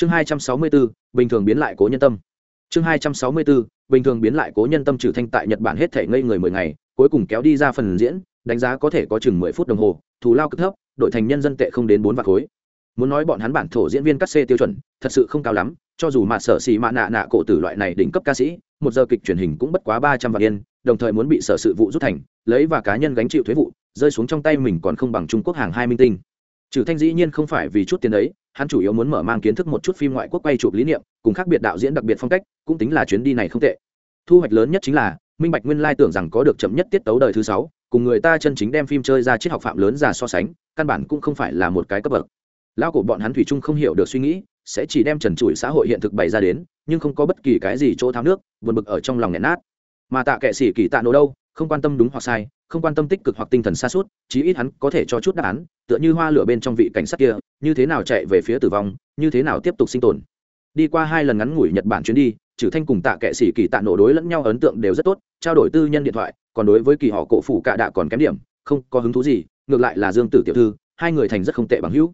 chương hai trăm sáu mươi bốn bình thường biến lại cố nhân tâm. Chương hai trăm sáu mươi bốn bình thường biến lại cố nhân tâm trừ thanh tại nhật bản hết thể ngây người mười ngày, cuối cùng kéo đi ra phần diễn, đánh giá có thể có chừng mười phút đồng hồ, thù lao cực thấp, đội thành nhân dân tệ không đến bốn vạn khối. Muốn nói bọn hắn bản thổ diễn viên cắt xê tiêu chuẩn, thật sự không cao lắm, cho dù mà sở xì mạ nạ nạ cổ tử loại này đỉnh cấp ca sĩ, một giờ kịch truyền hình cũng bất quá ba trăm vạn yên, đồng thời muốn bị sở sự vụ rút thành, lấy và cá nhân gánh chịu thuế vụ, rơi xuống trong tay mình còn không bằng trung quốc hàng hai minh tinh. Trừ thanh dĩ nhiên không phải vì chút tiền đấy hắn chủ yếu muốn mở mang kiến thức một chút phim ngoại quốc quay chụp lý niệm, cùng khác biệt đạo diễn đặc biệt phong cách, cũng tính là chuyến đi này không tệ. Thu hoạch lớn nhất chính là, minh bạch nguyên lai tưởng rằng có được chậm nhất tiết tấu đời thứ sáu, cùng người ta chân chính đem phim chơi ra triết học phạm lớn ra so sánh, căn bản cũng không phải là một cái cấp bậc. Lao của bọn hắn thủy chung không hiểu được suy nghĩ, sẽ chỉ đem trần trụi xã hội hiện thực bày ra đến, nhưng không có bất kỳ cái gì chỗ tháo nước buồn bực ở trong lòng nghẹn nát. Mà tạ kệ sĩ kỳ tạ nổ đâu không quan tâm đúng hoặc sai không quan tâm tích cực hoặc tinh thần xa suốt chí ít hắn có thể cho chút đáp án tựa như hoa lửa bên trong vị cảnh sát kia như thế nào chạy về phía tử vong như thế nào tiếp tục sinh tồn. Đi qua hai lần ngắn ngủi nhật bản chuyến đi trừ thanh cùng tạ kệ sĩ kỳ tạ nổ đối lẫn nhau ấn tượng đều rất tốt trao đổi tư nhân điện thoại còn đối với kỳ họ cổ phủ cạ đạ còn kém điểm không có hứng thú gì ngược lại là dương tử tiểu thư hai người thành rất không tệ bằng hữu.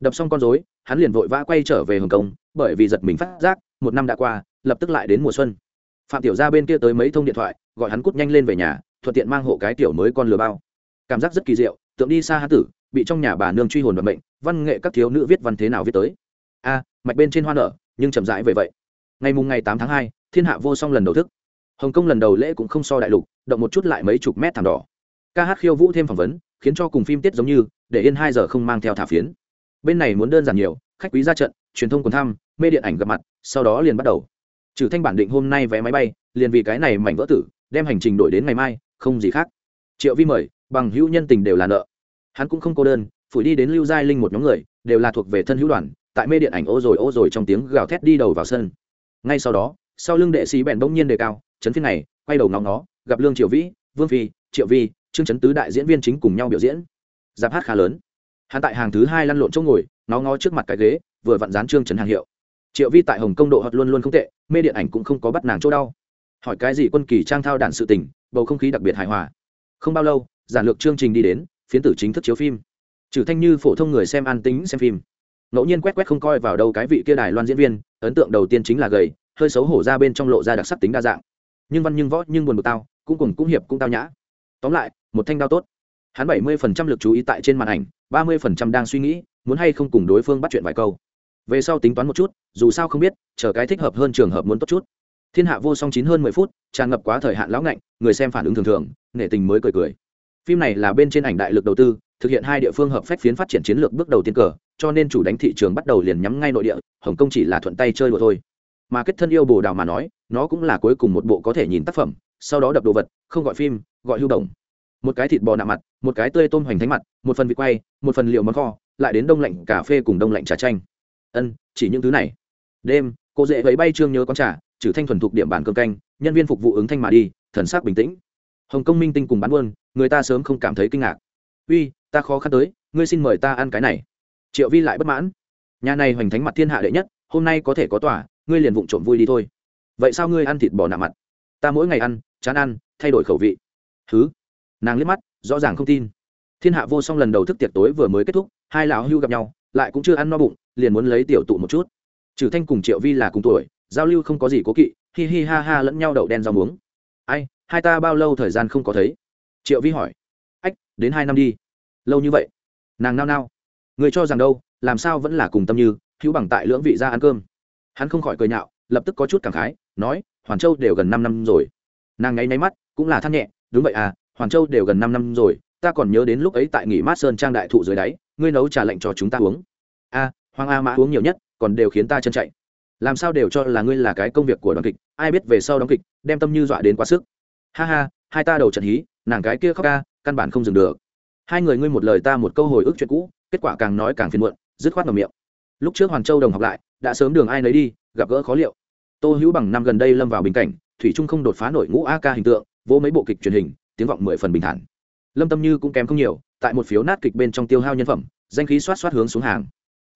Đập xong con rối, hắn liền vội vã quay trở về hồng kông bởi vì giật mình phát giác một năm đã qua lập tức lại đến mùa xuân. Phạm tiểu Gia bên kia tới mấy thông điện thoại gọi hắn cút nhanh lên về nhà, thuận tiện mang hộ cái tiểu mới con lừa bao. Cảm giác rất kỳ diệu, tượng đi xa hán tử, bị trong nhà bà nương truy hồn vận mệnh, văn nghệ các thiếu nữ viết văn thế nào viết tới. A, mạch bên trên hoa nở, nhưng chậm rãi về vậy. Ngày mùng ngày tám tháng hai, thiên hạ vô song lần đầu thức. Hồng kông lần đầu lễ cũng không so đại lục, động một chút lại mấy chục mét thảm đỏ. Ca hát khiêu vũ thêm phỏng vấn, khiến cho cùng phim tiết giống như, để yên hai giờ không mang theo thả phiến. Bên này muốn đơn giản nhiều, khách quý ra trận, truyền thông còn thăm, mê điện ảnh gặp mặt, sau đó liền bắt đầu. Trừ thanh bản định hôm nay vé máy bay, liền vì cái này mảnh vỡ tử đem hành trình đổi đến ngày mai, không gì khác. Triệu vi mời, bằng hữu nhân tình đều là nợ. Hắn cũng không cô đơn, phủi đi đến lưu giai linh một nhóm người, đều là thuộc về thân hữu đoàn, tại mê điện ảnh ô rồi ô rồi trong tiếng gào thét đi đầu vào sân. Ngay sau đó, sau lưng đệ sĩ bèn bỗng nhiên đề cao chấn phiên này, quay đầu ngóng nó gặp lương triệu vĩ, vương phi, triệu vi, trương chấn tứ đại diễn viên chính cùng nhau biểu diễn. Giáp hát khá lớn. Hắn tại hàng thứ hai lăn lộn chỗ ngồi nó ngó trước mặt cái ghế, vừa vặn dán trương trấn hàng hiệu. Triệu vi tại hồng công độ hot luôn luôn không tệ, mê điện ảnh cũng không có bắt nàng chỗ đau hỏi cái gì quân kỳ trang thao đản sự tình, bầu không khí đặc biệt hài hòa. Không bao lâu, giản lược chương trình đi đến, phiến tử chính thức chiếu phim. Trừ thanh như phổ thông người xem an tính xem phim. Ngẫu nhiên quét quét không coi vào đâu cái vị kia đài loan diễn viên, ấn tượng đầu tiên chính là gầy, hơi xấu hổ ra bên trong lộ ra đặc sắc tính đa dạng. Nhưng văn nhưng võ, nhưng buồn bực tao, cũng cùng cũng hiệp cũng tao nhã. Tóm lại, một thanh đao tốt. Hắn bảy mươi phần trăm lực chú ý tại trên màn ảnh, ba mươi phần trăm đang suy nghĩ, muốn hay không cùng đối phương bắt chuyện vài câu. Về sau tính toán một chút, dù sao không biết, chờ cái thích hợp hơn trường hợp muốn tốt chút thiên hạ vô song chín hơn mười phút, tràn ngập quá thời hạn lão ngạnh, người xem phản ứng thường thường nghệ tình mới cười cười. Phim này là bên trên ảnh đại lực đầu tư, thực hiện hai địa phương hợp phách phiến phát triển chiến lược bước đầu tiên cờ, cho nên chủ đánh thị trường bắt đầu liền nhắm ngay nội địa, hồng kông chỉ là thuận tay chơi đùa thôi. Mà kết thân yêu bồ đào mà nói, nó cũng là cuối cùng một bộ có thể nhìn tác phẩm, sau đó đập đồ vật, không gọi phim, gọi hưu đồng một cái thịt bò nạ mặt, một cái tươi tôm hoành thánh mặt, một phần vị quay, một phần liệu món kho, lại đến đông lạnh cà phê cùng đông lạnh trà chanh. Ân, chỉ những thứ này. Đêm, cô dễ vẫy bay trương nhớ con trà trừ thanh thuần thuộc điểm bản cơm canh, nhân viên phục vụ ứng thanh mà đi, thần sắc bình tĩnh. Hồng công minh tinh cùng bán buôn, người ta sớm không cảm thấy kinh ngạc. Uy, ta khó khăn tới, ngươi xin mời ta ăn cái này. Triệu vi lại bất mãn. Nhà này hoành thánh mặt thiên hạ đệ nhất, hôm nay có thể có tòa, ngươi liền vụng trộm vui đi thôi. Vậy sao ngươi ăn thịt bò nạ mặt? Ta mỗi ngày ăn, chán ăn, thay đổi khẩu vị. Thứ nàng liếc mắt, rõ ràng không tin. Thiên hạ vô song lần đầu thức tiệc tối vừa mới kết thúc, hai lão hưu gặp nhau, lại cũng chưa ăn no bụng, liền muốn lấy tiểu tụ một chút. Trừ thanh cùng triệu vi là cùng tuổi giao lưu không có gì cố kỵ, hi hi ha ha lẫn nhau đậu đen rau muống. Ai, hai ta bao lâu thời gian không có thấy? Triệu vi hỏi. Ách, đến hai năm đi. Lâu như vậy. Nàng nao nao. Người cho rằng đâu, làm sao vẫn là cùng tâm như, hữu bằng tại lưỡng vị ra ăn cơm. Hắn không khỏi cười nhạo, lập tức có chút cảm khái, nói, hoàn châu đều gần năm năm rồi. Nàng ngáy náy mắt, cũng là than nhẹ, đúng vậy à hoàn châu đều gần năm năm rồi, ta còn nhớ đến lúc ấy tại nghỉ mát sơn trang đại thụ dưới đáy, ngươi nấu trà lạnh cho chúng ta uống. A hoàng a mã uống nhiều nhất, còn đều khiến ta chân chạy làm sao đều cho là ngươi là cái công việc của đoàn kịch, ai biết về sau đóng kịch, đem tâm như dọa đến quá sức. Ha ha, hai ta đầu trận hí, nàng cái kia khóc ca, căn bản không dừng được. Hai người ngươi một lời ta một câu hồi ức chuyện cũ, kết quả càng nói càng phiền muộn, dứt khoát ngầm miệng. Lúc trước hoàn châu đồng học lại, đã sớm đường ai nấy đi, gặp gỡ khó liệu. Tô hữu bằng năm gần đây lâm vào bình cảnh, thủy trung không đột phá nổi ngũ a ca hình tượng, vỗ mấy bộ kịch truyền hình, tiếng vọng mười phần bình thản. Lâm tâm như cũng kém không nhiều, tại một phiếu nát kịch bên trong tiêu hao nhân phẩm, danh khí xoát xoát hướng xuống hàng.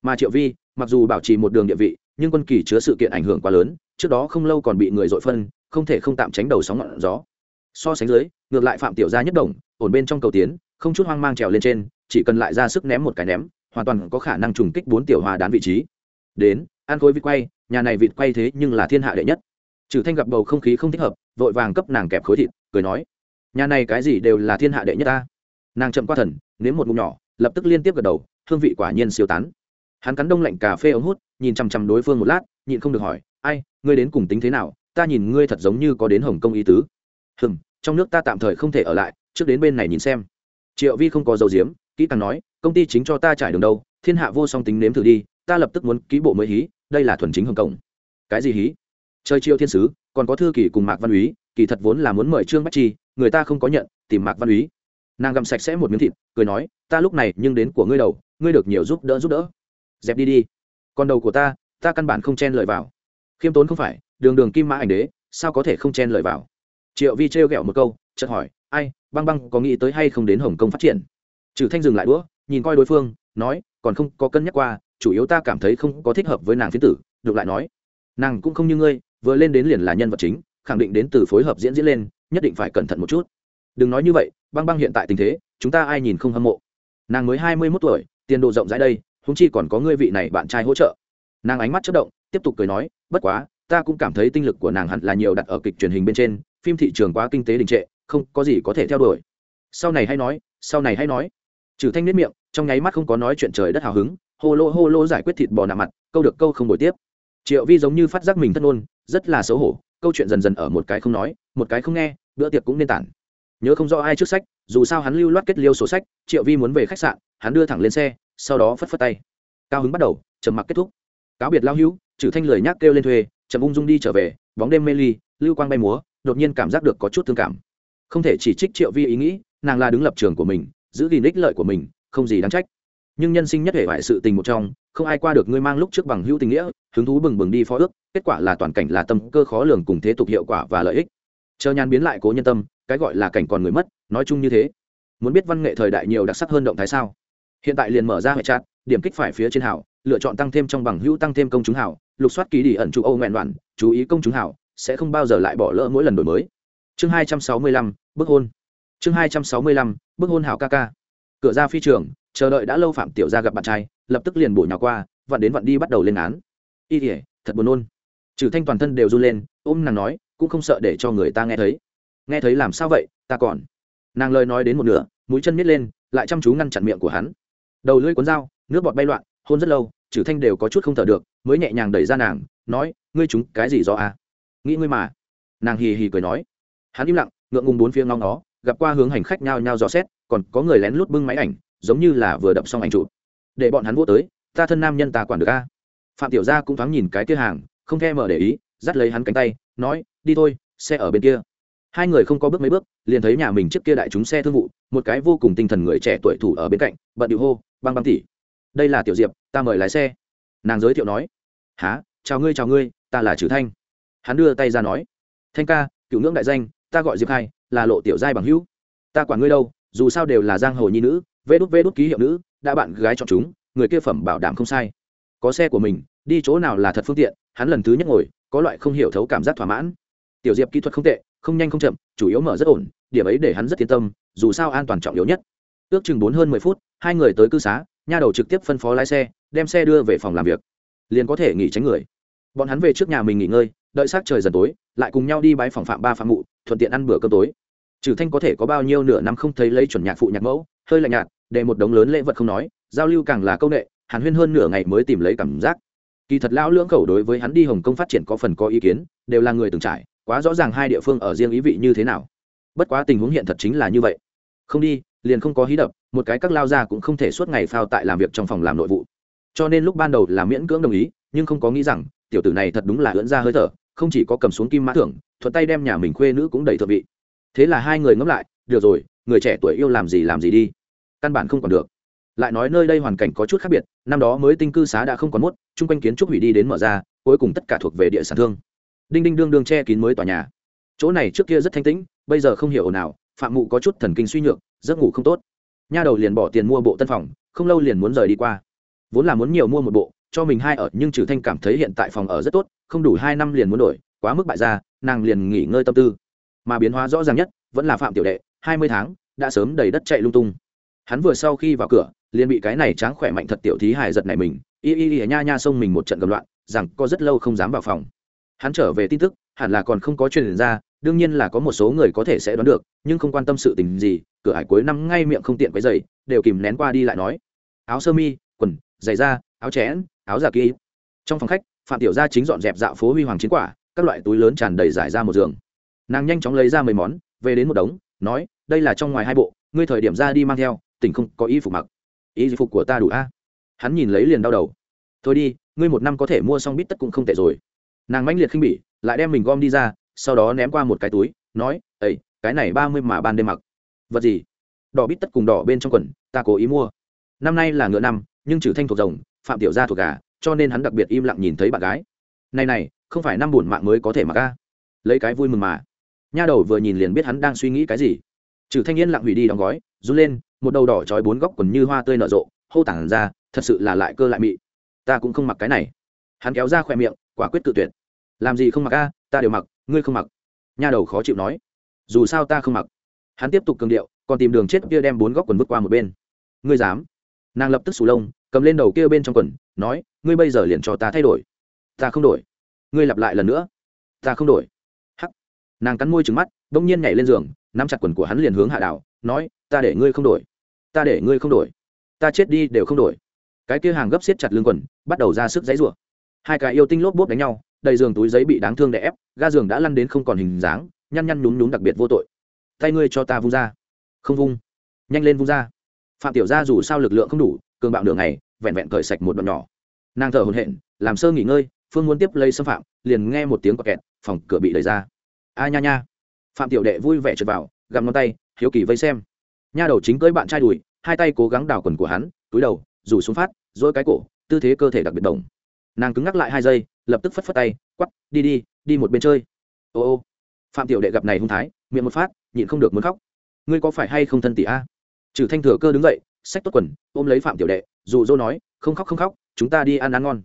Mà triệu vi, mặc dù bảo trì một đường địa vị nhưng quân kỳ chứa sự kiện ảnh hưởng quá lớn, trước đó không lâu còn bị người dội phân, không thể không tạm tránh đầu sóng ngọn gió. So sánh dưới, ngược lại phạm tiểu gia nhất đồng ổn bên trong cầu tiến, không chút hoang mang trèo lên trên, chỉ cần lại ra sức ném một cái ném, hoàn toàn có khả năng trùng kích bốn tiểu hòa đán vị trí. Đến, ăn khối vịt quay, nhà này vịt quay thế nhưng là thiên hạ đệ nhất. Trừ thanh gặp bầu không khí không thích hợp, vội vàng cấp nàng kẹp khối thịt, cười nói, nhà này cái gì đều là thiên hạ đệ nhất ta. Nàng chậm qua thần, nếm một ngụm nhỏ, lập tức liên tiếp gật đầu, hương vị quả nhiên siêu tán. Hắn cắn đông lạnh cà phê ống hút nhìn chằm chằm đối phương một lát, nhịn không được hỏi, ai, ngươi đến cùng tính thế nào? Ta nhìn ngươi thật giống như có đến hồng kông ý tứ. Hừm, trong nước ta tạm thời không thể ở lại, trước đến bên này nhìn xem. Triệu vi không có dầu diếm kỹ càng nói, công ty chính cho ta trải đường đâu, thiên hạ vô song tính nếm thử đi, ta lập tức muốn ký bộ mới hí, đây là thuần chính hồng kông. Cái gì hí? Chơi triệu thiên sứ, còn có thư kỳ cùng mạc văn úy, kỳ thật vốn là muốn mời trương bách chi, người ta không có nhận, tìm mạc văn úy. Nàng gặm sạch sẽ một miếng thịt, cười nói, ta lúc này nhưng đến của ngươi đầu, ngươi được nhiều giúp đỡ giúp đỡ. Dẹp đi đi còn đầu của ta ta căn bản không chen lợi vào. Khiêm tốn không phải, đường đường kim mã ảnh đế, sao có thể không chen lợi vào? Triệu vi trêu ghẹo một câu, chợt hỏi, ai, băng băng, có nghĩ tới hay không đến hồng kông phát triển? Trừ thanh dừng lại đũa, nhìn coi đối phương, nói, còn không, có cân nhắc qua, chủ yếu ta cảm thấy không có thích hợp với nàng phiến tử. Được lại nói, nàng cũng không như ngươi, vừa lên đến liền là nhân vật chính, khẳng định đến từ phối hợp diễn diễn lên, nhất định phải cẩn thận một chút. Đừng nói như vậy, băng băng hiện tại tình thế, chúng ta ai nhìn không hâm mộ. Nàng mới hai mươi mốt tuổi, tiền độ rộng rãi đây húng chi còn có ngươi vị này bạn trai hỗ trợ. Nàng ánh mắt chất động, tiếp tục cười nói, bất quá, ta cũng cảm thấy tinh lực của nàng hẳn là nhiều đặt ở kịch truyền hình bên trên, phim thị trường quá kinh tế đình trệ, không có gì có thể theo đuổi. Sau này hay nói, sau này hay nói. Trừ thanh nết miệng, trong nháy mắt không có nói chuyện trời đất hào hứng, hô lô hô lô giải quyết thịt bò nạ mặt, câu được câu không đổi tiếp. Triệu vi giống như phát giác mình thất ngôn, rất là xấu hổ, câu chuyện dần dần ở một cái không nói, một cái không nghe, bữa tiệc cũng nên tản. Nhớ không rõ ai trước sách, dù sao hắn lưu loát kết liêu sổ sách, triệu vi muốn về khách sạn, hắn đưa thẳng lên xe sau đó phất phất tay. Cao hứng bắt đầu, trầm mặc kết thúc. Cáo biệt lao hữu trừ thanh lời nhắc kêu lên thuê, trầm ung dung đi trở về, bóng đêm mê ly, lưu quang bay múa, đột nhiên cảm giác được có chút thương cảm. Không thể chỉ trích triệu vi ý nghĩ, nàng là đứng lập trường của mình, giữ gìn ích lợi của mình, không gì đáng trách. Nhưng nhân sinh nhất hệ hoại sự tình một trong, không ai qua được ngươi mang lúc trước bằng hữu tình nghĩa, hứng thú bừng bừng đi phó ước, kết quả là toàn cảnh là tâm cơ khó lường cùng thế tục hiệu quả và lợi ích. Chờ nhàn biến lại cố nhân tâm, cái gọi là cảnh còn người mất, nói chung như thế. Muốn biết văn nghệ thời đại nhiều đặc sắc hơn động thái sao? Hiện tại liền mở ra hệ chặt điểm kích phải phía trên hảo, lựa chọn tăng thêm trong bằng hữu tăng thêm công chúng hảo, lục soát ký đi ẩn chụp âu nghẹn đoạn chú ý công chúng hảo, sẽ không bao giờ lại bỏ lỡ mỗi lần đổi mới. Chương hai trăm sáu mươi lăm, bức hôn. Chương hai trăm sáu mươi lăm, bức hôn hảo ca ca. Cửa ra phi trường, chờ đợi đã lâu phạm tiểu gia gặp bạn trai, lập tức liền bổ nhào qua, vặn đến vặn đi bắt đầu lên án. Y thể thật buồn nôn. Trừ thanh toàn thân đều run lên, ôm nàng nói, cũng không sợ để cho người ta nghe thấy. Nghe thấy làm sao vậy? Ta còn. Nàng lời nói đến một nửa, mũi chân miết lên, lại chăm chú ngăn chặn miệng của hắn đầu lưỡi cuốn dao, nước bọt bay loạn, hôn rất lâu chử thanh đều có chút không thở được, mới nhẹ nhàng đẩy ra nàng, nói, ngươi chúng cái gì do à? Nghĩ ngươi mà. Nàng hì hì cười nói. Hắn im lặng, ngượng ngùng bốn phía ngóng nó gặp qua hướng hành khách nhao nhao dò xét, còn có người lén lút bưng máy ảnh, giống như là vừa đập xong ảnh chụp. Để bọn hắn vô tới, ta thân nam nhân ta quản được a phạm tiểu gia cũng thoáng nhìn cái kia hàng, không thèm mở để ý, dắt lấy hắn cánh tay, nói, đi thôi, xe ở bên kia. Hai người không có bước mấy bước, liền thấy nhà mình trước kia đại chúng xe thương vụ, một cái vô cùng tinh thần người trẻ tuổi thủ ở bên cạnh, bận điệu hô băng băng tỉ. Đây là tiểu diệp, ta mời lái xe. Nàng giới thiệu nói. Há chào ngươi chào ngươi, ta là trừ thanh. Hắn đưa tay ra nói. Thanh ca, cựu ngưỡng đại danh, ta gọi diệp hai là lộ tiểu giai bằng hữu. Ta quản ngươi đâu, dù sao đều là giang hồ nhi nữ, vê đút vê đút ký hiệu nữ, đã bạn gái chọn chúng, người kia phẩm bảo đảm không sai. Có xe của mình, đi chỗ nào là thật phương tiện, hắn lần thứ nhất ngồi, có loại không hiểu thấu cảm giác thỏa mãn. Tiểu diệp kỹ thuật không tệ, không nhanh không chậm, chủ yếu mở rất ổn, điểm ấy để hắn rất yên tâm, dù sao an toàn trọng yếu nhất ước chừng bốn hơn mười phút, hai người tới cư xá, nha đầu trực tiếp phân phó lái xe, đem xe đưa về phòng làm việc. Liền có thể nghỉ tránh người. Bọn hắn về trước nhà mình nghỉ ngơi, đợi s trời dần tối, lại cùng nhau đi bãi phòng phạm ba phạm mụ, thuận tiện ăn bữa cơm tối. Trừ thanh có thể có bao nhiêu nửa năm không thấy lấy chuẩn nhạc phụ nhạc mẫu, hơi lạnh nhạt, để một đống lớn lễ vật không nói, giao lưu càng là công nghệ hàn huyên hơn nửa ngày mới tìm lấy cảm giác. Kỳ thật lão lưỡng khẩu đối với hắn đi hồng kông phát triển có phần có ý kiến, đều là người từng trải, quá rõ ràng hai địa phương ở riêng ý vị như thế nào. Bất quá tình huống hiện thật chính là như vậy. Không đi liền không có hí đập, một cái các lao ra cũng không thể suốt ngày phao tại làm việc trong phòng làm nội vụ. Cho nên lúc ban đầu là miễn cưỡng đồng ý, nhưng không có nghĩ rằng, tiểu tử này thật đúng là ưỡn ra hơi thở, không chỉ có cầm xuống kim mã thưởng, thuận tay đem nhà mình khuê nữ cũng đầy thượng vị. Thế là hai người ngẫm lại, được rồi, người trẻ tuổi yêu làm gì làm gì đi, căn bản không còn được. Lại nói nơi đây hoàn cảnh có chút khác biệt, năm đó mới tinh cư xá đã không còn mốt, chung quanh kiến trúc hủy đi đến mở ra, cuối cùng tất cả thuộc về địa sản thương. Đinh đinh đương đương che kín mới tòa nhà. Chỗ này trước kia rất thanh tĩnh, bây giờ không hiểu ồn nào phạm mụ có chút thần kinh suy nhược giấc ngủ không tốt. Nha đầu liền bỏ tiền mua bộ tân phòng, không lâu liền muốn rời đi qua. Vốn là muốn nhiều mua một bộ, cho mình hai ở, nhưng trừ thanh cảm thấy hiện tại phòng ở rất tốt, không đủ hai năm liền muốn đổi, quá mức bại ra nàng liền nghỉ ngơi tâm tư. Mà biến hóa rõ ràng nhất, vẫn là phạm tiểu đệ, hai mươi tháng, đã sớm đầy đất chạy lung tung. Hắn vừa sau khi vào cửa, liền bị cái này tráng khỏe mạnh thật tiểu thí hài giật này mình, y y y nha nha xông mình một trận gầm loạn, rằng có rất lâu không dám vào phòng. Hắn trở về tin tức, hẳn là còn không có truyền ra đương nhiên là có một số người có thể sẽ đoán được, nhưng không quan tâm sự tình gì, cửa hải cuối năm ngay miệng không tiện cái giày đều kìm nén qua đi lại nói. Áo sơ mi, quần, giày da, áo chén, áo giả kỹ trong phòng khách, phạm tiểu gia chính dọn dẹp dạo phố huy hoàng chiến quả, các loại túi lớn tràn đầy giải ra một giường. Nàng nhanh chóng lấy ra mấy món, về đến một đống, nói, đây là trong ngoài hai bộ, ngươi thời điểm ra đi mang theo, tỉnh không có y phục mặc. Y phục của ta đủ a? Hắn nhìn lấy liền đau đầu. Thôi đi, ngươi một năm có thể mua xong bít tất cũng không tệ rồi. Nàng mãnh liệt khinh bỉ, lại đem mình gom đi ra sau đó ném qua một cái túi, nói ấy cái này ba mươi mà ban đêm mặc. Vật gì? Đỏ bít tất cùng đỏ bên trong quần, ta cố ý mua. Năm nay là ngựa năm, nhưng trừ thanh thuộc rồng, phạm tiểu gia thuộc gà, cho nên hắn đặc biệt im lặng nhìn thấy bạn gái. Này này, không phải năm buồn mạng mới có thể mặc a lấy cái vui mừng mà. Nha đầu vừa nhìn liền biết hắn đang suy nghĩ cái gì. Trừ thanh yên lặng hủy đi đóng gói, run lên, một đầu đỏ trói bốn góc quần như hoa tươi nở rộ, hô tản ra, thật sự là lại cơ lại mị. Ta cũng không mặc cái này. Hắn kéo ra khỏe miệng, quả quyết tự tuyệt. Làm gì không mặc a ta đều mặc ngươi không mặc. Nha đầu khó chịu nói. Dù sao ta không mặc. Hắn tiếp tục cường điệu, còn tìm đường chết kia đem bốn góc quần vứt qua một bên. Ngươi dám? Nàng lập tức sù lông, cầm lên đầu kia bên trong quần, nói, ngươi bây giờ liền cho ta thay đổi. Ta không đổi. Ngươi lặp lại lần nữa. Ta không đổi. Hắc. Nàng cắn môi trứng mắt, bỗng nhiên nhảy lên giường, nắm chặt quần của hắn liền hướng hạ đảo, nói, ta để ngươi không đổi. Ta để ngươi không đổi. Ta chết đi đều không đổi. Cái kia hàng gấp siết chặt lưng quần, bắt đầu ra sức dãy rủa. Hai cái yêu tinh lốp bốp đánh nhau đầy giường túi giấy bị đáng thương đè ép, ga giường đã lăn đến không còn hình dáng, nhăn nhăn nhún nhún đặc biệt vô tội. Tay ngươi cho ta vung ra. Không vung. Nhanh lên vung ra. Phạm tiểu gia dù sao lực lượng không đủ, cường bạo đường này vẹn vẹn cởi sạch một đoạn nhỏ. Nàng thở hổn hển, làm sơ nghỉ ngơi, phương muốn tiếp lấy xâm phạm, liền nghe một tiếng quạt kẹt, phòng cửa bị đẩy ra. A nha nha. Phạm tiểu đệ vui vẻ trượt vào, gặm ngón tay, hiếu kỳ vây xem. Nha đầu chính cưới bạn trai đùi, hai tay cố gắng đào quần của hắn, túi đầu, rủ xuống phát dỗi cái cổ, tư thế cơ thể đặc biệt đồng. Nàng cứng ngắc lại hai giây lập tức phất phất tay quắp đi đi đi một bên chơi. Ô ô. Phạm tiểu đệ gặp này hung thái, miệng một phát, nhịn không được muốn khóc. Ngươi có phải hay không thân tỷ a? Trừ thanh thừa cơ đứng dậy, xách tốt quần, ôm lấy phạm tiểu đệ, dụ dỗ nói, không khóc không khóc, chúng ta đi ăn ăn ngon.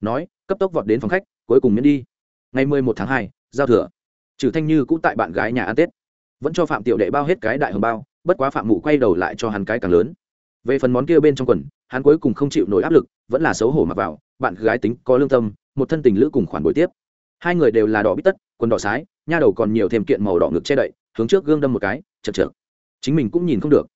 Nói, cấp tốc vọt đến phòng khách, cuối cùng miễn đi. Ngày mười một tháng hai, giao thừa. Trừ thanh như cũng tại bạn gái nhà ăn tết. Vẫn cho phạm tiểu đệ bao hết cái đại hồng bao, bất quá phạm mụ quay đầu lại cho hắn cái càng lớn. Về phần món kia bên trong quần, hắn cuối cùng không chịu nổi áp lực, vẫn là xấu hổ mặc vào, bạn gái tính có lương tâm một thân tình lữ cùng khoản buổi tiếp. Hai người đều là đỏ bít tất, quần đỏ sái, nha đầu còn nhiều thêm kiện màu đỏ ngực che đậy, hướng trước gương đâm một cái, chật chật chính mình cũng nhìn không được.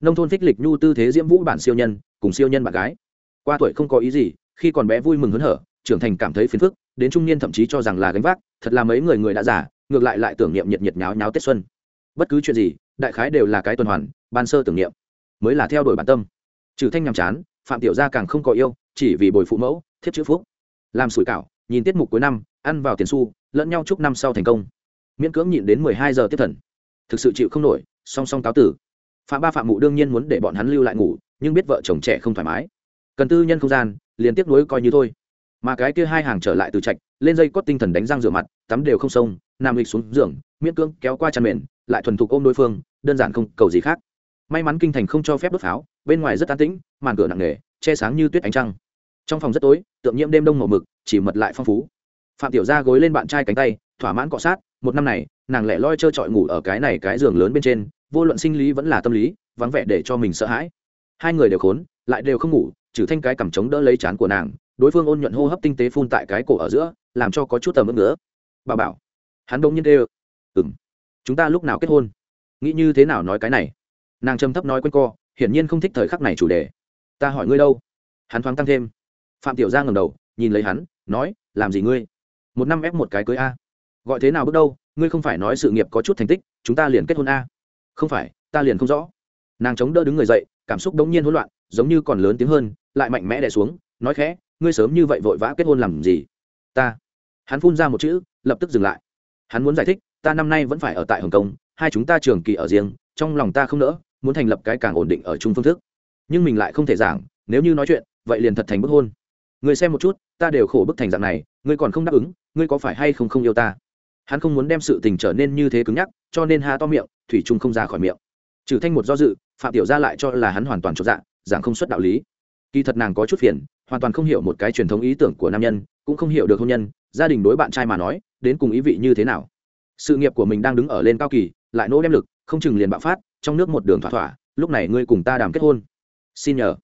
Nông thôn thích lịch nhu tư thế diễm vũ bản siêu nhân, cùng siêu nhân bạn gái. Qua tuổi không có ý gì, khi còn bé vui mừng hớn hở, trưởng thành cảm thấy phiền phức, đến trung niên thậm chí cho rằng là gánh vác, thật là mấy người người đã già, ngược lại lại tưởng niệm nhiệt nhiệt nháo nháo tết xuân. Bất cứ chuyện gì, đại khái đều là cái tuần hoàn, ban sơ tưởng niệm. Mới là theo đuổi bản tâm. Trừ thanh nhàm chán, phạm tiểu gia càng không có yêu, chỉ vì bồi phụ mẫu, thiếp chữ phúc làm sủi cảo, nhìn tiết mục cuối năm, ăn vào tiền xu, lẫn nhau chúc năm sau thành công. Miễn cưỡng nhịn đến mười hai giờ tiếp thần. Thực sự chịu không nổi, song song cáo tử. Phạm ba phạm mụ đương nhiên muốn để bọn hắn lưu lại ngủ, nhưng biết vợ chồng trẻ không thoải mái. Cần tư nhân không gian liền tiếp nối coi như thôi. Mà cái kia hai hàng trở lại từ trạch, lên dây cót tinh thần đánh răng rửa mặt, tắm đều không sông nam lịch xuống giường, miễn cưỡng kéo qua chăn mền, lại thuần thục ôm đối phương, đơn giản không cầu gì khác. May mắn kinh thành không cho phép đốt pháo, bên ngoài rất an tĩnh, màn cửa nặng nề, che sáng như tuyết ánh trăng trong phòng rất tối, tượng nhiễm đêm đông màu mực, chỉ mật lại phong phú. Phạm tiểu gia gối lên bạn trai cánh tay, thỏa mãn cọ sát, một năm này, nàng lẻ loi trơ trọi ngủ ở cái này cái giường lớn bên trên, vô luận sinh lý vẫn là tâm lý, vắng vẻ để cho mình sợ hãi. Hai người đều khốn, lại đều không ngủ, trừ thanh cái cầm chống đỡ lấy chán của nàng, đối phương ôn nhuận hô hấp tinh tế phun tại cái cổ ở giữa, làm cho có chút tầm ức nữa bà bảo, hắn đông nhiên đê ừng chúng ta lúc nào kết hôn? Nghĩ như thế nào nói cái này? Nàng trầm thấp nói quanh co, hiển nhiên không thích thời khắc này chủ đề. Ta hỏi ngươi đâu? Hắn thoáng tăng thêm phạm tiểu giang ngẩng đầu, nhìn lấy hắn, nói, làm gì ngươi? Một năm ép một cái cưới a. Gọi thế nào bước đâu, ngươi không phải nói sự nghiệp có chút thành tích, chúng ta liền kết hôn a. Không phải, ta liền không rõ. Nàng chống đỡ đứng người dậy, cảm xúc đống nhiên hỗn loạn, giống như còn lớn tiếng hơn, lại mạnh mẽ đè xuống, nói khẽ, ngươi sớm như vậy vội vã kết hôn làm gì? Ta. Hắn phun ra một chữ, lập tức dừng lại. Hắn muốn giải thích, ta năm nay vẫn phải ở tại hồng kông, hai chúng ta trường kỳ ở riêng, trong lòng ta không nỡ, muốn thành lập cái càng ổn định ở chung phương thức. Nhưng mình lại không thể giảng, nếu như nói chuyện, vậy liền thật thành bức hôn người xem một chút, ta đều khổ bức thành dạng này, ngươi còn không đáp ứng, ngươi có phải hay không không yêu ta? Hắn không muốn đem sự tình trở nên như thế cứng nhắc, cho nên ha to miệng, thủy trung không ra khỏi miệng. Trừ thanh một do dự, phạm tiểu gia lại cho là hắn hoàn toàn trọn dạ, dạng giảng không xuất đạo lý. Kỳ thật nàng có chút phiền, hoàn toàn không hiểu một cái truyền thống ý tưởng của nam nhân, cũng không hiểu được hôn nhân, gia đình đối bạn trai mà nói, đến cùng ý vị như thế nào. Sự nghiệp của mình đang đứng ở lên cao kỳ, lại nỗ đem lực, không chừng liền bạo phát, trong nước một đường thỏa thỏa, lúc này ngươi cùng ta đàm kết hôn. Xin nhờ.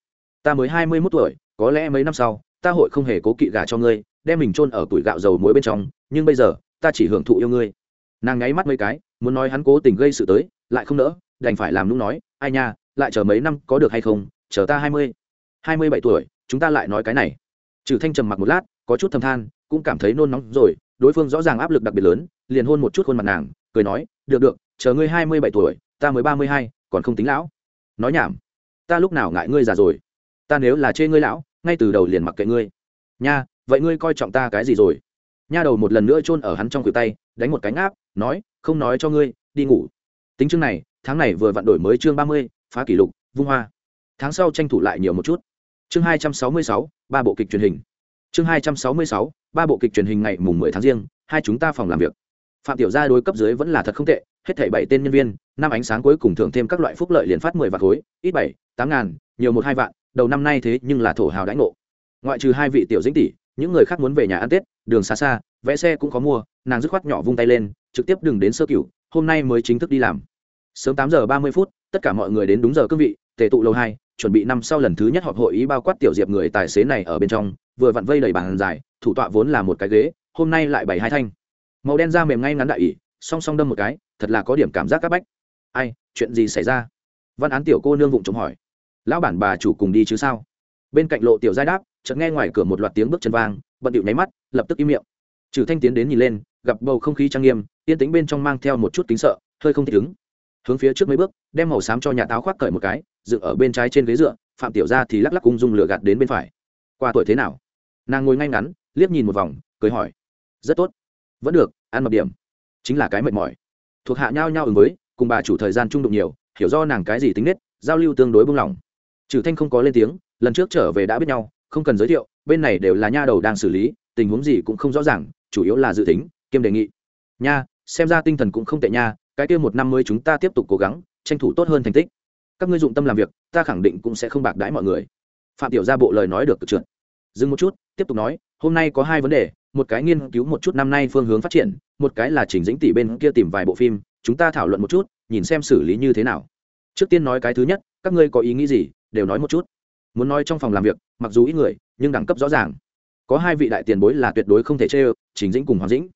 Ta mới hai mươi mốt tuổi, có lẽ mấy năm sau ta hội không hề cố kỵ gả cho ngươi, đem mình chôn ở tuổi gạo dầu muối bên trong, nhưng bây giờ, ta chỉ hưởng thụ yêu ngươi. Nàng nháy mắt mấy cái, muốn nói hắn cố tình gây sự tới, lại không nỡ, đành phải làm lúc nói, ai nha, lại chờ mấy năm có được hay không, chờ ta hai mươi hai mươi bảy tuổi, chúng ta lại nói cái này. Trừ thanh trầm mặc một lát, có chút thầm than, cũng cảm thấy nôn nóng rồi, đối phương rõ ràng áp lực đặc biệt lớn, liền hôn một chút khuôn mặt nàng, cười nói, được được, chờ ngươi hai mươi bảy tuổi, ta mới ba mươi hai, còn không tính lão. Nói nhảm, ta lúc nào ngại ngươi già rồi? Ta nếu là chê ngươi lão ngay từ đầu liền mặc kệ ngươi. Nha, vậy ngươi coi trọng ta cái gì rồi? Nha đầu một lần nữa chôn ở hắn trong cửa tay, đánh một cánh áp, nói, không nói cho ngươi, đi ngủ. Tính chương này, tháng này vừa vặn đổi mới chương ba mươi, phá kỷ lục, vung hoa. Tháng sau tranh thủ lại nhiều một chút. Chương hai trăm sáu mươi sáu, ba bộ kịch truyền hình. Chương hai trăm sáu mươi sáu, ba bộ kịch truyền hình ngày mùng mười tháng riêng, hai chúng ta phòng làm việc. Phạm tiểu gia đối cấp dưới vẫn là thật không tệ, hết thảy bảy tên nhân viên, năm ánh sáng cuối cùng thưởng thêm các loại phúc lợi liền phát mười vạn khối, ít bảy, tám ngàn nhiều một hai vạn, đầu năm nay thế nhưng là thổ hào đãi ngộ. Ngoại trừ hai vị tiểu dĩnh tỷ, những người khác muốn về nhà ăn tết, đường xa xa vẽ xe cũng có mua, nàng dứt khoát nhỏ vung tay lên, trực tiếp đừng đến sơ cửu, hôm nay mới chính thức đi làm. Sớm tám giờ ba mươi phút, tất cả mọi người đến đúng giờ cương vị, tề tụ lâu hai, chuẩn bị năm sau lần thứ nhất họp hội ý bao quát tiểu diệp người tài xế này ở bên trong, vừa vặn vây đầy bàn dài, thủ tọa vốn là một cái ghế, hôm nay lại bảy hai thanh. Màu đen da mềm ngay ngắn đại ỉ song song đâm một cái, thật là có điểm cảm giác c áp bách. Ai, chuyện gì xảy ra? Văn án tiểu cô nương vụng chống hỏi lão bản bà chủ cùng đi chứ sao? Bên cạnh lộ tiểu giai đáp, chợt nghe ngoài cửa một loạt tiếng bước chân vang, bận điệu nháy mắt, lập tức im miệng. Trừ thanh tiến đến nhìn lên, gặp bầu không khí trang nghiêm, yên tĩnh bên trong mang theo một chút kính sợ, hơi không thích ứng. Hướng phía trước mấy bước, đem màu xám cho nhà táo khoác cởi một cái, dựng ở bên trái trên ghế dựa, phạm tiểu gia thì lắc lắc cung dung lửa gạt đến bên phải. Qua tuổi thế nào? Nàng ngồi ngay ngắn, liếc nhìn một vòng, cười hỏi. Rất tốt. Vẫn được, ăn mập điểm. Chính là cái mệt mỏi. Thuộc hạ nhau nhau ứng với, cùng bà chủ thời gian trung đụng nhiều, hiểu do nàng cái gì tính nết, giao lưu tương đối buông lỏng trừ thanh không có lên tiếng, lần trước trở về đã biết nhau, không cần giới thiệu, bên này đều là nha đầu đang xử lý, tình huống gì cũng không rõ ràng, chủ yếu là dự tính, kiêm đề nghị. Nha, xem ra tinh thần cũng không tệ nha, cái kia một năm mới chúng ta tiếp tục cố gắng, tranh thủ tốt hơn thành tích. Các ngươi dụng tâm làm việc, ta khẳng định cũng sẽ không bạc đãi mọi người. Phạm tiểu gia bộ lời nói được cực trượt. Dừng một chút, tiếp tục nói, hôm nay có hai vấn đề, một cái nghiên cứu một chút năm nay phương hướng phát triển, một cái là chỉnh dĩnh tỷ bên kia tìm vài bộ phim, chúng ta thảo luận một chút, nhìn xem xử lý như thế nào. Trước tiên nói cái thứ nhất, các ngươi có ý nghĩ gì đều nói một chút. Muốn nói trong phòng làm việc, mặc dù ít người, nhưng đẳng cấp rõ ràng. Có hai vị đại tiền bối là tuyệt đối không thể chê ơ chính dĩnh cùng hoàng dĩnh.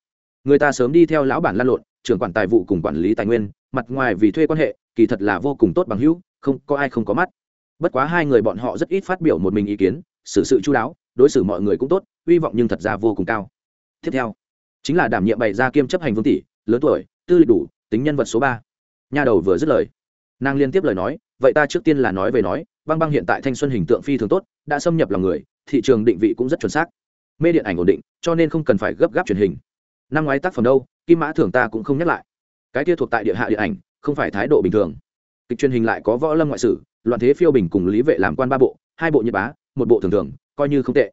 Người ta sớm đi theo lão bản lan lộn, trưởng quản tài vụ cùng quản lý tài nguyên, mặt ngoài vì thuê quan hệ, kỳ thật là vô cùng tốt bằng hữu, không, có ai không có mắt. Bất quá hai người bọn họ rất ít phát biểu một mình ý kiến, xử sự chú đáo, đối xử mọi người cũng tốt hy vọng nhưng thật ra vô cùng cao. Tiếp theo, chính là đảm nhiệm bày ra kiêm chấp hành vương tỷ, lớn tuổi, tư lịch đủ, tính nhân vật số ba. Nhà đầu vừa dứt lời, nàng liên tiếp lời nói, vậy ta trước tiên là nói về nói băng băng hiện tại thanh xuân hình tượng phi thường tốt, đã xâm nhập lòng người, thị trường định vị cũng rất chuẩn xác. Mê điện ảnh ổn định, cho nên không cần phải gấp gáp truyền hình. Năm ngoái tác phẩm đâu, kim mã thường ta cũng không nhắc lại. Cái kia thuộc tại địa hạ điện ảnh, không phải thái độ bình thường. Kịch truyền hình lại có võ lâm ngoại sử, loạn thế phiêu bình cùng lý vệ làm quan ba bộ, hai bộ nhật bá, một bộ thường thường, coi như không tệ.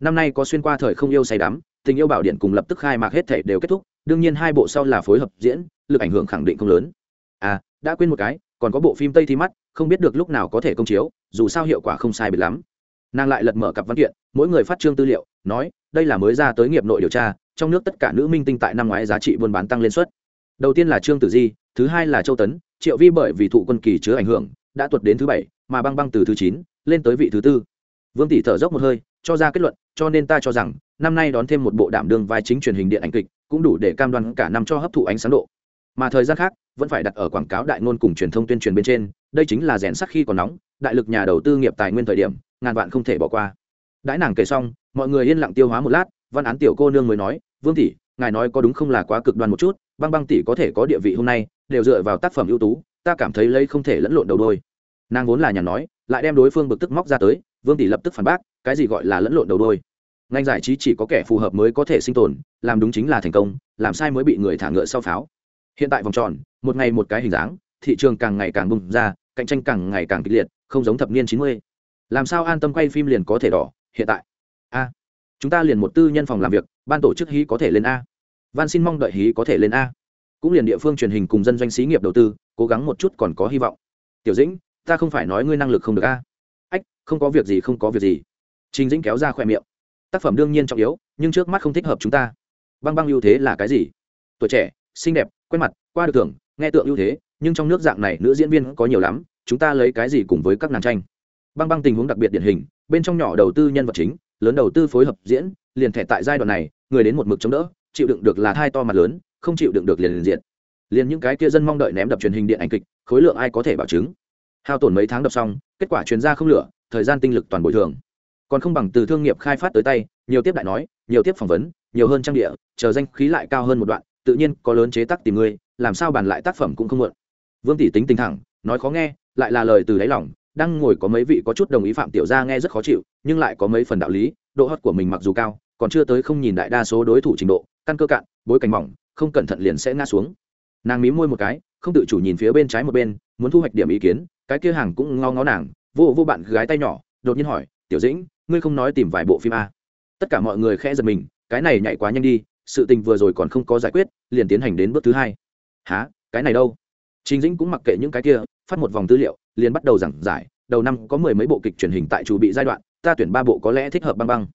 Năm nay có xuyên qua thời không yêu say đắm, tình yêu bảo điện cùng lập tức khai mạc hết thể đều kết thúc, đương nhiên hai bộ sau là phối hợp diễn, lực ảnh hưởng khẳng định không lớn. À đã quên một cái, còn có bộ phim tây thi mắt không biết được lúc nào có thể công chiếu, dù sao hiệu quả không sai biệt lắm. Nàng lại lật mở cặp văn kiện, mỗi người phát trương tư liệu, nói, đây là mới ra tới nghiệp nội điều tra, trong nước tất cả nữ minh tinh tại năm ngoái giá trị buôn bán tăng lên suất. Đầu tiên là trương tử di, thứ hai là châu tấn, triệu vi bởi vì thụ quân kỳ chứa ảnh hưởng, đã tuột đến thứ bảy, mà băng băng từ thứ chín, lên tới vị thứ tư. Vương tỷ thở dốc một hơi, cho ra kết luận, cho nên ta cho rằng, năm nay đón thêm một bộ đảm đương vai chính truyền hình điện ảnh kịch, cũng đủ để cam đoan cả năm cho hấp thụ ánh sáng độ. Mà thời gian khác vẫn phải đặt ở quảng cáo đại ngôn cùng truyền thông tuyên truyền bên trên, đây chính là rèn sắc khi còn nóng, đại lực nhà đầu tư nghiệp tài nguyên thời điểm, ngàn vạn không thể bỏ qua. Đãi nàng kể xong, mọi người yên lặng tiêu hóa một lát, văn án tiểu cô nương mới nói, vương tỷ, ngài nói có đúng không là quá cực đoan một chút, băng băng tỷ có thể có địa vị hôm nay, đều dựa vào tác phẩm ưu tú, ta cảm thấy lấy không thể lẫn lộn đầu đôi. Nàng vốn là nhà nói, lại đem đối phương bực tức móc ra tới, vương tỷ lập tức phản bác, cái gì gọi là lẫn lộn đầu đôi? Ngành giải trí chỉ có kẻ phù hợp mới có thể sinh tồn, làm đúng chính là thành công, làm sai mới bị người thả ngựa sau pháo hiện tại vòng tròn, một ngày một cái hình dáng, thị trường càng ngày càng bùng ra, cạnh tranh càng ngày càng kịch liệt, không giống thập niên chín mươi. Làm sao an tâm quay phim liền có thể đỏ, hiện tại? A. Chúng ta liền một tư nhân phòng làm việc, ban tổ chức hí có thể lên a. Van xin mong đợi hí có thể lên a. Cũng liền địa phương truyền hình cùng dân doanh xí nghiệp đầu tư, cố gắng một chút còn có hy vọng. Tiểu dĩnh, ta không phải nói ngươi năng lực không được a. Ách, không có việc gì, không có việc gì. Trình dĩnh kéo ra khỏe miệng. Tác phẩm đương nhiên trọng yếu, nhưng trước mắt không thích hợp chúng ta. Băng băng ưu thế là cái gì? Tuổi trẻ, xinh đẹp quen mặt, qua được thưởng, nghe tượng ưu thế, nhưng trong nước dạng này nữ diễn viên có nhiều lắm, chúng ta lấy cái gì cùng với các nàng tranh? Băng băng tình huống đặc biệt điển hình, bên trong nhỏ đầu tư nhân vật chính, lớn đầu tư phối hợp diễn, liền thẻ tại giai đoạn này, người đến một mực chống đỡ, chịu đựng được là thai to mặt lớn, không chịu đựng được liền liền diện. Liền những cái kia dân mong đợi ném đập truyền hình điện ảnh kịch, khối lượng ai có thể bảo chứng? Hao tổn mấy tháng đập xong, kết quả chuyên gia không lửa, thời gian tinh lực toàn bồi thường. Còn không bằng từ thương nghiệp khai phát tới tay, nhiều tiếp đại nói, nhiều tiếp phỏng vấn, nhiều hơn trang địa, chờ danh khí lại cao hơn một đoạn tự nhiên có lớn chế tác tìm ngươi, làm sao bàn lại tác phẩm cũng không muộn. Vương tỷ tính tình thẳng, nói khó nghe, lại là lời từ đáy lòng, đang ngồi có mấy vị có chút đồng ý phạm tiểu gia nghe rất khó chịu, nhưng lại có mấy phần đạo lý, độ hot của mình mặc dù cao, còn chưa tới không nhìn đại đa số đối thủ trình độ, căn cơ cạn, bối cảnh mỏng, không cẩn thận liền sẽ ngã xuống. Nàng mí môi một cái, không tự chủ nhìn phía bên trái một bên, muốn thu hoạch điểm ý kiến, cái kia hàng cũng ngao ngó nàng, vô vô bạn gái tay nhỏ, đột nhiên hỏi, tiểu dĩnh, ngươi không nói tìm vài bộ phim a tất cả mọi người khẽ giật mình, cái này nhảy quá nhanh đi sự tình vừa rồi còn không có giải quyết liền tiến hành đến bước thứ hai há cái này đâu Trình Dĩnh cũng mặc kệ những cái kia, phát một vòng tư liệu, liền bắt đầu giảng giải, đầu năm có mười mấy bộ kịch truyền hình tại chủ bị giai đoạn, ta tuyển ba bộ có lẽ thích hợp băng băng.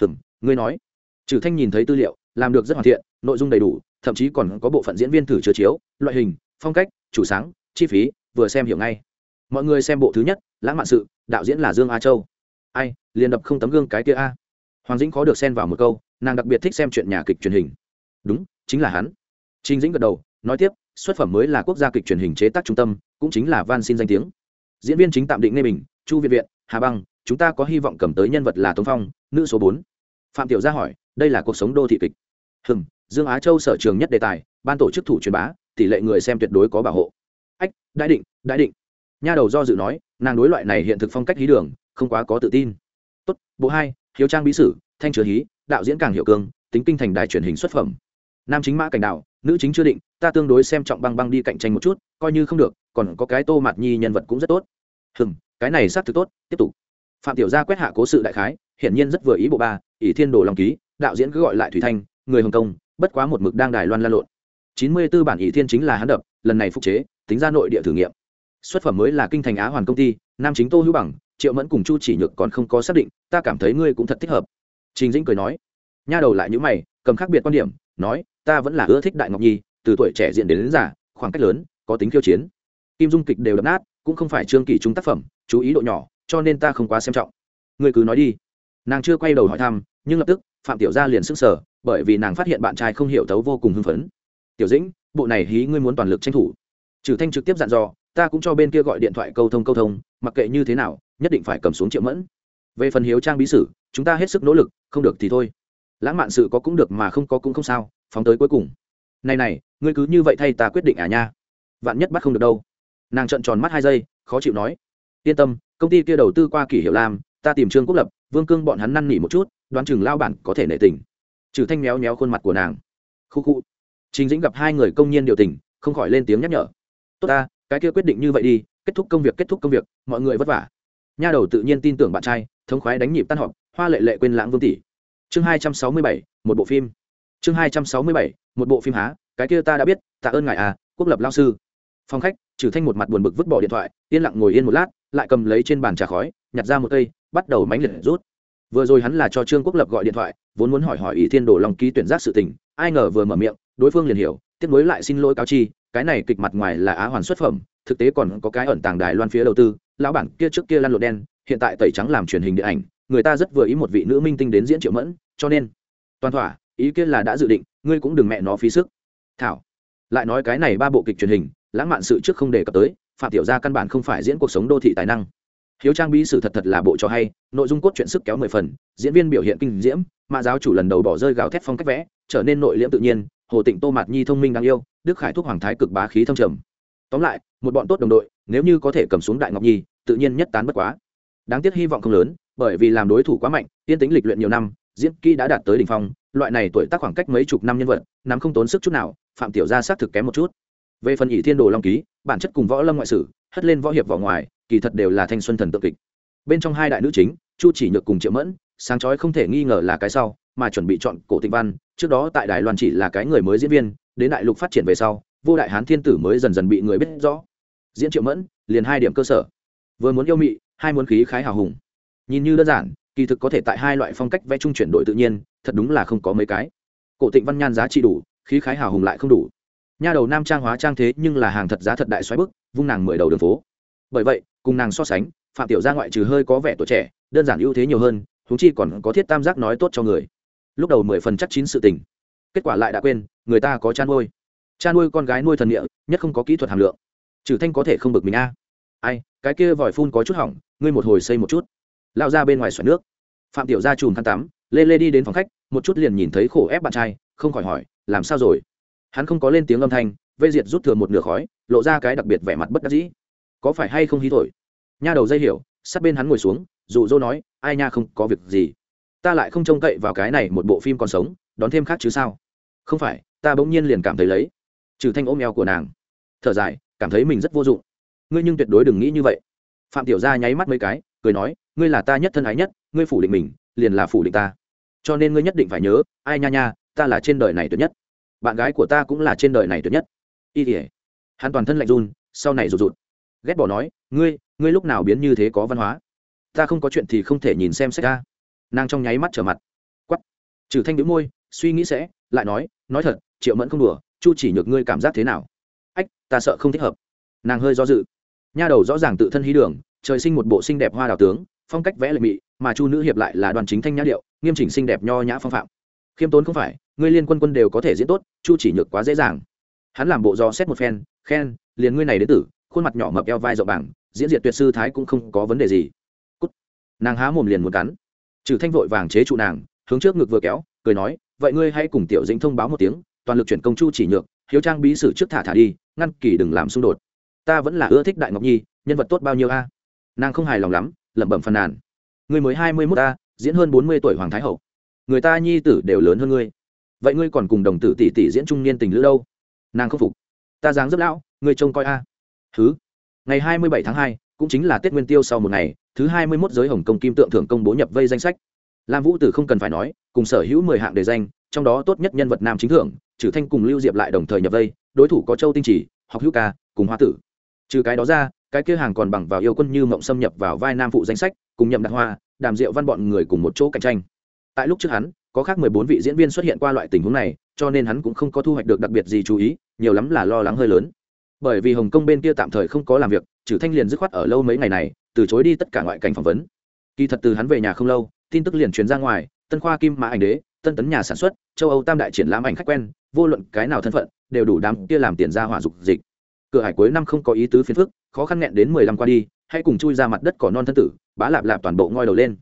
Hừm, ngươi nói. Trừ Thanh nhìn thấy tư liệu, làm được rất hoàn thiện, nội dung đầy đủ, thậm chí còn có bộ phận diễn viên thử chứa chiếu, loại hình, phong cách, chủ sáng, chi phí, vừa xem hiểu ngay. Mọi người xem bộ thứ nhất, Lãng mạn sự, đạo diễn là Dương A Châu. Ai, liền đập không tấm gương cái kia a. Hoàng Dĩnh khó được xen vào một câu, nàng đặc biệt thích xem chuyện nhà kịch truyền hình. Đúng, chính là hắn. Trình Dĩnh gật đầu, nói tiếp, xuất phẩm mới là quốc gia kịch truyền hình chế tác trung tâm cũng chính là van xin danh tiếng. Diễn viên chính tạm định nghe bình chu việt viện hà băng chúng ta có hy vọng cầm tới nhân vật là tống phong nữ số bốn. Phạm tiểu gia hỏi đây là cuộc sống đô thị kịch. Hừm dương á châu sở trường nhất đề tài ban tổ chức thủ truyền bá tỷ lệ người xem tuyệt đối có bảo hộ. Ách đại định đại định. Nha đầu do dự nói nàng đối loại này hiện thực phong cách hí đường không quá có tự tin. Tốt bộ hai hiếu trang bí sử thanh chứa hí đạo diễn càng hiệu cương, tính kinh thành đài truyền hình xuất phẩm. Nam chính mã cảnh đạo, nữ chính chưa định, ta tương đối xem trọng băng băng đi cạnh tranh một chút, coi như không được, còn có cái tô mạt nhi nhân vật cũng rất tốt. Hừm, cái này xác thực tốt, tiếp tục. Phạm tiểu gia quét hạ cố sự đại khái, hiển nhiên rất vừa ý bộ ba, ỷ thiên đồ lòng ký, đạo diễn cứ gọi lại thủy thanh, người hồng kông, bất quá một mực đang đài loan la lộn. Chín mươi 94 bản ỷ thiên chính là hắn đập, lần này phục chế, tính ra nội địa thử nghiệm. Xuất phẩm mới là kinh thành á hoàn công ty, nam chính tô hữu bằng, triệu mẫn cùng chu chỉ nhược còn không có xác định, ta cảm thấy ngươi cũng thật thích hợp trình dĩnh cười nói nha đầu lại như mày cầm khác biệt quan điểm nói ta vẫn là ưa thích đại ngọc nhi từ tuổi trẻ diện đến, đến già khoảng cách lớn có tính khiêu chiến. Kim dung kịch đều đập nát cũng không phải trương kỷ trung tác phẩm chú ý độ nhỏ cho nên ta không quá xem trọng. Người cứ nói đi. Nàng chưa quay đầu hỏi thăm nhưng lập tức phạm tiểu gia liền sững sờ, bởi vì nàng phát hiện bạn trai không hiểu thấu vô cùng hưng phấn. Tiểu dĩnh bộ này hí ngươi muốn toàn lực tranh thủ. Trừ thanh trực tiếp dặn dò ta cũng cho bên kia gọi điện thoại câu thông câu thông mặc kệ như thế nào nhất định phải cầm xuống triệu mẫn về phần hiếu trang bí sử, chúng ta hết sức nỗ lực, không được thì thôi. Lãng mạn sự có cũng được mà không có cũng không sao, phóng tới cuối cùng. Này này, ngươi cứ như vậy thay ta quyết định à nha. Vạn nhất bắt không được đâu. Nàng trợn tròn mắt hai giây, khó chịu nói. Yên tâm, công ty kia đầu tư qua kỷ hiệu lam, ta tìm trương quốc lập, vương cương bọn hắn năn nỉ một chút, đoán chừng lao bản có thể nể tình. Trừ thanh méo méo khuôn mặt của nàng. Khu khu. Trình dĩnh gặp hai người công nhân điều tình, không khỏi lên tiếng nhắc nhở. Tốt ta, cái kia quyết định như vậy đi, kết thúc công việc, kết thúc công việc, mọi người vất vả. Nha đầu tự nhiên tin tưởng bạn trai thống khoái đánh nhịp tan họp, hoa lệ lệ quên lãng vương tỷ. Chương hai trăm sáu mươi bảy, một bộ phim. Chương hai trăm sáu mươi bảy, một bộ phim há, cái kia ta đã biết, tạ ơn ngài à quốc lập lao sư. Phòng khách trừ thanh một mặt buồn bực vứt bỏ điện thoại, yên lặng ngồi yên một lát, lại cầm lấy trên bàn trà khói, nhặt ra một cây, bắt đầu mánh liệt rút. Vừa rồi hắn là cho trương quốc lập gọi điện thoại, vốn muốn hỏi hỏi ý thiên đồ lòng ký tuyển giác sự tình, ai ngờ vừa mở miệng, đối phương liền hiểu, tiếp nối lại xin lỗi cáo chi, cái này kịch mặt ngoài là á hoàn xuất phẩm, thực tế còn có cái ẩn tàng đài loan phía đầu tư, lão bản kia trước kia lăn lộn đen hiện tại tẩy trắng làm truyền hình điện ảnh, người ta rất vừa ý một vị nữ minh tinh đến diễn triệu mẫn, cho nên, toàn thỏa, ý kiến là đã dự định, ngươi cũng đừng mẹ nó phí sức. Thảo, lại nói cái này ba bộ kịch truyền hình, lãng mạn sự trước không đề cập tới, phạm tiểu gia căn bản không phải diễn cuộc sống đô thị tài năng. Hiếu trang bí sử thật thật là bộ cho hay, nội dung cốt truyện sức kéo mười phần, diễn viên biểu hiện kinh diễm mà giáo chủ lần đầu bỏ rơi gào thét phong cách vẽ, trở nên nội liễm tự nhiên, hồ tịnh, tô mạt nhi thông minh đáng yêu, đức khải thúc hoàng thái cực bá khí thâm trầm. Tóm lại, một bọn tốt đồng đội, nếu như có thể cầm xuống đại ngọc nhi, tự nhiên nhất tán bất quá đáng tiếc hy vọng không lớn, bởi vì làm đối thủ quá mạnh tiên tính lịch luyện nhiều năm, diễn kỹ đã đạt tới đỉnh phong, loại này tuổi tác khoảng cách mấy chục năm nhân vật, nắm không tốn sức chút nào, phạm tiểu gia xác thực kém một chút. Về phần ỷ thiên đồ long ký, bản chất cùng võ lâm ngoại sử, hất lên võ hiệp vỏ ngoài, kỳ thật đều là thanh xuân thần tự kịch. Bên trong hai đại nữ chính, chu chỉ nhược cùng triệu mẫn, sáng chói không thể nghi ngờ là cái sau, mà chuẩn bị chọn cổ tịnh văn, trước đó tại đài loan chỉ là cái người mới diễn viên, đến đại lục phát triển về sau, vô đại hán thiên tử mới dần dần bị người biết rõ. Diễn triệu mẫn, liền hai điểm cơ sở. Vừa muốn yêu mị hai muốn khí khái hào hùng. Nhìn như đơn giản, kỳ thực có thể tại hai loại phong cách vẽ chung chuyển đổi tự nhiên, thật đúng là không có mấy cái. Cổ tịnh văn nhan giá trị đủ, khí khái hào hùng lại không đủ. Nha đầu nam trang hóa trang thế nhưng là hàng thật giá thật đại xoáy bức, vung nàng mười đầu đường phố. Bởi vậy, cùng nàng so sánh, phạm tiểu gia ngoại trừ hơi có vẻ tuổi trẻ, đơn giản ưu thế nhiều hơn thúng chi còn có thiết tam giác nói tốt cho người. Lúc đầu mười phần chắc chín sự tình. Kết quả lại đã quên, người ta có chăn nuôi. Cha nuôi con gái nuôi thần địa, nhất không có kỹ thuật hàm lượng. Trừ thanh có thể không bực mình a. Ai, cái kia vòi phun có chút hỏng ngươi một hồi xây một chút. Lao ra bên ngoài xoài nước. Phạm tiểu gia chùm khăn tắm, lê lê đi đến phòng khách, một chút liền nhìn thấy khổ ép bạn trai, không khỏi hỏi, làm sao rồi? Hắn không có lên tiếng âm thanh, vây diệt rút thừa một nửa khói, lộ ra cái đặc biệt vẻ mặt bất đắc dĩ. Có phải hay không hí thổi nha đầu dây hiểu, sát bên hắn ngồi xuống, dụ dỗ nói, ai nha, không có việc gì. Ta lại không trông cậy vào cái này một bộ phim còn sống, đón thêm khác chứ sao? Không phải, ta bỗng nhiên liền cảm thấy lấy. Trừ thanh ôm eo của nàng. Thở dài, cảm thấy mình rất vô dụng. Ngươi nhưng tuyệt đối đừng nghĩ như vậy phạm tiểu gia nháy mắt mấy cái, cười nói, ngươi là ta nhất thân ái nhất, ngươi phủ định mình, liền là phủ định ta. Cho nên ngươi nhất định phải nhớ, ai nha nha, ta là trên đời này tuyệt nhất. Bạn gái của ta cũng là trên đời này tuyệt nhất. Y tỉa hắn toàn thân lạnh run, sau này rụt rụt. Ghét bỏ nói, ngươi ngươi lúc nào biến như thế có văn hóa? Ta không có chuyện thì không thể nhìn xem sách ta. nàng trong nháy mắt trở mặt. Quắp trừ thanh đĩu môi, suy nghĩ sẽ, lại nói nói thật, triệu mẫn không đùa, chu chỉ nhược ngươi cảm giác thế nào? Ách, ta sợ không thích hợp. Nàng hơi do dự nha đầu rõ ràng tự thân hí đường, trời sinh một bộ xinh đẹp hoa đào tướng, phong cách vẽ lệ mị, mà chu nữ hiệp lại là đoàn chính thanh nhã điệu, nghiêm chỉnh xinh đẹp nho nhã phong phạm. Khiêm tốn không phải, ngươi liên quân quân đều có thể diễn tốt, chu chỉ nhược quá dễ dàng. Hắn làm bộ do xét một phen, khen, liền ngươi này đến tử, khuôn mặt nhỏ mập eo vai rộng bảng, diễn diệt tuyệt sư thái cũng không có vấn đề gì. Cút. nàng há mồm liền muốn cắn. Trừ thanh vội vàng chế trụ nàng, hướng trước ngực vừa kéo, cười nói, vậy ngươi hãy cùng tiểu dĩnh thông báo một tiếng, toàn lực chuyển công chu chỉ nhược, hiếu trang bí sử trước thả thả đi, ngăn kỳ đừng làm xung đột ta vẫn là ưa thích đại ngọc nhi, nhân vật tốt bao nhiêu a? Nàng không hài lòng lắm, lẩm bẩm phàn nàn. Người mới hai mươi mốt ta, diễn hơn bốn mươi tuổi hoàng thái hậu. Người ta nhi tử đều lớn hơn ngươi. Vậy ngươi còn cùng đồng tử tỷ tỷ diễn trung niên tình lữ đâu? Nàng không phục. Ta dáng rất lão, ngươi trông coi a. À. thứ. Ngày hai mươi bảy tháng hai, cũng chính là tết nguyên tiêu sau một ngày, thứ hai mươi mốt giới hồng công kim tượng thưởng công bố nhập vây danh sách. Lam vũ tử không cần phải nói, cùng sở hữu mười hạng đề danh, trong đó tốt nhất nhân vật nam chính thưởng trừ thanh cùng lưu diệp lại đồng thời nhập vây, đối thủ có châu tinh chỉ, học hữu ca, cùng hoa tử trừ cái đó ra, cái kia hàng còn bằng vào yêu quân như mộng xâm nhập vào vai nam phụ danh sách, cùng nhậm đạt hoa, đàm diệu văn bọn người cùng một chỗ cạnh tranh. Tại lúc trước hắn, có khác mười bốn vị diễn viên xuất hiện qua loại tình huống này, cho nên hắn cũng không có thu hoạch được đặc biệt gì chú ý, nhiều lắm là lo lắng hơi lớn. Bởi vì hồng kông bên kia tạm thời không có làm việc trừ thanh liền dứt khoát ở lâu mấy ngày này, từ chối đi tất cả ngoại cảnh phỏng vấn. Kỳ thật từ hắn về nhà không lâu, tin tức liền truyền ra ngoài, tân khoa, kim mã ảnh đế, tân tấn nhà sản xuất, châu âu tam đại triển lãm ảnh khách quen, vô luận cái nào thân phận, đều đủ đám kia làm tiền ra hỏa dục dịch cửa hải cuối năm không có ý tứ phiền phức, khó khăn nghẹn đến mười lăm qua đi, hãy cùng chui ra mặt đất cỏ non thân tử, bá lạp lạp toàn bộ ngoi đầu lên.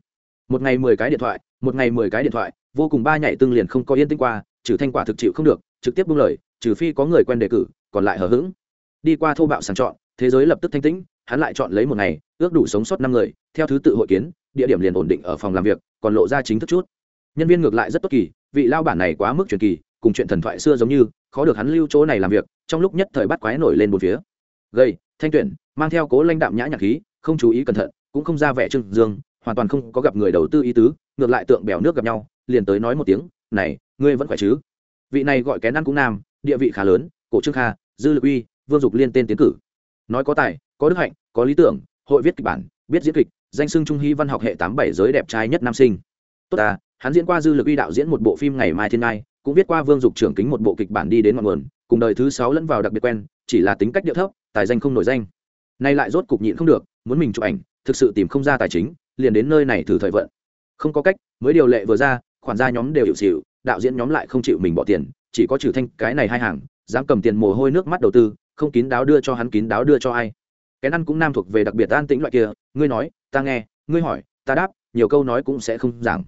Một ngày mười cái điện thoại, một ngày mười cái điện thoại, vô cùng ba nhảy tương liền không có yên tĩnh qua, trừ thanh quả thực chịu không được, trực tiếp buông lời, trừ phi có người quen đề cử, còn lại hờ hững. Đi qua thô bạo sàng chọn, thế giới lập tức thanh tĩnh, hắn lại chọn lấy một ngày, ước đủ sống sót năm người, theo thứ tự hội kiến, địa điểm liền ổn định ở phòng làm việc, còn lộ ra chính thức chút. Nhân viên ngược lại rất tốt kỳ, vị lao bản này quá mức truyền kỳ cùng chuyện thần thoại xưa giống như, khó được hắn lưu chỗ này làm việc, trong lúc nhất thời bắt quái nổi lên một phía. Gây thanh tuyển, mang theo cố lãnh đạm nhã nhạc khí, không chú ý cẩn thận, cũng không ra vẻ trưng dương, hoàn toàn không có gặp người đầu tư ý tứ, ngược lại tượng bèo nước gặp nhau, liền tới nói một tiếng, này, ngươi vẫn khỏe chứ? Vị này gọi kén ăn cũng nam, địa vị khá lớn, cổ trương kha, dư lực uy, vương dục liên tên tiến cử. Nói có tài, có đức hạnh, có lý tưởng, hội viết kịch bản, biết diễn kịch, danh xưng trung hy văn học hệ tám bảy giới đẹp trai nhất nam sinh. Tốt à hắn diễn qua dư lực uy đạo diễn một bộ phim ngày mai thiên ngai cũng viết qua vương dục trưởng kính một bộ kịch bản đi đến ngọn nguồn, cùng đời thứ sáu lẫn vào đặc biệt quen, chỉ là tính cách điệu thấp, tài danh không nổi danh. Nay lại rốt cục nhịn không được, muốn mình chụp ảnh, thực sự tìm không ra tài chính, liền đến nơi này thử thời vận. Không có cách, mới điều lệ vừa ra, khoản gia nhóm đều hiệu xịu đạo diễn nhóm lại không chịu mình bỏ tiền, chỉ có trừ thanh cái này hai hàng, dám cầm tiền mồ hôi nước mắt đầu tư, không kín đáo đưa cho hắn kín đáo đưa cho ai. Cái ăn cũng nam thuộc về đặc biệt an tĩnh loại kia, ngươi nói, ta nghe, ngươi hỏi, ta đáp, nhiều câu nói cũng sẽ không giảng.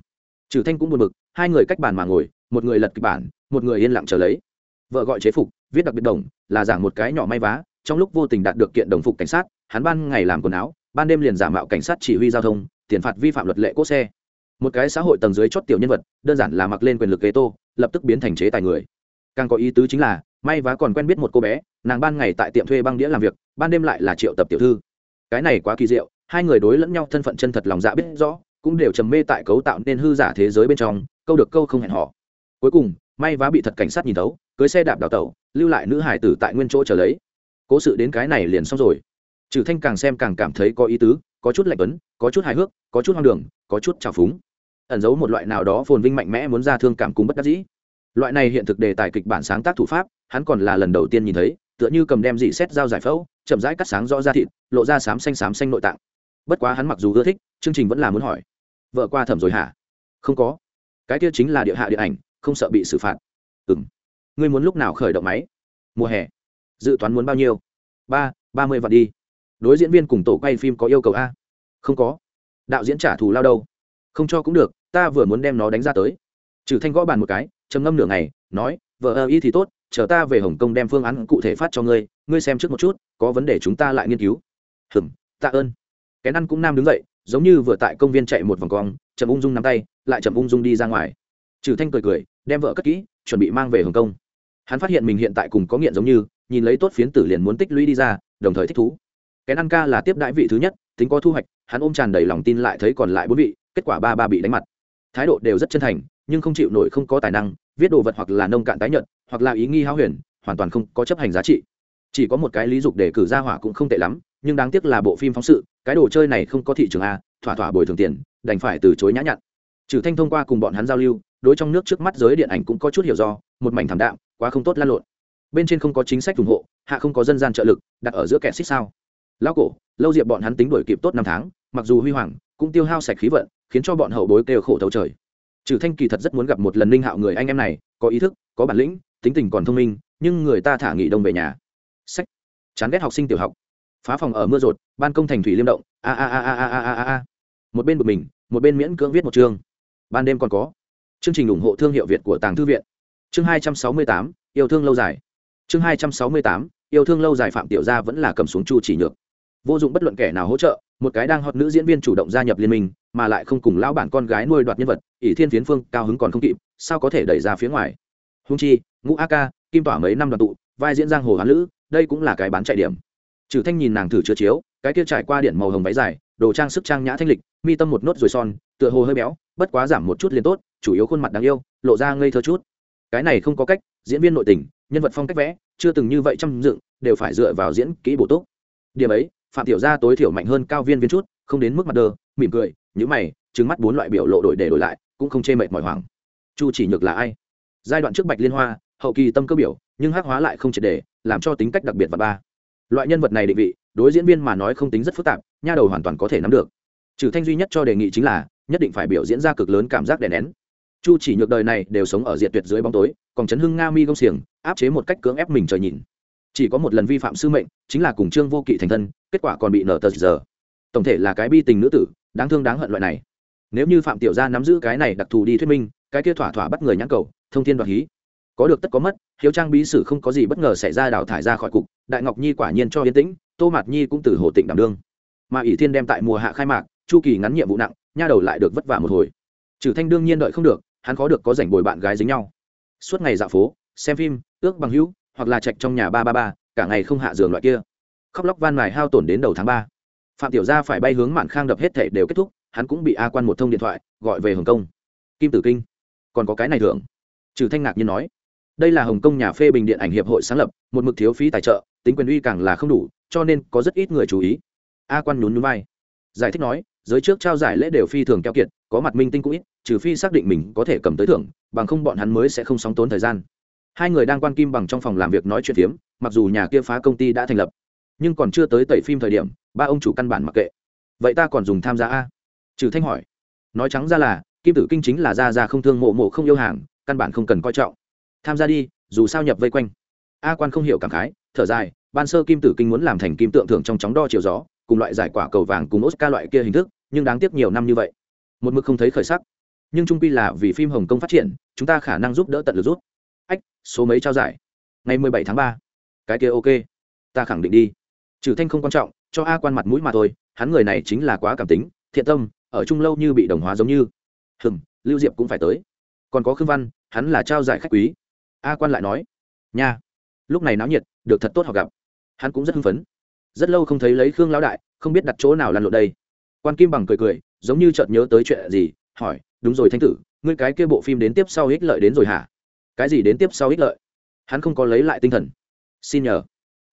Trừ thanh cũng buồn bực, hai người cách bàn mà ngồi một người lật kịch bản, một người yên lặng chờ lấy. Vợ gọi chế phục, viết đặc biệt đồng, là giảng một cái nhỏ may vá, trong lúc vô tình đạt được kiện đồng phục cảnh sát, hắn ban ngày làm quần áo, ban đêm liền giả mạo cảnh sát chỉ huy giao thông, tiền phạt vi phạm luật lệ cốt xe. Một cái xã hội tầng dưới chót tiểu nhân vật, đơn giản là mặc lên quyền lực kế tô, lập tức biến thành chế tài người. Càng có ý tứ chính là, may vá còn quen biết một cô bé, nàng ban ngày tại tiệm thuê băng đĩa làm việc, ban đêm lại là triệu tập tiểu thư. Cái này quá kỳ diệu, hai người đối lẫn nhau thân phận chân thật lòng dạ biết rõ, cũng đều trầm mê tại cấu tạo nên hư giả thế giới bên trong, câu được câu không hẹn họ cuối cùng, may vá bị thật cảnh sát nhìn thấu, cưới xe đạp đào tẩu, lưu lại nữ hải tử tại nguyên chỗ chờ lấy. Cố sự đến cái này liền xong rồi. Trừ thanh càng xem càng cảm thấy có ý tứ, có chút lạnh tuấn, có chút hài hước, có chút hoang đường, có chút trào phúng. Ẩn giấu một loại nào đó phồn vinh mạnh mẽ muốn ra thương cảm cùng bất đắc dĩ. Loại này hiện thực đề tài kịch bản sáng tác thủ pháp, hắn còn là lần đầu tiên nhìn thấy, tựa như cầm đem dị xét dao giải phẫu, chậm rãi cắt sáng rõ ra thịt, lộ ra xám xanh xám xanh nội tạng. Bất quá hắn mặc dù ưa thích, chương trình vẫn là muốn hỏi. Vợ qua thẩm rồi hả? Không có. Cái kia chính là địa hạ điện ảnh không sợ bị xử phạt. Ừ m ngươi muốn lúc nào khởi động máy? Mùa hè. Dự toán muốn bao nhiêu? Ba ba mươi vạn đi. Đối diễn viên cùng tổ quay phim có yêu cầu a? Không có. Đạo diễn trả thù lao đâu? Không cho cũng được, ta vừa muốn đem nó đánh ra tới. Trừ thanh gõ bàn một cái, trầm ngâm nửa ngày, nói, vợ ơ y thì tốt, chờ ta về hồng kông đem phương án cụ thể phát cho ngươi ngươi xem trước một chút, có vấn đề chúng ta lại nghiên cứu. Hừm, tạ ơn. Cái ăn cũng nam đứng dậy, giống như vừa tại công viên chạy một vòng cong, chậm ung dung nắm tay, lại chậm ung dung đi ra ngoài. Trừ thanh cười cười đem vợ cất kỹ, chuẩn bị mang về hồng kông. Hắn phát hiện mình hiện tại cùng có nghiện giống như, nhìn lấy tốt phiến tử liền muốn tích lũy đi ra, đồng thời thích thú. Cái ăn ca là tiếp đại vị thứ nhất, tính có thu hoạch, hắn ôm tràn đầy lòng tin lại thấy còn lại bốn vị, kết quả ba ba bị đánh mặt. Thái độ đều rất chân thành, nhưng không chịu nổi không có tài năng, viết đồ vật hoặc là nông cạn tái nhận hoặc là ý nghi háo huyền, hoàn toàn không có chấp hành giá trị. Chỉ có một cái lý dục để cử ra hỏa cũng không tệ lắm, nhưng đáng tiếc là bộ phim phóng sự, cái đồ chơi này không có thị trường a, thỏa thỏa bồi thường tiền, đành phải từ chối nhã nhặn. Trừ thanh thông qua cùng bọn hắn giao lưu đối trong nước trước mắt giới điện ảnh cũng có chút hiểu do, một mảnh thảm đạm, quá không tốt lan lộn. Bên trên không có chính sách ủng hộ, hạ không có dân gian trợ lực, đặt ở giữa kẻ xích sao. Lão cổ, lâu diệp bọn hắn tính đổi kịp tốt năm tháng, mặc dù huy hoàng, cũng tiêu hao sạch khí vận, khiến cho bọn hậu bối kêu khổ thấu trời. Trừ thanh kỳ thật rất muốn gặp một lần ninh hạo người anh em này, có ý thức, có bản lĩnh, tính tình còn thông minh, nhưng người ta thả nghỉ đông về nhà. Sách. Chán ghét học sinh tiểu học. Phá phòng ở mưa rột, ban công thành thủy liêm động. A a a a a a a a. Một bên bực mình, một bên miễn cưỡng viết một chương. Ban đêm còn có chương trình ủng hộ thương hiệu việt của tàng thư viện. Chương hai trăm sáu mươi tám, yêu thương lâu dài. Chương hai trăm sáu mươi tám, yêu thương lâu dài phạm tiểu gia vẫn là cầm xuống chu chỉ nhược. Vô dụng bất luận kẻ nào hỗ trợ, một cái đang hot nữ diễn viên chủ động gia nhập liên minh, mà lại không cùng lão bản con gái nuôi đoạt nhân vật, ỷ thiên phiến phương, cao hứng còn không kịp, sao có thể đẩy ra phía ngoài? Hung chi, ngũ a ca, kim tỏa mấy năm đoàn tụ, vai diễn giang hồ hán lữ, đây cũng là cái bán chạy điểm. Trừ thanh nhìn nàng thử chứa chiếu, cái kia trải qua điện màu hồng váy dài, đồ trang sức trang nhã thanh lịch, mi tâm một nốt rồi son, tựa hồ hơi béo, bất quá giảm một chút liền tốt chủ yếu khuôn mặt đáng yêu, lộ ra ngây thơ chút. Cái này không có cách, diễn viên nội tình, nhân vật phong cách vẽ, chưa từng như vậy chăm dựng, đều phải dựa vào diễn kỹ bổ túc. Điểm ấy, phạm tiểu gia tối thiểu mạnh hơn cao viên viên chút, không đến mức mặt đơ mỉm cười những mày trứng mắt bốn loại biểu lộ đổi để đổi lại, cũng không chê mệt mỏi hoảng. Chu chỉ nhược là ai? Giai đoạn trước bạch liên hoa, hậu kỳ tâm cơ biểu, nhưng hắc hóa lại không triệt đề làm cho tính cách đặc biệt và ba. Loại nhân vật này định vị, đối diễn viên mà nói không tính rất phức tạp, nha đầu hoàn toàn có thể nắm được. Trừ thanh duy nhất cho đề nghị chính là, nhất định phải biểu diễn ra cực lớn cảm giác đè nén chu chỉ nhược đời này đều sống ở diệt tuyệt dưới bóng tối, còn chấn hưng nga mi công xiềng, áp chế một cách cưỡng ép mình trời nhìn. Chỉ có một lần vi phạm sư mệnh, chính là cùng trương vô kỵ thành thân, kết quả còn bị nở tờ giờ. Tổng thể là cái bi tình nữ tử, đáng thương đáng hận loại này. Nếu như phạm tiểu gia nắm giữ cái này đặc thù đi thuyết minh, cái kia thỏa thỏa bắt người nhãn cầu, thông thiên đoạt hí. Có được tất có mất, hiếu trang bí sử không có gì bất ngờ xảy ra đào thải ra khỏi cục, đại ngọc nhi quả nhiên cho yên tĩnh, tô mạt nhi cũng từ hồ tịnh đảm đương. Mà ỷ thiên đem tại mùa hạ khai mạc, chu kỳ ngắn nhiệm vụ nặng, nha đầu lại được vất vả một hồi. Trừ thanh đương nhiên đợi không được hắn khó được có rảnh bồi bạn gái dính nhau. Suốt ngày dạo phố, xem phim, ước bằng hữu, hoặc là trạch trong nhà ba ba ba, cả ngày không hạ giường loại kia. Khóc lóc van mài hao tổn đến đầu tháng ba. Phạm tiểu gia phải bay hướng mạn khang đập hết thể đều kết thúc, hắn cũng bị a quan một thông điện thoại, gọi về hồng kông. Kim tử kinh. Còn có cái này thưởng. Trừ thanh ngạc nhiên nói, đây là hồng kông nhà phê bình điện ảnh hiệp hội sáng lập, một mực thiếu phí tài trợ, tính quyền uy càng là không đủ, cho nên có rất ít người chú ý. A quan nhún nhún vai. Giải thích nói giới trước trao giải lễ đều phi thường keo kiệt, có mặt minh tinh cũng ít, trừ phi xác định mình có thể cầm tới thưởng, bằng không bọn hắn mới sẽ không sóng tốn thời gian. Hai người đang quan kim bằng trong phòng làm việc nói chuyện phiếm, mặc dù nhà kia phá công ty đã thành lập, nhưng còn chưa tới tẩy phim thời điểm, ba ông chủ căn bản mặc kệ. Vậy ta còn dùng tham gia a? Trừ thanh hỏi. Nói trắng ra là, kim tử kinh chính là ra ra không thương mộ mộ không yêu hàng, căn bản không cần coi trọng. Tham gia đi, dù sao nhập vây quanh. A quan không hiểu cảm khái, thở dài, ban sơ kim tử kinh muốn làm thành kim tượng thưởng trong chóng đo chiều gió, cùng loại giải quả cầu vàng cùng oscar loại kia hình thức nhưng đáng tiếc nhiều năm như vậy. Một mực không thấy khởi sắc. Nhưng trung pi là vì phim hồng kông phát triển, chúng ta khả năng giúp đỡ tận lực rút ách, số mấy trao giải? Ngày mười bảy tháng ba. Cái kia ok. Ta khẳng định đi. Trừ thanh không quan trọng, cho a quan mặt mũi mà thôi, hắn người này chính là quá cảm tính, thiện tâm, ở chung lâu như bị đồng hóa giống như. Hừng lưu diệp cũng phải tới. Còn có khương văn, hắn là trao giải khách quý. A quan lại nói, nha, lúc này náo nhiệt, được thật tốt họ gặp. Hắn cũng rất hưng phấn. Rất lâu không thấy lấy khương lão đại, không biết đặt chỗ nào lăn lộn đây quan kim bằng cười cười, giống như chợt nhớ tới chuyện gì, hỏi, đúng rồi thanh tử, ngươi cái kia bộ phim đến tiếp sau ích lợi đến rồi hả? Cái gì đến tiếp sau ích lợi? Hắn không có lấy lại tinh thần. Xin nhờ.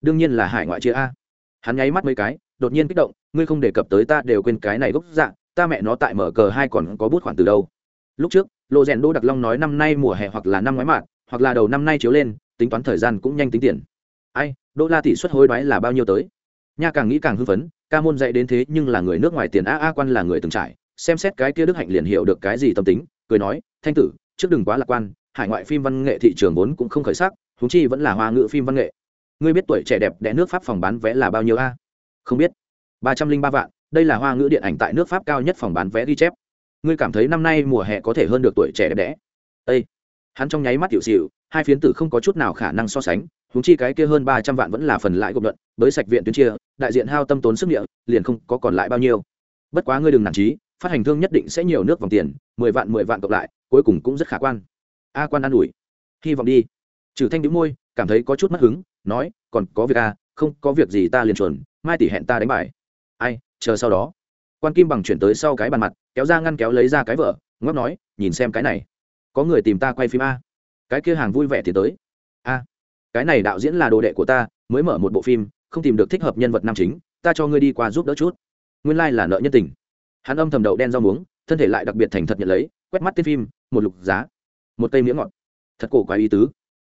Đương nhiên là hải ngoại chia a. Hắn nháy mắt mấy cái, đột nhiên kích động, ngươi không đề cập tới ta đều quên cái này gốc dạng ta mẹ nó tại mở cờ hai còn có bút khoản từ đâu? Lúc trước lộ rèn đô đặc long nói năm nay mùa hè hoặc là năm ngoái mạn hoặc là đầu năm nay chiếu lên, tính toán thời gian cũng nhanh tính tiền. Ai, đô la tỷ suất hối đoái là bao nhiêu tới? Nha càng nghĩ càng hưng phấn, ca môn dạy đến thế nhưng là người nước ngoài tiền a a quan là người từng trải, xem xét cái kia đức hạnh liền hiểu được cái gì tâm tính, cười nói, thanh tử, trước đừng quá lạc quan, hải ngoại phim văn nghệ thị trường vốn cũng không khởi sắc húng chi vẫn là hoa ngữ phim văn nghệ. Ngươi biết tuổi trẻ đẹp đẽ nước pháp phòng bán vé là bao nhiêu a? Không biết. Ba trăm linh ba vạn, đây là hoa ngữ điện ảnh tại nước pháp cao nhất phòng bán vé ghi chép. Ngươi cảm thấy năm nay mùa hè có thể hơn được tuổi trẻ đẹp đẽ? Ây hắn trong nháy mắt tiểu xịu hai phiến tử không có chút nào khả năng so sánh húng chi cái kia hơn ba trăm vạn vẫn là phần lãi gộp luận, với sạch viện tuyến chia đại diện hao tâm tốn sức địa liền không có còn lại bao nhiêu. Bất quá ngươi đừng nản trí phát hành thương nhất định sẽ nhiều nước vòng tiền mười vạn mười vạn cộng lại cuối cùng cũng rất khả quan. A quan an ủi. Hy vọng đi. Trừ thanh đĩu môi cảm thấy có chút mất hứng nói còn có việc a à, không có việc gì ta liền chuẩn mai tỷ hẹn ta đánh bài. Ai chờ sau đó. Quan kim bằng chuyển tới sau cái bàn mặt kéo ra ngăn kéo lấy ra cái vợ ngóc nói nhìn xem cái này. Có người tìm ta quay phim a. Cái kia hàng vui vẻ thì tới. A cái này đạo diễn là đồ đệ của ta mới mở một bộ phim không tìm được thích hợp nhân vật nam chính, ta cho ngươi đi qua giúp đỡ chút. Nguyên lai、like、là nợ nhân tình. Hắn âm thầm đậu đen rau muống, thân thể lại đặc biệt thành thật nhận lấy, quét mắt tên phim, một lục giá, một cây miếng ngọt. Thật cổ quá ý tứ.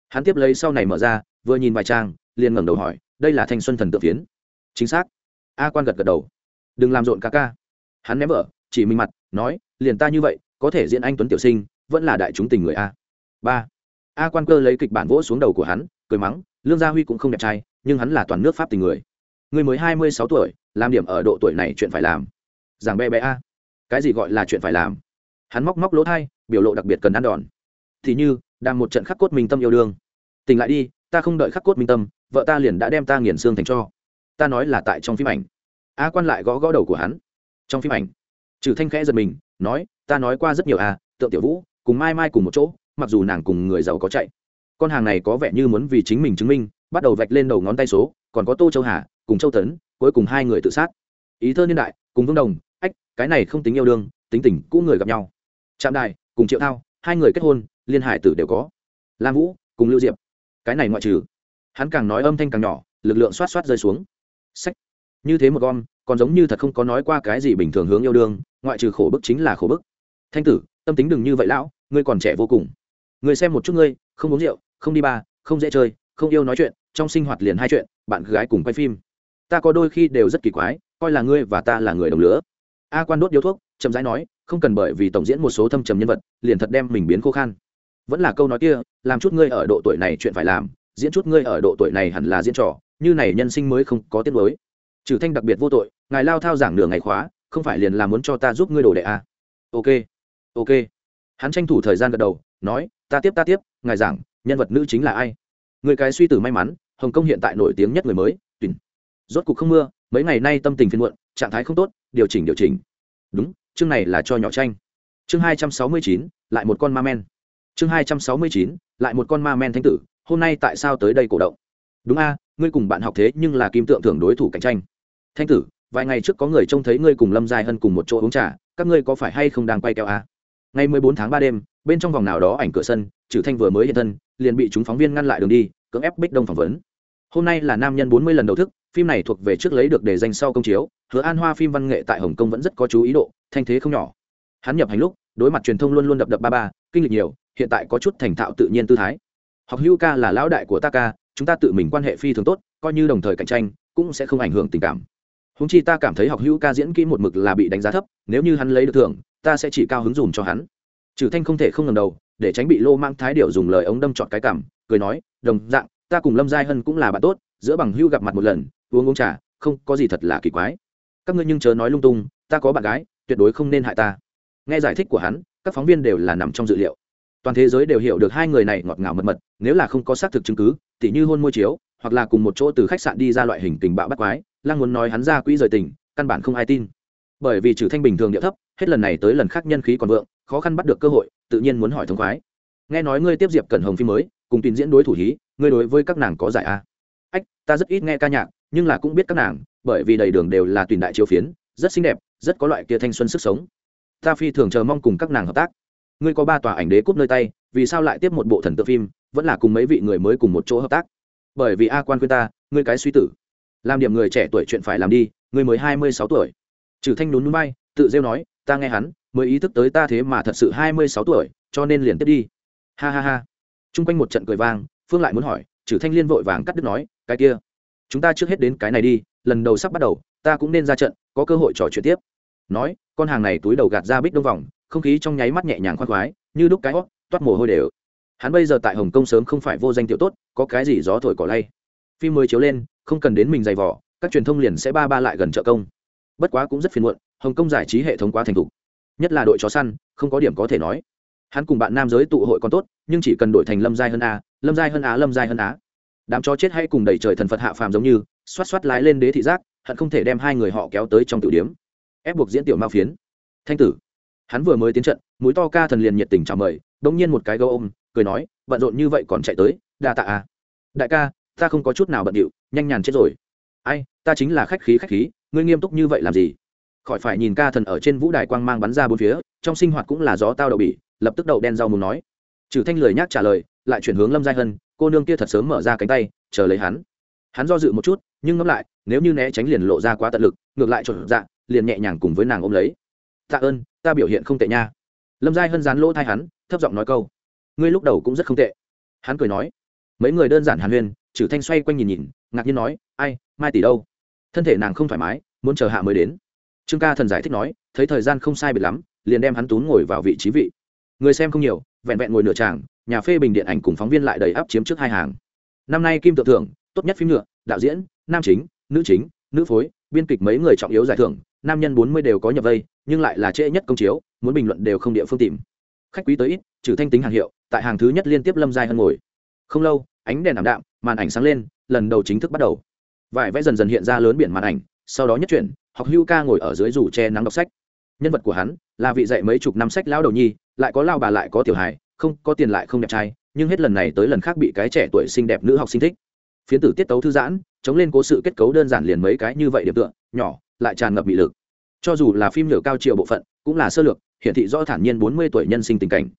Hắn tiếp lấy sau này mở ra, vừa nhìn vài trang, liền ngẩng đầu hỏi, đây là thanh xuân thần tự phiến. Chính xác. A quan gật gật đầu. Đừng làm rộn ca ca. Hắn ném vợ, chỉ mình mặt, nói, liền ta như vậy, có thể diễn anh tuấn tiểu sinh, vẫn là đại chúng tình người a. Ba. A quan cơ lấy kịch bản vỗ xuống đầu của hắn, cười mắng, lương gia huy cũng không đẹp trai nhưng hắn là toàn nước pháp tình người. Người mới hai mươi sáu tuổi, làm điểm ở độ tuổi này chuyện phải làm. Giảng bé bé a. Cái gì gọi là chuyện phải làm? Hắn móc móc lỗ thai, biểu lộ đặc biệt cần ăn đòn. Thì như, đang một trận khắc cốt minh tâm yêu đương. Tỉnh lại đi, ta không đợi khắc cốt minh tâm, vợ ta liền đã đem ta nghiền xương thành cho. Ta nói là tại trong phim ảnh. A quan lại gõ gõ đầu của hắn. Trong phim ảnh, trừ thanh khẽ giật mình, nói, ta nói qua rất nhiều à tượng tiểu vũ, cùng mai mai cùng một chỗ, mặc dù nàng cùng người giàu có chạy. Con hàng này có vẻ như muốn vì chính mình chứng minh bắt đầu vạch lên đầu ngón tay số, còn có tô châu hà, cùng châu tấn, cuối cùng hai người tự sát. Ý thơ niên đại, cùng vương đồng, ách, cái này không tính yêu đương, tính tình cũ người gặp nhau. Trạm đài, cùng triệu thao, hai người kết hôn, liên hải tử đều có. Lam vũ, cùng lưu diệp. Cái này ngoại trừ. Hắn càng nói âm thanh càng nhỏ, lực lượng xoát xoát rơi xuống. Sách như thế một gom, còn giống như thật không có nói qua cái gì bình thường hướng yêu đương, ngoại trừ khổ bức chính là khổ bức. Thanh tử, tâm tính đừng như vậy lão, ngươi còn trẻ vô cùng. Người xem một chút ngươi, không uống rượu, không đi ba, không dễ chơi, không yêu nói chuyện trong sinh hoạt liền hai chuyện, bạn gái cùng quay phim. Ta có đôi khi đều rất kỳ quái, coi là ngươi và ta là người đồng lứa. A quan đốt điếu thuốc, chậm rãi nói, không cần bởi vì tổng diễn một số thâm trầm nhân vật, liền thật đem mình biến khô khan. Vẫn là câu nói kia, làm chút ngươi ở độ tuổi này chuyện phải làm, diễn chút ngươi ở độ tuổi này hẳn là diễn trò, như này nhân sinh mới không có tiết mới trừ thanh đặc biệt vô tội, ngài lao thao giảng nửa ngày khóa, không phải liền là muốn cho ta giúp ngươi đồ đệ à. ok ok. Hắn tranh thủ thời gian gật đầu, nói, ta tiếp ta tiếp, ngài giảng, nhân vật nữ chính là ai? Người cái suy tử may mắn, hồng kông hiện tại nổi tiếng nhất người mới, tuyển. Rốt cục không mưa, mấy ngày nay tâm tình phiên muộn, trạng thái không tốt, điều chỉnh điều chỉnh. Đúng, chương này là cho nhỏ tranh. Chương hai trăm sáu mươi chín, lại một con ma men. Chương hai trăm sáu mươi chín, lại một con ma men thanh tử, hôm nay tại sao tới đây cổ động? Đúng a, ngươi cùng bạn học thế nhưng là kim tượng thưởng đối thủ cạnh tranh. Thanh tử, vài ngày trước có người trông thấy ngươi cùng lâm giai hân cùng một chỗ uống trà, các ngươi có phải hay không đang quay keo a à? Ngày mười bốn tháng 3 đêm, bên trong vòng nào đó ảnh cửa sân trừ thanh vừa mới hiện thân, liền bị chúng phóng viên ngăn lại đường đi, cưỡng ép bích đông phỏng vấn. Hôm nay là nam nhân bốn mươi lần đầu thức, phim này thuộc về trước lấy được đề danh sau công chiếu, hứa an hoa phim văn nghệ tại hồng kông vẫn rất có chú ý độ, thanh thế không nhỏ. Hắn nhập hành lúc, đối mặt truyền thông luôn luôn đập đập ba ba, kinh lịch nhiều, hiện tại có chút thành thạo tự nhiên tư thái. Học hữu ca là lão đại của ta ca, chúng ta tự mình quan hệ phi thường tốt, coi như đồng thời cạnh tranh, cũng sẽ không ảnh hưởng tình cảm. Húng chi ta cảm thấy học hữu ca diễn kỹ một mực là bị đánh giá thấp, nếu như hắn lấy được thưởng ta sẽ chỉ cao hứng dùm cho hắn. Trừ thanh không thể không ngầm đầu, để tránh bị lô mang thái điệu dùng lời ống đâm trọt cái cảm cười nói, đồng dạng, ta cùng lâm giai hân cũng là bạn tốt, giữa bằng hữu gặp mặt một lần, uống uống trà, không có gì thật là kỳ quái. Các ngươi nhưng chớ nói lung tung, ta có bạn gái, tuyệt đối không nên hại ta. Nghe giải thích của hắn, các phóng viên đều là nằm trong dự liệu. Toàn thế giới đều hiểu được hai người này ngọt ngào mật mật, nếu là không có xác thực chứng cứ, tỉ như hôn môi chiếu, hoặc là cùng một chỗ từ khách sạn đi ra loại hình tình bạo bắt quái lan muốn nói hắn ra quỹ rời tình, căn bản không ai tin bởi vì trừ thanh bình thường địa thấp, hết lần này tới lần khác nhân khí còn vượng, khó khăn bắt được cơ hội, tự nhiên muốn hỏi thông khoái. Nghe nói ngươi tiếp diệp cẩn hồng phim mới, cùng tuyển diễn đối thủ hí, ngươi đối với các nàng có giải a? Ách, ta rất ít nghe ca nhạc, nhưng là cũng biết các nàng, bởi vì đầy đường đều là tuyển đại chiếu phiến, rất xinh đẹp, rất có loại kia thanh xuân sức sống. Ta phi thường chờ mong cùng các nàng hợp tác. Ngươi có ba tòa ảnh đế cúp nơi tay, vì sao lại tiếp một bộ thần tượng phim, vẫn là cùng mấy vị người mới cùng một chỗ hợp tác? Bởi vì a quan khuyên ta, ngươi cái suy tử. Làm điểm người trẻ tuổi chuyện phải làm đi, ngươi mới hai mươi sáu tuổi trừ thanh nhún núi bay, tự rêu nói, ta nghe hắn, mới ý thức tới ta thế mà thật sự hai mươi sáu tuổi, cho nên liền tiếp đi. Ha ha ha. Chung quanh một trận cười vang, phương lại muốn hỏi, trừ thanh liên vội vàng cắt đứt nói, cái kia, chúng ta trước hết đến cái này đi, lần đầu sắp bắt đầu, ta cũng nên ra trận, có cơ hội trò chuyện tiếp. Nói, con hàng này túi đầu gạt ra bích đông vòng, không khí trong nháy mắt nhẹ nhàng khoan khoái, như đúc cái hót, toát mồ hôi đều. Hắn bây giờ tại hồng kông sớm không phải vô danh tiểu tốt, có cái gì gió thổi cỏ lay. Phim mới chiếu lên, không cần đến mình giày vỏ các truyền thông liền sẽ ba ba lại gần trợ công bất quá cũng rất phiền muộn, hồng kông giải trí hệ thống quá thành thục. Nhất là đội chó săn, không có điểm có thể nói. Hắn cùng bạn nam giới tụ hội còn tốt, nhưng chỉ cần đổi thành lâm giai hơn a, lâm giai hơn á lâm giai hơn á đám chó chết hay cùng đẩy trời thần phật hạ phàm giống như, xoát xoát lái lên đế thị giác, hận không thể đem hai người họ kéo tới trong tiểu điếm ép buộc diễn tiểu mao phiến. Thanh tử. Hắn vừa mới tiến trận, mũi to ca thần liền nhiệt tình chào mời đông nhiên một cái gấu ôm, cười nói, bận rộn như vậy còn chạy tới, đa tạ à đại ca, ta không có chút nào bận điệu, nhanh nhàn chết rồi. Ai, ta chính là khách khí khách khí ngươi nghiêm túc như vậy làm gì? Khỏi phải nhìn ca thần ở trên vũ đài quang mang bắn ra bốn phía, trong sinh hoạt cũng là gió tao đậu bỉ, lập tức đậu đen rau muốn nói. Trừ thanh lười nhác trả lời, lại chuyển hướng lâm giai hân, cô nương kia thật sớm mở ra cánh tay, chờ lấy hắn. Hắn do dự một chút, nhưng ngẫm lại, nếu như né tránh liền lộ ra quá tận lực, ngược lại trộn dạ liền nhẹ nhàng cùng với nàng ôm lấy. Tạ ơn, ta biểu hiện không tệ nha. Lâm giai hân dán lỗ thai hắn, thấp giọng nói câu. Ngươi lúc đầu cũng rất không tệ. Hắn cười nói. Mấy người đơn giản hàn huyên trừ thanh xoay quanh nhìn nhìn, ngạc nhiên nói, ai, mai tỷ đâu? Thân thể nàng không thoải mái, muốn chờ hạ mới đến. Trương ca thần giải thích nói, thấy thời gian không sai biệt lắm, liền đem hắn tún ngồi vào vị trí vị. Người xem không nhiều, vẹn vẹn ngồi nửa tràng, nhà phê bình điện ảnh cùng phóng viên lại đầy áp chiếm trước hai hàng. Năm nay kim tự thưởng, tốt nhất phim nhựa, đạo diễn, nam chính, nữ chính, nữ phối, biên kịch mấy người trọng yếu giải thưởng, nam nhân bốn mươi đều có nhập vây, nhưng lại là trễ nhất công chiếu, muốn bình luận đều không địa phương tìm. Khách quý tới ít, trừ thanh tính hàng hiệu, tại hàng thứ nhất liên tiếp lâm giai hơn ngồi. Không lâu, ánh đèn ảm đạm, màn ảnh sáng lên, lần đầu chính thức bắt đầu vải vẽ dần dần hiện ra lớn biển màn ảnh, sau đó nhất chuyển, học hưu ca ngồi ở dưới rủ che nắng đọc sách. Nhân vật của hắn là vị dạy mấy chục năm sách lão đầu nhi, lại có lao bà lại có tiểu hài, không, có tiền lại không đẹp trai, nhưng hết lần này tới lần khác bị cái trẻ tuổi xinh đẹp nữ học sinh thích. Phiến tử tiết tấu thư giãn, chống lên cố sự kết cấu đơn giản liền mấy cái như vậy điểm tựa, nhỏ, lại tràn ngập bị lực. Cho dù là phim lửa cao triệu bộ phận, cũng là sơ lược, hiển thị rõ thản nhiên bốn mươi tuổi nhân sinh tình cảnh.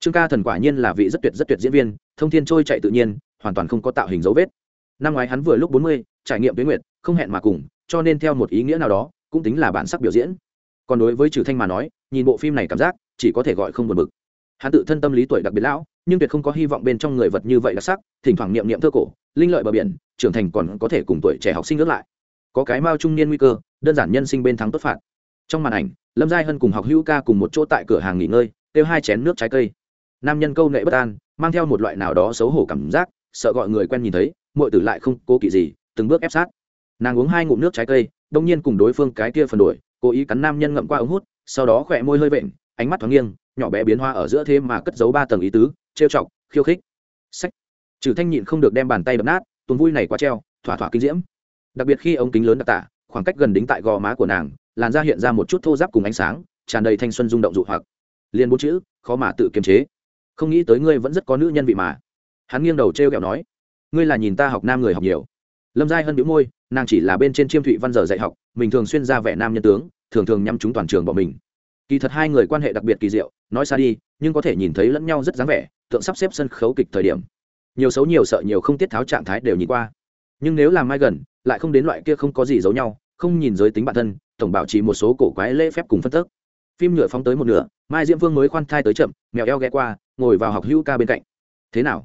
Trương ca thần quả nhiên là vị rất tuyệt rất tuyệt diễn viên, thông thiên trôi chạy tự nhiên, hoàn toàn không có tạo hình dấu vết. Năm ngoái hắn vừa lúc bốn mươi trải nghiệm tuyến nguyệt, không hẹn mà cùng, cho nên theo một ý nghĩa nào đó, cũng tính là bản sắc biểu diễn. Còn đối với trừ thanh mà nói, nhìn bộ phim này cảm giác, chỉ có thể gọi không buồn bực. Hắn tự thân tâm lý tuổi đặc biệt lão, nhưng tuyệt không có hy vọng bên trong người vật như vậy đặc sắc, thỉnh thoảng niệm niệm thơ cổ, linh lợi bờ biển, trưởng thành còn có thể cùng tuổi trẻ học sinh ước lại. Có cái mao trung niên nguy cơ, đơn giản nhân sinh bên thắng tốt phạt. Trong màn ảnh, lâm giai hân cùng học hữu ca cùng một chỗ tại cửa hàng nghỉ ngơi, kêu hai chén nước trái cây. Nam nhân câu nệ bất an, mang theo một loại nào đó xấu hổ cảm giác, sợ gọi người quen nhìn thấy mọi tử lại không cố kỵ gì từng bước ép sát. Nàng uống hai ngụm nước trái cây, đông nhiên cùng đối phương cái kia phần đổi cố ý cắn nam nhân ngậm qua ống hút, sau đó khỏe môi hơi vện, ánh mắt thoáng nghiêng, nhỏ bé biến hoa ở giữa thế mà cất giấu ba tầng ý tứ, trêu chọc, khiêu khích. Sách trừ thanh nhịn không được đem bàn tay đập nát, tuần vui này quá treo, thỏa thỏa kinh diễm. Đặc biệt khi ống kính lớn đặc tả, khoảng cách gần đính tại gò má của nàng, làn da hiện ra một chút thô giáp cùng ánh sáng, tràn đầy thanh xuân rung động dụ hoặc. Liền bốn chữ, khó mà tự kiềm chế. Không nghĩ tới ngươi vẫn rất có nữ nhân vị mà. Hắn nghiêng đầu trêu kẹo nói, ngươi là nhìn ta học nam người học nhiều lâm giai hân đĩu môi, nàng chỉ là bên trên chiêm thụy văn giờ dạy học, mình thường xuyên ra vẻ nam nhân tướng, thường thường nhắm chúng toàn trường bọn mình. Kỳ thật hai người quan hệ đặc biệt kỳ diệu, nói xa đi, nhưng có thể nhìn thấy lẫn nhau rất dáng vẻ, tượng sắp xếp sân khấu kịch thời điểm. Nhiều xấu nhiều sợ nhiều không tiết tháo trạng thái đều nhìn qua. Nhưng nếu làm mai gần, lại không đến loại kia không có gì giấu nhau, không nhìn giới tính bản thân, tổng bảo trì một số cổ quái lễ phép cùng phân tức. Phim nhựa phóng tới một nửa, mai diễm vương mới khoan thai tới chậm, mèo eo ghé qua, ngồi vào học hữu ca bên cạnh. Thế nào?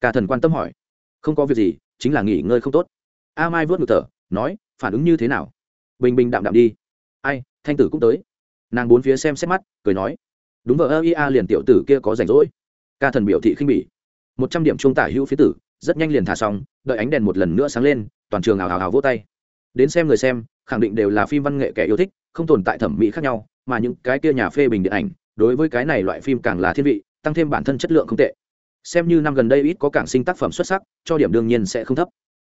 Ca thần quan tâm hỏi. Không có việc gì, chính là nghỉ ngơi không tốt a mai vớt ngực thở, nói, phản ứng như thế nào? Bình bình đạm đạm đi. Ai, thanh tử cũng tới. Nàng bốn phía xem xét mắt, cười nói, đúng vợ ơ ia liền tiểu tử kia có rảnh rỗi. Ca thần biểu thị khinh bỉ. Một trăm điểm trung tả hữu phía tử, rất nhanh liền thả xong, đợi ánh đèn một lần nữa sáng lên, toàn trường ào ào ào vỗ tay. Đến xem người xem, khẳng định đều là phim văn nghệ kẻ yêu thích, không tồn tại thẩm mỹ khác nhau, mà những cái kia nhà phê bình điện ảnh, đối với cái này loại phim càng là thiên vị, tăng thêm bản thân chất lượng không tệ. Xem như năm gần đây ít có cảng sinh tác phẩm xuất sắc, cho điểm đương nhiên sẽ không thấp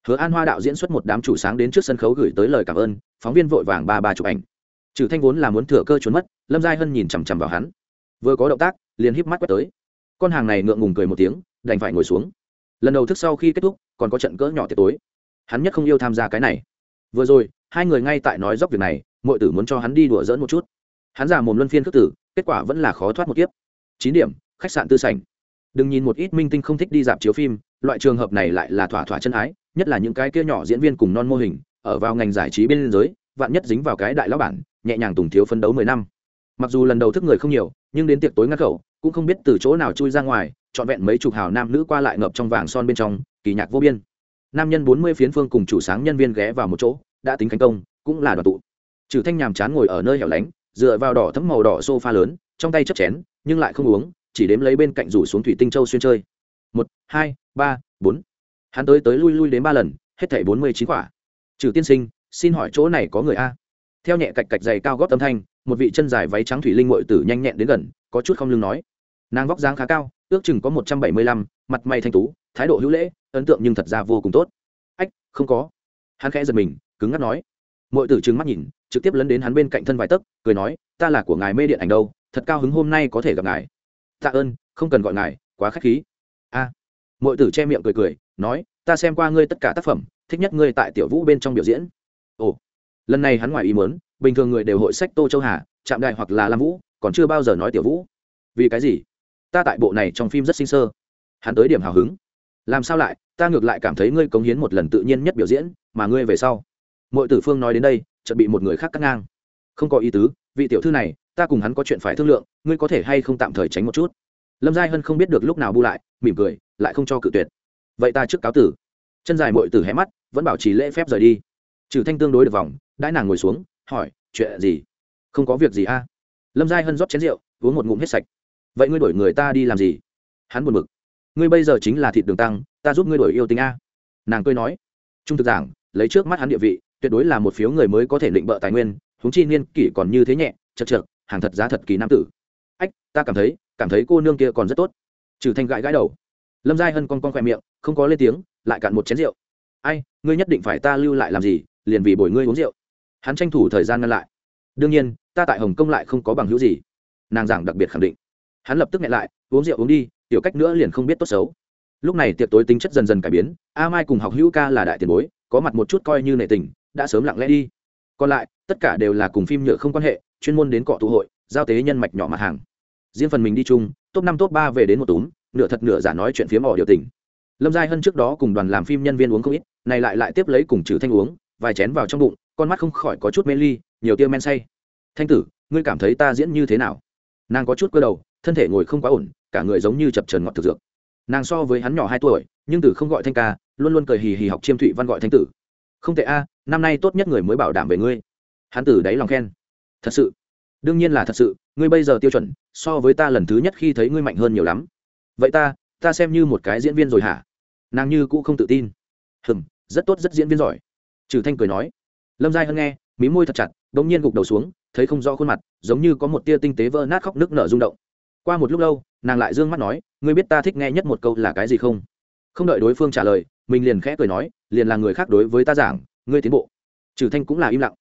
hứa an hoa đạo diễn xuất một đám chủ sáng đến trước sân khấu gửi tới lời cảm ơn, phóng viên vội vàng ba ba chụp ảnh. Trừ thanh vốn là muốn thừa cơ trốn mất, lâm giai hân nhìn chằm chằm vào hắn. Vừa có động tác, liền híp mắt quét tới. Con hàng này ngượng ngùng cười một tiếng, đành phải ngồi xuống. Lần đầu thức sau khi kết thúc, còn có trận cỡ nhỏ tiệc tối. Hắn nhất không yêu tham gia cái này. Vừa rồi, hai người ngay tại nói dốc việc này mọi tử muốn cho hắn đi đùa dỡn một chút. Hắn giả mồm luân phiên cất tử, kết quả vẫn là khó thoát một kiếp. Chín điểm, khách sạn tư sảnh. Đừng nhìn một ít minh tinh không thích đi dạp chiếu phim loại trường hợp này lại là thỏa thỏa chân ái, nhất là những cái kia nhỏ diễn viên cùng non mô hình, ở vào ngành giải trí bên giới, vạn nhất dính vào cái đại lão bản, nhẹ nhàng tùng thiếu phấn đấu mười năm. Mặc dù lần đầu thức người không nhiều, nhưng đến tiệc tối ngắt khẩu, cũng không biết từ chỗ nào chui ra ngoài, trọn vẹn mấy chục hào nam nữ qua lại ngập trong vàng son bên trong, kỳ nhạc vô biên. Nam nhân bốn mươi phiến phương cùng chủ sáng nhân viên ghé vào một chỗ, đã tính thành công, cũng là đoàn tụ. Trừ thanh nhàm chán ngồi ở nơi hẻo lánh, dựa vào đỏ thấm màu đỏ sofa lớn, trong tay chấp chén, nhưng lại không uống, chỉ đếm lấy bên cạnh rủ xuống thủy tinh châu xuyên chơi hai, ba, bốn. Hắn tới tới lui lui đến ba lần, hết thảy bốn mươi chín quả. Trừ tiên sinh, xin hỏi chỗ này có người a? Theo nhẹ cạch cạch dày cao gót âm thanh, một vị chân dài váy trắng thủy linh ngội tử nhanh nhẹn đến gần, có chút không lưng nói. Nàng vóc dáng khá cao, ước chừng có một trăm bảy mươi lăm, mặt mày thanh tú, thái độ hữu lễ, ấn tượng nhưng thật ra vô cùng tốt. Ách, không có. Hắn khẽ giật mình, cứng ngắt nói. Mọi tử trừng mắt nhìn, trực tiếp lấn đến hắn bên cạnh thân vài tấc, cười nói, ta là của ngài mê điện ảnh đâu, thật cao hứng hôm nay có thể gặp ngài. Tạ ơn, không cần gọi ngài, quá k h á c h khí mọi tử che miệng cười cười, nói, ta xem qua ngươi tất cả tác phẩm, thích nhất ngươi tại tiểu vũ bên trong biểu diễn. Ồ, lần này hắn ngoài ý mớn bình thường người đều hội sách tô châu hà, trạm đại hoặc là lam vũ, còn chưa bao giờ nói tiểu vũ. Vì cái gì? Ta tại bộ này trong phim rất sinh sơ. Hắn tới điểm hào hứng. Làm sao lại? Ta ngược lại cảm thấy ngươi cống hiến một lần tự nhiên nhất biểu diễn, mà ngươi về sau. Mọi tử phương nói đến đây chuẩn bị một người khác cắt ngang. Không có ý tứ, vị tiểu thư này, ta cùng hắn có chuyện phải thương lượng, ngươi có thể hay không tạm thời tránh một chút? Lâm giai hân không biết được lúc nào bu lại, mỉm cười, lại không cho cự tuyệt. Vậy ta trước cáo tử. Chân dài mội tử hé mắt, vẫn bảo trì lễ phép rời đi. Trừ thanh tương đối được vòng, đãi nàng ngồi xuống, hỏi, chuyện gì? Không có việc gì a. Lâm giai hân rót chén rượu, uống một ngụm hết sạch. Vậy ngươi đổi người ta đi làm gì? Hắn buồn b ự c ngươi bây giờ chính là thịt đường tăng, ta giúp ngươi đổi yêu tính a. Nàng cười nói. Trung thực giảng, lấy trước mắt hắn địa vị, tuyệt đối là một phiếu người mới có thể định bợ tài nguyên húng chi niên kỷ còn như thế nhẹ, chật chật hàng thật giá thật kỳ nam tử. Ách, ta cảm thấy cảm thấy cô nương kia còn rất tốt. Trừ thanh gãi gãi đầu. Lâm giai hân con con khoe miệng, không có lên tiếng, lại cạn một chén rượu. Ai, ngươi nhất định phải ta lưu lại làm gì, liền vì bồi ngươi uống rượu. Hắn tranh thủ thời gian ngăn lại. Đương nhiên, ta tại hồng kông lại không có bằng hữu gì. Nàng giảng đặc biệt khẳng định. Hắn lập tức nghẹn lại, uống rượu uống đi, tiểu cách nữa liền không biết tốt xấu. Lúc này tiệc tối tính chất dần dần cải biến, a mai cùng học hữu ca là đại tiền bối, có mặt một chút coi như nệ tình, đã sớm lặng lẽ đi. Còn lại, tất cả đều là cùng phim nhựa không quan hệ, chuyên môn đến cọ tụ hội, giao tế nhân mạch nhỏ mặt hàng riêng phần mình đi chung, top năm, top ba về đến một túm, nửa thật nửa giả nói chuyện phiếm ỏ điều tình. Lâm giai hân trước đó cùng đoàn làm phim nhân viên uống không ít, này lại lại tiếp lấy cùng trừ thanh uống, vài chén vào trong bụng, con mắt không khỏi có chút mê ly, nhiều tiêu men say. Thanh tử, ngươi cảm thấy ta diễn như thế nào? Nàng có chút cơ đầu, thân thể ngồi không quá ổn, cả người giống như chập trần ngọt thực dược. Nàng so với hắn nhỏ hai tuổi, nhưng tử không gọi thanh ca, luôn luôn cười hì hì học chiêm thụy văn gọi thanh tử. Không tệ a, năm nay tốt nhất người mới bảo đảm về ngươi. Hắn tử đáy lòng khen. Thật sự? Đương nhiên là thật sự ngươi bây giờ tiêu chuẩn, so với ta lần thứ nhất khi thấy ngươi mạnh hơn nhiều lắm. Vậy ta ta xem như một cái diễn viên rồi hả? Nàng như cũ không tự tin. Hừng rất tốt, rất diễn viên giỏi. Trừ thanh cười nói. Lâm giai hân nghe, mí môi thật chặt đ ỗ n g nhiên gục đầu xuống, thấy không rõ khuôn mặt, giống như có một tia tinh tế vỡ nát khóc nước nở rung động. Qua một lúc lâu, nàng lại d ư ơ n g mắt nói, ngươi biết ta thích nghe nhất một câu là cái gì không? Không đợi đối phương trả lời, mình liền khẽ cười nói, liền là người khác đối với ta giảng, ngươi tiến bộ. Trừ thanh cũng là im lặng.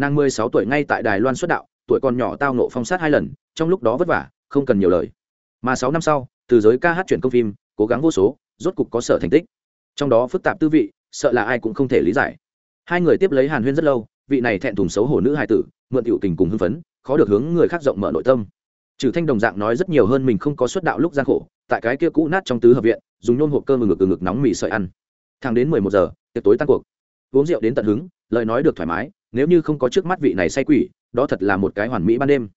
Nàng mười sáu tuổi ngay tại đài loan xuất đạo tuổi còn nhỏ tao nộ phong sát hai lần, trong lúc đó vất vả, không cần nhiều lời. Mà sáu năm sau, từ giới ca hát chuyển công phim, cố gắng vô số, rốt cục có sở thành tích. Trong đó phức tạp tư vị, sợ là ai cũng không thể lý giải. Hai người tiếp lấy hàn huyên rất lâu, vị này thẹn thùng xấu hổ nữ hài tử, mượn tiểu tình cùng hưng phấn, khó được hướng người khác rộng mở nội tâm. Trừ thanh đồng dạng nói rất nhiều hơn mình không có xuất đạo lúc gian khổ, tại cái kia cũ nát trong tứ hợp viện, dùng nhôm hộp cơm ngực ngực ngực nóng mì sợi ăn. Thẳng đến mười một giờ, tiệc tối tan cuộc. Uống rượu đến tận hứng, lời nói được thoải mái, nếu như không có trước mắt vị này say quỷ đó thật là một cái hoàn mỹ ban đêm.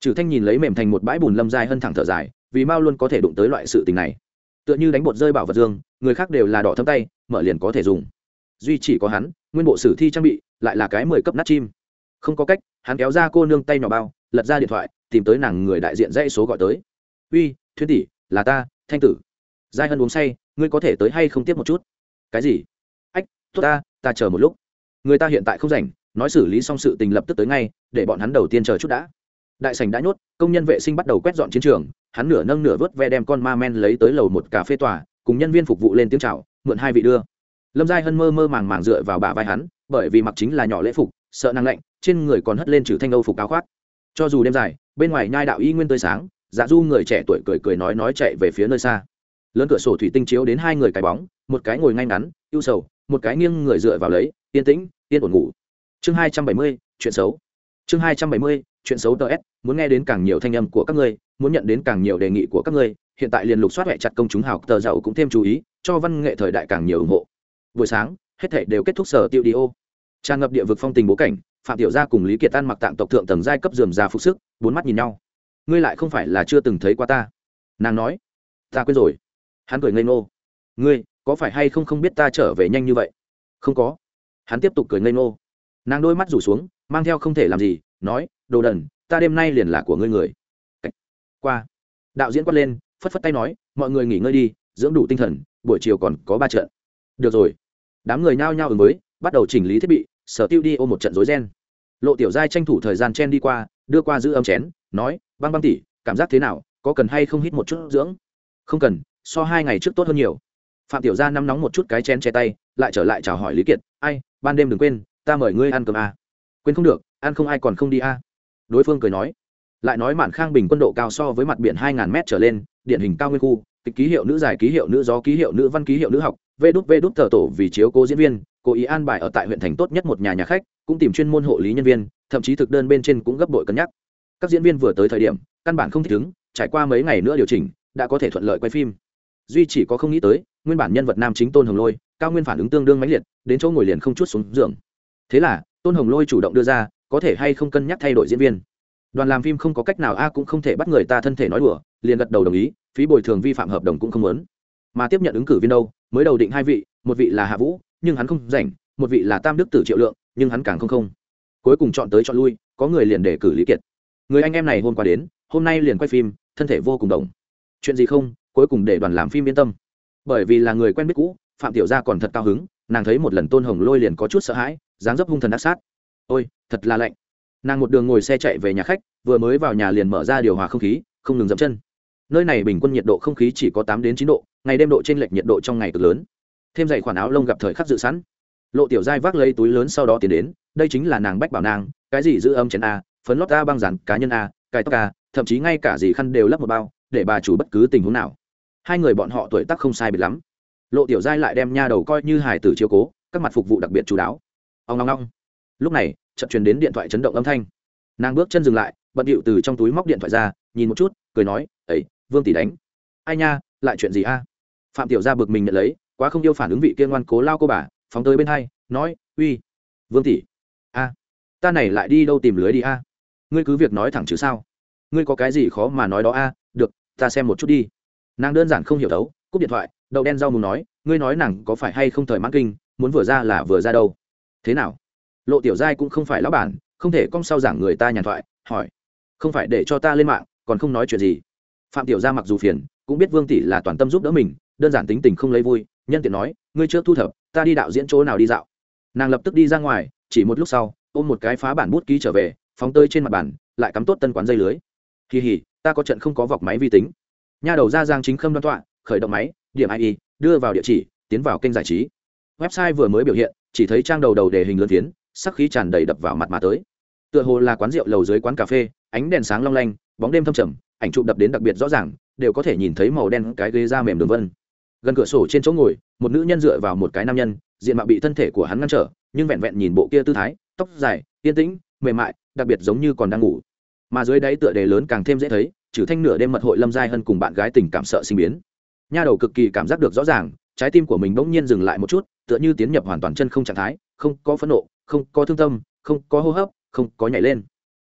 Trừ thanh nhìn lấy mềm thành một bãi bùn lâm dài hơn thẳng thở dài, vì mao luôn có thể đụng tới loại sự tình này. Tựa như đánh bột rơi bảo vật dương, người khác đều là đỏ thâm tay, mở liền có thể dùng. Duy chỉ có hắn, nguyên bộ sử thi trang bị, lại là cái mười cấp nát chim. Không có cách, hắn kéo ra cô nương tay nhỏ bao, lật ra điện thoại, tìm tới nàng người đại diện dãy số gọi tới. Uy thuyên tỷ, là ta, thanh tử. Giai hân uống say, ngươi có thể tới hay không tiếp một chút? Cái gì? Ách, tốt ta ta chờ một lúc. Người ta hiện tại không rảnh nói xử lý xong sự tình lập tức tới ngay, để bọn hắn đầu tiên chờ chút đã. Đại sành đã nhốt, công nhân vệ sinh bắt đầu quét dọn chiến trường, hắn nửa nâng nửa vớt ve đem con ma men lấy tới lầu một cà phê tòa, cùng nhân viên phục vụ lên tiếng chào, mượn hai vị đưa. Lâm giai hân mơ mơ màng màng dựa vào bả vai hắn, bởi vì mặc chính là nhỏ lễ phục, sợ năng lạnh, trên người còn hất lên trừ thanh âu phục áo khoác. Cho dù đêm dài, bên ngoài nhai đạo y nguyên tươi sáng dạ du người trẻ tuổi cười cười nói nói chạy về phía nơi xa. Lớn cửa sổ thủy tinh chiếu đến hai người cái bóng, một cái ngồi ngay ngắn, ưu sầu, một cái nghiêng người dựa vào lấy, yên tĩnh, yên ổn ngủ chương hai trăm bảy mươi, chuyện xấu. Chương hai trăm bảy mươi, chuyện xấu ts muốn nghe đến càng nhiều thanh âm của các ngươi, muốn nhận đến càng nhiều đề nghị của các ngươi, hiện tại liền lục soát hệ chặt công chúng học tờ giàu cũng thêm chú ý, cho văn nghệ thời đại càng nhiều ủng hộ. Buổi sáng, hết thảy đều kết thúc sở tiêu đi ô. Tràn ngập địa vực phong tình bố cảnh, phạm tiểu gia cùng lý kiệt an mặc tạm tộc thượng tầng giai cấp dườm già phục sức, bốn mắt nhìn nhau. Ngươi lại không phải là chưa từng thấy qua ta. Nàng nói, ta quên rồi. Hắn cười ngây ngô. Ngươi, có phải hay không không biết ta trở về nhanh như vậy? Không có. Hắn tiếp tục cười ngây ngô nàng đôi mắt rủ xuống mang theo không thể làm gì nói đồ đần ta đêm nay liền là của ngươi người. Qua. Đạo diễn quát lên phất phất tay nói mọi người nghỉ ngơi đi dưỡng đủ tinh thần buổi chiều còn có ba trận. Được rồi. Đám người nhao nhao ứng mới, bắt đầu chỉnh lý thiết bị sở tiêu đi ôm một trận rối ren. Lộ tiểu giai tranh thủ thời gian chen đi qua đưa qua giữ âm chén nói băng băng tỉ cảm giác thế nào có cần hay không hít một chút dưỡng? Không cần so hai ngày trước tốt hơn nhiều. Phạm tiểu gia nắm nóng một chút cái chén che tay lại trở lại chào hỏi lý kiệt ai ban đêm đừng quên ta mời ngươi ăn cơm à. quên không được, ăn không ai còn không đi à. đối phương cười nói lại nói mạn khang bình quân độ cao so với mặt biển hai ngàn mét trở lên điện hình cao nguyên khu tịch ký hiệu nữ giải ký hiệu nữ gió ký hiệu nữ văn ký hiệu nữ học, vê đút vê đút thờ tổ vì chiếu cố diễn viên, cố ý an bài ở tại huyện thành tốt nhất một nhà nhà khách, cũng tìm chuyên môn hộ lý nhân viên, thậm chí thực đơn bên trên cũng gấp bội cân nhắc các diễn viên vừa tới thời điểm, căn bản không thích ứng trải qua mấy ngày nữa điều chỉnh, đã có thể thuận lợi quay phim duy chỉ có không nghĩ tới, nguyên bản nhân vật nam chính tôn hồng lôi, cao nguyên phản ứng tương đương mãnh liệt, đến chỗ ngồi liền không chút xuống giường thế là, tôn hồng lôi chủ động đưa ra, có thể hay không cân nhắc thay đổi diễn viên. Đoàn làm phim không có cách nào a cũng không thể bắt người ta thân thể nói đùa, liền gật đầu đồng ý, phí bồi thường vi phạm hợp đồng cũng không muốn. Mà tiếp nhận ứng cử viên đâu, mới đầu định hai vị, một vị là hạ vũ, nhưng hắn không rảnh, một vị là tam đức tử triệu lượng, nhưng hắn càng không không. Cuối cùng chọn tới chọn lui, có người liền để cử lý kiệt. Người anh em này hôm qua đến, hôm nay liền quay phim, thân thể vô cùng đồng chuyện gì không, cuối cùng để đoàn làm phim yên tâm. Bởi vì là người quen biết cũ, phạm tiểu gia còn thật cao hứng, nàng thấy một lần tôn hồng lôi liền có chút sợ hãi dáng dấp hung thần ác sát. Ôi, thật là lạnh. Nàng một đường ngồi xe chạy về nhà khách, vừa mới vào nhà liền mở ra điều hòa không khí, không ngừng dậm chân. Nơi này bình quân nhiệt độ không khí chỉ có tám đến chín độ, ngày đêm độ t r ê n lệch nhiệt độ trong ngày cực lớn. Thêm dày khoản áo lông gặp thời khắc dự sẵn. Lộ tiểu giai vác lấy túi lớn sau đó tiến đến, đây chính là nàng bách bảo nàng, cái gì giữ âm chén a, phấn lót a, băng rán cá nhân a, cài tóc a, thậm chí ngay cả gì khăn đều lấp một bao, để bà chủ bất cứ tình huống nào. Hai người bọn họ tuổi tác không sai biệt lắm. Lộ tiểu giai lại đem nha đầu coi như hải tử chiếu cố, các mặt phục vụ đặc biệt chú đáo ông ngong ngong lúc này, chợt truyền đến điện thoại chấn động âm thanh. Nàng bước chân dừng lại, bận điệu từ trong túi móc điện thoại ra, nhìn một chút, cười nói ấy vương tỷ đánh. Ai nha, lại chuyện gì a? Phạm tiểu gia bực mình nhận lấy, quá không yêu phản ứng vị kia ngoan cố lao cô bà, phóng tới bên hai, nói, uy, vương tỷ. A, ta này lại đi đâu tìm lưới đi a? Ngươi cứ việc nói thẳng chứ sao? Ngươi có cái gì khó mà nói đó a? Được, ta xem một chút đi. Nàng đơn giản không hiểu đấu, cúp điện thoại, đậu đen rau mù nói, ngươi nói nàng có phải hay không thời mãn kinh, muốn vừa ra là vừa ra đâu? Thế nào? Lộ tiểu giai cũng không phải lão bản không thể cong sau giảng người ta nhàn thoại hỏi. Không phải để cho ta lên mạng còn không nói chuyện gì. Phạm tiểu gia mặc dù phiền cũng biết vương tỷ là toàn tâm giúp đỡ mình đơn giản tính tình không lấy vui nhân tiện nói ngươi chưa thu thập ta đi đạo diễn chỗ nào đi dạo. Nàng lập tức đi ra ngoài chỉ một lúc sau ôm một cái phá bản bút ký trở về phóng tơi trên mặt bàn, lại cắm tốt tân quán dây lưới. Kỳ hỉ ta có trận không có vọc máy vi tính. Nha đầu ra giang chính khâm đoan tọa khởi động máy điểm ie đưa vào địa chỉ tiến vào kênh giải trí website vừa mới biểu hiện, chỉ thấy trang đầu đầu đề hình lớn tiến sắc khí tràn đầy đập vào mặt mà tới. Tựa hồ là quán rượu lầu dưới quán cà phê, ánh đèn sáng long lanh, bóng đêm thâm trầm, ảnh chụp đập đến đặc biệt rõ ràng, đều có thể nhìn thấy màu đen cái ghế da mềm đường vân. Gần cửa sổ trên chỗ ngồi, một nữ nhân dựa vào một cái nam nhân, diện mạo bị thân thể của hắn ngăn trở, nhưng vẹn vẹn nhìn bộ kia tư thái, tóc dài, yên tĩnh, mềm mại, đặc biệt giống như còn đang ngủ. Mà dưới đáy tựa đề lớn càng thêm dễ thấy, trừ thanh nửa đêm mật hội lâm giai hơn cùng bạn gái tình cảm sợ sinh biến. Nha đầu cực kỳ cảm giác được rõ ràng trái tim của mình bỗng nhiên dừng lại một chút, tựa như tiến nhập hoàn toàn chân không trạng thái, không có phẫn nộ, không có thương tâm, không có hô hấp, không có nhảy lên.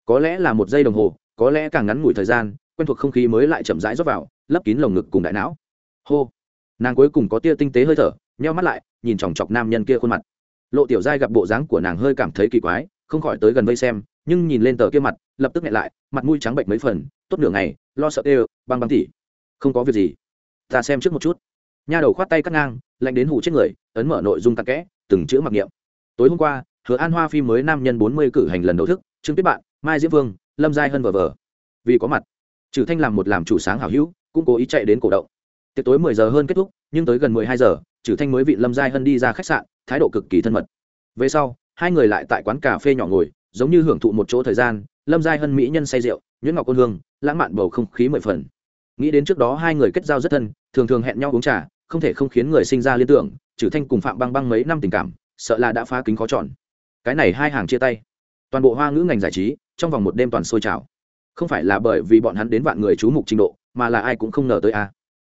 Có lẽ là một giây đồng hồ, có lẽ càng ngắn ngủi thời gian, quen thuộc không khí mới lại chậm rãi rót vào, lấp kín lồng ngực cùng đại não. Hô. Nàng cuối cùng có tia tinh tế hơi thở, nheo mắt lại, nhìn chòng chọc nam nhân kia khuôn mặt. Lộ tiểu giai gặp bộ dáng của nàng hơi cảm thấy kỳ quái, không khỏi tới gần vây xem, nhưng nhìn lên tờ kia mặt, lập tức nghẹn lại, mặt mũi trắng bệnh mấy phần, tốt nửa ngày, lo sợ kêu, băng băng tỉ. Không có việc gì, ta xem trước một chút nha đầu khoát tay cắt ngang, lạnh đến hủ chết người, ấn mở nội dung tắc kẽ, từng chữ mặc niệm. Tối hôm qua, hứa an hoa phim mới nam nhân bốn mươi cử hành lần đầu thức chứng biết bạn, mai diễm vương, lâm giai hân vờ vờ. Vì có mặt, trừ thanh làm một làm chủ sáng hảo hữu, cũng cố ý chạy đến cổ động. Tiệc tối mười giờ hơn kết thúc, nhưng tới gần mười hai giờ, trừ thanh mới vị lâm giai hân đi ra khách sạn, thái độ cực kỳ thân mật. Về sau, hai người lại tại quán cà phê nhỏ ngồi, giống như hưởng thụ một chỗ thời gian, lâm giai hân mỹ nhân say rượu nhuyễn ngọc côn hương, lãng mạn bầu không khí mười phần nghĩ đến trước đó hai người kết giao rất thân, thường thường hẹn nhau uống trà, không thể không khiến người sinh ra liên tưởng trừ thanh cùng phạm băng băng mấy năm tình cảm, sợ là đã phá kính khó chọn. Cái này hai hàng chia tay. Toàn bộ hoa ngữ ngành giải trí, trong vòng một đêm toàn sôi trào. Không phải là bởi vì bọn hắn đến vạn người chú mục trình độ, mà là ai cũng không ngờ tới a.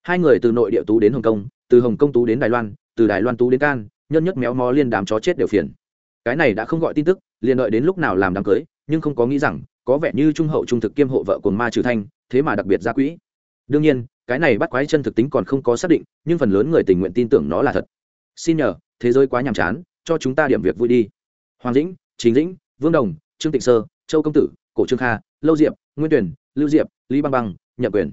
Hai người từ nội địa tú đến hồng kông, từ hồng kông tú đến đài loan, từ đài loan tú đến can nhân nhất méo mó liên đám chó chết đều phiền. Cái này đã không gọi tin tức, liền đợi đến lúc nào làm đám cưới, nhưng không có nghĩ rằng, có vẻ như trung hậu trung thực kiêm hộ vợ của ma trừ thanh, thế mà đặc biệt ra quỹ đương nhiên, cái này bắt quái chân thực tính còn không có xác định, nhưng phần lớn người tình nguyện tin tưởng nó là thật. Xin nhờ, thế giới quá nhàm chán, cho chúng ta điểm việc vui đi. Hoàng dĩnh chính dĩnh, vương đồng, trương tịnh sơ, châu công tử, cổ trương kha, lâu diệp, nguyên tuyển lưu diệp, lý băng băng, nhậm quyền.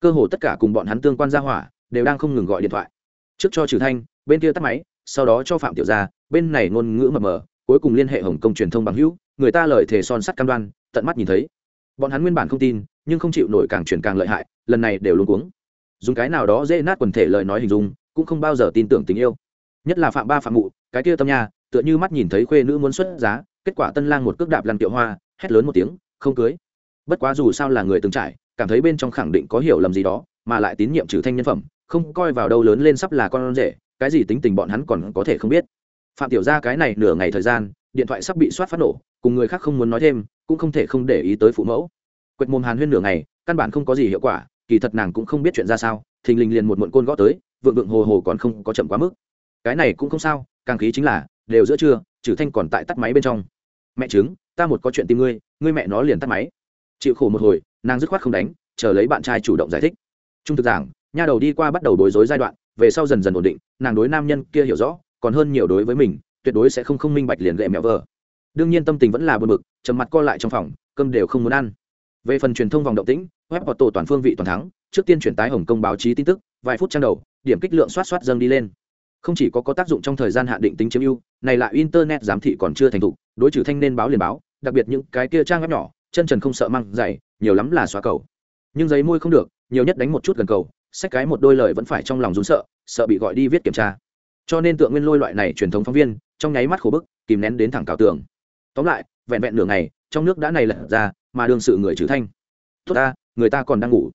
Cơ hồ tất cả cùng bọn hắn tương quan gia hỏa, đều đang không ngừng gọi điện thoại. Trước cho trừ thanh, bên kia tắt máy, sau đó cho phạm tiểu gia, bên này ngôn ngữ mập mờ, cuối cùng liên hệ hồng công truyền thông bằng hữu, người ta lời thề son sắt cam đoan, tận mắt nhìn thấy bọn hắn nguyên bản không tin, nhưng không chịu nổi càng truyền càng lợi hại, lần này đều luôn cuống. Dùng cái nào đó dễ nát quần thể lời nói hình dung, cũng không bao giờ tin tưởng tình yêu. Nhất là phạm ba phạm mụ, cái kia tâm nha, tựa như mắt nhìn thấy khuê nữ muốn xuất giá, kết quả tân lang một cước đạp lăn tiệu hoa, hét lớn một tiếng, không cưới. Bất quá dù sao là người từng trải, cảm thấy bên trong khẳng định có hiểu lầm gì đó, mà lại tín nhiệm trừ thanh nhân phẩm, không coi vào đâu lớn lên sắp là con rể, cái gì tính tình bọn hắn còn có thể không biết. Phạm tiểu gia cái này nửa ngày thời gian điện thoại sắp bị soát phát nổ, cùng người khác không muốn nói thêm, cũng không thể không để ý tới phụ mẫu. Quệt mồm hàn huyên nửa ngày, căn bản không có gì hiệu quả, kỳ thật nàng cũng không biết chuyện ra sao, thình lình liền một muộn côn gõ tới, vượng vượng hồ hồ còn không có chậm quá mức. Cái này cũng không sao, càng khí chính là, đều giữa trưa trừ thanh còn tại tắt máy bên trong. Mẹ chứng ta một có chuyện tìm ngươi ngươi mẹ nó liền tắt máy. Chịu khổ một hồi, nàng dứt khoát không đánh, chờ lấy bạn trai chủ động giải thích. Trung thực giảng, nha đầu đi qua bắt đầu đối rối giai đoạn, về sau dần dần ổn định, nàng đối nam nhân kia hiểu rõ, còn hơn nhiều đối với mình tuyệt đối sẽ không không minh bạch liền gệ mẹo vợ đương nhiên tâm tình vẫn là buồn bực, trầm mặt co lại trong phòng, cơm đều không muốn ăn. Về phần truyền thông vòng động tĩnh, web hoặc tổ toàn phương vị toàn thắng, trước tiên chuyển tái hồng kông báo chí tin tức, vài phút trang đầu, điểm kích lượng soát soát dâng đi lên. Không chỉ có có tác dụng trong thời gian hạn định tính chiếm ưu, này là internet giám thị còn chưa thành thục, đối trừ thanh nên báo liền báo, đặc biệt những cái kia trang web nhỏ, chân trần không sợ măng dày, nhiều lắm là xóa cầu. Nhưng giấy môi không được, nhiều nhất đánh một chút gần cầu sách cái một đôi lời vẫn phải trong lòng rún sợ sợ bị gọi đi viết kiểm tra. Cho nên tượng nguyên lôi loại này truyền thống phóng viên trong nháy mắt khổ bức, kìm nén đến thẳng cào tường. Tóm lại, vẹn vẹn nửa ngày, trong nước đã này lật ra, mà đương sự người trừ thanh. Tốt ta, người ta còn đang ngủ.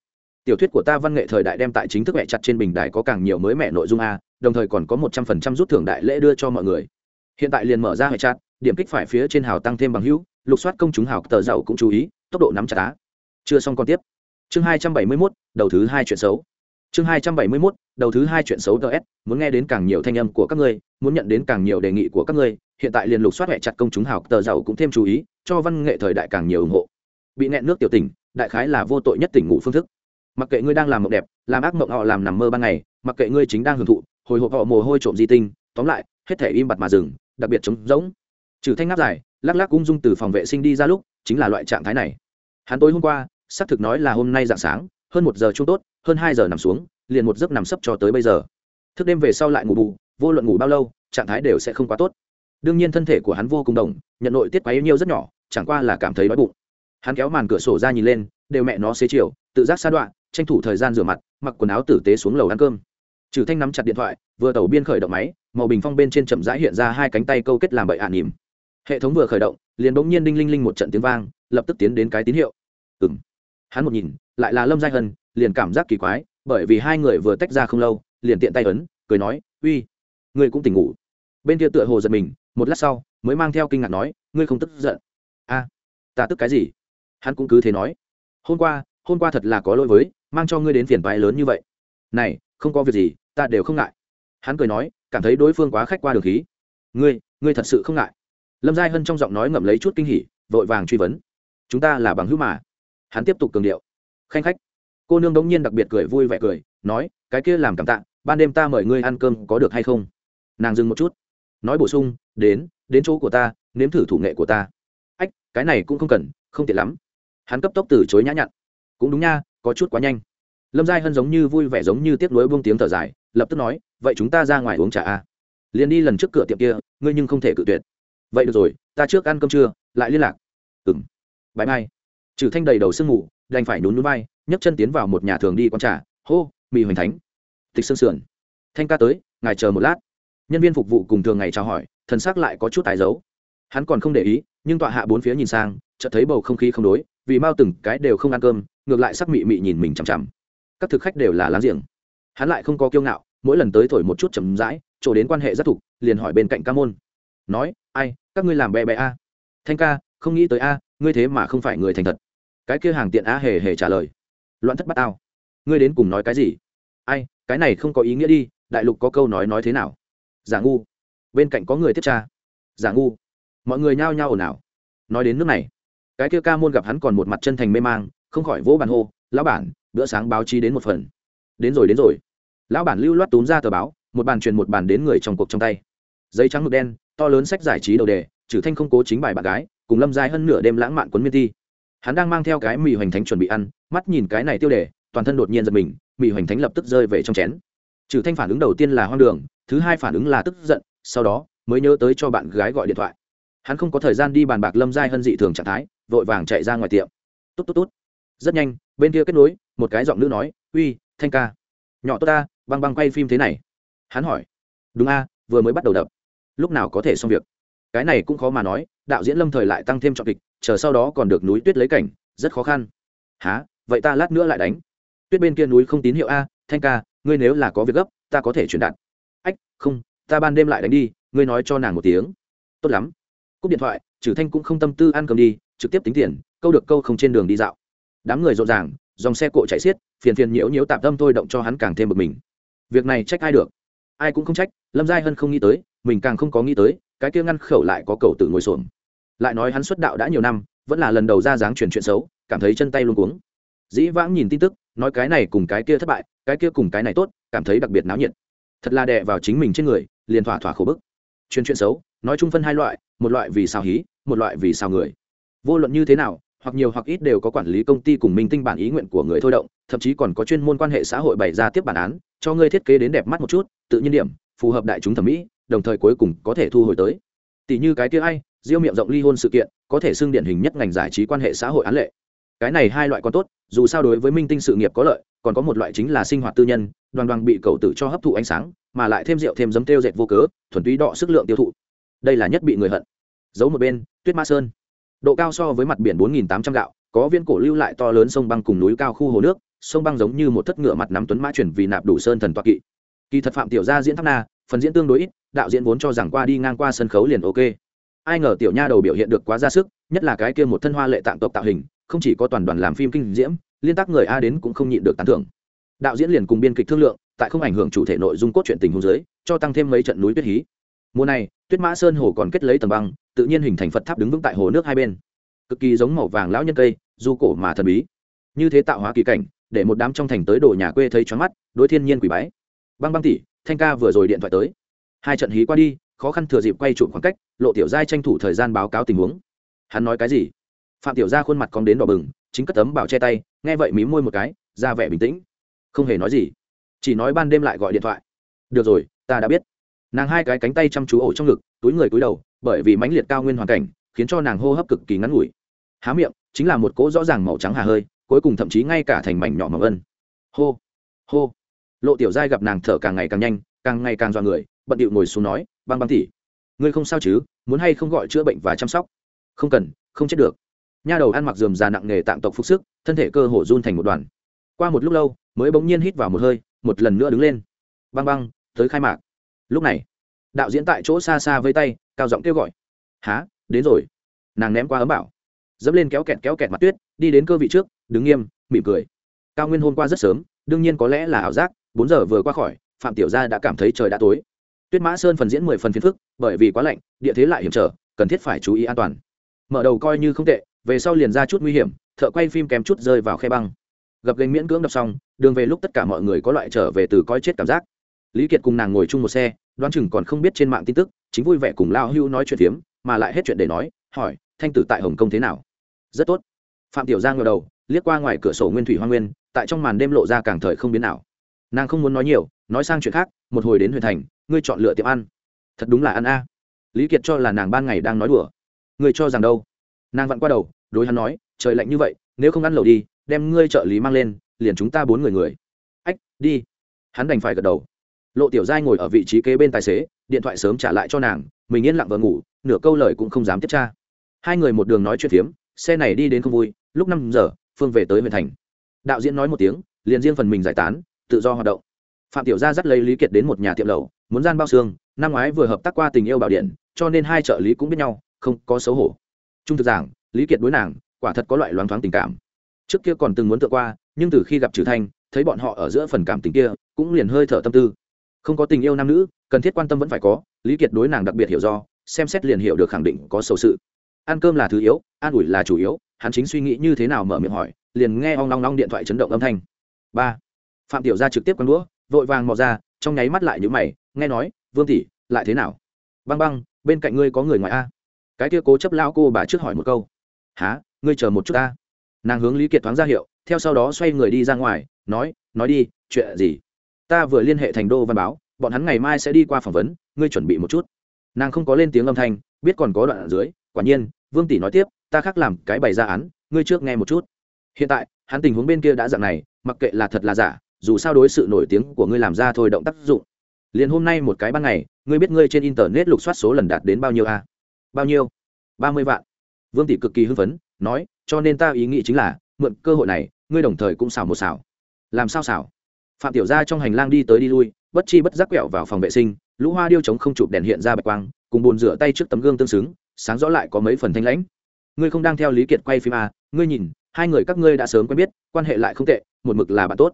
Tiểu thuyết của ta văn nghệ thời đại đem tại chính thức mẹ chặt trên bình đài có càng nhiều mới mẹ nội dung a, đồng thời còn có một trăm phần trăm rút thưởng đại lễ đưa cho mọi người. Hiện tại liền mở ra hệ chặt, điểm kích phải phía trên hào tăng thêm bằng hữu, lục soát công chúng hào tờ giàu cũng chú ý, tốc độ nắm chặt á. Chưa xong còn tiếp. Chương hai trăm bảy mươi mốt, đầu thứ hai chuyện xấu chương hai trăm bảy mươi mốt, đầu thứ hai chuyện xấu ts muốn nghe đến càng nhiều thanh âm của các ngươi, muốn nhận đến càng nhiều đề nghị của các ngươi, hiện tại liền lục soát hệ chặt công chúng hào tờ giàu cũng thêm chú ý, cho văn nghệ thời đại càng nhiều ủng hộ. Bị nẹn nước tiểu tỉnh, đại khái là vô tội nhất tỉnh ngủ phương thức. Mặc kệ ngươi đang làm mộng đẹp, làm ác mộng họ làm nằm mơ ban ngày, mặc kệ ngươi chính đang hưởng thụ, hồi hộp họ mồ hôi trộm di tinh, tóm lại, hết thể im bặt mà dừng, đặc biệt trống rỗng. Trừ thanh ngáp dài, lắc lắc ung dung từ phòng vệ sinh đi ra lúc, chính là loại trạng thái này. Hắn tối hôm qua, xác thực nói là hôm nay dạng sáng, hơn một giờ chung tốt hơn hai giờ nằm xuống liền một giấc nằm sấp cho tới bây giờ. Thức đêm về sau lại ngủ bù vô luận ngủ bao lâu trạng thái đều sẽ không quá tốt. Đương nhiên thân thể của hắn vô cùng đồng nhận nội tiết quá yêu nhiêu rất nhỏ chẳng qua là cảm thấy đói bụng. Hắn kéo màn cửa sổ ra nhìn lên đều mẹ nó xế chiều tự giác xa đoạn tranh thủ thời gian rửa mặt mặc quần áo tử tế xuống lầu ăn cơm. Trừ thanh nắm chặt điện thoại vừa tàu biên khởi động máy màu bình phong bên trên chậm rãi hiện ra hai cánh tay câu kết làm bậy ả nỉm. Hệ thống vừa khởi động liền bỗng nhiên đinh linh linh một trận tiếng vang lập tức tiến đến cái tín hiệu. Ừm, hắn một nhìn lại là lâm giai hân liền cảm giác kỳ quái, bởi vì hai người vừa tách ra không lâu, liền tiện tay ấn, cười nói, uy, ngươi cũng tỉnh ngủ. Bên kia tựa hồ giật mình, một lát sau, mới mang theo kinh ngạc nói, ngươi không tức giận? A, ta tức cái gì? Hắn cũng cứ thế nói, hôm qua hôm qua thật là có lỗi với, mang cho ngươi đến phiền toái lớn như vậy. Này, không có việc gì, ta đều không ngại. Hắn cười nói, cảm thấy đối phương quá khách qua đường khí. Ngươi ngươi thật sự không ngại? Lâm giai hân trong giọng nói ngậm lấy chút kinh hỉ, vội vàng truy vấn, chúng ta là bằng hữu mà. Hắn tiếp tục cường điệu, khanh khách cô nương đống nhiên đặc biệt cười vui vẻ cười, nói, cái kia làm cảm tạ, ban đêm ta mời ngươi ăn cơm có được hay không? Nàng dừng một chút, nói bổ sung, đến đến chỗ của ta, nếm thử thủ nghệ của ta. Ách, cái này cũng không cần, không tiện lắm. Hắn cấp tốc từ chối nhã nhặn, cũng đúng nha, có chút quá nhanh. Lâm giai hân giống như vui vẻ giống như tiếc nuối buông tiếng thở dài, lập tức nói, vậy chúng ta ra ngoài uống trà a. À? liền đi lần trước cửa tiệm kia, ngươi nhưng không thể cự tuyệt. Vậy được rồi, ta trước ăn cơm trưa, lại liên lạc. Ừng bãi mai. Trừ thanh đầy đầu sương mù, đành phải nhún núi bay nhấc chân tiến vào một nhà thường đi quán trà. Hô, mì hoành thánh. Tịch sương sườn. Thanh ca tới, ngài chờ một lát. Nhân viên phục vụ cùng thường ngày chào hỏi, thần xác lại có chút tài giấu hắn còn không để ý, nhưng tọa hạ bốn phía nhìn sang, chợt thấy bầu không khí không đối, vì mau từng cái đều không ăn cơm, ngược lại sắc mị mị nhìn mình chằm chằm. Các thực khách đều là láng giềng. Hắn lại không có kiêu ngạo, mỗi lần tới thổi một chút chầm rãi trổ đến quan hệ rất thục, liền hỏi bên cạnh ca môn. Nói, ai, các ngươi làm bé bé a? Thanh ca, không nghĩ tới a, ngươi thế mà không phải người thành thật. Cái kia hàng tiện a hề hề trả lời loạn thất bắt tao. Ngươi đến cùng nói cái gì? Ai, cái này không có ý nghĩa đi, đại lục có câu nói nói thế nào? Giả ngu. Bên cạnh có người tiếp tra. Giả ngu. Mọi người nhao nhao ồn ào. Nói đến nước này, cái kia ca môn gặp hắn còn một mặt chân thành mê mang, không khỏi vỗ bàn hô, lão bản, bữa sáng báo chí đến một phần. Đến rồi đến rồi. Lão bản lưu loát túm ra tờ báo, một bàn truyền một bàn đến người trong cuộc trong tay. Giấy trắng mực đen, to lớn sách giải trí đầu đề, trừ thanh không cố chính bài bạn gái, cùng lâm giai hơn nửa đêm lãng mạn quấn miên thi hắn đang mang theo cái mì hoành thánh chuẩn bị ăn, mắt nhìn cái này tiêu đề, toàn thân đột nhiên giật mình, mì hoành thánh lập tức rơi về trong chén. Trừ thanh phản ứng đầu tiên là hoang đường, thứ hai phản ứng là tức giận, sau đó mới nhớ tới cho bạn gái gọi điện thoại. Hắn không có thời gian đi bàn bạc lâm giai hân dị thường trạng thái, vội vàng chạy ra ngoài tiệm. Tốt tốt tốt rất nhanh, bên kia kết nối, một cái giọng nữ nói, uy, thanh ca. Nhỏ tốt ta, băng băng quay phim thế này. Hắn hỏi. Đúng a, vừa mới bắt đầu đập. Lúc nào có thể xong việc? Cái này cũng khó mà nói đạo diễn lâm thời lại tăng thêm trọng kịch, chờ sau đó còn được núi tuyết lấy cảnh, rất khó khăn. Há vậy ta lát nữa lại đánh. Tuyết bên kia núi không tín hiệu a, thanh ca, ngươi nếu là có việc gấp, ta có thể truyền đạt. Ách, không, ta ban đêm lại đánh đi, ngươi nói cho nàng một tiếng. Tốt lắm. Cúp điện thoại trừ thanh cũng không tâm tư ăn cơm đi, trực tiếp tính tiền, câu được câu không trên đường đi dạo. Đám người rộn ràng, dòng xe cộ chạy xiết, phiền phiền nhiễu nhiễu tạm tâm thôi động cho hắn càng thêm bực mình. Việc này trách ai được? Ai cũng không trách, lâm giai hân không nghĩ tới, mình càng không có nghĩ tới cái kia ngăn khẩu lại có cầu tự ngồi xổm. Lại nói hắn xuất đạo đã nhiều năm, vẫn là lần đầu ra dáng truyền chuyện xấu, cảm thấy chân tay luôn cuống. Dĩ vãng nhìn tin tức, nói cái này cùng cái kia thất bại, cái kia cùng cái này tốt, cảm thấy đặc biệt náo nhiệt. Thật là đè vào chính mình trên người, liền thỏa thỏa khổ bức. Truyền chuyện xấu, nói chung phân hai loại, một loại vì sao hí, một loại vì sao người. Vô luận như thế nào, hoặc nhiều hoặc ít đều có quản lý công ty cùng minh tinh bản ý nguyện của người thôi động, thậm chí còn có chuyên môn quan hệ xã hội bày ra tiếp bản án, cho ngươi thiết kế đến đẹp mắt một chút, tự nhiên điểm, phù hợp đại chúng thẩm mỹ đồng thời cuối cùng có thể thu hồi tới. Tỷ như cái kia ai, diêu miệng rộng ly hôn sự kiện, có thể xưng điển hình nhất ngành giải trí quan hệ xã hội án lệ. Cái này hai loại còn tốt, dù sao đối với minh tinh sự nghiệp có lợi, còn có một loại chính là sinh hoạt tư nhân, đoàn đoàn bị cầu tử cho hấp thụ ánh sáng, mà lại thêm rượu thêm giấm tiêu dệt vô cớ, thuần túy đọ sức lượng tiêu thụ. Đây là nhất bị người hận. Giấu một bên, tuyết ma sơn. Độ cao so với mặt biển bốn nghìn tám trăm gạo, có viên cổ lưu lại to lớn sông băng cùng núi cao khu hồ nước, sông băng giống như một thất ngựa mặt nắm tuấn mã chuyển vì nạp đủ sơn thần toa kỵ. Kỳ thật phạm tiểu gia diễn tháp na, phần diễn tương đối ít đạo diễn vốn cho rằng qua đi ngang qua sân khấu liền ok. Ai ngờ tiểu nha đầu biểu hiện được quá ra sức, nhất là cái kia một thân hoa lệ tạng tộc tạo hình, không chỉ có toàn đoàn làm phim kinh diễm, liên tác người a đến cũng không nhịn được tán thưởng. Đạo diễn liền cùng biên kịch thương lượng, tại không ảnh hưởng chủ thể nội dung cốt truyện tình huống dưới, cho tăng thêm mấy trận núi tuyết hí. Mùa này, tuyết mã sơn hồ còn kết lấy tầng băng, tự nhiên hình thành phật tháp đứng vững tại hồ nước hai bên. Cực kỳ giống màu vàng lão nhân cây, du cổ mà thần bí. Như thế tạo hóa kỳ cảnh, để một đám trong thành tới đồ nhà quê thấy choáng mắt, đối thiên nhiên quỷ bái. Băng băng tỷ, thanh ca vừa rồi điện thoại tới hai trận hí qua đi, khó khăn thừa dịp quay trụ khoảng cách, lộ tiểu giai tranh thủ thời gian báo cáo tình huống. Hắn nói cái gì? Phạm tiểu gia khuôn mặt cong đến đỏ bừng, chính cất tấm bảo che tay, nghe vậy mí môi một cái, ra vẻ bình tĩnh. Không hề nói gì, chỉ nói ban đêm lại gọi điện thoại. Được rồi, ta đã biết. Nàng hai cái cánh tay chăm chú ổ trong ngực, túi người túi đầu, bởi vì mãnh liệt cao nguyên hoàn cảnh, khiến cho nàng hô hấp cực kỳ ngắn ngủi. Há miệng, chính là một cỗ rõ ràng màu trắng hà hơi, cuối cùng thậm chí ngay cả thành mảnh nhỏ màu ân hô hô. Lộ tiểu giai gặp nàng thở càng ngày càng nhanh, càng ngày càng dọa người bận điệu ngồi xuống nói, băng băng tỉ ngươi không sao chứ? Muốn hay không gọi chữa bệnh và chăm sóc? Không cần, không chết được. Nha đầu ăn mặc dườm già nặng nghề tạm tộc phục sức, thân thể cơ hồ run thành một đoàn. Qua một lúc lâu, mới bỗng nhiên hít vào một hơi, một lần nữa đứng lên. Băng băng, tới khai mạc. Lúc này, đạo diễn tại chỗ xa xa với tay, cao giọng kêu gọi. Há đến rồi. Nàng ném qua ấm bảo dẫm lên kéo kẹt kéo kẹt mặt tuyết, đi đến cơ vị trước, đứng nghiêm, mỉm cười. Cao nguyên hôm qua rất sớm, đương nhiên có lẽ là ảo giác, bốn giờ vừa qua khỏi, phạm tiểu gia đã cảm thấy trời đã tối tuyết mã sơn phần diễn mười phần phiến phức, bởi vì quá lạnh, địa thế lại hiểm trở, cần thiết phải chú ý an toàn. Mở đầu coi như không tệ, về sau liền ra chút nguy hiểm, thợ quay phim kém chút rơi vào khe băng. Gặp gành miễn cưỡng đập xong, đường về lúc tất cả mọi người có loại trở về từ coi chết cảm giác. Lý kiệt cùng nàng ngồi chung một xe, đoán chừng còn không biết trên mạng tin tức, chính vui vẻ cùng lao hưu nói chuyện phiếm, mà lại hết chuyện để nói, hỏi, thanh tử tại hồng kông thế nào? Rất tốt. Phạm tiểu giang ngờ đầu, liếc qua ngoài cửa sổ nguyên thủy hoa nguyên, tại trong màn đêm lộ ra càng thời không biến nào nàng không muốn nói nhiều, nói sang chuyện khác, một hồi đến huyện thành ngươi chọn lựa tiệm ăn. Thật đúng là ăn a. Lý kiệt cho là nàng ban ngày đang nói đùa. Ngươi cho rằng đâu? Nàng vặn qua đầu, đối hắn nói, trời lạnh như vậy, nếu không ăn lẩu đi, đem ngươi trợ lý mang lên, liền chúng ta bốn người người. Ách, đi. Hắn đành phải gật đầu. Lộ tiểu giai ngồi ở vị trí kế bên tài xế, điện thoại sớm trả lại cho nàng, mình yên lặng vờ ngủ, nửa câu lời cũng không dám tiếp tra. Hai người một đường nói chuyện phiếm, xe này đi đến không vui, lúc năm giờ, phương về tới huyện thành. Đạo diễn nói một tiếng, liền riêng phần mình giải tán, tự do hoạt động. Phạm tiểu gia dắt lấy lý kiệt đến một nhà tiệm lầu muốn gian bao xương, năm ngoái vừa hợp tác qua tình yêu bảo điện, cho nên hai trợ lý cũng biết nhau, không có xấu hổ. Trung thực giảng, lý kiệt đối nàng, quả thật có loại loáng thoáng tình cảm. Trước kia còn từng muốn tựa qua, nhưng từ khi gặp trừ thanh, thấy bọn họ ở giữa phần cảm tình kia, cũng liền hơi thở tâm tư. Không có tình yêu nam nữ, cần thiết quan tâm vẫn phải có, lý kiệt đối nàng đặc biệt hiểu do, xem xét liền hiểu được khẳng định có sầu sự. Ăn cơm là thứ yếu, an ủi là chủ yếu, hắn chính suy nghĩ như thế nào mở miệng hỏi, liền nghe ong long long điện thoại chấn động âm thanh. Ba. Phạm tiểu gia trực tiếp quăng đũa, vội vàng mò ra, trong nháy mắt lại nhíu mày nghe nói, vương tỷ, lại thế nào? Băng băng, bên cạnh ngươi có người ngoài a? Cái kia cố chấp lao cô bà trước hỏi một câu. Há ngươi chờ một chút ta. Nàng hướng lý kiệt thoáng ra hiệu, theo sau đó xoay người đi ra ngoài, nói nói đi, chuyện gì? Ta vừa liên hệ thành đô văn báo, bọn hắn ngày mai sẽ đi qua phỏng vấn, ngươi chuẩn bị một chút. Nàng không có lên tiếng âm thanh, biết còn có đoạn ở dưới, quả nhiên, vương tỷ nói tiếp, ta khác làm cái bày ra án, ngươi trước nghe một chút. Hiện tại, hắn tình huống bên kia đã dạng này, mặc kệ là thật là giả, dù sao đối sự nổi tiếng của ngươi làm ra thôi động tác dụng liền hôm nay một cái ban ngày ngươi biết ngươi trên internet lục soát số lần đạt đến bao nhiêu a? À? bao nhiêu? Ba mươi vạn. Vương tỷ cực kỳ hưng phấn nói cho nên ta ý nghĩ chính là mượn cơ hội này ngươi đồng thời cũng xảo một xảo. Làm sao xảo? Phạm tiểu gia trong hành lang đi tới đi lui bất chi bất giác quẹo vào phòng vệ sinh lũ hoa điêu chống không chụp đèn hiện ra bạch quang cùng bồn rửa tay trước tấm gương tương xứng sáng rõ lại có mấy phần thanh lãnh. Ngươi không đang theo lý kiệt quay phim à, ngươi nhìn hai người các ngươi đã sớm quen biết quan hệ lại không tệ một mực là bạn tốt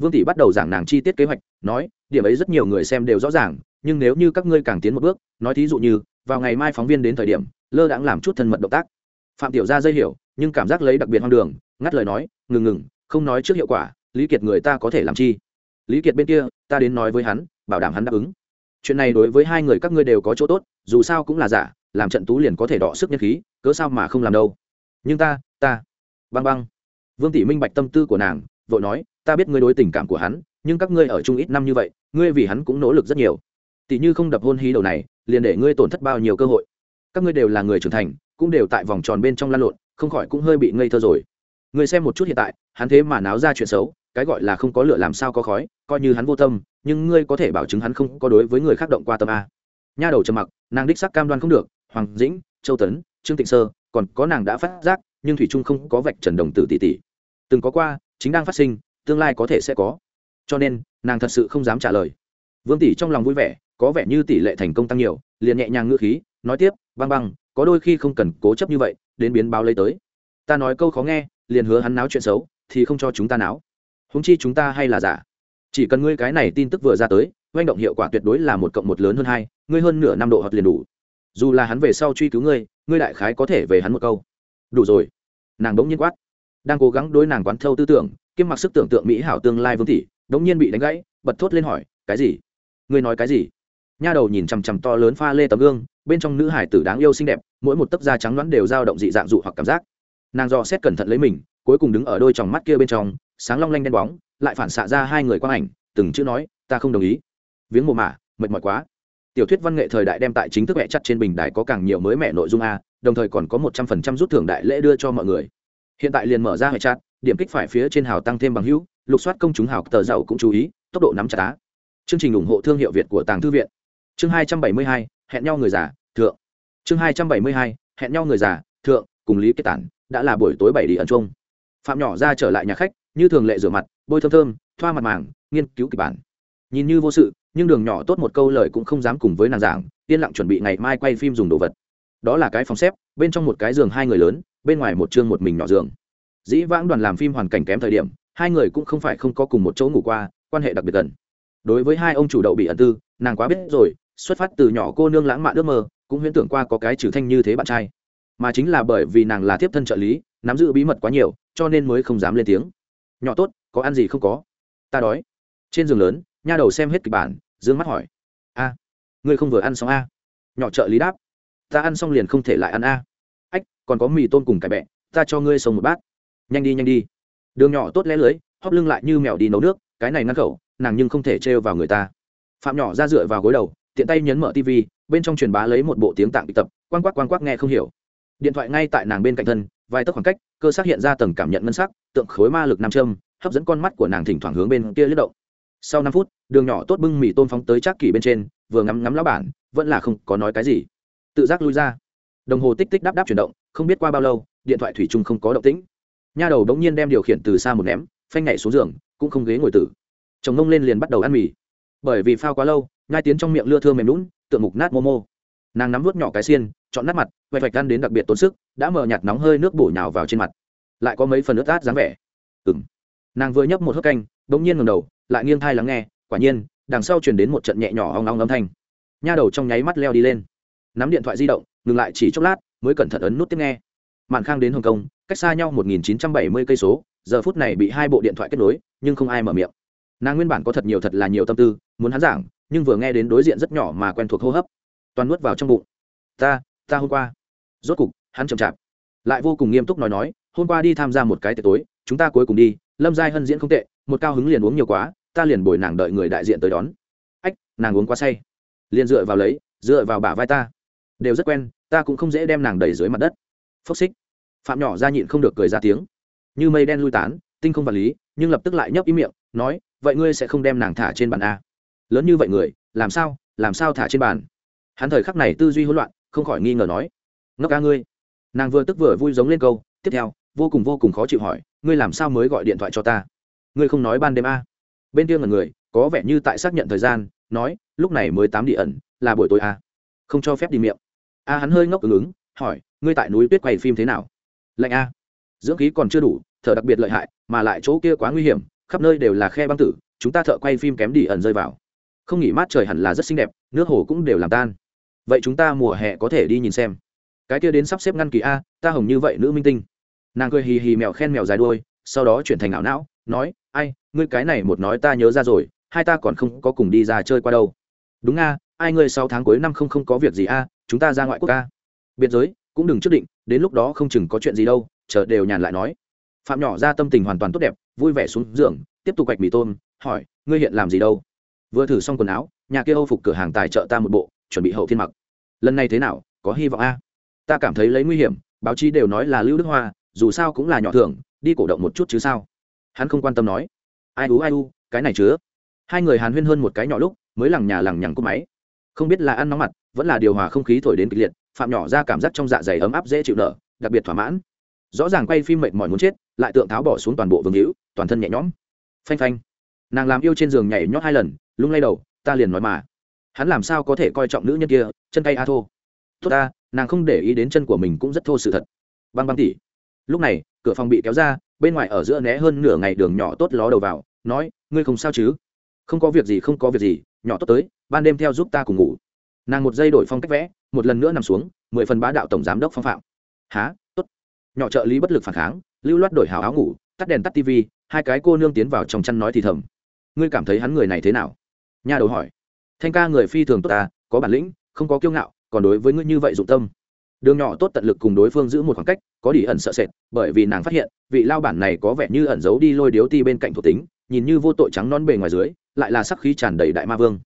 vương tỷ bắt đầu giảng nàng chi tiết kế hoạch, nói, điểm ấy rất nhiều người xem đều rõ ràng, nhưng nếu như các ngươi càng tiến một bước, nói thí dụ như, vào ngày mai phóng viên đến thời điểm, lơ đãng làm chút thân mật động tác. Phạm tiểu gia dây hiểu, nhưng cảm giác lấy đặc biệt hoang đường, ngắt lời nói, ngừng ngừng, không nói trước hiệu quả, lý kiệt người ta có thể làm chi? Lý kiệt bên kia, ta đến nói với hắn, bảo đảm hắn đáp ứng. Chuyện này đối với hai người các ngươi đều có chỗ tốt, dù sao cũng là giả, làm trận tú liền có thể đọ sức nhân khí, cớ sao mà không làm đâu. Nhưng ta ta, băng băng. Vương tỷ minh bạch tâm tư của nàng, vội nói ta biết ngươi đối tình cảm của hắn, nhưng các ngươi ở chung ít năm như vậy, ngươi vì hắn cũng nỗ lực rất nhiều. Tỷ như không đập hôn hí đầu này, liền để ngươi tổn thất bao nhiêu cơ hội. Các ngươi đều là người trưởng thành, cũng đều tại vòng tròn bên trong lan lộn, không khỏi cũng hơi bị ngây thơ rồi. Người xem một chút hiện tại, hắn thế mà náo ra chuyện xấu, cái gọi là không có lửa làm sao có khói, coi như hắn vô tâm, nhưng ngươi có thể bảo chứng hắn không có đối với người khác động qua tâm a. Nha đầu trầm mặc, nàng đích sắc cam đoan không được, hoàng dĩnh, châu tấn, trương tịnh sơ, còn có nàng đã phát giác, nhưng thủy trung không có vạch trần đồng tử tỷ tỷ. Từng có qua, chính đang phát sinh tương lai có thể sẽ có. Cho nên, nàng thật sự không dám trả lời. Vương tỷ trong lòng vui vẻ, có vẻ như tỷ lệ thành công tăng nhiều, liền nhẹ nhàng ngữ khí, nói tiếp, băng băng, có đôi khi không cần cố chấp như vậy, đến biến báo lấy tới. Ta nói câu khó nghe, liền hứa hắn náo chuyện xấu, thì không cho chúng ta náo. Húng chi chúng ta hay là giả. Chỉ cần ngươi cái này tin tức vừa ra tới oanh động hiệu quả tuyệt đối là một cộng một lớn hơn hai, ngươi hơn nửa năm độ hợp liền đủ. Dù là hắn về sau truy cứu ngươi ngươi đại khái có thể về hắn một câu. Đủ rồi. Nàng đống nhiên quát, đang cố gắng đối nàng quán thâu tư tưởng kiêm mặc sức tưởng tượng mỹ hảo tương lai vương tỷ, đống nhiên bị đánh gãy, bật thốt lên hỏi, cái gì? Ngươi nói cái gì? Nha đầu nhìn chằm chằm to lớn pha lê tấm gương, bên trong nữ hải tử đáng yêu xinh đẹp, mỗi một tấc da trắng đoán đều dao động dị dạng dụ hoặc cảm giác. Nàng do xét cẩn thận lấy mình, cuối cùng đứng ở đôi tròng mắt kia bên trong, sáng long lanh đen bóng, lại phản xạ ra hai người quang ảnh, từng chữ nói, ta không đồng ý. Viếng mồ mả, mệt mỏi quá. Tiểu thuyết văn nghệ thời đại đem tại chính thức mẹ chặt trên bình đài có càng nhiều mới mẹ nội dung a, đồng thời còn có một trăm phần trăm rút thưởng đại lễ đưa cho mọi người. Hiện tại liền mở ra hệ chặt điểm kích phải phía trên hào tăng thêm bằng hữu, lục soát công chúng hào tờ giàu cũng chú ý, tốc độ nắm chặt á. Chương trình ủng hộ thương hiệu việt của tàng thư viện. Chương hai trăm bảy mươi hai, hẹn nhau người già, thượng. Chương hai trăm bảy mươi hai, hẹn nhau người già, thượng, cùng lý kết tản, đã là buổi tối bảy đi ẩn trung phạm nhỏ ra trở lại nhà khách, như thường lệ rửa mặt, bôi thơm thơm, thoa mặt màng, nghiên cứu kịch bản. Nhìn như vô sự, nhưng đường nhỏ tốt một câu lời cũng không dám cùng với nàng giảng, yên lặng chuẩn bị ngày mai quay phim dùng đồ vật. Đó là cái phòng xếp, bên trong một cái giường hai người lớn, bên ngoài một chương một mình nhỏ giường dĩ vãng đoàn làm phim hoàn cảnh kém thời điểm, hai người cũng không phải không có cùng một chỗ ngủ qua, quan hệ đặc biệt gần. Đối với hai ông chủ đậu bị ẩn tư, nàng quá biết rồi, xuất phát từ nhỏ cô nương lãng mạn ước mơ, cũng huyễn tưởng qua có cái trừ thanh như thế bạn trai. Mà chính là bởi vì nàng là tiếp thân trợ lý, nắm giữ bí mật quá nhiều, cho nên mới không dám lên tiếng. Nhỏ tốt, có ăn gì không có? Ta đói. Trên giường lớn, nha đầu xem hết kịch bản, dương mắt hỏi. A, ngươi không vừa ăn xong a? Nhỏ trợ lý đáp. Ta ăn xong liền không thể lại ăn a. Ách, còn có mì tôm cùng cải bẹ, ta cho ngươi sông một bát nhanh đi nhanh đi. Đường nhỏ tốt lẽ lưới, hóp lưng lại như mèo đi nấu nước, cái này ngăn khẩu, nàng nhưng không thể trêu vào người ta. Phạm nhỏ ra dựa vào gối đầu, tiện tay nhấn mở tv bên trong truyền bá lấy một bộ tiếng tạng bị tập quan quắc quan quắc nghe không hiểu. Điện thoại ngay tại nàng bên cạnh thân, vài tấc khoảng cách, cơ xác hiện ra tầng cảm nhận ngân sắc, tượng khối ma lực nam châm, hấp dẫn con mắt của nàng thỉnh thoảng hướng bên kia lướt động. Sau năm phút, đường nhỏ tốt bưng mì tôm phóng tới chắc kỳ bên trên, vừa ngắm ngắm lão bản, vẫn là không có nói cái gì. Tự giác lui ra. Đồng hồ tích tích đáp đáp chuyển động, không biết qua bao lâu, điện thoại thủy chung không có động tĩnh nha đầu đống nhiên đem điều khiển từ xa một ném, phanh nhảy xuống giường, cũng không ghế ngồi tử. Chồng ngông lên liền bắt đầu ăn mì. Bởi vì phao quá lâu ngai tiến trong miệng lưa thưa mềm lún tượng mục nát momo nàng nắm vớt nhỏ cái xiên, chọn nát mặt, vạch vạch ăn đến đặc biệt tốn sức, đã mờ nhạt nóng hơi nước bổ nhào vào trên mặt. Lại có mấy phần nước át dáng vẻ. Ừ m nàng vừa nhấp một hớp canh đ ỗ n g nhiên ngầm đầu, lại nghiêng thai lắng nghe, quả nhiên, đằng sau chuyển đến một trận nhẹ nhỏ hong long âm thanh. Nha đầu trong nháy mắt leo đi lên. Nắm điện thoại di động, ngừng lại chỉ chốc lát, mới cẩn thận ấn nút tiếp nghe. Mạn khang đến hồng kông cách xa nhau một nghìn chín trăm bảy mươi cây số, giờ phút này bị hai bộ điện thoại kết nối, nhưng không ai mở miệng. Nàng nguyên bản có thật nhiều thật là nhiều tâm tư, muốn hắn giảng, nhưng vừa nghe đến đối diện rất nhỏ mà quen thuộc hô hấp, toàn nuốt vào trong bụng. Ta ta hôm qua. Rốt cục, hắn chậm chạp. Lại vô cùng nghiêm túc nói nói, hôm qua đi tham gia một cái tiệc tối, chúng ta cuối cùng đi, lâm giai hân diễn không tệ, một cao hứng liền uống nhiều quá, ta liền bồi nàng đợi người đại diện tới đón. Ách, nàng uống quá say. Liền dựa vào lấy, dựa vào bả vai ta. Đều rất quen, ta cũng không dễ đem nàng đẩy dưới mặt đất. Phốc xích phạm nhỏ ra nhịn không được cười ra tiếng. Như mây đen lui tán, tinh không vật lý, nhưng lập tức lại nhấp ý miệng, nói, vậy ngươi sẽ không đem nàng thả trên bàn a? Lớn như vậy người, làm sao làm sao thả trên bàn? Hắn thời khắc này tư duy hỗn loạn, không khỏi nghi ngờ nói, ngốc ca ngươi. Nàng vừa tức vừa vui giống lên câu, tiếp theo, vô cùng vô cùng khó chịu hỏi, ngươi làm sao mới gọi điện thoại cho ta? Ngươi không nói ban đêm a? Bên kia ngần người, có vẻ như tại xác nhận thời gian, nói, lúc này mới tám địa ẩn, là buổi tối a. Không cho phép đi miệng. A hắn hơi ngốc ứng ứng, hỏi, ngươi tại núi tuyết quay phim thế nào? Lạnh a. Dưỡng khí còn chưa đủ, thở đặc biệt lợi hại, mà lại chỗ kia quá nguy hiểm, khắp nơi đều là khe băng tử, chúng ta thợ quay phim kém đi ẩn rơi vào. Không nghỉ mát trời hẳn là rất xinh đẹp, nước hồ cũng đều làm tan. Vậy chúng ta mùa hè có thể đi nhìn xem. Cái kia đến sắp xếp ngăn kỳ a, ta hồng như vậy nữ minh tinh. Nàng cười hì hì mèo khen mèo dài đuôi, sau đó chuyển thành ảo não, nói, ai, ngươi cái này một nói ta nhớ ra rồi, hai ta còn không có cùng đi ra chơi qua đâu. Đúng a, ai ngươi sau tháng cuối năm không không có việc gì a, chúng ta ra ngoại quốc a. Biệt giới, cũng đừng trước định đến lúc đó không chừng có chuyện gì đâu, chờ đều nhàn lại nói. Phạm nhỏ ra tâm tình hoàn toàn tốt đẹp, vui vẻ xuống giường, tiếp tục quạch mì tôm, hỏi, ngươi hiện làm gì đâu? Vừa thử xong quần áo, nhà kia âu phục cửa hàng tài trợ ta một bộ, chuẩn bị hậu thiên mặc. Lần này thế nào? Có hy vọng a? Ta cảm thấy lấy nguy hiểm, báo chí đều nói là lưu đức hoa, dù sao cũng là nhỏ thưởng, đi cổ động một chút chứ sao? Hắn không quan tâm nói. Ai u ai u, cái này chứa. Hai người hàn huyên hơn một cái nhỏ lúc, mới lằng nhà lằng nhằng cúp máy. Không biết là ăn nóng mặt, vẫn là điều hòa không khí thổi đến kịch liệt phạm nhỏ ra cảm giác trong dạ dày ấm áp dễ chịu nở, đặc biệt thỏa mãn. Rõ ràng quay phim mệt mỏi muốn chết, lại tượng tháo bỏ xuống toàn bộ vương hữu, toàn thân nhẹ nhõm. Phanh phanh. Nàng làm yêu trên giường nhảy nhót hai lần, lung lay đầu, ta liền nói mà. Hắn làm sao có thể coi trọng nữ nhân kia, chân tay a thô. Tốt ta, nàng không để ý đến chân của mình cũng rất thô sự thật. Băng băng tỉ. Lúc này, cửa phòng bị kéo ra, bên ngoài ở giữa né hơn nửa ngày đường nhỏ tốt ló đầu vào, nói, ngươi không sao chứ? Không có việc gì, không có việc gì, nhỏ tốt tới, ban đêm theo giúp ta cùng ngủ. Nàng một giây đổi phong cách vẽ một lần nữa nằm xuống, mười phần bá đạo tổng giám đốc phong phạm. Há, tốt. Nhỏ trợ lý bất lực phản kháng, lưu loát đổi hào áo ngủ, tắt đèn tắt tv hai cái cô nương tiến vào trong chăn nói thì thầm. Ngươi cảm thấy hắn người này thế nào? Nhà đầu hỏi. Thanh ca người phi thường tốt ta, có bản lĩnh, không có kiêu ngạo, còn đối với ngươi như vậy dụng tâm. Đường nhỏ tốt tận lực cùng đối phương giữ một khoảng cách, có đi ẩn sợ sệt, bởi vì nàng phát hiện, vị lao bản này có vẻ như ẩn giấu đi lôi điếu ti bên cạnh thuộc tính, nhìn như vô tội trắng non bề ngoài dưới, lại là sắc khí tràn đầy đại ma vương.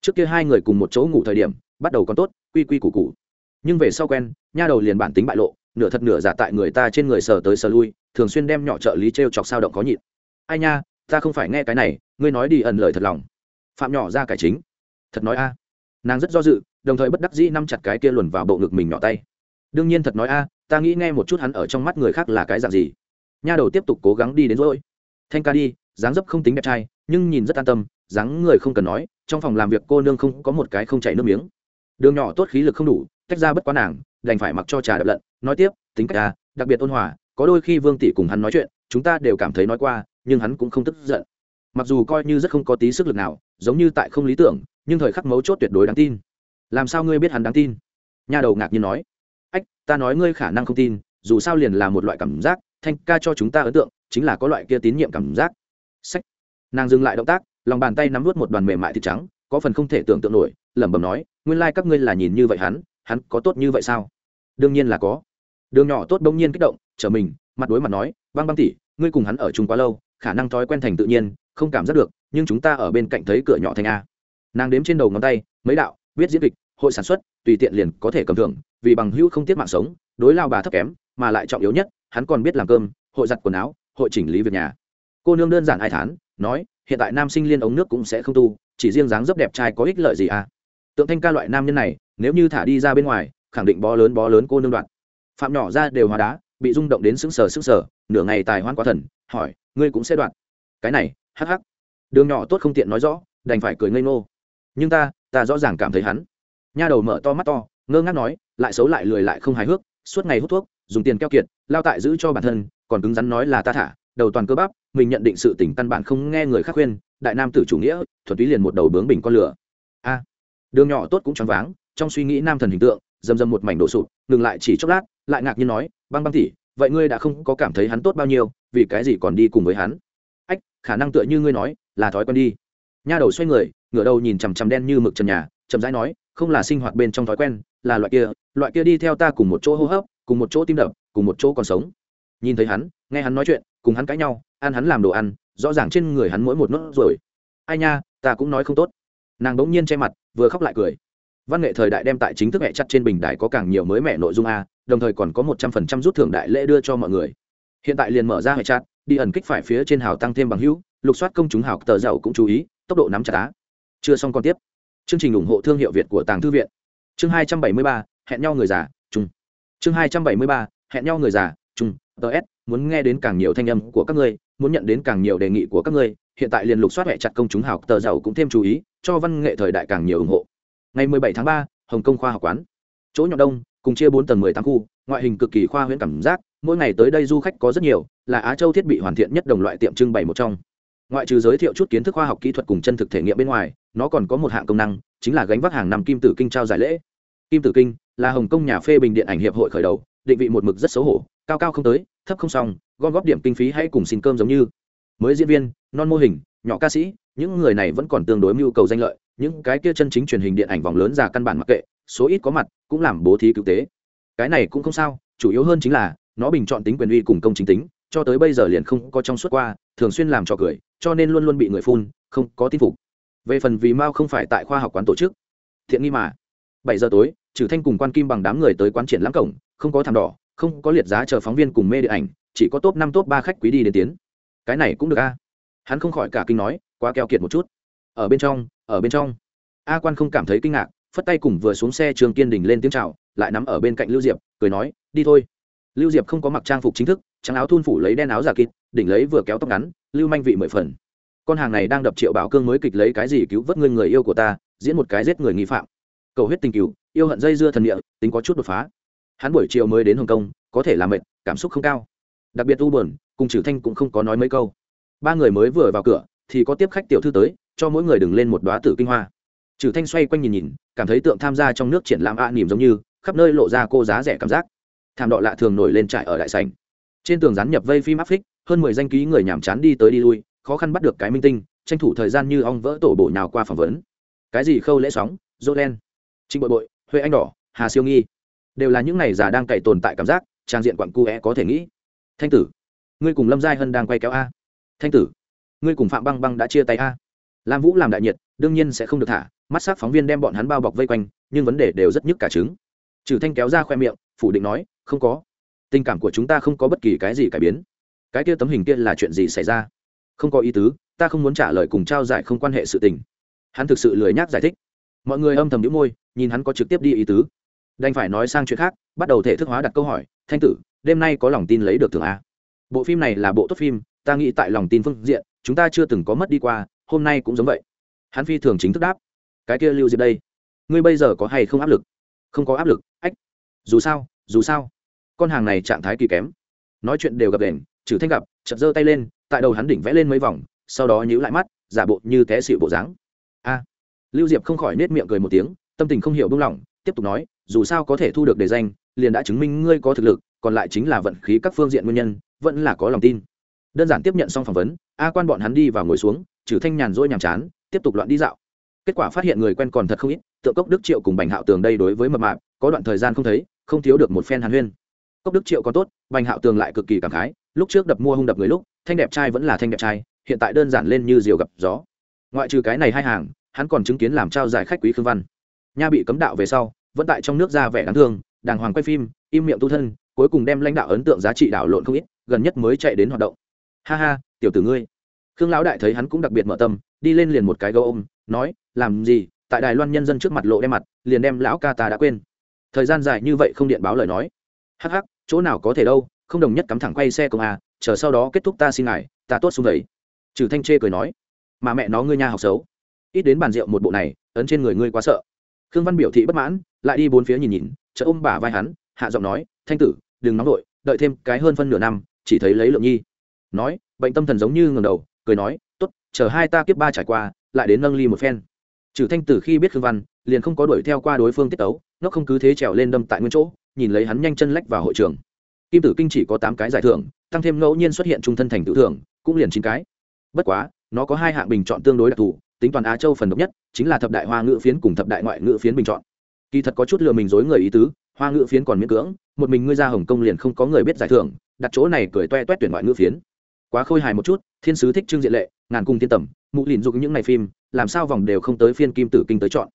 Trước kia hai người cùng một chỗ ngủ thời điểm bắt đầu còn tốt, quy quy củ củ. Nhưng về sau quen, nha đầu liền bản tính bại lộ, nửa thật nửa giả tại người ta trên người sờ tới sờ lui, thường xuyên đem nhỏ trợ lý t r e o chọc sao động có nhịn. Ai nha, ta không phải nghe cái này, ngươi nói đi ẩn lời thật lòng. Phạm nhỏ ra cải chính. Thật nói a. Nàng rất do dự, đồng thời bất đắc dĩ nắm chặt cái kia luồn vào bộ ngực mình nhỏ tay. Đương nhiên thật nói a, ta nghĩ nghe một chút hắn ở trong mắt người khác là cái dạng gì. Nha đầu tiếp tục cố gắng đi đến rồi. Thanh ca đi, dáng dấp không tính đẹp trai, nhưng nhìn rất an tâm, dáng người không cần nói, trong phòng làm việc cô nương không có một cái không chảy nước miếng đường nhỏ tốt khí lực không đủ tách ra bất quá nàng đành phải mặc cho trà đập lận. Nói tiếp tính cách ta, đặc biệt ôn hòa có đôi khi vương tỷ cùng hắn nói chuyện chúng ta đều cảm thấy nói qua nhưng hắn cũng không tức giận. Mặc dù coi như rất không có tí sức lực nào giống như tại không lý tưởng nhưng thời khắc mấu chốt tuyệt đối đáng tin. Làm sao ngươi biết hắn đáng tin? Nhà đầu ngạc nhiên nói. Ách ta nói ngươi khả năng không tin dù sao liền là một loại cảm giác thanh ca cho chúng ta ấn tượng chính là có loại kia tín nhiệm cảm giác. Sách. Nàng dừng lại động tác lòng bàn tay nắm vút một đoàn mềm mại thịt trắng có phần không thể tưởng tượng nổi lẩm bẩm nói, nguyên lai、like、các ngươi là nhìn như vậy hắn hắn có tốt như vậy sao? Đương nhiên là có. Đường nhỏ tốt bỗng nhiên kích động, trở mình, mặt đối mặt nói, băng băng tỉ ngươi cùng hắn ở chung quá lâu, khả năng thói quen thành tự nhiên, không cảm giác được, nhưng chúng ta ở bên cạnh thấy cửa nhỏ thành a. Nàng đếm trên đầu ngón tay, mấy đạo biết diễn kịch, hội sản xuất, tùy tiện liền có thể cầm thưởng, vì bằng hữu không tiết mạng sống, đối lao bà thấp kém, mà lại trọng yếu nhất, hắn còn biết làm cơm, hội giặt quần áo, hội chỉnh lý việc nhà. Cô nương đơn giản ai thán, nói, hiện tại nam sinh liên ống nước cũng sẽ không tu, chỉ riêng dáng dấp đẹp trai có ích lợi gì à? Tượng thanh ca loại nam nhân này, nếu như thả đi ra bên ngoài, khẳng định bó lớn bó lớn cô nương đoạn. Phạm nhỏ ra đều hóa đá, bị rung động đến sững sờ sững sờ, nửa ngày tài hoan quá thần, hỏi, ngươi cũng sẽ đoạn? Cái này, hắc hắc. Đường nhỏ tốt không tiện nói rõ, đành phải cười ngây ngô. Nhưng ta ta rõ ràng cảm thấy hắn. Nha đầu mở to mắt to, ngơ ngác nói, lại xấu lại lười lại không hài hước, suốt ngày hút thuốc, dùng tiền keo kiệt, lao tại giữ cho bản thân, còn cứng rắn nói là ta thả, đầu toàn cơ bắp, mình nhận định sự tỉnh căn bản không nghe người khác khuyên, đại nam tử chủ nghĩa thuật túy liền một đầu bướng bình con lửa. A đường nhỏ tốt cũng choáng váng, trong suy nghĩ nam thần hình tượng, dầm dầm một mảnh đổ sụp, ngừng lại chỉ chốc lát, lại ngạc nhiên nói, băng băng tỉ vậy ngươi đã không có cảm thấy hắn tốt bao nhiêu, vì cái gì còn đi cùng với hắn? Ách, khả năng tựa như ngươi nói, là thói quen đi. Nha đầu xoay người, ngửa đầu nhìn chằm chằm đen như mực trần nhà, chậm rãi nói, không là sinh hoạt bên trong thói quen, là loại kia loại kia đi theo ta cùng một chỗ hô hấp, cùng một chỗ tim đập, cùng một chỗ còn sống. Nhìn thấy hắn, nghe hắn nói chuyện, cùng hắn cãi nhau, ăn hắn làm đồ ăn, rõ ràng trên người hắn mỗi một nốt rồi ai nha, ta cũng nói không tốt. Nàng bỗng nhiên che mặt vừa khóc lại cười. Văn nghệ thời đại đem tại chính thức mẹ chặt trên bình đài có càng nhiều mới mẹ nội dung a, đồng thời còn có một trăm phần trăm rút thưởng đại lễ đưa cho mọi người. Hiện tại liền mở ra hệ chặt đi ẩn kích phải phía trên hào tăng thêm bằng hữu, lục soát công chúng hào tờ giàu cũng chú ý, tốc độ nắm chặt á. Chưa xong còn tiếp. Chương trình ủng hộ thương hiệu việt của tàng thư viện. Chương hai trăm bảy mươi ba, hẹn nhau người già, chung. Chương hai trăm bảy mươi ba, hẹn nhau người già, chung. Ts muốn nghe đến càng nhiều thanh âm của các ngươi, muốn nhận đến càng nhiều đề nghị của các ngươi, hiện tại liền lục soát hệ chặt công chúng hào tờ giàu cũng thêm chú ý cho văn nghệ thời đại càng nhiều ủng hộ. Ngày 17 tháng 3, hồng kông khoa học quán. Chỗ nhỏ đông cùng chia bốn tầng 18 khu ngoại hình cực kỳ khoa huyễn cảm giác mỗi ngày tới đây du khách có rất nhiều là á châu thiết bị hoàn thiện nhất đồng loại tiệm trưng bày một trong. Ngoại trừ giới thiệu chút kiến thức khoa học kỹ thuật cùng chân thực thể nghiệm bên ngoài nó còn có một hạng công năng chính là gánh vác hàng năm kim tử kinh trao giải lễ. Kim tử kinh là hồng kông nhà phê bình điện ảnh hiệp hội khởi đầu định vị một mực rất xấu hổ cao cao không tới thấp không xong gom góp điểm kinh phí hay cùng xin cơm giống như. Mới diễn viên non mô hình nhỏ ca sĩ những người này vẫn còn tương đối mưu cầu danh lợi, những cái kia chân chính truyền hình điện ảnh vòng lớn già căn bản mặc kệ, số ít có mặt, cũng làm bố thí cứu tế. Cái này cũng không sao, chủ yếu hơn chính là, nó bình chọn tính quyền uy cùng công chính tính, cho tới bây giờ liền không có trong suốt qua, thường xuyên làm trò cười, cho nên luôn luôn bị người phun, không có tin phục. Về phần vì mao không phải tại khoa học quán tổ chức, thiện nghi mà. Bảy giờ tối trừ thanh cùng quan kim bằng đám người tới quán triển lãm cổng, không có thảm đỏ, không có liệt giá chờ phóng viên cùng mê điện ảnh, chỉ có top năm, top ba khách quý đi đến tiến. Cái này cũng được a hắn không khỏi cả kinh nói, quá keo kiệt một chút. Ở bên trong, ở bên trong. A quan không cảm thấy kinh ngạc, phất tay cùng vừa xuống xe trường kiên đình lên tiếng chào, lại nắm ở bên cạnh lưu diệp, cười nói, đi thôi. Lưu diệp không có mặc trang phục chính thức, trắng áo thun phủ lấy đen áo giả kịt, đỉnh lấy vừa kéo tóc ngắn, lưu manh vị mười phần. Con hàng này đang đập triệu bảo cương mới kịch lấy cái gì cứu vớt ngươi người yêu của ta, diễn một cái giết người nghi phạm. Cầu huyết tình cứu yêu hận dây dưa thần địa, tính có chút đột phá. Hắn buổi chiều mới đến hồng kông, có thể làm mệt, cảm xúc không cao. Đặc biệt u buồn, cùng trừ thanh cũng không có nói mấy câu ba người mới vừa vào cửa, thì có tiếp khách tiểu thư tới, cho mỗi người đừng lên một đoá tử kinh hoa. Trừ thanh xoay quanh nhìn nhìn, cảm thấy tượng tham gia trong nước triển lãm a nỉm giống như, khắp nơi lộ ra cô giá rẻ cảm giác. Thảm đọ lạ thường nổi lên trại ở đại sành trên tường rán nhập vây phim áp phích, hơn mười danh ký người nhàm chán đi tới đi lui, khó khăn bắt được cái minh tinh, tranh thủ thời gian như ong vỡ tổ bổ nhào qua phỏng vấn. Cái gì khâu lễ sóng dỗ đen. Trịnh bội bội, huệ anh đỏ, hà siêu nghi. Đều là những này già đang cày tồn tại cảm giác, trang diện quặng cu é có thể nghĩ. Thanh tử, ngươi cùng lâm giai hân đang quay kéo a thanh tử, ngươi cùng phạm băng băng đã chia tay a. Lam vũ làm đại nhiệt, đương nhiên sẽ không được thả, mắt s á c phóng viên đem bọn hắn bao bọc vây quanh, nhưng vấn đề đều rất nhức cả trứng. Trừ thanh kéo ra khoe miệng, phủ định nói, không có. Tình cảm của chúng ta không có bất kỳ cái gì cải biến. Cái kia tấm hình kia là chuyện gì xảy ra? Không có ý tứ, ta không muốn trả lời cùng trao giải không quan hệ sự tình. Hắn thực sự lười nhác giải thích. Mọi người âm thầm đĩu môi, nhìn hắn có trực tiếp đi ý tứ. Đành phải nói sang chuyện khác, bắt đầu thể thức hóa đặt câu hỏi, thanh tử, đêm nay có lòng tin lấy được thưởng a? Bộ phim này là bộ tốt phim ta nghĩ tại lòng tin phương diện, chúng ta chưa từng có mất đi qua, hôm nay cũng giống vậy. Hắn phi thường chính thức đáp. Cái kia lưu diệp đây, ngươi bây giờ có hay không áp lực? Không có áp lực, ách. Dù sao dù sao. Con hàng này trạng thái kỳ kém. Nói chuyện đều gặp đèn, trừ thanh gặp, chợt giơ tay lên, tại đầu hắn đỉnh vẽ lên mấy vòng, sau đó nhíu lại mắt, giả bộ như té xịu bộ dáng. A. Lưu diệp không khỏi nết miệng cười một tiếng, tâm tình không hiểu buông lỏng, tiếp tục nói, dù sao có thể thu được đề danh, liền đã chứng minh ngươi có thực lực, còn lại chính là vận khí các phương diện nguyên nhân, vẫn là có lòng tin đơn giản tiếp nhận xong phỏng vấn, a quan bọn hắn đi vào ngồi xuống, trừ thanh nhàn rỗi nhàm chán, tiếp tục loạn đi dạo. Kết quả phát hiện người quen còn thật không ít, tượng cốc đức triệu cùng bành hạo tường đây đối với mập mạp, có đoạn thời gian không thấy, không thiếu được một phen hàn huyên. Cốc đức triệu còn tốt, bành hạo tường lại cực kỳ cảm khái, lúc trước đập mua hung đập người lúc, thanh đẹp trai vẫn là thanh đẹp trai, hiện tại đơn giản lên như diều gặp gió. Ngoại trừ cái này hai hàng, hắn còn chứng kiến làm trao giải khách quý khương văn. Nha bị cấm đạo về sau, vẫn tại trong nước ra vẻ đáng thương, đàng hoàng quay phim, im miệng tu thân, cuối cùng đem lãnh đạo ấn tượng giá trị đảo lộn không ít, gần nhất mới chạy đến hoạt động ha ha tiểu tử ngươi. Khương lão đại thấy hắn cũng đặc biệt mở tâm đi lên liền một cái gấu ôm nói làm gì? Tại đài loan nhân dân trước mặt lộ đem mặt liền đem lão ca ta đã quên. Thời gian dài như vậy không điện báo lời nói. Hắc hắc chỗ nào có thể đâu không đồng nhất cắm thẳng quay xe công à, chờ sau đó kết thúc ta xin ngài ta tốt xuống đấy trừ thanh chê cười nói mà mẹ nó ngươi nha học xấu. Ít đến bàn rượu một bộ này ấn trên người ngươi quá sợ. Khương văn biểu thị bất mãn lại đi bốn phía nhìn nhìn chợ ôm bả vai hắn hạ giọng nói thanh tử đừng nóng vội đợi thêm cái hơn phân nửa năm chỉ thấy lấy lượng nhi nói, bệnh tâm thần giống như ngầm đầu, cười nói t ố t chờ hai ta kiếp ba trải qua, lại đến nâng ly một phen. Trừ thanh tử khi biết khương văn, liền không có đuổi theo qua đối phương tiết tấu nó không cứ thế trèo lên đâm tại nguyên chỗ, nhìn lấy hắn nhanh chân lách vào hội trường. Kim tử kinh chỉ có tám cái giải thưởng, tăng thêm ngẫu nhiên xuất hiện trung thân thành tự thưởng, cũng liền chín cái. Bất quá, nó có hai hạng bình chọn tương đối đặc thù, tính toàn á châu phần độc nhất, chính là thập đại hoa ngữ phiến cùng thập đại ngoại ngữ phiến bình chọn. Kỳ thật có chút lừa mình dối người ý tứ, hoa ngữ phiến còn miễn cưỡng, một mình ngươi ra hồng kông liền không có người biết giải thưởng, đặt chỗ này cười toe toét tuyển ngoại ngữ phiến quá khôi hài một chút, thiên sứ thích trương diện lệ, ngàn cung thiên tẩm mụ lìn dục những ngày phim, làm sao vòng đều không tới phiên kim tử kinh tới chọn.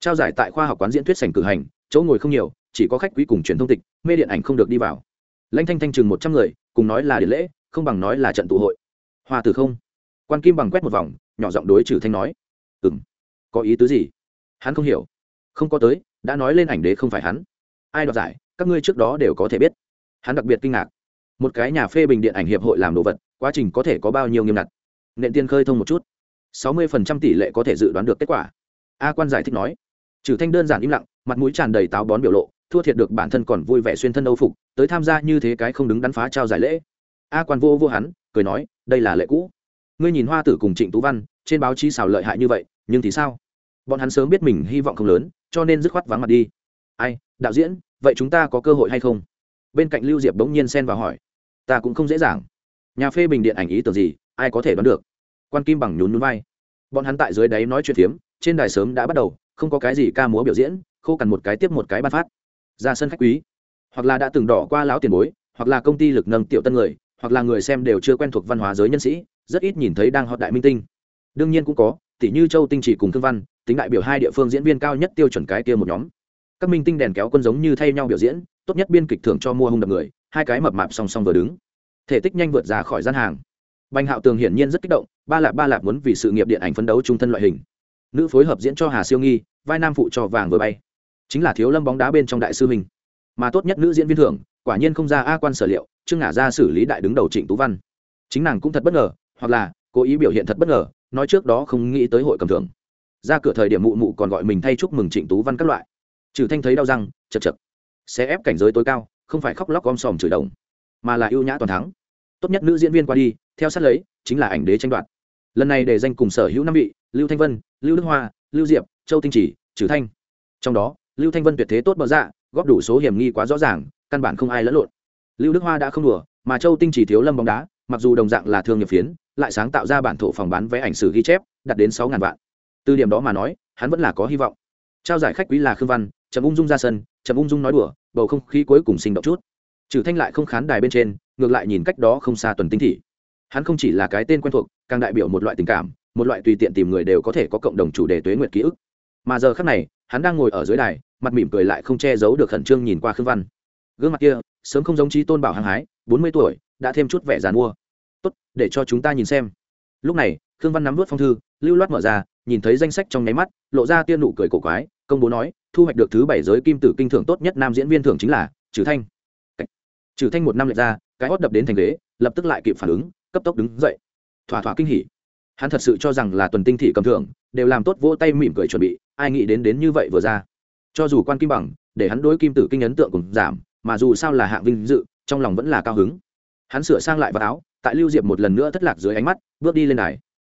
Trao giải tại khoa học quán diễn thuyết sành cử hành, chỗ ngồi không nhiều, chỉ có khách quý cùng truyền thông tịch, mê điện ảnh không được đi vào. Lanh thanh thanh chừng một trăm người, cùng nói là điện lễ, không bằng nói là trận tụ hội. Hoa tử không? Quan kim bằng quét một vòng, nhỏ giọng đối trừ thanh nói. Ừ m có ý tứ gì? Hắn không hiểu. Không có tới, đã nói lên ảnh đế không phải hắn. Ai đoạt giải, các ngươi trước đó đều có thể biết. Hắn đặc biệt kinh ngạc. Một cái nhà phê bình điện ảnh hiệp hội làm đồ vật quá trình có thể có bao nhiêu nghiêm ngặt. Nện tiên khơi thông một chút. Sáu mươi phần trăm tỷ lệ có thể dự đoán được kết quả. A quan giải thích nói. Trừ thanh đơn giản im lặng, mặt mũi tràn đầy táo bón biểu lộ, thua thiệt được bản thân còn vui vẻ xuyên thân âu phục, tới tham gia như thế cái không đứng đắn phá trao giải lễ. A quan vô vô hắn, cười nói, đây là lệ cũ. Ngươi nhìn hoa tử cùng trịnh tú văn, trên báo chí xào lợi hại như vậy, nhưng thì sao? Bọn hắn sớm biết mình hy vọng không lớn, cho nên dứt khoát vắng mặt đi. Ai, đạo diễn, vậy chúng ta có cơ hội hay không? Bên cạnh lưu diệp bỗng nhiên xen vào hỏi. Ta cũng không dễ dàng nhà phê bình điện ảnh ý tưởng gì, ai có thể đoán được? Quan kim bằng nhún nhún vai. Bọn hắn tại dưới đáy nói chuyện phiếm, trên đài sớm đã bắt đầu, không có cái gì ca múa biểu diễn, khô cằn một cái tiếp một cái ban phát. Ra sân khách quý. Hoặc là đã từng đỏ qua lão tiền bối, hoặc là công ty lực nâng tiểu tân người, hoặc là người xem đều chưa quen thuộc văn hóa giới nhân sĩ, rất ít nhìn thấy đang họ đại minh tinh. Đương nhiên cũng có tỷ như châu tinh chỉ cùng thương văn, tính đại biểu hai địa phương diễn viên cao nhất tiêu chuẩn cái kia một nhóm. Các minh tinh đèn kéo quân giống như thay nhau biểu diễn, tốt nhất biên kịch thưởng cho mua hung đập người, hai cái mập mạp song song vừa đứng thể tích nhanh vượt ra khỏi gian hàng. Bành hạo tường hiển nhiên rất kích động, ba lạp ba lạp muốn vì sự nghiệp điện ảnh phấn đấu trung thân loại hình. Nữ phối hợp diễn cho hà siêu nghi, vai nam phụ cho vàng vừa bay. Chính là thiếu lâm bóng đá bên trong đại sư mình mà tốt nhất nữ diễn viên thưởng, quả nhiên không ra a quan sở liệu chương ngả ra xử lý đại đứng đầu trịnh tú văn. Chính nàng cũng thật bất ngờ, hoặc là, cố ý biểu hiện thật bất ngờ, nói trước đó không nghĩ tới hội cầm thưởng. Ra cửa thời điểm mụ mụ còn gọi mình thay chúc mừng trịnh tú văn các loại. Trừ thanh thấy đau răng, chật chật. Sẽ ép cảnh giới tối cao, không phải khóc lóc om sòm chửi đồng mà là ưu nhã toàn thắng. Tốt nhất nữ diễn viên qua đi, theo sát lấy, chính là ảnh đế tranh đoạt. Lần này để danh cùng sở hữu năm vị, lưu thanh vân, lưu đức hoa, lưu diệp, châu tinh chỉ, trừ thanh. Trong đó, lưu thanh vân tuyệt thế tốt bờ dạ góp đủ số hiểm nghi quá rõ ràng, căn bản không ai lẫn lộn. Lưu đức hoa đã không đùa, mà châu tinh chỉ thiếu lâm bóng đá, mặc dù đồng dạng là thương nghiệp phiến, lại sáng tạo ra bản thổ phòng bán vé ảnh sử ghi chép, đạt đến sáu ngàn vạn. Từ điểm đó mà nói, hắn vẫn là có hy vọng. Trao giải khách quý là khương văn, trầm ung dung ra sân, trầm ung dung nói đùa, bầu không khí cuối cùng sinh động chút trừ thanh lại không khán đài bên trên, ngược lại nhìn cách đó không xa tuần tinh thị. Hắn không chỉ là cái tên quen thuộc, càng đại biểu một loại tình cảm, một loại tùy tiện tìm người đều có thể có cộng đồng chủ đề tuế nguyệt ký ức. Mà giờ khắc này, hắn đang ngồi ở dưới đài, mặt mỉm cười lại không che giấu được khẩn trương nhìn qua khương văn. Gương mặt kia, sớm không giống trí tôn bảo hăng hái, bốn mươi tuổi, đã thêm chút vẻ dàn mua. Tốt, để cho chúng ta nhìn xem. Lúc này, khương văn nắm vớt phong thư, lưu loát mở ra, nhìn thấy danh sách trong nháy mắt, lộ ra tiên nụ cười cổ quái, công bố nói, thu hoạch được thứ bảy giới kim tử kinh thưởng tốt nhất nam diễn viên thưởng chính là trừ thanh trừ thanh một năm lệch ra, cái hót đập đến thành ghế, lập tức lại kịp phản ứng, cấp tốc đứng dậy. Thỏa thỏa kinh hỉ. Hắn thật sự cho rằng là tuần tinh thị cầm thưởng, đều làm tốt vỗ tay mỉm cười chuẩn bị, ai nghĩ đến đến như vậy vừa ra. Cho dù quan kim bằng, để hắn đối kim tử kinh ấn tượng cũng giảm, mà dù sao là hạng vinh dự, trong lòng vẫn là cao hứng. Hắn sửa sang lại vào áo, tại lưu diệp một lần nữa thất lạc dưới ánh mắt, bước đi lên đài.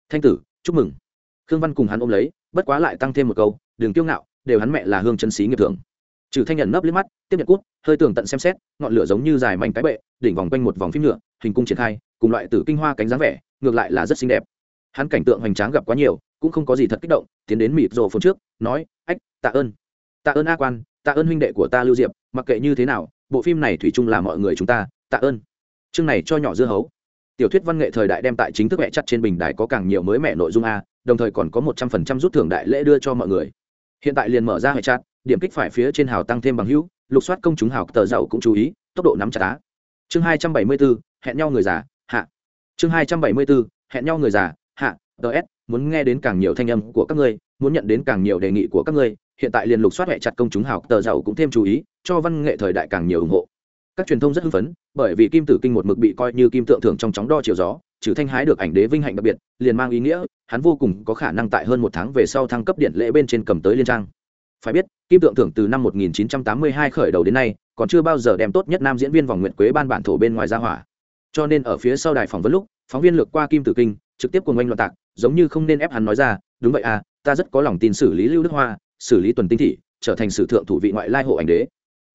Thanh tử, chúc mừng. Khương văn cùng hắn ôm lấy, bất quá lại tăng thêm một câu, đừng kiêu ngạo, đều hắn mẹ là hương chân xí nghiệp thưởng trừ thanh nhận nấp liếc mắt, tiếp nhận cút, hơi tường tận xem xét, ngọn lửa giống như dài mảnh cái bệ, đỉnh vòng quanh một vòng phim nhựa, hình cung triển khai, cùng loại tử kinh hoa cánh dáng vẻ, ngược lại là rất xinh đẹp. Hắn cảnh tượng hoành tráng gặp quá nhiều, cũng không có gì thật kích động, tiến đến mịt rồ phồn trước, nói, ách, tạ ơn. Tạ ơn a quan, tạ ơn huynh đệ của ta lưu diệp, mặc kệ như thế nào, bộ phim này thủy chung là mọi người chúng ta, tạ ơn. Chương này cho nhỏ dưa hấu. Tiểu thuyết văn nghệ thời đại đem tại chính thức mẹ chặt trên bình đài có càng nhiều mới mẹ nội dung a, đồng thời còn có một trăm phần trăm rút thưởng đại lễ đưa cho mọi người. Hiện tại liền mở ra hệ chat điểm kích phải phía trên hào tăng thêm bằng hữu, lục soát công chúng hào tờ giàu cũng chú ý, tốc độ nắm chặt á. Chương hai trăm bảy mươi bốn, hẹn nhau người già, hạ. Chương hai trăm bảy mươi bốn, hẹn nhau người già, hạ. Ts muốn nghe đến càng nhiều thanh âm của các ngươi, muốn nhận đến càng nhiều đề nghị của các ngươi, hiện tại liền lục soát hệ chặt công chúng hào tờ giàu cũng thêm chú ý, cho văn nghệ thời đại càng nhiều ủng hộ. Các truyền thông rất hưng phấn, bởi vì kim tử kinh một mực bị coi như kim tượng thưởng trong chóng đo chiều gió, trừ thanh hái được ảnh đế vinh hạnh đặc biệt, liền mang ý nghĩa, hắn vô cùng có khả năng tại hơn một tháng về sau thăng cấp điện lễ bên trên cầm tới liên trang phải biết, kim tượng thưởng từ năm 1982 khởi đầu đến nay, còn chưa bao giờ đem tốt nhất nam diễn viên vòng nguyện quế ban bản thổ bên ngoài ra hỏa. Cho nên ở phía sau đài phỏng vấn lúc, phóng viên lược qua kim tử kinh, trực tiếp cùng anh loạn tạc, giống như không nên ép hắn nói ra, đúng vậy à ta rất có lòng tin xử lý lưu đức hoa, xử lý tuần tinh thị, trở thành sử thượng thủ vị ngoại lai hộ ảnh đế.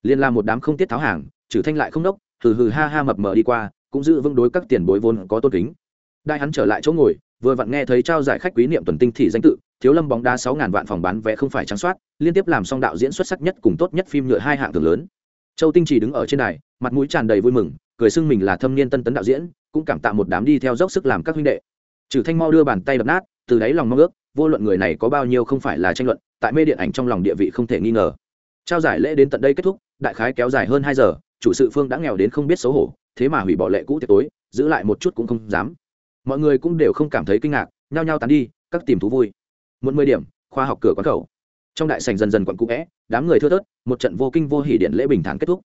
Liên la một đám không tiết tháo hàng trừ thanh lại không đốc, hừ hừ ha ha mập mờ đi qua, cũng giữ vững đối các tiền bối vốn có tôn kính. Đại hắn trở lại chỗ ngồi, vừa vặn nghe thấy trao giải khách quý niệm tuần tinh thị danh tự thiếu lâm bóng đá sáu ngàn vạn phòng bán vé không phải trắng soát, liên tiếp làm xong đạo diễn xuất sắc nhất cùng tốt nhất phim nhựa hai hạng thường lớn. Châu tinh chỉ đứng ở trên này mặt mũi tràn đầy vui mừng, cười xưng mình là thâm niên tân tấn đạo diễn, cũng cảm tạ một đám đi theo dốc sức làm các huynh đệ. Trừ thanh mau đưa bàn tay đập nát, từ đáy lòng mong ước, vô luận người này có bao nhiêu không phải là tranh luận, tại mê điện ảnh trong lòng địa vị không thể nghi ngờ. Trao giải lễ đến tận đây kết thúc, đại khái kéo dài hơn hai giờ, chủ sự phương đã nghèo đến không biết xấu hổ, thế mà hủy bỏ lệ cũ tiệc tối, giữ lại một chút cũng không dám. Mọi người cũng đều không cảm thấy kinh ngạc, nhao nhao tán đi, các tìm thú vui. Muộn mười điểm, khoa học cửa quán khẩu trong đại sành dần dần quặn cũ vẽ, đám người thưa thớt, một trận vô kinh vô hỉ điện lễ bình thản kết thúc.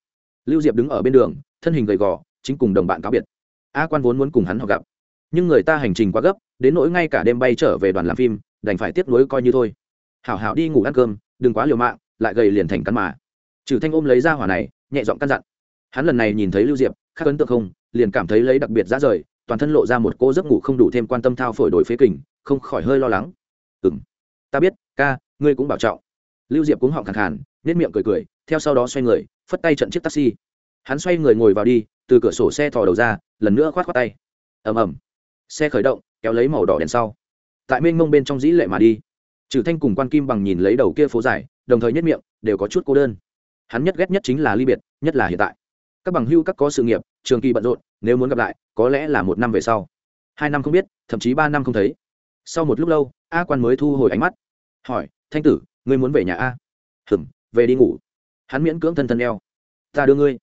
Lưu diệp đứng ở bên đường, thân hình gầy gò, chính cùng đồng bạn cáo biệt. A quan vốn muốn cùng hắn họ gặp, nhưng người ta hành trình quá gấp, đến nỗi ngay cả đêm bay trở về đoàn làm phim, đành phải tiếp nối coi như thôi. Hảo hảo đi ngủ ăn cơm, đừng quá liều mạng, lại gầy liền thành căn mà. Trừ thanh ôm lấy ra hỏa này, nhẹ giọng căn dặn. Hắn lần này nhìn thấy lưu diệp khác ấn tượng không, liền cảm thấy lấy đặc biệt ra rời, toàn thân lộ ra một cô giấc ngủ không đủ thêm quan tâm thao phổi đổi phế kình, không khỏi hơi lo lắng ừng ta biết, ca, ngươi cũng bảo trọng. Lưu diệp cũng họng khẳng khàn nết miệng cười cười, theo sau đó xoay người, phất tay trận chiếc taxi. Hắn xoay người ngồi vào đi, từ cửa sổ xe thò đầu ra, lần nữa khoát khoát tay. Ầm ầm. Xe khởi động, kéo lấy màu đỏ đèn sau. Tại mênh mông bên trong dĩ lệ mà đi. Trừ thanh cùng quan kim bằng nhìn lấy đầu kia phố dài, đồng thời nhất miệng, đều có chút cô đơn. Hắn nhất ghét nhất chính là ly biệt, nhất là hiện tại. Các bằng hưu các có sự nghiệp, trường kỳ bận rộn, nếu muốn gặp lại, có lẽ là một năm về sau. Hai năm không biết, thậm chí ba năm không thấy. Sau một lúc lâu a quan mới thu hồi ánh mắt. Hỏi, thanh tử, ngươi muốn về nhà a? Hừm, về đi ngủ. Hắn miễn cưỡng thân thân eo. Ta đưa ngươi.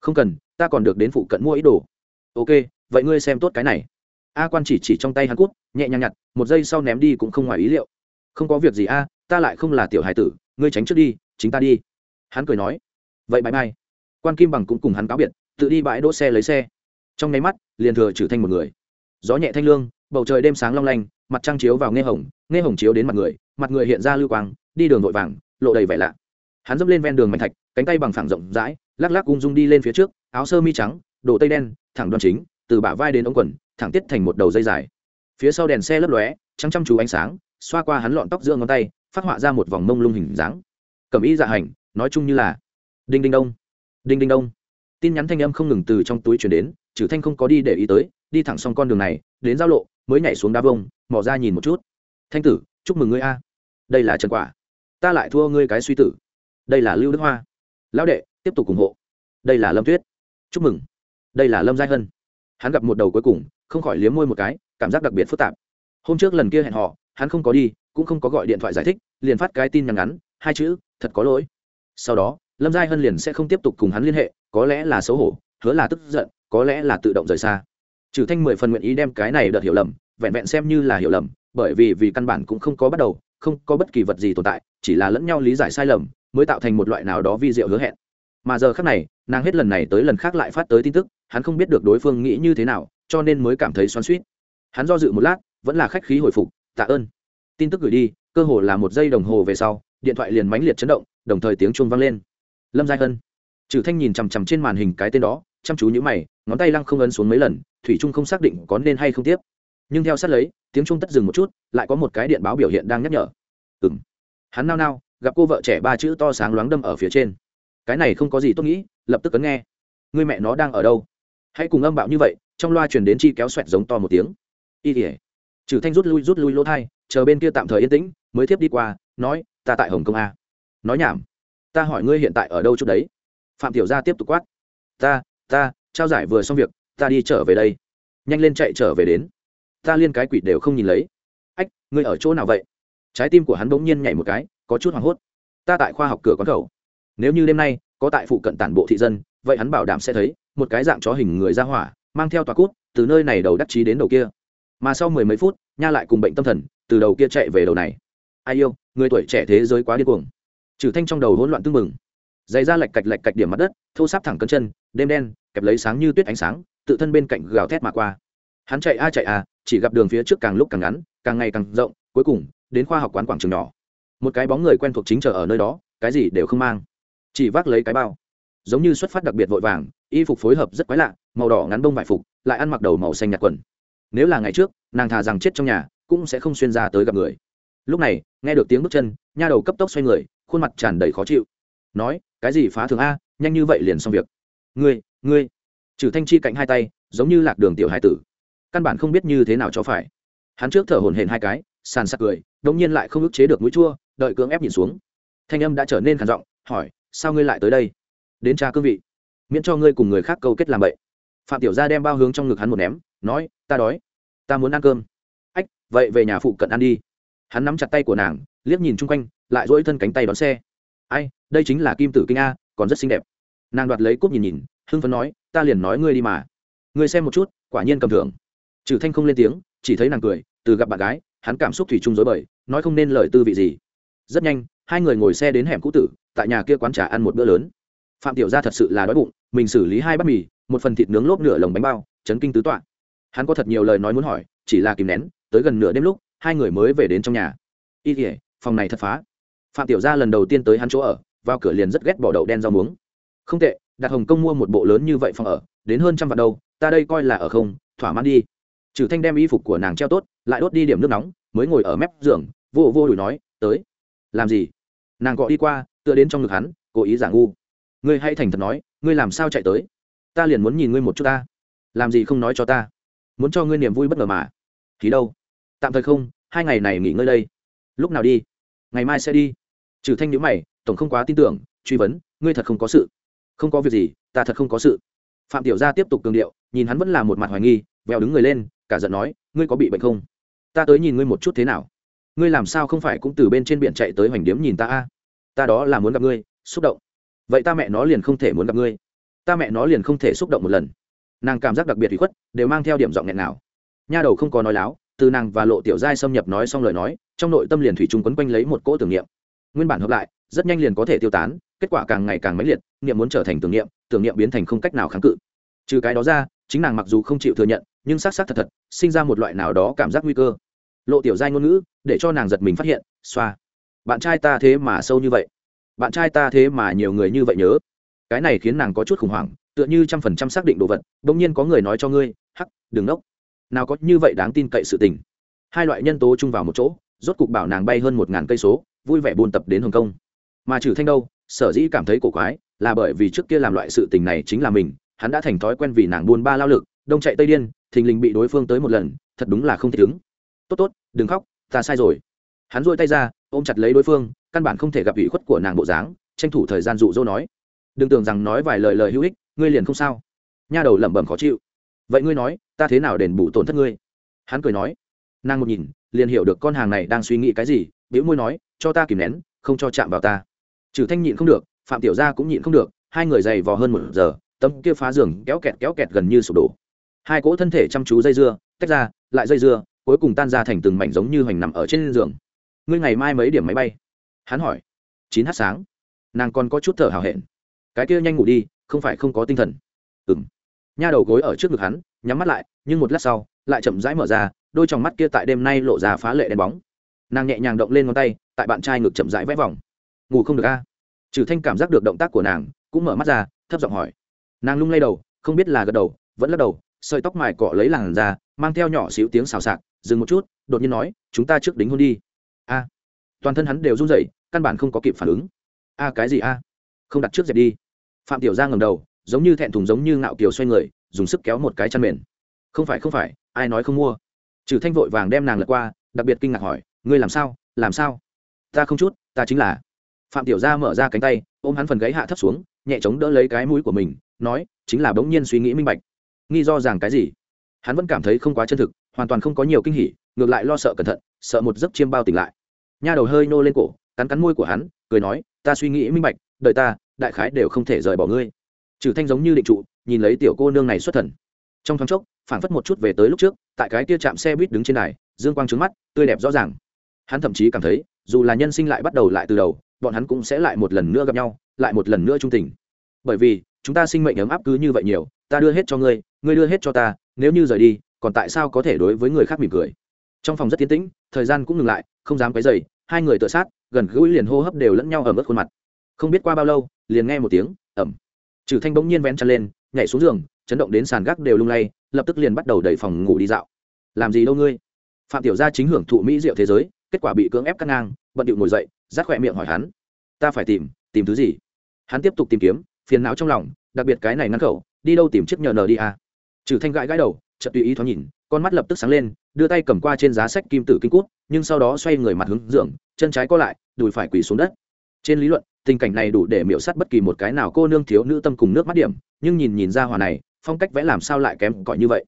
Không cần, ta còn được đến phụ cận mua ý đồ. Ok, vậy ngươi xem tốt cái này. A quan chỉ chỉ trong tay hắn cút, nhẹ nhàng nhặt, một giây sau ném đi cũng không ngoài ý liệu. Không có việc gì a, ta lại không là tiểu hài tử, ngươi tránh trước đi, chính ta đi. Hắn cười nói. Vậy bãi mai quan kim bằng cũng cùng hắn cáo biệt, tự đi bãi đỗ xe lấy xe. Trong nháy mắt, liền thừa trừ thanh một người. Gió nhẹ thanh lương, bầu trời đêm sáng long lanh mặt trăng chiếu vào nghe hồng nghe hồng chiếu đến mặt người mặt người hiện ra lưu quang, đi đường vội vàng, lộ đầy vẻ lạ. Hắn dẫm lên ven đường mạnh thạch, cánh tay bằng phẳng rộng rãi, lắc lắc ung dung đi lên phía trước, áo sơ mi trắng, đồ tây đen, thẳng đoan chính, từ bả vai đến ống quần, thẳng tiết thành một đầu dây dài. Phía sau đèn xe lấp lóe, trắng chăm chú ánh sáng, xoa qua hắn lọn tóc giữa ngón tay, phát họa ra một vòng mông lung hình dáng. Cầm ý dạ hành, nói chung như là, đinh đinh đông, đinh đinh đông. Tin nhắn thanh âm không ngừng từ trong túi chuyển đến, trừ thanh không có đi để ý tới, đi thẳng xong con đường này, đến giao lộ, mới nhảy xuống đá vông mò ra nhìn một chút. Thanh tử, chúc mừng ngươi a. Đây là trần quả. Ta lại thua ngươi cái suy tử. Đây là lưu đức hoa. Lão đệ, tiếp tục ủng hộ. Đây là lâm tuyết. Chúc mừng. Đây là lâm giai hân. Hắn gặp một đầu cuối cùng, không khỏi liếm môi một cái, cảm giác đặc biệt phức tạp. Hôm trước lần kia hẹn họ hắn không có đi, cũng không có gọi điện thoại giải thích, liền phát cái tin nhắn ngắn, hai chữ, thật có lỗi. Sau đó, lâm giai hân liền sẽ không tiếp tục cùng hắn liên hệ, có lẽ là xấu hổ, hứa là tức giận, có lẽ là tự động rời xa. Trừ thanh mười phần nguyện ý đem cái này đợt hiểu lầm vẹn vẹn xem như là hiểu lầm, bởi vì vì căn bản cũng không có bắt đầu, không có bất kỳ vật gì tồn tại, chỉ là lẫn nhau lý giải sai lầm, mới tạo thành một loại nào đó vi diệu hứa hẹn. Mà giờ khác này, nàng hết lần này tới lần khác lại phát tới tin tức, hắn không biết được đối phương nghĩ như thế nào, cho nên mới cảm thấy xoắn suýt hắn do dự một lát, vẫn là khách khí hồi phục, tạ ơn. Tin tức gửi đi, cơ hồ là một giây đồng hồ về sau, điện thoại liền mãnh liệt chấn động, đồng thời tiếng chuông vang lên. Lâm giai hân. Trừ thanh nhìn chằm chằm trên màn hình cái tên đó, chăm chú nhữ mày, ngón tay lăng không ấn xuống mấy lần, thủy trung không xác định có nên hay không tiếp nhưng theo sát lấy, tiếng trung tất dừng một chút, lại có một cái điện báo biểu hiện đang nhắc nhở. Ừ m hắn nao nao, gặp cô vợ trẻ ba chữ to sáng loáng đâm ở phía trên. Cái này không có gì tốt nghĩ, lập tức cấn nghe. Người mẹ nó đang ở đâu? Hãy cùng âm bạo như vậy, trong loa truyền đến chi kéo xoẹt giống to một tiếng. Y tỉa trừ thanh rút lui rút lui lỗ thai, chờ bên kia tạm thời yên tĩnh, mới tiếp đi qua, nói, ta tại hồng kông a nói nhảm, ta hỏi ngươi hiện tại ở đâu chút đấy? Phạm tiểu gia tiếp tục quát, ta ta, trao giải vừa xong việc, ta đi trở về đây. Nhanh lên chạy trở về đến ta liên cái quỷ đều không nhìn lấy. Ách, ngươi ở chỗ nào vậy? Trái tim của hắn bỗng nhiên nhảy một cái, có chút hoảng hốt. Ta tại khoa học cửa quán khẩu. Nếu như đêm nay, có tại phụ cận tản bộ thị dân, vậy hắn bảo đảm sẽ thấy, một cái dạng chó hình người ra hỏa, mang theo tòa cút, từ nơi này đầu đắc chí đến đầu kia. Mà sau mười mấy phút, nha lại cùng bệnh tâm thần, từ đầu kia chạy về đầu này. Ai yêu, người tuổi trẻ thế giới quá điên cuồng. Trừ thanh trong đầu hỗn loạn tương mừng dày ra lạch cạch lạch cạch điểm mặt đất, thô sáp thẳng cân chân, đêm đen, kẹp lấy sáng như tuyết ánh sáng, tự thân bên cạnh gào thét mà qua. Hắn chạy a chạy a chỉ gặp đường phía trước càng lúc càng ngắn, càng ngày càng rộng, cuối cùng, đến khoa học quán quảng trường nhỏ. Một cái bóng người quen thuộc chính chờ ở nơi đó, cái gì đều không mang. Chỉ vác lấy cái bao. Giống như xuất phát đặc biệt vội vàng, y phục phối hợp rất quái lạ, màu đỏ ngắn bông vải phục, lại ăn mặc đầu màu xanh nhạt quần. Nếu là ngày trước, nàng thà rằng chết trong nhà, cũng sẽ không xuyên ra tới gặp người. Lúc này, nghe được tiếng bước chân, nha đầu cấp tốc xoay người, khuôn mặt tràn đầy khó chịu. Nói, cái gì phá thường a, nhanh như vậy liền xong việc. Ngươi ngươi. Trừ thanh chi cạnh hai tay, giống như lạc đường tiểu hải tử căn bản không biết như thế nào cho phải. Hắn trước thở hổn hển hai cái, sàn sặc cười, đống nhiên lại không ức chế được mũi chua, đợi cưỡng ép nhìn xuống. Thanh âm đã trở nên khản giọng, hỏi, sao ngươi lại tới đây? Đến tra cương vị. Miễn cho ngươi cùng người khác câu kết làm vậy phạm tiểu gia đem bao hướng trong ngực hắn một ném, nói, ta đói, ta muốn ăn cơm. Ách, vậy về nhà phụ cận ăn đi. Hắn nắm chặt tay của nàng, liếc nhìn chung quanh, lại dỗi thân cánh tay đón xe. Ai, đây chính là kim tử kinh a, còn rất xinh đẹp. Nàng đoạt lấy cúp nhìn nhìn, hưng phấn nói, ta liền nói ngươi đi mà. Ngươi xem một chút, quả nhiên cầm thưởng trừ thanh không lên tiếng, chỉ thấy nàng cười, từ gặp bạn gái, hắn cảm xúc thủy chung dối bời, nói không nên lời tư vị gì. Rất nhanh, hai người ngồi xe đến hẻm cũ tử, tại nhà kia quán trà ăn một bữa lớn. Phạm tiểu gia thật sự là đói bụng, mình xử lý hai bát mì, một phần thịt nướng lốp nửa lồng bánh bao, chấn kinh tứ toạn hắn có thật nhiều lời nói muốn hỏi, chỉ là kìm nén, tới gần nửa đêm lúc, hai người mới về đến trong nhà. Y thể phòng này thật phá. Phạm tiểu gia lần đầu tiên tới hắn chỗ ở, vào cửa liền rất ghét bỏ đậu đen rau muống. Không tệ đặt hồng công mua một bộ lớn như vậy phòng ở, đến hơn trăm vạn đâu, ta đây coi là ở không, thỏa mãn đi trừ thanh đem y phục của nàng treo tốt, lại đốt đi điểm nước nóng, mới ngồi ở mép giường, vô vô đùi nói, tới. Làm gì? Nàng gọi đi qua, tựa đến trong ngực hắn, cố ý giả ngu. Ngươi hay thành thật nói, ngươi làm sao chạy tới? Ta liền muốn nhìn ngươi một chút ta. Làm gì không nói cho ta? Muốn cho ngươi niềm vui bất ngờ mà. Thì đâu? Tạm thời không, hai ngày này nghỉ ngơi đây. Lúc nào đi? Ngày mai sẽ đi. Trừ thanh nhíu mày, tổng không quá tin tưởng, truy vấn, ngươi thật không có sự. Không có việc gì, ta thật không có sự. Phạm tiểu gia tiếp tục cường điệu, nhìn hắn vẫn là một mặt hoài nghi, vèo đứng người lên cả giận nói, ngươi có bị bệnh không? Ta tới nhìn ngươi một chút thế nào? Ngươi làm sao không phải cũng từ bên trên biển chạy tới hoành điếm nhìn ta a? Ta đó là muốn gặp ngươi, xúc động. Vậy ta mẹ nó liền không thể muốn gặp ngươi. Ta mẹ nó liền không thể xúc động một lần. Nàng cảm giác đặc biệt hủy khuất, đều mang theo điểm giọng nghẹn nào nha đầu không có nói láo, từ nàng và lộ tiểu giai xâm nhập nói xong lời nói, trong nội tâm liền thủy chung quấn quanh lấy một cỗ tưởng niệm. Nguyên bản hợp lại, rất nhanh liền có thể tiêu tán, kết quả càng ngày càng mãnh liệt, niệm muốn trở thành tưởng niệm tưởng niệm biến thành không cách nào kháng cự. Trừ cái đó ra, chính nàng mặc dù không chịu thừa nhận nhưng xác xác thật thật, sinh ra một loại nào đó cảm giác nguy cơ. Lộ tiểu giai ngôn ngữ, để cho nàng giật mình phát hiện, xoa. Bạn trai ta thế mà sâu như vậy. Bạn trai ta thế mà nhiều người như vậy nhớ. Cái này khiến nàng có chút khủng hoảng, tựa như trăm phần trăm xác định đồ vật đ ỗ n g nhiên có người nói cho ngươi, hắc, đừng nốc. Nào có như vậy đáng tin cậy sự tình. Hai loại nhân tố chung vào một chỗ, rốt cục bảo nàng bay hơn một ngàn cây số, vui vẻ buôn tập đến hồng kông. Mà trừ thanh đâu, sở dĩ cảm thấy cổ quái, là bởi vì trước kia làm loại sự tình này chính là mình, hắn đã thành thói quen vì nàng buôn ba lao lực, đông chạy tây điên thình lình bị đối phương tới một lần, thật đúng là không thể đứng. Tốt tốt, đừng khóc, ta sai rồi. Hắn dôi tay ra, ôm chặt lấy đối phương, căn bản không thể gặp ủy khuất của nàng bộ dáng, tranh thủ thời gian dụ dỗ nói, đừng tưởng rằng nói vài lời lời hữu ích, ngươi liền không sao. Nha đầu lẩm bẩm khó chịu, vậy ngươi nói, ta thế nào đền bù tổn thất ngươi? Hắn cười nói, nàng một nhìn, liền hiểu được con hàng này đang suy nghĩ cái gì biểu môi nói, cho ta kìm nén, không cho chạm vào ta. Trừ thanh nhịn không được, phạm tiểu gia cũng nhịn không được, hai người dày vò hơn một giờ, tấm kia phá giường kéo kẹt kéo kẹt gần như sụp đổ hai cỗ thân thể chăm chú dây dưa, tách ra, lại dây dưa, cuối cùng tan ra thành từng mảnh giống như hoành nằm ở trên giường. Ngươi ngày mai mấy điểm máy bay? Hắn hỏi. Chín h sáng. Nàng còn có chút thở hào hẹn. Cái kia nhanh ngủ đi, không phải không có tinh thần. Ừng nha đầu gối ở trước ngực hắn, nhắm mắt lại, nhưng một lát sau, lại chậm rãi mở ra, đôi t mắt kia tại đêm nay lộ ra phá lệ đèn bóng. Nàng nhẹ nhàng động lên ngón tay, tại bạn trai ngực chậm rãi vẽ vòng. Ngủ không được a. Trừ thanh cảm giác được động tác của nàng, cũng mở mắt ra, thấp giọng hỏi. Nàng lung lay đầu, không biết là gật đầu, vẫn lắc đầu sợi tóc mài cọ lấy làn ra mang theo nhỏ xíu tiếng xào xạc, dừng một chút, đột nhiên nói, chúng ta trước đính hôn đi. A. Toàn thân hắn đều run rẩy, căn bản không có kịp phản ứng. A, cái gì a? Không đặt trước dẹp đi. Phạm tiểu giang ngẩng đầu, giống như thẹn thùng giống như ngạo kiều xoay người, dùng sức kéo một cái chăn mền. Không phải không phải, ai nói không mua? Trừ thanh vội vàng đem nàng lật qua, đặc biệt kinh ngạc hỏi, ngươi làm sao? Làm sao? Ta không chút, ta chính là. Phạm tiểu gia mở ra cánh tay, ôm hắn phần gáy hạ thấp xuống, nhẹ chống đỡ lấy cái mũi của mình, nói, chính là bỗng nhiên suy nghĩ minh bạch nghi do rằng cái gì? Hắn vẫn cảm thấy không quá chân thực, hoàn toàn không có nhiều kinh hỉ, ngược lại lo sợ cẩn thận, sợ một giấc chiêm bao tỉnh lại. Nha đầu hơi nô lên cổ, cắn cắn môi của hắn, cười nói, ta suy nghĩ minh bạch đợi ta, đại khái đều không thể rời bỏ ngươi. Trừ thanh giống như định trụ, nhìn lấy tiểu cô nương này xuất thần. Trong thoáng chốc, phảng phất một chút về tới lúc trước, tại cái kia chạm xe buýt đứng trên này dương quang trứng mắt, tươi đẹp rõ ràng. Hắn thậm chí cảm thấy, dù là nhân sinh lại bắt đầu lại từ đầu, bọn hắn cũng sẽ lại một lần nữa gặp nhau, lại một lần nữa trung tình. Bởi vì, chúng ta sinh mệnh ấm áp cứ như vậy nhiều, ta đưa hết cho ngươi ngươi đưa hết cho ta, nếu như rời đi, còn tại sao có thể đối với người khác mỉm cười? Trong phòng rất tiến tĩnh, thời gian cũng ngừng lại, không dám quấy dày hai người tự sát, gần gũi liền hô hấp đều lẫn nhau ở mức khuôn mặt. Không biết qua bao lâu, liền nghe một tiếng ẩm trừ thanh bỗng nhiên vén chân lên, nhảy xuống giường, chấn động đến sàn gác đều lung lay, lập tức liền bắt đầu đẩy phòng ngủ đi dạo. Làm gì đâu ngươi? Phạm tiểu gia chính hưởng thụ mỹ diệu thế giới, kết quả bị cưỡng ép cắt ngang, bận điệu ngồi dậy, rát khoẹt miệng hỏi hắn. Ta phải tìm tìm thứ gì? Hắn tiếp tục tìm kiếm, phiền não trong lòng, đặc biệt cái này ngăn khẩu, đi đâu tìm chiếc nhờ nờ đi à trừ thanh gãi gãi đầu, chợt tùy ý thoáng nhìn, con mắt lập tức sáng lên, đưa tay cầm qua trên giá sách kim tử kinh cút, nhưng sau đó xoay người mặt hướng dưỡng chân trái co lại, đùi phải quỳ xuống đất. Trên lý luận, tình cảnh này đủ để miễu sát bất kỳ một cái nào cô nương thiếu nữ tâm cùng nước mắt điểm, nhưng nhìn nhìn ra hòa này, phong cách vẽ làm sao lại kém cỏi như vậy?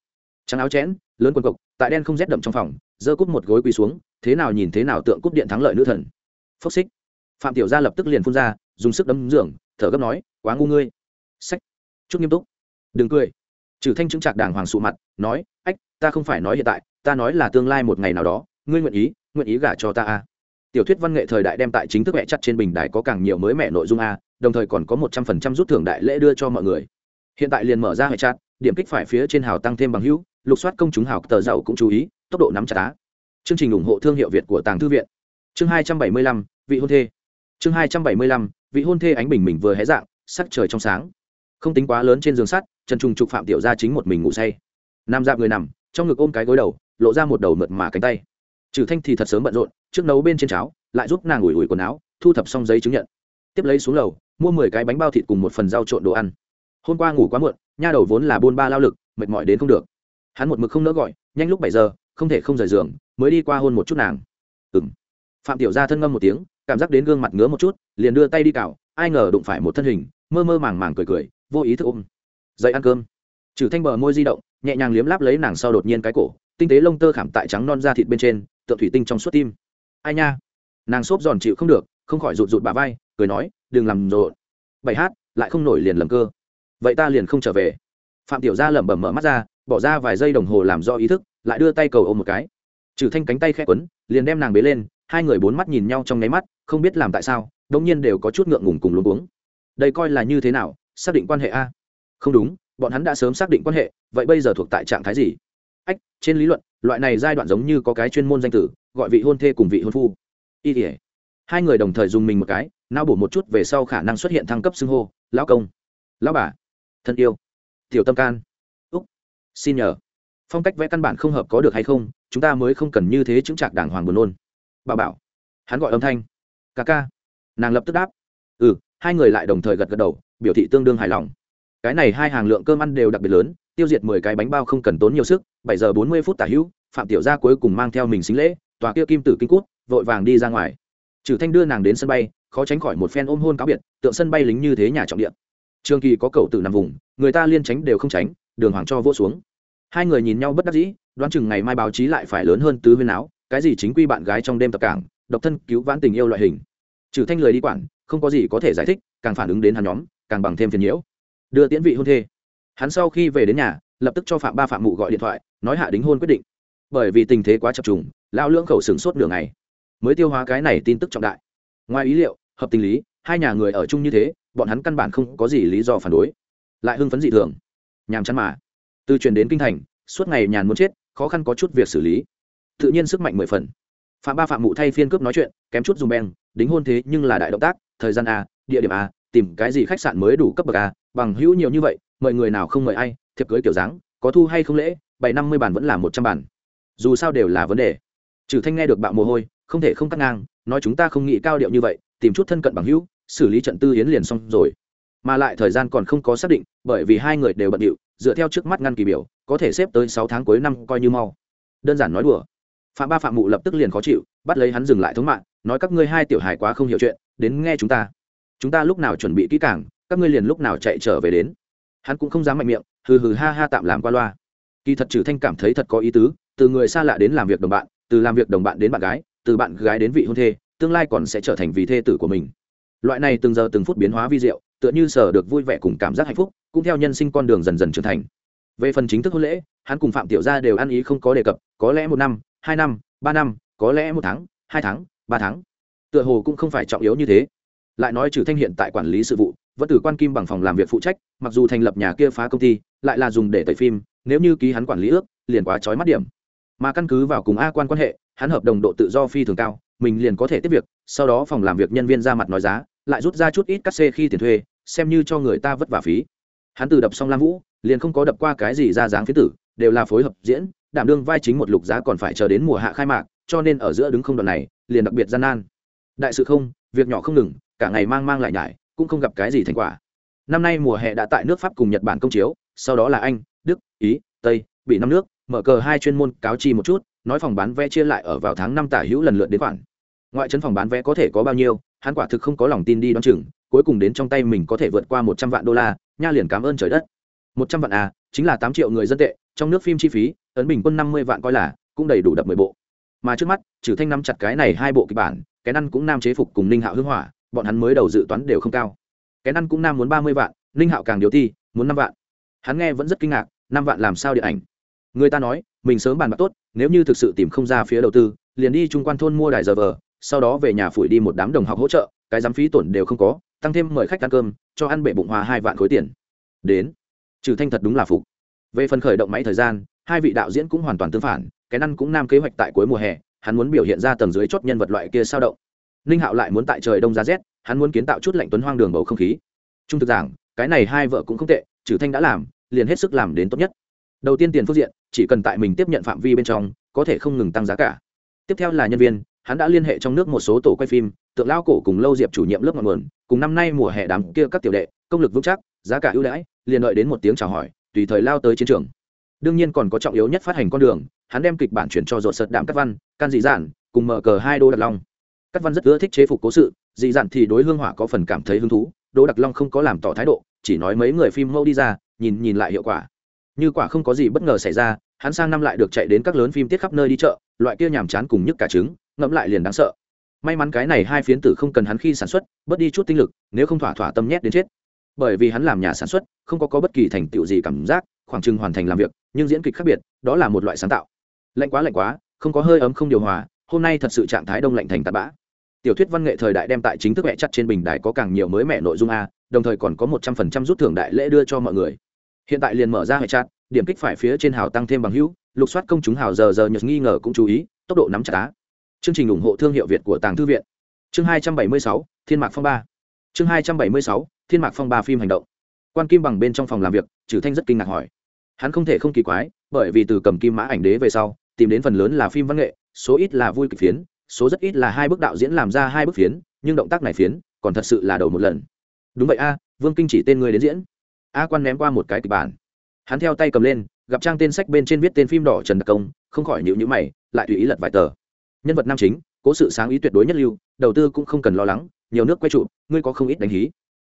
Trắng áo chẽn, lớn quần cộc, tại đen không rét đậm trong phòng, giơ cúp một gối quỳ xuống, thế nào nhìn thế nào tượng cúp điện thắng lợi nữ thần. Phốc xích. Phạm tiểu gia lập tức liền phun ra, dùng sức đấm giường, thở gấp nói, quá ngu ngươi. Sách. Chút nghiêm túc. Đừng cười trừ thanh chứng trạc đàng hoàng sụ mặt, nói, ách, ta không phải nói hiện tại, ta nói là tương lai một ngày nào đó, ngươi nguyện ý nguyện ý gả cho ta a tiểu thuyết văn nghệ thời đại đem tại chính thức mẹ chặt trên bình đài có càng nhiều mới mẹ nội dung a đồng thời còn có một trăm phần trăm rút thưởng đại lễ đưa cho mọi người. Hiện tại liền mở ra hệ chat điểm kích phải phía trên hào tăng thêm bằng hữu, lục soát công chúng hào tờ giàu cũng chú ý, tốc độ nắm chặt á. Chương trình ủng hộ thương hiệu việt của tàng thư viện. Chương hai trăm bảy mươi lăm, vị hôn thê. Chương hai trăm bảy mươi lăm, vị hôn thê ánh bình mình vừa hé dạng, sắc trời trong sáng. Không tính quá lớn trên giường sắt trần trùng trục phạm tiểu ra chính một mình ngủ say. Nam dạp người nằm, trong ngực ôm cái gối đầu, lộ ra một đầu mượt mà cánh tay. Trừ thanh thì thật sớm bận rộn, trước nấu bên trên cháo, lại giúp nàng ủi ủi quần áo, thu thập xong giấy chứng nhận. Tiếp lấy xuống lầu, mua mười cái bánh bao thịt cùng một phần rau trộn đồ ăn. Hôm qua ngủ quá muộn, nha đầu vốn là buôn ba lao lực, mệt mỏi đến không được. Hắn một mực không nỡ gọi, nhanh lúc bảy giờ, không thể không rời giường, mới đi qua hôn một chút nàng. Ừ m phạm tiểu gia thân ngâm một tiếng, cảm giác đến gương mặt ngứa một chút, liền đưa tay đi cào, ai ngờ đụng phải một thân hình, mơ mơ màng màng cười cười, vô ý thức ôm dậy ăn cơm. Trừ thanh bờ môi di động, nhẹ nhàng liếm láp lấy nàng sau đột nhiên cái cổ, tinh tế lông tơ khảm tại trắng non da thịt bên trên, tượng thủy tinh trong suốt tim. Ai nha? Nàng xốp giòn chịu không được, không khỏi rụt rụt bà vai, cười nói, đừng làm rộn. Bảy hát, lại không nổi liền lầm cơ. Vậy ta liền không trở về. Phạm tiểu gia lẩm bẩm mở mắt ra, bỏ ra vài giây đồng hồ làm do ý thức, lại đưa tay cầu ôm một cái. Trừ thanh cánh tay khẽ quấn, liền đem nàng bế lên, hai người bốn mắt nhìn nhau trong nháy mắt, không biết làm tại sao, đống nhiên đều có chút ngượng ngùng cùng luống cuống. Đây coi là như thế nào, xác định quan hệ a? Không đúng, bọn hắn đã sớm xác định quan hệ, vậy bây giờ thuộc tại trạng thái gì? Ách, trên lý luận, loại này giai đoạn giống như có cái chuyên môn danh tử, gọi vị hôn thê cùng vị hôn phu. Y tỉa hai người đồng thời dùng mình một cái nao bổ một chút về sau khả năng xuất hiện thăng cấp xưng hô, lão công, lão bà, thân yêu, tiểu tâm can. Úc. Xin nhờ. Phong cách vẽ căn bản không hợp có được hay không, chúng ta mới không cần như thế chứng trạc đàng hoàng buồn nôn. Bà bảo. Hắn gọi âm thanh. Ca ca. Nàng lập tức đáp. Ừ hai người lại đồng thời gật gật đầu, biểu thị tương đương hài lòng cái này hai hàng lượng cơm ăn đều đặc biệt lớn, tiêu diệt mười cái bánh bao không cần tốn nhiều sức, bảy giờ bốn mươi phút tả hữu, phạm tiểu gia cuối cùng mang theo mình xính lễ, tòa kia kim tử kinh cút, vội vàng đi ra ngoài. Trừ thanh đưa nàng đến sân bay, khó tránh khỏi một phen ôm hôn cáo biệt, tượng sân bay lính như thế nhà trọng điện trường kỳ có cầu tử nằm vùng, người ta liên tránh đều không tránh, đường hoàng cho vỗ xuống. Hai người nhìn nhau bất đắc dĩ, đoán chừng ngày mai báo chí lại phải lớn hơn tứ huyên áo, cái gì chính quy bạn gái trong đêm tập cảng, độc thân cứu vãn tình yêu loại hình. Trừ thanh lời đi quản, không có gì có thể giải thích, càng phản ứng đến hắn nhóm, càng bằng thêm phiền nhiễu đưa tiễn vị hôn thê. Hắn sau khi về đến nhà, lập tức cho phạm ba phạm mụ gọi điện thoại, nói hạ đính hôn quyết định. Bởi vì tình thế quá chập trùng lao lưỡng khẩu sừng sốt đường này mới tiêu hóa cái này tin tức trọng đại. Ngoài ý liệu, hợp tình lý, hai nhà người ở chung như thế, bọn hắn căn bản không có gì lý do phản đối. Lại hưng phấn dị thường. Nhàm chán mà. Từ chuyển đến kinh thành, suốt ngày nhàn muốn chết, khó khăn có chút việc xử lý. Tự nhiên sức mạnh mười phần. Phạm ba phạm mụ thay phiên cướp nói chuyện, kém chút dùng beng, đính hôn thế nhưng là đại động tác, thời gian a, địa điểm a, tìm cái gì khách sạn mới đủ cấp bậc a bằng hữu nhiều như vậy, mời người nào không mời ai, thiệp cưới kiểu dáng, có thu hay không lễ bảy năm mươi bản vẫn là một trăm bản. Dù sao đều là vấn đề. Trừ thanh nghe được bạo mồ hôi, không thể không cắt ngang, nói chúng ta không nghĩ cao điệu như vậy, tìm chút thân cận bằng hữu, xử lý trận tư hiến liền xong rồi. Mà lại thời gian còn không có xác định, bởi vì hai người đều bận điệu, dựa theo trước mắt ngăn kỳ biểu, có thể xếp tới sáu tháng cuối năm coi như mau. Đơn giản nói đùa. Phạm ba phạm mụ lập tức liền khó chịu, bắt lấy hắn dừng lại thống mạng, nói các ngươi hai tiểu hài quá không hiểu chuyện, đến nghe chúng ta. Chúng ta lúc nào chuẩn bị kỹ càng các ngươi liền lúc nào chạy trở về đến? Hắn cũng không dám mạnh miệng, hừ hừ ha ha tạm làm qua loa. Kỳ thật trừ thanh cảm thấy thật có ý tứ, từ người xa lạ đến làm việc đồng bạn, từ làm việc đồng bạn đến bạn gái, từ bạn gái đến vị hôn thê, tương lai còn sẽ trở thành vị thê tử của mình. Loại này từng giờ từng phút biến hóa vi diệu, tựa như sở được vui vẻ cùng cảm giác hạnh phúc, cũng theo nhân sinh con đường dần dần trưởng thành. Về phần chính thức hôn lễ, hắn cùng phạm tiểu gia đều ăn ý không có đề cập, có lẽ một năm, hai năm, ba năm, có lẽ một tháng, hai tháng, ba tháng. Tựa hồ cũng không phải trọng yếu như thế. Lại nói trừ thanh hiện tại quản lý sự vụ vẫn từ quan kim bằng phòng làm việc phụ trách, mặc dù thành lập nhà kia phá công ty, lại là dùng để tẩy phim, nếu như ký hắn quản lý ước, liền quá trói mắt điểm. Mà căn cứ vào cùng a quan quan hệ, hắn hợp đồng độ tự do phi thường cao, mình liền có thể tiếp việc, sau đó phòng làm việc nhân viên ra mặt nói giá, lại rút ra chút ít cắt xê khi tiền thuê, xem như cho người ta vất vả phí. Hắn từ đập xong lam vũ, liền không có đập qua cái gì ra dáng phía tử, đều là phối hợp diễn, đảm đương vai chính một lục giá còn phải chờ đến mùa hạ khai mạc, cho nên ở giữa đứng không đoạn này, liền đặc biệt gian nan. Đại sự không, việc nhỏ không ngừng, cả ngày mang mang lại nhải cũng không gặp cái gì thành quả. Năm nay mùa hè đã tại nước pháp cùng nhật bản công chiếu, sau đó là anh, đức, ý, tây, bị năm nước, mở cờ hai chuyên môn cáo chi một chút, nói phòng bán vé chia lại ở vào tháng năm tả hữu lần lượt đến khoản. Ngoại trấn phòng bán vé có thể có bao nhiêu, hắn quả thực không có lòng tin đi đón chừng, cuối cùng đến trong tay mình có thể vượt qua một trăm vạn đô la, nha liền cảm ơn trời đất. Một trăm vạn à chính là tám triệu người dân tệ, trong nước phim chi phí, ấn bình quân năm mươi vạn coi là, cũng đầy đủ đập mười bộ. Mà trước mắt trừ thanh nắm chặt cái này hai bộ kịch bản, cái năn cũng nam chế phục cùng ninh hạo hưng hỏa bọn hắn mới đầu dự toán đều không cao. Cái năn cũng nam muốn ba mươi vạn, ninh hạo càng điều ti, muốn năm vạn. Hắn nghe vẫn rất kinh ngạc, năm vạn làm sao điện ảnh? Người ta nói, mình sớm bàn bạc tốt, nếu như thực sự tìm không ra phía đầu tư, liền đi trung quan thôn mua đài giờ vờ, sau đó về nhà phủi đi một đám đồng học hỗ trợ, cái giám phí tổn đều không có, tăng thêm mời khách ăn cơm, cho ăn bể bụng hòa hai vạn khối tiền. Đến, trừ thanh thật đúng là phục. Về phần khởi động máy thời gian, hai vị đạo diễn cũng hoàn toàn tương phản cái năn cũng nam kế hoạch tại cuối mùa hè, hắn muốn biểu hiện ra tầng dưới chót nhân vật loại kia sao động ninh hạo lại muốn tại trời đông giá rét hắn muốn kiến tạo chút lạnh tuấn hoang đường bầu không khí. Trung thực giảng cái này hai vợ cũng không tệ trừ thanh đã làm liền hết sức làm đến tốt nhất. Đầu tiên tiền phương diện chỉ cần tại mình tiếp nhận phạm vi bên trong có thể không ngừng tăng giá cả. Tiếp theo là nhân viên hắn đã liên hệ trong nước một số tổ quay phim tượng lao cổ cùng lâu diệp chủ nhiệm lớp ngọn nguồn cùng năm nay mùa hè đám kia các tiểu đệ công lực vững chắc giá cả ưu đãi liền đợi đến một tiếng chào hỏi tùy thời lao tới chiến trường. Đương nhiên còn có trọng yếu nhất phát hành con đường hắn đem kịch bản chuyển cho rột sật đạm các văn can dị giản, cùng mở cờ hai đô đặc long các văn rất ưa thích chế phục cố sự dị dặn thì đối hương hỏa có phần cảm thấy hứng thú đỗ đặc long không có làm tỏ thái độ chỉ nói mấy người phim mẫu đi ra nhìn nhìn lại hiệu quả. Như quả không có gì bất ngờ xảy ra hắn sang năm lại được chạy đến các lớn phim tiết khắp nơi đi chợ loại kia nhàm chán cùng nhức cả trứng ngẫm lại liền đáng sợ. May mắn cái này hai phiến tử không cần hắn khi sản xuất bớt đi chút tinh lực nếu không thỏa thỏa tâm nhét đến chết. Bởi vì hắn làm nhà sản xuất không có, có bất kỳ thành tựu gì cảm giác khoảng chừng hoàn thành làm việc nhưng diễn kịch khác biệt đó là một loại sáng tạo. Lạnh quá lạnh quá không có hơi ấm không điều hòa hôm nay thật sự trạng thái đông lạnh thành tạt bã. Tiểu thuyết văn nghệ thời đại đem tại chính thức mẹ chặt trên bình đài có càng nhiều mới mẹ nội dung a, đồng thời còn có một trăm phần trăm rút thưởng đại lễ đưa cho mọi người. Hiện tại liền mở ra hệ chặt, điểm kích phải phía trên hào tăng thêm bằng hữu, lục soát công chúng hào giờ giờ nhật nghi ngờ cũng chú ý, tốc độ nắm chặt á. Chương trình ủng hộ thương hiệu việt của tàng thư viện. Chương hai trăm bảy mươi sáu, thiên mạc phong ba. Chương hai trăm bảy mươi sáu, thiên mạc phong ba phim hành động. Quan kim bằng bên trong phòng làm việc trừ thanh rất kinh ngạc hỏi. Hắn không thể không kỳ quái, bởi vì từ cầm kim mã ảnh đế về sau, tìm đến phần lớn là phim văn nghệ số ít là vui kịch phiến, số rất ít là hai bức đạo diễn làm ra hai bức phiến, nhưng động tác này phiến, còn thật sự là đầu một lần. Đúng vậy a, vương kinh chỉ tên người đến diễn. A quan ném qua một cái kịch bản. Hắn theo tay cầm lên, gặp trang tên sách bên trên viết tên phim đỏ trần đặc công, không khỏi nhịu nhữ mày, lại tùy ý lật vài tờ. Nhân vật nam chính, cố sự sáng ý tuyệt đối nhất lưu, đầu tư cũng không cần lo lắng, nhiều nước quay trụ, ngươi có không ít đánh hí.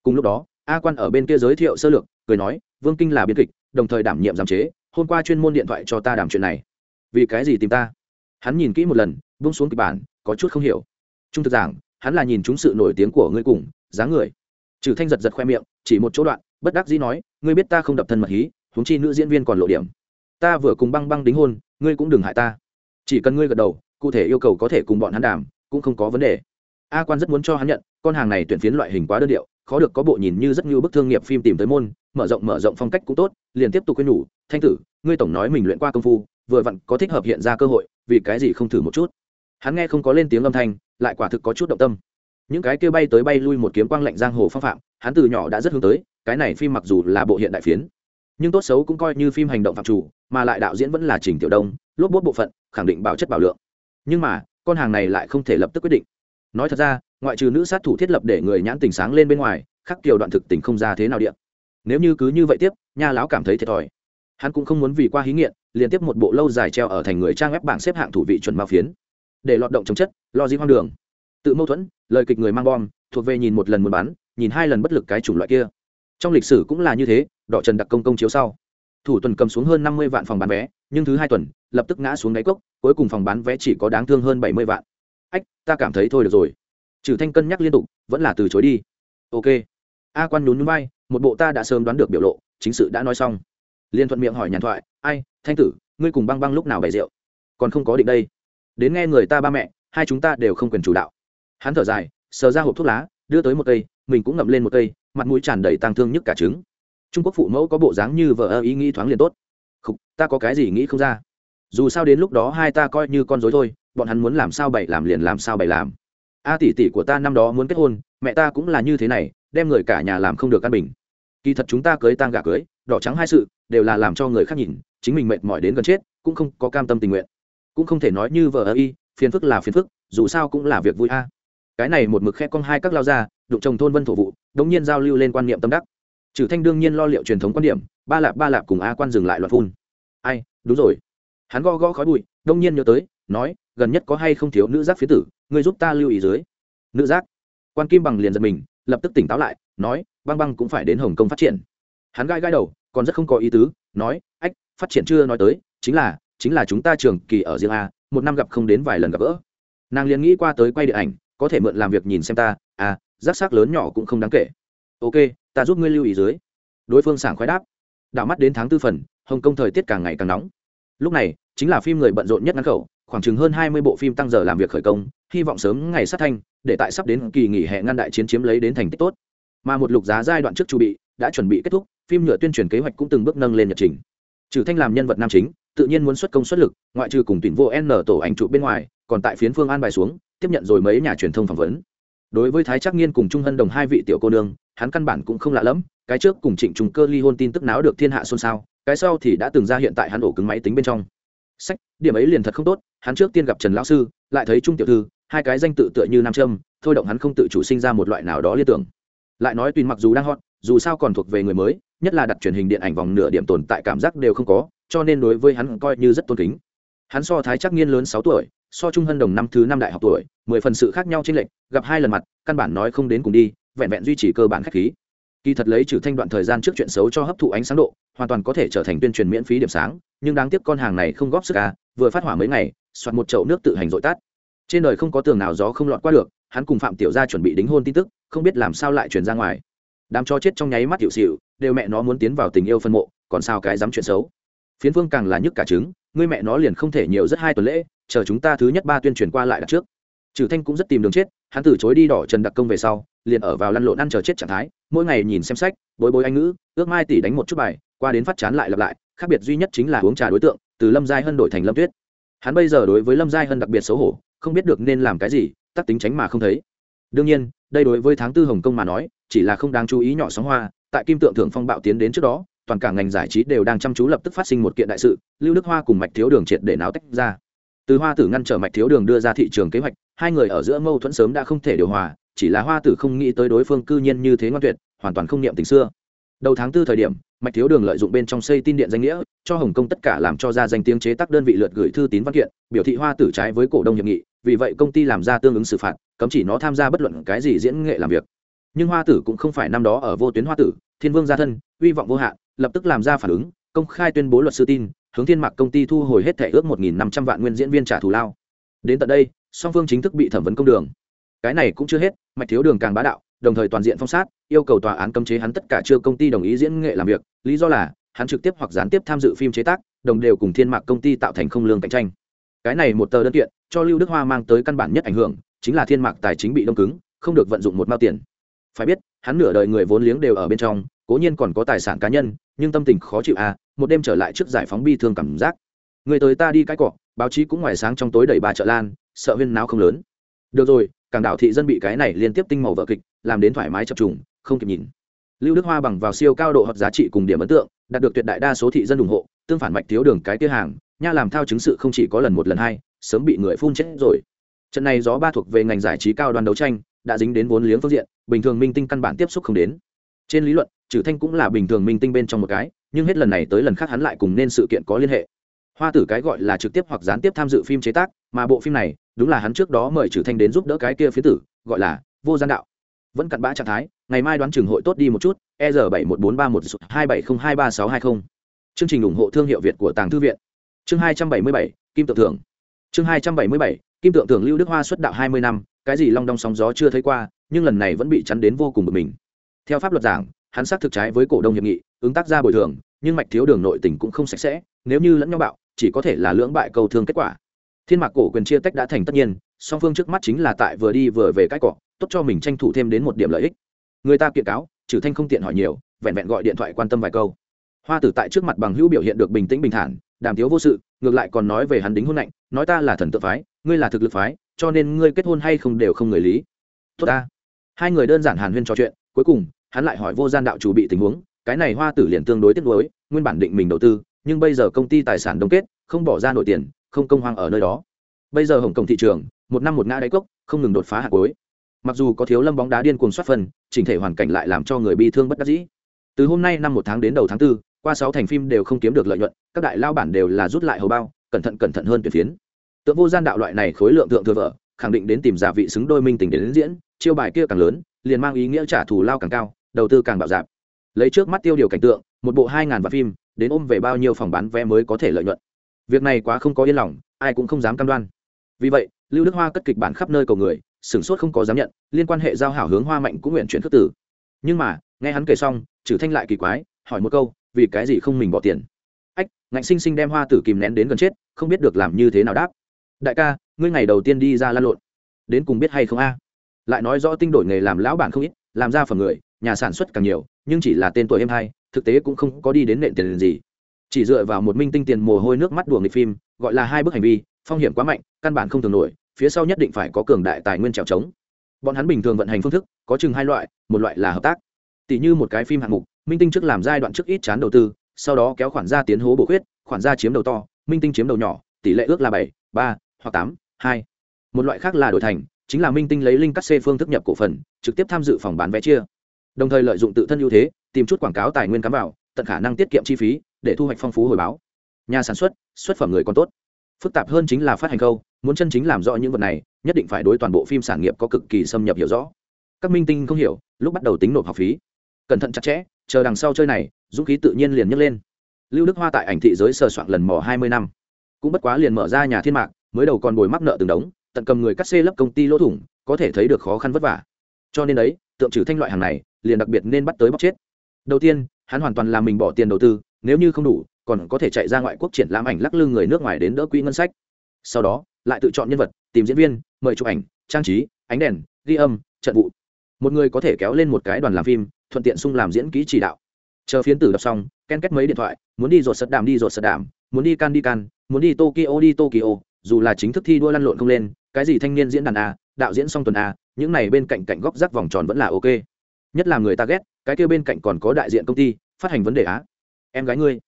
Cùng lúc đó, a quan ở bên kia giới thiệu sơ lược, cười nói, vương kinh là biên kịch, đồng thời đảm nhiệm giám chế, hôm qua chuyên môn điện thoại cho ta đảm chuyện này. Vì cái gì tìm ta? Hắn nhìn kỹ một lần bung xuống kịch bản, có chút không hiểu. Trung thực giảng, hắn là nhìn chúng sự nổi tiếng của ngươi cùng, dáng người. Trừ thanh giật giật khoe miệng, chỉ một chỗ đoạn, bất đắc dĩ nói, ngươi biết ta không đập thân mật hí, huống chi nữ diễn viên còn lộ điểm. Ta vừa cùng băng băng đính hôn, ngươi cũng đừng hại ta. Chỉ cần ngươi gật đầu, cụ thể yêu cầu có thể cùng bọn hắn đàm, cũng không có vấn đề. A quan rất muốn cho hắn nhận, con hàng này tuyển phiến loại hình quá đơn điệu, khó được có bộ nhìn như rất như bức thương nghiệp phim tìm tới môn, mở rộng mở rộng phong cách cũng tốt, liền tiếp tục quên nhủ, thanh tử, ngươi tổng nói mình luyện qua công phu, vừa vặn có thích hợp hiện ra cơ hội vì cái gì không thử một chút? Hắn nghe không có lên tiếng âm thanh, lại quả thực có chút động tâm. Những cái kia bay tới bay lui một kiếm quang lạnh giang hồ phong phạm, hắn từ nhỏ đã rất hướng tới, cái này phim mặc dù là bộ hiện đại phiến, nhưng tốt xấu cũng coi như phim hành động phạm chủ, mà lại đạo diễn vẫn là trình tiểu đông, lốp bốt bộ phận, khẳng định bảo chất bảo lượng. Nhưng mà, con hàng này lại không thể lập tức quyết định. Nói thật ra, ngoại trừ nữ sát thủ thiết lập để người nhãn tình sáng lên bên ngoài, khắc kiểu đoạn thực tình không ra thế nào điện nếu như cứ như vậy tiếp, nha lão cảm thấy thiệt thòi hắn cũng không muốn vì qua hí nghiện liên tiếp một bộ lâu dài treo ở thành người trang web bảng xếp hạng thủ vị chuẩn mao phiến. Để lọt động chống chất lo di hoang đường. Tự mâu thuẫn lời kịch người mang bom thuộc về nhìn một lần muốn bán, nhìn hai lần bất lực cái chủng loại kia. Trong lịch sử cũng là như thế đỏ trần đặc công công chiếu sau. Thủ tuần cầm xuống hơn năm mươi vạn phòng bán vé nhưng thứ hai tuần lập tức ngã xuống đáy cốc cuối cùng phòng bán vé chỉ có đáng thương hơn bảy mươi vạn. Ách ta cảm thấy thôi được rồi. Trừ thanh cân nhắc liên tục vẫn là từ chối đi. Ok. A quan nhún núi bay một bộ ta đã sớm đoán được biểu lộ chính sự đã nói xong liên thuận miệng hỏi nhàn thoại, ai, thanh tử, ngươi cùng băng băng lúc nào bày rượu? Còn không có định đây. Đến nghe người ta ba mẹ, hai chúng ta đều không quyền chủ đạo. Hắn thở dài, sờ ra hộp thuốc lá, đưa tới một cây, mình cũng ngậm lên một cây, mặt mũi tràn đầy tang thương nhức cả trứng. Trung quốc phụ mẫu có bộ dáng như vợ ơ ý nghĩ thoáng liền tốt. Không ta có cái gì nghĩ không ra? Dù sao đến lúc đó hai ta coi như con dối thôi, bọn hắn muốn làm sao bày làm liền làm sao bày làm. A tỷ tỷ của ta năm đó muốn kết hôn, mẹ ta cũng là như thế này, đem người cả nhà làm không được căn bình. Kỳ thật chúng ta cưới tang gà cưới đỏ trắng hai sự đều là làm cho người khác nhìn, chính mình mệt mỏi đến gần chết, cũng không có cam tâm tình nguyện. Cũng không thể nói như vợ ơ y, phiền phức là phiền phức, dù sao cũng là việc vui a. Cái này một mực khe con hai các lao ra, đụng chồng thôn vân thổ vụ, đống nhiên giao lưu lên quan niệm tâm đắc. Trừ thanh đương nhiên lo liệu truyền thống quan điểm, ba lạp ba lạp cùng a quan dừng lại loạt phun. Ai, đúng rồi. Hắn gõ gõ khói bụi đông nhiên nhớ tới, nói, gần nhất có hay không thiếu nữ giác phía tử người giúp ta lưu ý dưới. Nữ giác. Quan kim bằng liền giật mình, lập tức tỉnh táo lại, nói, băng băng cũng phải đến hồng kông phát triển hắn gai gai đầu, còn rất không có ý tứ, nói, ách, phát triển chưa nói tới, chính là chính là chúng ta trường kỳ ở riêng a, một năm gặp không đến vài lần gặp gỡ. Nàng liền nghĩ qua tới quay điện ảnh, có thể mượn làm việc nhìn xem ta à rác sắc lớn nhỏ cũng không đáng kể. Ok, ta giúp ngươi lưu ý dưới. Đối phương sảng khoái đáp. Đảo mắt đến tháng tư phần, hồng kông thời tiết càng ngày càng nóng. Lúc này, chính là phim người bận rộn nhất ngắn khẩu, khoảng chừng hơn hai mươi bộ phim tăng giờ làm việc khởi công, hy vọng sớm ngày sát thanh, để tại sắp đến kỳ nghỉ hè ngăn đại chiến chiếm lấy đến thành tích tốt. Mà một lục giá giai đoạn trước chu bị đã chuẩn bị kết thúc, phim nhựa tuyên truyền kế hoạch cũng từng bước nâng lên nhật trình. Trừ thanh làm nhân vật nam chính, tự nhiên muốn xuất công xuất lực, ngoại trừ cùng tuyển vô n tổ ảnh trụ bên ngoài, còn tại phiến phương an bài xuống, tiếp nhận rồi mấy nhà truyền thông phỏng vấn. Đối với thái trắc nghiên cùng trung hân đồng hai vị tiểu cô nương, hắn căn bản cũng không lạ lẫm, cái trước cùng trịnh trùng cơ ly hôn tin tức náo được thiên hạ xôn xao, cái sau thì đã từng ra hiện tại hắn ổ cứng máy tính bên trong. Sách, điểm ấy liền thật không tốt, hắn trước tiên gặp trần lão sư, lại thấy trung tiểu thư, hai cái danh tự tựa như nam trâm thôi động hắn không tự chủ sinh ra một loại nào đó liên tưởng. Lại nói tùy mặc dù đang hot dù sao còn thuộc về người mới, nhất là đặt truyền hình điện ảnh vòng nửa điểm tồn tại cảm giác đều không có, cho nên đối với hắn coi như rất tôn kính. Hắn so thái chắc nghiên lớn sáu tuổi, so trung hân đồng năm thứ năm đại học tuổi, mười phần sự khác nhau trên lệnh gặp hai lần mặt, căn bản nói không đến cùng đi, vẹn vẹn duy trì cơ bản khách khí. Kỳ thật lấy trừ thanh đoạn thời gian trước chuyện xấu cho hấp thụ ánh sáng độ, hoàn toàn có thể trở thành tuyên truyền miễn phí điểm sáng, nhưng đáng tiếc con hàng này không góp sức à vừa phát hỏa mấy ngày, soạt một chậu nước tự hành dội tát trên đời không có tường nào gió không lọt qua được, hắn cùng phạm tiểu gia chuẩn bị đính hôn tin tức, không biết làm sao lại truyền ra ngoài đám cho chết trong nháy mắt tiểu xịu đều mẹ nó muốn tiến vào tình yêu phân mộ, còn sao cái dám chuyện xấu. Phiến Vương càng là nhức cả trứng, ngươi mẹ nó liền không thể nhiều rất hai tuần lễ, chờ chúng ta thứ nhất ba tuyên truyền qua lại đặt trước. Trừ thanh cũng rất tìm đường chết, hắn từ chối đi đỏ trần đặc công về sau, liền ở vào lăn lộn ăn chờ chết trạng thái, mỗi ngày nhìn xem sách, bối bối anh ngữ, ước mai tỷ đánh một chút bài, qua đến phát chán lại lặp lại, khác biệt duy nhất chính là uống trà đối tượng, từ lâm giai hân đổi thành lâm tuyết. Hắn bây giờ đối với lâm giai hân đặc biệt xấu hổ, không biết được nên làm cái gì, tắc tính tránh mà không thấy. Đương nhiên, đây đối với tháng tư hồng kông mà nói chỉ là không đáng chú ý nhỏ sóng hoa, tại kim tượng thượng phong bạo tiến đến trước đó, toàn cả ngành giải trí đều đang chăm chú lập tức phát sinh một kiện đại sự, lưu đức hoa cùng mạch thiếu đường triệt để náo tách ra. Từ hoa tử ngăn trở mạch thiếu đường đưa ra thị trường kế hoạch, hai người ở giữa mâu thuẫn sớm đã không thể điều hòa, chỉ là hoa tử không nghĩ tới đối phương cư nhiên như thế ngoan tuyệt, hoàn toàn không niệm tình xưa. Đầu tháng tư thời điểm, mạch thiếu đường lợi dụng bên trong xây tin điện danh nghĩa, cho hồng kông tất cả làm cho ra danh tiếng chế tác đơn vị lượt gửi thư tín văn kiện, biểu thị hoa tử trái với cổ đông hiệp nghị, vì vậy công ty làm ra tương ứng xử phạt, cấm chỉ nó tham gia bất luận cái gì diễn nghệ làm việc nhưng hoa tử cũng không phải năm đó ở vô tuyến hoa tử, thiên vương gia thân, uy vọng vô hạn, lập tức làm ra phản ứng, công khai tuyên bố luật sư tin, hướng thiên mạc công ty thu hồi hết thẻ ước một nghìn năm trăm vạn nguyên diễn viên trả thù lao. Đến tận đây, song phương chính thức bị thẩm vấn công đường. Cái này cũng chưa hết, mạch thiếu đường càng bá đạo, đồng thời toàn diện phong sát, yêu cầu tòa án cấm chế hắn tất cả chưa công ty đồng ý diễn nghệ làm việc, lý do là, hắn trực tiếp hoặc gián tiếp tham dự phim chế tác, đồng đều cùng thiên mạc công ty tạo thành không lương cạnh tranh. Cái này một tờ đơn kiện, cho lưu đức hoa mang tới căn bản nhất ảnh hưởng, chính là thiên mạc tài chính bị đông cứng, không được vận dụng một mao tiền phải biết, hắn nửa đời người vốn liếng đều ở bên trong, cố nhiên còn có tài sản cá nhân, nhưng tâm tình khó chịu à một đêm trở lại trước giải phóng bi thương cảm giác. Người tới ta đi cái cọ, báo chí cũng ngoài sáng trong tối đẩy bà chợ lan, sợ huyên náo không lớn. Được rồi càng đảo thị dân bị cái này liên tiếp tinh màu vợ kịch, làm đến thoải mái chập trùng, không kịp nhìn. Lưu đức hoa bằng vào siêu cao độ hợp giá trị cùng điểm ấn tượng, đạt được tuyệt đại đa số thị dân ủng hộ, tương phản mạch thiếu đường cái kia hàng, nha làm thao chứng sự không chỉ có lần một lần hai, sớm bị người phun chết rồi. Trận này gió ba thuộc về ngành giải trí cao đoàn đấu tranh đã dính đến vốn liếng phương diện, bình thường minh tinh căn bản tiếp xúc không đến. Trên lý luận, trừ thanh cũng là bình thường minh tinh bên trong một cái, nhưng hết lần này tới lần khác hắn lại cùng nên sự kiện có liên hệ. Hoa tử cái gọi là trực tiếp hoặc gián tiếp tham dự phim chế tác, mà bộ phim này, đúng là hắn trước đó mời trừ thanh đến giúp đỡ cái kia phía tử, gọi là vô gian đạo. Vẫn cặn bã trạng thái, ngày mai đoán trường hội tốt đi một chút e r bảy một bốn ba một hai bảy không hai ba sáu hai không. Chương trình ủng hộ thương hiệu việt của tàng thư viện. Chương hai trăm bảy mươi bảy, kim tự thưởng. Chương hai trăm bảy mươi bảy kim tượng thưởng lưu đức hoa xuất đạo hai mươi năm, cái gì long đong sóng gió chưa thấy qua, nhưng lần này vẫn bị chắn đến vô cùng bực mình. Theo pháp luật giảng, hắn xác thực trái với cổ đông hiệp nghị, ứng tác ra bồi thường, nhưng mạch thiếu đường nội tình cũng không sạch sẽ, nếu như lẫn nhau bạo, chỉ có thể là lưỡng bại cầu thương kết quả. Thiên mạc cổ quyền chia tách đã thành tất nhiên, song phương trước mắt chính là tại vừa đi vừa về cái cọ, tốt cho mình tranh thủ thêm đến một điểm lợi ích. Người ta kiện cáo, trừ thanh không tiện hỏi nhiều, vẹn vẹn gọi điện thoại quan tâm vài câu. Hoa tử tại trước mặt bằng hữu biểu hiện được bình tĩnh bình thản, đàm thiếu vô sự, ngược lại còn nói về hắn đính hôn lạnh, nói ta là thần tự phái ngươi là thực lực phái cho nên ngươi kết hôn hay không đều không người lý. Tốt ta. Hai người đơn giản hàn huyên trò chuyện cuối cùng hắn lại hỏi vô gian đạo chủ bị tình huống cái này hoa tử liền tương đối tiếc nuối nguyên bản định mình đầu tư nhưng bây giờ công ty tài sản đông kết không bỏ ra nổi tiền không công hoang ở nơi đó. Bây giờ hồng kông thị trường một năm một ngã đáy cốc không ngừng đột phá hạt cuối. Mặc dù có thiếu lâm bóng đá điên cuồng xuất phân chỉnh thể hoàn cảnh lại làm cho người bi thương bất đắc dĩ. Từ hôm nay năm một tháng đến đầu tháng 4, qua sáu thành phim đều không kiếm được lợi nhuận các đại lao bản đều là rút lại hầu bao cẩn thận cẩn thận hơn tuyệt phiến tượng vô gian đạo loại này khối lượng tượng thừa vợ khẳng định đến tìm giả vị xứng đôi minh tình đến, đến diễn chiêu bài kia càng lớn liền mang ý nghĩa trả thù lao càng cao đầu tư càng bạo dạp lấy trước mắt tiêu điều cảnh tượng một bộ hai ngàn vạn phim đến ôm về bao nhiêu phòng bán vé mới có thể lợi nhuận. Việc này quá không có yên lòng ai cũng không dám cam đoan. Vì vậy lưu đức hoa cất kịch bản khắp nơi cầu người sửng sốt không có dám nhận liên quan hệ giao hảo hướng hoa mạnh cũng nguyện chuyển khước tử nhưng mà nghe hắn kể xong trừ thanh lại kỳ quái hỏi một câu vì cái gì không mình bỏ tiền? Ách ngạnh sinh sinh đem hoa tử kìm nén đến gần chết không biết được làm như thế nào đáp đại ca, ngươi ngày đầu tiên đi ra lan lộn. Đến cùng biết hay không a? Lại nói rõ tinh đổi nghề làm lão bản không ít, làm ra phần người, nhà sản xuất càng nhiều, nhưng chỉ là tên tuổi em hai, thực tế cũng không có đi đến nện tiền gì. Chỉ dựa vào một minh tinh tiền mồ hôi nước mắt đùa nghịch phim, gọi là hai bước hành vi, phong hiểm quá mạnh, căn bản không thường nổi, phía sau nhất định phải có cường đại tài nguyên trèo trống. Bọn hắn bình thường vận hành phương thức, có chừng hai loại, một loại là hợp tác. Tỷ như một cái phim hạng mục, minh tinh trước làm giai đoạn trước ít chán đầu tư, sau đó kéo khoản ra tiến hố bổ khuyết, khoản ra chiếm đầu to, minh tinh chiếm đầu nhỏ, tỷ lệ ước là bảy, ba hoặc tám, hai. Một loại khác là đổi thành, chính là minh tinh lấy linh cắt xê phương thức nhập cổ phần, trực tiếp tham dự phòng bán vé chia. Đồng thời lợi dụng tự thân ưu thế, tìm chút quảng cáo tài nguyên cắm vào tận khả năng tiết kiệm chi phí, để thu hoạch phong phú hồi báo. Nhà sản xuất xuất phẩm người còn tốt. Phức tạp hơn chính là phát hành câu muốn chân chính làm rõ những vật này, nhất định phải đối toàn bộ phim sản nghiệp có cực kỳ xâm nhập hiểu rõ. Các minh tinh không hiểu, lúc bắt đầu tính nộp học phí. Cẩn thận chặt chẽ, chờ đằng sau chơi này, dũng khí tự nhiên liền nhấc lên. Lưu đức hoa tại ảnh thị giới sờ soạn lần mò hai mươi năm. Cũng bất quá liền mở ra nhà thiên mạc mới đầu còn bồi mắc nợ từng đống, tận cầm người cắt xê lấp công ty lỗ thủng, có thể thấy được khó khăn vất vả. Cho nên đấy, tượng trừ thanh loại hàng này, liền đặc biệt nên bắt tới bóc chết. Đầu tiên, hắn hoàn toàn là mình bỏ tiền đầu tư, nếu như không đủ, còn có thể chạy ra ngoại quốc triển lãm ảnh lắc lư người nước ngoài đến đỡ quỹ ngân sách. Sau đó, lại tự chọn nhân vật, tìm diễn viên, mời chụp ảnh, trang trí, ánh đèn, ghi âm, trận vụ. Một người có thể kéo lên một cái đoàn làm phim, thuận tiện sung làm diễn kỹ chỉ đạo. Chờ phiến tử đọc xong, ken kết mấy điện thoại, muốn đi rột sật đàm đi rột sật đàm, muốn đi can đi can, muốn đi tokyo đi tokyo dù là chính thức thi đua lăn lộn không lên cái gì thanh niên diễn đàn a đạo diễn song tuần a những này bên cạnh cạnh góc rác vòng tròn vẫn là ok. Nhất là người ta ghét cái kia bên cạnh còn có đại diện công ty phát hành vấn đề á em gái ngươi.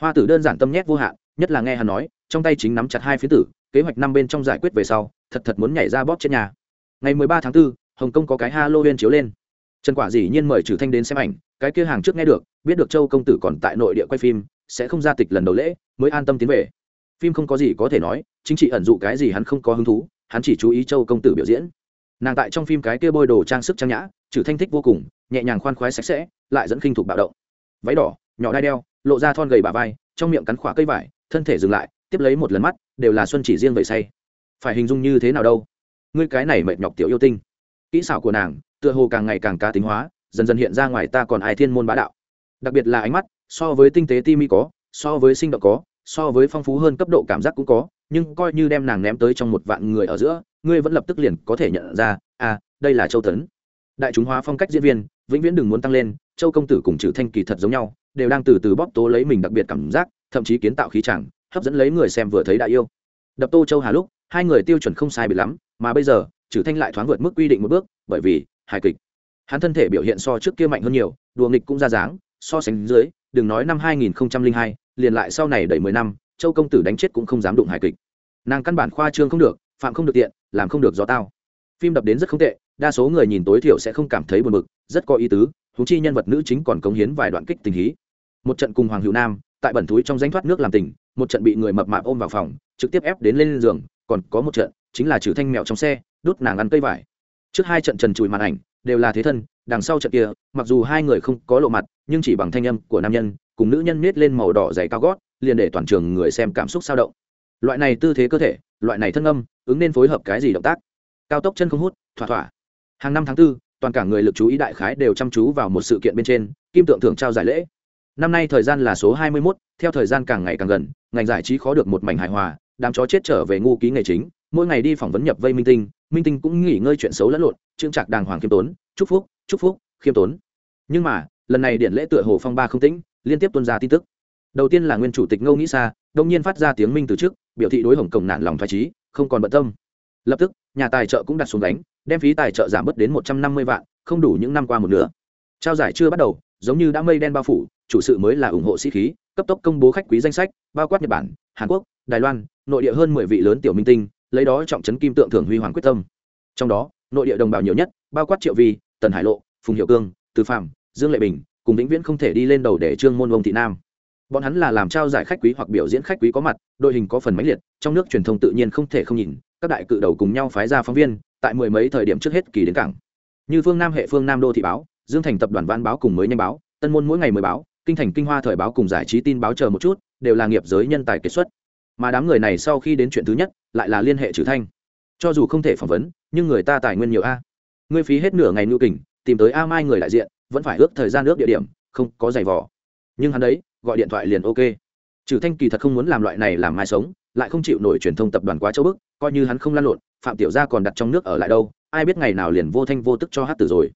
Hoa tử đơn giản tâm nhét vô hạn nhất là nghe hắn nói trong tay chính nắm chặt hai phía tử kế hoạch năm bên trong giải quyết về sau thật thật muốn nhảy ra bóp trên nhà. Ngày mười ba tháng 4, hồng kông có cái halloween chiếu lên. Trần quả dĩ nhiên mời trừ thanh đến xem ảnh cái kia hàng trước nghe được biết được châu công tử còn tại nội địa quay phim sẽ không ra tịch lần đầu lễ mới an tâm tiến về phim không có gì có thể nói, chính trị ẩn dụ cái gì hắn không có hứng thú, hắn chỉ chú ý châu công tử biểu diễn. Nàng tại trong phim cái kia bôi đồ trang sức trang nhã, trừ thanh thích vô cùng, nhẹ nhàng khoan khoái sạch sẽ, lại dẫn khinh thục bạo động. Váy đỏ, nhỏ đai đeo, lộ ra thon gầy bà vai, trong miệng cắn khỏa cây vải, thân thể dừng lại, tiếp lấy một lần mắt, đều là xuân chỉ riêng vậy say. Phải hình dung như thế nào đâu? Ngươi cái này mệt nhọc tiểu yêu tinh. Kỹ xảo của nàng, tựa hồ càng ngày càng cá tính hóa, dần dần hiện ra ngoài ta còn ai thiên môn bá đạo. Đặc biệt là ánh mắt, so với tinh tế ti mi có, so với sinh động có so với phong phú hơn cấp độ cảm giác cũng có nhưng coi như đem nàng ném tới trong một vạn người ở giữa ngươi vẫn lập tức liền có thể nhận ra à đây là châu tấn. Đại chúng hóa phong cách diễn viên vĩnh viễn đừng muốn tăng lên châu công tử cùng trừ thanh kỳ thật giống nhau đều đang từ từ bóp tố lấy mình đặc biệt cảm giác thậm chí kiến tạo khí chẳng hấp dẫn lấy người xem vừa thấy đại yêu. Đập tô châu hà lúc hai người tiêu chuẩn không sai bị lắm mà bây giờ trừ thanh lại thoáng vượt mức quy định một bước bởi vì hài kịch. Hắn thân thể biểu hiện so trước kia mạnh hơn nhiều đùa nghịch cũng ra dáng so sánh dưới đừng nói năm 2002, liền lại sau này đẩy mười năm, châu công tử đánh chết cũng không dám đụng hài kịch. Nàng căn bản khoa trương không được, phạm không được tiện, làm không được do tao. Phim đập đến rất không tệ, đa số người nhìn tối thiểu sẽ không cảm thấy buồn bực, rất có ý tứ thú chi nhân vật nữ chính còn cống hiến vài đoạn kích tình hí. Một trận cùng hoàng hữu nam, tại bẩn túi trong danh thoát nước làm tình, một trận bị người mập mạp ôm vào phòng, trực tiếp ép đến lên giường, còn có một trận, chính là trừ thanh mèo trong xe, đốt nàng ăn cây vải. Trước hai trận trần trụi màn ảnh, đều là thế thân, đằng sau trận kia, mặc dù hai người không có lộ mặt, nhưng chỉ bằng thanh âm của nam nhân cùng nữ nhân nết lên màu đỏ dày cao gót liền để toàn trường người xem cảm xúc sao động. Loại này tư thế cơ thể loại này thân âm ứng nên phối hợp cái gì động tác? Cao tốc chân không hút thỏa thỏa. Hàng năm tháng tư toàn cả người lực chú ý đại khái đều chăm chú vào một sự kiện bên trên kim tượng thưởng trao giải lễ. Năm nay thời gian là số hai mươi 21, theo thời gian càng ngày càng gần ngành giải trí khó được một mảnh hài hòa đám chó chết trở về ngu ký nghề chính mỗi ngày đi phỏng vấn nhập vây minh tinh minh tinh cũng nghỉ ngơi chuyện xấu lẫn lộn trương trạc đàng hoàng khiêm tốn chúc phúc chúc phúc khiêm tốn. Nhưng mà lần này điện lễ tựa hồ phong ba không tĩnh liên tiếp tuân ra tin tức. Đầu tiên là nguyên chủ tịch ngô nghĩ xa đông nhiên phát ra tiếng minh từ trước, biểu thị đối hồng cổng nản lòng thoải trí không còn bận tâm. Lập tức, nhà tài trợ cũng đặt xuống đánh đem phí tài trợ giảm bớt đến một trăm năm mươi vạn, không đủ những năm qua một nửa. Trao giải chưa bắt đầu, giống như đã mây đen bao phủ, chủ sự mới là ủng hộ sĩ khí, cấp tốc công bố khách quý danh sách, bao quát nhật bản, hàn quốc, đài loan, nội địa hơn mười vị lớn tiểu minh tinh, lấy đó trọng trấn kim tượng thưởng huy hoàng quyết tâm. Trong đó, nội địa đồng bào nhiều nhất, bao quát triệu vi tần hải lộ, phùng hiệu cương, từ phạm dương lệ bình cùng vĩnh viễn không thể đi lên đầu để trương môn vông thị nam. Bọn hắn là làm trao giải khách quý hoặc biểu diễn khách quý có mặt, đội hình có phần mãnh liệt, trong nước truyền thông tự nhiên không thể không nhìn, các đại cự đầu cùng nhau phái ra phóng viên, tại mười mấy thời điểm trước hết kỳ đến cảng. Như phương nam hệ phương nam đô thị báo, dương thành tập đoàn văn báo cùng mới nhanh báo, tân môn mỗi ngày mới báo, kinh thành kinh hoa thời báo cùng giải trí tin báo chờ một chút, đều là nghiệp giới nhân tài kết xuất. Mà đám người này sau khi đến chuyện thứ nhất, lại là liên hệ trừ thanh. Cho dù không thể phỏng vấn, nhưng người ta tài nguyên nhiều a. Ngươi phí hết nửa ngày nhu kình, tìm tới a mai người đại diện vẫn phải ước thời gian ước địa điểm, không có giày vò. Nhưng hắn đấy, gọi điện thoại liền ok. Trừ thanh kỳ thật không muốn làm loại này làm mai sống, lại không chịu nổi truyền thông tập đoàn quá châu bức, coi như hắn không lan lộn, phạm tiểu gia còn đặt trong nước ở lại đâu, ai biết ngày nào liền vô thanh vô tức cho hát tử rồi.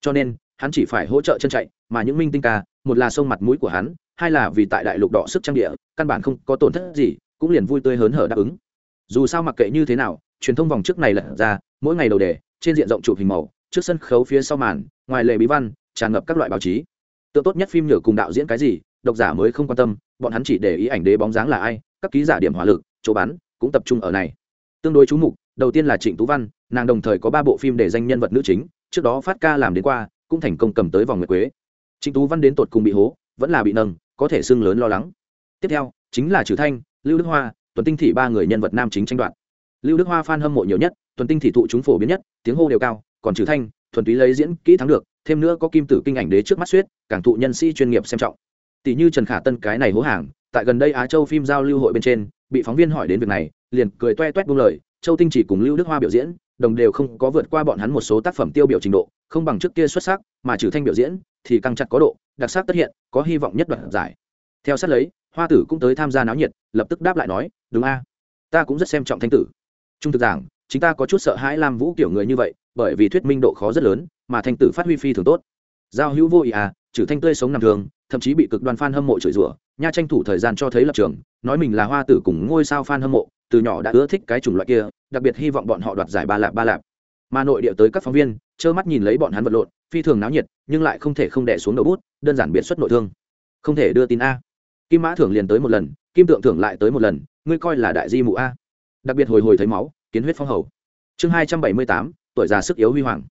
Cho nên, hắn chỉ phải hỗ trợ chân chạy, mà những minh tinh ca, một là sông mặt mũi của hắn, hai là vì tại đại lục đỏ sức trang địa, căn bản không có tổn thất gì, cũng liền vui tươi hớn hở đáp ứng. Dù sao mặc kệ như thế nào, truyền thông vòng trước này lật ra, mỗi ngày đầu đề, trên diện rộng chụp hình màu, trước sân khấu phía sau màn, ngoài lề bí văn tràn ngập các loại báo chí. Tựa tốt nhất phim nhựa cùng đạo diễn cái gì, độc giả mới không quan tâm, bọn hắn chỉ để ý ảnh đế bóng dáng là ai, các ký giả điểm hỏa lực, chỗ bán cũng tập trung ở này. Tương đối chú mục, đầu tiên là trịnh tú văn, nàng đồng thời có ba bộ phim để danh nhân vật nữ chính, trước đó phát ca làm đến qua, cũng thành công cầm tới vòng nguyệt quế. Trịnh tú văn đến tột cùng bị hố, vẫn là bị nâng, có thể xưng lớn lo lắng. Tiếp theo, chính là trừ thanh, lưu đức hoa tuần tinh thị ba người nhân vật nam chính tranh đoạt. Lưu đức hoa f a n hâm mộ nhiều nhất tuần tinh thị thụ chúng phổ biến nhất, tiếng hô đều cao, còn trừ thanh, thuần túy lấy diễn kỹ thắng được thêm nữa có kim tử kinh ảnh đế trước mắt suýt càng thụ nhân sĩ chuyên nghiệp xem trọng. Tỷ như trần khả tân cái này hố hàng, tại gần đây á châu phim giao lưu hội bên trên, bị phóng viên hỏi đến việc này, liền cười toe toét buông lời, châu tinh chỉ cùng lưu đức hoa biểu diễn, đồng đều không có vượt qua bọn hắn một số tác phẩm tiêu biểu trình độ, không bằng trước kia xuất sắc, mà trừ thanh biểu diễn, thì căng chặt có độ, đặc sắc tất hiện, có hy vọng nhất đoạn giải. Theo sát lấy, hoa tử cũng tới tham gia náo nhiệt, lập tức đáp lại nói, đúng a, ta cũng rất xem trọng thanh tử. Trung thực giảng chúng ta có chút sợ hãi làm vũ kiểu người như vậy bởi vì thuyết minh độ khó rất lớn, mà thanh tử phát huy phi thường tốt. Giao hữu vô ý à trừ thanh tươi sống nằm thường, thậm chí bị cực đoan fan hâm mộ chửi rủa, nha tranh thủ thời gian cho thấy lập trường, nói mình là hoa tử cùng ngôi sao fan hâm mộ, từ nhỏ đã ưa thích cái chủng loại kia, đặc biệt hy vọng bọn họ đoạt giải ba lạp ba lạp. Mà nội địa tới các phóng viên, trơ mắt nhìn lấy bọn hắn vật lộn, phi thường náo nhiệt, nhưng lại không thể không đẻ xuống đầu bút, đơn giản biệt xuất nội thương. Không thể đưa tin a. Kim mã thưởng liền tới một lần, kim tượng thưởng lại tới một lần, ngươi coi là đại di mụ a. Đặc biệt hồi hồi thấy máu, kiến huyết phong hầu. Chương hai trăm bảy mươi tám tuổi già sức yếu huy hoàng.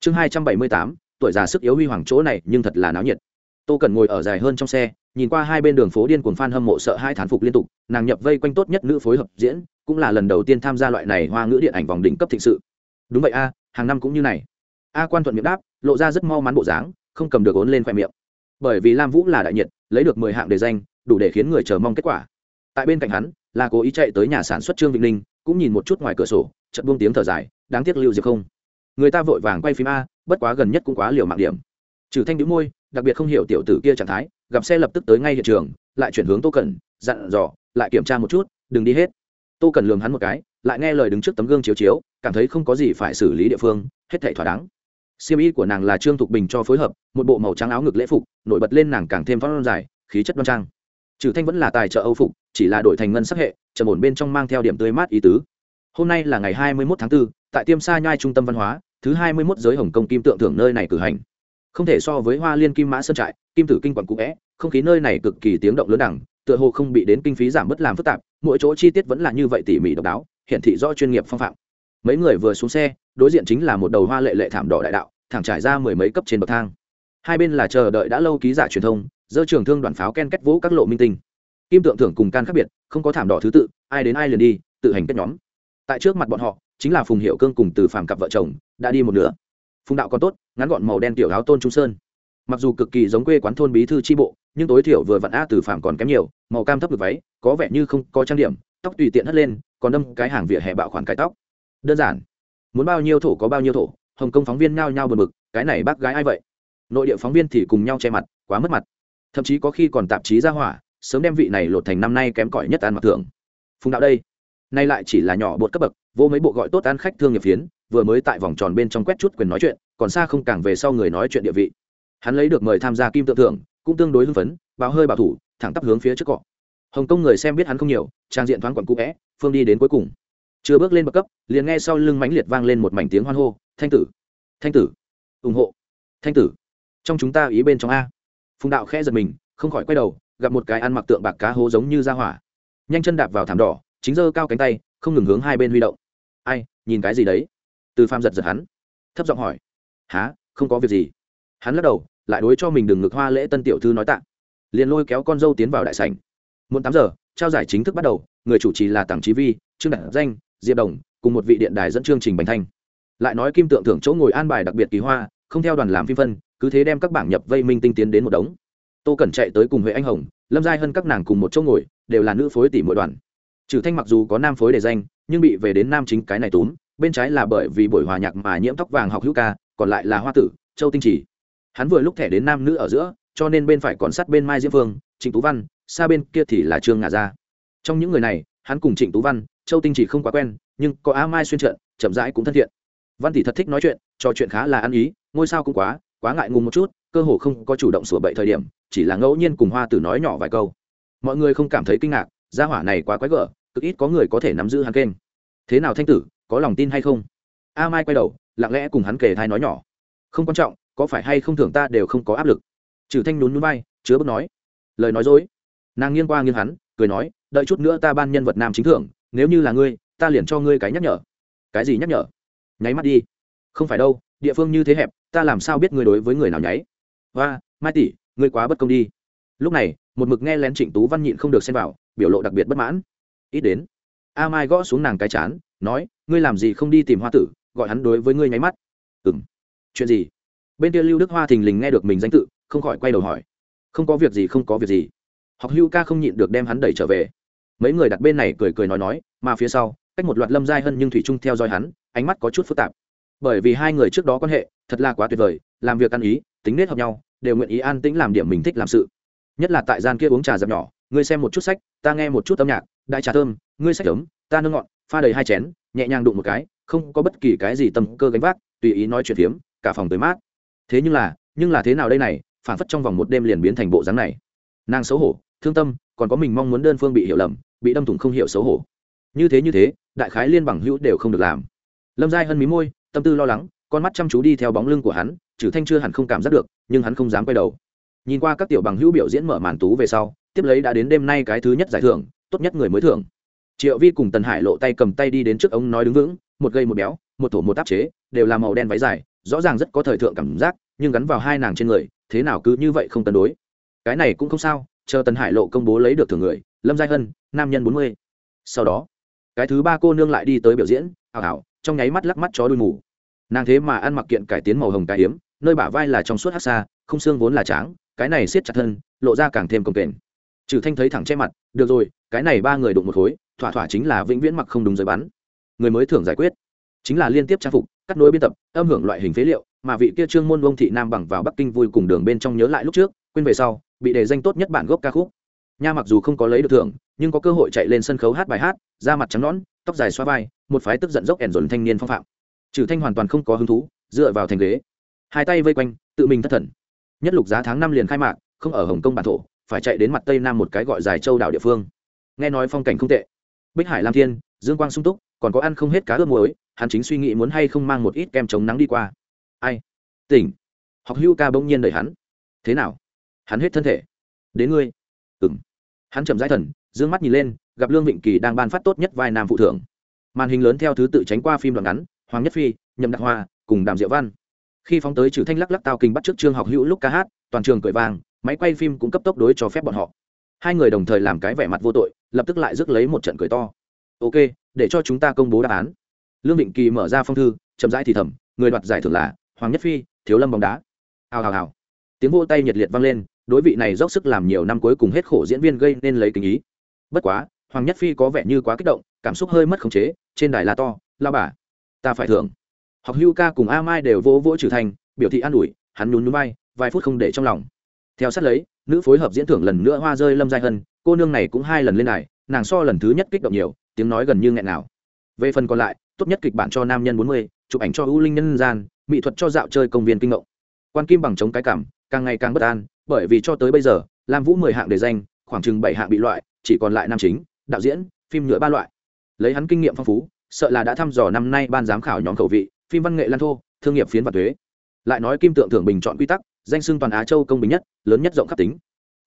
Chương hai trăm bảy mươi tám, tuổi già sức yếu huy hoàng chỗ này, nhưng thật là náo nhiệt. Tô cần ngồi ở dài hơn trong xe, nhìn qua hai bên đường phố điên cuồng f hâm mộ sợ hai thán phục liên tục, nàng nhập vây quanh tốt nhất nữ phối hợp diễn, cũng là lần đầu tiên tham gia loại này hoa ngữ điện ảnh vòng đỉnh cấp thịnh sự. Đúng vậy a, hàng năm cũng như này. A quan thuận miệng đáp, lộ ra rất mau mắn bộ dáng, không cầm được ốn lên khoe miệng. Bởi vì lam vũ là đại nhiệt, lấy được mười hạng đề danh, đủ để khiến người chờ mong kết quả. Tại bên cạnh hắn, là cố ý chạy tới nhà sản xuất trương vĩnh linh cũng nhìn một chút ngoài cửa sổ, chợt buông tiếng thở dài đáng tiếc lưu diệp không. Người ta vội vàng quay phim a bất quá gần nhất cũng quá liều mạng điểm. Trừ thanh đĩu môi đặc biệt không hiểu tiểu tử kia trạng thái gặp xe lập tức tới ngay hiện trường lại chuyển hướng tô cẩn dặn dò lại kiểm tra một chút đừng đi hết. Tô cẩn lường hắn một cái lại nghe lời đứng trước tấm gương chiếu chiếu cảm thấy không có gì phải xử lý địa phương hết thảy thỏa đáng. Siêm y của nàng là trương thục bình cho phối hợp một bộ màu trắng áo ngực lễ phục nổi bật lên nàng càng thêm phong dài khí chất đoan trang. Trừ thanh vẫn là tài trợ âu phục chỉ là đổi thành ngân sắc hệ trầm ổn bên trong mang theo điểm tươi mát ý tứ. Hôm nay là ngày hai mươi 21 tháng 4, tại tiêm sa nhai trung tâm văn hóa, thứ hai mươi 21 giới hồng kông kim tượng thưởng nơi này cử hành. Không thể so với hoa liên kim mã sơn trại, kim tử kinh quản cũ vẽ, không khí nơi này cực kỳ tiếng động lớn đẳng, tựa hồ không bị đến kinh phí giảm bớt làm phức tạp, mỗi chỗ chi tiết vẫn là như vậy tỉ mỉ độc đáo hiện thị rõ chuyên nghiệp phong phạm. Mấy người vừa xuống xe, đối diện chính là một đầu hoa lệ lệ thảm đỏ đại đạo, thẳng trải ra mười mấy cấp trên bậc thang. Hai bên là chờ đợi đã lâu ký giả truyền thông, dơ trường thương đoàn pháo ken kết vũ các lộ minh tinh. Kim tượng thưởng cùng can khác biệt, không có thảm đỏ thứ tự, ai đến ai liền đi, tự hành kết nhóm. Tại trước mặt bọn họ chính là phùng hiệu cương cùng từ phàm cặp vợ chồng, đã đi một nửa. Phùng đạo còn tốt, ngắn gọn màu đen tiểu áo tôn trung sơn. Mặc dù cực kỳ giống quê quán thôn bí thư tri bộ, nhưng tối thiểu vừa vặn a từ phàm còn kém nhiều, màu cam thấp được váy, có vẻ như không có trang điểm, tóc tùy tiện hất lên, còn đâm cái hàng vỉa hè bạo khoản cái tóc. Đơn giản, muốn bao nhiêu thổ có bao nhiêu thổ, hồng kông phóng viên nhao nhao bờ mực cái này bác gái ai vậy? Nội địa phóng viên thì cùng nhau che mặt, quá mất mặt. Thậm chí có khi còn tạp chí ra hỏa, sớm đem vị này lột thành năm nay kém cỏi nhất ăn mặc thường phùng đạo đây, nay lại chỉ là nhỏ bột cấp bậc vô mấy bộ gọi tốt ăn khách thương nghiệp phiến, vừa mới tại vòng tròn bên trong quét chút quyền nói chuyện, còn xa không càng về sau người nói chuyện địa vị. Hắn lấy được mời tham gia kim tự thưởng, cũng tương đối hưng phấn, báo hơi bảo thủ, thẳng tắp hướng phía trước cọ. Hồng kông người xem biết hắn không nhiều, trang diện thoáng quẩn cũ vẽ, phương đi đến cuối cùng. Chưa bước lên bậc cấp, liền nghe sau lưng mãnh liệt vang lên một mảnh tiếng hoan hô, thanh tử! Thanh tử! Ủng hộ! Thanh tử! Trong chúng ta ý bên trong a. Phùng đạo khẽ giật mình, không khỏi quay đầu, gặp một cái ăn mặc tượng bạc cá hố giống như ra hỏa. Nhanh chân đạp vào thảm đỏ, chính giơ cao cánh tay, không ngừng hướng hai bên huy động ai, nhìn cái gì đấy? Từ pham giật giật hắn, thấp giọng hỏi há không có việc gì? Hắn lắc đầu, lại đối cho mình đừng ngực hoa lễ tân tiểu thư nói tạ. Liền lôi kéo con dâu tiến vào đại sảnh. Muộn tám giờ, trao giải chính thức bắt đầu, người chủ trì là tàng trí vi, trương đạt danh, diệp đồng, cùng một vị điện đài dẫn chương trình bành thanh. Lại nói kim tượng thưởng chỗ ngồi an bài đặc biệt kỳ hoa, không theo đoàn làm phim phân, cứ thế đem các bảng nhập vây minh tinh tiến đến một đống. Tô cẩn chạy tới cùng huệ anh hồng, lâm giai hơn các nàng cùng một chỗ ngồi, đều là nữ phối tỷ mỗi đoàn. Trừ thanh mặc dù có nam phối để danh nhưng bị về đến nam chính cái này túm, bên trái là bởi vì buổi hòa nhạc mà nhiễm tóc vàng học hữu ca, còn lại là hoa tử, châu tinh chỉ. Hắn vừa lúc thẻ đến nam nữ ở giữa, cho nên bên phải còn sát bên mai diễm phương, trịnh tú văn, xa bên kia thì là trương ngà gia. Trong những người này, hắn cùng trịnh tú văn, châu tinh chỉ không quá quen, nhưng có a mai xuyên trợn chậm rãi cũng thân thiện. Văn tỷ thật thích nói chuyện, trò chuyện khá là ăn ý, ngôi sao cũng quá quá ngại ngùng một chút, cơ hồ không có chủ động sửa bậy thời điểm, chỉ là ngẫu nhiên cùng hoa tử nói nhỏ vài câu. Mọi người không cảm thấy kinh ngạc, gia hỏa này quá quái gở cực ít có người có thể nắm giữ hắn kênh. Thế nào thanh tử, có lòng tin hay không? A mai quay đầu, lặng lẽ cùng hắn kể thai nói nhỏ. Không quan trọng, có phải hay không thưởng ta đều không có áp lực. Trừ thanh nhún núi bay chứa bước nói. Lời nói dối. Nàng nghiêng qua nghiêng hắn, cười nói, đợi chút nữa ta ban nhân vật nam chính thưởng, nếu như là ngươi, ta liền cho ngươi cái nhắc nhở. Cái gì nhắc nhở? Nháy mắt đi. Không phải đâu, địa phương như thế hẹp, ta làm sao biết ngươi đối với người nào nháy? Và mai tỷ, ngươi quá bất công đi. Lúc này, một mực nghe lén trịnh tú văn nhịn không được xem vào, biểu lộ đặc biệt bất mãn ít đến. A mai gõ xuống nàng cái chán, nói, ngươi làm gì không đi tìm hoa tử, gọi hắn đối với ngươi nháy mắt. Ừng chuyện gì? Bên kia lưu đức hoa thình lình nghe được mình danh tự, không khỏi quay đầu hỏi. Không có việc gì, không có việc gì. Học Hưu ca không nhịn được đem hắn đẩy trở về. Mấy người đặt bên này cười cười nói nói, mà phía sau, cách một loạt lâm giai hơn nhưng thủy trung theo dõi hắn, ánh mắt có chút phức tạp. Bởi vì hai người trước đó quan hệ, thật là quá tuyệt vời, làm việc ăn ý, tính nết hợp nhau, đều nguyện ý an tĩnh làm điểm mình thích làm sự. Nhất là tại gian kia uống trà dập nhỏ, ngươi xem một chút sách, ta nghe một chút âm nhạc đại trà thơm, ngươi sách ấm, ta nâng ngọn pha đầy hai chén, nhẹ nhàng đụng một cái, không có bất kỳ cái gì tâm cơ gánh vác, tùy ý nói chuyện phiếm, cả phòng tới mát. Thế nhưng là nhưng là thế nào đây này, phản phất trong vòng một đêm liền biến thành bộ dáng này. Nàng xấu hổ, thương tâm, còn có mình mong muốn đơn phương bị hiểu lầm, bị đâm thủng không hiểu xấu hổ. Như thế như thế, đại khái liên bằng hữu đều không được làm. Lâm giai hân mí môi, tâm tư lo lắng, con mắt chăm chú đi theo bóng lưng của hắn, trừ thanh chưa hẳn không cảm giác được, nhưng hắn không dám quay đầu. Nhìn qua các tiểu bằng hữu biểu diễn mở màn tú về sau, tiếp lấy đã đến đêm nay cái thứ nhất giải thưởng tốt nhất người mới thưởng. Triệu vi cùng tần hải lộ tay cầm tay đi đến trước ống nói đứng vững, một gây một béo, một thổ một áp chế, đều là màu đen váy dài, rõ ràng rất có thời thượng cảm giác, nhưng gắn vào hai nàng trên người, thế nào cứ như vậy không cân đối. Cái này cũng không sao, chờ tần hải lộ công bố lấy được thưởng người, lâm giai hân, nam nhân bốn mươi. Sau đó, cái thứ ba cô nương lại đi tới biểu diễn ảo ảo trong nháy mắt lắc mắt chó đuôi mù. Nàng thế mà ăn mặc kiện cải tiến màu hồng cải hiếm nơi bả vai là trong suốt hát xa không xương vốn là tráng, cái này siết chặt thân, lộ ra càng thêm cồng kềnh trừ thanh thấy thẳng che mặt, được rồi, cái này ba người đụng một khối, thỏa thỏa chính là vĩnh viễn mặc không đúng giới bắn. Người mới thưởng giải quyết. Chính là liên tiếp trang phục, cắt nối biên tập, âm hưởng loại hình phế liệu, mà vị kia trương môn vương thị nam bằng vào bắc kinh vui cùng đường bên trong nhớ lại lúc trước, quên về sau, bị đề danh tốt nhất bản gốc ca khúc. Nha mặc dù không có lấy được thưởng, nhưng có cơ hội chạy lên sân khấu hát bài hát, da mặt trắng nõn, tóc dài xoa vai, một phái tức giận dốc ẻn dồn thanh niên phong phạm. Trừ thanh hoàn toàn không có hứng thú, dựa vào thành ghế. Hai tay vây quanh, tự mình thất thần. Nhất lục giá tháng năm liền khai mạc, không ở hồng kông bản thổ phải chạy đến mặt tây nam một cái gọi dài châu đảo địa phương. Nghe nói phong cảnh không tệ. Bích hải lam thiên, dương quang sung túc, còn có ăn không hết cá ướp muối, hắn chính suy nghĩ muốn hay không mang một ít kem chống nắng đi qua. Ai? Tỉnh. Học hưu ca bỗng nhiên đợi hắn. Thế nào? Hắn hết thân thể. Đến ngươi. Ừng hắn chậm rãi thần d ư ơ n g mắt nhìn lên, gặp lương vịnh kỳ đang ban phát tốt nhất vai nam phụ thưởng màn hình lớn theo thứ tự tránh qua phim đoạn ngắn, hoàng nhất phi, nhậm đặc hoa, cùng đàm diệu văn. Khi phóng tới trừ thanh lắc lắc tao kinh bắt trước trương học hữu lúc ca hát, toàn trường cười vàng máy quay phim cũng cấp tốc đối cho phép bọn họ. Hai người đồng thời làm cái vẻ mặt vô tội, lập tức lại rước lấy một trận cười to. Ok, để cho chúng ta công bố đáp án. Lương định kỳ mở ra phong thư, chậm rãi thì thầm, người đoạt giải thưởng là hoàng nhất phi, thiếu lâm bóng đá. Hào hào hào. Tiếng vô tay nhiệt liệt vang lên, đối vị này dốc sức làm nhiều năm cuối cùng hết khổ diễn viên gây nên lấy tình ý. Bất quá, hoàng nhất phi có vẻ như quá kích động, cảm xúc hơi mất khống chế, trên đài la to la bà, ta phải thưởng. Học hưu ca cùng a mai đều vỗ vỗ trừ thành, biểu thị an ủi, hắn nhún núi bay vài phút không để trong lòng theo sát lấy, nữ phối hợp diễn thưởng lần nữa hoa rơi lâm giai hân, cô nương này cũng hai lần lên này nàng so lần thứ nhất kích động nhiều, tiếng nói gần như nghẹn nào về phần còn lại, tốt nhất kịch bản cho nam nhân bốn mươi, chụp ảnh cho ưu linh nhân gian, mỹ thuật cho dạo chơi công viên kinh ngộng. Quan kim bằng chống cái cảm, càng ngày càng bất an, bởi vì cho tới bây giờ, lam vũ mười hạng đề danh, khoảng chừng bảy hạng bị loại, chỉ còn lại nam chính, đạo diễn, phim nhựa ba loại. Lấy hắn kinh nghiệm phong phú, sợ là đã thăm dò năm nay ban giám khảo nhóm khẩu vị, phim văn nghệ lan thô, thương nghiệp phiến và thuế. Lại nói kim tượng thưởng bình chọn quy tắc danh xưng toàn á châu công bình nhất, lớn nhất rộng khắp tính.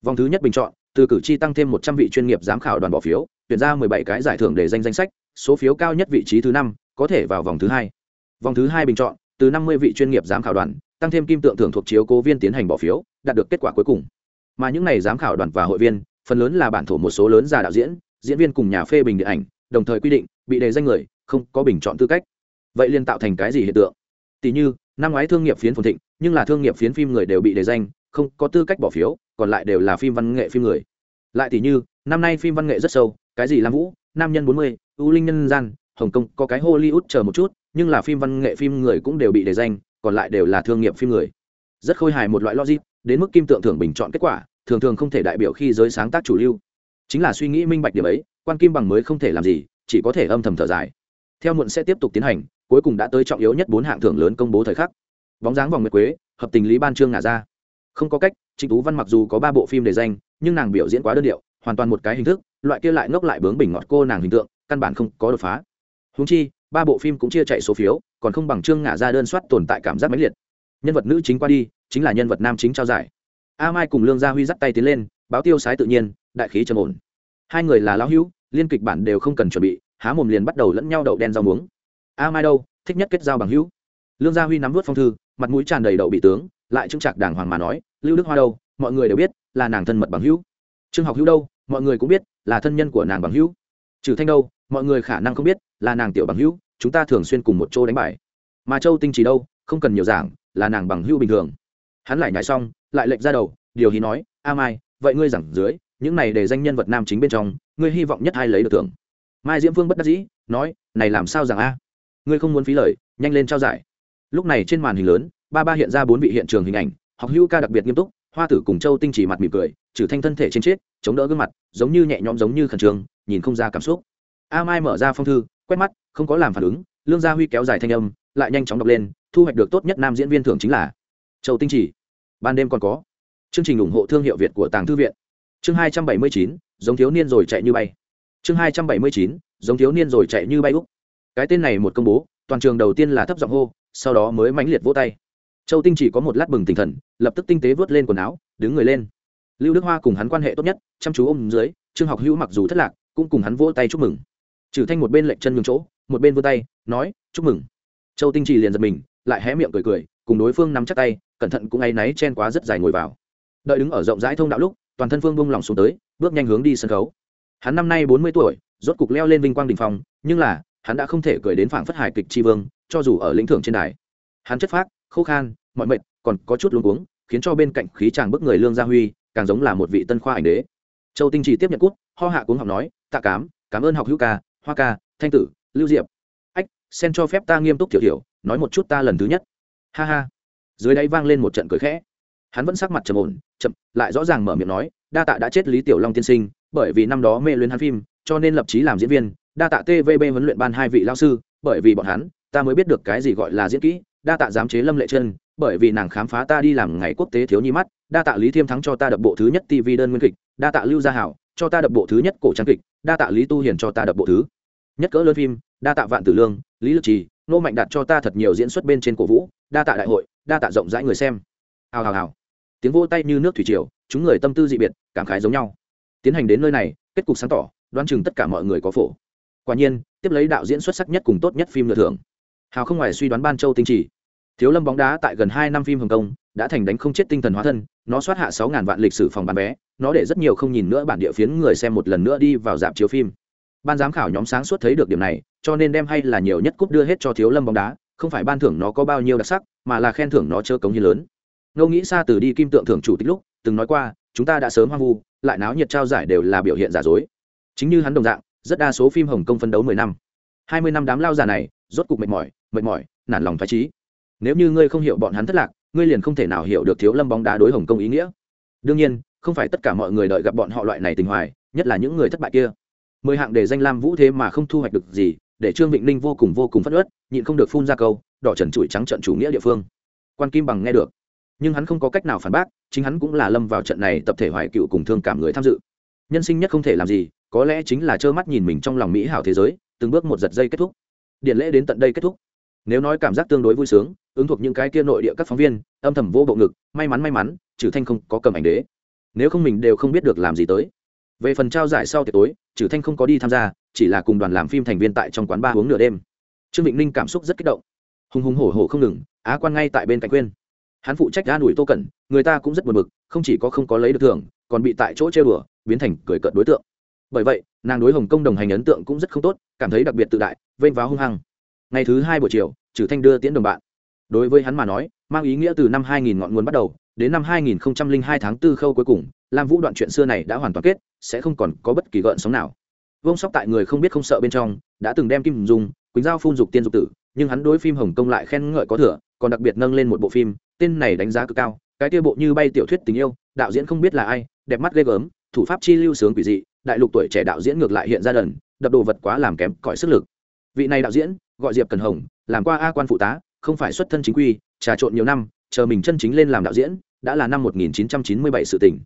Vòng thứ nhất bình chọn, từ cử tri tăng thêm một trăm vị chuyên nghiệp giám khảo đoàn bỏ phiếu, tuyển ra mười bảy cái giải thưởng để danh danh sách, số phiếu cao nhất vị trí thứ năm, có thể vào vòng thứ hai. Vòng thứ hai bình chọn, từ năm mươi vị chuyên nghiệp giám khảo đoàn, tăng thêm kim tượng thưởng thuộc chiếu cố viên tiến hành bỏ phiếu, đạt được kết quả cuối cùng. Mà những n à y giám khảo đoàn và hội viên, phần lớn là bản thổ một số lớn già đạo diễn diễn viên cùng nhà phê bình điện ảnh, đồng thời quy định, bị đề danh người, không có bình chọn tư cách. Vậy liên tạo thành cái gì hiện tượng? Tỷ như năm ngoái thương nghiệp phiến phồn thịnh, nhưng là thương nghiệp phiến phim người đều bị đề danh, không có tư cách bỏ phiếu, còn lại đều là phim văn nghệ phim người. Lại tỷ như, năm nay phim văn nghệ rất sâu, cái gì lam vũ, nam nhân bốn mươi ưu linh nhân gian, hồng kông, có cái hollywood chờ một chút, nhưng là phim văn nghệ phim người cũng đều bị đề danh, còn lại đều là thương nghiệp phim người. Rất khôi hài một loại logic, đến mức kim tượng thưởng bình chọn kết quả, thường thường không thể đại biểu khi giới sáng tác chủ lưu. Chính là suy nghĩ minh bạch điểm ấy, quan kim bằng mới không thể làm gì, chỉ có thể âm thầm thở dài. Theo muộn sẽ tiếp tục tiến hành cuối cùng đã tới trọng yếu nhất bốn hạng thưởng lớn công bố thời khắc. Bóng dáng vòng nguyệt quế, hợp tình lý ban trương ngả ra. Không có cách, trịnh tú văn mặc dù có ba bộ phim để danh, nhưng nàng biểu diễn quá đơn điệu, hoàn toàn một cái hình thức, loại kia lại ngốc lại bướng bình ngọt cô nàng hình tượng, căn bản không có đột phá. Húng chi, ba bộ phim cũng chia chạy số phiếu, còn không bằng trương ngả ra đơn soát tồn tại cảm giác mãnh liệt. Nhân vật nữ chính qua đi, chính là nhân vật nam chính trao giải. A mai cùng lương gia huy dắt tay tiến lên, báo tiêu sái tự nhiên, đại khí trầm ổn. Hai người là lão hữu, liên kịch bản đều không cần chuẩn bị, há mồm liền bắt đầu lẫn nhau đậu đen rau muống a mai đâu, thích nhất kết giao bằng hữu. Lương gia huy nắm vớt phong thư, mặt mũi tràn đầy đậu bị tướng, lại trưng trạc đàng hoàng mà nói, lưu đức hoa đâu, mọi người đều biết là nàng thân mật bằng hữu. Trương học hữu đâu, mọi người cũng biết là thân nhân của nàng bằng hữu. Trừ thanh đâu, mọi người khả năng không biết là nàng tiểu bằng hữu, chúng ta thường xuyên cùng một chỗ đánh bài. Mà châu tinh chỉ đâu, không cần nhiều giảng, là nàng bằng hữu bình thường. Hắn lại nhảy xong, lại lệnh ra đầu, điều hí nói, a mai, vậy ngươi giảng dưới, những này để danh nhân vật nam chính bên trong, ngươi hy vọng nhất ai lấy được thưởng? Mai diễm Vương bất đắc dĩ, nói, này làm sao rằng a? Ngươi không muốn phí lời, nhanh lên trao giải. Lúc này trên màn hình lớn, ba ba hiện ra bốn vị hiện trường hình ảnh, học hữu ca đặc biệt nghiêm túc, hoa tử cùng châu tinh chỉ mặt mỉm cười, trừ thanh thân thể trên chết, chống đỡ gương mặt, giống như nhẹ nhõm giống như khẩn trương, nhìn không ra cảm xúc. A mai mở ra phong thư, quét mắt, không có làm phản ứng, lương gia huy kéo dài thanh âm, lại nhanh chóng đọc lên, thu hoạch được tốt nhất nam diễn viên thưởng chính là châu tinh chỉ. Ban đêm còn có. Chương trình ủng hộ thương hiệu việt của tàng thư viện. Chương hai trăm bảy mươi chín, giống thiếu niên rồi chạy như bay. Chương hai trăm bảy mươi chín, giống thiếu niên rồi chạy như bay úc cái tên này một công bố, toàn trường đầu tiên là thấp giọng hô, sau đó mới mãnh liệt vỗ tay. Châu tinh chỉ có một lát bừng tinh thần, lập tức tinh tế vớt lên quần áo, đứng người lên. Lưu đức hoa cùng hắn quan hệ tốt nhất, chăm chú ôm dưới, trương học hữu mặc dù thất lạc, cũng cùng hắn vỗ tay chúc mừng. Trừ thanh một bên lệnh chân nhường chỗ, một bên vươn tay, nói, chúc mừng. Châu tinh chỉ liền giật mình, lại hé miệng cười cười, cùng đối phương nắm chắc tay, cẩn thận cũng áy náy chen quá rất dài ngồi vào. Đợi đứng ở rộng rãi thông đạo lúc, toàn thân phương bông lòng xuống tới, bước nhanh hướng đi sân khấu. Hắn năm nay bốn mươi tuổi, rốt cục leo lên vinh quang đỉnh phong, nhưng là hắn đã không thể cười đến phảng phất hài kịch tri vương cho dù ở lĩnh thưởng trên đài. Hắn chất phác khô khan mọi mệt còn có chút luống cuống khiến cho bên cạnh khí chàng bức người lương gia huy càng giống là một vị tân khoa ảnh đế. Châu tinh chỉ tiếp nhận cút ho hạ cuống học nói tạ cám cảm ơn học hữu ca hoa ca thanh tử lưu diệp. Ách sen cho phép ta nghiêm túc thiểu hiểu, nói một chút ta lần thứ nhất. Ha ha. Dưới đáy vang lên một trận cười khẽ. Hắn vẫn sắc mặt trầm ổn chậm lại rõ ràng mở miệng nói đa tạ đã chết lý tiểu long tiên sinh bởi vì năm đó mê luyến hắn phim cho nên lập chí làm diễn viên đa tạ tvb huấn luyện ban hai vị lao sư, bởi vì bọn hắn, ta mới biết được cái gì gọi là diễn kỹ. Đa tạ giám chế lâm lệ chân bởi vì nàng khám phá ta đi làm ngày quốc tế thiếu nhi mắt. Đa tạ lý thiêm thắng cho ta đập bộ thứ nhất tv đơn nguyên kịch. Đa tạ lưu gia hảo, cho ta đập bộ thứ nhất cổ trang kịch. Đa tạ lý tu hiền cho ta đập bộ thứ nhất cỡ lớn phim. Đa tạ vạn tử lương, lý lực trì, nô mạnh đạt cho ta thật nhiều diễn xuất bên trên cổ vũ. Đa tạ đại hội, đa tạ rộng rãi người xem. Hào hào hào. Tiếng vô tay như nước thủy triều, chúng người tâm tư dị biệt, cảm khái giống nhau. Tiến hành đến nơi này, kết cục sáng tỏ, đoán chừng tất cả mọi người có phổ quả nhiên, tiếp lấy đạo diễn xuất sắc nhất cùng tốt nhất phim lựa thưởng. Hào không ngoài suy đoán ban châu tinh chỉ. Thiếu lâm bóng đá tại gần hai năm phim hồng kông, đã thành đánh không chết tinh thần hóa thân, nó soát hạ sáu ngàn vạn lịch sử phòng bán vé, nó để rất nhiều không nhìn nữa bản địa phiến người xem một lần nữa đi vào dạp chiếu phim. Ban giám khảo nhóm sáng suốt thấy được điểm này, cho nên đem hay là nhiều nhất cúp đưa hết cho thiếu lâm bóng đá, không phải ban thưởng nó có bao nhiêu đặc sắc, mà là khen thưởng nó chớ cống như lớn. Ngẫu nghĩ xa từ đi kim tượng thưởng chủ tịch lúc, từng nói qua, chúng ta đã sớm hoang vu, lại náo nhiệt trao giải đều là biểu hiện giả dối. Chính như hắn đồng dạng rất đa số phim hồng kông phân đấu mười năm. Hai mươi năm đám lao già này, rốt cục mệt mỏi mệt mỏi, nản lòng thoái trí nếu như ngươi không hiểu bọn hắn thất lạc, ngươi liền không thể nào hiểu được thiếu lâm bóng đá đối hồng kông ý nghĩa. Đương nhiên, không phải tất cả mọi người đợi gặp bọn họ loại này tình hoài, nhất là những người thất bại kia. Mười hạng để danh lam vũ thế mà không thu hoạch được gì, để trương vịnh ninh vô cùng vô cùng phất ớt nhịn không được phun ra câu, đỏ trần trụi trắng trận chủ nghĩa địa phương. Quan kim bằng nghe được. Nhưng hắn không có cách nào phản bác, chính hắn cũng là lâm vào trận này tập thể hoài cựu cùng thương cảm người tham dự nhân sinh nhất không thể làm gì, có lẽ chính là trơ mắt nhìn mình trong lòng mỹ hảo thế giới, từng bước một giật dây kết thúc. Điện lễ đến tận đây kết thúc. Nếu nói cảm giác tương đối vui sướng, ứng thuộc những cái kia nội địa các phóng viên, âm thầm vô bộ ngực, may mắn may mắn trừ thanh không có cầm ảnh đế. Nếu không mình đều không biết được làm gì tới. Về phần trao giải sau tiệc tối trừ thanh không có đi tham gia, chỉ là cùng đoàn làm phim thành viên tại trong quán ba uống nửa đêm. Trương vịnh ninh cảm xúc rất kích động. Hùng hùng hổ hổ không ngừng, á quan ngay tại bên cạnh quên hắn phụ trách ga đuổi tô cẩn, người ta cũng rất buồn bực, không chỉ có không có lấy được thưởng, còn bị tại chỗ chơi đùa biến thành cười cợt đối tượng. Bởi vậy, nàng đối hồng kông đồng hành ấn tượng cũng rất không tốt, cảm thấy đặc biệt tự đại, vênh váo hung hăng. Ngày thứ hai buổi chiều trừ thanh đưa tiễn đồng bạn. Đối với hắn mà nói, mang ý nghĩa từ năm 2000 ngọn nguồn bắt đầu, đến năm 2002 tháng 4 khâu cuối cùng, lam vũ đoạn chuyện xưa này đã hoàn toàn kết, sẽ không còn có bất kỳ gợn sóng nào. Vương sóc tại người không biết không sợ bên trong, đã từng đem kim dùng quỳnh giao phun dục tiên dục tử, nhưng hắn đối phim hồng kông lại khen ngợi có thừa, còn đặc biệt nâng lên một bộ phim, tên này đánh giá cực cao, cái kia bộ như bay tiểu thuyết tình yêu, đạo diễn không biết là ai, đẹp mắt ghê gớm thủ pháp chi lưu sướng quỷ dị đại lục tuổi trẻ đạo diễn ngược lại hiện ra đần đập đồ vật quá làm kém cõi sức lực. Vị này đạo diễn gọi diệp cần hồng làm qua a quan phụ tá không phải xuất thân chính quy trà trộn nhiều năm chờ mình chân chính lên làm đạo diễn đã là năm 1997 sự tình.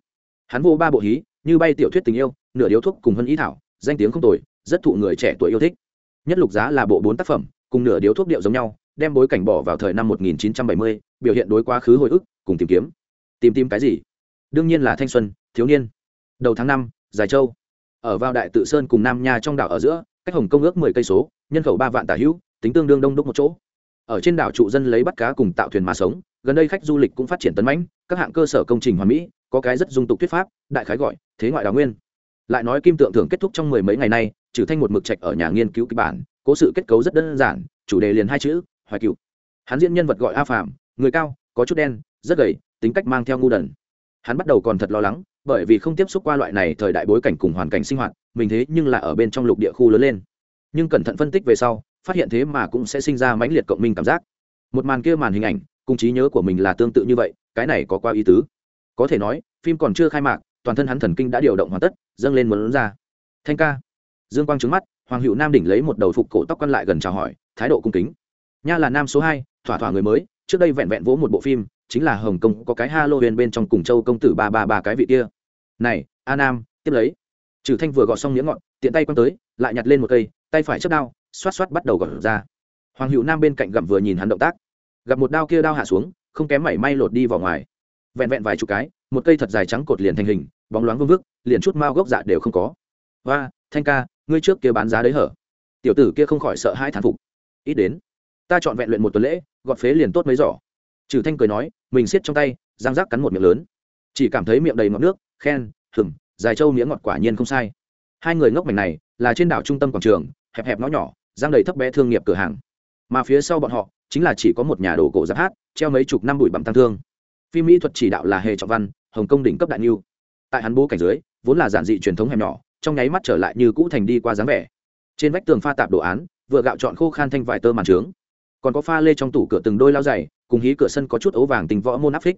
Hắn vô ba bộ hí như bay tiểu thuyết tình yêu nửa điếu thuốc cùng hân ý thảo danh tiếng không tồi rất thụ người trẻ tuổi yêu thích. Nhất lục giá là bộ bốn tác phẩm cùng nửa điếu thuốc điệu giống nhau đem bối cảnh bỏ vào thời năm 1970, biểu hiện đối quá khứ hồi ức cùng tìm kiếm. Tìm tìm cái gì? Đương nhiên là thanh xuân thiếu niên đầu tháng năm dài châu. Ở vào đại tự sơn cùng nam nha trong đảo ở giữa, cách hồng công ước mười cây số, nhân khẩu ba vạn tả hữu, tính tương đương đông đúc một chỗ. Ở trên đảo trụ dân lấy bắt cá cùng tạo thuyền mà sống, gần đây khách du lịch cũng phát triển tấn mãnh, các hạng cơ sở công trình hoàn mỹ, có cái rất dung tục thuyết pháp, đại khái gọi, thế ngoại đào nguyên. Lại nói kim tượng thưởng kết thúc trong mười mấy ngày nay, trừ thanh một mực trạch ở nhà nghiên cứu kịch bản, cố sự kết cấu rất đơn giản, chủ đề liền hai chữ, hoài cựu hắn diễn nhân vật gọi a phạm người cao, có chút đen, rất gầy, tính cách mang theo ngu đần. Hắn bắt đầu còn thật lo lắng bởi vì không tiếp xúc qua loại này thời đại bối cảnh cùng hoàn cảnh sinh hoạt, mình thế nhưng là ở bên trong lục địa khu lớn lên. Nhưng cẩn thận phân tích về sau, phát hiện thế mà cũng sẽ sinh ra mãnh liệt cộng minh cảm giác. Một màn kia màn hình ảnh, cùng trí nhớ của mình là tương tự như vậy, cái này có qua ý tứ. Có thể nói, phim còn chưa khai mạc, toàn thân hắn thần kinh đã điều động hoàn tất, dâng lên muốn ra. Thanh ca. Dương quang trứng mắt, hoàng hữu nam đỉnh lấy một đầu phục cổ tóc quăn lại gần chào hỏi, thái độ cung kính. Nha là nam số hai, thỏa thỏa người mới, trước đây vẹn vẹn vỗ một bộ phim chính là hồng kông có cái halloween bên trong cùng châu công tử ba ba ba cái vị kia. Này, a nam, tiếp lấy. Trừ thanh vừa gọt xong miếng ngọn, tiện tay quăng tới, lại nhặt lên một cây, tay phải chấp đao, xoát xoát bắt đầu gọt ra. Hoàng hữu nam bên cạnh gặm vừa nhìn hắn động tác. Gặp một đao kia đao hạ xuống, không kém mảy may lột đi vào ngoài. Vẹn vẹn vài chục cái, một cây thật dài trắng cột liền thành hình, bóng loáng vương vức, liền chút mao gốc dạ đều không có. Và thanh ca, ngươi trước kia bán giá đấy hở? Tiểu tử kia không khỏi sợ hai thán phục. Ít đến, ta chọn vẹn luyện một tuần lễ, gọt phế liền tốt mấy giỏ. Trừ thanh cười nói mình siết trong tay, răng rác cắn một miệng lớn. Chỉ cảm thấy miệng đầy ngọt nước, khen hừng dài trâu miếng ngọt quả nhiên không sai. Hai người ngốc mảnh này là trên đảo trung tâm quảng trường, hẹp hẹp nó nhỏ giang đầy thấp bé thương nghiệp cửa hàng. Mà phía sau bọn họ chính là chỉ có một nhà đồ cổ giáp hát, treo mấy chục năm bụi bặm tăng thương. Phim mỹ thuật chỉ đạo là hề trọng văn, hồng công đỉnh cấp đại niu tại hắn bố cảnh dưới, vốn là giản dị truyền thống hẻm nhỏ, trong nháy mắt trở lại như cũ thành đi qua dáng vẻ. Trên vách tường pha tạp đồ án, vừa gạo chọn khô khan thanh vài tơ màn trướng. Còn có pha lê trong tủ cửa từng đôi lao dày cùng hí cửa sân có chút ấu vàng tình võ môn áp phích.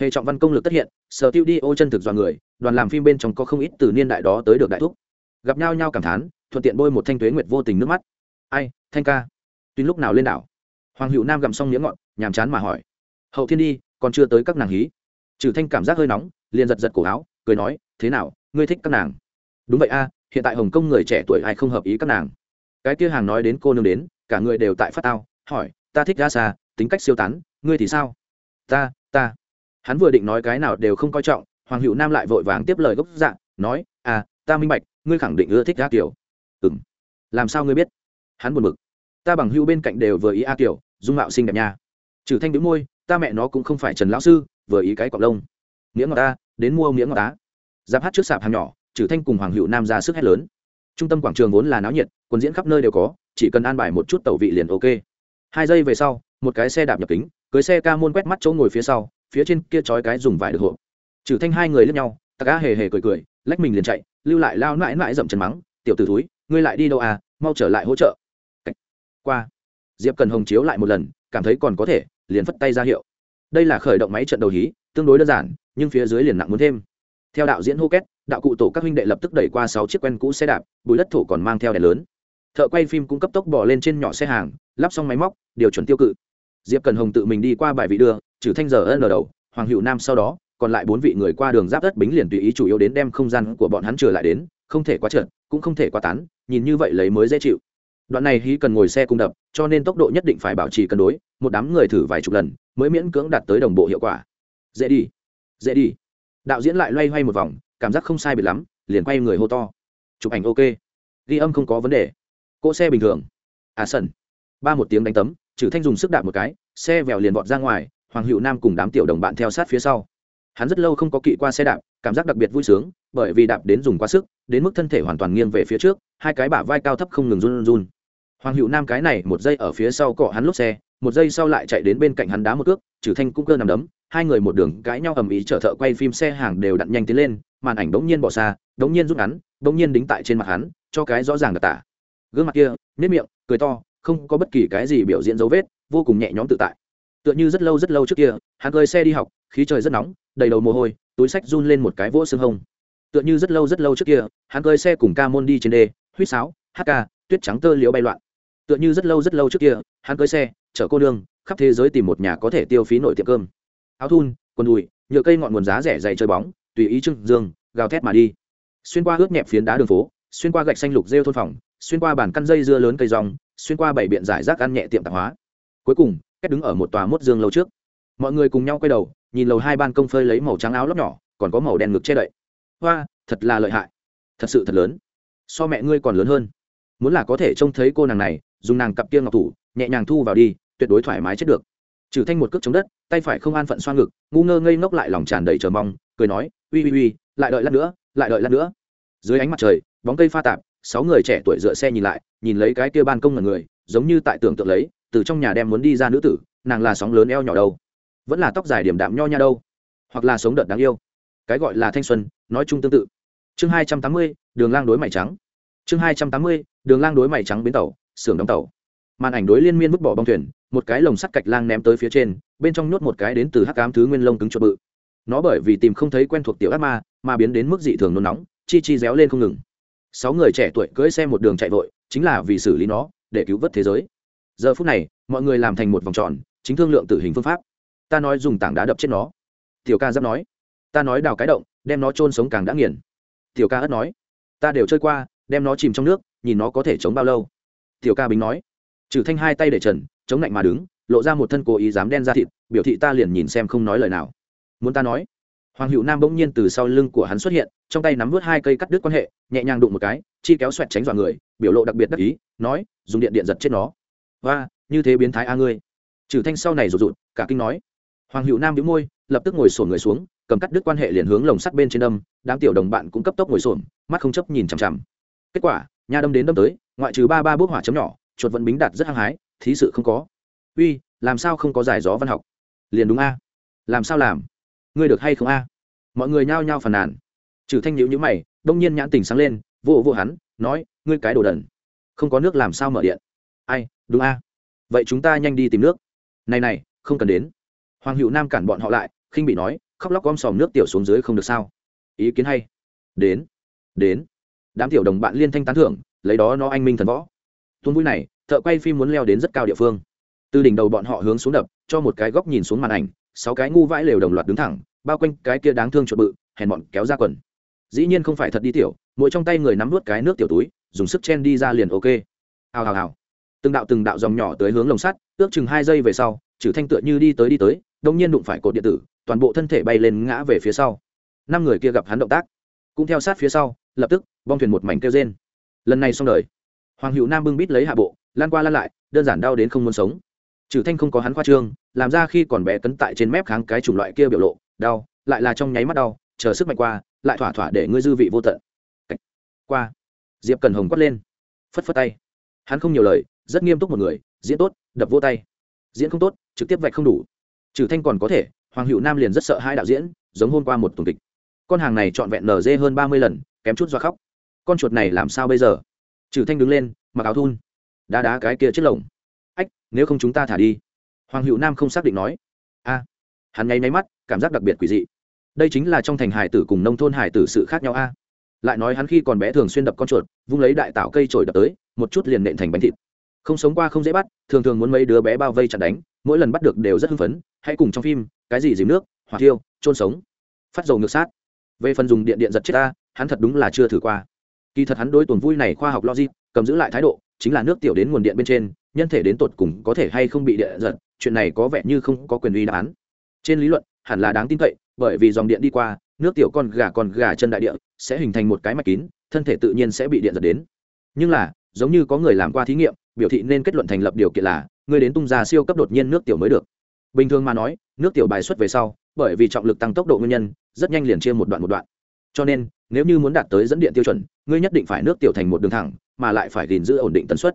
Hệ trọng văn công lực tất hiện, sở tiêu đi ô chân thực dọa người, đoàn làm phim bên trong có không ít từ niên đại đó tới được đại thúc. Gặp nhau nhau cảm thán, thuận tiện bôi một thanh tuế nguyệt vô tình nước mắt. Ai, thanh ca? Tuy lúc nào lên đảo? Hoàng hữu nam gặm xong miếng ngọn nhàm chán mà hỏi. Hậu thiên đi, còn chưa tới các nàng hí. Trừ thanh cảm giác hơi nóng, liền giật giật cổ áo, cười nói, thế nào, ngươi thích các nàng? Đúng vậy a, hiện tại hồng kông người trẻ tuổi ai không hợp ý các nàng? Cái kia hàng nói đến cô nương đến, cả người đều tại phát tao, hỏi, ta thích ra xa, tính cách siêu tán ngươi thì sao? Ta ta. Hắn vừa định nói cái nào đều không coi trọng, hoàng hữu nam lại vội vàng tiếp lời gốc dạng nói à ta minh bạch, ngươi khẳng định ưa thích a kiều. Ừ m làm sao ngươi biết? Hắn buồn b ự c ta bằng hữu bên cạnh đều vừa ý a kiều, dung mạo xinh đẹp nha. Trừ thanh đĩu môi, ta mẹ nó cũng không phải trần lão sư, vừa ý cái cọc lông. Nghĩa ngọt ta, đến mua miếng ngọt tá giáp hát trước sạp hàng nhỏ, trừ thanh cùng hoàng hữu nam ra sức hét lớn. Trung tâm quảng trường vốn là náo nhiệt quần diễn khắp nơi đều có, chỉ cần an bài một chút tẩu vị liền ok. Hai giây về sau, một cái xe đạp nhập kính cưới xe ca môn quét mắt chỗ ngồi phía sau, phía trên kia trói cái dùng vải được hộp. Trừ thanh hai người lướt nhau, ta cá hề hề cười cười, lách mình liền chạy, lưu lại lao mãi mãi dậm chân mắng, tiểu t ử túi ngươi lại đi đâu à mau trở lại hỗ trợ. Qua, diệp cần hồng chiếu lại một lần, cảm thấy còn có thể, liền phất tay ra hiệu. Đây là khởi động máy trận đầu hí, tương đối đơn giản, nhưng phía dưới liền nặng muốn thêm. Theo đạo diễn hô két đạo cụ tổ các huynh đệ lập tức đẩy qua sáu chiếc quen cũ xe đạp, bùi đất thổ còn mang theo đèn lớn. Thợ quay phim cũng cấp tốc bỏ lên trên nhỏ xe hàng, lắp xong máy móc, điều chuẩn tiêu cự diệp cần hồng tự mình đi qua bài vị đưa, trừ thanh giờ ân ở đầu, hoàng hữu nam sau đó, còn lại bốn vị người qua đường giáp đất bính liền tùy ý chủ yếu đến đem không gian của bọn hắn trở lại đến, không thể quá trượt, cũng không thể quá tán, nhìn như vậy lấy mới dễ chịu. Đoạn này hí cần ngồi xe cung đập, cho nên tốc độ nhất định phải bảo trì cân đối, một đám người thử vài chục lần, mới miễn cưỡng đạt tới đồng bộ hiệu quả. Dễ đi dễ đi. Đạo diễn lại loay hoay một vòng, cảm giác không sai biệt lắm, liền quay người hô to. Chụp ảnh ok. Ghi âm không có vấn đề. Cỗ xe bình thường. À sần. Ba một tiếng đánh tấm trừ thanh dùng sức đạp một cái, xe vèo liền vọt ra ngoài, hoàng hữu nam cùng đám tiểu đồng bạn theo sát phía sau. Hắn rất lâu không có kỵ qua xe đạp, cảm giác đặc biệt vui sướng, bởi vì đạp đến dùng quá sức, đến mức thân thể hoàn toàn nghiêng về phía trước, hai cái bả vai cao thấp không ngừng run run hoàng hữu nam cái này một giây ở phía sau cọ hắn lốp xe, một giây sau lại chạy đến bên cạnh hắn đá một cước, trừ thanh cũng cơ nằm đấm, hai người một đường cãi nhau ầm ĩ chở thợ quay phim xe hàng đều đặn nhanh tiến lên, màn ảnh bỗng nhiên bỏ xa bỗng nhiên rút ngắn bỗng nhiên đính tại trên mặt hắn, cho cái rõ ràng đặc tả. Gương mặt kia nếp miệng, cười to không có bất kỳ cái gì biểu diễn dấu vết, vô cùng nhẹ nhõm tự tại. Tựa như rất lâu rất lâu trước kia, hắn cơi xe đi học, khí trời rất nóng, đầy đầu mồ hôi, túi sách run lên một cái vỗ xương hông. Tựa như rất lâu rất lâu trước kia, hắn cơi xe cùng ca môn đi trên đê, huýt sáo, hát ca, tuyết trắng tơ liễu bay loạn. Tựa như rất lâu rất lâu trước kia, hắn cơi xe, chở cô đương khắp thế giới tìm một nhà có thể tiêu phí nội tiệm cơm. Áo thun, quần đùi, nhựa cây ngọn nguồn giá rẻ dày chơi bóng, tùy ý trưng dương, gào thét mà đi. Xuyên qua ướt nhẹp phiến đá đường phố, xuyên qua gạch xanh lục rêu thôn phòng, xuyên qua bản căn dây dưa lớn cây rong xuyên qua bảy biện giải rác ăn nhẹ tiệm tạp hóa. Cuối cùng kết đứng ở một tòa mốt dương lâu trước. Mọi người cùng nhau quay đầu, nhìn lầu hai ban công phơi lấy màu trắng áo lóc nhỏ, còn có màu đen ngực che đậy. Hoa, thật là lợi hại. Thật sự thật lớn. So mẹ ngươi còn lớn hơn. Muốn là có thể trông thấy cô nàng này, dùng nàng cặp kia ngọc thủ, nhẹ nhàng thu vào đi, tuyệt đối thoải mái chết được. Trừ thanh một cước chống đất, tay phải không an phận xoa ngực, ngu ngơ ngây ngốc lại lòng tràn đầy chờ mong, cười nói, uy uy uy, lại đợi lát nữa, lại đợi lát nữa. Dưới ánh mặt trời, bóng cây pha tạp sáu người trẻ tuổi dựa xe nhìn lại, nhìn lấy cái kia ban công là người, giống như tại tưởng tượng lấy, từ trong nhà đem muốn đi ra nữ tử, nàng là sóng lớn eo nhỏ đâu. Vẫn là tóc dài điểm đạm nho nha đâu. Hoặc là sống đợt đáng yêu. Cái gọi là thanh xuân, nói chung tương tự. Chương hai trăm tám mươi, đường lang đối mày trắng. Chương hai trăm tám mươi, đường lang đối mày trắng bến tàu, xưởng đóng tàu. Màn ảnh đối liên miên vứt bỏ bong thuyền, một cái lồng sắt cạch lang ném tới phía trên, bên trong nhốt một cái đến từ hắc cám thứ nguyên lông cứng chuột bự. Nó bởi vì tìm không thấy quen thuộc tiểu ác ma, mà biến đến mức dị thường nôn nóng, chi chi réo lên không ngừng sáu người trẻ tuổi cưỡi xe một đường chạy vội, chính là vì xử lý nó, để cứu vớt thế giới. Giờ phút này, mọi người làm thành một vòng tròn, chính thương lượng tử hình phương pháp. Ta nói dùng tảng đá đập chết nó. Tiểu ca giáp nói. Ta nói đào cái động, đem nó trôn sống càng đã nghiền. Tiểu ca ất nói. Ta đều chơi qua, đem nó chìm trong nước, nhìn nó có thể chống bao lâu. Tiểu ca bính nói. Trừ thanh hai tay để trần, chống lạnh mà đứng, lộ ra một thân cố ý dám đen ra thịt, biểu thị ta liền nhìn xem không nói lời nào. Muốn ta nói. Hoàng hữu nam bỗng nhiên từ sau lưng của hắn xuất hiện trong tay nắm vớt hai cây cắt đứt quan hệ, nhẹ nhàng đụng một cái, chi kéo xoẹt tránh dọa người, biểu lộ đặc biệt đắc ý, nói, dùng điện điện giật chết nó. Và như thế biến thái a ngươi. Trừ thanh sau này rụt rụt, cả kinh nói. Hoàng hữu nam đĩu môi, lập tức ngồi sổn người xuống, cầm cắt đứt quan hệ liền hướng lồng sắt bên trên đâm, đám tiểu đồng bạn cũng cấp tốc ngồi sổn mắt không chấp nhìn chằm chằm. Kết quả nha đâm đến đâm tới, ngoại trừ ba ba bước hỏa chấm nhỏ, chuột vẫn bính đạt rất hăng hái, thí sự không có. Uy, làm sao không có giải gió văn học? Liền đúng a. Làm sao làm? Ngươi được hay không a? Mọi người nhao nhao phàn nàn trừ thanh nhữ nhữ mày, đông nhiên nhãn tình sáng lên vô vô hắn, nói, ngươi cái đồ đần, không có nước làm sao mở điện? Ai, đúng a. Vậy chúng ta nhanh đi tìm nước. Này này, không cần đến. Hoàng hữu nam cản bọn họ lại, khinh bị nói, khóc lóc gom sòm nước tiểu xuống dưới không được sao? Ý kiến hay. Đến đến. Đám tiểu đồng bạn liên thanh tán thưởng, lấy đó nó anh minh thần võ. Tuôn vui này, thợ quay phim muốn leo đến rất cao địa phương. Từ đỉnh đầu bọn họ hướng xuống đập, cho một cái góc nhìn xuống màn ảnh, sáu cái ngu vãi lều đồng loạt đứng thẳng, bao quanh cái kia đáng thương chuột bự, hèn bọn kéo ra quần dĩ nhiên không phải thật đi tiểu, mỗi trong tay người nắm vớt cái nước tiểu túi, dùng sức chen đi ra liền ok. Hào hào hào. Từng đạo từng đạo dòng nhỏ tới hướng lồng sắt, ước chừng hai giây về sau, trừ thanh tựa như đi tới đi tới đông nhiên đụng phải cột điện tử, toàn bộ thân thể bay lên ngã về phía sau. Năm người kia gặp hắn động tác, cũng theo sát phía sau, lập tức, bong thuyền một mảnh kêu rên. Lần này xong đời. Hoàng hữu nam bưng bít lấy hạ bộ, lan qua lan lại, đơn giản đau đến không muốn sống. Trừ thanh không có hắn khoa trương, làm ra khi còn bé cấn tại trên mép kháng cái chủng loại kia biểu lộ, đau, lại là trong nháy mắt đau chờ sức mạnh qua, lại thỏa thỏa để ngươi dư vị vô tận. Qua. Diệp cần hồng quát lên. Phất phất tay. Hắn không nhiều lời, rất nghiêm túc một người, diễn tốt, đập vô tay. Diễn không tốt, trực tiếp vạch không đủ. Trừ thanh còn có thể, hoàng hữu nam liền rất sợ hai đạo diễn, giống hôm qua một tuần kịch. Con hàng này trọn vẹn nở dê hơn ba mươi lần, kém chút do khóc. Con chuột này làm sao bây giờ? Trừ thanh đứng lên, mặc áo thun. Đá đá cái kia chết lồng. Ách, nếu không chúng ta thả đi. Hoàng hữu nam không xác định nói. A. Hắn nháy máy mắt, cảm giác đặc biệt quỷ dị đây chính là trong thành hải tử cùng nông thôn hải tử sự khác nhau a. Lại nói hắn khi còn bé thường xuyên đập con chuột, vung lấy đại tạo cây trổi đập tới, một chút liền nện thành bánh thịt. Không sống qua không dễ bắt, thường thường muốn mấy đứa bé bao vây chặn đánh, mỗi lần bắt được đều rất hưng phấn, hãy cùng trong phim, cái gì dìm nước, hỏa thiêu trôn sống. Phát dầu ngược sát. Về phần dùng điện điện giật chết ta, hắn thật đúng là chưa thử qua. Kỳ thật hắn đối tuần vui này khoa học logic, cầm giữ lại thái độ, chính là nước tiểu đến nguồn điện bên trên, nhân thể đến tột cùng có thể hay không bị điện giật, chuyện này có vẻ như không có quyền uy đáp án. Trên lý luận, hẳn là đáng tin cậy bởi vì dòng điện đi qua, nước tiểu con gà con gà chân đại địa sẽ hình thành một cái mạch kín, thân thể tự nhiên sẽ bị điện giật đến. Nhưng là, giống như có người làm qua thí nghiệm, biểu thị nên kết luận thành lập điều kiện là, người đến tung ra siêu cấp đột nhiên nước tiểu mới được. Bình thường mà nói, nước tiểu bài xuất về sau, bởi vì trọng lực tăng tốc độ nguyên nhân, rất nhanh liền chia một đoạn một đoạn. Cho nên, nếu như muốn đạt tới dẫn điện tiêu chuẩn, ngươi nhất định phải nước tiểu thành một đường thẳng, mà lại phải gìn giữ ổn định tần suất.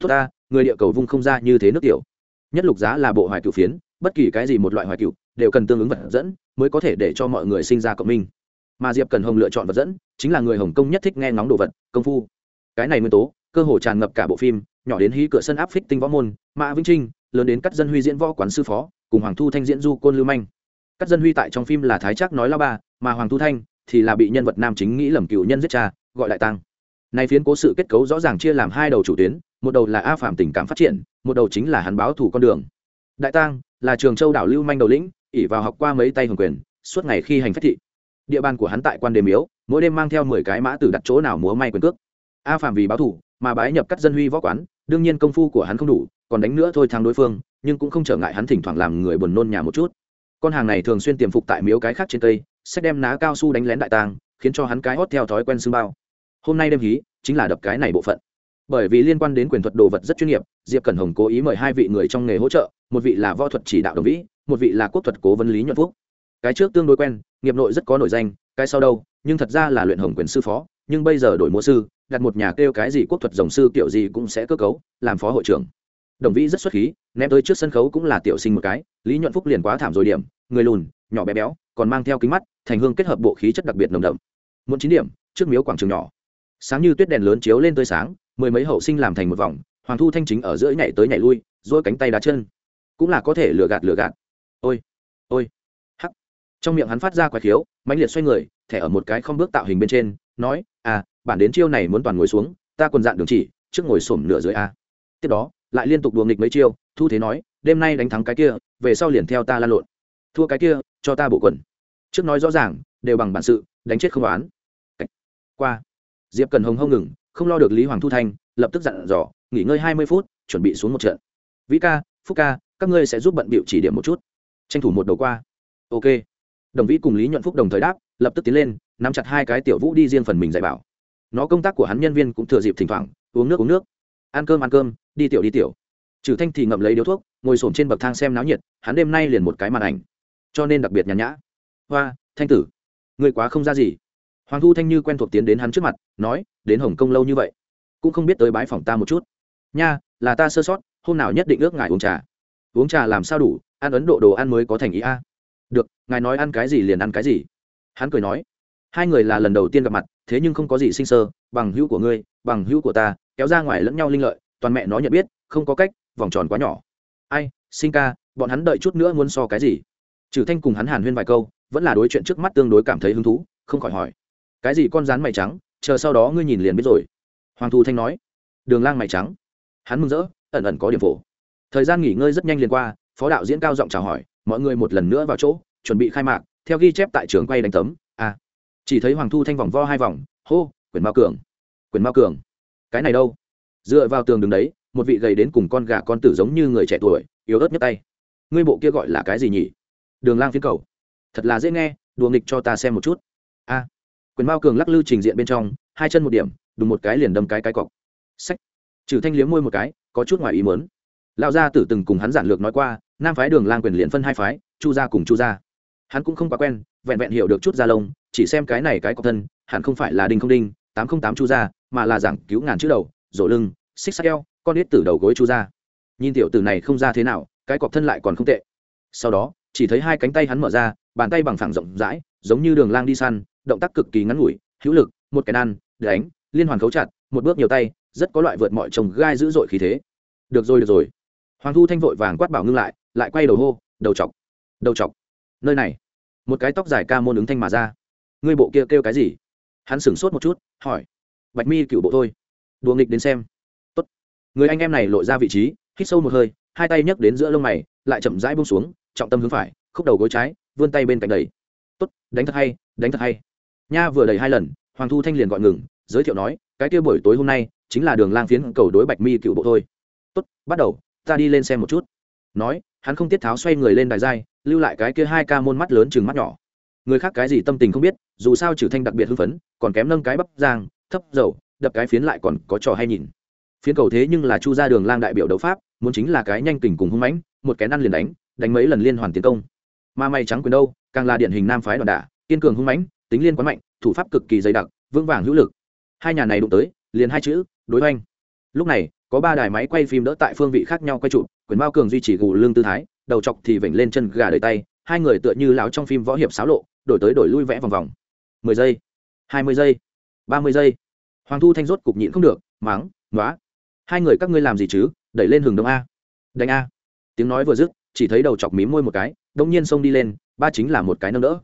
Tốt ta, người địa cầu vung không ra như thế nước tiểu. Nhất lục giá là bộ hoài cựu phiến, bất kỳ cái gì một loại hoài cựu đều cần tương ứng vật dẫn mới có thể để cho mọi người sinh ra cộng minh. Mà diệp cần hồng lựa chọn vật dẫn, chính là người hồng kông nhất thích nghe ngóng đồ vật, công phu. Cái này nguyên tố, cơ hồ tràn ngập cả bộ phim, nhỏ đến hí cửa sân áp phích tinh võ môn, mã vĩnh trinh, lớn đến cắt dân huy diễn võ quán sư phó, cùng hoàng thu thanh diễn du côn lưu manh. Cắt dân huy tại trong phim là thái trác nói lao ba, mà hoàng thu thanh thì là bị nhân vật nam chính nghĩ lầm cựu nhân giết cha, gọi lại tăng nay phiến cố sự kết cấu rõ ràng chia làm hai đầu chủ tuyến, một đầu là a phạm tình cảm phát triển, một đầu chính là hắn báo thủ con đường. Đại tăng là trường châu đảo lưu manh đầu lĩnh ỉ vào học qua mấy tay hồng quyền, suốt ngày khi hành phát thị. Địa bàn của hắn tại quan đêm miếu, mỗi đêm mang theo mười cái mã từ đặt chỗ nào múa may quyền cước. A phạm vì báo thủ mà bái nhập các dân huy võ quán, đương nhiên công phu của hắn không đủ, còn đánh nữa thôi thắng đối phương, nhưng cũng không trở ngại hắn thỉnh thoảng làm người buồn nôn nhà một chút. Con hàng này thường xuyên tiềm phục tại miếu cái khác trên cây, sẽ đem ná cao su đánh lén đại tàng khiến cho hắn cái hót theo thói quen xương bao. Hôm nay đêm hí, chính là đập cái này bộ phận bởi vì liên quan đến quyền thuật đồ vật rất chuyên nghiệp, diệp cẩn hồng cố ý mời hai vị người trong nghề hỗ trợ, một vị là võ thuật chỉ đạo đồng vĩ, một vị là quốc thuật cố vấn lý nhuận phúc. Cái trước tương đối quen, nghiệp nội rất có nổi danh, cái sau đâu, nhưng thật ra là luyện hồng quyền sư phó, nhưng bây giờ đổi múa sư, đặt một nhà kêu cái gì quốc thuật dòng sư kiểu gì cũng sẽ cơ cấu, làm phó hội trưởng. Đồng vĩ rất xuất khí, ném tới trước sân khấu cũng là tiểu sinh một cái, lý nhuận phúc liền quá thảm rồi điểm, người lùn, nhỏ bé béo, còn mang theo kính mắt, thành hương kết hợp bộ khí chất đặc biệt nồng đậm. Muốn chín điểm, trước miếu quảng trường nhỏ. Sáng như tuyết đèn lớn chiếu lên tươi sáng mười mấy hậu sinh làm thành một vòng, hoàng thu thanh chính ở giữa nhảy tới nhảy lui dỗi cánh tay đá chân. Cũng là có thể lừa gạt lừa gạt. Ôi ôi, hắc. Trong miệng hắn phát ra quái khiếu, mãnh liệt xoay người, thẻ ở một cái không bước tạo hình bên trên, nói à bản đến chiêu này muốn toàn ngồi xuống, ta còn dạn đường chỉ, trước ngồi xổm nửa dưới a. Tiếp đó, lại liên tục đùa nghịch mấy chiêu, thu thế nói, đêm nay đánh thắng cái kia, về sau liền theo ta lan lộn. Thua cái kia, cho ta bộ quần. Trước nói rõ ràng, đều bằng bản sự, đánh chết không oán. Qua. Diệp cần hồng hông ngừng không lo được lý hoàng thu thanh, lập tức dặn dò, nghỉ ngơi hai mươi phút, chuẩn bị xuống một trận. Vĩ ca, phúc ca, các ngươi sẽ giúp bận bịu chỉ điểm một chút. Tranh thủ một đầu qua. Ok. Đồng vĩ cùng lý nhuận phúc đồng thời đáp, lập tức tiến lên, nắm chặt hai cái tiểu vũ đi riêng phần mình dạy bảo. Nó công tác của hắn nhân viên cũng thừa dịp thỉnh thoảng, uống nước uống nước. Ăn cơm ăn cơm, đi tiểu đi tiểu. Trừ thanh thì ngậm lấy điếu thuốc, ngồi s trên bậc thang xem náo nhiệt, hắn đêm nay liền một cái màn ảnh. Cho nên đặc biệt nhàn nhã. Hoa, thanh tử người quá không ra gì hoàng thu thanh như quen thuộc tiến đến hắn trước mặt, nói, đến hồng kông lâu như vậy, cũng không biết tới bái phòng ta một chút. Nha, là ta sơ sót, hôm nào nhất định ước ngài uống trà. Uống trà làm sao đủ, ăn ấn độ đồ ăn mới có thành ý a. Được, ngài nói ăn cái gì liền ăn cái gì. Hắn cười nói, hai người là lần đầu tiên gặp mặt, thế nhưng không có gì sinh sơ, bằng hữu của ngươi, bằng hữu của ta, kéo ra ngoài lẫn nhau linh lợi, toàn mẹ nó nhận biết, không có cách, vòng tròn quá nhỏ. Ai, sinh ca, bọn hắn đợi chút nữa muốn so cái gì? Trừ thanh cùng hắn hàn huyên vài câu, vẫn là đối chuyện trước mắt tương đối cảm thấy hứng thú, không khỏi hỏi cái gì con rán mày trắng, chờ sau đó ngươi nhìn liền biết rồi. Hoàng thu thanh nói, đường lang mày trắng. Hắn mừng rỡ, ẩn ẩn có điểm phổ. Thời gian nghỉ ngơi rất nhanh liền qua, phó đạo diễn cao giọng chào hỏi, mọi người một lần nữa vào chỗ, chuẩn bị khai mạc, theo ghi chép tại trường quay đánh tấm, a. À. chỉ thấy hoàng thu thanh vòng vo hai vòng, hô quyền mao cường quyền mao cường. Cái này đâu? Dựa vào tường đứng đấy, một vị gầy đến cùng con gà con tử giống như người trẻ tuổi, yếu ớt nhất tay. Ngươi bộ kia gọi là cái gì nhỉ? Đường lang phiến cầu. Thật là dễ nghe, đùa nghịch cho ta xem một chút. A quyền mao cường lắc lư trình diện bên trong, hai chân một điểm, đùng một cái liền đâm cái cái cọc. Sách trừ thanh liếm môi một cái, có chút ngoài ý mớn lão gia tử từng cùng hắn giản lược nói qua, nam phái đường lang quyền liền phân hai phái, chu gia cùng chu gia. Hắn cũng không quá quen, vẹn vẹn hiểu được chút gia lông, chỉ xem cái này cái cọc thân, hẳn không phải là đinh không đinh, tám không tám chu gia, mà là giảng cứu ngàn chữ đầu, rổ lưng, xích sắc eo, con ít từ đầu gối chu gia. Nhìn tiểu tử này không ra thế nào, cái cọc thân lại còn không tệ. Sau đó, chỉ thấy hai cánh tay hắn mở ra, bàn tay bằng phẳng rộng rãi, giống như đường lang đi săn động tác cực kỳ ngắn ngủi, hữu lực, một cái ăn đánh, liên hoàn cấu chặt, một bước nhiều tay, rất có loại vượt mọi chồng gai dữ dội khí thế. Được rồi được rồi. Hoàng thu thanh vội vàng quát bảo ngưng lại lại quay đầu hô, đầu chọc đầu chọc. Nơi này, một cái tóc dài ca môn ứng thanh mà ra. Ngươi bộ kia kêu cái gì? Hắn sửng sốt một chút, hỏi. Bạch mi cựu bộ thôi. Đùa nghịch đến xem. Tốt. người anh em này lội ra vị trí, hít sâu một hơi, hai tay nhấc đến giữa lông mày, lại chậm rãi bông xuống, trọng tâm hướng phải, khúc đầu gối trái, vươn tay bên cạnh đầy tốt, đánh thật hay, đánh thật hay nha vừa đầy hai lần, hoàng thu thanh liền gọi ngừng, giới thiệu nói, cái kia buổi tối hôm nay chính là đường lang phiến cầu đối bạch mi cựu bộ thôi. Tốt, bắt đầu, ta đi lên xem một chút. Nói, hắn không tiết tháo xoay người lên đài giai, lưu lại cái kia hai ca môn mắt lớn chừng mắt nhỏ. Người khác cái gì tâm tình không biết, dù sao trừ thanh đặc biệt hưng phấn, còn kém nâng cái bắp giang, thấp dầu, đập cái phiến lại còn có trò hay nhìn. Phiến cầu thế nhưng là chu ra đường lang đại biểu đấu pháp, muốn chính là cái nhanh kình cùng hung mãnh, một cái năn liền đánh đánh mấy lần liên hoàn tiến công. Mà mày trắng quyền đâu, càng là điển hình nam phái đoàn đả, kiên cường hung mãnh tính liên quán mạnh, thủ pháp cực kỳ dày đặc, vững vàng hữu lực. Hai nhà này đụng tới, liền hai chữ, đối oanh lúc này, có ba đài máy quay phim đỡ tại phương vị khác nhau quay trụ, quyền bao cường duy trì gù lương tư thái, đầu chọc thì vểnh lên chân gà đời tay, hai người tựa như láo trong phim võ hiệp xáo lộ, đổi tới đổi lui vẽ vòng vòng. Mười giây, hai mươi giây, ba mươi giây. Hoàng thu thanh rốt cục nhịn không được, mắng nói hai người các ngươi làm gì chứ? Đẩy lên hừng đông a. Đánh a. Tiếng nói vừa dứt, chỉ thấy đầu chọc mím môi một cái, đông nhiên xông đi lên, ba chính là một cái nâng đỡ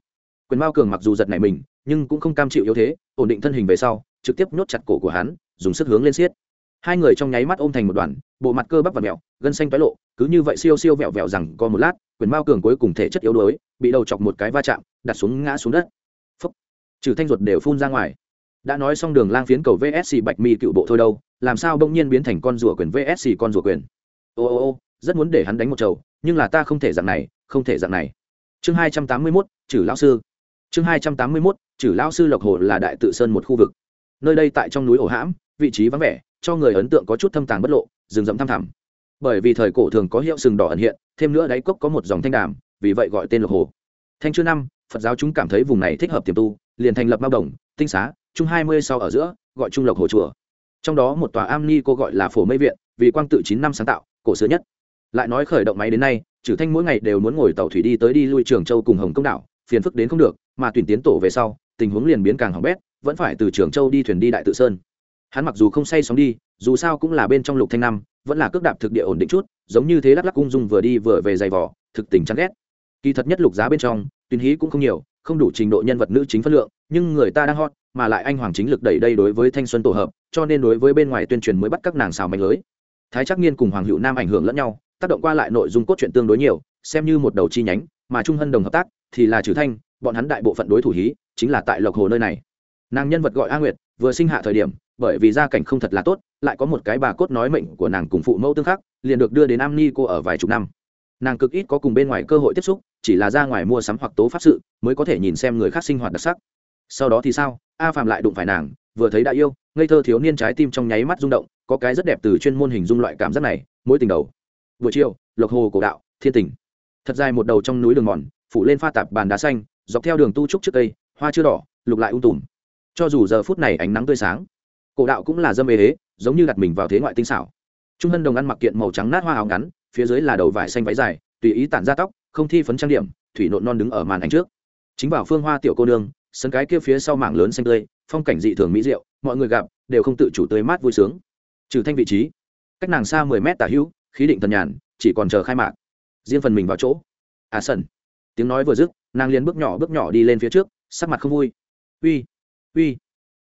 quyền mao cường mặc dù giật nảy mình, nhưng cũng không cam chịu yếu thế, ổn định thân hình về sau, trực tiếp nhốt chặt cổ của hắn, dùng sức hướng lên xiết. Hai người trong nháy mắt ôm thành một đoàn, bộ mặt cơ bắp và mẹo gân xanh toái lộ, cứ như vậy siêu siêu vẹo vẹo rằng có một lát, quyền mao cường cuối cùng thể chất yếu đuối, bị đầu chọc một cái va chạm, đặt xuống ngã xuống đất. Phúc. Trừ thanh ruột đều phun ra ngoài. Đã nói xong đường lang phiến cầu vsc bạch mi cựu bộ thôi đâu, làm sao bỗng nhiên biến thành con rùa quyền vsc con rùa quyền? Ô ô ô, rất muốn để hắn đánh một trầu nhưng là ta không thể dạng này, không thể dạng này. Chương hai trăm tám mươi mốt, trừ lão sư chương hai trăm tám mươi mốt, trừ lão sư lộc hồ là đại tự sơn một khu vực. Nơi đây tại trong núi ổ hãm, vị trí vắng vẻ, cho người ấn tượng có chút thâm tàng bất lộ, rừng rậm thăm thẳm. Bởi vì thời cổ thường có hiệu sừng đỏ ẩn hiện, thêm nữa đáy cốc có một dòng thanh đàm, vì vậy gọi tên lộc hồ. Thanh chưa năm, phật giáo chúng cảm thấy vùng này thích hợp tiềm tu, liền thành lập mao đồng, tinh xá, chung hai mươi sau ở giữa, gọi trung lộc hồ chùa. Trong đó một tòa am ni cô gọi là phổ mây viện, vì quang tự chín năm sáng tạo, cổ xưa nhất. Lại nói khởi động máy đến nay, trừ thanh mỗi ngày đều muốn ngồi tàu thủy đi tới đi lui trường châu cùng hồng công đảo, phiền phức đến không được mà tuyển tiến tổ về sau, tình huống liền biến càng hỏng bét, vẫn phải từ trường châu đi thuyền đi đại tự sơn. Hắn mặc dù không say sóng đi, dù sao cũng là bên trong lục thanh năm, vẫn là cước đạp thực địa ổn định chút, giống như thế lắc lắc cung dung vừa đi vừa về giày vỏ thực tình chán ghét. Kỳ thật nhất lục giá bên trong, tuyển hí cũng không nhiều, không đủ trình độ nhân vật nữ chính phân lượng, nhưng người ta đang hot, mà lại anh hoàng chính lực đẩy đây đối với thanh xuân tổ hợp, cho nên đối với bên ngoài tuyên truyền mới bắt các nàng xào mạnh lưới. Thái chắc nghiên cùng hoàng hữu nam ảnh hưởng lẫn nhau, tác động qua lại nội dung cốt truyện tương đối nhiều, xem như một đầu chi nhánh, mà trung hân đồng hợp tác, thì là trừ thanh bọn hắn đại bộ phận đối thủ hí, chính là tại lộc hồ nơi này. Nàng nhân vật gọi a nguyệt, vừa sinh hạ thời điểm, bởi vì gia cảnh không thật là tốt, lại có một cái bà cốt nói mệnh của nàng cùng phụ mẫu tương khắc, liền được đưa đến am ni cô ở vài chục năm. Nàng cực ít có cùng bên ngoài cơ hội tiếp xúc, chỉ là ra ngoài mua sắm hoặc tố pháp sự, mới có thể nhìn xem người khác sinh hoạt đặc sắc. Sau đó thì sao? A phạm lại đụng phải nàng, vừa thấy đã yêu, ngây thơ thiếu niên trái tim trong nháy mắt rung động, có cái rất đẹp từ chuyên môn hình dung loại cảm giác này mỗi tình đầu. Buổi chiều, lộc hồ cổ đạo, thiên tình. Thật dài một đầu trong núi đường mòn, phủ lên pha tạp bàn đá xanh dọc theo đường tu trúc trước cây, hoa chưa đỏ, lục lại ung tùm. Cho dù giờ phút này ánh nắng tươi sáng, cổ đạo cũng là dâm ế ế giống như đặt mình vào thế ngoại tinh xảo. Trung hân đồng ăn mặc kiện màu trắng nát hoa áo ngắn, phía dưới là đầu vải xanh váy dài, tùy ý tản ra tóc, không thi phấn trang điểm, thủy nộn non đứng ở màn ảnh trước. Chính vào phương hoa tiểu cô nương, sân cái kia phía sau mảng lớn xanh tươi, phong cảnh dị thường mỹ diệu, mọi người gặp, đều không tự chủ tươi mát vui sướng. Trừ thanh vị trí, cách nàng xa mười mét tả hữu, khí định thần nhàn, chỉ còn chờ khai mạc. Riêng phần mình vào chỗ. À sần tiếng nói vừa dứt, nàng liền bước nhỏ bước nhỏ đi lên phía trước, sắc mặt không vui. Uy uy.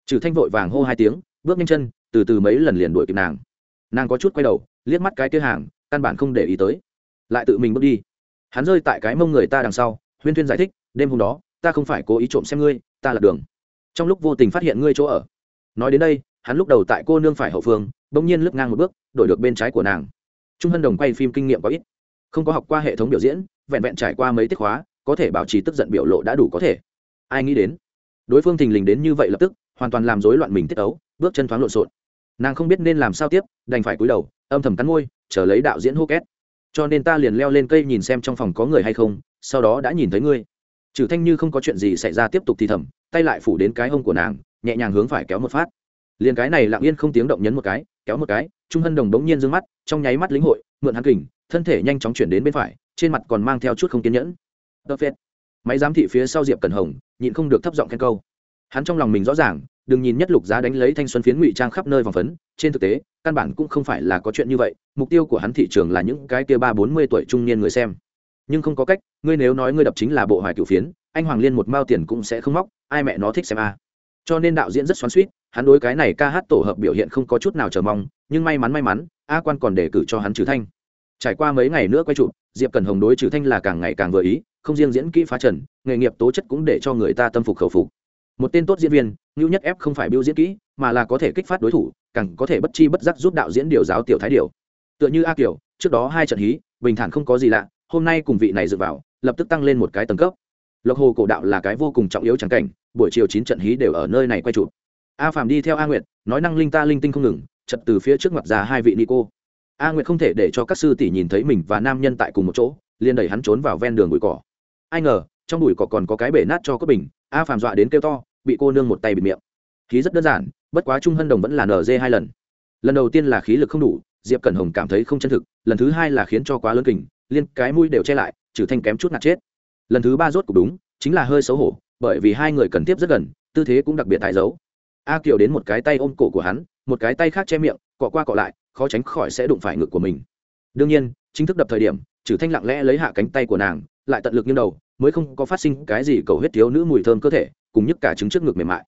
Trừ thanh vội vàng hô hai tiếng, bước nhanh chân, từ từ mấy lần liền đuổi kịp nàng. Nàng có chút quay đầu, liếc mắt cái kia hàng, căn bản không để ý tới. Lại tự mình bước đi. Hắn rơi tại cái mông người ta đằng sau, huyên thuyên giải thích, đêm hôm đó, ta không phải cố ý trộm xem ngươi, ta là đường. Trong lúc vô tình phát hiện ngươi chỗ ở. Nói đến đây, hắn lúc đầu tại cô nương phải hậu phương, bỗng nhiên lướt ngang một bước, đổi được bên trái của nàng. Trung hân đồng quay phim kinh nghiệm có ít. Không có học qua hệ thống biểu diễn vẹn vẹn trải qua mấy tiết khóa, có thể bảo trì tức giận biểu lộ đã đủ có thể. Ai nghĩ đến, đối phương thình lình đến như vậy lập tức, hoàn toàn làm rối loạn mình tiết ấu, bước chân thoáng lộn xộn. Nàng không biết nên làm sao tiếp, đành phải cúi đầu, âm thầm cắn môi, chờ lấy đạo diễn hô két. Cho nên ta liền leo lên cây nhìn xem trong phòng có người hay không, sau đó đã nhìn thấy ngươi. Trừ thanh như không có chuyện gì xảy ra tiếp tục thì thầm, tay lại phủ đến cái hông của nàng, nhẹ nhàng hướng phải kéo một phát. Liền cái này lặng yên không tiếng động nhấn một cái, kéo một cái, trung hân đồng đống nhiên d ư ơ n g mắt, trong nháy mắt lĩnh hội, mượn hắn kình thân thể nhanh chóng chuyển đến bên phải, trên mặt còn mang theo chút không kiên nhẫn. Tơ phết. Máy giám thị phía sau diệp cần hồng, nhịn không được thấp giọng khen câu. Hắn trong lòng mình rõ ràng, đừng nhìn nhất lục giá đánh lấy thanh xuân phiến ngụy trang khắp nơi vòng phấn, trên thực tế, căn bản cũng không phải là có chuyện như vậy, mục tiêu của hắn thị trường là những cái kia ba bốn mươi tuổi trung niên người xem. Nhưng không có cách, ngươi nếu nói ngươi đập chính là bộ hoài cựu phiến, anh hoàng liên một mao tiền cũng sẽ không móc, ai mẹ nó thích xem a. Cho nên đạo diễn rất xoắn suýt hắn đối cái này ca hát tổ hợp biểu hiện không có chút nào chờ mong, nhưng may mắn may mắn, a quan còn đề cử cho hắn trừ thanh trải qua mấy ngày nữa quay trụ diệp cần hồng đối trừ thanh là càng ngày càng vừa ý không riêng diễn kỹ phá trần nghề nghiệp tố chất cũng để cho người ta tâm phục khẩu phục. Một tên tốt diễn viên ngưu nhất ép không phải biêu diễn kỹ mà là có thể kích phát đối thủ càng có thể bất chi bất giác giúp đạo diễn điều giáo tiểu thái điều. Tựa như a Kiều, trước đó hai trận hí bình thản không có gì lạ hôm nay cùng vị này dựa vào lập tức tăng lên một cái tầng cấp. Lộc hồ cổ đạo là cái vô cùng trọng yếu trắng cảnh buổi chiều chín trận hí đều ở nơi này quay chụp. A phàm đi theo a nguyệt nói năng linh ta linh tinh không ngừng chật từ phía trước mặt ra hai vị ni cô a nguyệt không thể để cho các sư tỷ nhìn thấy mình và nam nhân tại cùng một chỗ, liền đẩy hắn trốn vào ven đường bụi cỏ. Ai ngờ, trong bụi cỏ còn có cái bể nát cho cất bình, a phàm dọa đến kêu to, bị cô nương một tay bịt miệng. Khí rất đơn giản, bất quá trung hân đồng vẫn là nở dê hai lần. Lần đầu tiên là khí lực không đủ, diệp cẩn hồng cảm thấy không chân thực, lần thứ hai là khiến cho quá lớn kình, liên cái mũi đều che lại, trừ thanh kém chút ngạt chết. Lần thứ ba rốt cục đúng, chính là hơi xấu hổ, bởi vì hai người cần tiếp rất gần, tư thế cũng đặc biệt tại giấu. a kiều đến một cái tay ôm cổ của hắn, một cái tay khác che miệng, cọ qua cọ lại khó tránh khỏi sẽ đụng phải ngực của mình. Đương nhiên, chính thức đập thời điểm trừ thanh lặng lẽ lấy hạ cánh tay của nàng, lại tận lực như đầu, mới không có phát sinh cái gì cầu huyết thiếu nữ mùi thơm cơ thể, cùng nhất cả trứng trước ngực mềm mại.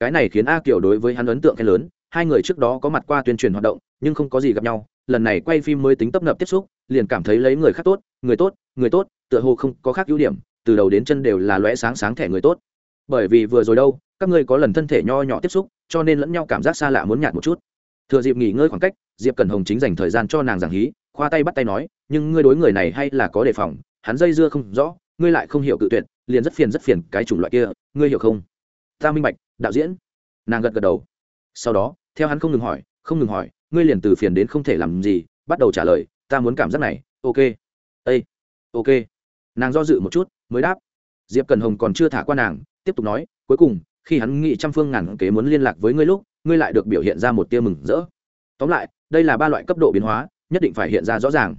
Cái này khiến a kiều đối với hắn ấn tượng khen lớn, hai người trước đó có mặt qua tuyên truyền hoạt động, nhưng không có gì gặp nhau, lần này quay phim mới tính tấp nập tiếp xúc, liền cảm thấy lấy người khác tốt, người tốt người tốt, tựa hồ không có khác ưu điểm, từ đầu đến chân đều là lóe sáng sáng thẻ người tốt. Bởi vì vừa rồi đâu, các ngươi có lần thân thể nho nhỏ tiếp xúc, cho nên lẫn nhau cảm giác xa lạ muốn nhạt một chút. Thừa dịp nghỉ ngơi khoảng cách diệp cần hồng chính dành thời gian cho nàng giảng hí, khoa tay bắt tay nói, nhưng ngươi đối người này hay là có đề phòng, hắn dây dưa không rõ, ngươi lại không hiểu cự tuyệt, liền rất phiền rất phiền cái chủng loại kia, ngươi hiểu không? Ta minh bạch, đạo diễn. Nàng gật gật đầu. Sau đó, theo hắn không ngừng hỏi, không ngừng hỏi, ngươi liền từ phiền đến không thể làm gì, bắt đầu trả lời, ta muốn cảm giác này, ok ây ok. Nàng do dự một chút, mới đáp. Diệp cần hồng còn chưa thả qua nàng, tiếp tục nói, cuối cùng, khi hắn nghĩ trăm phương ngàn kế muốn liên lạc với ngươi lúc, ngươi lại được biểu hiện ra một tia mừng rỡ. Tóm lại đây là ba loại cấp độ biến hóa, nhất định phải hiện ra rõ ràng.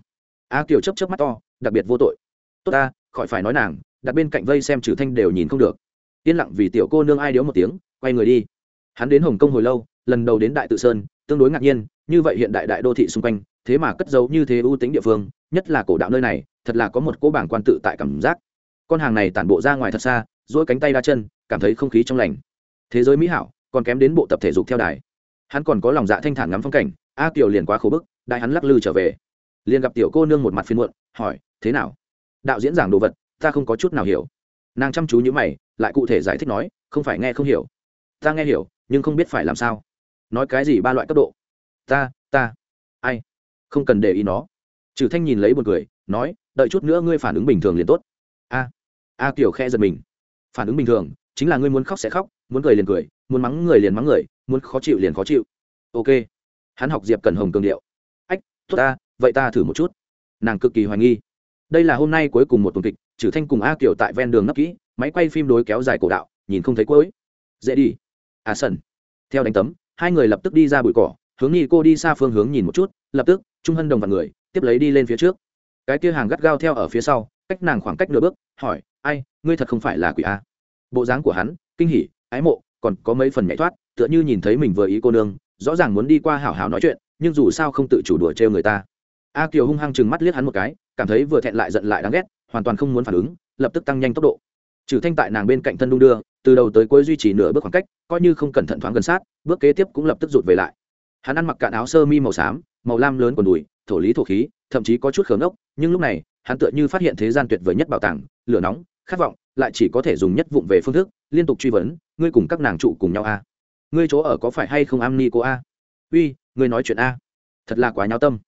A kiều chấp chấp mắt to, đặc biệt vô tội. Tốt ta, khỏi phải nói nàng, đặt bên cạnh vây xem trừ thanh đều nhìn không được. Yên lặng vì tiểu cô nương ai điếu một tiếng, quay người đi. Hắn đến hồng kông hồi lâu, lần đầu đến đại tự sơn, tương đối ngạc nhiên, như vậy hiện đại đại đô thị xung quanh, thế mà cất giấu như thế ưu tính địa phương, nhất là cổ đạo nơi này, thật là có một cỗ bảng quan tự tại cảm giác. Con hàng này tản bộ ra ngoài thật xa, duỗi cánh tay đa chân, cảm thấy không khí trong lành. Thế giới mỹ hảo, còn kém đến bộ tập thể dục theo đài. Hắn còn có lòng dạ thanh thản ngắm phong cảnh a kiều liền quá khổ bức, đại hắn lắc lư trở về. Liền gặp tiểu cô nương một mặt phiên muộn, hỏi, thế nào? Đạo diễn giảng đồ vật, ta không có chút nào hiểu. Nàng chăm chú như mày, lại cụ thể giải thích nói, không phải nghe không hiểu. Ta nghe hiểu, nhưng không biết phải làm sao. Nói cái gì ba loại cấp độ? Ta ta. Ai? Không cần để ý nó. Trừ thanh nhìn lấy một người nói, đợi chút nữa ngươi phản ứng bình thường liền tốt. A a kiểu khe giật mình. Phản ứng bình thường, chính là ngươi muốn khóc sẽ khóc, muốn cười liền cười, muốn mắng người liền mắng người, muốn khó chịu liền khó chịu. Ok hắn học diệp cần hồng cường điệu. Ách, tốt ta, vậy ta thử một chút. Nàng cực kỳ hoài nghi. Đây là hôm nay cuối cùng một tuần kịch trừ thanh cùng a kiều tại ven đường nấp kỹ, máy quay phim đối kéo dài cổ đạo, nhìn không thấy cuối. Dễ đi. À sần. Theo đánh tấm, hai người lập tức đi ra bụi cỏ, hướng nghi cô đi xa phương hướng nhìn một chút, lập tức, trung hân đồng và người, tiếp lấy đi lên phía trước. Cái kia hàng gắt gao theo ở phía sau, cách nàng khoảng cách nửa bước, hỏi, ai, ngươi thật không phải là quỷ a? Bộ dáng của hắn, kinh hỉ, ái mộ, còn có mấy phần nhảy thoát, tựa như nhìn thấy mình vừa ý cô nương rõ ràng muốn đi qua hảo hảo nói chuyện, nhưng dù sao không tự chủ đùa trêu người ta. A kiều hung hăng chừng mắt liếc hắn một cái, cảm thấy vừa thẹn lại giận lại đáng ghét, hoàn toàn không muốn phản ứng, lập tức tăng nhanh tốc độ. Trừ thanh tại nàng bên cạnh thân đung đưa, từ đầu tới cuối duy trì nửa bước khoảng cách, coi như không cẩn thận thoáng gần sát, bước kế tiếp cũng lập tức rụt về lại. Hắn ăn mặc cạn áo sơ mi màu xám, màu lam lớn còn đùi, thổ lý thổ khí, thậm chí có chút khớm ốc, nhưng lúc này, hắn tựa như phát hiện thế gian tuyệt vời nhất bảo tàng, lửa nóng, khát vọng, lại chỉ có thể dùng nhất vụng về phương thức, liên tục truy vấn, ngươi cùng các nàng trụ cùng nhau a à? Ngươi chỗ ở có phải hay không am ni cô a? Uy, ngươi nói chuyện a. Thật là quá nháo tâm.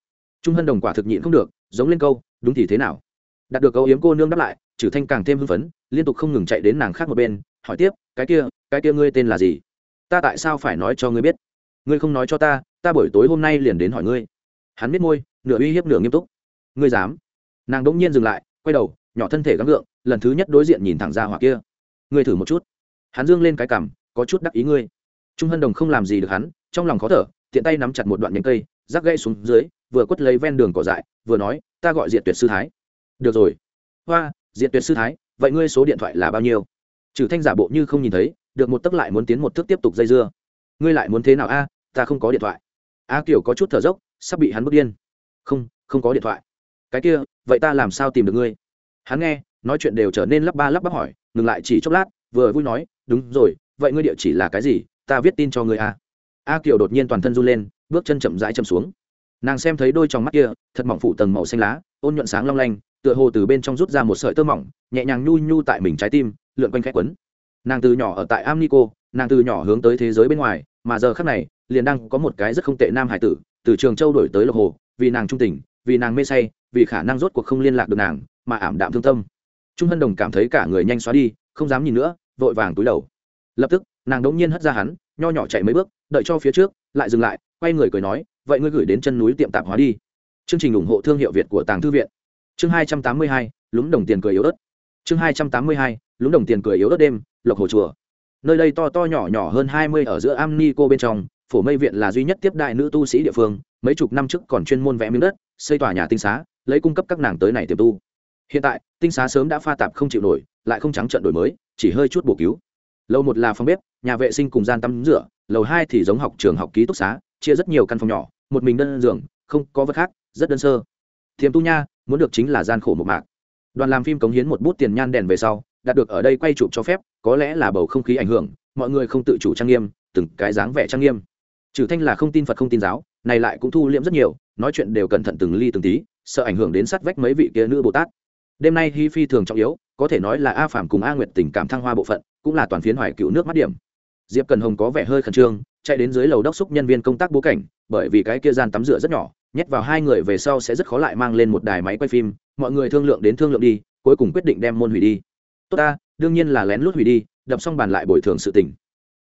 Trung hân đồng quả thực nhịn không được, giống lên câu, đúng thì thế nào? Đạt được câu yếm cô nương đáp lại trừ thanh càng thêm hưng phấn, liên tục không ngừng chạy đến nàng khác một bên, hỏi tiếp, cái kia cái kia ngươi tên là gì? Ta tại sao phải nói cho ngươi biết? Ngươi không nói cho ta ta buổi tối hôm nay liền đến hỏi ngươi. Hắn biết môi, nửa uy hiếp nửa nghiêm túc. Ngươi dám? Nàng đỗng nhiên dừng lại, quay đầu, nhỏ thân thể gắng gượng, lần thứ nhất đối diện nhìn thẳng ra hỏa kia. Ngươi thử một chút. Hắn dương lên cái cằm, có chút đắc ý ngươi trung hân đồng không làm gì được hắn, trong lòng khó thở, tiện tay nắm chặt một đoạn nhánh cây rác gãy xuống dưới, vừa quất lấy ven đường cỏ dại, vừa nói, ta gọi diện tuyệt sư thái. Được rồi. Hoa diện tuyệt sư thái, vậy ngươi số điện thoại là bao nhiêu? Trừ thanh giả bộ như không nhìn thấy, được một tấc lại muốn tiến một thước tiếp tục dây dưa. Ngươi lại muốn thế nào a? Ta không có điện thoại. A kiểu có chút thở dốc, sắp bị hắn bước điên. Không không có điện thoại. Cái kia, vậy ta làm sao tìm được ngươi? Hắn nghe, nói chuyện đều trở nên lắp ba lắp bắp hỏi, ngừng lại chỉ chốc lát, vừa vui nói, đúng rồi, vậy ngươi địa chỉ là cái gì? Ta viết tin cho người a à. a kiều đột nhiên toàn thân run lên, bước chân chậm rãi chậm xuống. Nàng xem thấy đôi trong mắt kia, thật mỏng phủ tầng màu xanh lá, ôn nhuận sáng long lanh, tựa hồ từ bên trong rút ra một sợi tơ mỏng, nhẹ nhàng nhu nhu tại mình trái tim, lượn quanh khẽ quấn. Nàng từ nhỏ ở tại amnico, nàng từ nhỏ hướng tới thế giới bên ngoài, mà giờ khác này, liền đang có một cái rất không tệ nam hải tử, từ trường châu đổi tới lộc hồ, vì nàng trung tình, vì nàng mê say, vì khả năng rốt cuộc không liên lạc được nàng, mà ảm đạm thương tâm. Trung hân đồng cảm thấy cả người nhanh xóa đi, không dám nhìn nữa, vội vàng túi đầu. Lập tức nàng đống nhiên hất ra hắn, nho nhỏ chạy mấy bước, đợi cho phía trước, lại dừng lại, quay người cười nói, vậy ngươi gửi đến chân núi tiệm tạp hóa đi. Chương trình ủng hộ thương hiệu việt của tàng thư viện. Chương hai trăm tám mươi hai, lúng đồng tiền cười yếu ớt. Chương hai trăm tám mươi hai, lúng đồng tiền cười yếu ớt đêm, lộc hồ chùa. Nơi đây to to nhỏ nhỏ hơn hai mươi ở giữa am ni cô bên trong, phổ mây viện là duy nhất tiếp đại nữ tu sĩ địa phương, mấy chục năm trước còn chuyên môn vẽ miếng đất, xây tòa nhà tinh xá, lấy cung cấp các nàng tới này tiềm tu. Hiện tại, tinh xá sớm đã pha tạp không chịu nổi, lại không trắng trận đổi mới, chỉ hơi chút bổ cứu lầu một là phòng bếp, nhà vệ sinh cùng gian tắm rửa, lầu hai thì giống học trường học ký túc xá, chia rất nhiều căn phòng nhỏ, một mình đơn giường không có vật khác, rất đơn sơ. Thiềm tu nha, muốn được chính là gian khổ một mạc. Đoàn làm phim cống hiến một bút tiền nhan đèn về sau, đạt được ở đây quay chụp cho phép, có lẽ là bầu không khí ảnh hưởng, mọi người không tự chủ trang nghiêm, từng cái dáng vẻ trang nghiêm. Trừ thanh là không tin phật không tin giáo, này lại cũng thu liễm rất nhiều, nói chuyện đều cẩn thận từng ly từng tí, sợ ảnh hưởng đến sát vách mấy vị kia nữ bồ tát. Đêm nay hi phi thường trọng yếu có thể nói là a phạm cùng a nguyệt tình cảm thăng hoa bộ phận, cũng là toàn phiến hoài cựu nước mắt điểm. Diệp cần hồng có vẻ hơi khẩn trương, chạy đến dưới lầu đốc xúc nhân viên công tác bố cảnh, bởi vì cái kia gian tắm rửa rất nhỏ, nhét vào hai người về sau sẽ rất khó lại mang lên một đài máy quay phim, mọi người thương lượng đến thương lượng đi, cuối cùng quyết định đem môn hủy đi. Tốt ta, đương nhiên là lén lút hủy đi, đập xong bàn lại bồi thường sự tình.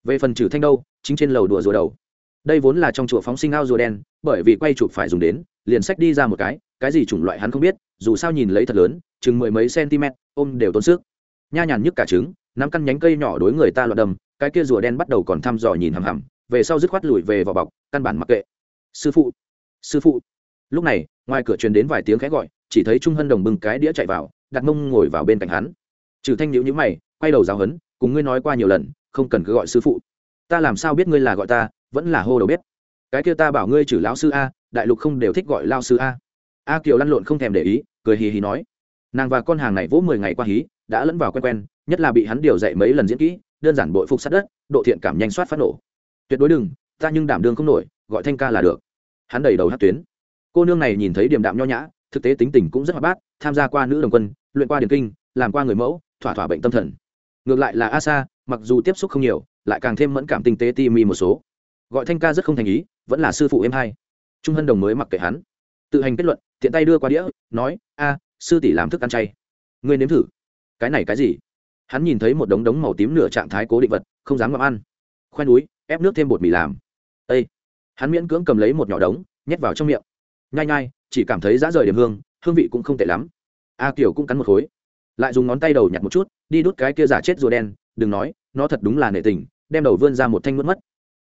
Về phần trừ thanh đâu, chính trên lầu đùa rùa đầu. Đây vốn là trong chùa phóng sinh ao rùa đen, bởi vì quay chụp phải dùng đến, liền sách đi ra một cái cái gì chủng loại hắn không biết, dù sao nhìn lấy thật lớn chừng mười mấy cm ôm đều tốn sức. Nha nhàn nhức cả trứng, nắm căn nhánh cây nhỏ đối người ta loạt đầm, cái kia rùa đen bắt đầu còn thăm dò nhìn hằm hằm, về sau dứt khoát lùi về vào bọc, căn bản mặc kệ. Sư phụ sư phụ. Lúc này, ngoài cửa truyền đến vài tiếng khẽ gọi, chỉ thấy trung hân đồng bưng cái đĩa chạy vào, đặt mông ngồi vào bên cạnh hắn. Trừ thanh nhữ nhữ mày, quay đầu giáo hấn cùng ngươi nói qua nhiều lần, không cần cứ gọi sư phụ. Ta làm sao biết ngươi là gọi ta, vẫn là hô đầu bếp. Cái kia ta bảo ngươi trừ lão sư a, đại lục không đều thích gọi lao sư a. A kiều lăn lộn không thèm để ý, cười hì hì nói nàng và con hàng này vỗ mười ngày qua hí, đã lẫn vào quen quen, nhất là bị hắn điều dạy mấy lần diễn kỹ, đơn giản bội phục sát đất, độ thiện cảm nhanh soát phát nổ. Tuyệt đối đừng, ta nhưng đảm đương không nổi, gọi thanh ca là được. Hắn đẩy đầu hát tuyến. Cô nương này nhìn thấy điềm đạm nho nhã, thực tế tính tình cũng rất hoạt bát, tham gia qua nữ đồng quân, luyện qua điền kinh, làm qua người mẫu, thỏa thỏa bệnh tâm thần. Ngược lại là a sa mặc dù tiếp xúc không nhiều, lại càng thêm mẫn cảm tinh tế ti mi một số. Gọi thanh ca rất không thành ý, vẫn là sư phụ em hai. Trung hân đồng mới mặc kệ hắn. Tự hành kết luận, tiện tay đưa qua đĩa, nói, a sư tỷ làm thức ăn chay. Ngươi nếm thử. Cái này cái gì? Hắn nhìn thấy một đống đống màu tím nửa trạng thái cố định vật, không dám ngậm ăn. Khoen núi, ép nước thêm bột mì làm. Â hắn miễn cưỡng cầm lấy một nhỏ đống, nhét vào trong miệng. Nhai nhai, chỉ cảm thấy dã rời điểm hương hương vị cũng không tệ lắm. A kiều cũng cắn một khối. Lại dùng ngón tay đầu nhặt một chút, đi đút cái kia giả chết rùa đen, đừng nói, nó thật đúng là nệ tình, đem đầu vươn ra một thanh mất mất.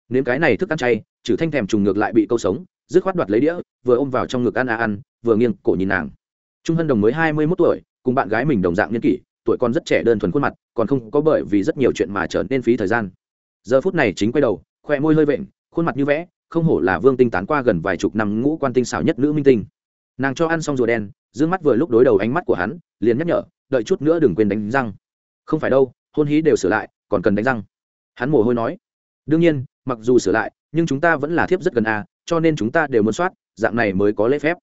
Nếm cái này thức ăn chay, trừ thanh thèm trùng ngược lại bị câu sống, dứt khoát đoạt lấy đĩa, vừa ôm vào trong ngực ăn à ăn, vừa nghiêng cổ nhìn nàng trung hân đồng mới hai mươi mốt tuổi, cùng bạn gái mình đồng dạng niên kỷ, tuổi còn rất trẻ đơn thuần khuôn mặt, còn không có bởi vì rất nhiều chuyện mà trở nên phí thời gian. Giờ phút này chính quay đầu khoe môi hơi vện, khuôn mặt như vẽ, không hổ là vương tinh tán qua gần vài chục năm ngũ quan tinh xảo nhất nữ minh tinh. Nàng cho ăn xong rùa đen d mắt vừa lúc đối đầu ánh mắt của hắn, liền nhắc nhở, đợi chút nữa đừng quên đánh răng. Không phải đâu, hôn hí đều sửa lại, còn cần đánh răng. Hắn mồ hôi nói. Đương nhiên, mặc dù sửa lại, nhưng chúng ta vẫn là thiếp rất gần a cho nên chúng ta đều muốn soát, dạng này mới có lễ phép.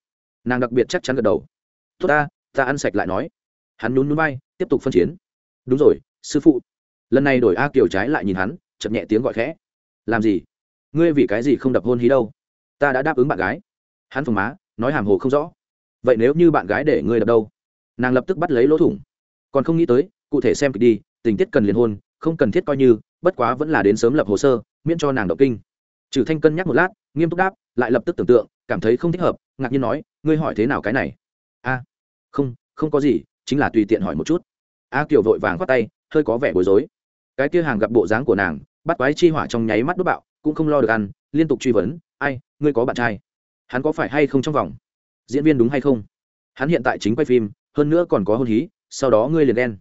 Nàng đặc biệt chắc chắn gật đầu tốt ta ta ăn sạch lại nói. Hắn nhún núi bay tiếp tục phân chiến. Đúng rồi, sư phụ. Lần này đổi a kiều trái lại nhìn hắn chậm nhẹ tiếng gọi khẽ. Làm gì? Ngươi vì cái gì không đập hôn hí đâu? Ta đã đáp ứng bạn gái. Hắn phồng má, nói hàm hồ không rõ. Vậy nếu như bạn gái để ngươi đập đâu? Nàng lập tức bắt lấy lỗ thủng. Còn không nghĩ tới, cụ thể xem kịch đi, tình tiết cần liền hôn, không cần thiết coi như, bất quá vẫn là đến sớm lập hồ sơ, miễn cho nàng động kinh. Trừ thanh cân nhắc một lát, nghiêm túc đáp, lại lập tức tưởng tượng, cảm thấy không thích hợp, ngạc nhiên nói, ngươi hỏi thế nào cái này? A, không không có gì, chính là tùy tiện hỏi một chút. A kiều vội vàng khoát tay, hơi có vẻ bối rối. Cái kia hàng gặp bộ dáng của nàng, bắt quái chi hỏa trong nháy mắt đốt bạo, cũng không lo được ăn, liên tục truy vấn, ai, ngươi có bạn trai? Hắn có phải hay không trong vòng? Diễn viên đúng hay không? Hắn hiện tại chính quay phim, hơn nữa còn có hôn hí, sau đó ngươi liền đen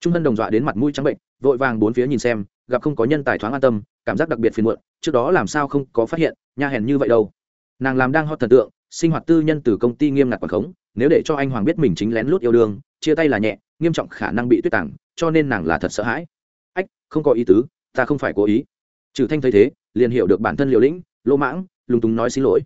trung hân đồng dọa đến mặt mũi trắng bệnh, vội vàng bốn phía nhìn xem, gặp không có nhân tài thoáng an tâm, cảm giác đặc biệt phiền muộn, trước đó làm sao không có phát hiện, nha hèn như vậy đâu. Nàng làm đang hot thần tượng sinh hoạt tư nhân từ công ty nghiêm ngặt quản khống, nếu để cho anh hoàng biết mình chính lén lút yêu đương, chia tay là nhẹ, nghiêm trọng khả năng bị tuyết tảng, cho nên nàng là thật sợ hãi. Ách, không có ý tứ, ta không phải cố ý. Trừ thanh thấy thế, liền hiểu được bản thân liều lĩnh, lỗ mãng, lúng túng nói xin lỗi.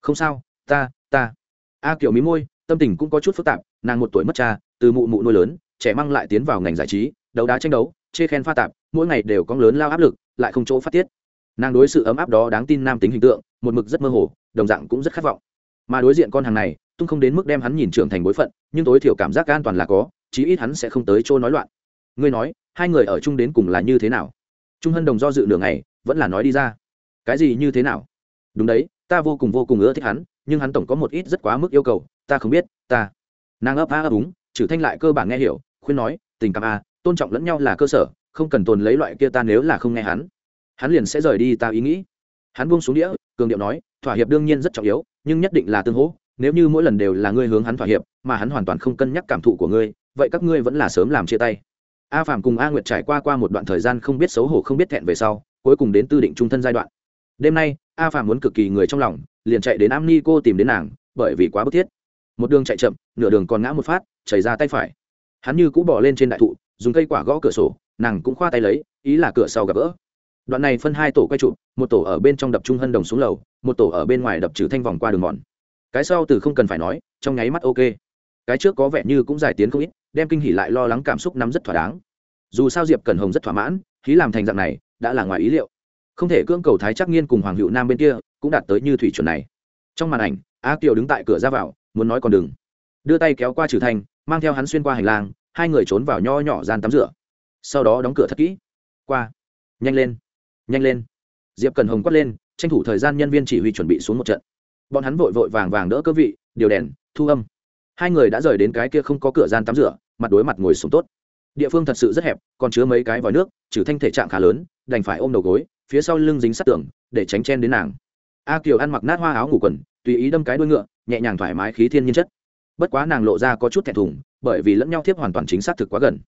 Không sao, ta ta. A kiểu mí môi, tâm tình cũng có chút phức tạp, nàng một tuổi mất cha, từ mụ mụ nuôi lớn, trẻ mang lại tiến vào ngành giải trí, đấu đá tranh đấu, chê khen pha tạp, mỗi ngày đều có lớn lao áp lực, lại không chỗ phát tiết. Nàng đối sự ấm áp đó đáng tin nam tính hình tượng, một mực rất mơ hồ, đồng dạng cũng rất khát vọng mà đối diện con hàng này, tung không đến mức đem hắn nhìn trưởng thành bối phận, nhưng tối thiểu cảm giác an toàn là có, chí ít hắn sẽ không tới chỗ nói loạn. Ngươi nói, hai người ở chung đến cùng là như thế nào? Trung hân đồng do dự nửa ngày, vẫn là nói đi ra. Cái gì như thế nào? Đúng đấy, ta vô cùng vô cùng ưa thích hắn, nhưng hắn tổng có một ít rất quá mức yêu cầu, ta không biết, ta. Nàng ấp a ấp úng, trừ thanh lại cơ bản nghe hiểu, khuyên nói, tình cảm a tôn trọng lẫn nhau là cơ sở, không cần tồn lấy loại kia ta nếu là không nghe hắn. Hắn liền sẽ rời đi ta ý nghĩ. Hắn buông xuống đĩa, cường điệu nói, thỏa hiệp đương nhiên rất trọng yếu nhưng nhất định là tương hỗ, nếu như mỗi lần đều là ngươi hướng hắn thỏa hiệp, mà hắn hoàn toàn không cân nhắc cảm thụ của ngươi, vậy các ngươi vẫn là sớm làm chia tay. A phạm cùng a nguyệt trải qua qua một đoạn thời gian không biết xấu hổ không biết thẹn về sau, cuối cùng đến tư định trung thân giai đoạn. Đêm nay, a phạm muốn cực kỳ người trong lòng, liền chạy đến am ni cô tìm đến nàng, bởi vì quá bức thiết. Một đường chạy chậm, nửa đường còn ngã một phát, chảy ra tay phải. Hắn như cũ bỏ lên trên đại thụ, dùng cây quả gõ cửa sổ, nàng cũng khoa tay lấy, ý là cửa sau gặp gỡ đoạn này phân hai tổ quay trụ, một tổ ở bên trong đập trung hân đồng xuống lầu, một tổ ở bên ngoài đập trừ thanh vòng qua đường mòn. Cái sau từ không cần phải nói, trong nháy mắt ok. Cái trước có vẻ như cũng giải tiến không ít, đem kinh hỉ lại lo lắng cảm xúc nắm rất thỏa đáng. Dù sao diệp cần hồng rất thỏa mãn khí làm thành dạng này, đã là ngoài ý liệu. Không thể cưỡng cầu thái chắc nghiên cùng hoàng hữu nam bên kia, cũng đạt tới như thủy chuẩn này. Trong màn ảnh, a kiều đứng tại cửa ra vào, muốn nói còn đừng. Đưa tay kéo qua trừ thanh, mang theo hắn xuyên qua hành lang, hai người trốn vào nho nhỏ gian tắm rửa. Sau đó đóng cửa thật kỹ. Qua. Nhanh lên nhanh lên. Diệp cần hồng quát lên, tranh thủ thời gian nhân viên chỉ huy chuẩn bị xuống một trận. Bọn hắn vội vội vàng vàng đỡ cơ vị, điều đèn, thu âm. Hai người đã rời đến cái kia không có cửa gian tắm rửa, mặt đối mặt ngồi xuống tốt. Địa phương thật sự rất hẹp, còn chứa mấy cái vòi nước, trừ thanh thể trạng khá lớn, đành phải ôm đầu gối, phía sau lưng dính sát tường, để tránh chen đến nàng. A kiều ăn mặc nát hoa áo ngủ quần, tùy ý đâm cái đuôi ngựa, nhẹ nhàng thoải mái khí thiên nhiên chất. Bất quá nàng lộ ra có chút thẹn thùng, bởi vì lẫn nhau thiếp hoàn toàn chính xác thực quá gần.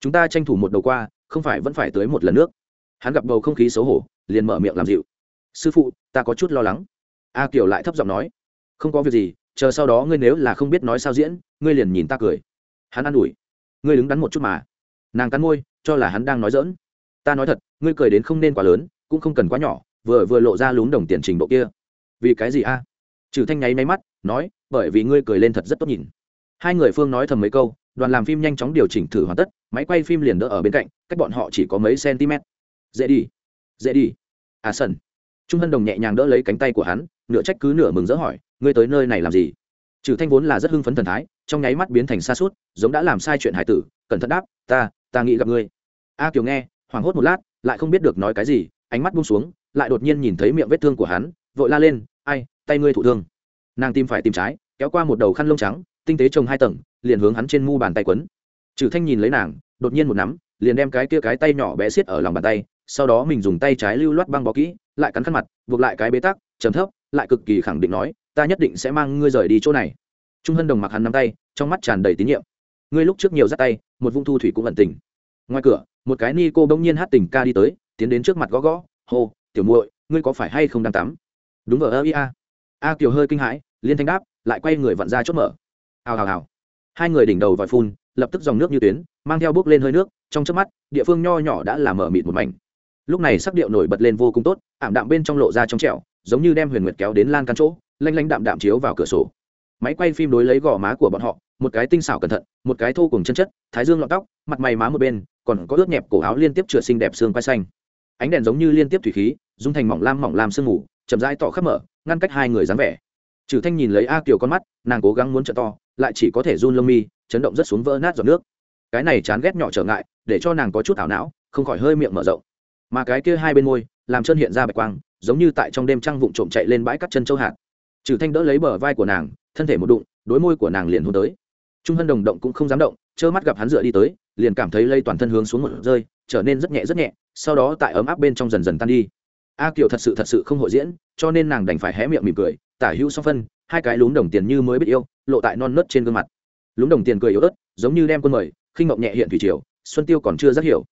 Chúng ta tranh thủ một đầu qua, không phải vẫn phải tới một lần nước hắn gặp bầu không khí xấu hổ, liền mở miệng làm dịu. Sư phụ, ta có chút lo lắng. A kiều lại thấp giọng nói. Không có việc gì, chờ sau đó ngươi nếu là không biết nói sao diễn, ngươi liền nhìn ta cười. Hắn ă n ủi. Ngươi đứng đắn một chút mà. Nàng cắn môi, cho là hắn đang nói dỡn ta nói thật, ngươi cười đến không nên quá lớn, cũng không cần quá nhỏ, vừa vừa lộ ra lún đồng tiền trình độ kia. Vì cái gì a? Trừ thanh nháy máy mắt, nói, bởi vì ngươi cười lên thật rất tốt nhìn. Hai người phương nói thầm mấy câu, đoàn làm phim nhanh chóng điều chỉnh thử hoàn tất, máy quay phim liền đỡ ở bên cạnh, cách bọn họ chỉ có mấy cm dễ đi dễ đi. À sân trung hân đồng nhẹ nhàng đỡ lấy cánh tay của hắn, nửa trách cứ nửa mừng rỡ hỏi, ngươi tới nơi này làm gì? Trừ thanh vốn là rất hưng phấn thần thái, trong nháy mắt biến thành xa suốt giống đã làm sai chuyện hải tử, cẩn thận đáp, ta ta nghĩ gặp ngươi. A kiều nghe, hoảng hốt một lát, lại không biết được nói cái gì, ánh mắt buông xuống, lại đột nhiên nhìn thấy miệng vết thương của hắn, vội la lên, ai, tay ngươi thụ thương. Nàng tim phải tìm trái, kéo qua một đầu khăn lông trắng, tinh tế trồng hai tầng, liền hướng hắn trên mu bàn tay quấn. Trừ thanh nhìn lấy nàng, đột nhiên một nắm, liền đem cái kia cái tay nhỏ bé xiết ở lòng bàn tay sau đó mình dùng tay trái lưu loát băng bó kỹ, lại cắn khăn mặt, buộc lại cái bế tắc, trầm thấp, lại cực kỳ khẳng định nói, ta nhất định sẽ mang ngươi rời đi chỗ này. Trung hân đồng mặc hắn nắm tay, trong mắt tràn đầy tín nhiệm. Ngươi lúc trước nhiều dắt tay, một vung thu thủy cũng ẩn tình. Ngoài cửa, một cái ni cô bỗng nhiên hát tình ca đi tới, tiến đến trước mặt gõ gõ, hô, tiểu muội, ngươi có phải hay không đang tắm? Đúng vờ ơ ia a kiều hơi kinh hãi, liên thanh đáp, lại quay người vặn ra chốt mở. Hào hào hào. Hai người đỉnh đầu vòi phun, lập tức dòng nước như tuyến, mang theo bước lên hơi nước, trong chớp mắt, địa phương nho nhỏ đã làm mở mịt một mảnh lúc này sắc điệu nổi bật lên vô cùng tốt, ảm đạm bên trong lộ ra trong trẹo giống như đem huyền nguyệt kéo đến lan căn chỗ, lanh lanh đạm đạm chiếu vào cửa sổ. Máy quay phim đối lấy gò má của bọn họ, một cái tinh xảo cẩn thận, một cái thô cùng chân chất, thái dương lọt tóc, mặt mày má một bên, còn có ướt nhẹp cổ áo liên tiếp chửa xinh đẹp xương quai xanh. Ánh đèn giống như liên tiếp thủy khí, dung thành mỏng lam mỏng lam sương mù, chậm rãi tỏ khắp mở, ngăn cách hai người dáng vẻ. Trừ thanh nhìn lấy a kiều con mắt, nàng cố gắng muốn trợ to, lại chỉ có thể run lông mi, chấn động rất xuống vỡ nát giọt nước. Cái này chán ghét nhỏ trở ngại, để cho nàng có chút ảo não, không khỏi hơi miệng mở rộng mà cái kia hai bên môi làm chân hiện ra bạch quang, giống như tại trong đêm trăng vụng trộm chạy lên bãi cắt chân châu hạt. Trừ thanh đỡ lấy bờ vai của nàng, thân thể một đụng, đối môi của nàng liền hôn tới. Trung hân đồng động cũng không dám động, trơ mắt gặp hắn dựa đi tới, liền cảm thấy lây toàn thân hướng xuống một rơi, trở nên rất nhẹ rất nhẹ, sau đó tại ấm áp bên trong dần dần tan đi. A kiều thật sự thật sự không hội diễn, cho nên nàng đành phải hé miệng mỉm cười, tả hữu song phân, hai cái lúm đồng tiền như mới biết yêu, lộ tại non nớt trên gương mặt. Lúm đồng tiền cười yếu ớt, giống như đem quân mời, khinh ngọc nhẹ hiện thủy triều, xuân tiêu còn chưa rất hiểu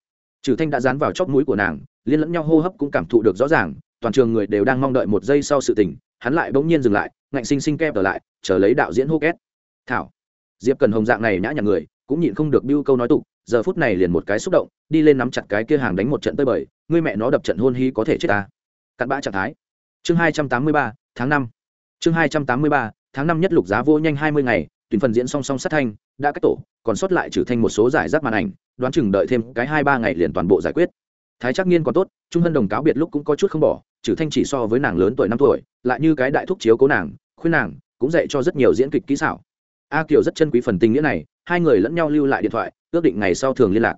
trừ thanh đã dán vào chóp mũi của nàng, liên lẫn nhau hô hấp cũng cảm thụ được rõ ràng, toàn trường người đều đang mong đợi một giây sau sự tình, hắn lại bỗng nhiên dừng lại, ngạnh sinh sinh kép trở lại, chờ lấy đạo diễn hô két. Thảo. Diệp cần hồng dạng này nhã nhặn người, cũng nhịn không được biêu câu nói tục, giờ phút này liền một cái xúc động, đi lên nắm chặt cái kia hàng đánh một trận tơi bời, ngươi mẹ nó đập trận hôn hí có thể chết ta. Cặn bã trạng thái. Chương hai trăm tám mươi ba, tháng năm. Chương hai trăm tám mươi ba, tháng năm nhất lục giá vô nhanh hai mươi ngày, tuyển phần diễn song song sát thanh, đã cách tổ, còn sót lại trừ thanh một số giải rác màn ảnh đoán chừng đợi thêm cái hai ba ngày liền toàn bộ giải quyết. Thái chắc nghiên còn tốt, trung hân đồng cáo biệt lúc cũng có chút không bỏ trừ thanh chỉ so với nàng lớn tuổi năm tuổi, lại như cái đại thúc chiếu cố nàng, khuyên nàng, cũng dạy cho rất nhiều diễn kịch kỹ xảo. A kiều rất chân quý phần tình nghĩa này, hai người lẫn nhau lưu lại điện thoại, ước định ngày sau thường liên lạc.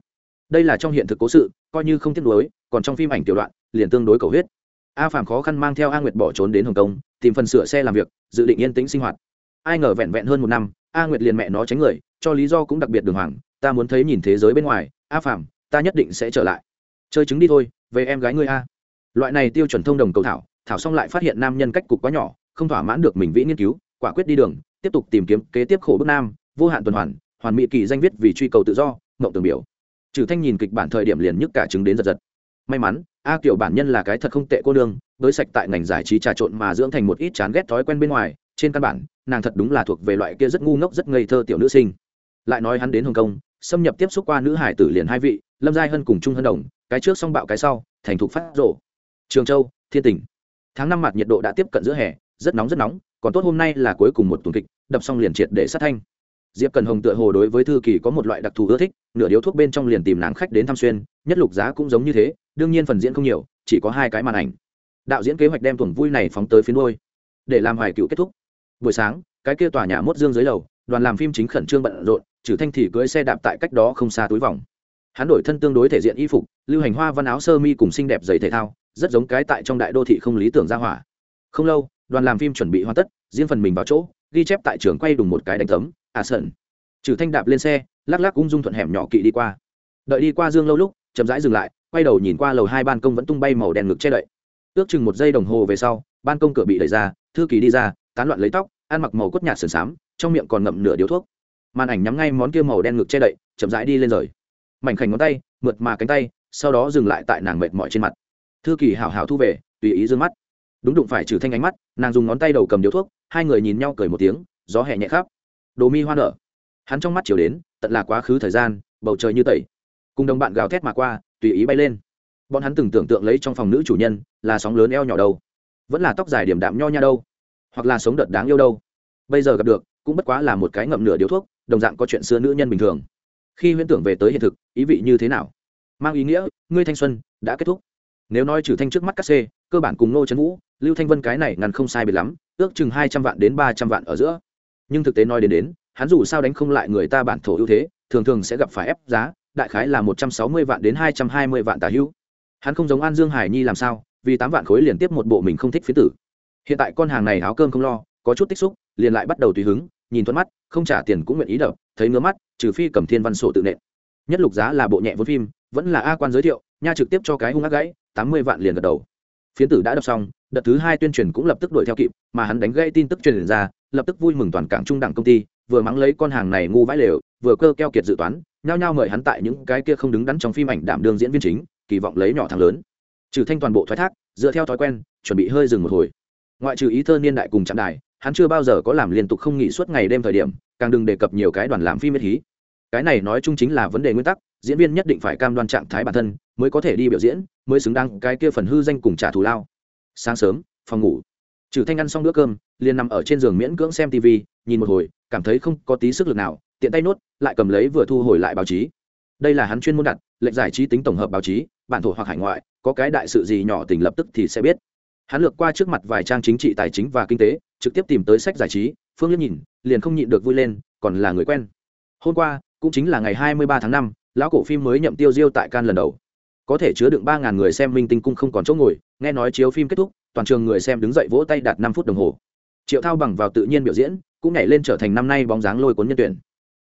Đây là trong hiện thực cố sự, coi như không tiếc nuối, còn trong phim ảnh tiểu đoạn, liền tương đối cầu huyết. A phàm khó khăn mang theo a nguyệt bỏ trốn đến hồng kông, tìm phần sửa xe làm việc, dự định yên tĩnh sinh hoạt. Ai ngờ vẹn vẹn hơn một năm, a nguyệt liền mẹ nó tránh người, cho lý do cũng đặc biệt đường hoàng ta muốn thấy nhìn thế giới bên ngoài a phàm ta nhất định sẽ trở lại. Chơi trứng đi thôi về em gái ngươi a. Loại này tiêu chuẩn thông đồng cầu thảo thảo xong lại phát hiện nam nhân cách cục quá nhỏ không thỏa mãn được mình vĩ nghiên cứu quả quyết đi đường tiếp tục tìm kiếm kế tiếp khổ bước nam vô hạn tuần hoàn hoàn mỹ kỳ danh viết vì truy cầu tự do mộng tường biểu. Trừ thanh nhìn kịch bản thời điểm liền nhức cả chứng đến giật giật. May mắn a kiểu bản nhân là cái thật không tệ cô đương, với sạch tại ngành giải trí trà trộn mà dưỡng thành một ít chán ghét thói quen bên ngoài trên căn bản nàng thật đúng là thuộc về loại kia rất ngu ngốc rất ngây thơ tiểu nữ sinh. Lại nói hắn đến hồng kông xâm nhập tiếp xúc qua nữ hải tử liền hai vị, lâm giai hân cùng trung hân đồng, cái trước xong bạo cái sau, thành thục phát rộ. Trường châu, thiên tỉnh. Tháng năm mặt nhiệt độ đã tiếp cận giữa hè, rất nóng rất nóng, còn tốt hôm nay là cuối cùng một tuần kịch, đập xong liền triệt để sát thanh. Diệp cần hồng tựa hồ đối với thư kỳ có một loại đặc thù ưa thích, nửa điếu thuốc bên trong liền tìm nàng khách đến thăm xuyên, nhất lục giá cũng giống như thế, đương nhiên phần diễn không nhiều, chỉ có hai cái màn ảnh. Đạo diễn kế hoạch đem tuần vui này phóng tới phía đôi để làm hoài cựu kết thúc. Buổi sáng, cái kia tòa nhà mốt dương dưới lầu, đoàn làm phim chính khẩn trương bận rộn trừ thanh thì cưới xe đạp tại cách đó không xa túi vòng. Hắn đổi thân tương đối thể diện y phục, lưu hành hoa văn áo sơ mi cùng xinh đẹp giày thể thao, rất giống cái tại trong đại đô thị không lý tưởng ra hỏa. Không lâu, đoàn làm phim chuẩn bị hoàn tất, riêng phần mình vào chỗ, ghi chép tại trường quay đùng một cái đánh tấm à sợn. Trừ thanh đạp lên xe, lắc lắc ung dung thuận hẻm nhỏ kỵ đi qua. Đợi đi qua dương lâu lúc, chậm rãi dừng lại, quay đầu nhìn qua lầu hai ban công vẫn tung bay màu đen ngực che đậy. Ước chừng một giây đồng hồ về sau, ban công cửa bị đẩy ra, thư ký đi ra, tán loạn lấy tóc, ăn mặc màu cốt nhạt sườn xám, trong miệng còn ngậm nửa điếu thuốc màn ảnh nhắm ngay món kia màu đen ngực che đậy, chậm rãi đi lên rời. Mảnh khảnh ngón tay, mượt mà cánh tay, sau đó dừng lại tại nàng mệt mỏi trên mặt. Thư kỳ hảo hảo thu về, tùy ý d mắt. Đúng đụng phải trừ thanh ánh mắt, nàng dùng ngón tay đầu cầm điếu thuốc, hai người nhìn nhau cười một tiếng, gió hẹ nhẹ khắp. Đồ mi hoa nở. Hắn trong mắt chiều đến, tận là quá khứ thời gian, bầu trời như tẩy. Cùng đồng bạn gào thét mà qua, tùy ý bay lên. Bọn hắn từng tưởng tượng lấy trong phòng nữ chủ nhân là sóng lớn eo nhỏ đâu, vẫn là tóc dài điểm đạm nho nha đâu, hoặc là sống đợt đáng yêu đâu. Bây giờ gặp được, cũng bất quá là một cái ngậm nửa điếu thuốc đồng dạng có chuyện xưa nữ nhân bình thường. Khi huyễn tưởng về tới hiện thực, ý vị như thế nào? Mang ý nghĩa, ngươi thanh xuân, đã kết thúc. Nếu nói trừ thanh trước mắt các c, cơ bản cùng nô trấn vũ, lưu thanh vân cái này ngăn không sai biệt lắm, ước chừng hai trăm vạn đến ba trăm vạn ở giữa. Nhưng thực tế nói đến đến, hắn dù sao đánh không lại người ta bản thổ ưu thế, thường thường sẽ gặp phải ép giá, đại khái là một trăm sáu mươi vạn đến hai trăm hai mươi vạn tà hữu hắn không giống an dương hải nhi làm sao, vì tám vạn khối liền tiếp một bộ mình không thích phía tử. Hiện tại con hàng này áo cơm không lo, có chút tích xúc, liền lại bắt đầu tùy hứng nhìn thuận mắt, không trả tiền cũng nguyện ý đập, thấy ngứa mắt, trừ phi cầm thiên văn sổ tự nện. Nhất lục giá là bộ nhẹ vốn phim, vẫn là a quan giới thiệu, nha trực tiếp cho cái hung ác gãy, tám mươi vạn liền gật đầu. Phiến tử đã đọc xong, đợt thứ hai tuyên truyền cũng lập tức đuổi theo kịp, mà hắn đánh gãy tin tức truyền ra, lập tức vui mừng toàn cảng trung đẳng công ty, vừa mắng lấy con hàng này ngu vãi lều, vừa cơ keo kiệt dự toán, nhao nhao mời hắn tại những cái kia không đứng đắn trong phim ảnh đảm đương diễn viên chính, kỳ vọng lấy nhỏ thằng lớn. Trừ thanh toàn bộ thoái thác, dựa theo thói quen, chuẩn bị hơi dừng một hồi. Ngoại trừ ý thơ niên đại cùng trạm đài hắn chưa bao giờ có làm liên tục không nghỉ suốt ngày đêm thời điểm, càng đừng đề cập nhiều cái đoàn làm phim miết hí. Cái này nói chung chính là vấn đề nguyên tắc, diễn viên nhất định phải cam đoan trạng thái bản thân, mới có thể đi biểu diễn, mới xứng đáng cái kia phần hư danh cùng trả thù lao. Sáng sớm, phòng ngủ. Trừ thanh ăn xong bữa cơm, liền nằm ở trên giường miễn cưỡng xem tv nhìn một hồi, cảm thấy không có tí sức lực nào, tiện tay nốt, lại cầm lấy vừa thu hồi lại báo chí. Đây là hắn chuyên môn đặt, lệnh giải trí tính tổng hợp báo chí, bản thổ hoặc hải ngoại, có cái đại sự gì nhỏ tình lập tức thì sẽ biết. Hắn lược qua trước mặt vài trang chính trị, tài chính và kinh tế trực tiếp tìm tới sách giải trí, phương liếc nhìn, liền không nhịn được vui lên, còn là người quen. Hôm qua, cũng chính là ngày hai mươi ba tháng năm, lão cổ phim mới nhậm tiêu diêu tại can lần đầu. Có thể chứa đựng ba ngàn người xem minh tinh cung không còn chỗ ngồi, nghe nói chiếu phim kết thúc, toàn trường người xem đứng dậy vỗ tay đạt năm phút đồng hồ. Triệu thao bằng vào tự nhiên biểu diễn, cũng nhảy lên trở thành năm nay bóng dáng lôi cuốn nhân tuyển.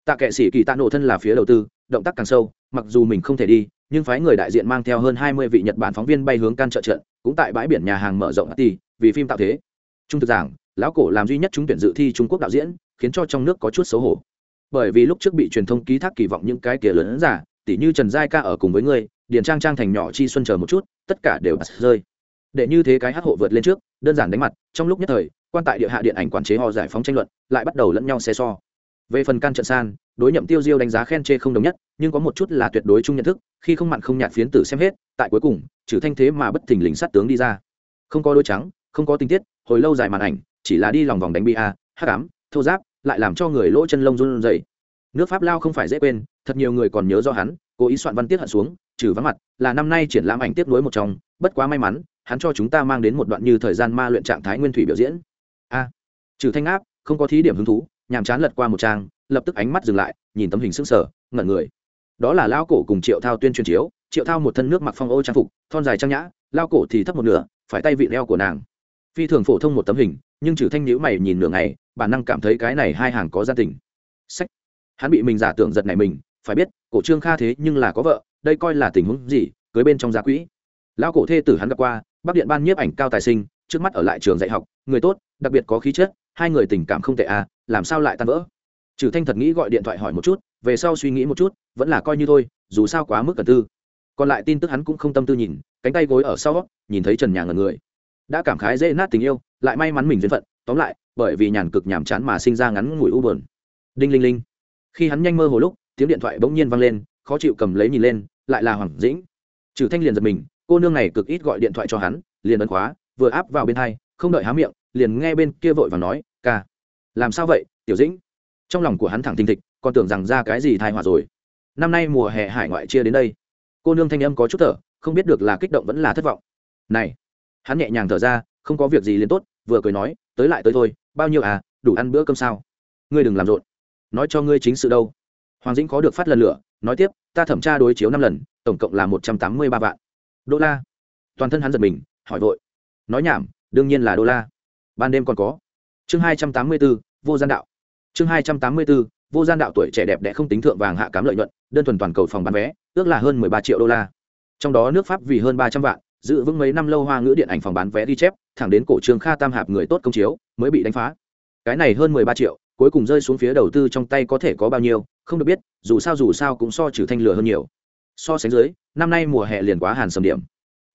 Tạ kệ sĩ kỳ tạ nổ thân là phía đầu tư, động tác càng sâu, mặc dù mình không thể đi, nhưng phái người đại diện mang theo hơn hai mươi vị nhật bản phóng viên bay hướng can trợ trận, cũng tại bãi biển nhà hàng mở rộng ti vì phim tạo thế. Trung thực giảng lão cổ làm duy nhất trúng tuyển dự thi trung quốc đạo diễn, khiến cho trong nước có chút xấu hổ. Bởi vì lúc trước bị truyền thông ký thác kỳ vọng những cái kia lớn giả tỷ như trần giai ca ở cùng với ngươi, điền trang trang thành nhỏ chi xuân chờ một chút, tất cả đều bật rơi. Để như thế cái hát hộ vượt lên trước, đơn giản đánh mặt, trong lúc nhất thời, quan tại địa hạ điện ảnh quản chế họ giải phóng tranh luận, lại bắt đầu lẫn nhau xe so về phần can trận san, đối nhậm tiêu diêu đánh giá khen chê không đồng nhất, nhưng có một chút là tuyệt đối chung nhận thức, khi không mặn không nhạt phiến tử xem hết, tại cuối cùng, trừ thanh thế mà bất thình lình sát tướng đi ra. Không có đôi trắng, không có tình tiết, hồi lâu dài màn ảnh chỉ là đi lòng vòng đánh bia, hắc ám, thô giáp, lại làm cho người lỗ chân lông run rẩy. Nước pháp lao không phải dễ quên, thật nhiều người còn nhớ do hắn, cố ý soạn văn tiết hận xuống, trừ vắng mặt, là năm nay triển lãm ảnh tiếp nối một trong. Bất quá may mắn, hắn cho chúng ta mang đến một đoạn như thời gian ma luyện trạng thái nguyên thủy biểu diễn. A, trừ thanh áp, không có thí điểm hứng thú, nhàm chán lật qua một trang, lập tức ánh mắt dừng lại, nhìn tấm hình sững sờ, ngẩn người. Đó là lao cổ cùng triệu thao tuyên truyền chiếu, triệu thao một thân nước mặc phong ô trang phục, thon dài trang nhã, lao cổ thì thấp một nửa, phải tay vị leo của nàng phi thường phổ thông một tấm hình, nhưng trừ thanh nhữ mày nhìn nửa ngày, bản năng cảm thấy cái này hai hàng có gia tình. Sách. Hắn bị mình giả tưởng giật này mình, phải biết, cổ trương kha thế nhưng là có vợ, đây coi là tình huống gì, cưới bên trong gia quỹ. Lão cổ thê tử hắn gặp qua bắc điện ban nhiếp ảnh cao tài sinh, trước mắt ở lại trường dạy học, người tốt, đặc biệt có khí chất, hai người tình cảm không tệ à làm sao lại tan vỡ? Trừ thanh thật nghĩ gọi điện thoại hỏi một chút, về sau suy nghĩ một chút, vẫn là coi như thôi, dù sao quá mức cần tư. Còn lại tin tức hắn cũng không tâm tư nhìn, cánh tay gối ở sau, nhìn thấy trần nhà ngần người đã cảm khái dễ nát tình yêu, lại may mắn mình duyên phận, tóm lại, bởi vì nhàn cực nhàm chán mà sinh ra ngắn ngủi u buồn. Đinh linh linh. Khi hắn nhanh mơ hồ lúc, tiếng điện thoại bỗng nhiên vang lên, khó chịu cầm lấy nhìn lên, lại là hoàng dĩnh. Trừ thanh liền giật mình, cô nương này cực ít gọi điện thoại cho hắn, liền ấn khóa, vừa áp vào bên hai, không đợi há miệng, liền nghe bên kia vội và nói, ca, làm sao vậy, tiểu dĩnh? Trong lòng của hắn thẳng thình thịch, còn tưởng rằng ra cái gì thai họa rồi. Năm nay mùa hè hải ngoại chia đến đây. Cô nương thanh âm có chút thở, không biết được là kích động vẫn là thất vọng. Này hắn nhẹ nhàng thở ra, không có việc gì liền tốt, vừa cười nói, tới lại tới thôi, bao nhiêu à đủ ăn bữa cơm sao? Ngươi đừng làm rộn. Nói cho ngươi chính sự đâu. Hoàng dĩnh có được phát lần lửa, nói tiếp, ta thẩm tra đối chiếu năm lần, tổng cộng là một trăm tám mươi ba vạn. Đô la. Toàn thân hắn giật mình, hỏi vội. Nói nhảm, đương nhiên là đô la. Ban đêm còn có. Chương hai trăm tám mươi b ố vô gian đạo. Chương hai trăm tám mươi b ố vô gian đạo tuổi trẻ đẹp đẽ không tính thượng vàng hạ cám lợi nhuận, đơn thuần toàn cầu phòng bán vé, ước là hơn mười ba triệu đô la. Trong đó nước pháp vì hơn ba trăm vạn giữ vững mấy năm lâu hoa ngữ điện ảnh phòng bán vé ghi chép, thẳng đến cổ trường kha tam hạp người tốt công chiếu, mới bị đánh phá. Cái này hơn mười ba triệu, cuối cùng rơi xuống phía đầu tư trong tay có thể có bao nhiêu, không được biết, dù sao dù sao cũng so trừ thanh lửa hơn nhiều. So sánh dưới, năm nay mùa hè liền quá hàn sầm điểm.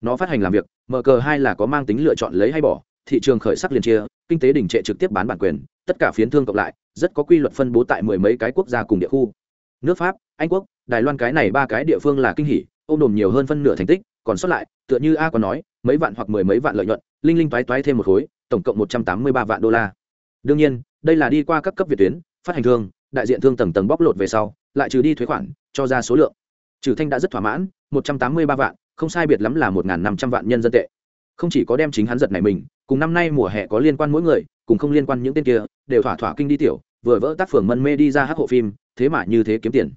Nó phát hành làm việc, mở cờ hai là có mang tính lựa chọn lấy hay bỏ, thị trường khởi sắc liền chia, kinh tế đình trệ trực tiếp bán bản quyền, tất cả phiến thương cộng lại, rất có quy luật phân bố tại mười mấy cái quốc gia cùng địa khu. Nước pháp, anh quốc, đài loan cái này ba cái địa phương là kinh hỉ, ôm đồm nhiều hơn phân nửa thành tích còn sót lại, tựa như a còn nói, mấy vạn hoặc mười mấy vạn lợi nhuận, linh linh toái toái thêm một khối, tổng cộng một trăm tám mươi ba vạn đô la. Đương nhiên, đây là đi qua các cấp việt tuyến, phát hành thương, đại diện thương tầng tầng bóc lột về sau, lại trừ đi thuế khoản, cho ra số lượng. Trừ thanh đã rất thỏa mãn, một trăm tám mươi ba vạn, không sai biệt lắm là một năm trăm vạn nhân dân tệ. Không chỉ có đem chính hắn giật này mình, cùng năm nay mùa hè có liên quan mỗi người, cùng không liên quan những tên kia, đều thỏa thỏa kinh đi tiểu, vừa vỡ tác phường mân mê đi ra hát hộ phim, thế mà như thế kiếm tiền.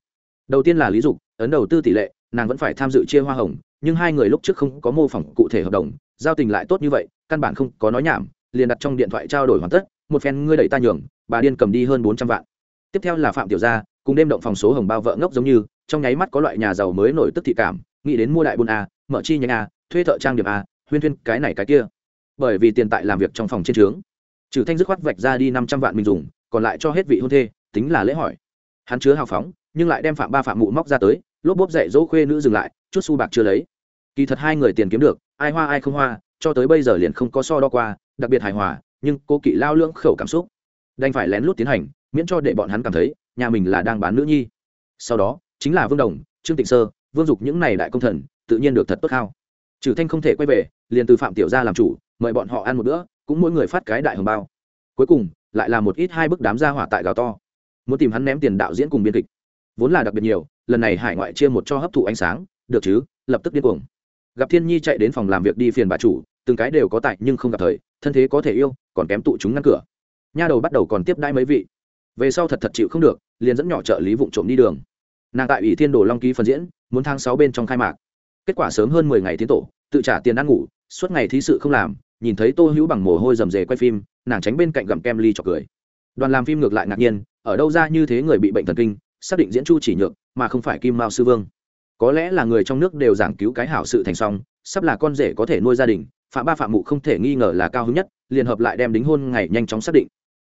Đầu tiên là lý dục, ấn đầu tư tỷ lệ, nàng vẫn phải tham dự chia hoa hồng nhưng hai người lúc trước không có mô phỏng cụ thể hợp đồng, giao tình lại tốt như vậy, căn bản không có nói nhảm, liền đặt trong điện thoại trao đổi hoàn tất, một phen ngươi đẩy ta nhường, bà điên cầm đi hơn bốn trăm vạn. Tiếp theo là phạm tiểu gia, cùng đêm động phòng số hồng bao vợ ngốc giống như, trong nháy mắt có loại nhà giàu mới nổi tức thị cảm, nghĩ đến mua đại buôn a, mở chi nhánh a, thuê thợ trang điểm a, huyên thuyên cái này cái kia. Bởi vì tiền tại làm việc trong phòng trên trướng. Trừ thanh dứt khoát vạch ra đi năm trăm vạn mình dùng, còn lại cho hết vị hôn thê, tính là lễ hỏi. Hắn chứa hào phóng nhưng lại đem phạm ba phạm mụ móc ra tới, lốp bốp dạy dỗ khuê nữ dừng lại, chút xu bạc chưa lấy. Kỳ thật hai người tiền kiếm được, ai hoa ai không hoa, cho tới bây giờ liền không có so đo qua, đặc biệt hài hòa, nhưng cô kỵ lao lưỡng khẩu cảm xúc. Đành phải lén lút tiến hành, miễn cho để bọn hắn cảm thấy, nhà mình là đang bán nữ nhi. Sau đó, chính là vương đồng, trương tịnh sơ, vương dục những này đại công thần, tự nhiên được thật tốt khao. Trừ thanh không thể quay về, liền từ phạm tiểu gia làm chủ, mời bọn họ ăn một bữa, cũng mỗi người phát cái đại hồng bao. Cuối cùng, lại là một ít hai bức đám gia hỏa tại gào to. Muốn tìm hắn ném tiền đạo diễn cùng biên kịch vốn là đặc biệt nhiều, lần này hải ngoại chia một cho hấp thụ ánh sáng, được chứ? Lập tức điên cuồng. Gặp thiên nhi chạy đến phòng làm việc đi phiền bà chủ, từng cái đều có tại nhưng không gặp thời, thân thế có thể yêu, còn kém tụ chúng ngăn cửa. Nha đầu bắt đầu còn tiếp đãi mấy vị. Về sau thật thật chịu không được, liền dẫn nhỏ trợ lý vụ trộm đi đường. Nàng tại ủy thiên đồ long ký phần diễn, muốn tháng sáu bên trong khai mạc. Kết quả sớm hơn mười ngày tiến tổ, tự trả tiền ăn ngủ, suốt ngày thí sự không làm, nhìn thấy tô hữu bằng mồ hôi rầm rề quay phim, nàng tránh bên cạnh gặm kem ly cho cười. Đoàn làm phim ngược lại ngạc nhiên, ở đâu ra như thế người bị bệnh thần kinh xác định diễn chu chỉ nhược mà không phải kim mao sư vương. Có lẽ là người trong nước đều giảng cứu cái hảo sự thành xong sắp là con rể có thể nuôi gia đình phạm ba phạm mụ không thể nghi ngờ là cao hứng nhất liền hợp lại đem đính hôn ngày nhanh chóng xác định.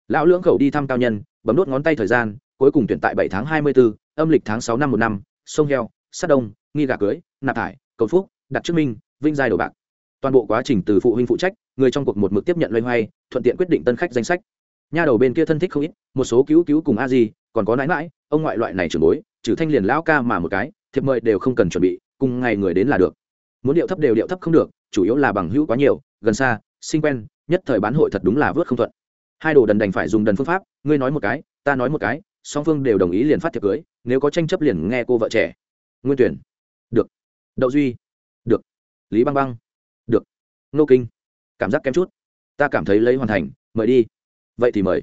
Lão lưỡng khẩu đi thăm cao nhân bấm đốt ngón tay thời gian cuối cùng tuyển tại bảy tháng hai mươi 24, âm lịch tháng sáu năm một năm sông heo sát đông nghi gà cưới nạp thải cầu phúc đặt chức minh vinh giai đồ bạc. Toàn bộ quá trình từ phụ huynh phụ trách người trong cuộc một mực tiếp nhận loay hoay thuận tiện quyết định tân khách danh sách. Nha đầu bên kia thân thích không ít một số cứu cứu cùng a di còn có nãi mãi ông ngoại loại này trưởng bối, trừ thanh liền lão ca mà một cái, thiệp mời đều không cần chuẩn bị, cùng ngày người đến là được. Muốn điệu thấp đều điệu thấp không được, chủ yếu là bằng hữu quá nhiều, gần xa sinh quen, nhất thời bán hội thật đúng là vớt không thuận. Hai đồ đần đành phải dùng đần phương pháp, ngươi nói một cái, ta nói một cái, song phương đều đồng ý liền phát thiệp cưới, nếu có tranh chấp liền nghe cô vợ trẻ. Nguyên tuyển. Được. Đậu duy. Được. Lý băng băng. Được. Nô kinh. Cảm giác kém chút. Ta cảm thấy lấy hoàn thành, mời đi. Vậy thì mời.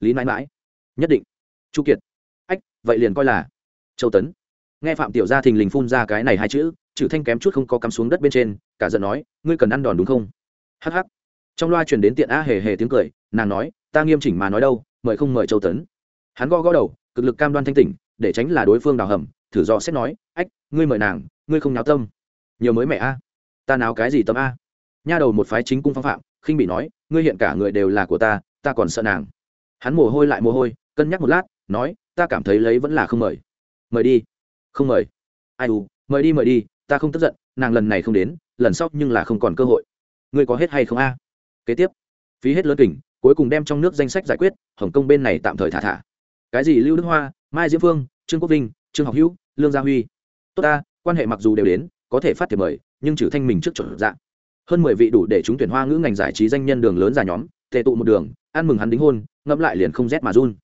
Lý mãi mãi. Nhất định. Chu kiệt vậy liền coi là châu tấn nghe phạm tiểu gia thình lình phun ra cái này hai chữ chử thanh kém chút không có cắm xuống đất bên trên cả giận nói ngươi cần ăn đòn đúng không hh trong loa truyền đến tiện a hề hề tiếng cười nàng nói ta nghiêm chỉnh mà nói đâu mời không mời châu tấn hắn gõ gõ đầu cực lực cam đoan thanh tỉnh để tránh là đối phương đào hầm thử dò xét nói ách ngươi mời nàng ngươi không náo tâm nhiều mới mẹ a ta náo cái gì tâm a nha đầu một phái chính cung phong phạm khinh bị nói ngươi hiện cả người đều là của ta ta còn sợ nàng hắn mồ hôi lại mồ hôi cân nhắc một lát nói ta cảm thấy lấy vẫn là không mời. Mời đi. Không mời. Ai u, mời đi mời đi, ta không tức giận, nàng lần này không đến, lần sau nhưng là không còn cơ hội. Ngươi có hết hay không a? Kế tiếp. Phí hết lớn kỉnh, cuối cùng đem trong nước danh sách giải quyết, hồng kông bên này tạm thời thả thả. Cái gì lưu đức hoa, mai diễm phương, trương quốc vinh, trương học hữu, lương gia huy. Tốt ta, quan hệ mặc dù đều đến, có thể phát thiệp mời, nhưng trừ thanh mình trước chuẩn dạng hơn mười vị đủ để chúng tuyển hoa ngữ ngành giải trí danh nhân đường lớn ra nhóm tệ tụ một đường, ăn mừng hắn đính hôn, ngẫm lại liền không rét mà run.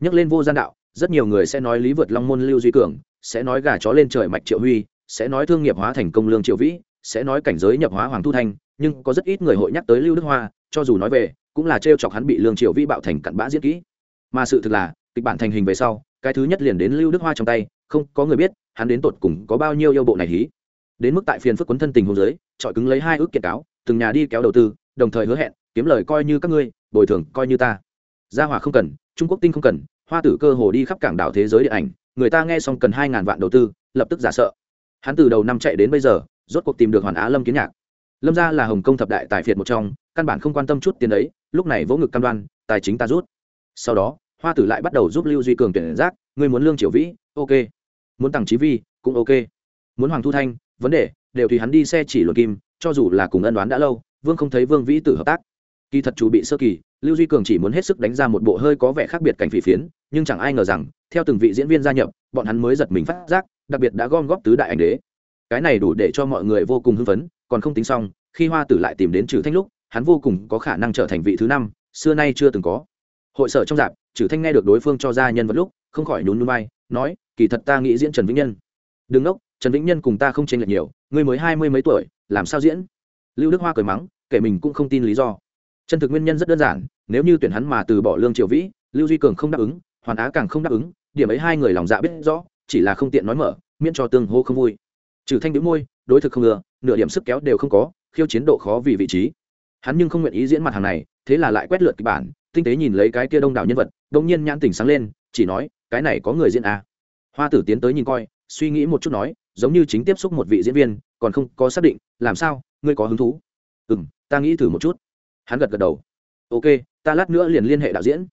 Nhắc lên vô gian đạo rất nhiều người sẽ nói lý vượt long môn lưu duy cường, sẽ nói gà chó lên trời mạch triệu huy, sẽ nói thương nghiệp hóa thành công lương triệu vĩ, sẽ nói cảnh giới nhập hóa hoàng thu thanh, nhưng có rất ít người hội nhắc tới lưu đức hoa, cho dù nói về, cũng là trêu chọc hắn bị lương triệu vĩ bạo thành cặn bã diễn kỹ. Mà sự thực là, kịch bản thành hình về sau, cái thứ nhất liền đến lưu đức hoa trong tay, không có người biết, hắn đến tột cùng có bao nhiêu yêu bộ này hí. Đến mức tại phiền phức quấn thân tình hôn giới chọi cứng lấy hai ước kiện cáo, từng nhà đi kéo đầu tư, đồng thời hứa hẹn, kiếm lời coi như các ngươi, bồi thường coi như ta. Gia hỏa không cần, trung quốc tinh không cần hoa tử cơ hồ đi khắp cảng đảo thế giới điện ảnh, người ta nghe xong cần hai ngàn vạn đầu tư, lập tức giả sợ. Hắn từ đầu năm chạy đến bây giờ, rốt cuộc tìm được hoàn á lâm kiến nhạc. Lâm gia là hồng kông thập đại tài phiệt một trong, căn bản không quan tâm chút tiền ấy, lúc này vỗ ngực cam đoan, tài chính ta rút. Sau đó, hoa tử lại bắt đầu giúp lưu duy cường tuyển giác, ngươi muốn lương triều vĩ, ok. Muốn tặng trí vi, cũng ok. Muốn hoàng thu thanh, vấn đề, đều tùy hắn đi xe chỉ luật kim, cho dù là cùng ân đoán đã lâu, vương không thấy vương vĩ tử hợp tác kỳ thật chủ bị sơ kỳ, lưu duy cường chỉ muốn hết sức đánh ra một bộ hơi có vẻ khác biệt cảnh phỉ phiến, nhưng chẳng ai ngờ rằng, theo từng vị diễn viên gia nhập, bọn hắn mới giật mình phát giác, đặc biệt đã gom góp tứ đại ảnh đế. Cái này đủ để cho mọi người vô cùng hưng phấn, còn không tính xong, khi hoa tử lại tìm đến trừ thanh lúc, hắn vô cùng có khả năng trở thành vị thứ năm, xưa nay chưa từng có. Hội sở trong dạp trừ thanh nghe được đối phương cho ra nhân vật lúc, không khỏi nhún núi bay nói, kỳ thật ta nghĩ diễn trần vĩnh nhân. Đừng ngốc trần vĩnh nhân cùng ta không chênh lệch nhiều, ngươi mới hai mươi mấy tuổi, làm sao diễn? Lưu đức hoa cười mắng, kể mình cũng không tin lý do chân thực nguyên nhân rất đơn giản, nếu như tuyển hắn mà từ bỏ lương triều vĩ, lưu duy cường không đáp ứng, hoàn á càng không đáp ứng, điểm ấy hai người lòng dạ biết rõ, chỉ là không tiện nói mở, miễn cho tương hô không vui. Trừ thanh đĩu môi, đối thực không ngừa, nửa điểm sức kéo đều không có, khiêu chiến độ khó vì vị trí. Hắn nhưng không nguyện ý diễn mặt hàng này, thế là lại quét lượt kịch bản, tinh tế nhìn lấy cái kia đông đảo nhân vật đông nhiên nhãn tỉnh sáng lên, chỉ nói, cái này có người diễn à. hoa tử tiến tới nhìn coi, suy nghĩ một chút nói, giống như chính tiếp xúc một vị diễn viên, còn không có xác định, làm sao, ngươi có hứng thú? Ừ m ta nghĩ thử một chút hắn gật gật đầu. Ok, ta lát nữa liền liên hệ đạo diễn.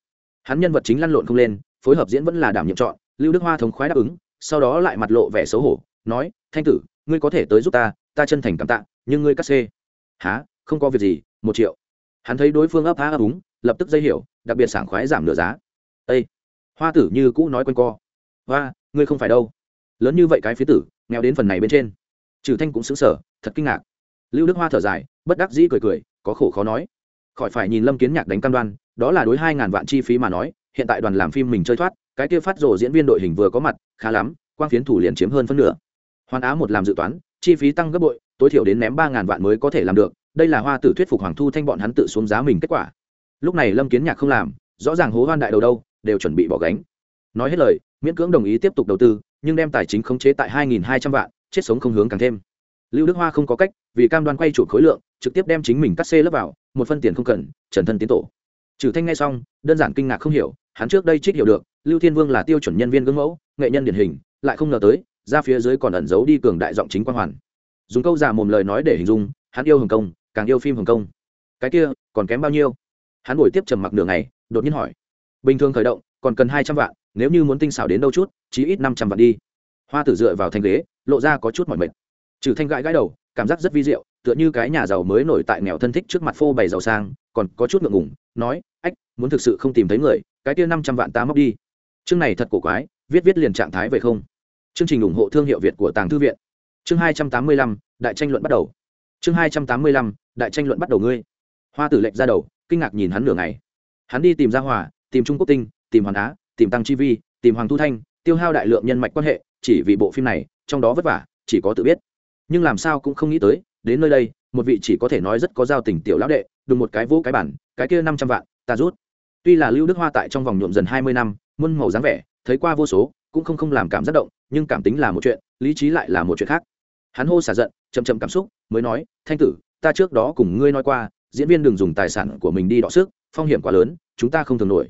Hắn nhân vật chính lăn lộn không lên, phối hợp diễn vẫn là đảm nhiệm chọn, lưu đức hoa thống khoái đáp ứng, sau đó lại mặt lộ vẻ xấu hổ, nói, thanh tử, ngươi có thể tới giúp ta ta chân thành cảm tạ, nhưng ngươi cắt xê. Há không có việc gì, một triệu. Hắn thấy đối phương ấp há ấp úng, lập tức dây hiểu, đặc biệt sảng khoái giảm nửa giá. Ây hoa tử như cũ nói q u a n co. Hoa, ngươi không phải đâu. Lớn như vậy cái phía tử, nghèo đến phần này bên trên. Trừ thanh cũng xứng sở thật kinh ngạc. Lưu đức hoa thở dài, bất đắc dĩ cười cười, có khổ khó nói khỏi phải nhìn lâm kiến nhạc đánh cam đoan, đó là đối hai ngàn vạn chi phí mà nói, hiện tại đoàn làm phim mình chơi thoát, cái kia phát rồ diễn viên đội hình vừa có mặt, khá lắm, quang phiến thủ liền chiếm hơn phân nửa. Hoàn á một làm dự toán, chi phí tăng gấp bội, tối thiểu đến ném ba ngàn vạn mới có thể làm được, đây là hoa tử thuyết phục hoàng thu thanh bọn hắn tự xuống giá mình kết quả. Lúc này lâm kiến nhạc không làm, rõ ràng hố hoan đại đầu đâu, đều chuẩn bị bỏ gánh. Nói hết lời, miễn cưỡng đồng ý tiếp tục đầu tư, nhưng đem tài chính khống chế tại hai nghìn hai trăm vạn, chết sống không hướng càng thêm. Lưu đức hoa không có cách, vì cam đoan quay chủ khối lượng trực tiếp đem chính mình cắt xê lấp vào, một phân tiền không cần, trần thân tiến tổ. Trừ thanh ngay xong, đơn giản kinh ngạc không hiểu, hắn trước đây trích hiểu được, lưu thiên vương là tiêu chuẩn nhân viên gương mẫu, nghệ nhân điển hình, lại không ngờ tới, ra phía dưới còn ẩn giấu đi cường đại giọng chính quan hoàn. Dùng câu giả mồm lời nói để hình dung, hắn yêu hồng kông, càng yêu phim hồng kông. Cái kia, còn kém bao nhiêu? Hắn ngồi tiếp trầm mặc nửa ngày, đột nhiên hỏi. Bình thường khởi động, còn cần hai trăm vạn, nếu như muốn tinh xảo đến đâu chút, chí ít năm trăm vạn đi. Hoa tử dựa vào thành ghế, lộ ra có chút mỏi mệt. Trừ thanh gãi gãi đầu, cảm giác rất vi diệu tựa như cái nhà giàu mới nổi tại nghèo thân thích trước mặt phô bày giàu sang, còn có chút ngượng ngùng, nói, ách, muốn thực sự không tìm thấy người, cái kia năm trăm vạn ta móc đi. Chương này thật cổ quái, viết viết liền trạng thái về không. Chương trình ủng hộ thương hiệu việt của tàng thư viện. Chương hai trăm tám mươi lăm, đại tranh luận bắt đầu. Chương hai trăm tám mươi lăm, đại tranh luận bắt đầu ngươi. Hoa tử lệnh ra đầu, kinh ngạc nhìn hắn nửa ngày. Hắn đi tìm gia hòa, tìm trung quốc tinh, tìm hoàn á, tìm tăng chi vi, tìm hoàng thu thanh, tiêu hao đại lượng nhân mạch quan hệ, chỉ vì bộ phim này, trong đó vất vả, chỉ có tự biết. Nhưng làm sao cũng không nghĩ tới đến nơi đây, một vị chỉ có thể nói rất có giao tình tiểu lão đệ, đùng một cái vỗ cái bản cái kia năm trăm vạn, ta rút. Tuy là lưu đức hoa tại trong vòng nhuộm dần hai mươi năm, muôn màu dáng vẻ, thấy qua vô số, cũng không không làm cảm giác động, nhưng cảm tính là một chuyện, lý trí lại là một chuyện khác. Hắn hô xả giận, chậm chậm cảm xúc, mới nói, thanh tử, ta trước đó cùng ngươi nói qua, diễn viên đừng dùng tài sản của mình đi đọ sức, phong hiểm quá lớn, chúng ta không thường nổi.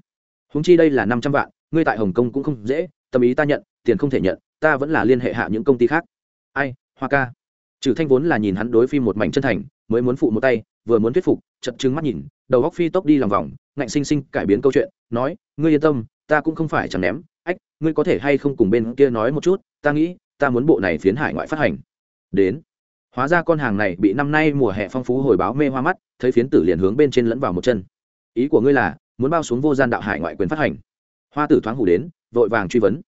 Húng chi đây là năm trăm vạn, ngươi tại hồng kông cũng không dễ, tâm ý ta nhận, tiền không thể nhận, ta vẫn là liên hệ hạ những công ty khác. Ai, hoa ca? Trừ thanh vốn là nhìn hắn đối phim một mảnh chân thành, mới muốn phụ một tay, vừa muốn thuyết phục chật trừng mắt nhìn, đầu góc phi tốc đi lòng vòng, ngạnh sinh sinh cải biến câu chuyện, nói, ngươi yên tâm, ta cũng không phải chẳng ném, ách, ngươi có thể hay không cùng bên kia nói một chút, ta nghĩ, ta muốn bộ này phiến hải ngoại phát hành. Đến, hóa ra con hàng này bị năm nay mùa hè phong phú hồi báo mê hoa mắt, thấy phiến tử liền hướng bên trên lẫn vào một chân. Ý của ngươi là, muốn bao xuống vô gian đạo hải ngoại quyền phát hành. Hoa tử thoáng hủ đến, vội vàng truy vấn.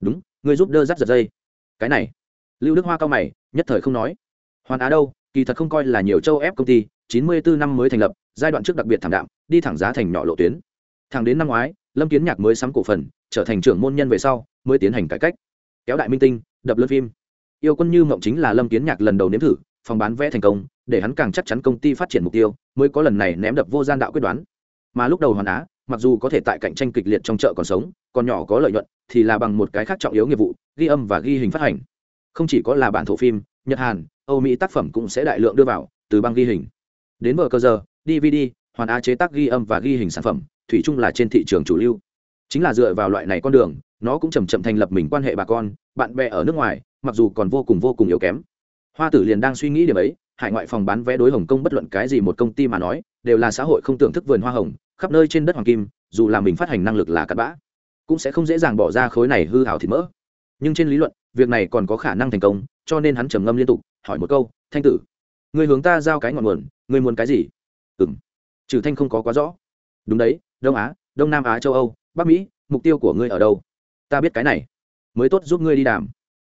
Đúng, ngươi giúp đỡ dắt giật dây. Cái này. Lưu đức hoa cao mày nhất thời không nói. Hoàn á đâu, kỳ thật không coi là nhiều châu ép công ty, chín mươi bốn năm mới thành lập, giai đoạn trước đặc biệt thảm đạm, đi thẳng giá thành nhỏ lộ tuyến. Thẳng đến năm ngoái, lâm kiến nhạc mới sắm cổ phần, trở thành trưởng môn nhân về sau, mới tiến hành cải cách. Kéo đại minh tinh, đập lớn phim. Yêu quân như mộng chính là lâm kiến nhạc lần đầu nếm thử, phòng bán vẽ thành công, để hắn càng chắc chắn công ty phát triển mục tiêu, mới có lần này ném đập vô gian đạo quyết đoán. Mà lúc đầu hoàn á, mặc dù có thể tại cạnh tranh kịch liệt trong chợ còn sống, còn nhỏ có lợi nhuận, thì là bằng một cái khác trọng yếu nghiệp vụ, ghi âm và ghi hình phát hành không chỉ có là bản thổ phim, nhật hàn, âu mỹ tác phẩm cũng sẽ đại lượng đưa vào, từ băng ghi hình. Đến vở cơ giờ dvd hoàn á chế tác ghi âm và ghi hình sản phẩm, thủy chung là trên thị trường chủ lưu. Chính là dựa vào loại này con đường, nó cũng chầm chậm thành lập mình quan hệ bà con, bạn bè ở nước ngoài, mặc dù còn vô cùng vô cùng yếu kém. Hoa tử liền đang suy nghĩ điểm ấy, hải ngoại phòng bán vé đối hồng kông bất luận cái gì một công ty mà nói, đều là xã hội không tưởng thức vườn hoa hồng, khắp nơi trên đất hoàng kim, dù là mình phát hành năng lực là cắt bã, cũng sẽ không dễ dàng bỏ ra khối này hư hảo thịt mỡ nhưng trên lý luận, việc này còn có khả năng thành công, cho nên hắn trầm ngâm liên tục, hỏi một câu, thanh tử, người hướng ta giao cái ngọn nguồn, người muốn cái gì? Ừ m trừ thanh không có quá rõ. Đúng đấy, đông á, đông nam á, châu âu, bắc mỹ, mục tiêu của ngươi ở đâu? Ta biết cái này, mới tốt giúp ngươi đi đàm.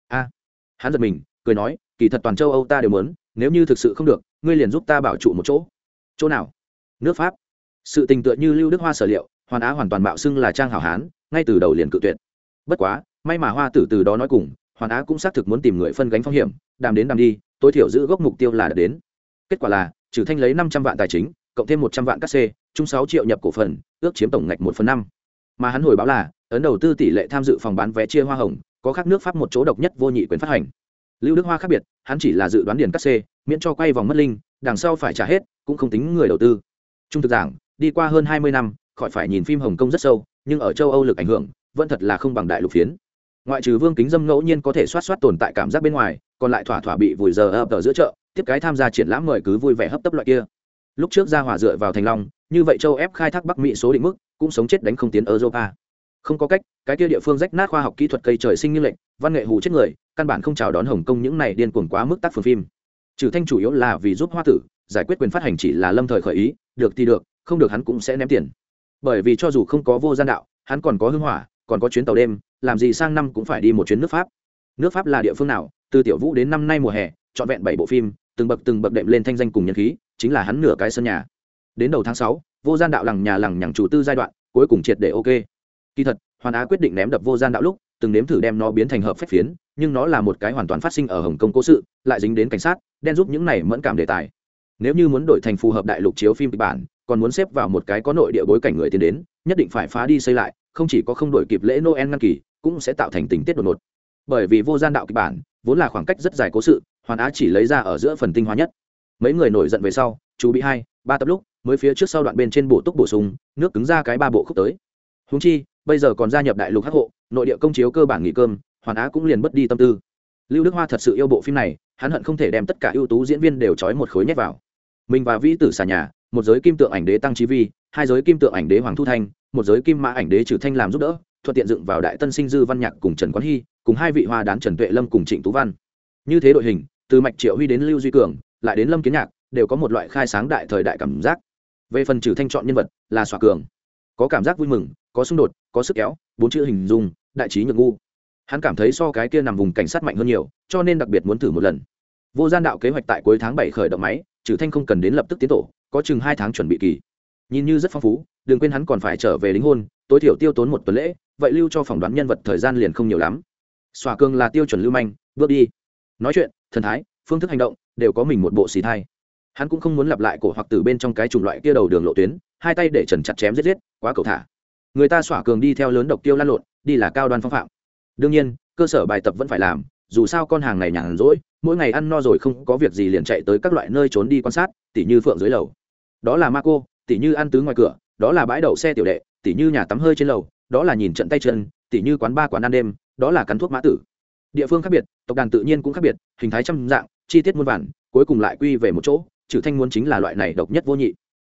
A. Hắn giật mình, cười nói, kỳ thật toàn châu âu ta đều muốn, nếu như thực sự không được, ngươi liền giúp ta bảo trụ một chỗ. Chỗ nào? Nước pháp. Sự tình tựa như lưu đức hoa sở liệu, hoàn á hoàn toàn bạo xưng là trang hảo hán, ngay từ đầu liền cự tuyệt. Bất quá may mà hoa tử từ đó nói cùng, hoàn á cũng xác thực muốn tìm người phân gánh phong hiểm, đàm đến đàm đi, tối thiểu giữ gốc mục tiêu là đến. Kết quả là, trừ thanh lấy năm trăm vạn tài chính, cộng thêm một trăm vạn các xê chung sáu triệu nhập cổ phần, ước chiếm tổng ngạch một phần năm. Mà hắn hồi báo là, ấn đầu tư tỷ lệ tham dự phòng bán vé chia hoa hồng, có khác nước pháp một chỗ độc nhất vô nhị quyền phát hành. Lưu đức hoa khác biệt, hắn chỉ là dự đoán điền các xê miễn cho quay vòng mất linh, đằng sau phải trả hết, cũng không tính người đầu tư. Trung thực giảng, đi qua hơn hai mươi năm, khỏi phải nhìn phim hồng kông rất sâu, nhưng ở châu âu lực ảnh hưởng, vẫn thật là không bằng đại lục phiến ngoại trừ vương kính dâm ngẫu nhiên có thể xoát xoát tồn tại cảm giác bên ngoài, còn lại thỏa thỏa bị vùi giờ ập ở giữa chợ, tiếp cái tham gia triển lãm mời cứ vui vẻ hấp tấp loại kia. Lúc trước ra hỏa dựa vào thành long, như vậy châu ép khai thác bắc mỹ số định mức, cũng sống chết đánh không tiến europa. Không có cách, cái kia địa phương rách nát khoa học kỹ thuật cây trời sinh như lệnh, văn nghệ hù chết người, căn bản không chào đón hồng kông những này điên cuồng quá mức tác phẩm phim. Trừ thanh chủ yếu là vì giúp hoa tử, giải quyết quyền phát hành chỉ là lâm thời khởi ý, được thì được, không được hắn cũng sẽ ném tiền. Bởi vì cho dù không có vô gian đạo, hắn còn có hưng hỏa, còn có chuyến tàu đêm làm gì sang năm cũng phải đi một chuyến nước pháp. Nước pháp là địa phương nào? Từ tiểu vũ đến năm nay mùa hè, trọn vẹn bảy bộ phim, từng bậc từng bậc đệm lên thanh danh cùng nhân khí, chính là hắn nửa cái sân nhà. Đến đầu tháng sáu, vô gian đạo lằng nhà lằng nhằng chủ tư giai đoạn, cuối cùng triệt để ok. Kỳ thật, hoàn á quyết định ném đập vô gian đạo lúc, từng nếm thử đem nó biến thành hợp phép phiến, nhưng nó là một cái hoàn toàn phát sinh ở hồng kông cố sự, lại dính đến cảnh sát, đen giúp những này mẫn cảm đề tài. Nếu như muốn đổi thành phù hợp đại lục chiếu phim kịch bản, còn muốn xếp vào một cái có nội địa bối cảnh người tiến đến, nhất định phải phá đi xây lại, không chỉ có không đổi kịp lễ noel ngăn kỳ cũng sẽ tạo thành tình tiết đột ngột. Bởi vì vô gian đạo kịch bản, vốn là khoảng cách rất dài cố sự, hoàn á chỉ lấy ra ở giữa phần tinh hoa nhất. Mấy người nổi giận về sau, chú bị hai, ba tập lúc, mới phía trước sau đoạn bên trên bổ túc bổ sung, nước cứng ra cái ba bộ khúc tới. Húng chi, bây giờ còn gia nhập đại lục hắc hộ, nội địa công chiếu cơ bản nghỉ cơm, hoàn á cũng liền bất đi tâm tư. Lưu đức hoa thật sự yêu bộ phim này, hắn hận không thể đem tất cả ưu tú diễn viên đều trói một khối nhét vào. Mình và vĩ tử xà nhà, một giới kim tượng ảnh đế tăng trí vi, hai giới kim tượng ảnh đế hoàng thu thanh, một giới kim mã ảnh đế trừ thanh làm giúp đỡ thuận tiện dựng vào đại tân sinh dư văn nhạc cùng trần quán hy, cùng hai vị hoa đán trần tuệ lâm cùng trịnh tú văn. Như thế đội hình, từ mạch triệu huy đến lưu duy cường, lại đến lâm kiến nhạc, đều có một loại khai sáng đại thời đại cảm giác. Về phần trừ thanh chọn nhân vật là xòa cường, có cảm giác vui mừng, có xung đột, có sức kéo, bốn chữ hình dung, đại trí nhược ngu. Hắn cảm thấy so cái kia nằm vùng cảnh sát mạnh hơn nhiều, cho nên đặc biệt muốn thử một lần. Vô gian đạo kế hoạch tại cuối tháng bảy khởi động máy, trừ thanh không cần đến lập tức tiến tổ, có chừng hai tháng chuẩn bị kỳ. Nhìn như rất phong phú, đừng quên hắn còn phải trở về lính hôn tối thiểu tiêu tốn một tuần lễ, vậy lưu cho phỏng đoán nhân vật thời gian liền không nhiều lắm. Xòa cương là tiêu chuẩn lưu manh, bước đi. Nói chuyện, thần thái, phương thức hành động, đều có mình một bộ xì thai. Hắn cũng không muốn lặp lại cổ hoặc từ bên trong cái chủng loại kia đầu đường lộ tuyến, hai tay để trần chặt chém giết giết, quá cầu thả. Người ta xỏa cường đi theo lớn độc tiêu lan lộn, đi là cao đoan phong phạm. Đương nhiên, cơ sở bài tập vẫn phải làm, dù sao con hàng này nhàn rỗi, mỗi ngày ăn no rồi không có việc gì liền chạy tới các loại nơi trốn đi quan sát, tỉ như phượng dưới lầu. Đó là ma cô tỉ như ăn tứ ngoài cửa, đó là bãi đậu xe tiểu đệ tỉ như nhà tắm hơi trên lầu, đó là nhìn trận tay chân, tỉ như quán ba quán ăn đêm, đó là cắn thuốc mã tử. Địa phương khác biệt, tộc đàn tự nhiên cũng khác biệt, hình thái trăm dạng, chi tiết muôn vản cuối cùng lại quy về một chỗ, trừ thanh muốn chính là loại này độc nhất vô nhị.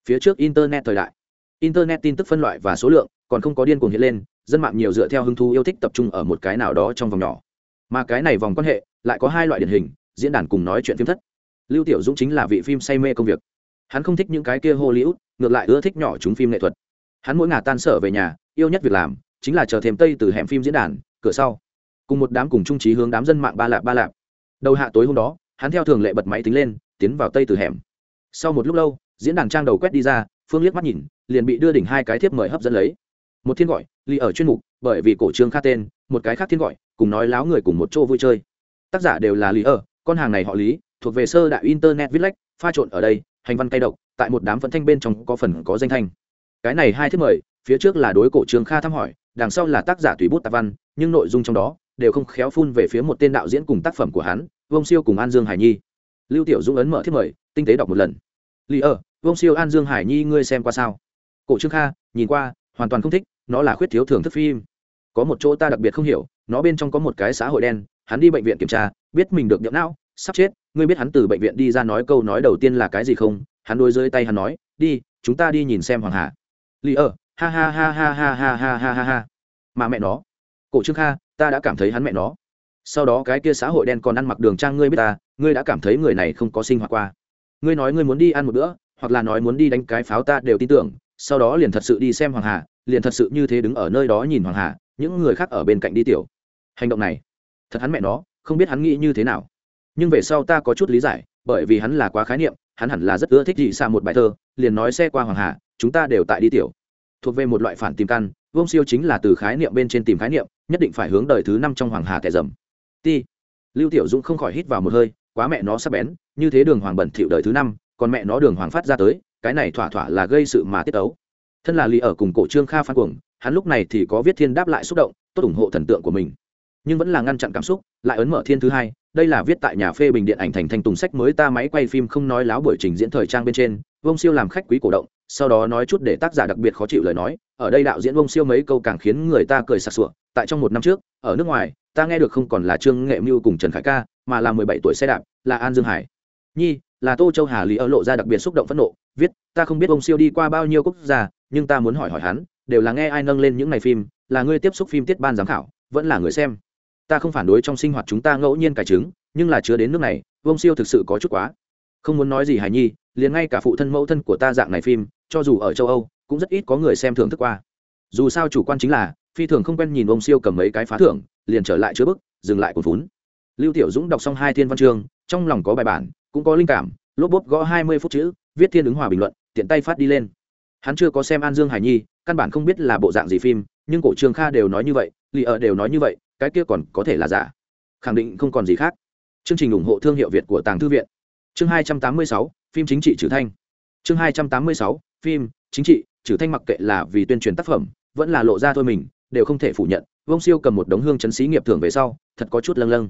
Phía trước internet thời đại. Internet tin tức phân loại và số lượng, còn không có điên cuồng hiện lên, dân mạng nhiều dựa theo hứng thú yêu thích tập trung ở một cái nào đó trong vòng nhỏ. Mà cái này vòng quan hệ, lại có hai loại điển hình, diễn đàn cùng nói chuyện phim thất. Lưu tiểu dũng chính là vị phim say mê công việc. Hắn không thích những cái kia hollywood, ngược lại ưa thích nhỏ chúng phim nghệ thuật hắn mỗi ngả tan sở về nhà, yêu nhất việc làm chính là chờ thêm tây từ hẻm phim diễn đàn, cửa sau, cùng một đám cùng trung trí hướng đám dân mạng ba lạp ba lạp. Đầu hạ tối hôm đó, hắn theo thường lệ bật máy tính lên, tiến vào tây từ hẻm. Sau một lúc lâu, diễn đàn trang đầu quét đi ra, phương liếc mắt nhìn, liền bị đưa đỉnh hai cái thiếp mời hấp dẫn lấy. Một thiên gọi ly ở chuyên mục, bởi vì cổ trương kha tên, một cái khác thiên gọi, cùng nói láo người cùng một chỗ vui chơi. Tác giả đều là lý ở, con hàng này họ lý, thuộc về sơ đại internet viết lách pha trộn ở đây, hành văn cay độc, tại một đám phấn thanh bên trong có phần có danh thanh cái này hai thiết mời, phía trước là đối cổ trương kha thăm hỏi, đằng sau là tác giả tùy bút tạ văn, nhưng nội dung trong đó đều không khéo phun về phía một tên đạo diễn cùng tác phẩm của hắn vông siêu cùng an dương hải nhi. Lưu tiểu dũng ấn mở thiết mời, tinh tế đọc một lần. Lý ở vông siêu, an dương hải nhi, ngươi xem qua sao? Cổ trương kha, nhìn qua, hoàn toàn không thích, nó là khuyết thiếu thưởng thức phim. Có một chỗ ta đặc biệt không hiểu, nó bên trong có một cái xã hội đen, hắn đi bệnh viện kiểm tra, biết mình được nhậm não, sắp chết, ngươi biết hắn từ bệnh viện đi ra nói câu nói đầu tiên là cái gì không? Hắn đôi dưới tay hắn nói, đi, chúng ta đi nhìn xem hoàng hà lì ở ha ha ha ha ha ha ha ha ha ha. Mà mẹ nó. Cổ trương kha, ta đã cảm thấy hắn mẹ nó. Sau đó cái kia xã hội đen còn ăn mặc đường trang ngươi biết ta, ngươi đã cảm thấy người này không có sinh hoạt qua. Ngươi nói ngươi muốn đi ăn một bữa, hoặc là nói muốn đi đánh cái pháo ta đều tin tưởng, sau đó liền thật sự đi xem hoàng hà, liền thật sự như thế đứng ở nơi đó nhìn hoàng hà, những người khác ở bên cạnh đi tiểu. Hành động này, thật hắn mẹ nó, không biết hắn nghĩ như thế nào. Nhưng về sau ta có chút lý giải, bởi vì hắn là quá khái niệm, hắn hẳn là rất ưa thích dị xa một bài thơ, liền nói xe qua hoàng hà chúng ta đều tại đi tiểu. Thuộc về một loại phản tìm căn vông siêu chính là từ khái niệm bên trên tìm khái niệm, nhất định phải hướng đời thứ năm trong hoàng hà kẻ dầm. Ti. Lưu tiểu dũng không khỏi hít vào một hơi, quá mẹ nó sắp bén, như thế đường hoàng bẩn thỉu đời thứ năm, còn mẹ nó đường hoàng phát ra tới, cái này thỏa thỏa là gây sự mà tiết ấu thân là lì ở cùng cổ trương kha phan cuồng, hắn lúc này thì có viết thiên đáp lại xúc động, tốt ủng hộ thần tượng của mình. Nhưng vẫn là ngăn chặn cảm xúc, lại ấn mở thiên thứ hai, đây là viết tại nhà phê bình điện ảnh thành thành tùng sách mới ta máy quay phim không nói láo buổi trình diễn thời trang bên trên vông siêu làm khách quý cổ động sau đó nói chút để tác giả đặc biệt khó chịu lời nói, ở đây đạo diễn vông siêu mấy câu càng khiến người ta cười sặc sụa, tại trong một năm trước, ở nước ngoài, ta nghe được không còn là trương nghệ mưu cùng trần khải ca, mà là mười bảy tuổi xe đạp, là an dương hải. Nhi, là tô châu hà lý ở lộ ra đặc biệt xúc động phẫn nộ, viết, ta không biết ông siêu đi qua bao nhiêu quốc gia, nhưng ta muốn hỏi hỏi hắn, đều là nghe ai nâng lên những ngày phim, là ngươi tiếp xúc phim tiết ban giám khảo, vẫn là người xem. Ta không phản đối trong sinh hoạt chúng ta ngẫu nhiên cải chứng, nhưng là chứa đến nước này ông siêu thực sự có chút quá. Không muốn nói gì hài nhi, liền ngay cả phụ thân mẫu thân của ta dạng này phim cho dù ở châu âu, cũng rất ít có người xem thưởng thức qua. Dù sao chủ quan chính là, phi thường không quen nhìn ông siêu cầm mấy cái phá thưởng, liền trở lại chứa bức, dừng lại cuốn vốn lưu tiểu dũng đọc xong hai thiên văn chương, trong lòng có bài bản, cũng có linh cảm, lốp bốp gõ hai mươi phút chữ, viết thiên ứng hòa bình luận, tiện tay phát đi lên. Hắn chưa có xem an dương hải nhi, căn bản không biết là bộ dạng gì phim, nhưng cổ trường kha đều nói như vậy, lì ở đều nói như vậy, cái kia còn có thể là giả. Khẳng định không còn gì khác. Chương trình ủng hộ thương hiệu việt của tàng thư viện. Chương hai trăm tám mươi sáu, phim chính trị trừ thanh. Chương hai trăm tám mươi sáu phim, chính trị, trừ thanh mặc kệ là vì tuyên truyền tác phẩm, vẫn là lộ ra thôi mình, đều không thể phủ nhận vông siêu cầm một đống hương chấn sĩ nghiệp thưởng về sau, thật có chút lâng lâng.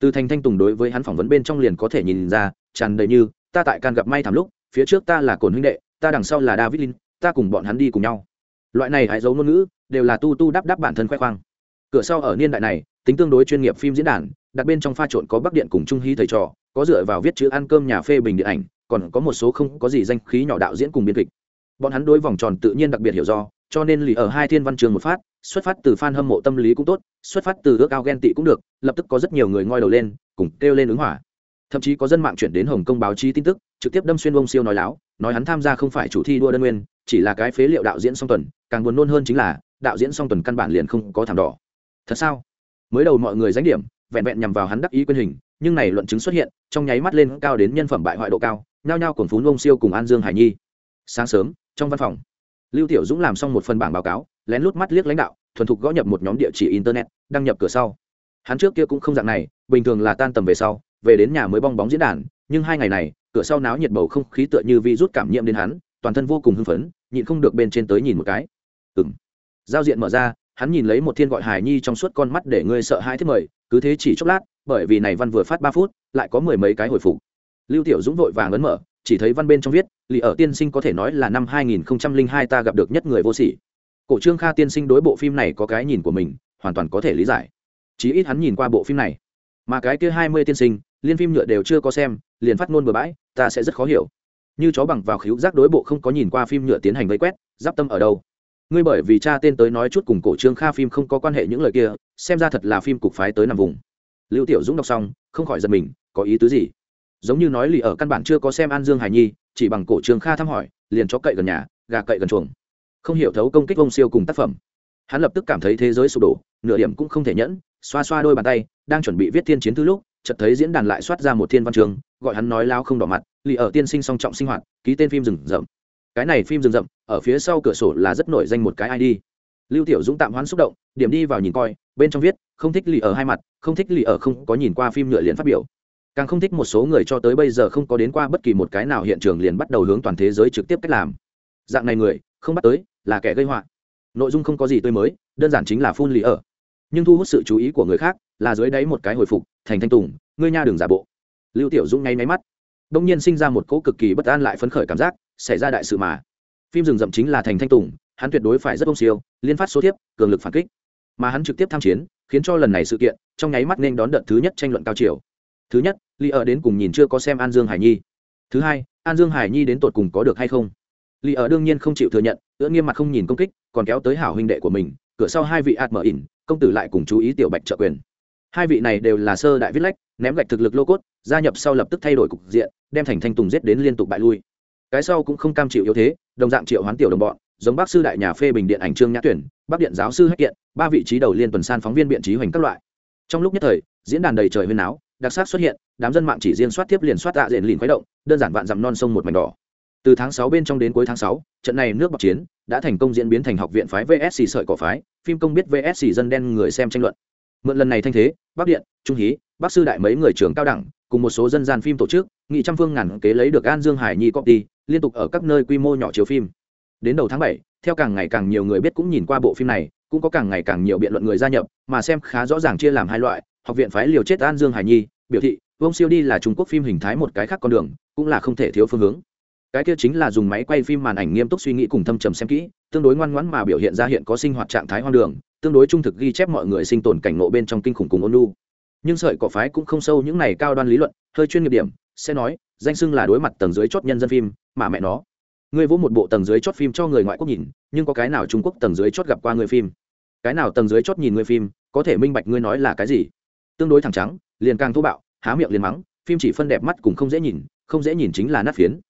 Từ thành thanh tùng đối với hắn phỏng vấn bên trong liền có thể nhìn ra, tràn đầy như, ta tại can gặp may thảm lúc, phía trước ta là cồn huynh đệ, ta đằng sau là david lin ta cùng bọn hắn đi cùng nhau. Loại này hãy giấu ngôn ngữ, đều là tu tu đắp đắp bản thân khoe khoang. Cửa sau ở niên đại này, tính tương đối chuyên nghiệp phim diễn đàn, đặt bên trong pha trộn có bắc điện cùng trung hy thầy trò, có dựa vào viết chữ ăn cơm nhà phê bình điện ảnh, còn có một số không có gì danh khí nhỏ đạo diễn cùng biên kịch bọn hắn đối vòng tròn tự nhiên đặc biệt hiểu do, cho nên lì ở hai thiên văn trường một phát, xuất phát từ f a n hâm mộ tâm lý cũng tốt, xuất phát từ ước ao ghen tị cũng được, lập tức có rất nhiều người ngoi đầu lên, cùng kêu lên ứng hỏa. Thậm chí có dân mạng chuyển đến hồng kông báo chí tin tức, trực tiếp đâm xuyên bông siêu nói láo, nói hắn tham gia không phải chủ thi đua đơn nguyên, chỉ là cái phế liệu đạo diễn song tuần, càng buồn nôn hơn chính là, đạo diễn song tuần căn bản liền không có thảm đỏ. Thật sao? Mới đầu mọi người danh điểm, vẹn vẹn nhằm vào hắn đắc ý quyền hình, nhưng này luận chứng xuất hiện, trong nháy mắt lên cao đến nhân phẩm bại hoại độ cao, nhao nhao cổn phún bông siêu cùng an dương hải nhi. Sáng sớm trong văn phòng. Lưu tiểu dũng làm xong một phần bảng báo cáo, lén lút mắt liếc lãnh đạo, thuần thục gõ nhập một nhóm địa chỉ internet, đăng nhập cửa sau. Hắn trước kia cũng không dạng này, bình thường là tan tầm về sau, về đến nhà mới bong bóng diễn đàn, nhưng hai ngày này, cửa sau náo nhiệt bầu không khí tựa như vi rút cảm nhiễm đến hắn, toàn thân vô cùng hưng phấn, nhịn không được bên trên tới nhìn một cái. Ừng giao diện mở ra, hắn nhìn lấy một thiên gọi hài nhi trong suốt con mắt để ngươi sợ hai thiết mời, cứ thế chỉ chốc lát, bởi vì này văn vừa phát ba phút, lại có mười mấy cái hồi phục. Lưu tiểu dũng vội vàng ấn mở, chỉ thấy văn bên trong viết lì ở tiên sinh có thể nói là năm 2002 ta gặp được nhất người vô sỉ. Cổ trương kha tiên sinh đối bộ phim này có cái nhìn của mình, hoàn toàn có thể lý giải. Chí ít hắn nhìn qua bộ phim này. Mà cái kia hai mươi tiên sinh, liên phim nhựa đều chưa có xem, liền phát ngôn bừa bãi, ta sẽ rất khó hiểu. Như chó bằng vào khíu giác đối bộ không có nhìn qua phim nhựa tiến hành vây quét, giáp tâm ở đâu? Ngươi bởi vì cha tên tới nói chút cùng cổ trương kha phim không có quan hệ những lời kia, xem ra thật là phim cục phái tới nằm vùng. Lưu tiểu dũng đọc xong, không khỏi giật mình, có ý tứ gì? Giống như nói lì ở căn bản chưa có xem an dương hải nhi chỉ bằng cổ trường kha thăm hỏi, liền cho cậy gần nhà, gà cậy gần chuồng. Không hiểu thấu công kích vông siêu cùng tác phẩm. Hắn lập tức cảm thấy thế giới sụp đổ, nửa điểm cũng không thể nhẫn, xoa xoa đôi bàn tay, đang chuẩn bị viết thiên chiến thư lúc, chợt thấy diễn đàn lại soát ra một thiên văn trường, gọi hắn nói lao không đỏ mặt, lì ở tiên sinh song trọng sinh hoạt, ký tên phim rừng rậm. Cái này phim rừng rậm, ở phía sau cửa sổ là rất nổi danh một cái id lưu tiểu dũng tạm hoãn xúc động, điểm đi vào nhìn coi, bên trong viết, không thích lì ở hai mặt, không thích lì ở không có nhìn qua phim nhựa liền phát biểu càng không thích một số người cho tới bây giờ không có đến qua bất kỳ một cái nào hiện trường liền bắt đầu hướng toàn thế giới trực tiếp cách làm. Dạng này người, không bắt tới, là kẻ gây họa. Nội dung không có gì tươi mới, đơn giản chính là phun lì ở. Nhưng thu hút sự chú ý của người khác, là dưới đáy một cái hồi phục, thành thanh tùng, ngươi nha đường giả bộ. Lưu tiểu dũng ngay máy mắt. Đông nhiên sinh ra một cỗ cực kỳ bất an lại phấn khởi cảm giác, xảy ra đại sự mà. Phim rừng rậm chính là thành thanh tùng, hắn tuyệt đối phải rất ông siêu, liên phát số thiếp cường lực phản kích. Mà hắn trực tiếp tham chiến, khiến cho lần này sự kiện, trong nháy mắt nên đón đợt thứ nhất tranh luận cao chiều thứ nhất li ở đến cùng nhìn chưa có xem an dương hải nhi. Thứ hai, an dương hải nhi đến tột cùng có được hay không? Li ở đương nhiên không chịu thừa nhận, ưỡn nghiêm mặt không nhìn công kích, còn kéo tới hảo huynh đệ của mình, cửa sau hai vị ạt mở ỉn, công tử lại cùng chú ý tiểu bạch trợ quyền. Hai vị này đều là sơ đại viết lách, ném gạch thực lực lô cốt, gia nhập sau lập tức thay đổi cục diện, đem thành thanh tùng giết đến liên tục bại lui. Cái sau cũng không cam chịu yếu thế, đồng dạng triệu hoán tiểu đồng bọn, giống bác sư đại nhà phê bình điện ảnh trương nhã tuyển bắc điện giáo sư hách kiện, ba vị trí đầu liên tuần san phóng viên biện trí hoành các loại. Trong lúc nhất thời, diễn đàn đầy trời huyên áo đặc sắc xuất hiện, đám dân mạng chỉ riêng soát tiếp liền soát tạ diện lìn khuấy động, đơn giản vạn dặm non sông một mảnh đỏ. Từ tháng sáu bên trong đến cuối tháng sáu, trận này nước bọc chiến đã thành công diễn biến thành học viện phái vsc sợi cỏ phái, phim công biết vsc dân đen người xem tranh luận. Mượn lần này thanh thế, bắc điện, trung hí bác sư đại mấy người trường cao đẳng, cùng một số dân gian phim tổ chức, nghị trăm phương ngàn kế lấy được an dương hải nhi copy, liên tục ở các nơi quy mô nhỏ chiếu phim. Đến đầu tháng bảy, theo càng ngày càng nhiều người biết cũng nhìn qua bộ phim này, cũng có càng ngày càng nhiều biện luận người gia nhập, mà xem khá rõ ràng chia làm hai loại học viện phái liều chết an dương hải nhi, biểu thị vông siêu đi là trung quốc phim hình thái một cái khác con đường, cũng là không thể thiếu phương hướng. Cái kia chính là dùng máy quay phim màn ảnh nghiêm túc suy nghĩ cùng thâm trầm xem kỹ, tương đối ngoan ngoãn mà biểu hiện ra hiện có sinh hoạt trạng thái hoang đường, tương đối trung thực ghi chép mọi người sinh tồn cảnh ngộ bên trong kinh khủng cùng ôn lu nhưng sợi cỏ phái cũng không sâu những này cao đoan lý luận, hơi chuyên nghiệp điểm, sẽ nói, danh xưng là đối mặt tầng dưới chót nhân dân phim, mà mẹ nó. Ngươi vỗ một bộ tầng dưới chót phim cho người ngoại quốc nhìn, nhưng có cái nào trung quốc tầng dưới chót gặp qua người phim? Cái nào tầng dưới chót nhìn người phim, có thể minh bạch ngươi nói là cái gì? Tương đối thẳng trắng, liền càng thô bạo, há miệng liền mắng, phim chỉ phân đẹp mắt cùng không dễ nhìn, không dễ nhìn chính là nát phiến.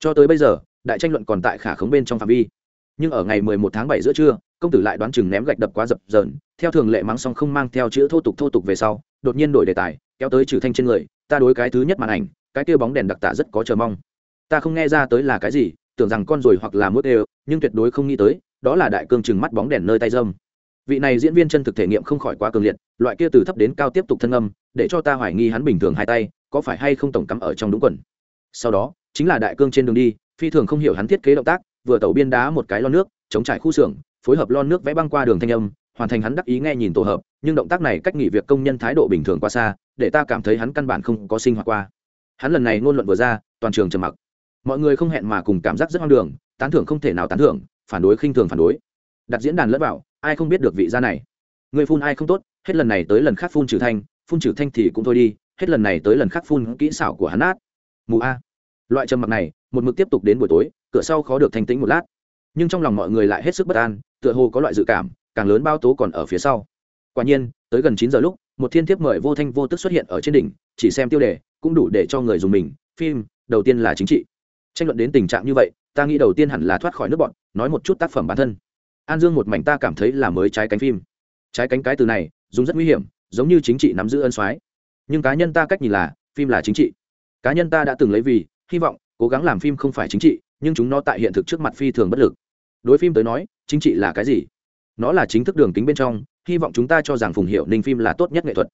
Cho tới bây giờ, đại tranh luận còn tại khả khống bên trong phạm vi. Nhưng ở ngày 11 tháng 7 giữa trưa, công tử lại đoán chừng ném gạch đập quá dập dờn, theo thường lệ mắng xong không mang theo chữ thô tục thô tục về sau, đột nhiên đổi đề tài, kéo tới trừ thanh trên người, ta đối cái thứ nhất màn ảnh, cái kia bóng đèn đặc tả rất có chờ mong. Ta không nghe ra tới là cái gì, tưởng rằng con rồi hoặc là mốt đều, nhưng tuyệt đối không nghĩ tới, đó là đại cương chừng mắt bóng đèn nơi tay dâm vị này diễn viên chân thực thể nghiệm không khỏi quá cường liệt, loại kia từ thấp đến cao tiếp tục thân âm, để cho ta hoài nghi hắn bình thường hai tay, có phải hay không tổng cắm ở trong đúng quần. Sau đó, chính là đại cương trên đường đi, phi thường không hiểu hắn thiết kế động tác, vừa tẩu biên đá một cái lon nước, chống trải khu xưởng, phối hợp lon nước vẽ băng qua đường thanh âm, hoàn thành hắn đắc ý nghe nhìn tổ hợp, nhưng động tác này cách nghỉ việc công nhân thái độ bình thường quá xa, để ta cảm thấy hắn căn bản không có sinh hoạt qua. Hắn lần này ngôn luận vừa ra, toàn trường trầm mặc. Mọi người không hẹn mà cùng cảm giác rất hoang đường, tán thưởng không thể nào tán thưởng, phản đối khinh thường phản đối. Đặt diễn đàn lẫn vào ai không biết được vị gia này. Người phun ai không tốt, hết lần này tới lần khác phun trừ thanh, phun trừ thanh thì cũng thôi đi, hết lần này tới lần khác phun kỹ xảo của hắn át mù a. Loại trầm mặc này, một mực tiếp tục đến buổi tối, cửa sau khó được thanh tĩnh một lát. Nhưng trong lòng mọi người lại hết sức bất an, tựa hồ có loại dự cảm, càng lớn bao tố còn ở phía sau. Quả nhiên, tới gần chín giờ lúc, một thiên thiếp mời vô thanh vô tức xuất hiện ở trên đỉnh, chỉ xem tiêu đề, cũng đủ để cho người dùng mình. Phim, đầu tiên là chính trị. Tranh luận đến tình trạng như vậy, ta nghĩ đầu tiên hẳn là thoát khỏi nước bọn, nói một chút tác phẩm bản thân an dương một mảnh ta cảm thấy là mới trái cánh phim. Trái cánh cái từ này, dùng rất nguy hiểm, giống như chính trị nắm giữ ân soái. Nhưng cá nhân ta cách nhìn là, phim là chính trị. Cá nhân ta đã từng lấy vì, hy vọng, cố gắng làm phim không phải chính trị, nhưng chúng nó tại hiện thực trước mặt phi thường bất lực. Đối phim tới nói, chính trị là cái gì? Nó là chính thức đường kính bên trong, hy vọng chúng ta cho rằng phùng hiệu ninh phim là tốt nhất nghệ thuật.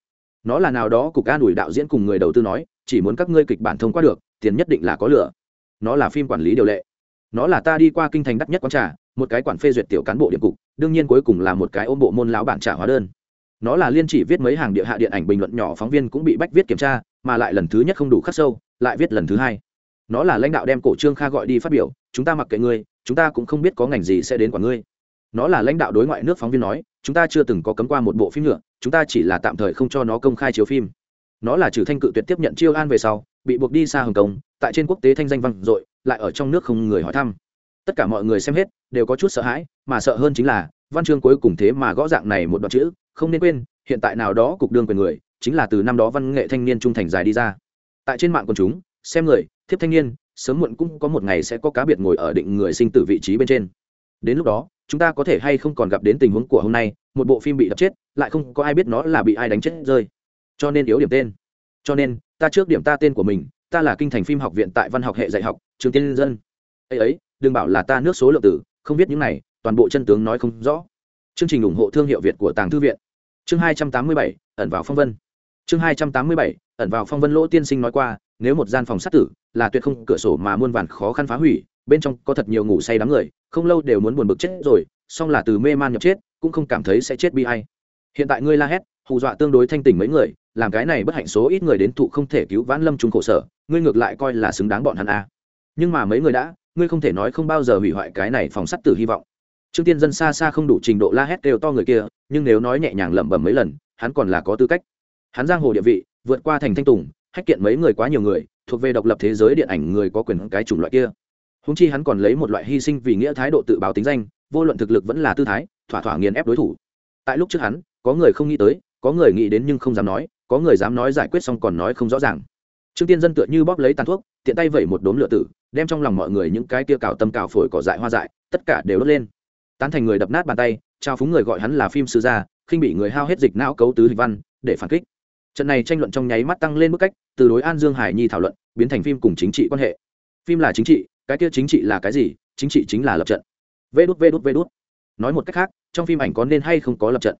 Nó là nào đó cục an ủi đạo diễn cùng người đầu tư nói, chỉ muốn các ngươi kịch bản thông qua được, tiền nhất định là có lửa. Nó là phim quản lý điều lệ nó là ta đi qua kinh thành đắt nhất quán trà, một cái quản phê duyệt tiểu cán bộ điện cục, đương nhiên cuối cùng là một cái ôm bộ môn lão bản trả hóa đơn. Nó là liên chỉ viết mấy hàng địa hạ điện ảnh bình luận nhỏ, phóng viên cũng bị bách viết kiểm tra, mà lại lần thứ nhất không đủ khắc sâu, lại viết lần thứ hai. Nó là lãnh đạo đem cổ trương kha gọi đi phát biểu, chúng ta mặc kệ ngươi, chúng ta cũng không biết có ngành gì sẽ đến quả ngươi. Nó là lãnh đạo đối ngoại nước phóng viên nói, chúng ta chưa từng có cấm qua một bộ phim nữa, chúng ta chỉ là tạm thời không cho nó công khai chiếu phim. Nó là trừ thanh cự tuyệt tiếp nhận chiêu an về sau, bị buộc đi xa hồng kông tại trên quốc tế thanh danh vang dội, lại ở trong nước không người hỏi thăm. Tất cả mọi người xem hết, đều có chút sợ hãi, mà sợ hơn chính là, văn chương cuối cùng thế mà gõ dạng này một đoạn chữ, không nên quên, hiện tại nào đó cục đương quyền người, chính là từ năm đó văn nghệ thanh niên trung thành dài đi ra. Tại trên mạng quần chúng, xem người, thiếp thanh niên, sớm muộn cũng có một ngày sẽ có cá biệt ngồi ở định người sinh tử vị trí bên trên. Đến lúc đó, chúng ta có thể hay không còn gặp đến tình huống của hôm nay, một bộ phim bị đập chết, lại không có ai biết nó là bị ai đánh chết rơi. Cho nên yếu điểm tên. Cho nên, ta trước điểm ta tên của mình ta là kinh thành phim học viện tại văn học hệ dạy học, trường tiên dân. Ấy ấy, đừng bảo là ta nước số lượng tử, không biết những này, toàn bộ chân tướng nói không rõ. Chương trình ủng hộ thương hiệu việt của tàng thư viện. Chương hai trăm tám mươi bảy, ẩn vào phong vân. Chương hai trăm tám mươi bảy, ẩn vào phong vân lỗ tiên sinh nói qua, nếu một gian phòng sát tử, là tuyệt không cửa sổ mà muôn vàn khó khăn phá hủy, bên trong có thật nhiều ngủ say đám người, không lâu đều muốn buồn bực chết rồi, song là từ mê man nhập chết, cũng không cảm thấy sẽ chết bi hay hiện tại ngươi la hét, hù dọa tương đối thanh tỉnh mấy người làm cái này bất hạnh số ít người đến thụ không thể cứu vãn lâm trung khổ sở, ngươi ngược lại coi là xứng đáng bọn hắn a. À. nhưng mà mấy người đã, ngươi không thể nói không bao giờ hủy hoại cái này phòng sắt tử hy vọng. Trương tiên dân xa xa không đủ trình độ la hét đều to người kia, nhưng nếu nói nhẹ nhàng lẩm bẩm mấy lần, hắn còn là có tư cách. Hắn giang hồ địa vị, vượt qua thành thanh tùng, hách kiện mấy người quá nhiều người, thuộc về độc lập thế giới điện ảnh người có quyền cái chủng loại kia. Húng chi hắn còn lấy một loại hy sinh vì nghĩa thái độ tự báo tính danh, vô luận thực lực vẫn là tư thái, thỏa thỏa nghiền ép đối thủ. Tại lúc trước hắn, có người không nghĩ tới, có người nghĩ đến nhưng không dám nói có người dám nói giải quyết xong còn nói không rõ ràng. Trương tiên dân tựa như bóp lấy tàn thuốc, tiện tay vẩy một đốm lửa tử, đem trong lòng mọi người những cái kia cào tâm cào phổi cỏ dại hoa dại, tất cả đều đốt lên. Tán thành người đập nát bàn tay, trao phúng người gọi hắn là phim sư gia, khinh bị người hao hết dịch não cấu tứ hình văn, để phản kích. Trận này tranh luận trong nháy mắt tăng lên mức cách, từ đối an dương hải nhi thảo luận, biến thành phim cùng chính trị quan hệ. Phim là chính trị, cái kia chính trị là cái gì? Chính trị chính là lập trận. Vê đút vê đút vê đút. Nói một cách khác, trong phim ảnh có nên hay không có lập trận?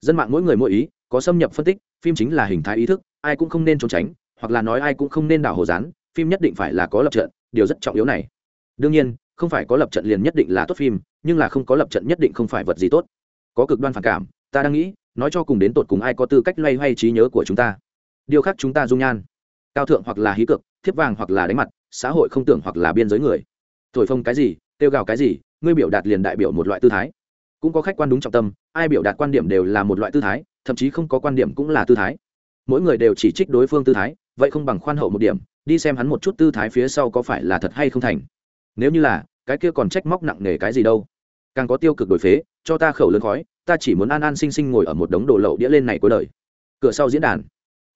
Dân mạng mỗi người mỗi ý, có xâm nhập phân tích, phim chính là hình thái ý thức, ai cũng không nên trốn tránh, hoặc là nói ai cũng không nên đảo hồ dán phim nhất định phải là có lập trận, điều rất trọng yếu này. Đương nhiên, không phải có lập trận liền nhất định là tốt phim, nhưng là không có lập trận nhất định không phải vật gì tốt. Có cực đoan phản cảm, ta đang nghĩ, nói cho cùng đến tột cùng ai có tư cách loay hoay trí nhớ của chúng ta. Điều khác chúng ta dung nhan. Cao thượng hoặc là hí cực, thiếp vàng hoặc là đánh mặt, xã hội không tưởng hoặc là biên giới người. Thổi phông cái gì tiêu gào cái gì, ngươi biểu đạt liền đại biểu một loại tư thái cũng có khách quan đúng trọng tâm, ai biểu đạt quan điểm đều là một loại tư thái, thậm chí không có quan điểm cũng là tư thái. Mỗi người đều chỉ trích đối phương tư thái, vậy không bằng khoan hậu một điểm, đi xem hắn một chút tư thái phía sau có phải là thật hay không thành. Nếu như là, cái kia còn trách móc nặng nề cái gì đâu. Càng có tiêu cực đổi phế, cho ta khẩu lớn khói, ta chỉ muốn an an sinh sinh ngồi ở một đống đồ lậu đĩa lên này cuối đời. Cửa sau diễn đàn.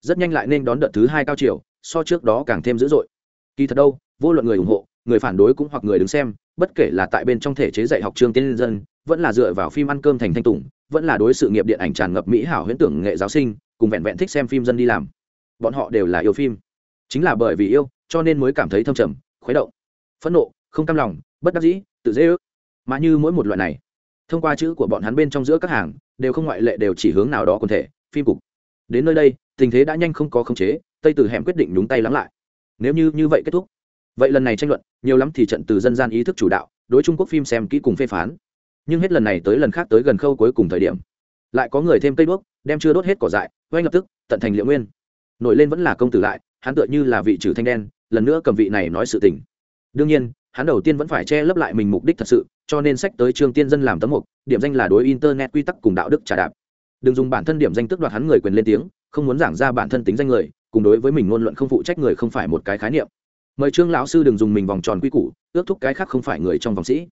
Rất nhanh lại nên đón đợt thứ hai cao chiều, so trước đó càng thêm dữ dội. Kỳ thật đâu, vô luận người ủng hộ, người phản đối cũng hoặc người đứng xem, bất kể là tại bên trong thể chế dạy học trường tiên dân vẫn là dựa vào phim ăn cơm thành thanh tùng, vẫn là đối sự nghiệp điện ảnh tràn ngập mỹ hảo huyễn tưởng nghệ giáo sinh, cùng vẹn vẹn thích xem phim dân đi làm. Bọn họ đều là yêu phim. Chính là bởi vì yêu, cho nên mới cảm thấy thâm trầm, khuấy động. Phẫn nộ, không cam lòng, bất đắc dĩ, tự dễ ước. Mà như mỗi một loại này, thông qua chữ của bọn hắn bên trong giữa các hàng, đều không ngoại lệ đều chỉ hướng nào đó quần thể, phim cục. Đến nơi đây, tình thế đã nhanh không có khống chế, tây từ hẻm quyết định đúng tay lắng lại. Nếu như như vậy kết thúc, vậy lần này tranh luận, nhiều lắm thì trận từ dân gian ý thức chủ đạo, đối trung quốc phim xem kỹ cùng phê phán nhưng hết lần này tới lần khác tới gần khâu cuối cùng thời điểm, lại có người thêm cây đuốc, đem chưa đốt hết cỏ dại oanh lập tức, tận thành liệu nguyên. Nổi lên vẫn là công tử lại, hắn tựa như là vị trừ thanh đen, lần nữa cầm vị này nói sự tình. Đương nhiên, hắn đầu tiên vẫn phải che lấp lại mình mục đích thật sự, cho nên sách tới trương tiên dân làm tấm mục, điểm danh là đối internet quy tắc cùng đạo đức trả đạp. Đừng dùng bản thân điểm danh tức đoạt hắn người quyền lên tiếng, không muốn giảng ra bản thân tính danh người, cùng đối với mình ngôn luận không phụ trách người không phải một cái khái niệm. Mời trương lão sư đừng dùng mình vòng tròn quy củ, ước thúc cái khác không phải người trong vòng sĩ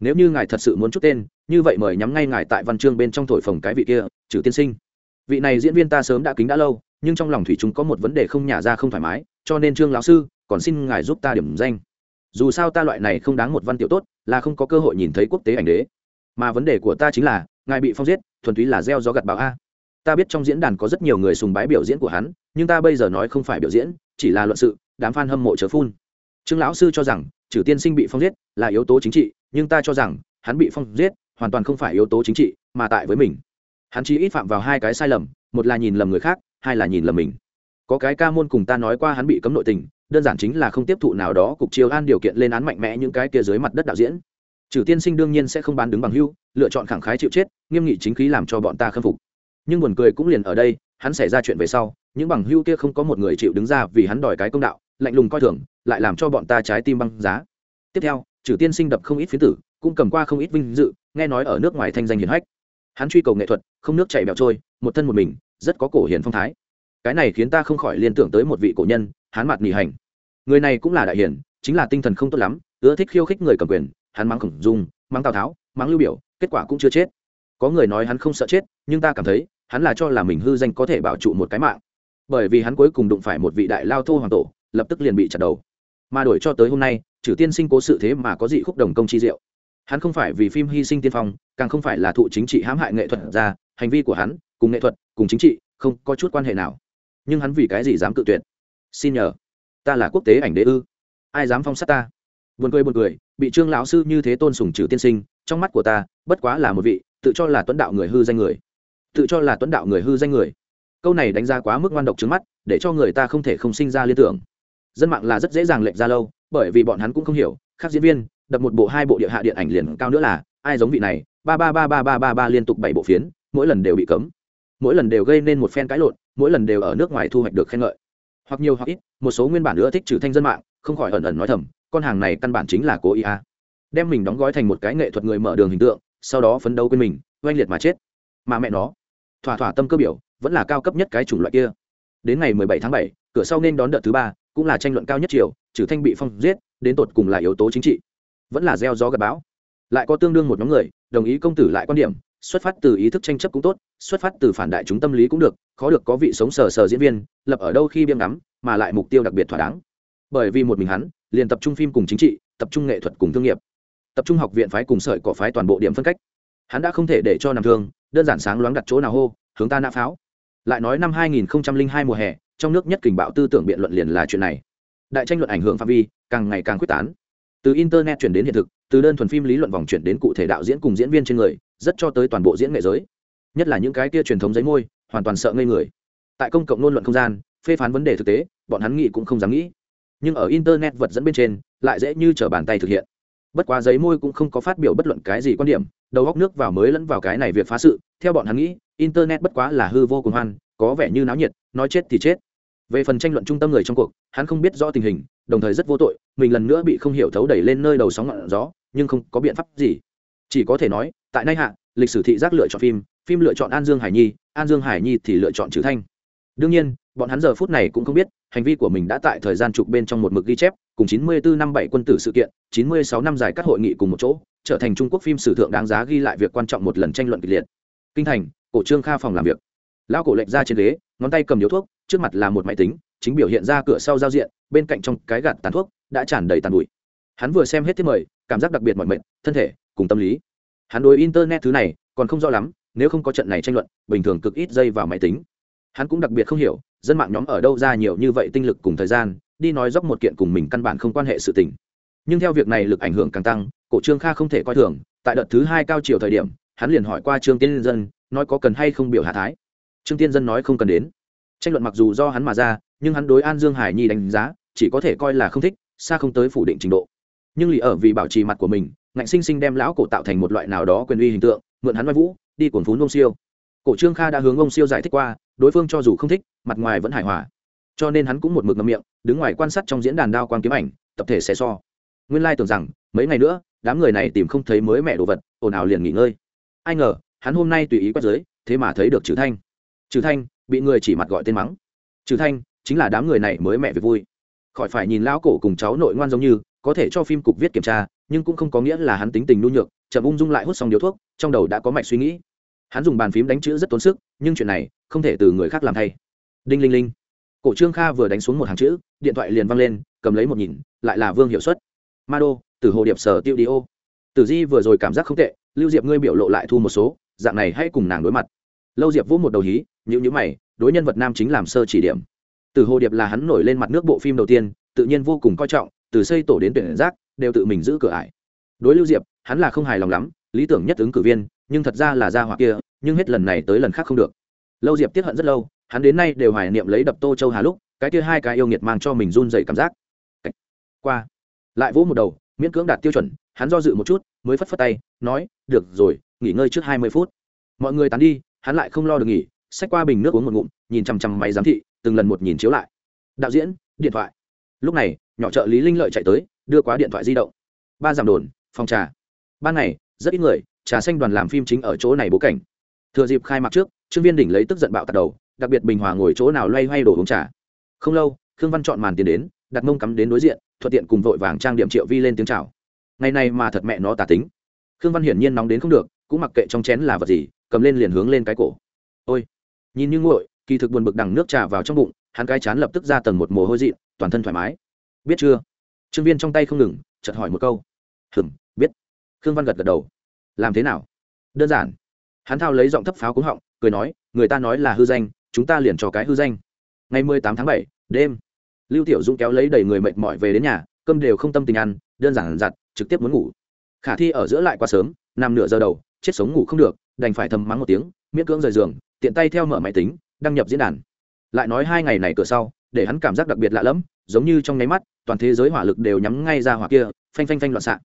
nếu như ngài thật sự muốn chút tên, như vậy mời nhắm ngay ngài tại văn chương bên trong thổi phồng cái vị kia, trừ tiên sinh. Vị này diễn viên ta sớm đã kính đã lâu, nhưng trong lòng thủy chúng có một vấn đề không nhả ra không thoải mái, cho nên trương lão sư, còn xin ngài giúp ta điểm danh. Dù sao ta loại này không đáng một văn tiểu tốt, là không có cơ hội nhìn thấy quốc tế ảnh đế. Mà vấn đề của ta chính là, ngài bị phong giết, thuần túy là gieo gió gặt bão a. Ta biết trong diễn đàn có rất nhiều người sùng bái biểu diễn của hắn, nhưng ta bây giờ nói không phải biểu diễn, chỉ là luận sự, đám f a n hâm mộ chớ phun. Trương lão sư cho rằng, trừ tiên sinh bị phong giết là yếu tố chính trị nhưng ta cho rằng, hắn bị phong giết, hoàn toàn không phải yếu tố chính trị, mà tại với mình. Hắn chỉ ít phạm vào hai cái sai lầm, một là nhìn lầm người khác, hai là nhìn lầm mình. Có cái ca môn cùng ta nói qua hắn bị cấm nội tình, đơn giản chính là không tiếp thụ nào đó, cục chiêu an điều kiện lên án mạnh mẽ những cái kia dưới mặt đất đạo diễn. Trừ tiên sinh đương nhiên sẽ không bán đứng bằng hưu, lựa chọn khẳng khái chịu chết, nghiêm nghị chính khí làm cho bọn ta khâm phục. Nhưng buồn cười cũng liền ở đây, hắn xảy ra chuyện về sau, những bằng hưu kia không có một người chịu đứng ra vì hắn đòi cái công đạo, lạnh lùng coi thường, lại làm cho bọn ta trái tim băng giá. Tiếp theo trừ tiên sinh đập không ít phiến tử cũng cầm qua không ít vinh dự nghe nói ở nước ngoài thanh danh hiển hách. Hắn truy cầu nghệ thuật không nước chảy bẹo trôi một thân một mình rất có cổ hiền phong thái. Cái này khiến ta không khỏi liên tưởng tới một vị cổ nhân hắn mặt nghỉ hành. Người này cũng là đại hiền, chính là tinh thần không tốt lắm ưa thích khiêu khích người cầm quyền hắn mắng khổng dung mắng tào tháo mắng lưu biểu kết quả cũng chưa chết. Có người nói hắn không sợ chết nhưng ta cảm thấy hắn là cho là mình hư danh có thể bảo trụ một cái mạng. Bởi vì hắn cuối cùng đụng phải một vị đại lao thô hoàng tổ lập tức liền bị chặt đầu mà đổi cho tới hôm nay trừ tiên sinh cố sự thế mà có dị khúc đồng công chi diệu. Hắn không phải vì phim hy sinh tiên phong, càng không phải là thụ chính trị hãm hại nghệ thuật ra, hành vi của hắn, cùng nghệ thuật, cùng chính trị, không có chút quan hệ nào. Nhưng hắn vì cái gì dám cự tuyệt? Xin nhờ. Ta là quốc tế ảnh đế ư? Ai dám phong sát ta? Buồn cười buồn cười, bị trương lão sư như thế tôn sùng trừ tiên sinh, trong mắt của ta, bất quá là một vị, tự cho là tuấn đạo người hư danh người. Tự cho là tuấn đạo người hư danh người. Câu này đánh ra quá mức ngoan độc trứng mắt, để cho người ta không thể không sinh ra liên tưởng dân mạng là rất dễ dàng lệnh ra lâu bởi vì bọn hắn cũng không hiểu khác diễn viên đập một bộ hai bộ địa hạ điện ảnh liền cao nữa là ai giống vị này ba ba ba ba ba ba ba liên tục bảy bộ phiến mỗi lần đều bị cấm. Mỗi lần đều gây nên một phen cãi lộn mỗi lần đều ở nước ngoài thu hoạch được khen ngợi. Hoặc nhiều hoặc ít một số nguyên bản nữa thích trừ thanh dân mạng không khỏi ẩn ẩn nói thầm con hàng này căn bản chính là cố ý a. Đem mình đóng gói thành một cái nghệ thuật người mở đường hình tượng sau đó phấn đấu quên mình oanh liệt mà chết. Mà mẹ nó thỏa thỏa tâm cơ biểu vẫn là cao cấp nhất cái chủng loại kia. Đến ngày 17 tháng 7, cửa sau nên đón đợt thứ ba cũng là tranh luận cao nhất chiều trừ thanh bị phong giết, đến tột cùng là yếu tố chính trị. Vẫn là gieo gió gặp bão. Lại có tương đương một nhóm người, đồng ý công tử lại quan điểm, xuất phát từ ý thức tranh chấp cũng tốt, xuất phát từ phản đại chúng tâm lý cũng được, khó được có vị sống sờ sờ diễn viên, lập ở đâu khi biêm ngắm, mà lại mục tiêu đặc biệt thỏa đáng. Bởi vì một mình hắn, liền tập trung phim cùng chính trị, tập trung nghệ thuật cùng thương nghiệp. Tập trung học viện phái cùng sợi cỏ phái toàn bộ điểm phân cách. Hắn đã không thể để cho nằm thương, đơn giản sáng loáng đặt chỗ nào hô, hướng ta nã pháo. Lại nói năm 2002 mùa hè trong nước nhất kình bạo tư tưởng biện luận liền là chuyện này. Đại tranh luận ảnh hưởng phạm vi, càng ngày càng quyết tán. Từ internet chuyển đến hiện thực, từ đơn thuần phim lý luận vòng chuyển đến cụ thể đạo diễn cùng diễn viên trên người, rất cho tới toàn bộ diễn nghệ giới. Nhất là những cái kia truyền thống giấy môi, hoàn toàn sợ ngây người. Tại công cộng ngôn luận không gian, phê phán vấn đề thực tế, bọn hắn nghĩ cũng không dám nghĩ. Nhưng ở internet vật dẫn bên trên, lại dễ như t r ở bàn tay thực hiện. Bất quá giấy môi cũng không có phát biểu bất luận cái gì quan điểm, đầu góc nước vào mới lẫn vào cái này việc phá sự. Theo bọn hắn nghĩ, internet bất quá là hư vô cùng hoan, có vẻ như náo nhiệt, nói chết thì chết về phần tranh luận trung tâm người trong cuộc, hắn không biết rõ tình hình, đồng thời rất vô tội, mình lần nữa bị không hiểu thấu đẩy lên nơi đầu sóng ngọn gió, nhưng không có biện pháp gì. Chỉ có thể nói, tại nay hạ, lịch sử thị giác lựa chọn phim phim lựa chọn an dương hải nhi, an dương hải nhi thì lựa chọn chữ thanh. Đương nhiên, bọn hắn giờ phút này cũng không biết, hành vi của mình đã tại thời gian trục bên trong một mực ghi chép, cùng 94 năm bảy quân tử sự kiện 96 năm dài các hội nghị cùng một chỗ, trở thành trung quốc phim sử thượng đáng giá ghi lại việc quan trọng một lần tranh luận kịch liệt. Kinh thành, cổ trương kha phòng làm việc lão cổ lệnh ra trên ghế, ngón tay cầm điếu thuốc, trước mặt là một máy tính, chính biểu hiện ra cửa sau giao diện, bên cạnh trong cái gạt tàn thuốc đã tràn đầy tàn bụi. Hắn vừa xem hết thiết mời, cảm giác đặc biệt mọi mệnh thân thể cùng tâm lý. Hắn đối internet thứ này còn không rõ lắm, nếu không có trận này tranh luận, bình thường cực ít dây vào máy tính. Hắn cũng đặc biệt không hiểu, dân mạng nhóm ở đâu ra nhiều như vậy tinh lực cùng thời gian, đi nói dốc một kiện cùng mình căn bản không quan hệ sự tình. Nhưng theo việc này lực ảnh hưởng càng tăng, cổ trương kha không thể coi thường, tại đợt thứ hai cao chiều thời điểm, hắn liền hỏi qua trương tiên dân, nói có cần hay không biểu hạ thái trương tiên dân nói không cần đến. Tranh luận mặc dù do hắn mà ra, nhưng hắn đối an dương hải nhi đánh giá, chỉ có thể coi là không thích, xa không tới phủ định trình độ. Nhưng lì ở vì bảo trì mặt của mình, ngạnh sinh sinh đem lão cổ tạo thành một loại nào đó quyền uy hình tượng, mượn hắn vai vũ, đi cuồng phún ông siêu. Cổ trương kha đã hướng ông siêu giải thích qua, đối phương cho dù không thích, mặt ngoài vẫn hài hòa. Cho nên hắn cũng một mực ngậm miệng, đứng ngoài quan sát trong diễn đàn đao quang kiếm ảnh, tập thể xé so. Nguyên lai tưởng rằng, mấy ngày nữa, đám người này tìm không thấy mới mẹ đồ vật, ồn ào liền nghỉ ngơi. Ai ngờ, hắn hôm nay tùy ý quét giới, thế mà thấy được chữ thanh trừ thanh, bị người chỉ mặt gọi tên mắng. Trừ thanh, chính là đám người này mới mẹ về vui. Khỏi phải nhìn lão cổ cùng cháu nội ngoan giống như, có thể cho phim cục viết kiểm tra, nhưng cũng không có nghĩa là hắn tính tình nhu nhược, chậm ung dung lại hút xong điếu thuốc, trong đầu đã có mạch suy nghĩ. Hắn dùng bàn phím đánh chữ rất tốn sức, nhưng chuyện này không thể từ người khác làm thay. Đinh linh linh. Cổ trương kha vừa đánh xuống một hàng chữ, điện thoại liền văng lên, cầm lấy một nhìn, lại là vương hiệu suất. Ma đô từ hồ điệp sở tiêu đi ô. Tử di vừa rồi cảm giác không tệ, lưu diệp ngươi biểu lộ lại thu một số, dạng này hãy cùng nàng đối mặt lâu diệp vũ một đầu hí những nhữ mày, đối nhân vật nam chính làm sơ chỉ điểm. Từ hồ điệp là hắn nổi lên mặt nước bộ phim đầu tiên, tự nhiên vô cùng coi trọng, từ xây tổ đến tuyển giác, đều tự mình giữ cửa ải. Đối lưu diệp, hắn là không hài lòng lắm, lý tưởng nhất ứng cử viên, nhưng thật ra là ra hoặc kia, nhưng hết lần này tới lần khác không được. Lâu diệp tiếp hận rất lâu, hắn đến nay đều hoài niệm lấy đập tô châu hà lúc, cái kia hai cái yêu nghiệt mang cho mình run dày cảm giác. Qua. Lại vỗ một đầu, miễn cưỡng đạt tiêu chuẩn, hắn do dự một chút, mới phất phất tay, nói, được rồi, nghỉ ngơi trước hai mươi phút. Mọi người tán đi hắn lại không lo được nghỉ xách qua bình nước uống một ngụm nhìn chằm chằm máy giám thị từng lần một nhìn chiếu lại. Đạo diễn điện thoại. Lúc này nhỏ trợ lý linh lợi chạy tới đưa qua điện thoại di động. Ba giảm đồn phòng trà. Ban này, rất ít người trà xanh đoàn làm phim chính ở chỗ này bố cảnh. Thừa dịp khai mạc trước trương viên đỉnh lấy tức giận bạo tạt đầu đặc biệt bình hòa ngồi chỗ nào loay hoay đổ uống trà. Không lâu khương văn chọn màn tiền đến đặt mông cắm đến đối diện thuận tiện cùng vội vàng trang điểm triệu vi lên tiếng chào. Ngày này mà thật mẹ nó tà tính. Khương văn hiển nhiên nóng đến không được cũng mặc kệ trong chén là vật gì cầm lên liền hướng lên cái cổ. Ôi, nhìn như nguội, kỳ thực buồn bực đằng nước trà vào trong bụng, hắn cái chán lập tức ra tầng một mồ hôi dị toàn thân thoải mái. Biết chưa? Trương viên trong tay không ngừng, chợt hỏi một câu. Hừm, biết. Khương văn gật gật đầu. Làm thế nào? Đơn giản. Hắn thao lấy giọng thấp pháo cúng họng, cười nói, người ta nói là hư danh, chúng ta liền cho cái hư danh. Ngày mười tám tháng bảy, đêm. Lưu tiểu dũng kéo lấy đầy người mệt mỏi về đến nhà, cơm đều không tâm tình ăn, đơn giản giặt trực tiếp muốn ngủ. Khả thi ở giữa lại quá sớm, nằm nửa giờ đầu chết sống ngủ không được, đành phải thầm mắng một tiếng, miễn cưỡng rời giường, tiện tay theo mở máy tính, đăng nhập diễn đàn. Lại nói hai ngày này cửa sau, để hắn cảm giác đặc biệt lạ lẫm, giống như trong nháy mắt, toàn thế giới hỏa lực đều nhắm ngay ra hỏa kia, phanh phanh phanh loạn xạ.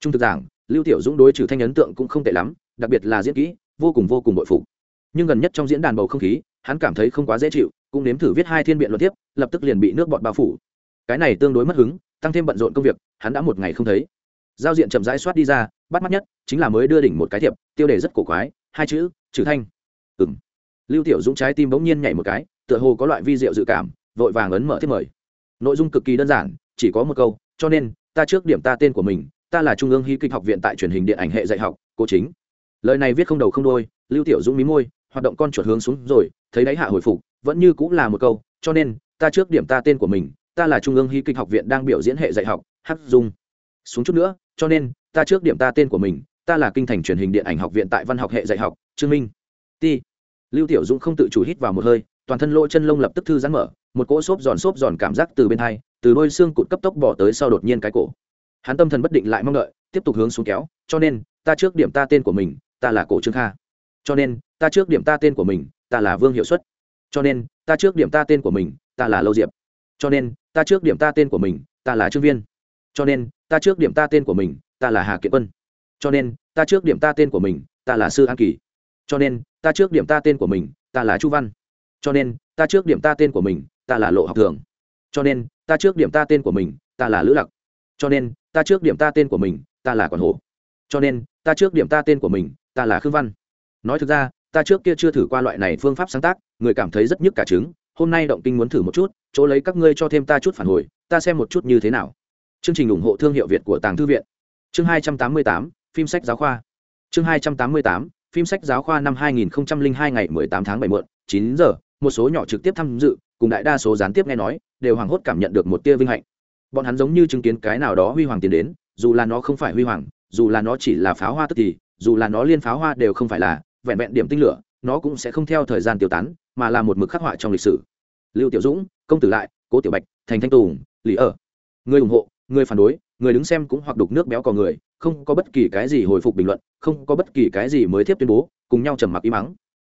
Trung thực giảng, lưu tiểu dũng đối trừ thanh ấn tượng cũng không tệ lắm, đặc biệt là diễn kỹ, vô cùng vô cùng bội phục. Nhưng gần nhất trong diễn đàn bầu không khí, hắn cảm thấy không quá dễ chịu, cũng nếm thử viết hai thiên biện luận tiếp, lập tức liền bị nước bọt bao phủ. Cái này tương đối mất hứng, tăng thêm bận rộn công việc, hắn đã một ngày không thấy giao diện chậm rãi soát đi ra, bắt mắt nhất chính là mới đưa đỉnh một cái thiệp, tiêu đề rất cổ quái, hai chữ, trừ thanh. Ừng lưu tiểu dũng trái tim bỗng nhiên nhảy một cái, tựa hồ có loại vi diệu dự cảm, vội vàng ấn mở thiết mời. Nội dung cực kỳ đơn giản, chỉ có một câu, cho nên, ta trước điểm ta tên của mình, ta là trung ương hy kịch học viện tại truyền hình điện ảnh hệ dạy học, cô chính. Lời này viết không đầu không đôi lưu tiểu dũng mí môi, hoạt động con chuột hướng xuống rồi, thấy đáy hạ hồi phục, vẫn như cũng là một câu, cho nên, ta trước điểm ta tên của mình, ta là trung ương hy kịch học viện đang biểu diễn hệ dạy học hắc dung xuống chút nữa, cho nên, ta trước điểm ta tên của mình, ta là kinh thành truyền hình điện ảnh học viện tại văn học hệ dạy học, trương minh. Ti lưu tiểu dũng không tự chủ hít vào một hơi, toàn thân lỗ chân lông lập tức thư giãn mở, một cỗ xốp giòn xốp giòn cảm giác từ bên hai, từ đôi xương cụt cấp tốc bỏ tới sau đột nhiên cái cổ. Hắn tâm thần bất định lại mong đợi, tiếp tục hướng xuống kéo, cho nên, ta trước điểm ta tên của mình, ta là cổ trương kha. Cho nên, ta trước điểm ta tên của mình, ta là vương hiệu suất. Cho nên, ta trước điểm ta tên của mình, ta là lâu diệp. Cho nên, ta trước điểm ta tên của mình, ta là trương viên cho nên, ta trước điểm ta tên của mình, ta là hà kiệt quân. Cho nên, ta trước điểm ta tên của mình, ta là sư an kỳ. Cho nên, ta trước điểm ta tên của mình, ta là chu văn. Cho nên, ta trước điểm ta tên của mình, ta là lộ học thường. Cho nên, ta trước điểm ta tên của mình, ta là lữ lặc. Cho nên, ta trước điểm ta tên của mình, ta là quản hổ. Cho nên, ta trước điểm ta tên của mình, ta là khương văn. Nói thực ra, ta trước kia chưa thử qua loại này phương pháp sáng tác, người cảm thấy rất nhức cả trứng. Hôm nay động kinh muốn thử một chút, chỗ lấy các ngươi cho thêm ta chút phản hồi, ta xem một chút như thế nào chương trình ủng hộ thương hiệu việt của tàng thư viện. Chương hai trăm tám mươi tám, phim sách giáo khoa. Chương hai trăm tám mươi tám, phim sách giáo khoa năm hai nghìn hai ngày mười tám tháng bảy muộn, chín giờ, một số nhỏ trực tiếp tham dự, cùng đại đa số gián tiếp nghe nói, đều hoảng hốt cảm nhận được một tia vinh hạnh. Bọn hắn giống như chứng kiến cái nào đó huy hoàng tiến đến, dù là nó không phải huy hoàng, dù là nó chỉ là pháo hoa tức thì, dù là nó liên pháo hoa đều không phải là vẹn vẹn điểm tinh lửa, nó cũng sẽ không theo thời gian tiêu tán, mà là một mực khắc họa trong lịch sử. Lưu tiểu dũng, công tử lại, cố tiểu bạch, thành thanh tùng, lý ở. Người ủng hộ người phản đối, người đứng xem cũng hoặc đục nước béo cò người, không có bất kỳ cái gì hồi phục bình luận, không có bất kỳ cái gì mới tiếp tuyên bố, cùng nhau trầm mặc im mắng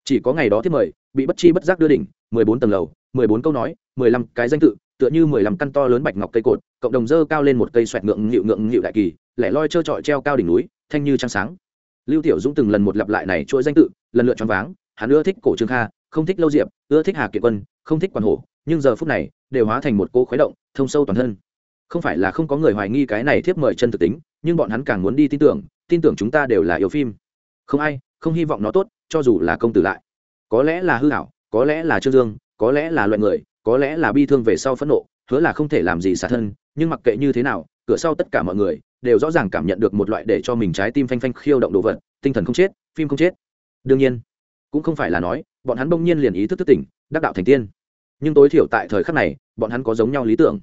chỉ có ngày đó tiếp mời, bị bất chi bất giác đưa đỉnh, mười bốn tầng lầu, mười bốn câu nói, mười lăm cái danh tự, tựa như mười lăm căn to lớn bạch ngọc cây cột, cộng đồng dơ cao lên một cây xoẹt ngượng nghịu ngượng nghịu đại kỳ, lẻ loi trơ trọi treo cao đỉnh núi, thanh như trăng sáng. Lưu tiểu dũng từng lần một lặp lại này chuỗi danh tự, lần lượt choáng váng, hắn ưa thích cổ trương kha, không thích lâu diệp, ưa thích hà kiệt quân, không thích quan hổ, nhưng giờ phút này, đều hóa thành một cô khuấy động, thông sâu toàn thân không phải là không có người hoài nghi cái này thiếp mời chân thực tính, nhưng bọn hắn càng muốn đi tin tưởng tin tưởng chúng ta đều là yêu phim. Không ai, không hy vọng nó tốt, cho dù là công tử lại. Có lẽ là hư hảo có lẽ là trương dương, có lẽ là loại người, có lẽ là bi thương về sau phẫn nộ, hứa là không thể làm gì xả thân, nhưng mặc kệ như thế nào, cửa sau tất cả mọi người đều rõ ràng cảm nhận được một loại để cho mình trái tim phanh phanh khiêu động đồ vật, tinh thần không chết, phim không chết. Đương nhiên, cũng không phải là nói, bọn hắn bỗng nhiên liền ý thức thức tỉnh, đắc đạo thành tiên. Nhưng tối thiểu tại thời khắc này, bọn hắn có giống nhau lý tưởng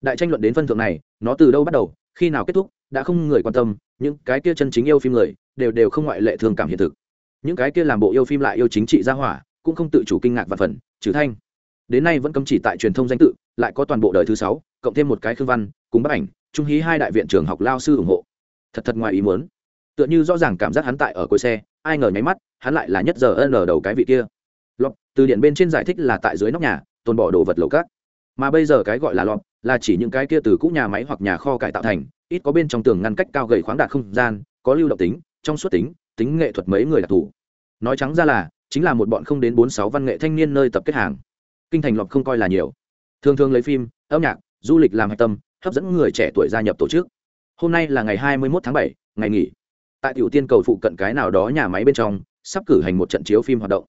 đại tranh luận đến phân thượng này, nó từ đâu bắt đầu, khi nào kết thúc, đã không người quan tâm, những cái kia chân chính yêu phim người, đều đều không ngoại lệ thường cảm hiện thực. Những cái kia làm bộ yêu phim lại yêu chính trị gia hỏa, cũng không tự chủ kinh ngạc và phần, trừ thanh. Đến nay vẫn cấm chỉ tại truyền thông danh tự, lại có toàn bộ đời thứ sáu, cộng thêm một cái khương văn, cùng bức ảnh, trung hí hai đại viện trường học lao sư ủng hộ. Thật thật ngoài ý muốn. Tựa như rõ ràng cảm giác hắn tại ở cuối xe, ai ngờ nháy mắt, hắn lại là nhất giờ ân lờ đầu cái vị kia. Lọt từ điện bên trên giải thích là tại dưới nóc nhà, tồn bỏ đồ vật lầu cát. Mà bây giờ cái gọi là lọt là chỉ những cái kia từ cũ nhà máy hoặc nhà kho cải tạo thành, ít có bên trong tường ngăn cách cao gầy khoáng đạt không gian, có lưu động tính, trong suốt tính tính nghệ thuật mấy người đặc thù. Nói trắng ra là, chính là một bọn không đến bốn sáu văn nghệ thanh niên nơi tập kết hàng. Kinh thành lọt không coi là nhiều. Thường thường lấy phim, âm nhạc, du lịch làm hạch tâm, hấp dẫn người trẻ tuổi gia nhập tổ chức. Hôm nay là ngày hai mươi một tháng bảy, ngày nghỉ. Tại tiểu tiên cầu phụ cận cái nào đó nhà máy bên trong, sắp cử hành một trận chiếu phim hoạt động.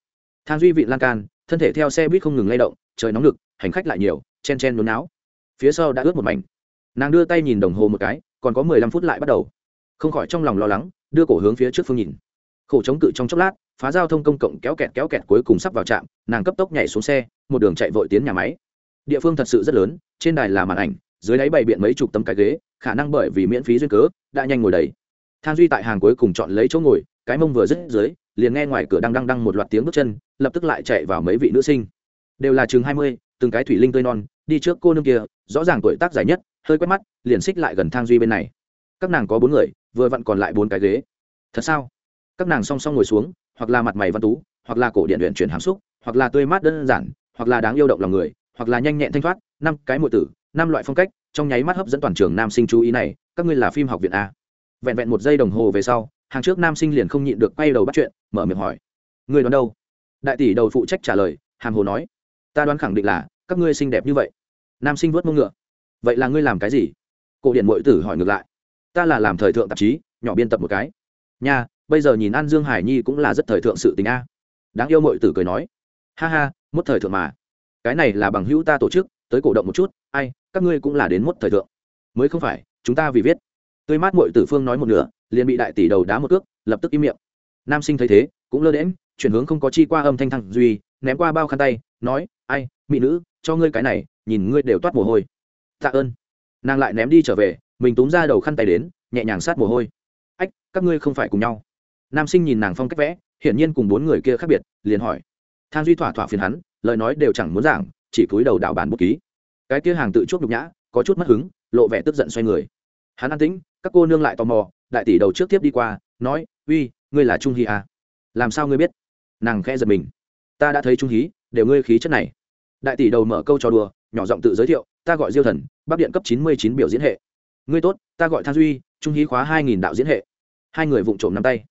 Thang duy vị lan can, thân thể theo xe buýt không ngừng lay động, trời nóng lực, hành khách lại nhiều, chen chen nôn não phía sau đã ướt một mảnh. Nàng đưa tay nhìn đồng hồ một cái, còn có mười lăm phút lại bắt đầu. Không khỏi trong lòng lo lắng, đưa cổ hướng phía trước phương nhìn. Khổ chống cự trong chốc lát, phá giao thông công cộng kéo kẹt kéo kẹt cuối cùng sắp vào trạm, nàng cấp tốc nhảy xuống xe, một đường chạy vội tiến nhà máy. Địa phương thật sự rất lớn, trên đài là màn ảnh, dưới đáy bày biện mấy chục tấm cái ghế, khả năng bởi vì miễn phí duyên cớ, đã nhanh ngồi đầy. Than duy tại hàng cuối cùng chọn lấy chỗ ngồi, cái mông vừa dứt dưới, liền nghe ngoài cửa đang đăng đăng một loạt tiếng bước chân, lập tức lại chạy vào mấy vị nữ sinh. Đều là chừng hai mươi từng cái thủy linh tươi non, đi trước cô nương kia, rõ ràng tuổi tác dài nhất, hơi quét mắt, liền xích lại gần thang duy bên này. Các nàng có bốn người, vừa vặn còn lại bốn cái ghế. Thật sao? Các nàng song song ngồi xuống, hoặc là mặt mày văn tú, hoặc là cổ điện luyện chuyển hàm xúc, hoặc là tươi mát đơn giản, hoặc là đáng yêu động lòng người, hoặc là nhanh nhẹn thanh thoát, năm cái mượn tử, năm loại phong cách, trong nháy mắt hấp dẫn toàn trường nam sinh chú ý này, các ngươi là phim học viện a. Vẹn vẹn một giây đồng hồ về sau, hàng trước nam sinh liền không nhịn được quay đầu bắt chuyện, mở miệng hỏi. Người đón đâu? Đại tỷ đầu phụ trách trả lời, hàm hồ nói ta đoán khẳng định là, các ngươi xinh đẹp như vậy. Nam sinh vớt mông ngựa. Vậy là ngươi làm cái gì? Cổ điện mội tử hỏi ngược lại. Ta là làm thời thượng tạp chí, nhỏ biên tập một cái. Nha, bây giờ nhìn an dương hải nhi cũng là rất thời thượng sự tình a. Đáng yêu mội tử cười nói. Ha ha mốt thời thượng mà. Cái này là bằng hữu ta tổ chức, tới cổ động một chút, ai, các ngươi cũng là đến mốt thời thượng. Mới không phải, chúng ta vì viết. Tươi mát mội tử phương nói một nửa, liền bị đại tỷ đầu đá một cước, lập tức im miệng. Nam sinh thấy thế, cũng lơ đễm chuyển hướng không có chi qua âm thanh thăng duy ném qua bao khăn tay, nói, ai, mỹ nữ, cho ngươi cái này, nhìn ngươi đều toát mồ hôi. Tạ ơn. Nàng lại ném đi trở về, mình túm ra đầu khăn tay đến, nhẹ nhàng sát mồ hôi. Ách, các ngươi không phải cùng nhau. Nam sinh nhìn nàng phong cách vẽ, hiển nhiên cùng bốn người kia khác biệt, liền hỏi. Thang duy thỏa thỏa phiền hắn, lời nói đều chẳng muốn giảng, chỉ cúi đầu đạo bản bút ký. Cái kia hàng tự chuốc nhục nhã, có chút mất hứng, lộ vẻ tức giận xoay người. Hắn an tĩnh, các cô nương lại tò mò, đại tỷ đầu trước tiếp đi qua, nói, uy, ngươi là trung hy à? làm sao ngươi biết? Nàng khẽ giật mình ta đã thấy trung hí, đều ngươi khí chất này. Đại tỷ đầu mở câu trò đùa, nhỏ giọng tự giới thiệu, ta gọi diêu thần, bắc điện cấp chín mươi chín biểu diễn hệ. Ngươi tốt, ta gọi thang duy, trung hí khóa hai nghìn đạo diễn hệ. Hai người vụng trộm nắm tay.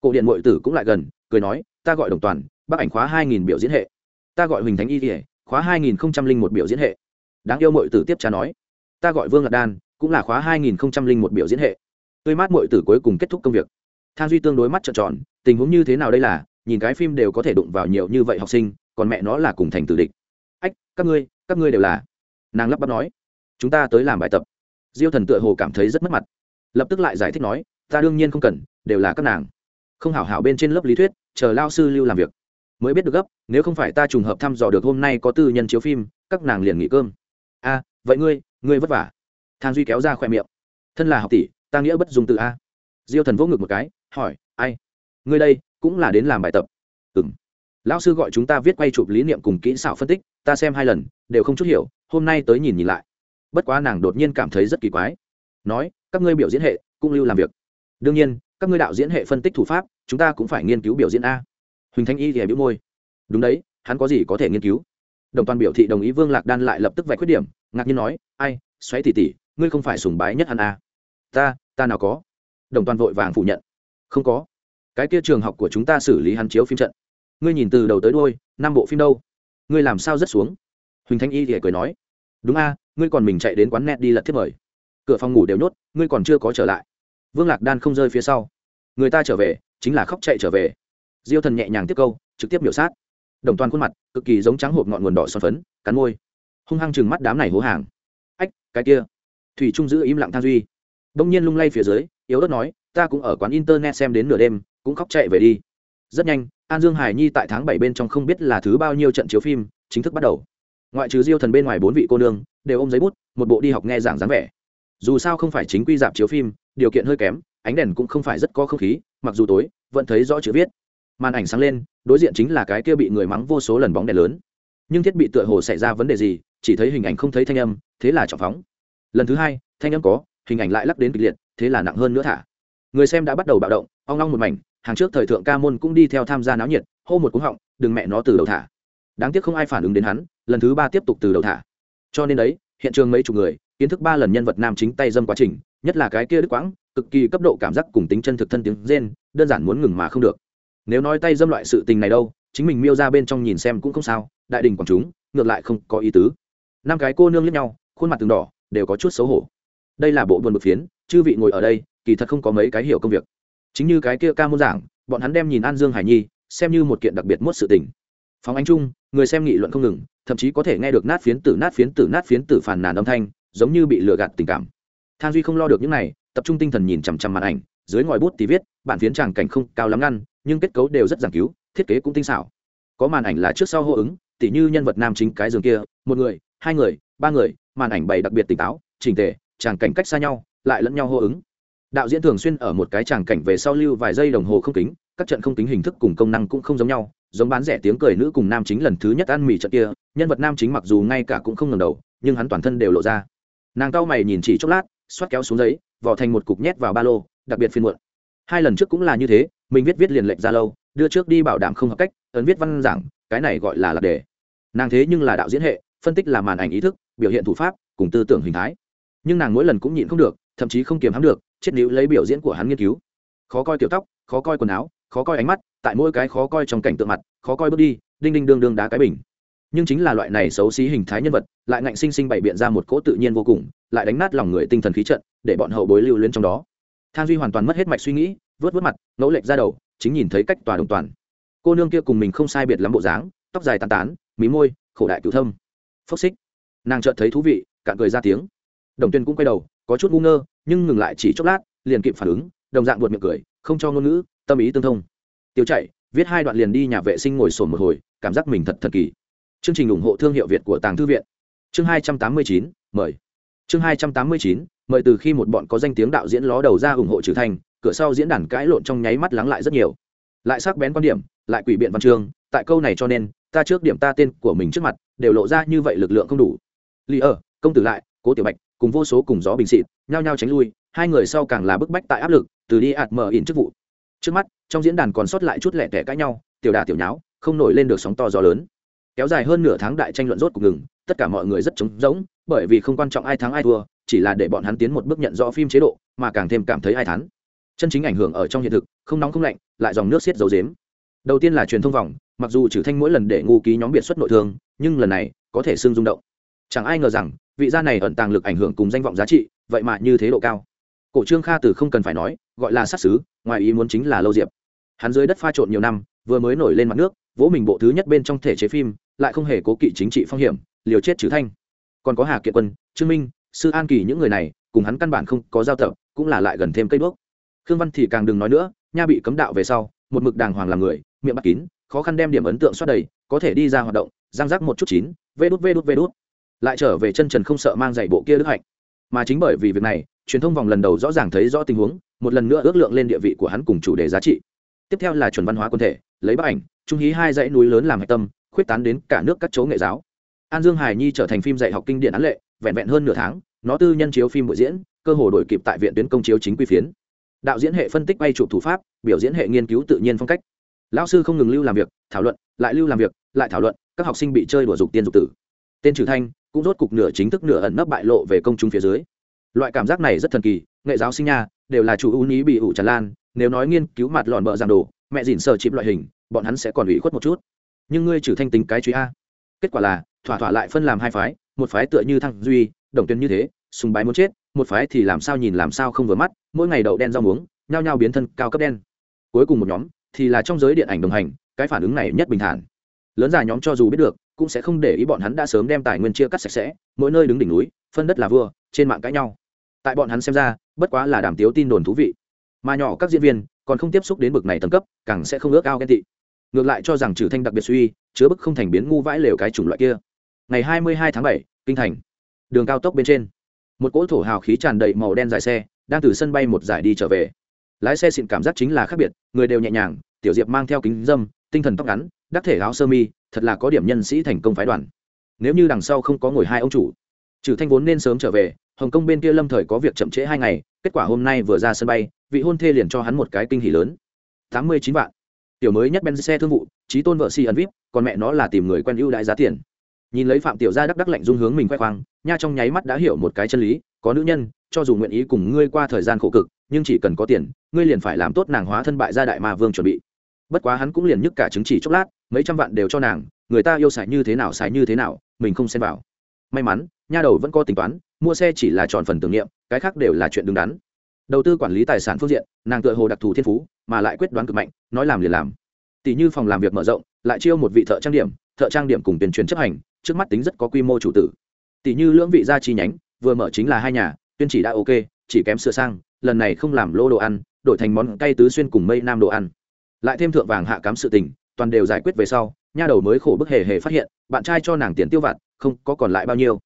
Cổ điện mội tử cũng lại gần, cười nói, ta gọi đồng toàn, bắc ảnh khóa hai nghìn biểu diễn hệ. Ta gọi huỳnh thánh y thể khóa hai nghìn một biểu diễn hệ. Đáng yêu mội tử tiếp trả nói, ta gọi vương lạc đan, cũng là khóa hai nghìn một biểu diễn hệ. Tươi mát mội tử cuối cùng kết thúc công việc. Thang duy tương đối mắt trợn tròn, tình huống như thế nào đây là nhìn cái phim đều có thể đụng vào nhiều như vậy học sinh, còn mẹ nó là cùng thành tử địch. Ách, các ngươi các ngươi đều là. Nàng lắp bắp nói. Chúng ta tới làm bài tập. Diêu thần tựa hồ cảm thấy rất mất mặt. Lập tức lại giải thích nói, ta đương nhiên không cần, đều là các nàng. Không hảo hảo bên trên lớp lý thuyết, chờ lao sư lưu làm việc. Mới biết được gấp, nếu không phải ta trùng hợp thăm dò được hôm nay có tư nhân chiếu phim, các nàng liền nghỉ cơm. A, vậy ngươi ngươi vất vả. Thang duy kéo ra khoe miệng. Thân là học tỷ, ta nghĩa bất dùng từ a. Diêu thần vỗ ngực một cái, hỏi, ai? Ngươi đây cũng là đến làm bài tập. Ừng lão sư gọi chúng ta viết quay chụp lý niệm cùng kỹ xảo phân tích, ta xem hai lần, đều không chút hiểu, hôm nay tới nhìn nhìn lại. Bất quá nàng đột nhiên cảm thấy rất kỳ quái. Nói, các ngươi biểu diễn hệ, cũng lưu làm việc. Đương nhiên, các ngươi đạo diễn hệ phân tích thủ pháp, chúng ta cũng phải nghiên cứu biểu diễn a. Huỳnh thanh y thì biểu môi. Đúng đấy, hắn có gì có thể nghiên cứu? Đồng toàn biểu thị đồng ý vương lạc đan lại lập tức vạch khuyết điểm, ngạc nhiên nói, ai, xoáy tỉ tỉ, ngươi không phải sùng bái nhất hắn a. Ta ta nào có? Đồng toàn vội vàng phủ nhận. Không có cái kia trường học của chúng ta xử lý hắn chiếu phim trận. Ngươi nhìn từ đầu tới đôi năm bộ phim đâu? Ngươi làm sao rất xuống? Huỳnh thanh y thì cười nói. Đúng a, ngươi còn mình chạy đến quán net đi lật thiết mời. Cửa phòng ngủ đều nhốt, ngươi còn chưa có trở lại. Vương lạc đan không rơi phía sau. Người ta trở về, chính là khóc chạy trở về. Diêu thần nhẹ nhàng tiếp câu, trực tiếp biểu sát. Đồng toàn khuôn mặt, cực kỳ giống trắng hộp ngọn nguồn đỏ son phấn, cắn môi. Hung hăng chừng mắt đám này hố hàng. Ách, cái kia. Thủy trung giữ im lặng than duy. Đông nhiên lung lay phía dưới, yếu đất nói, ta cũng ở quán internet xem đến nửa đêm cũng khóc chạy về đi. Rất nhanh, an dương hải nhi tại tháng bảy bên trong không biết là thứ bao nhiêu trận chiếu phim, chính thức bắt đầu. Ngoại trừ diêu thần bên ngoài bốn vị cô nương, đều ôm giấy bút, một bộ đi học nghe giảng dáng vẻ. Dù sao không phải chính quy dạp chiếu phim, điều kiện hơi kém, ánh đèn cũng không phải rất có không khí, mặc dù tối, vẫn thấy rõ chữ viết. Màn ảnh sáng lên, đối diện chính là cái kia bị người mắng vô số lần bóng đèn lớn. Nhưng thiết bị tựa hồ xảy ra vấn đề gì, chỉ thấy hình ảnh không thấy thanh âm, thế là trọng phóng. Lần thứ hai, thanh âm có, hình ảnh lại lắc đến kịch liệt, thế là nặng hơn nữa thả. Người xem đã bắt đầu bạo động, ong ong một mảnh hàng trước thời thượng ca môn cũng đi theo tham gia náo nhiệt, hô một cúng họng, đừng mẹ nó từ đầu thả. Đáng tiếc không ai phản ứng đến hắn, lần thứ ba tiếp tục từ đầu thả. Cho nên đấy, hiện trường mấy chục người, kiến thức ba lần nhân vật nam chính tay dâm quá trình, nhất là cái kia đứt quãng, cực kỳ cấp độ cảm giác cùng tính chân thực thân tiếng rên, đơn giản muốn ngừng mà không được. Nếu nói tay dâm loại sự tình này đâu, chính mình miêu ra bên trong nhìn xem cũng không sao, đại đình quảng chúng, ngược lại không có ý tứ. Năm cái cô nương lẫn nhau, khuôn mặt từng đỏ, đều có chút xấu hổ. Đây là bộ buồn bực phiến, chư vị ngồi ở đây, kỳ thật không có mấy cái hiểu công việc chính như cái kia ca môn giảng, bọn hắn đem nhìn an dương hải nhi, xem như một kiện đặc biệt mốt sự tình. Phóng ánh chung, người xem nghị luận không ngừng, thậm chí có thể nghe được nát phiến tử, nát phiến tử, nát phiến tử phàn nàn âm thanh, giống như bị lừa gạt tình cảm. Thang duy không lo được những này, tập trung tinh thần nhìn chằm chằm màn ảnh, dưới ngòi bút thì viết, bản phiến tràng cảnh không cao lắm ngăn, nhưng kết cấu đều rất giảng cứu, thiết kế cũng tinh xảo. Có màn ảnh là trước sau hô ứng, tỉ như nhân vật nam chính cái giường kia, một người, hai người, ba người, màn ảnh bày đặc biệt tỉnh táo trình tề, tràng cảnh cách xa nhau, lại lẫn nhau hô ứng đạo diễn thường xuyên ở một cái tràng cảnh về sau lưu vài giây đồng hồ không kính, các trận không kính hình thức cùng công năng cũng không giống nhau, giống bán rẻ tiếng cười nữ cùng nam chính lần thứ nhất ăn mì trận kia, nhân vật nam chính mặc dù ngay cả cũng không ngầm đầu, nhưng hắn toàn thân đều lộ ra. Nàng cao mày nhìn chỉ chốc lát, xoát kéo xuống giấy vỏ thành một cục nhét vào ba lô, đặc biệt phiên muộn. Hai lần trước cũng là như thế, mình viết viết liền lệnh ra lâu, đưa trước đi bảo đảm không hợp cách, ấn viết văn giảng, cái này gọi là lạc đề. Nàng thế nhưng là đạo diễn hệ, phân tích là màn ảnh ý thức, biểu hiện thủ pháp, cùng tư tưởng hình thái. Nhưng nàng mỗi lần cũng nhịn không được, thậm chí không kiềm hãm được chết níu lấy biểu diễn của hắn nghiên cứu. Khó coi kiểu tóc, khó coi quần áo, khó coi ánh mắt, tại mỗi cái khó coi trong cảnh tượng mặt, khó coi bước đi, đinh đinh đương đương đá cái bình. Nhưng chính là loại này xấu xí hình thái nhân vật, lại ngạnh sinh sinh bày biện ra một cỗ tự nhiên vô cùng, lại đánh nát lòng người tinh thần khí trận, để bọn hậu bối lưu luyến trong đó. Than duy hoàn toàn mất hết mạch suy nghĩ, vớt vớt mặt, ngẫu lệch ra đầu, chính nhìn thấy cách tòa đồng toàn. Cô nương kia cùng mình không sai biệt lắm bộ dáng, tóc dài tàn tán, mí môi, khổ đại cựu thâm. Phốc xích. Nàng chợt thấy thú vị, cạn cười ra tiếng. Đồng tuyên cũng quay đầu có chút ngu ngơ, nhưng ngừng lại chỉ chốc lát, liền kịp phản ứng, đồng dạng buột miệng cười, không cho ngôn ngữ, tâm ý tương thông. Tiêu chạy, viết hai đoạn liền đi nhà vệ sinh ngồi sổn một hồi, cảm giác mình thật thần kỳ. Chương trình ủng hộ thương hiệu việt của tàng thư viện. Chương hai trăm tám mươi chín, mời. Chương hai trăm tám mươi chín, mời từ khi một bọn có danh tiếng đạo diễn ló đầu ra ủng hộ trừ thành, cửa sau diễn đàn cãi lộn trong nháy mắt lắng lại rất nhiều. Lại sắc bén quan điểm, lại quỷ biện văn chương, tại câu này cho nên, ta trước điểm ta tên của mình trước mặt, đều lộ ra như vậy lực lượng không đủ. Lì ở, công tử lại, cố tiểu bạch cùng vô số cùng gió bình xịt, nhao nhao tránh lui, hai người sau càng là bức bách tại áp lực, từ đi ạt mở in chức vụ. Trước mắt, trong diễn đàn còn sót lại chút lẻ tẻ cãi nhau, tiểu đà tiểu nháo, không nổi lên được sóng to gió lớn. Kéo dài hơn nửa tháng đại tranh luận rốt cuộc ngừng, tất cả mọi người rất trống rỗng, bởi vì không quan trọng ai thắng ai thua, chỉ là để bọn hắn tiến một bước nhận rõ phim chế độ, mà càng thêm cảm thấy ai thắng. Chân chính ảnh hưởng ở trong hiện thực, không nóng không lạnh, lại dòng nước xiết dấu dếm đầu tiên là truyền thông vòng, mặc dù trừ thanh mỗi lần để ngu ký nhóm biệt xuất nội thương, nhưng lần này có thể xương rung động. Chẳng ai ngờ rằng vị gia này ẩn tàng lực ảnh hưởng cùng danh vọng giá trị, vậy mà như thế độ cao. Cổ trương kha từ không cần phải nói, gọi là sát xứ ngoài ý muốn chính là lâu diệp. Hắn dưới đất pha trộn nhiều năm, vừa mới nổi lên mặt nước, vỗ mình bộ thứ nhất bên trong thể chế phim, lại không hề cố kỵ chính trị phong hiểm, liều chết trừ thanh. Còn có hà kiệt quân, trương minh, sư an kỳ những người này, cùng hắn căn bản không có giao tập, cũng là lại gần thêm cây bước. Khương văn thì càng đừng nói nữa, nha bị cấm đạo về sau, một mực đàng hoàng làm người, miệng bắt kín, khó khăn đem điểm ấn tượng xoát đầy, có thể đi ra hoạt động, giang rắc một chút chín, vê đút vê đút vê đút lại trở về chân trần không sợ mang giày bộ kia đức hạnh. Mà chính bởi vì việc này, truyền thông vòng lần đầu rõ ràng thấy rõ tình huống, một lần nữa ước lượng lên địa vị của hắn cùng chủ đề giá trị. Tiếp theo là chuẩn văn hóa quân thể, lấy bức ảnh, trung hí hai dãy núi lớn làm hạch tâm, khuyết tán đến cả nước các chỗ nghệ giáo. An dương hải nhi trở thành phim dạy học kinh điển án lệ, vẹn vẹn hơn nửa tháng, nó tư nhân chiếu phim buổi diễn, cơ hồ đổi kịp tại viện tuyến công chiếu chính quy phiến. Đạo diễn hệ phân tích bay chụp thủ pháp, biểu diễn hệ nghiên cứu tự nhiên phong cách. Lão sư không ngừng lưu làm việc, thảo luận, lại lưu làm việc, lại thảo luận, các học sinh bị chơi đùa dục tiên dục tử tên trừ thanh cũng rốt cục nửa chính thức nửa ẩn nấp bại lộ về công chúng phía dưới. Loại cảm giác này rất thần kỳ, nghệ giáo sinh nha, đều là chủ ưu ý bị ủ tràn lan, nếu nói nghiên cứu mặt lòn bợ giảng đồ, mẹ dìn sờ chịp loại hình, bọn hắn sẽ còn ủy khuất một chút. Nhưng ngươi trừ thanh tính cái truy a. Kết quả là, thỏa thỏa lại phân làm hai phái, một phái tựa như thăng duy, đồng tuyên như thế, sùng bái muốn chết, một phái thì làm sao nhìn làm sao không vừa mắt, mỗi ngày đậu đen rau muống, nhao nhao biến thân cao cấp đen. Cuối cùng một nhóm thì là trong giới điện ảnh đồng hành, cái phản ứng này nhất bình thản lớn già nhóm cho dù biết được, cũng sẽ không để ý bọn hắn đã sớm đem tài nguyên chia cắt sạch sẽ, mỗi nơi đứng đỉnh núi, phân đất là vua, trên mạng cãi nhau. Tại bọn hắn xem ra, bất quá là đàm tiếu tin đồn thú vị. Mà nhỏ các diễn viên, còn không tiếp xúc đến bực này tầng cấp, càng sẽ không ước ao ghen tị. Ngược lại cho rằng trừ thanh đặc biệt suy, chứa bức không thành biến ngu vãi lều cái chủng loại kia. Ngày hai mươi hai tháng bảy, kinh thành. Đường cao tốc bên trên. Một cỗ thổ hào khí tràn đầy màu đen dài xe, đang từ sân bay một giải đi trở về. Lái xe xịn cảm giác chính là khác biệt, người đều nhẹ nhàng, tiểu diệp mang theo kính dâm, tinh thần tóc ngắn đắc thể áo sơ mi, thật là có điểm nhân sĩ thành công phái đoàn. Nếu như đằng sau không có ngồi hai ông chủ, trừ thanh vốn nên sớm trở về, hồng kông bên kia lâm thời có việc chậm trễ hai ngày, kết quả hôm nay vừa ra sân bay, vị hôn thê liền cho hắn một cái kinh hỉ lớn. Tám mươi chín vạn. Tiểu mới nhất ben xe thương vụ, trí tôn vợ si ẩn vip, còn mẹ nó là tìm người quen ưu đại giá tiền. Nhìn lấy phạm tiểu gia đắc đắc lạnh dung hướng mình khoe khoang, nha trong nháy mắt đã hiểu một cái chân lý, có nữ nhân, cho dù nguyện ý cùng ngươi qua thời gian khổ cực, nhưng chỉ cần có tiền, ngươi liền phải làm tốt nàng hóa thân bại gia đại ma vương chuẩn bị. Bất quá hắn cũng liền nhức cả chứng chỉ chốc lát mấy trăm vạn đều cho nàng, người ta yêu xài như thế nào xài như thế nào, mình không xem vào. May mắn, nha đầu vẫn có tính toán, mua xe chỉ là tròn phần tưởng niệm, cái khác đều là chuyện đứng đắn. Đầu tư quản lý tài sản phương diện, nàng tựa hồ đặc thù thiên phú, mà lại quyết đoán cực mạnh, nói làm liền làm. Tỷ như phòng làm việc mở rộng, lại chiêu một vị thợ trang điểm, thợ trang điểm cùng tuyên truyền chấp hành, trước mắt tính rất có quy mô chủ tử. Tỷ như lưỡng vị gia chi nhánh, vừa mở chính là hai nhà, tuyên chỉ đã ok, chỉ kém sửa sang, lần này không làm lô đồ ăn, đổi thành món cay tứ xuyên cùng mây nam đồ ăn. Lại thêm thượng vàng hạ cám sự tình toàn đều giải quyết về sau, nha đầu mới khổ bức hề hề phát hiện, bạn trai cho nàng tiền tiêu vặt, không có còn lại bao nhiêu.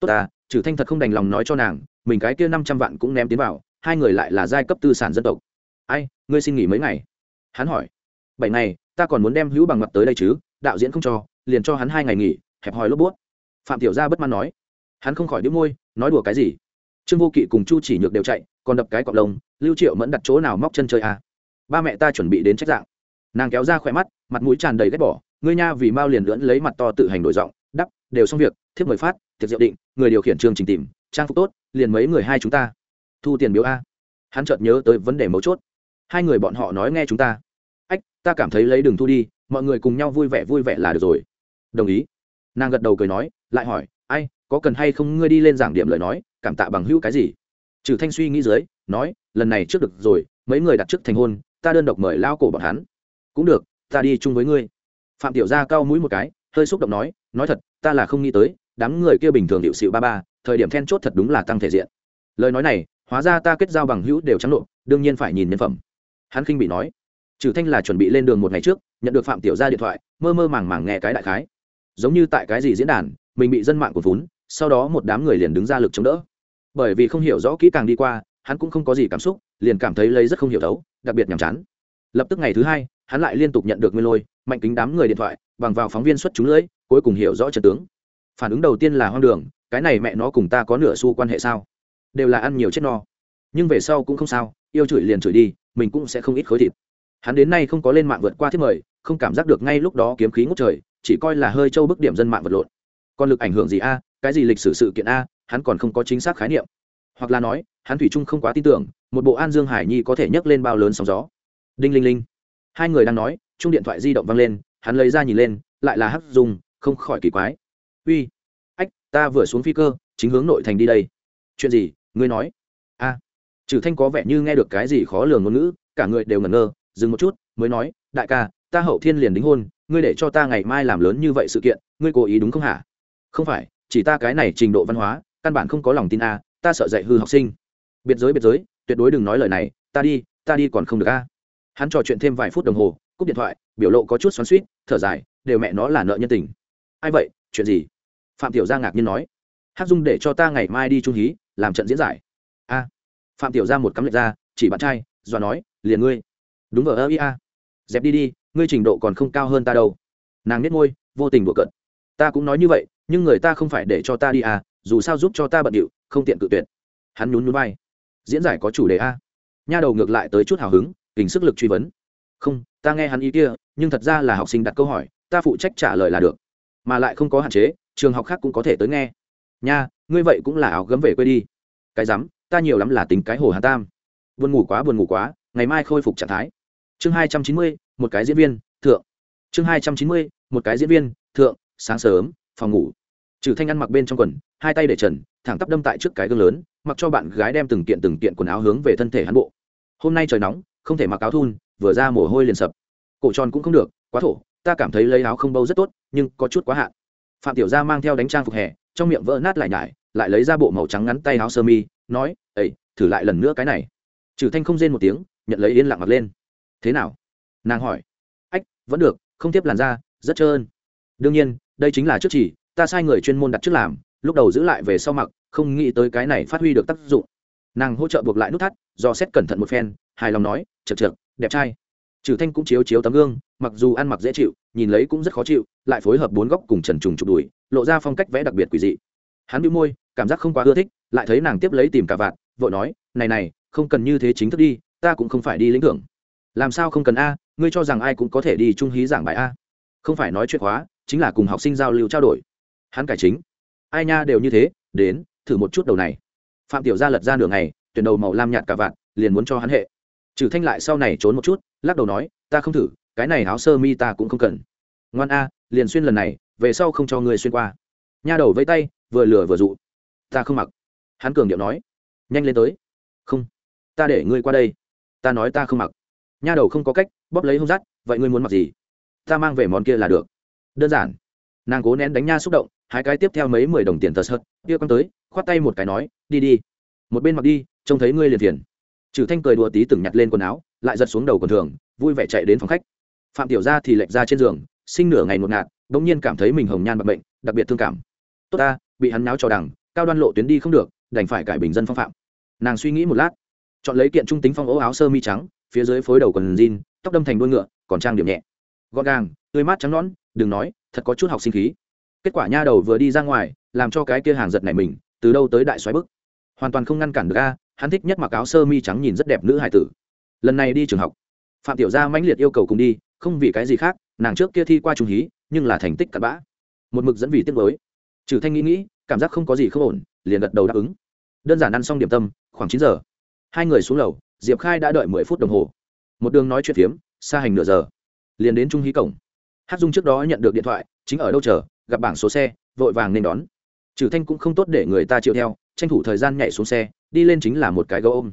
Tốt à trừ thanh thật không đành lòng nói cho nàng, mình cái kia năm trăm vạn cũng ném tiến vào, hai người lại là giai cấp tư sản dân tộc. Ai, ngươi xin nghỉ mấy ngày? Hắn hỏi. Bảy ngày, ta còn muốn đem hữu bằng mặt tới đây chứ, đạo diễn không cho, liền cho hắn hai ngày nghỉ, hẹp hòi lốp bút. Phạm tiểu gia bất mãn nói. Hắn không khỏi đĩu môi, nói đùa cái gì? Trương vô kỵ cùng chu chỉ nhược đều chạy, còn đập cái cọc lông, lưu triệu mẫn đặt chỗ nào móc chân chơi à. ba mẹ ta chuẩn bị đến trách dạng. Nàng kéo ra khỏe mắt mặt mũi tràn đầy ghét bỏ, ngươi nha vì mao liền lưỡn lấy mặt to tự hành đổi giọng, đắp, đều xong việc, thiếp mời phát thiệp diệu định, người điều khiển chương trình tìm, trang phục tốt, liền mấy người hai chúng ta. Thu tiền biếu a. Hắn chợt nhớ tới vấn đề mấu chốt. Hai người bọn họ nói nghe chúng ta. Ách, ta cảm thấy lấy đường thu đi, mọi người cùng nhau vui vẻ vui vẻ là được rồi. Đồng ý. Nàng gật đầu cười nói, lại hỏi, ai, có cần hay không ngươi đi lên giảng điểm lời nói, cảm tạ bằng hữu cái gì? Trừ thanh suy nghĩ dưới, nói, lần này trước được rồi, mấy người đặt trước thành hôn, ta đơn độc mời lao cổ bọn hắn. Cũng được ta đi chung với ngươi. Phạm tiểu gia cao mũi một cái, hơi xúc động nói nói thật, ta là không nghĩ tới, đám người kia bình thường hiệu xịu ba ba, thời điểm then chốt thật đúng là tăng thể diện. Lời nói này, hóa ra ta kết giao bằng hữu đều trắng lộ đương nhiên phải nhìn nhân phẩm. Hắn khinh bị nói, trừ thanh là chuẩn bị lên đường một ngày trước, nhận được phạm tiểu gia điện thoại, mơ mơ màng màng nghe cái đại khái. Giống như tại cái gì diễn đàn, mình bị dân mạng cuốn vốn sau đó một đám người liền đứng ra lực chống đỡ. Bởi vì không hiểu rõ kỹ càng đi qua, hắn cũng không có gì cảm xúc, liền cảm thấy lấy rất không hiểu thấu, đặc biệt nhàm chán. Lập tức ngày thứ hai hắn lại liên tục nhận được nguyên lôi, mạnh kính đám người điện thoại, bằng vào phóng viên xuất chúng lưỡi cuối cùng hiểu rõ trận tướng. Phản ứng đầu tiên là hoang đường, cái này mẹ nó cùng ta có nửa xu quan hệ sao? Đều là ăn nhiều chết no. Nhưng về sau cũng không sao, yêu chửi liền chửi đi, mình cũng sẽ không ít khối thịt. Hắn đến nay không có lên mạng vượt qua thiết mời, không cảm giác được ngay lúc đó kiếm khí ngút trời, chỉ coi là hơi châu bức điểm dân mạng vật lộn. Còn lực ảnh hưởng gì a? Cái gì lịch sử sự kiện a? Hắn còn không có chính xác khái niệm. Hoặc là nói, hắn thủy chung không quá tin tưởng, một bộ an dương hải nhi có thể nhấc lên bao lớn sóng gió. Đinh linh linh hai người đang nói chung điện thoại di động văng lên hắn lấy ra nhìn lên lại là hắc dung, không khỏi kỳ quái. Uy ách ta vừa xuống phi cơ chính hướng nội thành đi đây. Chuyện gì? Ngươi nói. A. Trừ thanh có vẻ như nghe được cái gì khó lường ngôn ngữ cả người đều ngẩn ngơ dừng một chút mới nói đại ca ta hậu thiên liền đính hôn ngươi để cho ta ngày mai làm lớn như vậy sự kiện ngươi cố ý đúng không hả? Không phải chỉ ta cái này trình độ văn hóa căn bản không có lòng tin a ta sợ dạy hư học sinh. Biệt giới biệt giới tuyệt đối đừng nói lời này ta đi ta đi còn không được a hắn trò chuyện thêm vài phút đồng hồ, cúp điện thoại, biểu lộ có chút xoắn suýt thở dài, đều mẹ nó là nợ nhân tình. Ai vậy, chuyện gì? Phạm tiểu gia ngạc nhiên nói. Hát dung để cho ta ngày mai đi trung hí, làm trận diễn giải. A. Phạm tiểu gia một cắm lệch ra, chỉ bạn trai, do nói, liền ngươi. Đúng vờ ơ ia dẹp đi đi, ngươi trình độ còn không cao hơn ta đâu. Nàng biết ngôi vô tình đùa cận ta cũng nói như vậy, nhưng người ta không phải để cho ta đi à dù sao giúp cho ta bận điệu, không tiện cự tuyệt. Hắn nhún nhún vai. Diễn giải có chủ đề a. Nha đầu ngược lại tới chút hào hứng kình sức lực truy vấn. Không, ta nghe hắn ý kia, nhưng thật ra là học sinh đặt câu hỏi, ta phụ trách trả lời là được. Mà lại không có hạn chế, trường học khác cũng có thể tới nghe. Nha, ngươi vậy cũng là áo gấm về quê đi. Cái rắm, ta nhiều lắm là tính cái hồ hà tam. Buồn ngủ quá, buồn ngủ quá, ngày mai khôi phục trạng thái. Chương hai trăm chín mươi, một cái diễn viên, thượng. Chương hai trăm chín mươi, một cái diễn viên, thượng, sáng sớm, phòng ngủ. Trừ thanh ăn mặc bên trong quần, hai tay để trần, thẳng tắp đâm tại trước cái gương lớn, mặc cho bạn gái đem từng kiện từng kiện quần áo hướng về thân thể hắn bộ. Hôm nay trời nóng không thể mặc áo thun, vừa ra mồ hôi liền sập. Cổ tròn cũng không được, quá thổ, ta cảm thấy lấy áo không bâu rất tốt, nhưng có chút quá hạn. Phạm tiểu gia mang theo đánh trang phục hè, trong miệng vỡ nát lại nhải, lại lấy ra bộ màu trắng ngắn tay áo sơ mi, nói ây thử lại lần nữa cái này. Trừ thanh không rên một tiếng, nhận lấy yên lặng mặc lên. Thế nào? Nàng hỏi. Ách, vẫn được, không tiếp làn da, rất trơn. Đương nhiên, đây chính là trước chỉ, ta sai người chuyên môn đặt trước làm, lúc đầu giữ lại về sau mặc, không nghĩ tới cái này phát huy được tác dụng nàng hỗ trợ buộc lại nút thắt, do xét cẩn thận một phen, hài lòng nói chật chật đẹp trai. Trừ thanh cũng chiếu chiếu tấm gương, mặc dù ăn mặc dễ chịu, nhìn lấy cũng rất khó chịu, lại phối hợp bốn góc cùng trần trùng chụp đùi, lộ ra phong cách vẽ đặc biệt quỷ dị. Hắn bị môi, cảm giác không quá ưa thích, lại thấy nàng tiếp lấy tìm cả vạn, vội nói, này này, không cần như thế chính thức đi, ta cũng không phải đi lĩnh thưởng. Làm sao không cần a, ngươi cho rằng ai cũng có thể đi trung hí giảng bài a? Không phải nói chuyện hóa chính là cùng học sinh giao lưu trao đổi. Hắn cải chính. Ai nha, đều như thế, đến, thử một chút đầu này phạm tiểu gia lật ra đường này, tuyển đầu màu lam nhạt cả vạn liền muốn cho hắn hệ. Trừ thanh lại sau này trốn một chút lắc đầu nói ta không thử cái này áo sơ mi ta cũng không cần. Ngoan a liền xuyên lần này về sau không cho ngươi xuyên qua. Nha đầu vẫy tay vừa lừa vừa dụ. Ta không mặc. Hắn cường điệu nói. Nhanh lên tới. Không ta để ngươi qua đây. Ta nói ta không mặc. Nha đầu không có cách bóp lấy hông rắt vậy ngươi muốn mặc gì? Ta mang về món kia là được. Đơn giản. Nàng cố nén đánh nha xúc động hai cái tiếp theo mấy mười đồng tiền tờ sợt, kia con tới, khoát tay một cái nói, đi đi. Một bên mặc đi, trông thấy ngươi liền phiền. Trừ thanh cười đùa tí từng nhặt lên quần áo, lại giật xuống đầu quần thường, vui vẻ chạy đến phòng khách. Phạm tiểu gia thì lệch ra trên giường, sinh nửa ngày một ngạt đống nhiên cảm thấy mình hồng nhan bạc bệnh, đặc biệt thương cảm. Tốt ta, bị hắn náo cho đằng, cao đoan lộ tuyến đi không được, đành phải cải bình dân phong phạm. Nàng suy nghĩ một lát, chọn lấy kiện trung tính phong ố áo sơ mi trắng, phía dưới phối đầu quần jean, tóc đâm thành đuôi ngựa, còn trang điểm nhẹ. Gọn gàng, tươi mát trắng nõn, đừng nói, thật có chút học sinh khí kết quả nha đầu vừa đi ra ngoài, làm cho cái kia hàng giật này mình, từ đâu tới đại xoáy bức. Hoàn toàn không ngăn cản được a, hắn thích nhất mặc áo sơ mi trắng nhìn rất đẹp nữ hải tử. Lần này đi trường học, phạm tiểu gia mãnh liệt yêu cầu cùng đi, không vì cái gì khác, nàng trước kia thi qua trung hí, nhưng là thành tích cặn bã. Một mực dẫn vì tiết mới trừ thanh nghĩ nghĩ, cảm giác không có gì không ổn, liền gật đầu đáp ứng. Đơn giản ăn xong điểm tâm, khoảng chín giờ. Hai người xuống lầu, diệp khai đã đợi mười phút đồng hồ. Một đường nói chuyện phiếm, xa hành nửa giờ. Liền đến trung hí cổng. Hát dung trước đó nhận được điện thoại, chính ở đâu chờ gặp bảng số xe, vội vàng nên đón. Trừ thanh cũng không tốt để người ta chịu theo, tranh thủ thời gian nhảy xuống xe, đi lên chính là một cái gấu ôm.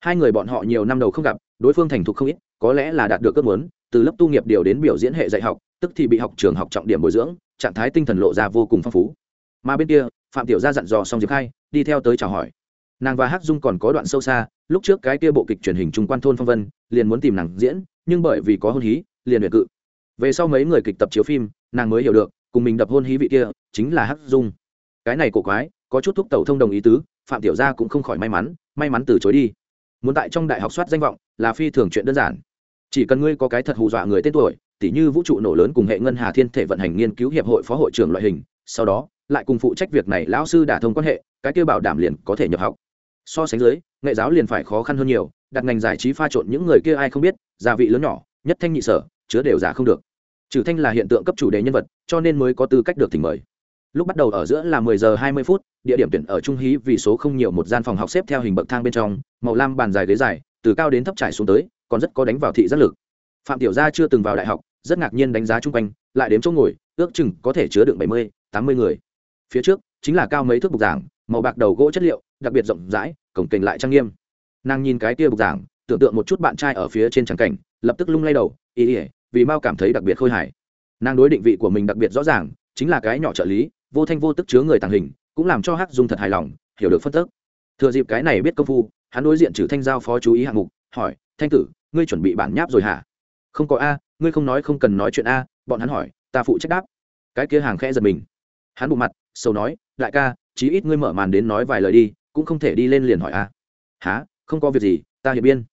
Hai người bọn họ nhiều năm đầu không gặp, đối phương thành thục không ít, có lẽ là đạt được ước muốn, từ lớp tu nghiệp điều đến biểu diễn hệ dạy học, tức thì bị học trường học trọng điểm bồi dưỡng, trạng thái tinh thần lộ ra vô cùng phong phú. Mà bên kia, phạm tiểu gia dặn dò xong diệp khai, đi theo tới chào hỏi. Nàng và hắc dung còn có đoạn sâu xa, lúc trước cái kia bộ kịch truyền hình trung quan thôn phong vân, liền muốn tìm nàng diễn, nhưng bởi vì có hôn hí, liền nguyện cự. Về sau mấy người kịch tập chiếu phim, nàng mới hiểu được cùng mình đập hôn hí vị kia, chính là hắc dung. Cái này cổ quái, có chút thúc tẩu thông đồng ý tứ, phạm tiểu gia cũng không khỏi may mắn may mắn từ chối đi. Muốn tại trong đại học soát danh vọng, là phi thường chuyện đơn giản. Chỉ cần ngươi có cái thật hù dọa người tên tuổi, tỉ như vũ trụ nổ lớn cùng hệ ngân hà thiên thể vận hành nghiên cứu hiệp hội phó hội trưởng loại hình, sau đó, lại cùng phụ trách việc này lão sư đả thông quan hệ, cái kêu bảo đảm liền có thể nhập học. So sánh dưới, nghệ giáo liền phải khó khăn hơn nhiều, đặt ngành giải trí pha trộn những người kia ai không biết, gia vị lớn nhỏ, nhất thanh nhị sở, chứa đều giả không được trừ thanh là hiện tượng cấp chủ đề nhân vật cho nên mới có tư cách được thỉnh mời. Lúc bắt đầu ở giữa là 10 giờ 20 phút địa điểm tuyển ở trung hí vì số không nhiều một gian phòng học xếp theo hình bậc thang bên trong màu lam bàn dài ghế dài từ cao đến thấp trải xuống tới còn rất có đánh vào thị giác lực. Phạm tiểu gia chưa từng vào đại học rất ngạc nhiên đánh giá chung quanh lại đếm chỗ ngồi ước chừng có thể chứa được 70, 80 người. Phía trước chính là cao mấy thước bục giảng màu bạc đầu gỗ chất liệu đặc biệt rộng rãi cổng kềnh lại trang nghiêm. Nàng nhìn cái kia bục giảng tưởng tượng một chút bạn trai ở phía trên tràng cảnh lập tức lung lay đầu ý ỉa vì mao cảm thấy đặc biệt khôi hài. Nàng đối định vị của mình đặc biệt rõ ràng, chính là cái nhỏ trợ lý, vô thanh vô tức chứa người tàng hình, cũng làm cho hắc dung thật hài lòng, hiểu được phân tức. Thừa dịp cái này biết công phu, hắn đối diện trừ thanh giao phó chú ý hạng mục, hỏi, thanh tử, ngươi chuẩn bị bản nháp rồi hả? Không có a, ngươi không nói không cần nói chuyện a, bọn hắn hỏi, ta phụ trách đáp. Cái kia hàng khẽ giật mình. Hắn bụng mặt sâu nói, đại ca, chí ít ngươi mở màn đến nói vài lời đi, cũng không thể đi lên liền hỏi a. Há không có việc gì, ta hiểu biên.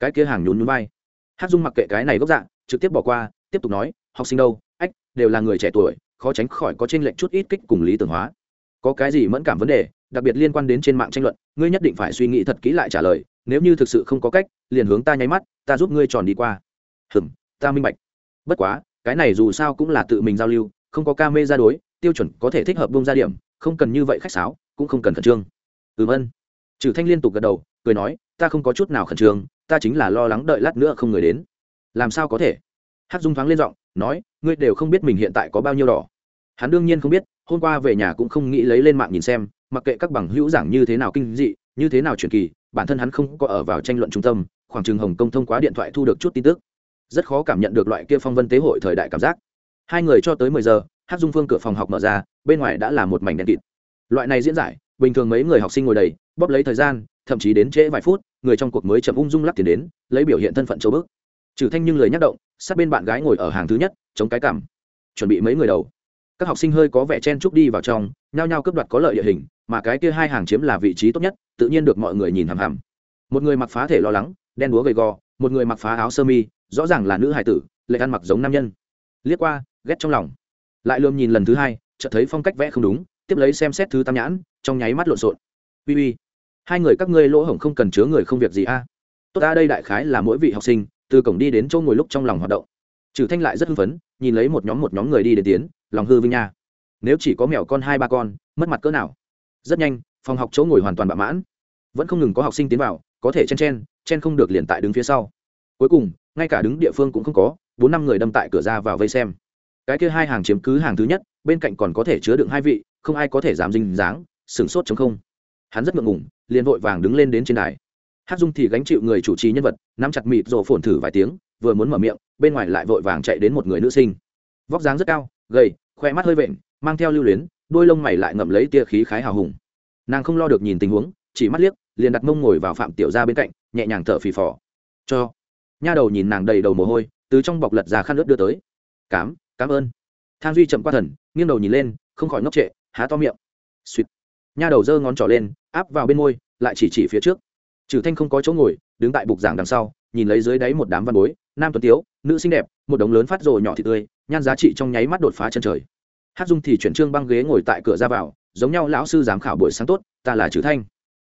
Cái kia hàng nhún nhún vai. Hát dung mặc kệ cái này gốc dạng trực tiếp bỏ qua, tiếp tục nói, học sinh đâu? Ách, đều là người trẻ tuổi, khó tránh khỏi có tranh lệch chút ít kích cùng lý tưởng hóa. Có cái gì mẫn cảm vấn đề, đặc biệt liên quan đến trên mạng tranh luận, ngươi nhất định phải suy nghĩ thật kỹ lại trả lời, nếu như thực sự không có cách, liền hướng ta nháy mắt, ta giúp ngươi tròn đi qua. Hừm, ta minh bạch. Bất quá, cái này dù sao cũng là tự mình giao lưu, không có ca mê ra đối, tiêu chuẩn có thể thích hợp bông ra điểm, không cần như vậy khách sáo, cũng không cần khẩn trương. Ừ ân vâng. trừ thanh liên tục gật đầu, cười nói, ta không có chút nào khẩn trương, ta chính là lo lắng đợi lát nữa không người đến làm sao có thể? Hát dung thoáng lên giọng, nói, ngươi đều không biết mình hiện tại có bao nhiêu đỏ. Hắn đương nhiên không biết, hôm qua về nhà cũng không nghĩ lấy lên mạng nhìn xem, mặc kệ các bằng hữu giảng như thế nào kinh dị, như thế nào truyền kỳ, bản thân hắn không có ở vào tranh luận trung tâm, khoảng chừng hồng công thông qua điện thoại thu được chút tin tức. Rất khó cảm nhận được loại kia phong vân tế hội thời đại cảm giác. Hai người cho tới mười giờ hát dung phương cửa phòng học mở ra, bên ngoài đã là một mảnh đèn kịt. Loại này diễn giải, bình thường mấy người học sinh ngồi đầy, bóp lấy thời gian, thậm chí đến trễ vài phút, người trong cuộc mới chậm ung dung lắc tiền đến, lấy biểu hiện thân phận châu bước trừ thanh nhưng lời nhắc động, sát bên bạn gái ngồi ở hàng thứ nhất, chống cái cảm chuẩn bị mấy người đầu. Các học sinh hơi có vẻ chen chúc đi vào trong, nhao nhao cướp đoạt có lợi địa hình, mà cái kia hai hàng chiếm là vị trí tốt nhất, tự nhiên được mọi người nhìn hằm hằm. Một người mặc phá thể lo lắng, đen đúa gầy gò, một người mặc phá áo sơ mi, rõ ràng là nữ hải tử lệ ăn mặc giống nam nhân. Liếc qua, ghét trong lòng. Lại lườm nhìn lần thứ hai, chợt thấy phong cách vẽ không đúng, tiếp lấy xem xét thứ tam nhãn, trong nháy mắt lộn xộn. Uy uy, hai người các ngươi lỗ hổng không cần chứa người không việc gì a. Tốt ta đây đại khái là mỗi vị học sinh từ cổng đi đến chỗ ngồi lúc trong lòng hoạt động. Trừ thanh lại rất hưng phấn, nhìn lấy một nhóm một nhóm người đi đến tiến, lòng hư vinh nha. Nếu chỉ có mèo con hai ba con, mất mặt cỡ nào? Rất nhanh, phòng học chỗ ngồi hoàn toàn bạ mãn. Vẫn không ngừng có học sinh tiến vào, có thể chen chen chen không được liền tại đứng phía sau. Cuối cùng, ngay cả đứng địa phương cũng không có, bốn năm người đâm tại cửa ra vào vây xem. Cái kia hai hàng chiếm cứ hàng thứ nhất, bên cạnh còn có thể chứa đựng hai vị, không ai có thể dám dinh dáng, sửng sốt chống không. Hắn rất ngượng ngùng, liền vội vàng đứng lên đến trên đài hát dung thì gánh chịu người chủ trì nhân vật, nắm chặt mịt rổ phồn thử vài tiếng, vừa muốn mở miệng, bên ngoài lại vội vàng chạy đến một người nữ sinh. Vóc dáng rất cao, gầy, khoe mắt hơi vện, mang theo lưu luyến, đôi lông mày lại ngậm lấy tia khí khái hào hùng. Nàng không lo được nhìn tình huống, chỉ mắt liếc, liền đặt mông ngồi vào phạm tiểu ra bên cạnh, nhẹ nhàng thở phì phò. Cho. Nha đầu nhìn nàng đầy đầu mồ hôi, từ trong bọc lật ra khăn nước đưa tới. Cám cảm ơn. Thang duy chậm qua thần, nghiêng đầu nhìn lên, không khỏi ngốc trệ, há to miệng. Suýt. Nha đầu giơ ngón trỏ lên, áp vào bên môi, lại chỉ chỉ phía trước trừ thanh không có chỗ ngồi, đứng tại bục giảng đằng sau, nhìn lấy dưới đáy một đám văn bối, nam tuấn tiếu, nữ xinh đẹp, một đống lớn phát rồ nhỏ thì tươi, nhan giá trị trong nháy mắt đột phá chân trời. Hát dung thì chuyển trương băng ghế ngồi tại cửa ra vào, giống nhau lão sư giám khảo buổi sáng tốt, ta là trừ thanh.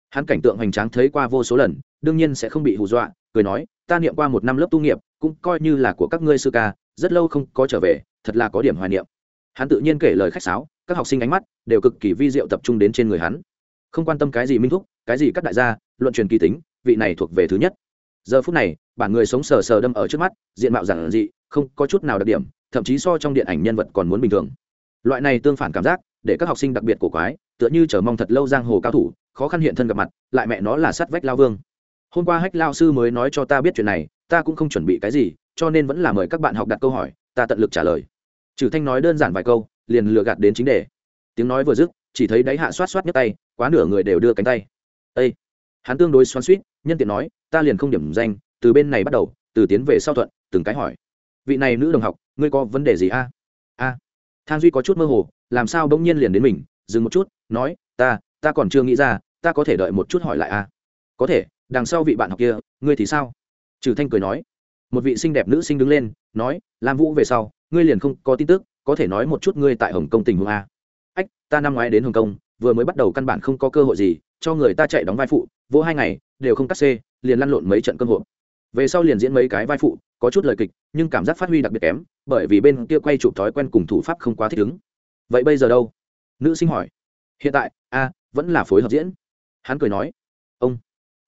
Hắn cảnh tượng hoành tráng thấy qua vô số lần, đương nhiên sẽ không bị hù dọa, cười nói, ta niệm qua một năm lớp tu nghiệp, cũng coi như là của các ngươi sư ca, rất lâu không có trở về, thật là có điểm hoài niệm. Hắn tự nhiên kể lời khách sáo, các học sinh ánh mắt đều cực kỳ vi diệu tập trung đến trên người hắn. Không quan tâm cái gì minh thúc cái gì các đại gia, luận truyền kỳ tính, vị này thuộc về thứ nhất. Giờ phút này, bản người sống sờ sờ đâm ở trước mắt, diện mạo giản dị, không có chút nào đặc điểm, thậm chí so trong điện ảnh nhân vật còn muốn bình thường. Loại này tương phản cảm giác, để các học sinh đặc biệt cổ quái, tựa như chờ mong thật lâu giang hồ cao thủ, khó khăn hiện thân gặp mặt, lại mẹ nó là sắt vách lao vương. Hôm qua hách lao sư mới nói cho ta biết chuyện này, ta cũng không chuẩn bị cái gì, cho nên vẫn là mời các bạn học đặt câu hỏi, ta tận lực trả lời. Trừ thanh nói đơn giản vài câu, liền lừa gạt đến chính đề. Tiếng nói vừa dứt, chỉ thấy đáy hạ xoát xoát nhấc tay, quá nửa người đều đưa cánh tay. Ê! hắn tương đối xoắn suýt nhân tiện nói, ta liền không điểm danh, từ bên này bắt đầu, từ tiến về sau thuận, từng cái hỏi. Vị này nữ đồng học, ngươi có vấn đề gì a? A. Thang duy có chút mơ hồ, làm sao bỗng nhiên liền đến mình, dừng một chút, nói, ta ta còn chưa nghĩ ra, ta có thể đợi một chút hỏi lại a. Có thể, đằng sau vị bạn học kia, ngươi thì sao? Trừ thanh cười nói. Một vị xinh đẹp nữ sinh đứng lên, nói, lam vũ về sau, ngươi liền không có tin tức, có thể nói một chút ngươi tại hồng kông tình huống a. Ách, ta năm ngoái đến hồng kông, vừa mới bắt đầu căn bản không có cơ hội gì cho người ta chạy đóng vai phụ, vô hai ngày, đều không cắt xê, liền lăn lộn mấy trận cơm hộp. Về sau liền diễn mấy cái vai phụ, có chút lời kịch, nhưng cảm giác phát huy đặc biệt kém, bởi vì bên kia quay chụp thói quen cùng thủ pháp không quá thích ứng. Vậy bây giờ đâu? Nữ sinh hỏi. Hiện tại, a, vẫn là phối hợp diễn. Hắn cười nói. Ông.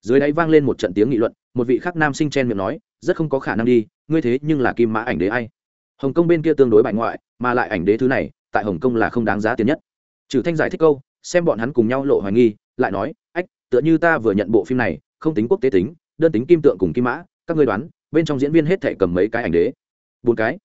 Dưới đáy vang lên một trận tiếng nghị luận, một vị khác nam sinh chen miệng nói, rất không có khả năng đi, ngươi thế nhưng là kim mã ảnh đế ai? Hồng kông bên kia tương đối bại ngoại, mà lại ảnh đế thứ này, tại hồng kông là không đáng giá tiền nhất. Trừ thanh giải thích câu, xem bọn hắn cùng nhau lộ hoài nghi lại nói, ách, tựa như ta vừa nhận bộ phim này, không tính quốc tế tính, đơn tính kim tượng cùng kim mã, các ngươi đoán, bên trong diễn viên hết thể cầm mấy cái ảnh đế? Bốn cái?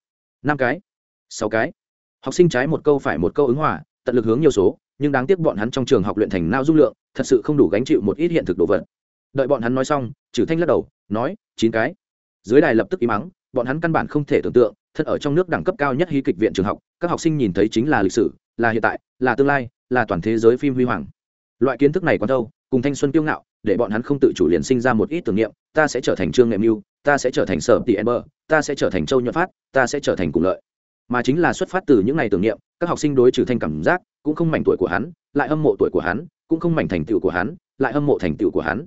Năm cái? Sáu cái? Học sinh trái một câu phải một câu ứng hòa, tận lực hướng nhiều số, nhưng đáng tiếc bọn hắn trong trường học luyện thành nao dung lượng, thật sự không đủ gánh chịu một ít hiện thực đồ vật. Đợi bọn hắn nói xong trừ thanh lắc đầu, nói, chín cái. Dưới đài lập tức im mắng bọn hắn căn bản không thể tưởng tượng, thật ở trong nước đẳng cấp cao nhất hí kịch viện trường học, các học sinh nhìn thấy chính là lịch sử, là hiện tại, là tương lai, là toàn thế giới phim huy hoàng loại kiến thức này còn đâu cùng thanh xuân kiêu ngạo, để bọn hắn không tự chủ liền sinh ra một ít tưởng niệm, ta sẽ trở thành trương nghệ mưu, ta sẽ trở thành sở tỷ ember ta sẽ trở thành châu nhuận phát, ta sẽ trở thành cùng lợi. Mà chính là xuất phát từ những ngày tưởng niệm, các học sinh đối trừ thanh cảm giác cũng không mảnh tuổi của hắn, lại hâm mộ tuổi của hắn, cũng không mảnh thành tựu của hắn, lại hâm mộ thành tựu của hắn.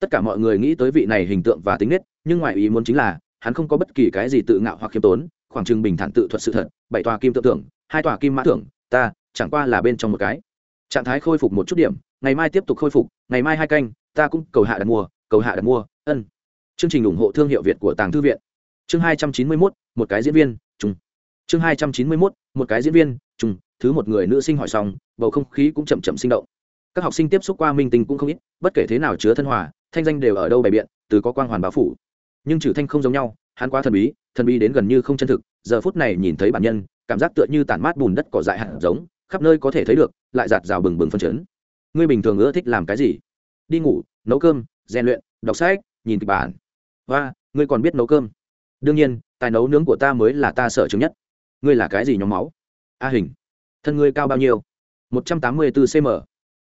Tất cả mọi người nghĩ tới vị này hình tượng và tính nết, nhưng ngoại ý muốn chính là, hắn không có bất kỳ cái gì tự ngạo hoặc khiêm tốn, khoảng trừng bình thản tự thuật sự thật, bảy tòa kim tự tưởng, hai tòa kim mã tưởng, ta chẳng qua là bên trong một cái trạng thái khôi phục một chút điểm, ngày mai tiếp tục khôi phục, ngày mai hai canh, ta cũng cầu hạ đặt mua, cầu hạ đặt mua, ân. Chương trình ủng hộ thương hiệu việt của tàng thư viện. Chương hai trăm chín mươi mốt, một cái diễn viên chung chương hai trăm chín mươi mốt, một cái diễn viên chung thứ một người nữ sinh hỏi xong, bầu không khí cũng chậm chậm sinh động. Các học sinh tiếp xúc qua minh tinh cũng không ít, bất kể thế nào chứa thân hòa, thanh danh đều ở đâu bày biện, từ có quang hoàn báo phủ. Nhưng trừ thanh không giống nhau, hắn quá thần bí thần bí đến gần như không chân thực, giờ phút này nhìn thấy bản nhân, cảm giác tựa như tản mát bùn đất cỏ dại hạt giống khắp nơi có thể thấy được, lại giạt rào bừng bừng phân chấn. Ngươi bình thường ưa thích làm cái gì? Đi ngủ, nấu cơm, rèn luyện, đọc sách, nhìn kịch bản. Và ngươi còn biết nấu cơm. Đương nhiên, tài nấu nướng của ta mới là ta sợ chứng nhất. Ngươi là cái gì nhóm máu? A hình, thân ngươi cao bao nhiêu? Một trăm tám mươi bốn cm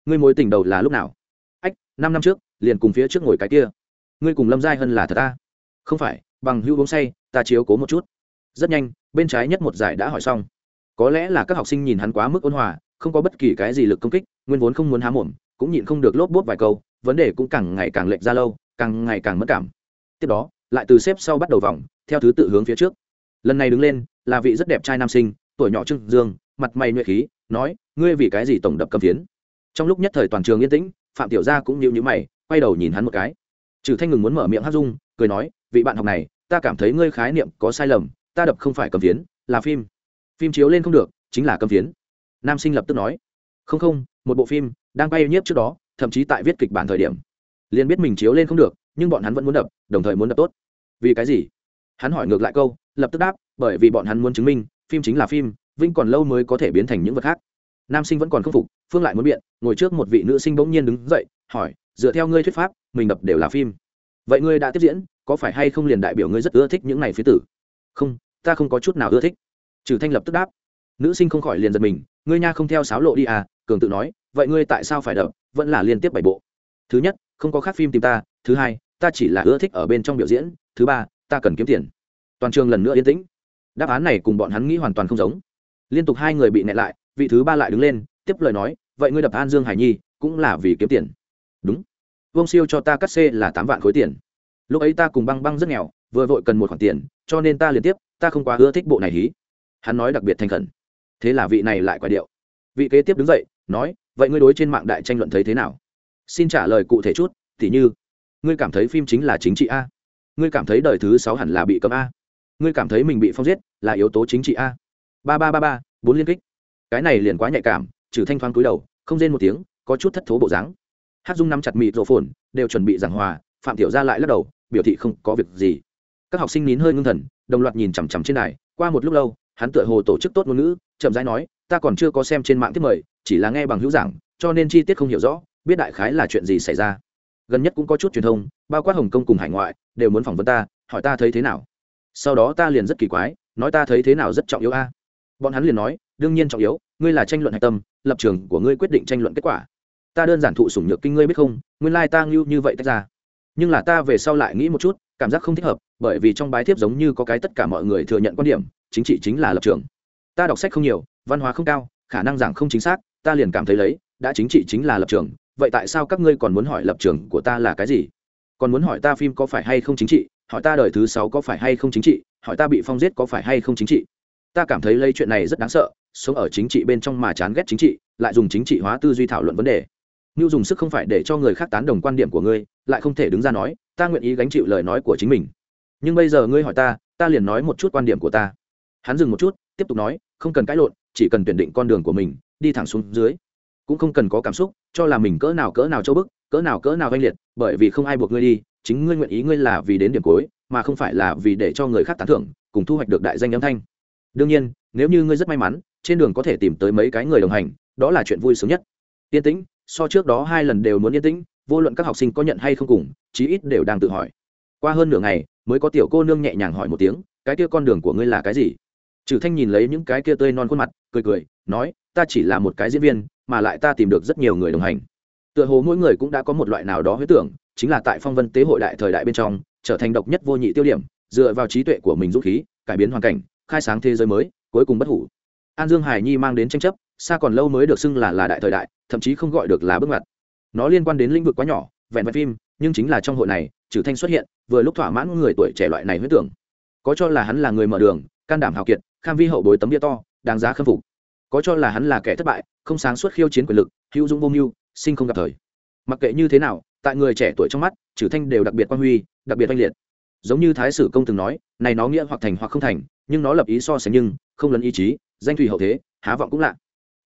ngươi mối tình đầu là lúc nào? Ách, năm năm trước, liền cùng phía trước ngồi cái kia. Ngươi cùng lâm giai hơn là thật ta? Không phải, bằng hưu uống say, ta chiếu cố một chút. Rất nhanh, bên trái nhất một giải đã hỏi xong có lẽ là các học sinh nhìn hắn quá mức ôn hòa, không có bất kỳ cái gì lực công kích, nguyên vốn không muốn há mồm, cũng nhịn không được lốp bốt vài câu, vấn đề cũng càng ngày càng lệch ra lâu, càng ngày càng mất cảm. Tiếp đó, lại từ xếp sau bắt đầu vòng, theo thứ tự hướng phía trước. Lần này đứng lên, là vị rất đẹp trai nam sinh, tuổi nhỏ trưng dương, mặt mày nhuệ khí, nói, ngươi vì cái gì tổng đập cầm phiến? Trong lúc nhất thời toàn trường yên tĩnh, phạm tiểu gia cũng nhịu nhữ mày, quay đầu nhìn hắn một cái. Trừ thanh ngừng muốn mở miệng hát dung, cười nói, vị bạn học này, ta cảm thấy ngươi khái niệm có sai lầm, ta đập không phải cầm phiến, là phim phim chiếu lên không được, chính là cầm phiến. Nam sinh lập tức nói, không không, một bộ phim đang bay nhiếp trước đó, thậm chí tại viết kịch bản thời điểm. Liền biết mình chiếu lên không được, nhưng bọn hắn vẫn muốn đập, đồng thời muốn đập tốt. Vì cái gì? Hắn hỏi ngược lại câu, lập tức đáp, bởi vì bọn hắn muốn chứng minh, phim chính là phim vinh còn lâu mới có thể biến thành những vật khác. Nam sinh vẫn còn không phục, phương lại muốn biện, ngồi trước một vị nữ sinh bỗng nhiên đứng dậy, hỏi, dựa theo ngươi thuyết pháp, mình đập đều là phim. Vậy ngươi đã tiếp diễn, có phải hay không liền đại biểu ngươi rất ưa thích những này phía tử? Không, ta không có chút nào ưa thích trừ thanh lập tức đáp. Nữ sinh không khỏi liền giật mình, ngươi nha không theo sáo lộ đi à cường tự nói, vậy ngươi tại sao phải đập, vẫn là liên tiếp bảy bộ. Thứ nhất, không có khác phim tìm ta, thứ hai, ta chỉ là ưa thích ở bên trong biểu diễn, thứ ba, ta cần kiếm tiền. Toàn trường lần nữa yên tĩnh. Đáp án này cùng bọn hắn nghĩ hoàn toàn không giống. Liên tục hai người bị nẹt lại, vị thứ ba lại đứng lên, tiếp lời nói, vậy ngươi đập an dương hải nhi, cũng là vì kiếm tiền. Đúng. Vông siêu cho ta cắt xê là tám vạn khối tiền. Lúc ấy ta cùng băng băng rất nghèo, vừa vội cần một khoản tiền, cho nên ta liên tiếp, ta không quá ưa thích bộ này hí hắn nói đặc biệt thành khẩn. Thế là vị này lại quả điệu. Vị kế tiếp đứng dậy, nói, vậy ngươi đối trên mạng đại tranh luận thấy thế nào? Xin trả lời cụ thể chút thì như, ngươi cảm thấy phim chính là chính trị a? Ngươi cảm thấy đời thứ sáu hẳn là bị cấm a? Ngươi cảm thấy mình bị phong giết là yếu tố chính trị a? Ba ba ba ba, bốn liên kích. Cái này liền quá nhạy cảm, trừ thanh thoáng cúi đầu, không rên một tiếng, có chút thất thố bộ dáng. Hát dung nắm chặt mịt rổ phồn, đều chuẩn bị giảng hòa, phạm tiểu gia lại lắc đầu, biểu thị không có việc gì. Các học sinh nín hơi ngưng thần, đồng loạt nhìn chằm chằm trên này qua một lúc lâu hắn tựa hồ tổ chức tốt ngôn ngữ, chậm rãi nói, ta còn chưa có xem trên mạng tiếp mời, chỉ là nghe bằng hữu giảng, cho nên chi tiết không hiểu rõ, biết đại khái là chuyện gì xảy ra. Gần nhất cũng có chút truyền thông, bao quát hồng kông cùng hải ngoại, đều muốn phỏng vấn ta, hỏi ta thấy thế nào. Sau đó ta liền rất kỳ quái, nói ta thấy thế nào rất trọng yếu a. Bọn hắn liền nói, đương nhiên trọng yếu, ngươi là tranh luận hạch tâm, lập trường của ngươi quyết định tranh luận kết quả. Ta đơn giản thụ sủng nhược kinh ngươi biết không, nguyên lai ta ngưu như vậy tách ra. Nhưng là ta về sau lại nghĩ một chút cảm giác không thích hợp, bởi vì trong bài thiếp giống như có cái tất cả mọi người thừa nhận quan điểm, chính trị chính là lập trường. Ta đọc sách không nhiều, văn hóa không cao, khả năng giảng không chính xác, ta liền cảm thấy lấy, đã chính trị chính là lập trường, vậy tại sao các ngươi còn muốn hỏi lập trường của ta là cái gì? Còn muốn hỏi ta phim có phải hay không chính trị, hỏi ta đời thứ sáu có phải hay không chính trị, hỏi ta bị phong giết có phải hay không chính trị. Ta cảm thấy lấy chuyện này rất đáng sợ, sống ở chính trị bên trong mà chán ghét chính trị, lại dùng chính trị hóa tư duy thảo luận vấn đề như dùng sức không phải để cho người khác tán đồng quan điểm của ngươi, lại không thể đứng ra nói, ta nguyện ý gánh chịu lời nói của chính mình. Nhưng bây giờ ngươi hỏi ta ta liền nói một chút quan điểm của ta. Hắn dừng một chút, tiếp tục nói, không cần cãi lộn, chỉ cần tuyển định con đường của mình, đi thẳng xuống dưới. Cũng không cần có cảm xúc, cho là mình cỡ nào cỡ nào châu bức, cỡ nào cỡ nào oanh liệt, bởi vì không ai buộc ngươi đi, chính ngươi nguyện ý ngươi là vì đến điểm cuối, mà không phải là vì để cho người khác tán thưởng, cùng thu hoạch được đại danh âm thanh. Đương nhiên, nếu như ngươi rất may mắn, trên đường có thể tìm tới mấy cái người đồng hành, đó là chuyện vui sướng nhất. Yên tĩnh so trước đó hai lần đều muốn yên tĩnh, vô luận các học sinh có nhận hay không cùng, chí ít đều đang tự hỏi. Qua hơn nửa ngày, mới có tiểu cô nương nhẹ nhàng hỏi một tiếng, cái kia con đường của ngươi là cái gì? Trừ thanh nhìn lấy những cái kia tươi non khuôn mặt, cười cười, nói, ta chỉ là một cái diễn viên, mà lại ta tìm được rất nhiều người đồng hành. Tựa hồ mỗi người cũng đã có một loại nào đó huyết tưởng, chính là tại phong vân tế hội đại thời đại bên trong, trở thành độc nhất vô nhị tiêu điểm, dựa vào trí tuệ của mình dũng khí, cải biến hoàn cảnh, khai sáng thế giới mới, cuối cùng bất hủ. An dương hải nhi mang đến tranh chấp xa còn lâu mới được xưng là là đại thời đại, thậm chí không gọi được là bước ngoặt. Nó liên quan đến lĩnh vực quá nhỏ, vẹn vẹn phim, nhưng chính là trong hội này, trừ thanh xuất hiện, vừa lúc thỏa mãn người tuổi trẻ loại này huyết tưởng. Có cho là hắn là người mở đường, can đảm hào kiệt, kham vi hậu bối tấm bia to, đáng giá khâm phục. Có cho là hắn là kẻ thất bại, không sáng suốt khiêu chiến quyền lực, hữu dũng vô mưu, sinh không gặp thời. Mặc kệ như thế nào, tại người trẻ tuổi trong mắt, trừ thanh đều đặc biệt quan huy, đặc biệt oanh liệt. Giống như thái sử công từng nói, này nó nghĩa hoặc thành hoặc không thành, nhưng nó lập ý so sánh nhưng, không lấn ý chí, danh thủy hậu thế, há vọng cũng lạ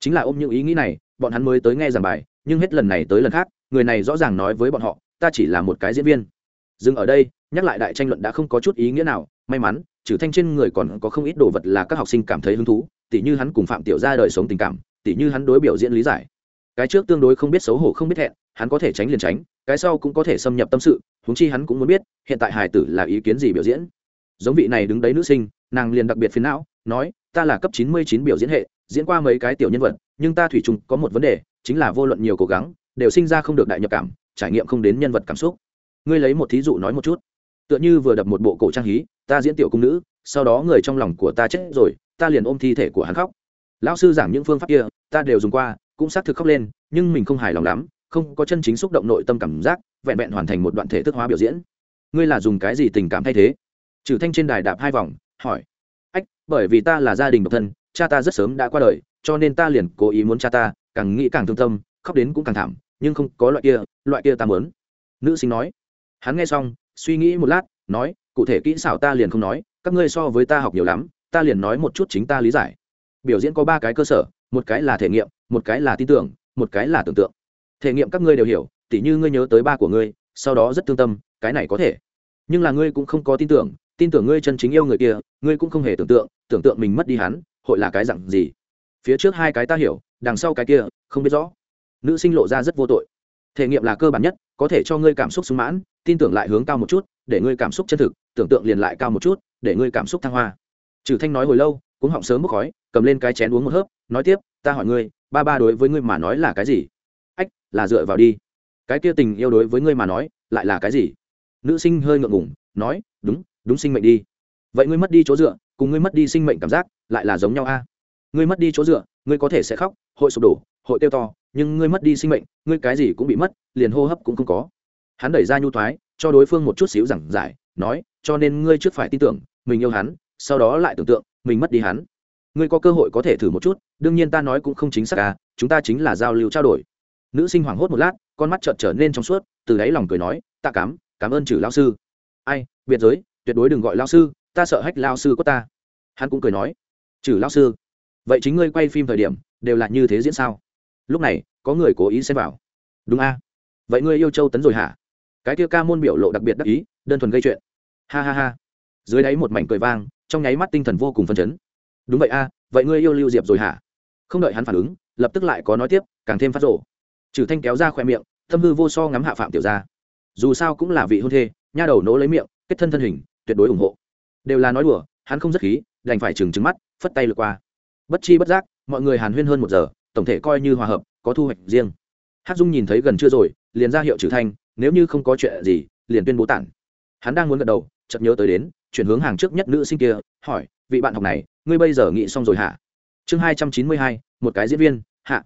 chính là ôm những ý nghĩ này, bọn hắn mới tới nghe giảng bài, nhưng hết lần này tới lần khác, người này rõ ràng nói với bọn họ, ta chỉ là một cái diễn viên. Dừng ở đây, nhắc lại đại tranh luận đã không có chút ý nghĩa nào, may mắn, trừ thanh trên người còn có không ít đồ vật là các học sinh cảm thấy hứng thú, tỉ như hắn cùng phạm tiểu ra đời sống tình cảm, tỉ như hắn đối biểu diễn lý giải. Cái trước tương đối không biết xấu hổ không biết hẹn, hắn có thể tránh liền tránh, cái sau cũng có thể xâm nhập tâm sự, huống chi hắn cũng muốn biết, hiện tại hài tử là ý kiến gì biểu diễn. Giống vị này đứng đấy nữ sinh, nàng liền đặc biệt phiền não, nói, ta là cấp chín mươi chín biểu diễn hệ diễn qua mấy cái tiểu nhân vật, nhưng ta thủy chung có một vấn đề, chính là vô luận nhiều cố gắng, đều sinh ra không được đại nhập cảm, trải nghiệm không đến nhân vật cảm xúc. Ngươi lấy một thí dụ nói một chút. Tựa như vừa đập một bộ cổ trang hí, ta diễn tiểu cung nữ, sau đó người trong lòng của ta chết rồi, ta liền ôm thi thể của hắn khóc. Lão sư giảng những phương pháp kia, ta đều dùng qua, cũng xác thực khóc lên, nhưng mình không hài lòng lắm, không có chân chính xúc động nội tâm cảm giác, vẹn vẹn hoàn thành một đoạn thể thức hóa biểu diễn. Ngươi là dùng cái gì tình cảm thay thế? Trừ thanh trên đài đạp hai vòng, hỏi. Ách, bởi vì ta là gia đình độc thân cha ta rất sớm đã qua đời, cho nên ta liền cố ý muốn cha ta, càng nghĩ càng thương tâm, khóc đến cũng càng thảm, nhưng không có loại kia loại kia ta muốn. Nữ sinh nói. Hắn nghe xong, suy nghĩ một lát, nói, cụ thể kỹ xảo ta liền không nói, các ngươi so với ta học nhiều lắm, ta liền nói một chút chính ta lý giải. Biểu diễn có ba cái cơ sở, một cái là thể nghiệm, một cái là tin tưởng, một cái là tưởng tượng. Thể nghiệm các ngươi đều hiểu, tỉ như ngươi nhớ tới ba của ngươi, sau đó rất thương tâm, cái này có thể. Nhưng là ngươi cũng không có tin tưởng tin tưởng ngươi chân chính yêu người kia, ngươi cũng không hề tưởng tượng tưởng tượng mình mất đi hắn hội là cái dặn gì? Phía trước hai cái ta hiểu, đằng sau cái kia, không biết rõ. Nữ sinh lộ ra rất vô tội. Thể nghiệm là cơ bản nhất, có thể cho ngươi cảm xúc sung mãn, tin tưởng lại hướng cao một chút, để ngươi cảm xúc chân thực, tưởng tượng liền lại cao một chút, để ngươi cảm xúc thăng hoa. Trừ thanh nói hồi lâu, cũng họng sớm bốc khói, cầm lên cái chén uống một hớp, nói tiếp, ta hỏi ngươi, ba ba đối với ngươi mà nói là cái gì? Ách, là dựa vào đi. Cái kia tình yêu đối với ngươi mà nói, lại là cái gì? Nữ sinh hơi ngượng ngùng, nói, đúng đúng sinh mệnh đi. Vậy ngươi mất đi chỗ dựa, cùng ngươi mất đi sinh mệnh cảm giác lại là giống nhau a. Ngươi mất đi chỗ dựa, ngươi có thể sẽ khóc, hội sụp đổ, hội tiêu to, nhưng ngươi mất đi sinh mệnh, ngươi cái gì cũng bị mất, liền hô hấp cũng không có. Hắn đẩy ra nhu thoái, cho đối phương một chút xíu giảng giải, nói, cho nên ngươi trước phải tin tưởng, mình yêu hắn, sau đó lại tưởng tượng, mình mất đi hắn. Ngươi có cơ hội có thể thử một chút, đương nhiên ta nói cũng không chính xác à chúng ta chính là giao lưu trao đổi. Nữ sinh hoảng hốt một lát, con mắt trợn trở nên trong suốt, từ đáy lòng cười nói ta cảm cảm ơn trừ lao sư. Ai, biệt giới, tuyệt đối đừng gọi lao sư, ta sợ hách lao sư của ta. Hắn cũng cười nói trừ lao sư, vậy chính ngươi quay phim thời điểm đều là như thế diễn sao? Lúc này, có người cố ý xem vào. Đúng a. Vậy ngươi yêu châu tấn rồi hả? Cái kia ca môn biểu lộ đặc biệt đắc ý, đơn thuần gây chuyện. Ha ha ha. Dưới đáy một mảnh cười vang, trong nháy mắt tinh thần vô cùng phân chấn. Đúng vậy a, vậy ngươi yêu lưu diệp rồi hả? Không đợi hắn phản ứng, lập tức lại có nói tiếp, càng thêm phát rộ trừ thanh kéo ra khoe miệng, thâm hư vô so ngắm hạ phạm tiểu ra dù sao cũng là vị hôn thê, nha đầu nỗ lấy miệng, kết thân thân hình, tuyệt đối ủng hộ. Đều là nói đùa, hắn không rất khí, đành phải trừng trừng mắt phất tay lượt qua. Bất chi bất giác, mọi người hàn huyên hơn một giờ, tổng thể coi như hòa hợp, có thu hoạch riêng. Hát dung nhìn thấy gần chưa rồi, liền ra hiệu trừ thanh, nếu như không có chuyện gì, liền tuyên bố tản. Hắn đang muốn gật đầu, chợt nhớ tới đến, chuyển hướng hàng trước nhất nữ sinh kia, hỏi, vị bạn học này, ngươi bây giờ nghĩ xong rồi hả? Chương hai trăm chín mươi hai, một cái diễn viên, hạ.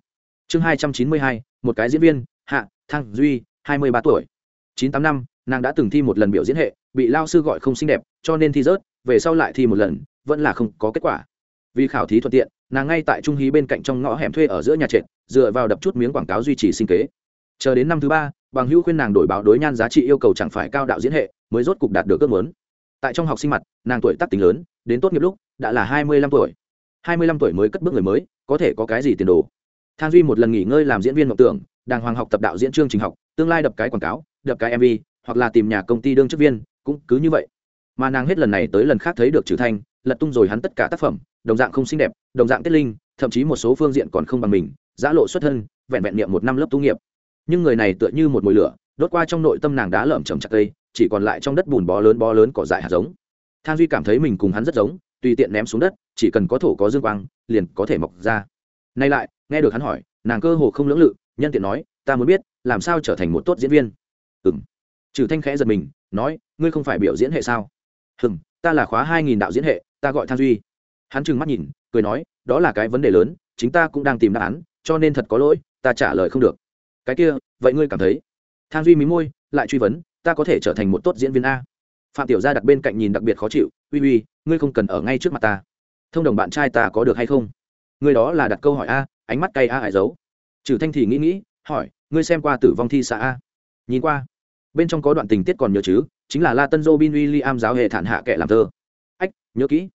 Chương hai trăm chín mươi hai, một cái diễn viên, hạ, thăng duy, hai mươi ba tuổi. Chín tám năm, nàng đã từng thi một lần biểu diễn hệ, bị lao sư gọi không xinh đẹp, cho nên thi rớt, về sau lại thi một lần, vẫn là không có kết quả vì khảo thí thuận tiện, nàng ngay tại trung hí bên cạnh trong ngõ hẻm thuê ở giữa nhà trệt, dựa vào đập chút miếng quảng cáo duy trì sinh kế. Chờ đến năm thứ ba, bằng hữu khuyên nàng đổi báo đối nhan giá trị yêu cầu chẳng phải cao đạo diễn hệ, mới rốt cục đạt được ước muốn. Tại trong học sinh mặt, nàng tuổi tác tính lớn, đến tốt nghiệp lúc, đã là hai mươi lăm tuổi. hai mươi lăm tuổi mới cất bước người mới, có thể có cái gì tiền đồ? Than duy một lần nghỉ ngơi làm diễn viên mộng tưởng, đàng hoàng học tập đạo diễn chương trình học, tương lai đập cái quảng cáo, đập cái mv hoặc là tìm nhà công ty đương chức viên, cũng cứ như vậy. Mà nàng hết lần này tới lần khác thấy được trừ thanh, lật tung rồi hắn tất cả tác phẩm đồng dạng không xinh đẹp, đồng dạng tiết linh, thậm chí một số phương diện còn không bằng mình, giã lộ xuất thân, vẹn vẹn niệm một năm lớp tu nghiệp. Nhưng người này tựa như một mồi lửa, đốt qua trong nội tâm nàng đá lởm chầm chặt cây, chỉ còn lại trong đất bùn bó lớn bó lớn cỏ dại hạt giống. Thang duy cảm thấy mình cùng hắn rất giống, tùy tiện ném xuống đất, chỉ cần có thổ có dương quang, liền có thể mọc ra. Nay lại, nghe được hắn hỏi, nàng cơ hồ không lưỡng lự, nhân tiện nói, ta muốn biết, làm sao trở thành một tốt diễn viên? Ừng trừ thanh khẽ giật mình, nói, ngươi không phải biểu diễn hệ sao? Hừng ta là khóa hai nghìn đạo diễn hệ, ta gọi thang duy hắn trừng mắt nhìn, cười nói, đó là cái vấn đề lớn, chính ta cũng đang tìm đáp án, cho nên thật có lỗi, ta trả lời không được. Cái kia, vậy ngươi cảm thấy? Thang duy mí môi, lại truy vấn, ta có thể trở thành một tốt diễn viên a. Phạm tiểu gia đặt bên cạnh nhìn đặc biệt khó chịu, uy uy, ngươi không cần ở ngay trước mặt ta. Thông đồng bạn trai ta có được hay không? Ngươi đó là đặt câu hỏi a, ánh mắt cay a hại giấu trừ thanh thì nghĩ nghĩ, hỏi, ngươi xem qua tử vong thi xã a? Nhìn qua. Bên trong có đoạn tình tiết còn nhớ chứ, chính là la tân dô bin giáo hệ thản hạ kệ làm thơ. Ách, nhớ kỹ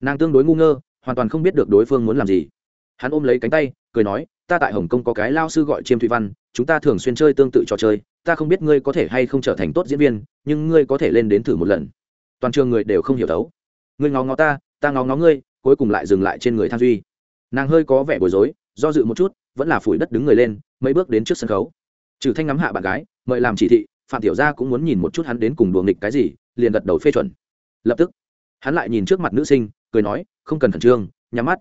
nàng tương đối ngu ngơ, hoàn toàn không biết được đối phương muốn làm gì. Hắn ôm lấy cánh tay, cười nói, ta tại hồng kông có cái lao sư gọi chiêm thụy văn, chúng ta thường xuyên chơi tương tự trò chơi, ta không biết ngươi có thể hay không trở thành tốt diễn viên, nhưng ngươi có thể lên đến thử một lần. Toàn trường người đều không hiểu thấu. Ngươi ngó ngó ta ta ngó ngó ngươi, cuối cùng lại dừng lại trên người tham duy. Nàng hơi có vẻ bối rối, do dự một chút, vẫn là phủi đất đứng người lên, mấy bước đến trước sân khấu. Trừ thanh ngắm hạ bạn gái, mời làm chỉ thị, phạm tiểu gia cũng muốn nhìn một chút hắn đến cùng đùa nghịch cái gì, liền gật đầu phê chuẩn. Lập tức, hắn lại nhìn trước mặt nữ sinh cười nói, không cần khẩn trương, nhắm mắt.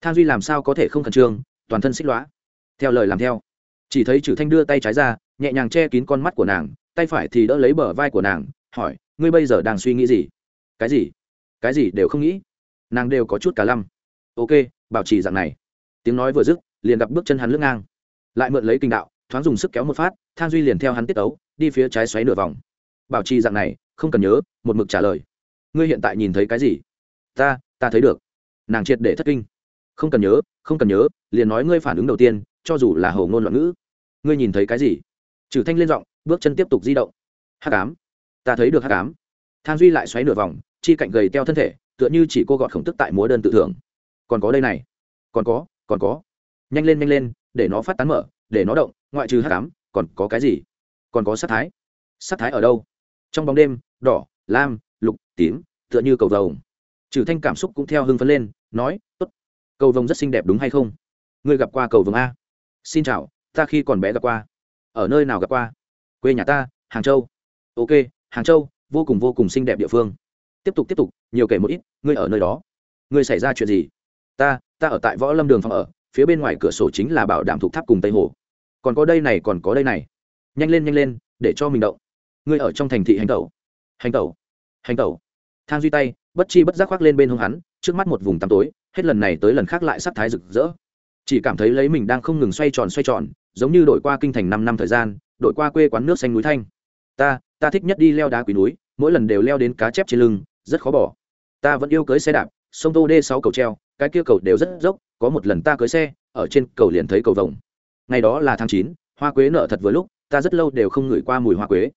Than duy làm sao có thể không khẩn trương? Toàn thân xích lõa theo lời làm theo. Chỉ thấy trừ thanh đưa tay trái ra, nhẹ nhàng che kín con mắt của nàng, tay phải thì đỡ lấy bờ vai của nàng, hỏi, ngươi bây giờ đang suy nghĩ gì? Cái gì? Cái gì đều không nghĩ. Nàng đều có chút cả lăm. Ok, bảo trì dạng này. Tiếng nói vừa dứt, liền gặp bước chân hắn lướt ngang. Lại mượn lấy kinh đạo, thoáng dùng sức kéo một phát, thang duy liền theo hắn tiết ấu đi phía trái xoáy nửa vòng. Bảo trì dạng này, không cần nhớ, một mực trả lời. Ngươi hiện tại nhìn thấy cái gì? Ta ta thấy được. Nàng triệt để thất kinh. Không cần nhớ không cần nhớ liền nói ngươi phản ứng đầu tiên cho dù là hầu ngôn loạn ngữ. Ngươi nhìn thấy cái gì? Trừ thanh lên giọng bước chân tiếp tục di động. Hắc ám, ta thấy được hắc ám, thang duy lại xoáy nửa vòng chi cạnh gầy teo thân thể tựa như chỉ cô gọt khổng tức tại múa đơn tự thưởng. Còn có đây này. Còn có còn có. Nhanh lên nhanh lên để nó phát tán mở để nó động ngoại trừ hắc ám, còn có cái gì? Còn có sát thái. Sát thái ở đâu? Trong bóng đêm đỏ lam lục tím tựa như cầu vồng trừ thanh cảm xúc cũng theo hưng phấn lên, nói, tốt, cầu vồng rất xinh đẹp đúng hay không? Ngươi gặp qua cầu vồng a? Xin chào, ta khi còn bé gặp qua. Ở nơi nào gặp qua? Quê nhà ta, hàng châu. Ok, hàng châu, vô cùng vô cùng xinh đẹp địa phương. Tiếp tục tiếp tục, nhiều kể một ít, ngươi ở nơi đó. Ngươi xảy ra chuyện gì? Ta ta ở tại võ lâm đường phòng ở, phía bên ngoài cửa sổ chính là bảo đảm thuộc tháp cùng tây hồ. Còn có đây này, còn có đây này. Nhanh lên nhanh lên, để cho mình động. Ngươi ở trong thành thị hành tẩu. Hành tẩu. Hành tẩu. Thang duy tay bất chi bất giác khoác lên bên hông hắn, trước mắt một vùng tăm tối, hết lần này tới lần khác lại sắc thái rực rỡ. Chỉ cảm thấy lấy mình đang không ngừng xoay tròn xoay tròn, giống như đổi qua kinh thành năm năm thời gian, đổi qua quê quán nước xanh núi thanh. Ta ta thích nhất đi leo đá quý núi, mỗi lần đều leo đến cá chép trên lưng, rất khó bỏ. Ta vẫn yêu cưới xe đạp, sông tô đê sáu cầu treo, cái kia cầu đều rất dốc, có một lần ta cưới xe, ở trên cầu liền thấy cầu vồng. Ngày đó là tháng chín, hoa quế nợ thật vừa lúc, ta rất lâu đều không ngửi qua mùi hoa quế.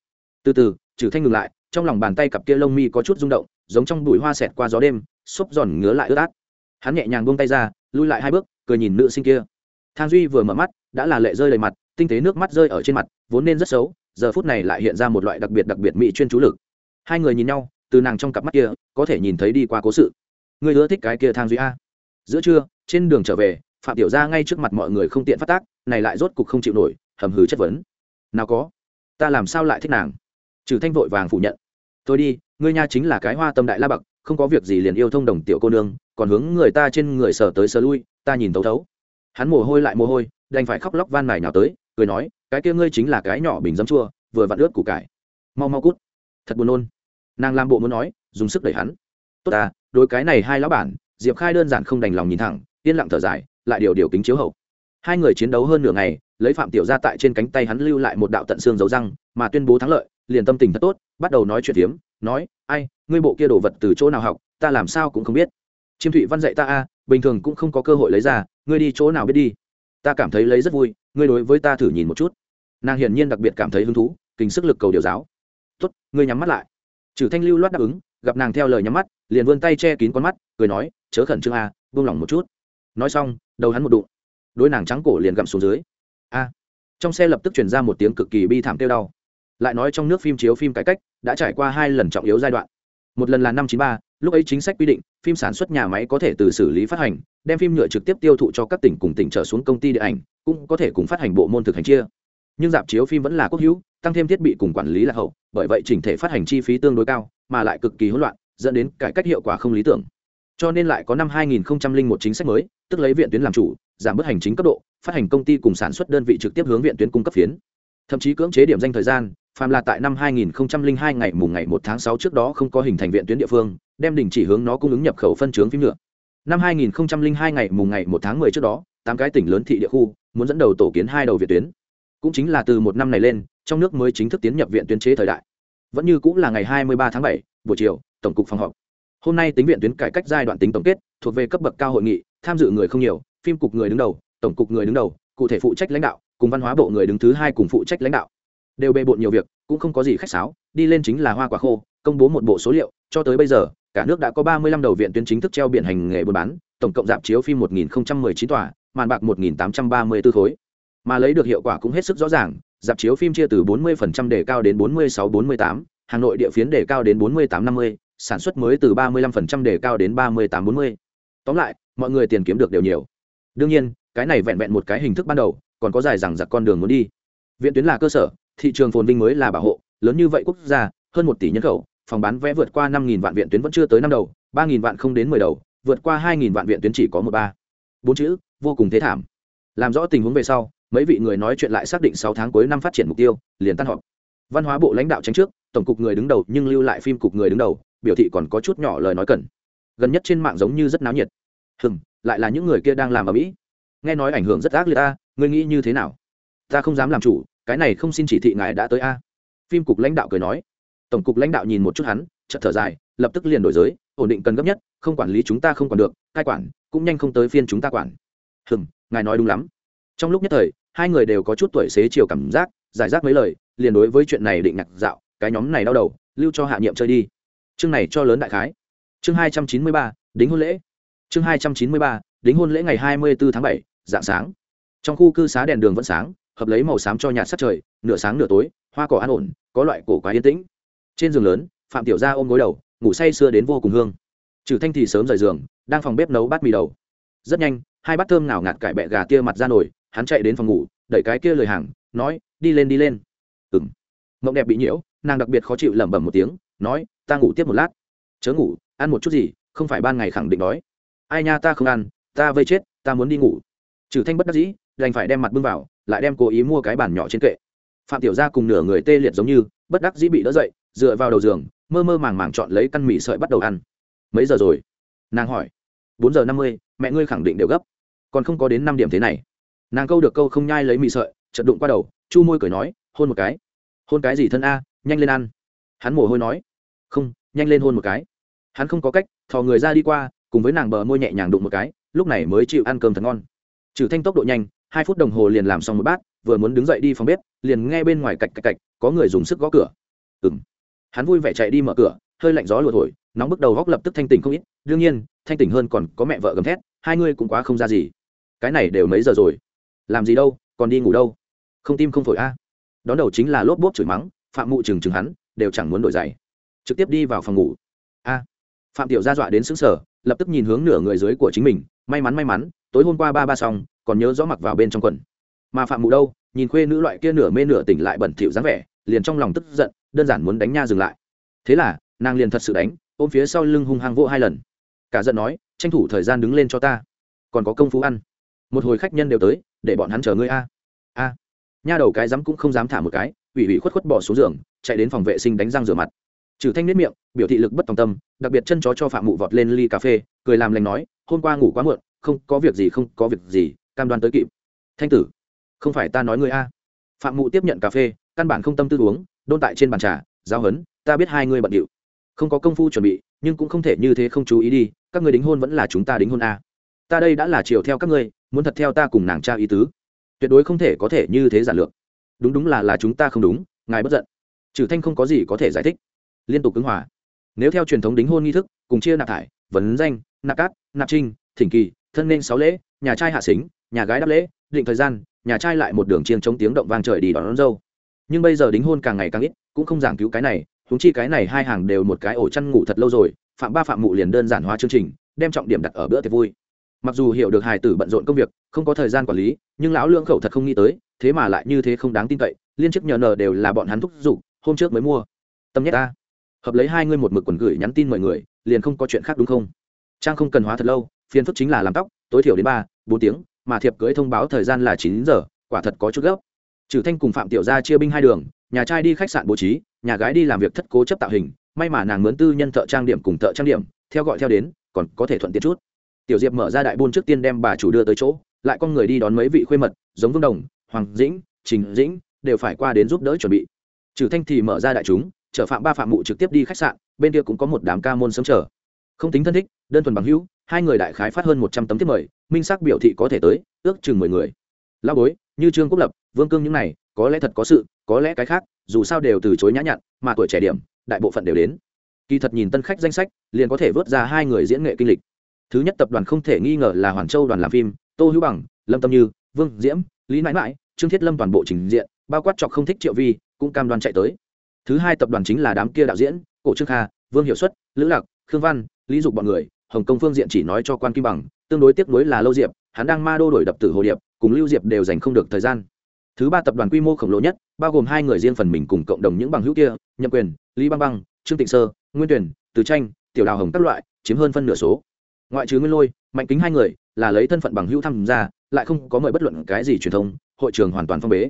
Từ từ, trừ thanh ngừng lại, trong lòng bàn tay cặp kia lông mi có chút rung động giống trong bụi hoa xẹt qua gió đêm, xốp giòn ngứa lại ướt át. Hắn nhẹ nhàng buông tay ra, lui lại hai bước, cười nhìn nữ sinh kia. Thang duy vừa mở mắt, đã là lệ rơi đầy mặt, tinh tế nước mắt rơi ở trên mặt, vốn nên rất xấu, giờ phút này lại hiện ra một loại đặc biệt đặc biệt mỹ chuyên chú lực. Hai người nhìn nhau, từ nàng trong cặp mắt kia, có thể nhìn thấy đi qua cố sự. Người ưa thích cái kia thang duy a? Giữa trưa, trên đường trở về, phạm tiểu gia ngay trước mặt mọi người không tiện phát tác, này lại rốt cục không chịu nổi, hầm hừ chất vấn. Nào có, ta làm sao lại thích nàng? Trừ thanh vội vàng phủ nhận. Tôi đi ngươi nha chính là cái hoa tâm đại la bậc, không có việc gì liền yêu thông đồng tiểu cô nương, còn hướng người ta trên người sở tới sở lui, ta nhìn thấu thấu. Hắn mồ hôi lại mồ hôi, đành phải khóc lóc van nài nào tới, cười nói, cái kia ngươi chính là cái nhỏ bình dấm chua, vừa vặn ướt củ cải. Mau mau cút. Thật buồn nôn. Nàng làm bộ muốn nói, dùng sức đẩy hắn. Tốt à đối cái này hai lão bản, diệp khai đơn giản không đành lòng nhìn thẳng, yên lặng thở dài, lại điều điều kính chiếu hậu. Hai người chiến đấu hơn nửa ngày, lấy phạm tiểu ra tại trên cánh tay hắn lưu lại một đạo tận xương dấu răng, mà tuyên bố thắng lợi liền tâm tình thật tốt, bắt đầu nói chuyện tiếm nói, ai, ngươi bộ kia đồ vật từ chỗ nào học, ta làm sao cũng không biết. Chiêm thụy văn dạy ta a, bình thường cũng không có cơ hội lấy ra, ngươi đi chỗ nào biết đi. Ta cảm thấy lấy rất vui, ngươi đối với ta thử nhìn một chút. Nàng hiển nhiên đặc biệt cảm thấy hứng thú kính sức lực cầu điều giáo. Tốt, ngươi nhắm mắt lại. Trừ thanh lưu loát đáp ứng, gặp nàng theo lời nhắm mắt, liền vươn tay che kín con mắt, cười nói, chớ khẩn trương a, buông lỏng một chút. Nói xong, đầu hắn một đụng, đối nàng trắng cổ liền gặm xuống dưới. A, trong xe lập tức chuyển ra một tiếng cực kỳ bi thảm kêu đau lại nói trong nước phim chiếu phim cải cách đã trải qua hai lần trọng yếu giai đoạn. Một lần là năm chín ba, lúc ấy chính sách quy định, phim sản xuất nhà máy có thể từ xử lý phát hành, đem phim nhựa trực tiếp tiêu thụ cho các tỉnh cùng tỉnh trở xuống công ty điện ảnh, cũng có thể cùng phát hành bộ môn thực hành chia. Nhưng dạp chiếu phim vẫn là quốc hữu, tăng thêm thiết bị cùng quản lý là hậu, bởi vậy chỉnh thể phát hành chi phí tương đối cao, mà lại cực kỳ hỗn loạn, dẫn đến cải cách hiệu quả không lý tưởng. Cho nên lại có năm 2001 chính sách mới, tức lấy viện tuyến làm chủ, giảm bớt hành chính cấp độ, phát hành công ty cùng sản xuất đơn vị trực tiếp hướng viện tuyến cung cấp phiến. Thậm chí cưỡng chế điểm danh thời gian phàm là tại năm 2002 ngày mùng ngày 1 tháng 6 trước đó không có hình thành viện tuyến địa phương đem đình chỉ hướng nó cung ứng nhập khẩu phân chướng phim nhựa. Năm 2002 ngày mùng ngày 1 tháng 10 trước đó tám cái tỉnh lớn thị địa khu muốn dẫn đầu tổ kiến hai đầu viện tuyến. Cũng chính là từ một năm này lên trong nước mới chính thức tiến nhập viện tuyến chế thời đại. Vẫn như cũng là ngày 23 tháng 7, buổi chiều tổng cục phòng họp. Hôm nay tính viện tuyến cải cách giai đoạn tính tổng kết thuộc về cấp bậc cao hội nghị tham dự người không nhiều phim cục người đứng đầu tổng cục người đứng đầu cụ thể phụ trách lãnh đạo cùng văn hóa bộ người đứng thứ hai cùng phụ trách lãnh đạo đều bề bộn nhiều việc cũng không có gì khách sáo đi lên chính là hoa quả khô công bố một bộ số liệu cho tới bây giờ cả nước đã có ba mươi lăm đầu viện tuyến chính thức treo biển hành nghề buôn bán tổng cộng dạp chiếu phim một nghìn chín tòa màn bạc một nghìn tám trăm ba mươi 1834 khối mà lấy được hiệu quả cũng hết sức rõ ràng dạp chiếu phim chia từ 40% đề cao đến 46-48, Hà Nội địa phiến đề cao đến 48-50, sản xuất mới từ 35% đề cao đến 38-40. Tóm lại, mọi người tiền kiếm được đều nhiều. Đương nhiên, cái này vẹn vẹn một cái hình thức ban đầu, còn có dài rằng giặc con đường muốn đi. Viện tuyến là cơ sở, thị trường phồn vinh mới là bảo hộ, lớn như vậy quốc gia, hơn một tỷ nhân khẩu, phòng bán vé vượt qua 5000 vạn viện tuyến vẫn chưa tới năm đầu, 3000 vạn không đến 10 đầu, vượt qua 2000 vạn viện tuyến chỉ có một ba. Bốn chữ, vô cùng thế thảm. Làm rõ tình huống về sau, mấy vị người nói chuyện lại xác định sáu tháng cuối năm phát triển mục tiêu liền tan họp. Văn hóa bộ lãnh đạo tránh trước tổng cục người đứng đầu nhưng lưu lại phim cục người đứng đầu biểu thị còn có chút nhỏ lời nói cần. Gần nhất trên mạng giống như rất náo nhiệt. Hừng lại là những người kia đang làm ở mỹ. Nghe nói ảnh hưởng rất ác liệt ta ngươi nghĩ như thế nào? Ta không dám làm chủ cái này không xin chỉ thị ngài đã tới a. Phim cục lãnh đạo cười nói. Tổng cục lãnh đạo nhìn một chút hắn, chợt thở dài, lập tức liền đổi giới, ổn định cần gấp nhất, không quản lý chúng ta không còn được, cai quản, cũng nhanh không tới phiên chúng ta quản. Hừm, ngài nói đúng lắm. Trong lúc nhất thời, hai người đều có chút tuổi xế chiều cảm giác, giải rác mấy lời, liền đối với chuyện này định nhạc dạo, cái nhóm này đau đầu, lưu cho hạ nhiệm chơi đi. Chương này cho lớn đại khái. Chương hai trăm chín mươi ba, đính hôn lễ. Chương hai trăm chín mươi ba, đính hôn lễ ngày hai mươi bốn tháng bảy, dạng sáng. Trong khu cư xá đèn đường vẫn sáng hợp lấy màu xám cho nhạt sát trời nửa sáng nửa tối hoa cỏ an ổn có loại cổ quá yên tĩnh. Trên giường lớn phạm tiểu gia ôm gối đầu ngủ say sưa đến vô cùng hương. Trừ thanh thì sớm rời giường đang phòng bếp nấu bát mì đầu. Rất nhanh hai bát thơm nào ngạt cải bẹ gà kia mặt ra nổi hắn chạy đến phòng ngủ đẩy cái kia lời hàng nói đi lên đi lên. Ừm, mộng đẹp bị nhiễu nàng đặc biệt khó chịu lẩm bẩm một tiếng nói ta ngủ tiếp một lát. Chớ ngủ ăn một chút gì không phải ban ngày khẳng định đói. Ai nha ta không ăn ta vây chết ta muốn đi ngủ. Trừ thanh bất đắc dĩ đành phải đem mặt bưng vào lại đem cố ý mua cái bàn nhỏ trên kệ. Phạm tiểu gia cùng nửa người tê liệt giống như, bất đắc dĩ bị đỡ dậy, dựa vào đầu giường, mơ mơ màng màng chọn lấy căn mì sợi bắt đầu ăn. Mấy giờ rồi? Nàng hỏi. Bốn giờ năm mươi, mẹ ngươi khẳng định đều gấp. Còn không có đến năm điểm thế này. Nàng câu được câu không nhai lấy mì sợi chật đụng qua đầu, chu môi cười nói, hôn một cái. Hôn cái gì thân a, nhanh lên ăn. Hắn mồ hôi nói. Không, nhanh lên hôn một cái. Hắn không có cách, thò người ra đi qua, cùng với nàng bờ môi nhẹ nhàng đụng một cái, lúc này mới chịu ăn cơm thật ngon. Trừ thanh tốc độ nhanh hai phút đồng hồ liền làm xong một bát, vừa muốn đứng dậy đi phòng bếp, liền nghe bên ngoài cạch cạch cạch, có người dùng sức gõ cửa. Ừ m hắn vui vẻ chạy đi mở cửa, hơi lạnh gió lùa thổi, nóng bức đầu góc lập tức thanh tỉnh không ít. Đương nhiên, thanh tỉnh hơn còn có mẹ vợ gầm thét, hai ngươi cũng quá không ra gì. Cái này đều mấy giờ rồi? Làm gì đâu, còn đi ngủ đâu? Không tim không phổi a. Đón đầu chính là lốp bốp chửi mắng, phạm mụ trừng trừng hắn, đều chẳng muốn đổi giày. Trực tiếp đi vào phòng ngủ. A. Phạm tiểu gia dọa đến xứng sở lập tức nhìn hướng nửa người dưới của chính mình, may mắn may mắn tối hôm qua ba ba xong, còn nhớ rõ mặc vào bên trong quần. Mà phạm mụ đâu, nhìn khuê nữ loại kia nửa mê nửa tỉnh lại bẩn thỉu dáng vẻ, liền trong lòng tức giận, đơn giản muốn đánh nha dừng lại. Thế là, nàng liền thật sự đánh, ôm phía sau lưng hung hăng vỗ hai lần. Cả giận nói, tranh thủ thời gian đứng lên cho ta. Còn có công phu ăn. Một hồi khách nhân đều tới, để bọn hắn chờ ngươi a. A. Nha đầu cái dám cũng không dám thả một cái, ủy ủy khuất khuất bỏ xuống giường, chạy đến phòng vệ sinh đánh răng rửa mặt. Trừ thanh nết miệng, biểu thị lực bất tòng tâm, đặc biệt chân chó cho phạm mụ vọt lên ly cà phê, cười làm lành nói, hôm qua ngủ quá muộn không có việc gì, không có việc gì, cam đoan tới kịp. Thanh tử, không phải ta nói ngươi a. Phạm mụ tiếp nhận cà phê, căn bản không tâm tư uống, đôn tại trên bàn trà giao hấn ta biết hai người bận điệu. Không có công phu chuẩn bị, nhưng cũng không thể như thế không chú ý đi, các người đính hôn vẫn là chúng ta đính hôn a. Ta đây đã là chiều theo các ngươi, muốn thật theo ta cùng nàng cha ý tứ. Tuyệt đối không thể có thể như thế giản lược. Đúng đúng là là chúng ta không đúng, ngài bất giận. Trừ thanh không có gì có thể giải thích. Liên tục cứng hòa. Nếu theo truyền thống đính hôn nghi thức, cùng chia nạp thải, vấn danh, nạp cát, nạp trinh, thỉnh kỳ thân nên sáu lễ nhà trai hạ xính nhà gái đáp lễ định thời gian nhà trai lại một đường chiên chống tiếng động vang trời đi đón, đón dâu. Nhưng bây giờ đính hôn càng ngày càng ít cũng không giảng cứu cái này húng chi cái này hai hàng đều một cái ổ chăn ngủ thật lâu rồi phạm ba phạm mụ liền đơn giản hóa chương trình đem trọng điểm đặt ở bữa tiệc vui. Mặc dù hiểu được hài tử bận rộn công việc không có thời gian quản lý nhưng lão lương khẩu thật không nghĩ tới thế mà lại như thế không đáng tin cậy liên chức nhờ nờ đều là bọn hắn thúc giục hôm trước mới mua. Tâm nhất ta. Hợp lấy hai ngươi một mực quần gửi nhắn tin mọi người liền không có chuyện khác đúng không? Trang không cần hóa thật lâu phiên phức chính là làm tóc, tối thiểu đến ba, bốn tiếng, mà thiệp cưới thông báo thời gian là chín giờ, quả thật có chút gấp. Trừ thanh cùng phạm tiểu gia chia binh hai đường, nhà trai đi khách sạn bố trí, nhà gái đi làm việc thất cố chấp tạo hình, may mà nàng mướn tư nhân thợ trang điểm cùng thợ trang điểm, theo gọi theo đến, còn có thể thuận tiện chút. Tiểu diệp mở ra đại buôn trước tiên đem bà chủ đưa tới chỗ, lại con người đi đón mấy vị khuê mật, giống vương đồng, hoàng dĩnh, trình dĩnh, đều phải qua đến giúp đỡ chuẩn bị. Trừ thanh thì mở ra đại chúng, chở phạm ba phạm mụ trực tiếp đi khách sạn, bên kia cũng có một đám ca môn sớm chờ. Không tính thân thích, đơn thuần bằng hữu hai người đại khái phát hơn một trăm tấm tiếp mời, minh xác biểu thị có thể tới, ước chừng mười người. Lao bối, như trương quốc lập, vương cương những này, có lẽ thật có sự, có lẽ cái khác, dù sao đều từ chối nhã nhặn, mà tuổi trẻ điểm, đại bộ phận đều đến. Kỳ thật nhìn tân khách danh sách, liền có thể vớt ra hai người diễn nghệ kinh lịch. Thứ nhất tập đoàn không thể nghi ngờ là hoàn châu đoàn làm phim, tô hữu bằng, lâm tâm như, vương diễm, lý mãi mãi, trương thiết lâm toàn bộ trình diện, bao quát chọc không thích triệu vi, cũng cam đoan chạy tới. Thứ hai tập đoàn chính là đám kia đạo diễn, cổ trương kha, vương hiệu suất, lữ lạc, khương văn, lý dục bọn người hồng công phương diện chỉ nói cho quan kim bằng, tương đối tiếc nuối là lâu diệp, hắn đang ma đô đổi đập tử hồ điệp, cùng lưu diệp đều dành không được thời gian. Thứ ba tập đoàn quy mô khổng lồ nhất, bao gồm hai người riêng phần mình cùng cộng đồng những bằng hữu kia, nhậm quyền, lý băng băng, trương tịnh sơ, nguyên tuyển từ tranh, tiểu đào hồng các loại, chiếm hơn phân nửa số. Ngoại trừ nguyên lôi, mạnh kính hai người, là lấy thân phận bằng hữu tham gia, lại không có mời bất luận cái gì truyền thông, hội trường hoàn toàn phong bế.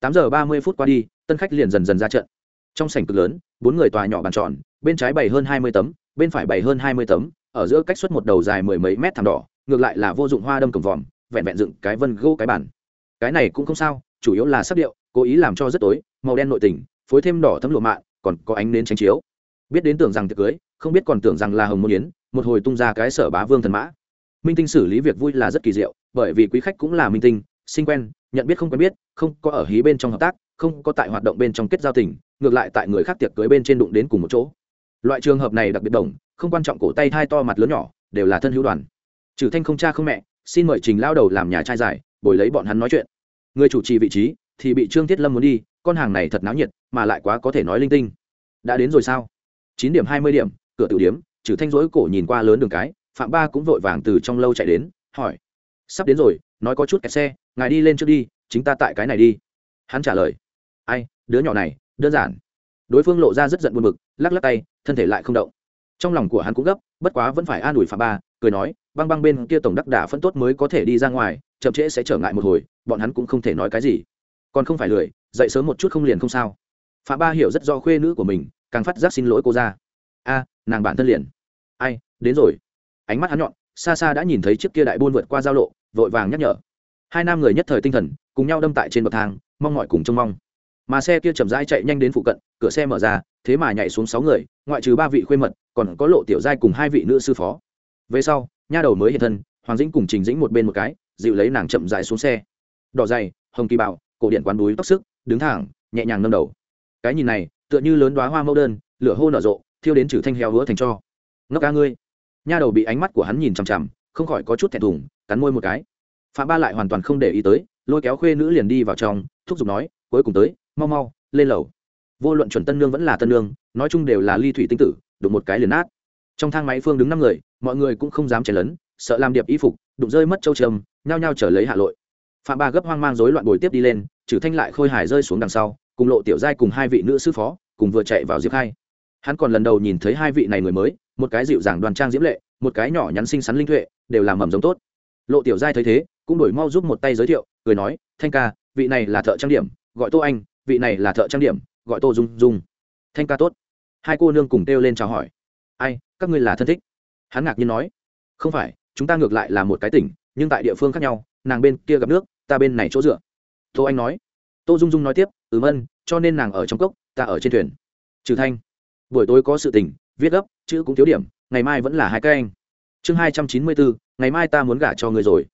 Tám giờ ba mươi phút qua đi, tân khách liền dần dần ra trận. Trong sảnh cực lớn, bốn người tòa nhỏ bàn tròn, bên trái bày hơn hai mươi tấm, bên phải bày hơn hai mươi tấm ở giữa cách xuất một đầu dài mười mấy mét thảm đỏ, ngược lại là vô dụng hoa đâm cầm vòm, vẹn vẹn dựng cái vân gỗ cái bản cái này cũng không sao, chủ yếu là sắc điệu, cố ý làm cho rất tối, màu đen nội tình, phối thêm đỏ thấm lụa mạ còn có ánh nến tránh chiếu. Biết đến tưởng rằng tiệc cưới, không biết còn tưởng rằng là hồng môn yến, một hồi tung ra cái sở bá vương thần mã. Minh tinh xử lý việc vui là rất kỳ diệu, bởi vì quý khách cũng là minh tinh, sinh quen, nhận biết không quen biết, không có ở hí bên trong hợp tác, không có tại hoạt động bên trong kết giao tình, ngược lại tại người khác tiệc cưới bên trên đụng đến cùng một chỗ loại trường hợp này đặc biệt đồng, không quan trọng cổ tay thai to mặt lớn nhỏ, đều là thân hữu đoàn. Trừ thanh không cha không mẹ, xin mời trình lao đầu làm nhà trai giải, bồi lấy bọn hắn nói chuyện. Người chủ trì vị trí, thì bị trương thiết lâm muốn đi, con hàng này thật náo nhiệt, mà lại quá có thể nói linh tinh. Đã đến rồi sao? Chín điểm hai mươi điểm, cửa tử điếm, trừ thanh rỗi cổ nhìn qua lớn đường cái, phạm ba cũng vội vàng từ trong lâu chạy đến, hỏi. Sắp đến rồi, nói có chút kẹt xe, ngài đi lên trước đi, chính ta tại cái này đi. Hắn trả lời. Ai, đứa nhỏ này, đơn giản. Đối phương lộ ra rất giận buồn bực lắc lắc tay, thân thể lại không động. Trong lòng của hắn cũng gấp, bất quá vẫn phải an ủi phạm ba, cười nói, băng băng bên kia tổng đắc đả phân tốt mới có thể đi ra ngoài, chậm trễ sẽ trở ngại một hồi, bọn hắn cũng không thể nói cái gì. Còn không phải lười, dậy sớm một chút không liền không sao. Phạm ba hiểu rất do khuê nữ của mình, càng phát giác xin lỗi cô ra. A, nàng bản thân liền. Ai, đến rồi. Ánh mắt hắn nhọn, xa xa đã nhìn thấy chiếc kia đại buôn vượt qua giao lộ, vội vàng nhắc nhở. Hai nam người nhất thời tinh thần, cùng nhau đâm tại trên bậc thang, mong mọi cùng trông mong. Mà xe kia chậm rãi chạy nhanh đến phụ cận, cửa xe mở ra thế mà nhảy xuống sáu người, ngoại trừ ba vị khuê mật, còn có lộ tiểu giai cùng hai vị nữ sư phó. Về sau, nha đầu mới hiện thân, hoàng dĩnh cùng trình dĩnh một bên một cái, dịu lấy nàng chậm dài xuống xe. Đỏ dày, hồng kỳ bạo cổ điện quán đuôi tóc sức đứng thẳng, nhẹ nhàng nâng đầu. Cái nhìn này, tựa như lớn đoá hoa mẫu đơn, lửa hô nở rộ, thiêu đến trừ thanh heo hứa thành cho. Ngốc ca ngươi. Nha đầu bị ánh mắt của hắn nhìn chằm chằm, không khỏi có chút thẹn thùng, cắn môi một cái. Phạm ba lại hoàn toàn không để ý tới, lôi kéo khuê nữ liền đi vào trong, thúc giục nói, cuối cùng tới, mau mau, lên lầu vô luận chuẩn tân nương vẫn là tân nương, nói chung đều là ly thủy tinh tử, đụng một cái liền nát. Trong thang máy phương đứng năm người, mọi người cũng không dám chen lấn, sợ làm điệp y phục, đụng rơi mất châu trầm, nhao nhao trở lấy hạ lội. Phạm ba gấp hoang mang rối loạn bồi tiếp đi lên, trừ thanh lại khôi hài rơi xuống đằng sau, cùng lộ tiểu giai cùng hai vị nữ sư phó, cùng vừa chạy vào diệp khai. Hắn còn lần đầu nhìn thấy hai vị này người mới, một cái dịu dàng đoàn trang diễm lệ, một cái nhỏ nhắn xinh xắn linh tuệ, đều làm mầm giống tốt. Lộ tiểu giai thấy thế, cũng đổi mau giúp một tay giới thiệu, cười nói, thanh ca, vị này là thợ trang điểm, gọi tô anh, vị này là thợ trang điểm gọi tô dung dung. Thanh ca tốt. Hai cô nương cùng kêu lên chào hỏi. Ai, các ngươi là thân thích. Hắn ngạc nhiên nói. Không phải, chúng ta ngược lại là một cái tỉnh, nhưng tại địa phương khác nhau, nàng bên kia gặp nước, ta bên này chỗ dựa. Tô anh nói. Tô dung dung nói tiếp, ừm ân, cho nên nàng ở trong cốc, ta ở trên thuyền. Trừ thanh. Buổi tối có sự tình, viết gấp, chữ cũng thiếu điểm, ngày mai vẫn là hai cái anh. Chương hai trăm chín mươi bốn ngày mai ta muốn gả cho ngươi rồi.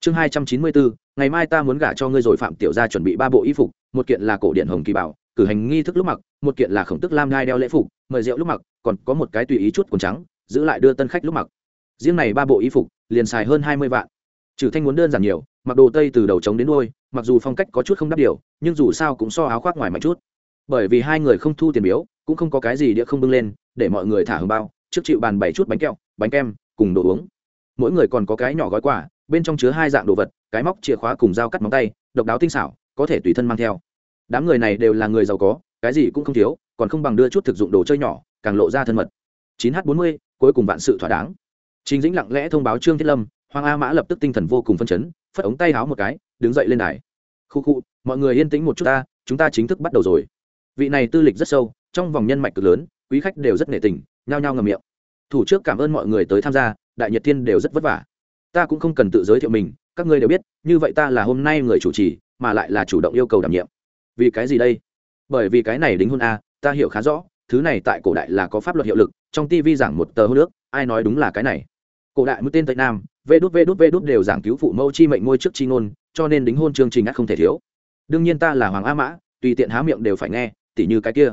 Chương hai trăm chín mươi bốn ngày mai ta muốn gả cho ngươi rồi. Phạm tiểu gia chuẩn bị ba bộ y phục, một kiện là cổ điện hồng kỳ bảo cử hành nghi thức lúc mặc, một kiện là khổng tức lam ngai đeo lễ phục, mời rượu lúc mặc, còn có một cái tùy ý chút quần trắng, giữ lại đưa tân khách lúc mặc. Riêng này ba bộ y phục, liền xài hơn hai mươi vạn. Trừ thanh muốn đơn giản nhiều, mặc đồ tây từ đầu trống đến đôi mặc dù phong cách có chút không đáp điều, nhưng dù sao cũng so áo khoác ngoài mạnh chút. Bởi vì hai người không thu tiền biếu, cũng không có cái gì địa không bưng lên, để mọi người thả hương bao, trước chịu bàn bảy chút bánh kẹo, bánh kem, cùng đồ uống. Mỗi người còn có cái nhỏ gói quà, bên trong chứa hai dạng đồ vật, cái móc chìa khóa cùng dao cắt móng tay, độc đáo tinh xảo, có thể tùy thân mang theo đám người này đều là người giàu có, cái gì cũng không thiếu, còn không bằng đưa chút thực dụng đồ chơi nhỏ, càng lộ ra thân mật. 9 h 40 cuối cùng vạn sự thỏa đáng. Chính dĩnh lặng lẽ thông báo trương thiết lâm hoàng a mã lập tức tinh thần vô cùng phân chấn, phất ống tay háo một cái, đứng dậy lên đài. Khu khu, mọi người yên tĩnh một chút ta, chúng ta chính thức bắt đầu rồi. Vị này tư lịch rất sâu, trong vòng nhân mạch cực lớn, quý khách đều rất nể tình, nhao nhao ngầm miệng. Thủ trước cảm ơn mọi người tới tham gia, đại nhật thiên đều rất vất vả. Ta cũng không cần tự giới thiệu mình, các ngươi đều biết, như vậy ta là hôm nay người chủ trì, mà lại là chủ động yêu cầu đảm nhiệm vì cái gì đây? Bởi vì cái này đính hôn a, ta hiểu khá rõ, thứ này tại cổ đại là có pháp luật hiệu lực, trong tv giảng một tờ hôn nước ai nói đúng là cái này? Cổ đại mũi tên tây nam, vê đút vê đút vê đút đều giảng cứu phụ mẫu chi mệnh ngôi trước chi ngôn, cho nên đính hôn chương trình ắt không thể thiếu. Đương nhiên ta là hoàng a mã, tùy tiện há miệng đều phải nghe, tỉ như cái kia.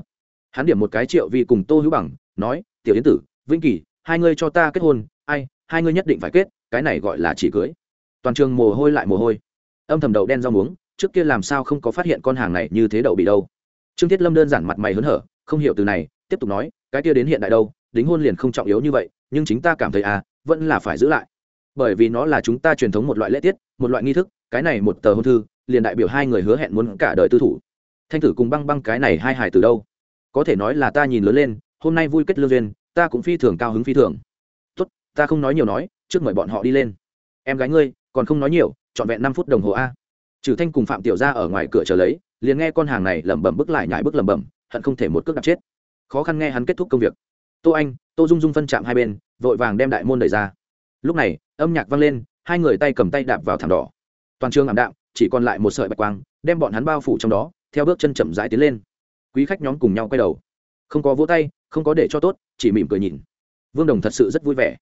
Hắn điểm một cái triệu vì cùng tô hữu bằng, nói, tiểu yến tử, vĩnh kỳ, hai ngươi cho ta kết hôn, ai, hai ngươi nhất định phải kết, cái này gọi là chỉ cưới. Toàn trường mồ hôi lại mồ hôi. Âm thầm đầu đen rau muống trước kia làm sao không có phát hiện con hàng này như thế đậu bị đâu? Trương thiết lâm đơn giản mặt mày hớn hở, không hiểu từ này, tiếp tục nói, cái kia đến hiện đại đâu, đính hôn liền không trọng yếu như vậy, nhưng chính ta cảm thấy à vẫn là phải giữ lại. Bởi vì nó là chúng ta truyền thống một loại lễ tiết, một loại nghi thức, cái này một tờ hôn thư, liền đại biểu hai người hứa hẹn muốn cả đời tư thủ. Thanh tử cùng băng băng cái này hai hài từ đâu? Có thể nói là ta nhìn lớn lên, hôm nay vui kết lương duyên, ta cũng phi thường cao hứng phi thường. Tốt, ta không nói nhiều nói, trước mời bọn họ đi lên. Em gái ngươi, còn không nói nhiều, trọn vẹn năm phút đồng hồ a trừ thanh cùng phạm tiểu gia ở ngoài cửa chờ lấy, liền nghe con hàng này lẩm bẩm bước lại nhảy bước lẩm bẩm, hận không thể một cước đạp chết. Khó khăn nghe hắn kết thúc công việc. Tô anh, tô dung dung phân chạm hai bên, vội vàng đem đại môn đẩy ra. Lúc này, âm nhạc vang lên, hai người tay cầm tay đạp vào thảm đỏ. Toàn trường ảm đạm, chỉ còn lại một sợi bạch quang, đem bọn hắn bao phủ trong đó, theo bước chân chậm rãi tiến lên. Quý khách nhóm cùng nhau quay đầu. Không có vỗ tay, không có để cho tốt, chỉ mỉm cười nhìn. Vương đồng thật sự rất vui vẻ.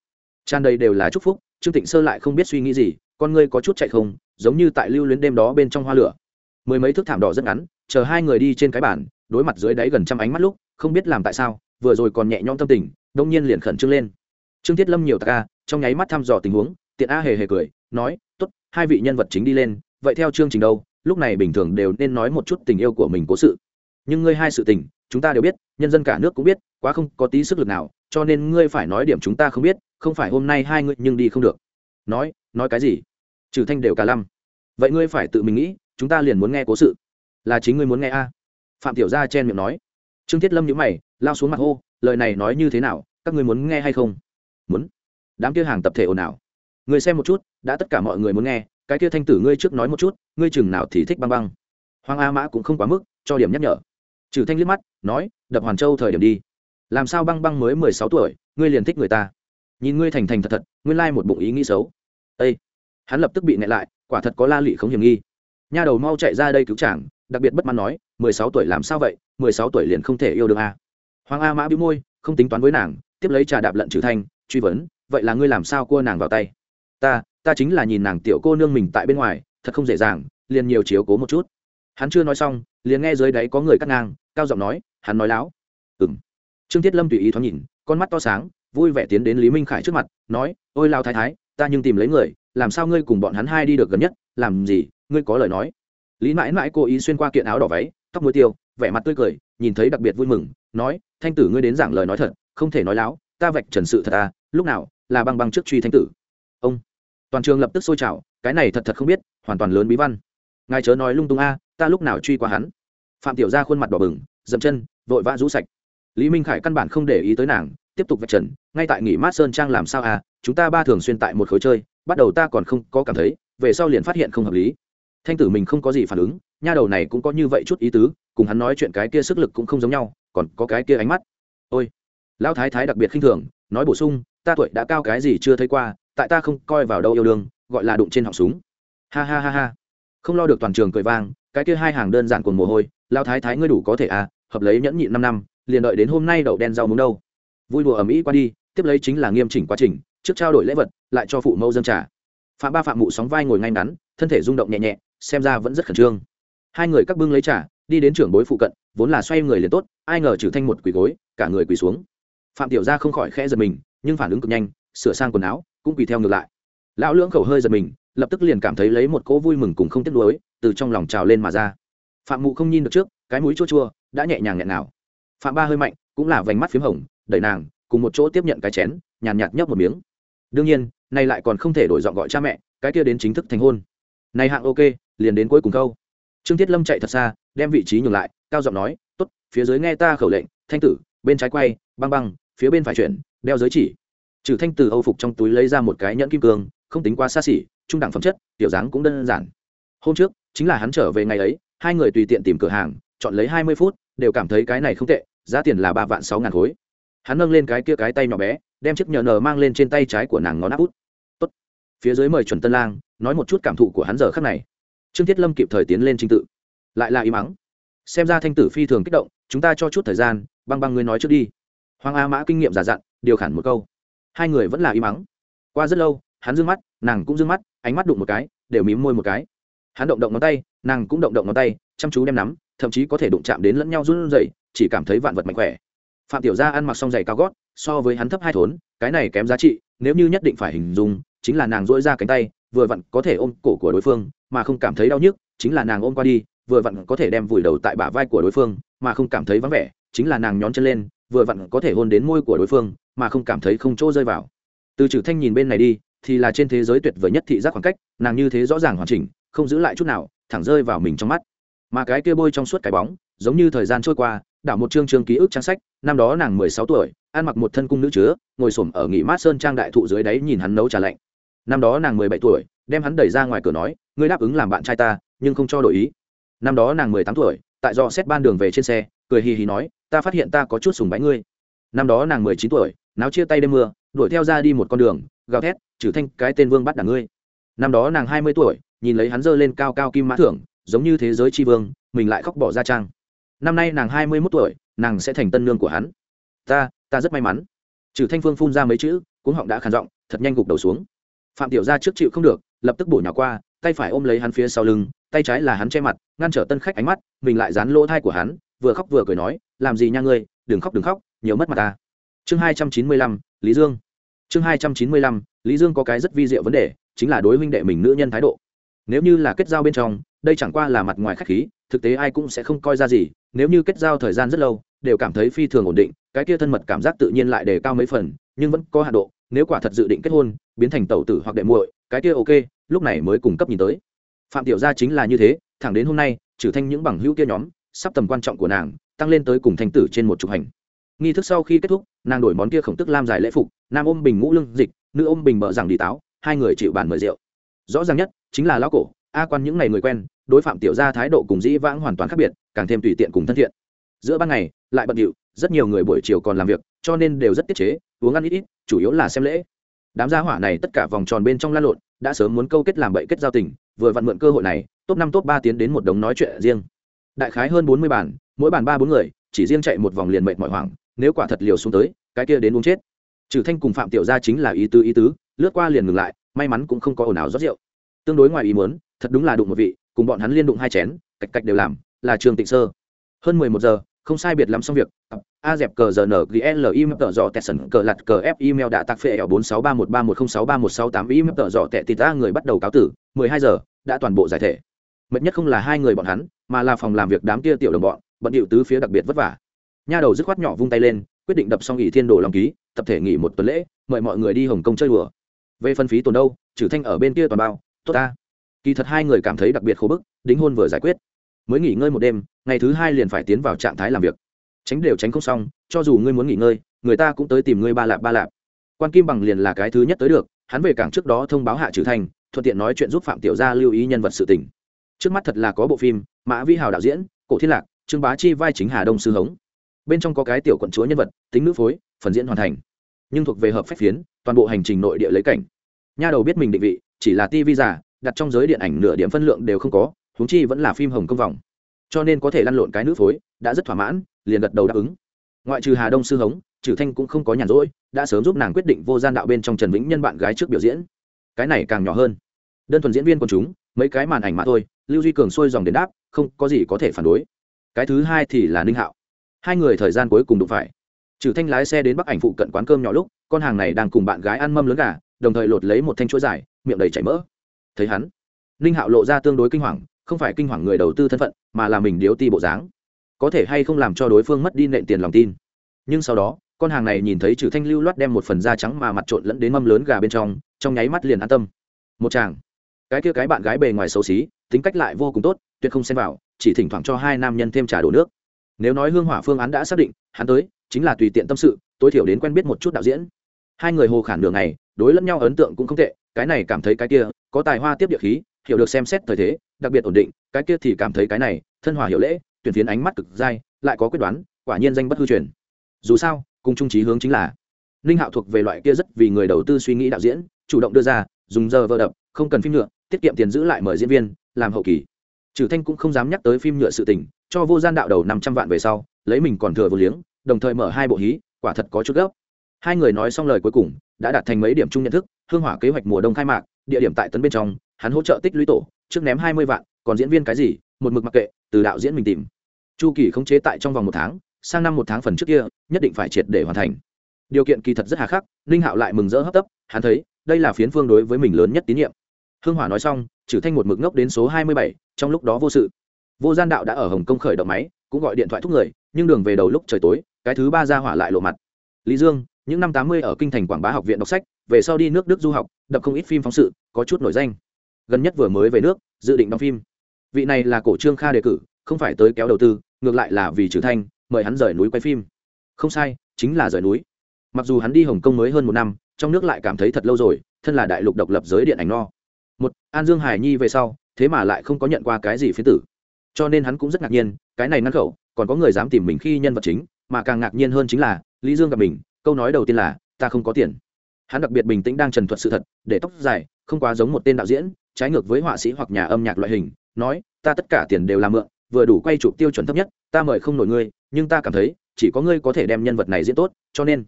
Tràn đầy đều là chúc phúc, trương tịnh sơ lại không biết suy nghĩ gì, con ngươi có chút chạy không giống như tại lưu luyến đêm đó bên trong hoa lửa. Mười mấy thước thảm đỏ rất ngắn, chờ hai người đi trên cái bàn, đối mặt dưới đáy gần trăm ánh mắt lúc, không biết làm tại sao, vừa rồi còn nhẹ nhõm tâm tình, đông nhiên liền khẩn trương lên. Trương thiết lâm nhiều ta trong nháy mắt thăm dò tình huống, tiện a hề hề cười, nói t ố t hai vị nhân vật chính đi lên, vậy theo chương trình đâu, lúc này bình thường đều nên nói một chút tình yêu của mình cố sự. Nhưng ngươi hai sự tình, chúng ta đều biết, nhân dân cả nước cũng biết, quá không có tí sức lực nào, cho nên ngươi phải nói điểm chúng ta không biết, không phải hôm nay hai ngươi nhưng đi không được. Nói nói cái gì? Trừ thanh đều cả lăm. Vậy ngươi phải tự mình nghĩ, chúng ta liền muốn nghe cố sự. Là chính ngươi muốn nghe a? Phạm tiểu gia chen miệng nói. Trương thiết lâm nhíu mày, lao xuống mặt hô, lời này nói như thế nào, các ngươi muốn nghe hay không? Muốn. Đám kia hàng tập thể ồn ào. Ngươi xem một chút, đã tất cả mọi người muốn nghe, cái kia thanh tử ngươi trước nói một chút, ngươi chừng nào thì thích băng băng. Hoàng a mã cũng không quá mức, cho điểm nhắc nhở. Trừ thanh liếc mắt, nói, đập hoàn châu thời điểm đi. Làm sao băng băng mới mười sáu tuổi, ngươi liền thích người ta? Nhìn ngươi thành thành thật thật, nguyên lai một bụng ý nghĩ xấu. Ây hắn lập tức bị nẹt lại, quả thật có la lị không hiểm nghi. Nha đầu mau chạy ra đây cứu chàng, đặc biệt bất mãn nói, mười sáu tuổi làm sao vậy, mười sáu tuổi liền không thể yêu được a à? hoàng a mã bĩu môi, không tính toán với nàng, tiếp lấy trà đạp lận trừ thanh, truy vấn, vậy là ngươi làm sao cua nàng vào tay? Ta ta chính là nhìn nàng tiểu cô nương mình tại bên ngoài, thật không dễ dàng, liền nhiều chiếu cố một chút. Hắn chưa nói xong, liền nghe dưới đáy có người cắt ngang, cao giọng nói, hắn nói láo. Ừng trương thiết lâm tùy ý thoáng nhìn, con mắt to sáng, vui vẻ tiến đến lý minh khải trước mặt, nói, ôi lao thái thái, ta nhưng tìm lấy người làm sao ngươi cùng bọn hắn hai đi được gần nhất, làm gì, ngươi có lời nói. Lý mãi mãi cố ý xuyên qua kiện áo đỏ váy, tóc muối tiêu, vẻ mặt tươi cười, nhìn thấy đặc biệt vui mừng, nói, thanh tử ngươi đến giảng lời nói thật, không thể nói láo, ta vạch trần sự thật à lúc nào là băng băng trước truy thanh tử. Ông, toàn trường lập tức sôi trào, cái này thật thật không biết, hoàn toàn lớn bí văn. Ngài chớ nói lung tung a, ta lúc nào truy qua hắn. Phạm tiểu ra khuôn mặt đỏ bừng, dậm chân, vội vã rũ sạch. Lý minh khải căn bản không để ý tới nàng, tiếp tục vạch trần, ngay tại nghỉ mát sơn trang làm sao à chúng ta ba thường xuyên tại một khối chơi bắt đầu ta còn không có cảm thấy, về sau liền phát hiện không hợp lý. Thanh tử mình không có gì phản ứng, nha đầu này cũng có như vậy chút ý tứ, cùng hắn nói chuyện cái kia sức lực cũng không giống nhau, còn có cái kia ánh mắt. Ôi, lão thái thái đặc biệt khinh thường, nói bổ sung, ta tuổi đã cao cái gì chưa thấy qua, tại ta không coi vào đâu yêu đương, gọi là đụng trên họng súng. Ha ha ha ha. Không lo được toàn trường cười vang, cái kia hai hàng đơn giản còn mồ hôi, lão thái thái ngươi đủ có thể à hợp lấy nhẫn nhịn năm năm, liền đợi đến hôm nay đậu đen rau muống đâu. Vui đùa ở mỹ qua đi, tiếp lấy chính là nghiêm chỉnh quá trình trước trao đổi lễ vật, lại cho phụ mẫu dân trả phạm ba phạm mụ sóng vai ngồi ngay ngắn, thân thể rung động nhẹ nhẹ, xem ra vẫn rất khẩn trương. Hai người các bưng lấy trả đi đến trưởng bối phụ cận, vốn là xoay người liền tốt, ai ngờ trừ thanh một quỳ gối, cả người quỳ xuống. Phạm tiểu gia không khỏi khẽ giật mình, nhưng phản ứng cực nhanh, sửa sang quần áo, cũng quỳ theo ngược lại. Lão lưỡng khẩu hơi giật mình, lập tức liền cảm thấy lấy một cỗ vui mừng cùng không tiếc nuối, từ trong lòng trào lên mà ra. Phạm mụ không nhìn được trước, cái mũi chua chua, đã nhẹ nhàng nhẹ nào. Phạm ba hơi mạnh, cũng là vành mắt p hồng, đẩy nàng, cùng một chỗ tiếp nhận cái chén, nhàn nhạt nhấp một miếng đương nhiên, nay lại còn không thể đổi giọng gọi cha mẹ, cái kia đến chính thức thành hôn. Này hạng ok, liền đến cuối cùng câu. Trương thiết lâm chạy thật xa, đem vị trí nhường lại, cao giọng nói t ố t phía dưới nghe ta khẩu lệnh, thanh tử, bên trái quay, băng băng, phía bên phải chuyển, đeo giới chỉ. Trừ thanh tử âu phục trong túi lấy ra một cái nhẫn kim cương, không tính quá xa xỉ, trung đẳng phẩm chất, tiểu dáng cũng đơn giản. Hôm trước, chính là hắn trở về ngày ấy, hai người tùy tiện tìm cửa hàng, chọn lấy hai mươi phút, đều cảm thấy cái này không tệ, giá tiền là ba vạn sáu ngàn khối. Hắn nâng lên cái kia cái tay nhỏ bé đem chiếc nhờ nờ mang lên trên tay trái của nàng ngón áp út. Tốt. phía dưới mời chuẩn tân lang, nói một chút cảm thụ của hắn giờ khắc này. Trương thiết lâm kịp thời tiến lên trình tự. Lại là im mắng xem ra thanh tử phi thường kích động, chúng ta cho chút thời gian, băng băng ngươi nói trước đi. Hoàng a mã kinh nghiệm giả dặn, điều khản một câu. Hai người vẫn là im mắng qua rất lâu, hắn d ư ơ n g mắt, nàng cũng d ư ơ n g mắt, ánh mắt đụng một cái, đều mím môi một cái. Hắn động động ngón tay, nàng cũng động động ngón tay, chăm chú đem nắm, thậm chí có thể đụng chạm đến lẫn nhau run rẩy, chỉ cảm thấy vạn vật mạnh khỏe. Phạm tiểu gia ăn mặc xong giày cao gót so với hắn thấp hai thốn, cái này kém giá trị, nếu như nhất định phải hình dung, chính là nàng dỗi ra cánh tay, vừa vặn có thể ôm cổ của đối phương, mà không cảm thấy đau nhức, chính là nàng ôm qua đi, vừa vặn có thể đem vùi đầu tại bả vai của đối phương, mà không cảm thấy vắng vẻ, chính là nàng nhón chân lên, vừa vặn có thể hôn đến môi của đối phương, mà không cảm thấy không chỗ rơi vào. Từ trừ thanh nhìn bên này đi, thì là trên thế giới tuyệt vời nhất thị giác khoảng cách, nàng như thế rõ ràng hoàn chỉnh, không giữ lại chút nào, thẳng rơi vào mình trong mắt. Mà cái kia bôi trong suốt cái bóng, giống như thời gian trôi qua đảo một chương chương ký ức trang sách, năm đó nàng mười sáu tuổi, ăn mặc một thân cung nữ chứa, ngồi s ở nghỉ mát sơn trang đại thụ dưới đáy nhìn hắn nấu trà lạnh. Năm đó nàng mười bảy tuổi, đem hắn đẩy ra ngoài cửa nói, ngươi đáp ứng làm bạn trai ta, nhưng không cho đổi ý. Năm đó nàng mười tám tuổi, tại do xét ban đường về trên xe, cười hì hì nói, ta phát hiện ta có chút sùng bái ngươi. Năm đó nàng mười chín tuổi, náo chia tay đêm mưa, đuổi theo ra đi một con đường, gào thét, trừ thanh, cái tên vương bắt đảng ngươi. Năm đó nàng hai mươi tuổi, nhìn lấy hắn giơ lên cao cao kim mã thưởng, giống như thế giới tri vương, mình lại khóc bỏ ra trang năm nay nàng hai mươi mốt tuổi, nàng sẽ thành tân nương của hắn. Ta ta rất may mắn. Trừ thanh phương phun ra mấy chữ, cuống họng đã khàn giọng, thật nhanh gục đầu xuống. Phạm tiểu gia trước chịu không được, lập tức bổ nhỏ qua, tay phải ôm lấy hắn phía sau lưng, tay trái là hắn che mặt, ngăn trở tân khách ánh mắt, mình lại dán lỗ thai của hắn, vừa khóc vừa cười nói, làm gì nha ngươi, đừng khóc đừng khóc, nhiều mất mặt ta. Chương hai trăm chín mươi lăm, lý dương. Chương hai trăm chín mươi lăm, lý dương có cái rất vi diệu vấn đề, chính là đối huynh đệ mình nữ nhân thái độ nếu như là kết giao bên trong, đây chẳng qua là mặt ngoài khách khí, thực tế ai cũng sẽ không coi ra gì, nếu như kết giao thời gian rất lâu, đều cảm thấy phi thường ổn định, cái kia thân mật cảm giác tự nhiên lại đề cao mấy phần, nhưng vẫn có hạ độ, nếu quả thật dự định kết hôn, biến thành tẩu tử hoặc đệ muội, cái kia ok, lúc này mới cung cấp nhìn tới. Phạm tiểu gia chính là như thế, thẳng đến hôm nay, trừ thanh những bằng hữu kia nhóm, sắp tầm quan trọng của nàng, tăng lên tới cùng thanh tử trên một chục hành. Nghi thức sau khi kết thúc, nàng đổi món kia khổng tức lam dài lễ phục, nam ôm bình ngũ lưng dịch, nữ ôm bình bợ rằng đi táo, hai người chịu bàn mời rượu rõ ràng nhất chính là lão cổ, a quan những ngày người quen, đối phạm tiểu gia thái độ cùng dĩ vãng hoàn toàn khác biệt, càng thêm tùy tiện cùng thân thiện. Giữa ban ngày, lại bận điệu, rất nhiều người buổi chiều còn làm việc, cho nên đều rất tiết chế, uống ăn ít ít, chủ yếu là xem lễ. Đám gia hỏa này tất cả vòng tròn bên trong lan lộn, đã sớm muốn câu kết làm bậy kết giao tình, vừa vặn mượn cơ hội này, top năm, top ba tiến đến một đống nói chuyện riêng. Đại khái hơn bốn mươi bàn, mỗi bàn ba bốn người, chỉ riêng chạy một vòng liền mệt mỏi hoảng, nếu quả thật liều xuống tới, cái kia đến uống chết. Trừ thanh cùng phạm tiểu gia chính là ý tứ ý tứ, lướt qua liền ngừng lại may mắn cũng không có ồn ào rót rượu. Tương đối ngoài ý muốn, thật đúng là đụng một vị, cùng bọn hắn liên đụng hai chén, cạch cạch đều làm, là trường tịnh sơ. Hơn mười một giờ, không sai biệt lắm xong việc a dẹp cờ giờ n g l im tờ dò tẹt sần cờ lặt cờ f, email đã tạc phệ ở bốn sáu ba một ba một không sáu ba một sáu tám im tờ dò tẹt tịt ta người bắt đầu cáo tử, mười hai giờ, đã toàn bộ giải thể. Mệt nhất không là hai người bọn hắn, mà là phòng làm việc đám kia tiểu đồng bọn, bận điệu tứ phía đặc biệt vất vả. Nha đầu dứt khoát nhỏ vung tay lên, quyết định đập xong nghỉ thiên đồ lòng ký, tập thể nghỉ một tuần lễ, mời mọi người đi hồng kông chơi đùa về phân phí tồn đâu, trừ thanh ở bên kia toàn bao, tốt ta. Kỳ thật hai người cảm thấy đặc biệt khổ bức, đính hôn vừa giải quyết. Mới nghỉ ngơi một đêm, ngày thứ hai liền phải tiến vào trạng thái làm việc. Tránh đều tránh không xong, cho dù ngươi muốn nghỉ ngơi, người ta cũng tới tìm ngươi ba lạp ba lạp. Quan kim bằng liền là cái thứ nhất tới được, hắn về cảng trước đó thông báo hạ trừ thanh, thuận tiện nói chuyện giúp phạm tiểu gia lưu ý nhân vật sự tình. Trước mắt thật là có bộ phim, mã vi hào đạo diễn, cổ thiên lạc, trương bá chi vai chính hà đông sư hống. Bên trong có cái tiểu quận chúa nhân vật, tính nữ phối, phần diễn hoàn thành nhưng thuộc về hợp phép phiến, toàn bộ hành trình nội địa lấy cảnh. Nha đầu biết mình định vị, chỉ là tivi giả, đặt trong giới điện ảnh nửa điểm phân lượng đều không có, huống chi vẫn là phim hồng công vòng. Cho nên có thể lăn lộn cái nữ phối, đã rất thỏa mãn, liền gật đầu đáp ứng. Ngoại trừ hà đông sư hống trừ thanh cũng không có nhàn rỗi, đã sớm giúp nàng quyết định vô gian đạo bên trong trần vĩnh nhân bạn gái trước biểu diễn. Cái này càng nhỏ hơn. Đơn thuần diễn viên quần chúng, mấy cái màn ảnh mà thôi, lưu duy cường xuôi dòng đến đáp, không có gì có thể phản đối. Cái thứ hai thì là ninh hạo. Hai người thời gian cuối cùng đụng phải trừ thanh lái xe đến bắc ảnh phụ cận quán cơm nhỏ lúc, con hàng này đang cùng bạn gái ăn mâm lớn gà, đồng thời lột lấy một thanh chuỗi dài, miệng đầy chảy mỡ. Thấy hắn, ninh hạo lộ ra tương đối kinh hoàng, không phải kinh hoàng người đầu tư thân phận, mà là mình điếu ti bộ dáng. Có thể hay không làm cho đối phương mất đi nện tiền lòng tin. Nhưng sau đó, con hàng này nhìn thấy trừ thanh lưu loát đem một phần da trắng mà mặt trộn lẫn đến mâm lớn gà bên trong trong nháy mắt liền an tâm. Một chàng, cái kia cái bạn gái bề ngoài xấu xí, tính cách lại vô cùng tốt, tuyệt không xen vào, chỉ thỉnh thoảng cho hai nam nhân thêm trà đổ nước. Nếu nói hương hỏa phương án đã xác định, hắn tới chính là tùy tiện tâm sự, tối thiểu đến quen biết một chút đạo diễn. Hai người hồ khản đường này đối lẫn nhau ấn tượng cũng không tệ, cái này cảm thấy cái kia, có tài hoa tiếp địa khí, hiểu được xem xét thời thế, đặc biệt ổn định, cái kia thì cảm thấy cái này, thân hòa hiểu lễ, tuyển phiến ánh mắt cực dai, lại có quyết đoán, quả nhiên danh bất hư truyền. Dù sao, cùng trung trí hướng chính là, ninh hạo thuộc về loại kia rất vì người đầu tư suy nghĩ đạo diễn, chủ động đưa ra, dùng giờ vợ đập, không cần phim nhựa, tiết kiệm tiền giữ lại mời diễn viên, làm hậu kỳ. Trừ thanh cũng không dám nhắc tới phim nhựa sự tình, cho vô gian đạo đầu năm trăm vạn về sau, lấy mình còn thừa vô liếng đồng thời mở hai bộ hí, quả thật có chút gấp. Hai người nói xong lời cuối cùng, đã đạt thành mấy điểm chung nhận thức, hương hỏa kế hoạch mùa đông khai mạc, địa điểm tại tấn bên trong, hắn hỗ trợ tích lũy tổ, trước ném hai mươi vạn, còn diễn viên cái gì, một mực mặc kệ, từ đạo diễn mình tìm. Chu kỳ khống chế tại trong vòng một tháng, sang năm một tháng phần trước kia, nhất định phải triệt để hoàn thành. Điều kiện kỳ thật rất hà khắc, ninh hạo lại mừng rỡ hấp tấp, hắn thấy, đây là phiến phương đối với mình lớn nhất tín nhiệm. Hương hỏa nói xong, trừ thanh một mực ngốc đến số hai mươi bảy, trong lúc đó vô sự. Vô gian đạo đã ở hồng kông khởi động máy, cũng gọi điện thoại thúc người, nhưng đường về đầu lúc trời tối cái thứ ba ra hỏa lại lộ mặt. Lý dương, những năm tám mươi ở kinh thành quảng bá học viện đọc sách, về sau đi nước đức du học, đập không ít phim phóng sự, có chút nổi danh. Gần nhất vừa mới về nước, dự định đóng phim. Vị này là cổ trương kha đề cử, không phải tới kéo đầu tư, ngược lại là vì trừ thanh, mời hắn rời núi quay phim. Không sai, chính là rời núi. Mặc dù hắn đi hồng kông mới hơn một năm, trong nước lại cảm thấy thật lâu rồi, thân là đại lục độc lập giới điện ảnh no. Một, an dương hải nhi về sau, thế mà lại không có nhận qua cái gì phía tử. Cho nên hắn cũng rất ngạc nhiên, cái này ngăn khẩu, còn có người dám tìm mình khi nhân vật chính mà càng ngạc nhiên hơn chính là, lý dương gặp mình, câu nói đầu tiên là, ta không có tiền. Hắn đặc biệt bình tĩnh đang trần thuật sự thật, để tóc dài, không quá giống một tên đạo diễn, trái ngược với họa sĩ hoặc nhà âm nhạc loại hình, nói, ta tất cả tiền đều làm mượn, vừa đủ quay chụp tiêu chuẩn thấp nhất, ta mời không nổi ngươi, nhưng ta cảm thấy, chỉ có ngươi có thể đem nhân vật này diễn tốt, cho nên,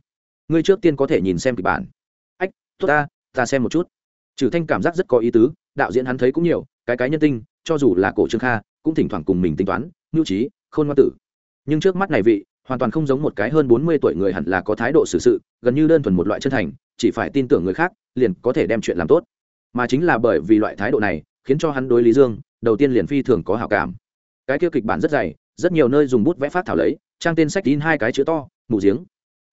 ngươi trước tiên có thể nhìn xem kịch bản. Ách, tốt ta ta xem một chút. Trừ thanh cảm giác rất có ý tứ, đạo diễn hắn thấy cũng nhiều, cái cái nhân tinh, cho dù là cổ trương kha, cũng thỉnh thoảng cùng mình tính toán nhu trí, khôn ngoan tử. Nhưng trước mắt này vị hoàn toàn không giống một cái hơn bốn mươi tuổi người hẳn là có thái độ xử sự gần như đơn thuần một loại chân thành chỉ phải tin tưởng người khác liền có thể đem chuyện làm tốt. Mà chính là bởi vì loại thái độ này khiến cho hắn đối lý dương đầu tiên liền phi thường có hảo cảm. Cái kia kịch bản rất dày rất nhiều nơi dùng bút vẽ phát thảo lấy trang tên sách in hai cái chữ to mù giếng.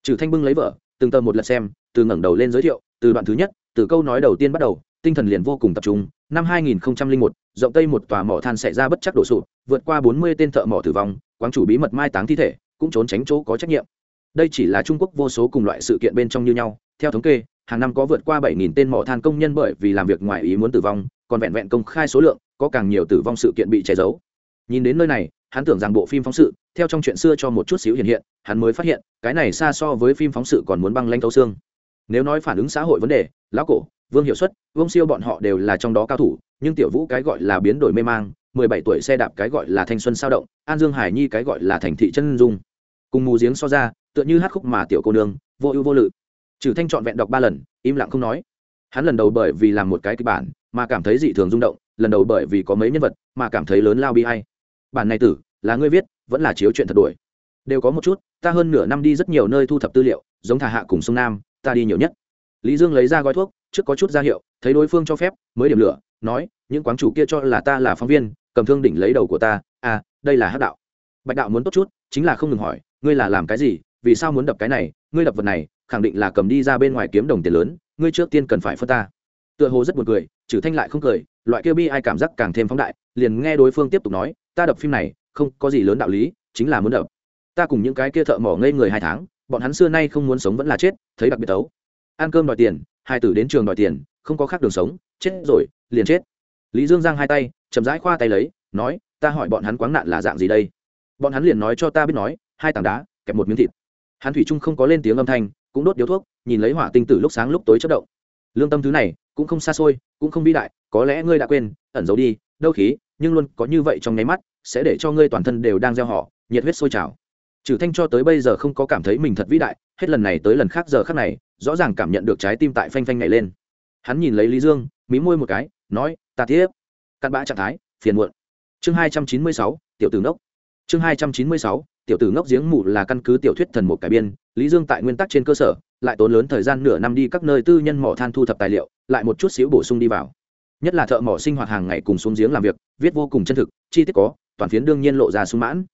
Trừ thanh bưng lấy vợ từng tờ một lần xem từ ngẩng đầu lên giới thiệu từ đoạn thứ nhất từ câu nói đầu tiên bắt đầu tinh thần liền vô cùng tập trung. Năm 2001, rộng tây một tòa mỏ than xảy ra bất chắc đổ sụp vượt qua 40 tên thợ mỏ tử vong quáng chủ bí mật mai táng thi thể cũng trốn tránh chỗ có trách nhiệm. Đây chỉ là trung quốc vô số cùng loại sự kiện bên trong như nhau. Theo thống kê, hàng năm có vượt qua 7.000 tên mỏ than công nhân bởi vì làm việc ngoài ý muốn tử vong, còn vẹn vẹn công khai số lượng, có càng nhiều tử vong sự kiện bị che giấu. Nhìn đến nơi này, hắn tưởng rằng bộ phim phóng sự, theo trong chuyện xưa cho một chút xíu hiện hiện, hắn mới phát hiện, cái này xa so với phim phóng sự còn muốn băng lanh thấu xương. Nếu nói phản ứng xã hội vấn đề, lão cổ, vương hiệu suất, vương siêu bọn họ đều là trong đó cao thủ, nhưng tiểu vũ cái gọi là biến đổi mê mang, mười bảy tuổi xe đạp cái gọi là thanh xuân sao động, an dương hải nhi cái gọi là thành thị chân dung cùng mù giếng so ra, tựa như hát khúc mà tiểu cô nương, vô ưu vô lự. Trừ thanh trọn vẹn đọc ba lần, im lặng không nói. Hắn lần đầu bởi vì làm một cái kịch bản, mà cảm thấy dị thường rung động, lần đầu bởi vì có mấy nhân vật, mà cảm thấy lớn lao bi hay bản này tử, là ngươi viết, vẫn là chiếu chuyện thật đuổi. Đều có một chút, ta hơn nửa năm đi rất nhiều nơi thu thập tư liệu, giống thả hạ cùng sông nam, ta đi nhiều nhất. Lý dương lấy ra gói thuốc, trước có chút ra hiệu, thấy đối phương cho phép, mới điểm lửa, nói, những quán chủ kia cho là ta là phóng viên, cầm thương đỉnh lấy đầu của ta à đây là hát đạo. Bạch đạo muốn tốt chút, chính là không ngừng hỏi ngươi là làm cái gì? Vì sao muốn đập cái này? Ngươi đập vật này, khẳng định là cầm đi ra bên ngoài kiếm đồng tiền lớn, ngươi trước tiên cần phải phân ta. Tựa hồ rất buồn cười trừ thanh lại không cười, loại kia bi ai cảm giác càng thêm phóng đại, liền nghe đối phương tiếp tục nói, ta đập phim này, không có gì lớn đạo lý, chính là muốn đập. Ta cùng những cái kia thợ mỏ ngây người hai tháng, bọn hắn xưa nay không muốn sống vẫn là chết, thấy đặc biệt tấu ăn cơm đòi tiền, hai tử đến trường đòi tiền, không có khác đường sống, chết rồi, liền chết. Lý dương giang hai tay, chậm rãi khoa tay lấy, nói, ta hỏi bọn hắn quáng nạn là dạng gì đây? Bọn hắn liền nói cho ta biết nói hai tảng đá, kẹp một miếng thịt. Hắn thủy trung không có lên tiếng âm thanh, cũng đốt điếu thuốc, nhìn lấy hỏa tinh tử lúc sáng lúc tối chất động. Lương tâm thứ này, cũng không xa xôi, cũng không vĩ đại, có lẽ ngươi đã quên, ẩn giấu đi, đâu khí, nhưng luôn có như vậy trong nháy mắt, sẽ để cho ngươi toàn thân đều đang gieo họ, nhiệt huyết sôi trào. Trừ thanh cho tới bây giờ không có cảm thấy mình thật vĩ đại, hết lần này tới lần khác giờ khác này, rõ ràng cảm nhận được trái tim tại phanh phanh nhảy lên. Hắn nhìn lấy lý dương, mí môi một cái, nói, ta tiếp. Cặn bã trạng thái, phiền muộn. Chương hai trăm chín mươi sáu, tiểu tử nốc chương hai trăm chín mươi sáu tiểu tử ngốc giếng mù là căn cứ tiểu thuyết thần một cải biên lý dương tại nguyên tắc trên cơ sở lại tốn lớn thời gian nửa năm đi các nơi tư nhân mỏ than thu thập tài liệu lại một chút xíu bổ sung đi vào. Nhất là thợ mỏ sinh hoạt hàng ngày cùng xuống giếng làm việc viết vô cùng chân thực chi tiết có toàn phiến đương nhiên lộ ra sung mãn.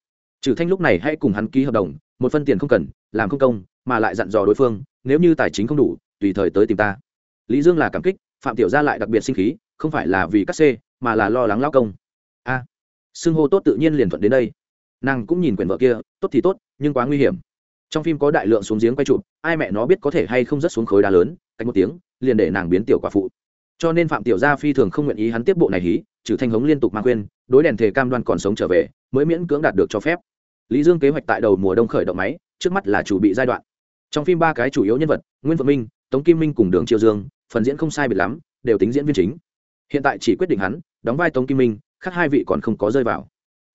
Trừ thanh lúc này hãy cùng hắn ký hợp đồng một phân tiền không cần làm không công mà lại dặn dò đối phương nếu như tài chính không đủ tùy thời tới tìm ta. Lý dương là cảm kích phạm tiểu gia lại đặc biệt sinh khí không phải là vì cắt xê mà là lo lắng lao công. A à, xưng hô tốt tự nhiên liền thuận đến đây nàng cũng nhìn quyển vợ kia, tốt thì tốt, nhưng quá nguy hiểm. Trong phim có đại lượng xuống giếng quay chụp, ai mẹ nó biết có thể hay không rất xuống khối đá lớn, cách một tiếng, liền để nàng biến tiểu quả phụ. Cho nên phạm tiểu gia phi thường không nguyện ý hắn tiếp bộ này hí, trừ thanh hống liên tục mang khuyên đối đèn thể cam đoan còn sống trở về, mới miễn cưỡng đạt được cho phép. Lý dương kế hoạch tại đầu mùa đông khởi động máy, trước mắt là chủ bị giai đoạn. Trong phim ba cái chủ yếu nhân vật, nguyên phượng minh, tống kim minh cùng đường triều dương, phần diễn không sai biệt lắm, đều tính diễn viên chính. Hiện tại chỉ quyết định hắn, đóng vai tống kim minh, khác hai vị còn không có rơi vào.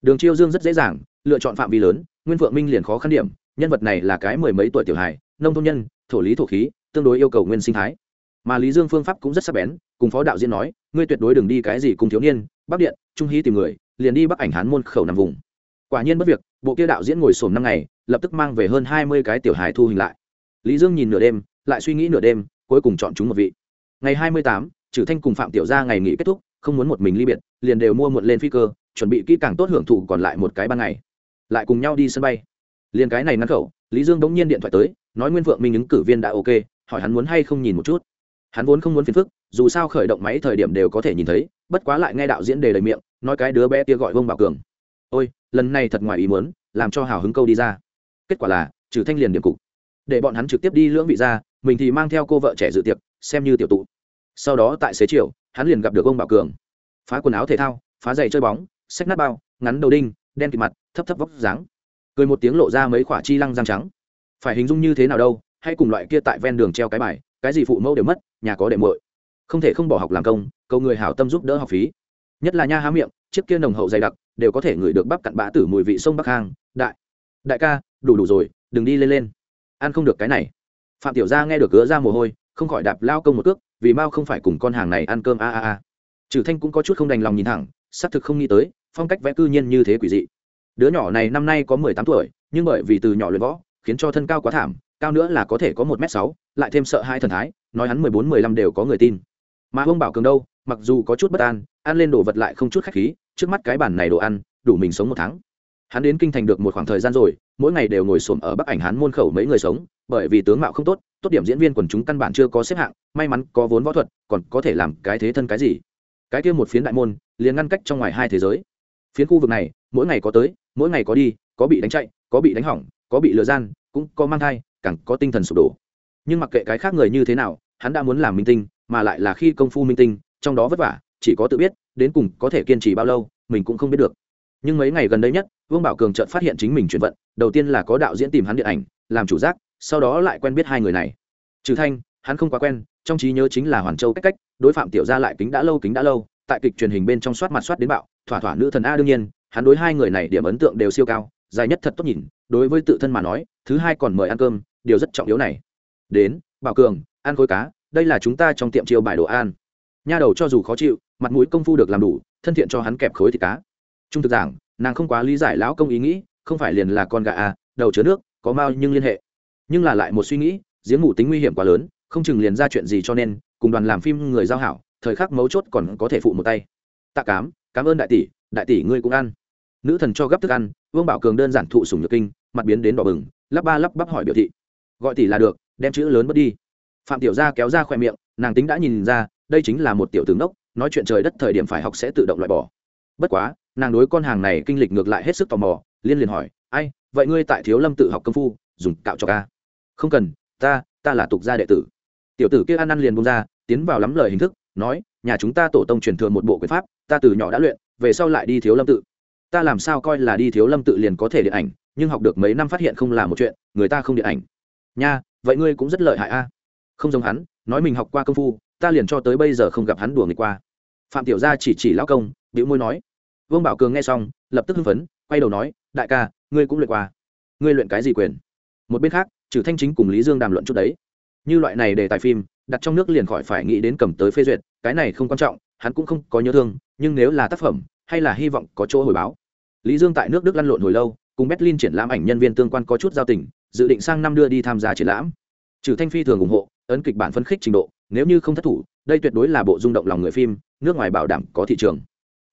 Đường triều dương rất dễ dàng lựa chọn phạm vi lớn, nguyên phượng minh liền khó khăn điểm, nhân vật này là cái mười mấy tuổi tiểu hài, nông thôn nhân, thổ lý thổ khí, tương đối yêu cầu nguyên sinh thái. Mà lý dương phương pháp cũng rất sắc bén, cùng phó đạo diễn nói, ngươi tuyệt đối đừng đi cái gì cùng thiếu niên, bắc điện, trung hí tìm người, liền đi bắc ảnh hán môn khẩu nằm vùng. Quả nhiên bất việc, bộ kia đạo diễn ngồi sổm năm ngày, lập tức mang về hơn hai mươi cái tiểu hài thu hình lại. Lý dương nhìn nửa đêm, lại suy nghĩ nửa đêm, cuối cùng chọn chúng một vị. Ngày hai mươi tám trừ thanh cùng phạm tiểu gia ngày nghỉ kết thúc, không muốn một mình ly biệt, liền đều mua muộn lên phi cơ, chuẩn bị kỹ càng tốt hưởng thụ còn lại một cái ban ngày lại cùng nhau đi sân bay. Liền cái này ngăn khẩu, lý dương bỗng nhiên điện thoại tới, nói nguyên vượng minh ứng cử viên đã ok, hỏi hắn muốn hay không nhìn một chút. Hắn vốn không muốn phiền phức, dù sao khởi động máy thời điểm đều có thể nhìn thấy, bất quá lại nghe đạo diễn đề lời miệng, nói cái đứa bé kia gọi Vương bảo cường. Ôi, lần này thật ngoài ý muốn, làm cho hào hứng câu đi ra. Kết quả là, trừ thanh liền điểm cục. Để bọn hắn trực tiếp đi lưỡng vị ra, mình thì mang theo cô vợ trẻ dự tiệc, xem như tiểu tụ. Sau đó tại xế chiều, hắn liền gặp được ông bảo cường. Phá quần áo thể thao, phá giày chơi bóng, xách nát bao, ngắn đầu đinh, đen kịt mặt thấp thấp vóc dáng. Cười một tiếng lộ ra mấy khoả chi lăng răng trắng. Phải hình dung như thế nào đâu, hay cùng loại kia tại ven đường treo cái bài, cái gì phụ mẫu đều mất, nhà có đệ muội. Không thể không bỏ học làm công, cầu người hảo tâm giúp đỡ học phí. Nhất là nha há miệng, chiếc kia nồng hậu dày đặc, đều có thể ngửi được bắp cặn bã tử mùi vị sông bắc hang. Đại đại ca, đủ đủ rồi, đừng đi lên lên. Ăn không được cái này. Phạm tiểu gia nghe được gỡ ra mồ hôi, không khỏi đạp lao công một cước, vì mao không phải cùng con hàng này ăn cơm a a a. Trừ thanh cũng có chút không đành lòng nhìn thẳng, xác thực không nghĩ tới, phong cách vẽ cư nhiên như thế quỷ dị đứa nhỏ này năm nay có mười tám tuổi, nhưng bởi vì từ nhỏ luyện võ, khiến cho thân cao quá thảm, cao nữa là có thể có một m sáu, lại thêm sợ hai thần thái, nói hắn mười bốn, mười lăm đều có người tin. Mà ông bảo cường đâu, mặc dù có chút bất an, ăn lên đồ vật lại không chút khách khí, trước mắt cái bản này đồ ăn, đủ mình sống một tháng. Hắn đến kinh thành được một khoảng thời gian rồi, mỗi ngày đều ngồi xổm ở bắc ảnh hắn môn khẩu mấy người sống, bởi vì tướng mạo không tốt tốt điểm diễn viên quần chúng căn bản chưa có xếp hạng, may mắn có vốn võ thuật, còn có thể làm cái thế thân cái gì. Cái kia một phiến đại môn, liền ngăn cách trong ngoài hai thế giới phiến khu vực này, mỗi ngày có tới, mỗi ngày có đi, có bị đánh chạy, có bị đánh hỏng, có bị lừa gian, cũng có mang thai, càng có tinh thần sụp đổ. Nhưng mặc kệ cái khác người như thế nào, hắn đã muốn làm minh tinh, mà lại là khi công phu minh tinh, trong đó vất vả, chỉ có tự biết, đến cùng có thể kiên trì bao lâu, mình cũng không biết được. Nhưng mấy ngày gần đây nhất, vương bảo cường chợt phát hiện chính mình chuyển vận, đầu tiên là có đạo diễn tìm hắn điện ảnh, làm chủ giác, sau đó lại quen biết hai người này. Trừ thanh, hắn không quá quen, trong trí nhớ chính là hoàn châu cách cách, đối phạm tiểu gia lại kính đã lâu kính đã lâu tại kịch truyền hình bên trong soát mặt soát đến bạo, thỏa thỏa nữ thần a đương nhiên, hắn đối hai người này điểm ấn tượng đều siêu cao, dài nhất thật tốt nhìn, đối với tự thân mà nói, thứ hai còn mời ăn cơm, điều rất trọng yếu này. Đến, bảo cường, ăn khối cá, đây là chúng ta trong tiệm chiêu bài đồ ăn. Nha đầu cho dù khó chịu, mặt mũi công phu được làm đủ, thân thiện cho hắn kẹp khối thịt cá. Trung thực giảng, nàng không quá lý giải lão công ý nghĩ, không phải liền là con gà à đầu chứa nước, có mao nhưng liên hệ. Nhưng là lại một suy nghĩ, giếng ngủ tính nguy hiểm quá lớn, không chừng liền ra chuyện gì cho nên, cùng đoàn làm phim người giao hảo thời khắc mấu chốt còn có thể phụ một tay. Tạ cám, cảm ơn đại tỷ đại tỷ ngươi cũng ăn. Nữ thần cho gấp thức ăn, vương bảo cường đơn giản thụ sùng nhược kinh, mặt biến đến đỏ bừng, lắp ba lắp bắp hỏi biểu thị. Gọi tỷ là được, đem chữ lớn mất đi. Phạm tiểu gia kéo ra khoe miệng, nàng tính đã nhìn ra, đây chính là một tiểu tướng đốc nói chuyện trời đất thời điểm phải học sẽ tự động loại bỏ. Bất quá, nàng đối con hàng này kinh lịch ngược lại hết sức tò mò, liên liền hỏi, ai, vậy ngươi tại thiếu lâm tự học công phu, dùng cạo cho ca? Không cần, ta ta là tục gia đệ tử. Tiểu tử kia ăn ăn liền bông ra, tiến vào lắm lời hình thức nói, nhà chúng ta tổ tông truyền thừa một bộ quyền pháp, ta từ nhỏ đã luyện, về sau lại đi thiếu lâm tự. Ta làm sao coi là đi thiếu lâm tự liền có thể điện ảnh, nhưng học được mấy năm phát hiện không là một chuyện, người ta không điện ảnh. Nha, vậy ngươi cũng rất lợi hại a. Không giống hắn, nói mình học qua công phu, ta liền cho tới bây giờ không gặp hắn đùa nghịch qua. Phạm tiểu gia chỉ chỉ lão công, bĩu môi nói. Vương bảo cường nghe xong, lập tức hưng phấn, quay đầu nói, đại ca, ngươi cũng luyện qua. Ngươi luyện cái gì quyền? Một bên khác trừ thanh chính cùng lý dương đàm luận chút đấy. Như loại này để tài phim đặt trong nước liền khỏi phải nghĩ đến cầm tới phê duyệt, cái này không quan trọng, hắn cũng không có nhớ thương, nhưng nếu là tác phẩm, hay là hy vọng có chỗ hồi báo. Lý dương tại nước đức lăn lộn hồi lâu, cùng berlin triển lãm ảnh nhân viên tương quan có chút giao tình, dự định sang năm đưa đi tham gia triển lãm. Trừ thanh phi thường ủng hộ, ấn kịch bản phân khích trình độ, nếu như không thất thủ, đây tuyệt đối là bộ rung động lòng người phim, nước ngoài bảo đảm có thị trường.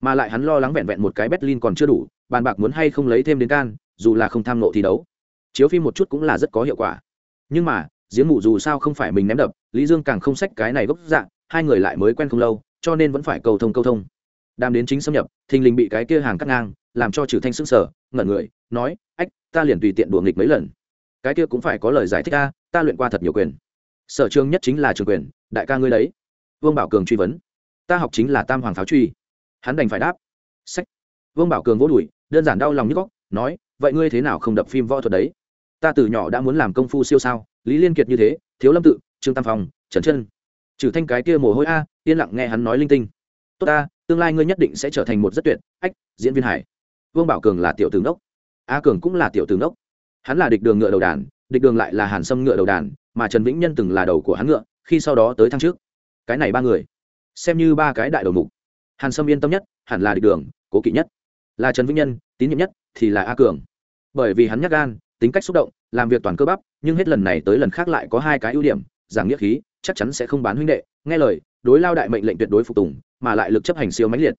Mà lại hắn lo lắng vẹn vẹn một cái berlin còn chưa đủ, bàn bạc muốn hay không lấy thêm đến can, dù là không tham nộ thi đấu. Chiếu phim một chút cũng là rất có hiệu quả. Nhưng mà, giếng mụ dù sao không phải mình ném đập lý dương càng không sách cái này gốc dạng hai người lại mới quen không lâu, cho nên vẫn phải cầu thông cầu thông. Đàm đến chính xâm nhập, thình lình bị cái kia hàng cắt ngang, làm cho trừ thanh sững sở ngẩn người, nói, ách, ta liền tùy tiện đùa nghịch mấy lần. Cái kia cũng phải có lời giải thích ta ta luyện qua thật nhiều quyền. Sở trường nhất chính là trường quyền, đại ca ngươi đấy. Vương bảo cường truy vấn. Ta học chính là tam hoàng pháo truy. Hắn đành phải đáp. Sách. Vương bảo cường vỗ đùi, đơn giản đau lòng như góc, nói, vậy ngươi thế nào không đập phim võ thuật đấy? Ta từ nhỏ đã muốn làm công phu siêu sao, lý liên kiệt như thế, thiếu lâm tự trương tam phong, trần chân. Trừ thanh cái kia mồ hôi a, yên lặng nghe hắn nói linh tinh. Tốt ta tương lai ngươi nhất định sẽ trở thành một rất tuyệt, ách, diễn viên hải vương bảo cường là tiểu tướng đốc a cường cũng là tiểu tướng đốc hắn là địch đường ngựa đầu đàn, địch đường lại là hàn sâm ngựa đầu đàn, mà trần vĩnh nhân từng là đầu của hắn ngựa, khi sau đó tới thăng trước. Cái này ba người, xem như ba cái đại đầu mục. Hàn sâm yên tâm nhất, hẳn là địch đường, cố kỵ nhất. Là trần vĩnh nhân, tín nhiệm nhất, thì là a cường. Bởi vì hắn nhắc gan, tính cách xúc động, làm việc toàn cơ bắp, nhưng hết lần này tới lần khác lại có hai cái ưu điểm giảng nghĩa khí, chắc chắn sẽ không bán huynh đệ. Nghe lời, đối lao đại mệnh lệnh tuyệt đối phục tùng, mà lại lực chấp hành siêu mãnh liệt.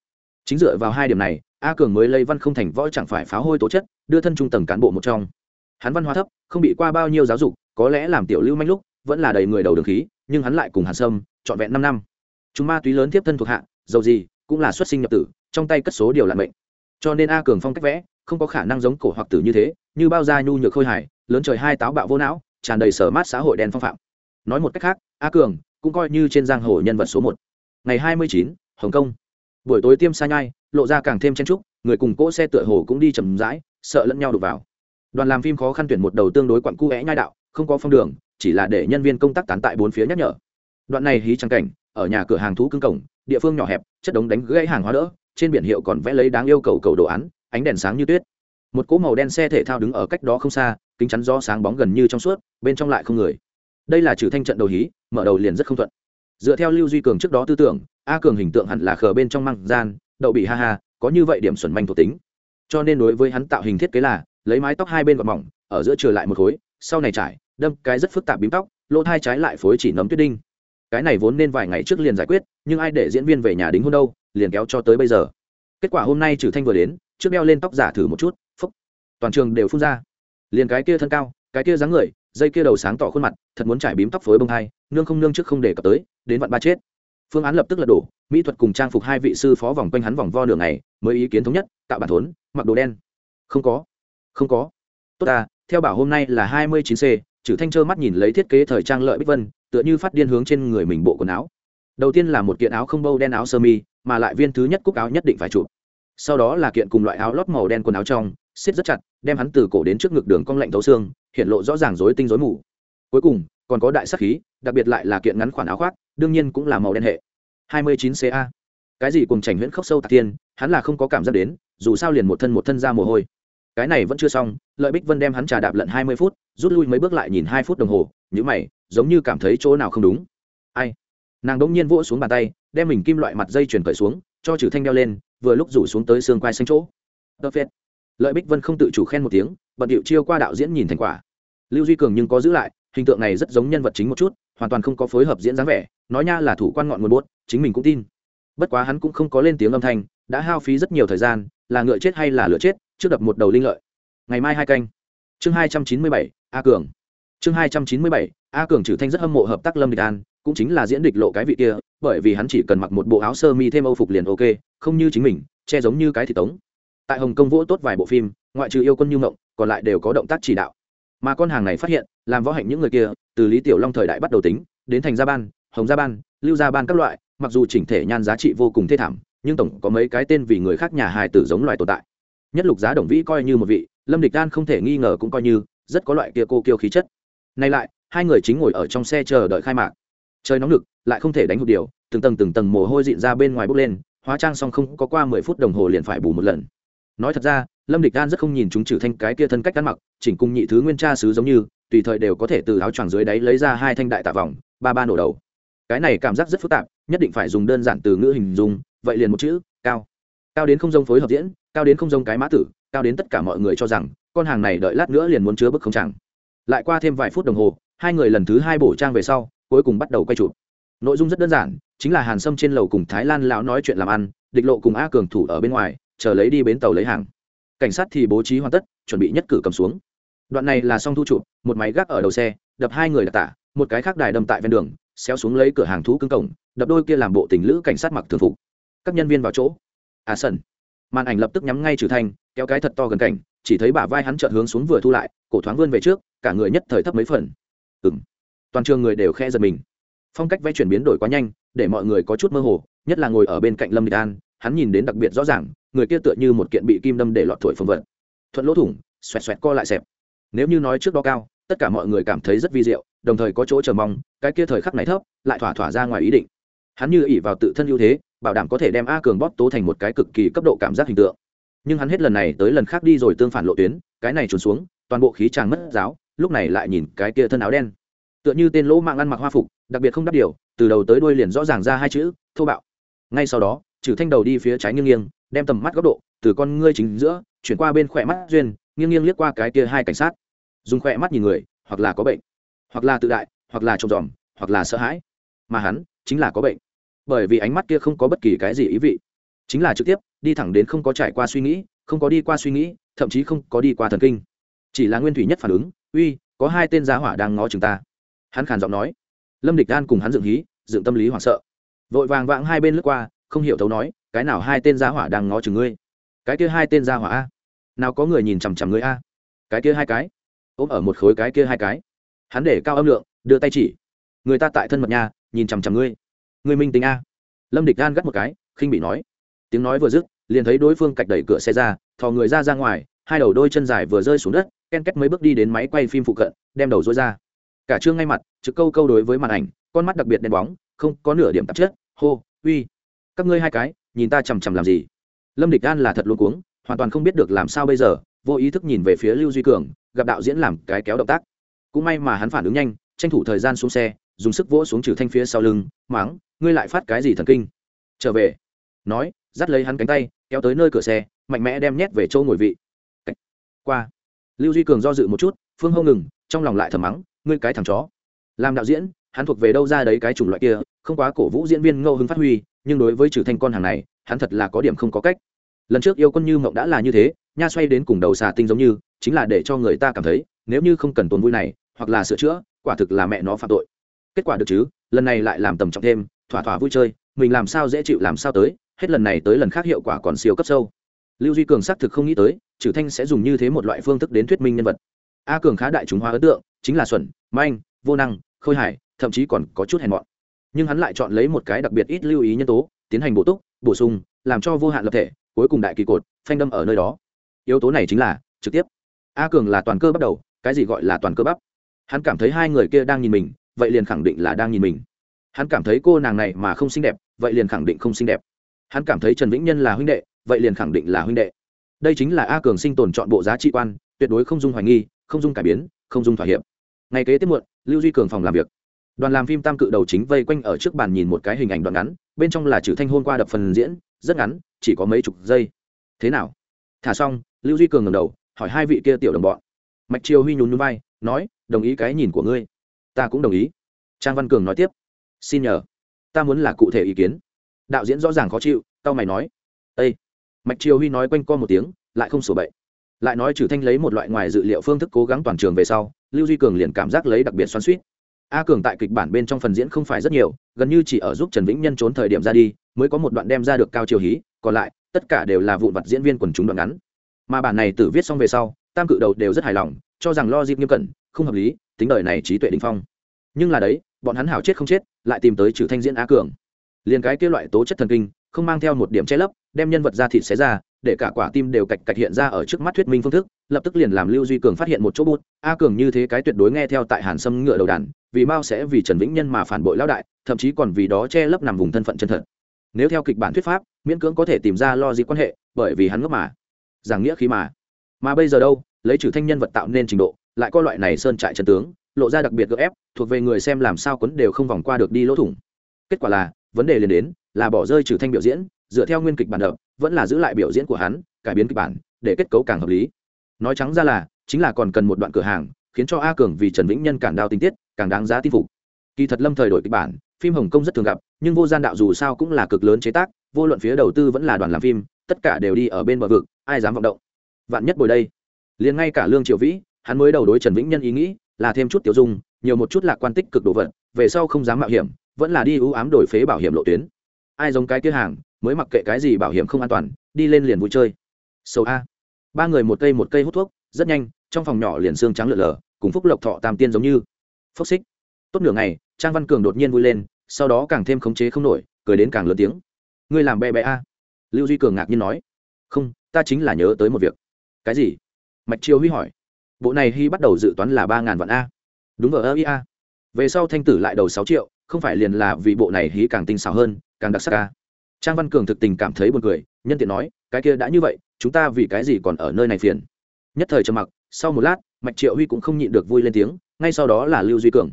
Chính dựa vào hai điểm này, a cường mới lây văn không thành võ chẳng phải phá hôi tố chất, đưa thân trung tầng cán bộ một trong. Hắn văn hóa thấp, không bị qua bao nhiêu giáo dục, có lẽ làm tiểu lưu manh lúc, vẫn là đầy người đầu đường khí, nhưng hắn lại cùng hàn sâm, trọn vẹn năm năm. Chúng ma túy lớn tiếp thân thuộc hạ dầu gì, cũng là xuất sinh nhập tử, trong tay cất số điều lạn mệnh. Cho nên a cường phong cách vẽ, không có khả năng giống cổ hoặc tử như thế, như bao gia nhu nhược khôi hài, lớn trời hai táo bạo vô não, tràn đầy sở mát xã hội đen phong phạm nói một cách khác, a cường cũng coi như trên giang hồ nhân vật số một. Ngày hai mươi chín, hồng kông. Buổi tối tiêm sa nhai, lộ ra càng thêm chen trúc người cùng cỗ xe tựa hồ cũng đi chầm rãi, sợ lẫn nhau đục vào. Đoàn làm phim khó khăn tuyển một đầu tương đối quặn cu é nhai đạo, không có phong đường, chỉ là để nhân viên công tác tán tại bốn phía nhắc nhở. Đoạn này hí trắng cảnh, ở nhà cửa hàng thú cưng cổng, địa phương nhỏ hẹp, chất đống đánh gãy hàng hóa đỡ, trên biển hiệu còn vẽ lấy đáng yêu cầu cầu đồ án, ánh đèn sáng như tuyết. Một cỗ màu đen xe thể thao đứng ở cách đó không xa, kính chắn gió sáng bóng gần như trong suốt, bên trong lại không người đây là trừ thanh trận đầu hí, mở đầu liền rất không thuận. Dựa theo lưu duy cường trước đó tư tưởng, a cường hình tượng hẳn là khờ bên trong măng gian, đậu bị ha ha, có như vậy điểm xuẩn manh thuộc tính. Cho nên đối với hắn tạo hình thiết kế là, lấy mái tóc hai bên gọt mỏng, ở giữa trừ lại một khối, sau này trải, đâm cái rất phức tạp bím tóc, lỗ thai trái lại phối chỉ nấm tuyết đinh. Cái này vốn nên vài ngày trước liền giải quyết, nhưng ai để diễn viên về nhà đính hôn đâu, liền kéo cho tới bây giờ. Kết quả hôm nay trừ thanh vừa đến, trước đeo lên tóc giả thử một chút, phúc, toàn trường đều phun ra. Liền cái kia thân cao, cái kia dáng người dây kia đầu sáng tỏ khuôn mặt, thật muốn trải bím tóc phối bông hai, nương không nương trước không để cập tới, đến vạn ba chết. Phương án lập tức lật đổ, mỹ thuật cùng trang phục hai vị sư phó vòng quanh hắn vòng vo đường này mới ý kiến thống nhất, tạo bản thốn, mặc đồ đen. Không có. Không có. Tốt ta, theo bảo hôm nay là hai mươi chín c trừ thanh trơ mắt nhìn lấy thiết kế thời trang lợi bích vân, tựa như phát điên hướng trên người mình bộ quần áo. Đầu tiên là một kiện áo không bâu đen áo sơ mi, mà lại viên thứ nhất cúc áo nhất định phải chụp. Sau đó là kiện cùng loại áo lót màu đen quần áo trong xiết rất chặt, đem hắn từ cổ đến trước ngực đường cong lạnh thấu xương hiện lộ rõ ràng rối tinh rối mù. Cuối cùng, còn có đại sắc khí, đặc biệt lại là kiện ngắn khoản áo khoác, đương nhiên cũng là màu đen hệ. 29 ca cái gì cùng chảnh huyễn khốc sâu tạc tiên, hắn là không có cảm giác đến, dù sao liền một thân một thân ra mồ hôi. Cái này vẫn chưa xong, lợi bích vân đem hắn trà đạp lận 20 phút, rút lui mấy bước lại nhìn hai phút đồng hồ nhữ mày, giống như cảm thấy chỗ nào không đúng. Ai? Nàng đỗng nhiên vỗ xuống bàn tay, đem mình kim loại mặt dây chuyển cởi xuống, cho trừ thanh đeo lên, vừa lúc rủ xuống tới xương quai xanh chỗ. Tơ phết. Lợi bích vân không tự chủ khen một tiếng, bận điệu chiêu qua đạo diễn nhìn thành quả lưu duy cường nhưng có giữ lại, hình tượng này rất giống nhân vật chính một chút, hoàn toàn không có phối hợp diễn dáng vẻ, nói nha là thủ quan ngọn nguồn buốt, chính mình cũng tin. Bất quá hắn cũng không có lên tiếng âm thanh, đã hao phí rất nhiều thời gian, là ngựa chết hay là lửa chết, trước đập một đầu linh lợi. Ngày mai hai canh. Chương hai trăm chín mươi bảy, a cường. Chương hai trăm chín mươi bảy, a cường trừ thanh rất hâm mộ hợp tác lâm địch an, cũng chính là diễn địch lộ cái vị kia, bởi vì hắn chỉ cần mặc một bộ áo sơ mi thêm âu phục liền ok, không như chính mình, che giống như cái thị tống. Tại hồng kông vỗ tốt vài bộ phim, ngoại trừ yêu quân như mộng, còn lại đều có động tác chỉ đạo mà con hàng này phát hiện, làm võ hạnh những người kia, từ lý tiểu long thời đại bắt đầu tính, đến thành gia ban, hồng gia ban, lưu gia ban các loại, mặc dù chỉnh thể nhan giá trị vô cùng thê thảm, nhưng tổng có mấy cái tên vì người khác nhà hài tử giống loài tồn tại. Nhất lục giá đồng vĩ coi như một vị, lâm địch đan không thể nghi ngờ cũng coi như, rất có loại kia cô kiêu khí chất. Nay lại, hai người chính ngồi ở trong xe chờ đợi khai mạc. Trời nóng lực lại không thể đánh hụt điều, từng tầng từng tầng mồ hôi dịn ra bên ngoài bốc lên, hóa trang xong không có qua mười phút đồng hồ liền phải bù một lần. Nói thật ra lâm địch đan rất không nhìn chúng trừ thanh cái kia thân cách ăn mặc, chỉnh cung nhị thứ nguyên cha sứ giống như, tùy thời đều có thể từ áo choàng dưới đáy lấy ra hai thanh đại tạ vòng, ba ba nổ đầu. Cái này cảm giác rất phức tạp, nhất định phải dùng đơn giản từ ngữ hình dung, vậy liền một chữ, cao. Cao đến không dông phối hợp diễn, cao đến không dông cái mã tử, cao đến tất cả mọi người cho rằng, con hàng này đợi lát nữa liền muốn chứa bức không chẳng lại qua thêm vài phút đồng hồ, hai người lần thứ hai bổ trang về sau, cuối cùng bắt đầu quay chụp. Nội dung rất đơn giản, chính là hàn sâm trên lầu cùng thái lan lão nói chuyện làm ăn, địch lộ cùng a cường thủ ở bên ngoài, chờ lấy đi bến tàu lấy hàng cảnh sát thì bố trí hoàn tất, chuẩn bị nhất cử cầm xuống. Đoạn này là xong thu chụp một máy gác ở đầu xe, đập hai người đặt tả, một cái khác đài đâm tại ven đường, xéo xuống lấy cửa hàng thú cưng cổng, đập đôi kia làm bộ tình lữ cảnh sát mặc thường phục. Các nhân viên vào chỗ. À sân màn ảnh lập tức nhắm ngay trừ thanh, kéo cái thật to gần cảnh, chỉ thấy bả vai hắn chợt hướng xuống vừa thu lại, cổ thoáng vươn về trước, cả người nhất thời thấp mấy phần. Ừ toàn trường người đều khe giật mình. Phong cách vẽ chuyển biến đổi quá nhanh, để mọi người có chút mơ hồ, nhất là ngồi ở bên cạnh lâm địch an, hắn nhìn đến đặc biệt rõ ràng người kia tựa như một kiện bị kim đâm để lọt thổi phồng vật, thuận lỗ thủng xoẹt xoẹt co lại xẹp. Nếu như nói trước đó cao tất cả mọi người cảm thấy rất vi diệu đồng thời có chỗ chờ mong cái kia thời khắc này thấp lại thỏa thỏa ra ngoài ý định. Hắn như ỉ vào tự thân ưu thế bảo đảm có thể đem a cường bóp tố thành một cái cực kỳ cấp độ cảm giác hình tượng. Nhưng hắn hết lần này tới lần khác đi rồi tương phản lộ tuyến cái này trốn xuống toàn bộ khí tràng mất giáo lúc này lại nhìn cái kia thân áo đen. Tựa như tên lỗ mạng ăn mặc hoa phục đặc biệt không đắp điều từ đầu tới đuôi liền rõ ràng ra hai chữ thô bạo. Ngay sau đó trừ thanh đầu đi phía trái nghiêng nghiêng đem tầm mắt góc độ từ con ngươi chính giữa chuyển qua bên khỏe mắt duyên, nghiêng nghiêng liếc qua cái kia hai cảnh sát. Dùng khỏe mắt nhìn người, hoặc là có bệnh, hoặc là tự đại, hoặc là trông dòm, hoặc là sợ hãi. Mà hắn chính là có bệnh. Bởi vì ánh mắt kia không có bất kỳ cái gì ý vị. Chính là trực tiếp đi thẳng đến không có trải qua suy nghĩ, không có đi qua suy nghĩ, thậm chí không có đi qua thần kinh. Chỉ là nguyên thủy nhất phản ứng, uy, có hai tên giá hỏa đang ngó chừng ta. Hắn khàn giọng nói. Lâm địch đan cùng hắn dựng hí, dựng tâm lý hoảng sợ. Vội vàng vãng hai bên lướt qua, không hiểu thấu nói cái nào hai tên gia hỏa đang ngó chừng ngươi? Cái kia hai tên gia hỏa a? Nào có người nhìn chằm chằm ngươi a? Cái kia hai cái? Ôm ở một khối cái kia hai cái. Hắn để cao âm lượng, đưa tay chỉ. Người ta tại thân mật nhà nhìn chằm chằm ngươi. Ngươi minh tính a? Lâm địch gan gắt một cái, khinh bị nói. Tiếng nói vừa dứt, liền thấy đối phương cạch đẩy cửa xe ra, thò người ra ra ngoài, hai đầu đôi chân dài vừa rơi xuống đất, ken két mấy bước đi đến máy quay phim phụ cận, đem đầu dối ra. Cả trương ngay mặt, trực câu câu đối với màn ảnh, con mắt đặc biệt đen bóng, không có nửa điểm tạp chất. Hô, uy. Các ngươi hai cái nhìn ta chằm chằm làm gì? Lâm địch an là thật luôn cuống, hoàn toàn không biết được làm sao bây giờ, vô ý thức nhìn về phía lưu duy cường, gặp đạo diễn làm cái kéo động tác. Cũng may mà hắn phản ứng nhanh, tranh thủ thời gian xuống xe, dùng sức vỗ xuống trừ thanh phía sau lưng máng ngươi lại phát cái gì thần kinh? Trở về, nói, dắt lấy hắn cánh tay, kéo tới nơi cửa xe, mạnh mẽ đem nhét về chỗ ngồi vị. Qua. Lưu duy cường do dự một chút, phương hâu ngừng, trong lòng lại thầm mắng, ngươi cái thằng chó. Làm đạo diễn, hắn thuộc về đâu ra đấy cái chủng loại kia, không quá cổ vũ diễn viên ngẫu hứng phát huy nhưng đối với trừ thanh con hàng này, hắn thật là có điểm không có cách. Lần trước yêu quân như mộng đã là như thế, nha xoay đến cùng đầu xà tinh giống như, chính là để cho người ta cảm thấy, nếu như không cần tồn vui này, hoặc là sửa chữa, quả thực là mẹ nó phạm tội. Kết quả được chứ, lần này lại làm tầm trọng thêm, thỏa thỏa vui chơi, mình làm sao dễ chịu làm sao tới, hết lần này tới lần khác hiệu quả còn siêu cấp sâu. Lưu duy cường xác thực không nghĩ tới, trừ thanh sẽ dùng như thế một loại phương thức đến thuyết minh nhân vật. A cường khá đại chúng hóa ấn tượng, chính là xuẩn, manh, vô năng, khôi hài thậm chí còn có chút hèn mọn nhưng hắn lại chọn lấy một cái đặc biệt ít lưu ý nhân tố, tiến hành bổ túc, bổ sung, làm cho vô hạn lập thể, cuối cùng đại kỳ cột, phanh đâm ở nơi đó. Yếu tố này chính là trực tiếp. A cường là toàn cơ bắt đầu, cái gì gọi là toàn cơ bắp? Hắn cảm thấy hai người kia đang nhìn mình, vậy liền khẳng định là đang nhìn mình. Hắn cảm thấy cô nàng này mà không xinh đẹp, vậy liền khẳng định không xinh đẹp. Hắn cảm thấy trần vĩnh nhân là huynh đệ, vậy liền khẳng định là huynh đệ. Đây chính là a cường sinh tồn chọn bộ giá trị quan, tuyệt đối không dung hoài nghi, không dung cải biến, không dung thỏa hiệp. Ngày kế tiếp muộn, lưu duy cường phòng làm việc đoàn làm phim tam cự đầu chính vây quanh ở trước bàn nhìn một cái hình ảnh đoạn ngắn, bên trong là chữ thanh hôn qua đập phần diễn, rất ngắn, chỉ có mấy chục giây. Thế nào? Thả xong, lưu duy cường ngầm đầu, hỏi hai vị kia tiểu đồng bọn. Mạch triều huy nhún nhún vai, nói, đồng ý cái nhìn của ngươi. Ta cũng đồng ý. Trang văn cường nói tiếp, xin nhờ. Ta muốn là cụ thể ý kiến. Đạo diễn rõ ràng khó chịu tao mày nói â mạch triều huy nói quanh co một tiếng, lại không sổ bậy. Lại nói trừ thanh lấy một loại ngoài dự liệu phương thức cố gắng toàn trường về sau, lưu duy cường liền cảm giác lấy đặc biệt xoắn suýt a cường tại kịch bản bên trong phần diễn không phải rất nhiều, gần như chỉ ở giúp trần vĩnh nhân trốn thời điểm ra đi, mới có một đoạn đem ra được cao chiều hí, còn lại, tất cả đều là vụn vặt diễn viên quần chúng đoạn ngắn. Mà bản này tự viết xong về sau, tam cự đầu đều rất hài lòng, cho rằng lo dịp nghiêm cẩn, không hợp lý, tính đời này trí tuệ đình phong. Nhưng là đấy, bọn hắn hảo chết không chết, lại tìm tới trừ thanh diễn a cường. Liền cái kia loại tố chất thần kinh không mang theo một điểm che lấp, đem nhân vật ra thịt xé ra, để cả quả tim đều cạch cạch hiện ra ở trước mắt thuyết minh phương thức, lập tức liền làm lưu duy cường phát hiện một chỗ bút. A cường như thế cái tuyệt đối nghe theo tại hàn sâm ngựa đầu đàn, vì mao sẽ vì trần vĩnh nhân mà phản bội lão đại, thậm chí còn vì đó che lấp nằm vùng thân phận chân thật. Nếu theo kịch bản thuyết pháp, miễn cưỡng có thể tìm ra lo gì quan hệ, bởi vì hắn ngốc mà. Giảng nghĩa khí mà. Mà bây giờ đâu, lấy trừ thanh nhân vật tạo nên trình độ, lại có loại này sơn trại chân tướng, lộ ra đặc biệt gợ ép, thuộc về người xem làm sao quấn đều không vòng qua được đi lỗ thủng. Kết quả là, vấn đề liền đến là bỏ rơi trừ thanh biểu diễn, dựa theo nguyên kịch bản đập, vẫn là giữ lại biểu diễn của hắn, cải biến kịch bản, để kết cấu càng hợp lý. Nói trắng ra là, chính là còn cần một đoạn cửa hàng, khiến cho a cường vì trần vĩnh nhân cản đao tình tiết, càng đáng giá tin phục. Kỳ thật lâm thời đổi kịch bản, phim hồng kông rất thường gặp, nhưng vô gian đạo dù sao cũng là cực lớn chế tác, vô luận phía đầu tư vẫn là đoàn làm phim, tất cả đều đi ở bên bờ vực, ai dám vọng động. Vạn nhất bồi đây. Liền ngay cả lương triều vĩ, hắn mới đầu đối trần vĩnh nhân ý nghĩ là thêm chút tiểu dung, nhiều một chút lạc quan tích cực đồ vật, về sau không dám mạo hiểm, vẫn là đi ưu ám đổi phế bảo hiểm lộ tuyến ai giống cái kia hàng, mới mặc kệ cái gì bảo hiểm không an toàn, đi lên liền vui chơi. Sầu a. Ba người một cây một cây hút thuốc, rất nhanh, trong phòng nhỏ liền xương trắng lượn lờ, cùng phúc lộc thọ tam tiên giống như. Phốc xích. Tốt nửa ngày, trang văn cường đột nhiên vui lên, sau đó càng thêm khống chế không nổi, cười đến càng lớn tiếng. Ngươi làm bé bé a. Lưu duy cường ngạc nhiên nói. Không, ta chính là nhớ tới một việc. Cái gì? Mạch chiêu huy hỏi. Bộ này hy bắt đầu dự toán là ba ngàn vạn a. Đúng vào ơ ia về sau thanh tử lại đầu sáu triệu không phải liền là vì bộ này hí càng tinh xảo hơn, càng đặc sắc ca. Trang văn cường thực tình cảm thấy buồn cười, nhân tiện nói, cái kia đã như vậy, chúng ta vì cái gì còn ở nơi này phiền? Nhất thời trầm mặc, sau một lát, mạch triệu huy cũng không nhịn được vui lên tiếng, ngay sau đó là lưu duy cường.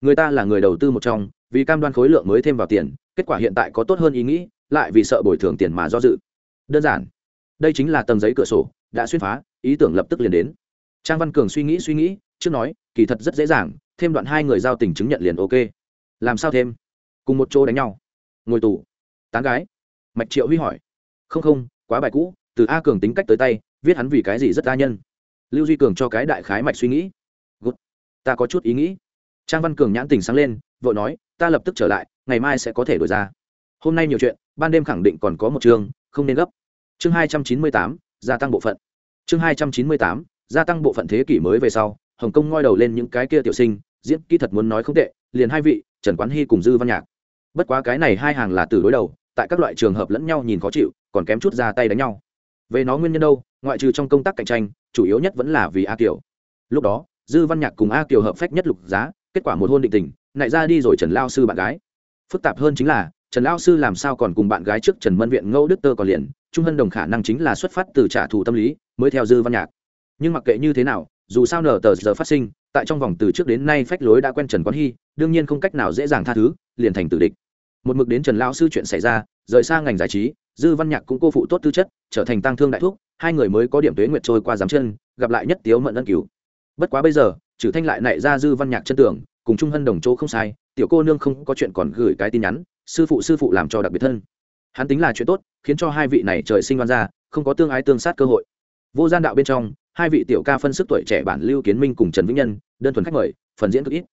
Người ta là người đầu tư một trong, vì cam đoan khối lượng mới thêm vào tiền, kết quả hiện tại có tốt hơn ý nghĩ, lại vì sợ bồi thường tiền mà do dự. Đơn giản, đây chính là tầng giấy cửa sổ, đã xuyên phá, ý tưởng lập tức liền đến. Trang văn cường suy nghĩ suy nghĩ, trước nói, kỳ thật rất dễ dàng, thêm đoạn hai người giao tình chứng nhận liền ok làm sao thêm? Cùng một chỗ đánh nhau. Ngồi tù. Tán gái. Mạch triệu huy hỏi. Không không, quá bài cũ, từ a cường tính cách tới tay, viết hắn vì cái gì rất đa nhân. Lưu duy cường cho cái đại khái mạch suy nghĩ. Good. ta có chút ý nghĩ. Trang văn cường nhãn tình sáng lên, vội nói, ta lập tức trở lại, ngày mai sẽ có thể đổi ra. Hôm nay nhiều chuyện, ban đêm khẳng định còn có một chương, không nên gấp. Chương hai trăm chín mươi tám, gia tăng bộ phận. Chương hai trăm chín mươi tám, gia tăng bộ phận thế kỷ mới về sau, hồng kông ngoi đầu lên những cái kia tiểu sinh, diễn kỹ thật muốn nói không tệ, liền hai vị trần quán hy cùng dư văn nhạc. Bất quá cái này hai hàng là từ đối đầu, tại các loại trường hợp lẫn nhau nhìn khó chịu, còn kém chút ra tay đánh nhau. Về nó nguyên nhân đâu, ngoại trừ trong công tác cạnh tranh, chủ yếu nhất vẫn là vì a kiều. Lúc đó, dư văn nhạc cùng a kiều hợp phách nhất lục giá, kết quả một hôn định tình, nại ra đi rồi trần lao sư bạn gái. Phức tạp hơn chính là, trần lao sư làm sao còn cùng bạn gái trước trần mân viện ngẫu đức tơ còn liền, trung hân đồng khả năng chính là xuất phát từ trả thù tâm lý, mới theo dư văn nhạc. Nhưng mặc kệ như thế nào dù sao nở tờ giờ phát sinh, tại trong vòng từ trước đến nay phách lối đã quen trần quán hy, đương nhiên không cách nào dễ dàng tha thứ, liền thành tử địch. Một mực đến trần lao sư chuyện xảy ra, rời xa ngành giải trí, dư văn nhạc cũng cô phụ tốt tư chất, trở thành tăng thương đại thuốc hai người mới có điểm tuế nguyệt trôi qua giám chân, gặp lại nhất tiếu mận ân cứu bất quá bây giờ trừ thanh lại nảy ra dư văn nhạc chân tưởng, cùng trung hân đồng chỗ không sai, tiểu cô nương không có chuyện còn gửi cái tin nhắn, sư phụ sư phụ làm cho đặc biệt thân. Hắn tính là chuyện tốt, khiến cho hai vị này trời sinh văn ra không có tương ái tương sát cơ hội. Vô gian đạo bên trong hai vị tiểu ca phân sức tuổi trẻ bản lưu kiến minh cùng trần vĩnh nhân, đơn thuần khách mời, phần diễn cực ít.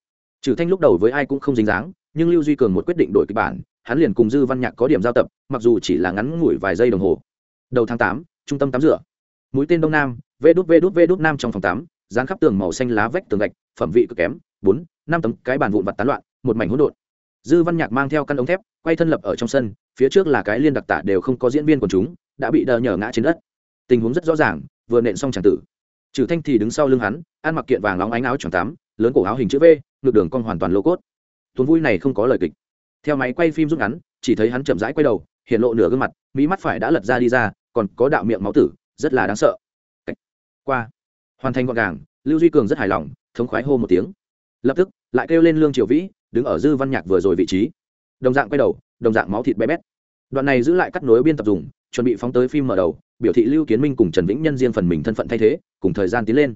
Trừ thanh lúc đầu với ai cũng không dính dáng, nhưng lưu duy cường một quyết định đổi kịch bản, hắn liền cùng dư văn nhạc có điểm giao tập, mặc dù chỉ là ngắn ngủi vài giây đồng hồ. Đầu tháng tám, trung tâm tắm rửa. Mũi tên đông nam, vê đút vê đút vê đút nam trong phòng tắm, dán khắp tường màu xanh lá vách tường gạch, phẩm vị cực kém, bốn, năm tấm cái bàn vụn vặt tán loạn, một mảnh hỗn độn. Dư văn nhạc mang theo căn ống thép, quay thân lập ở trong sân, phía trước là cái liên đặc tả đều không có diễn viên của chúng, đã bị đờ nhở ngã trên đất. Tình huống rất rõ ràng, vừa nện xong tràng tử trừ thanh thì đứng sau lưng hắn, ăn mặc kiện vàng lóng ánh áo choàng tắm lớn cổ áo hình chữ v ngược đường cong hoàn toàn lô cốt. Tuần vui này không có lời kịch. Theo máy quay phim rút ngắn, chỉ thấy hắn chậm rãi quay đầu, hiện lộ nửa gương mặt, mỹ mắt phải đã lật ra đi ra, còn có đạo miệng máu tử, rất là đáng sợ. Qua, hoàn thành gọn gàng, lưu duy cường rất hài lòng, thống khoái hô một tiếng. Lập tức, lại kêu lên lương triều vĩ, đứng ở dư văn nhạc vừa rồi vị trí. Đồng dạng quay đầu, đồng dạng máu thịt bé bét. Đoạn này giữ lại cắt nối biên tập dùng, chuẩn bị phóng tới phim mở đầu, biểu thị lưu kiến minh cùng trần vĩnh nhân riêng phần mình thân phận thay thế cùng thời gian tiến lên.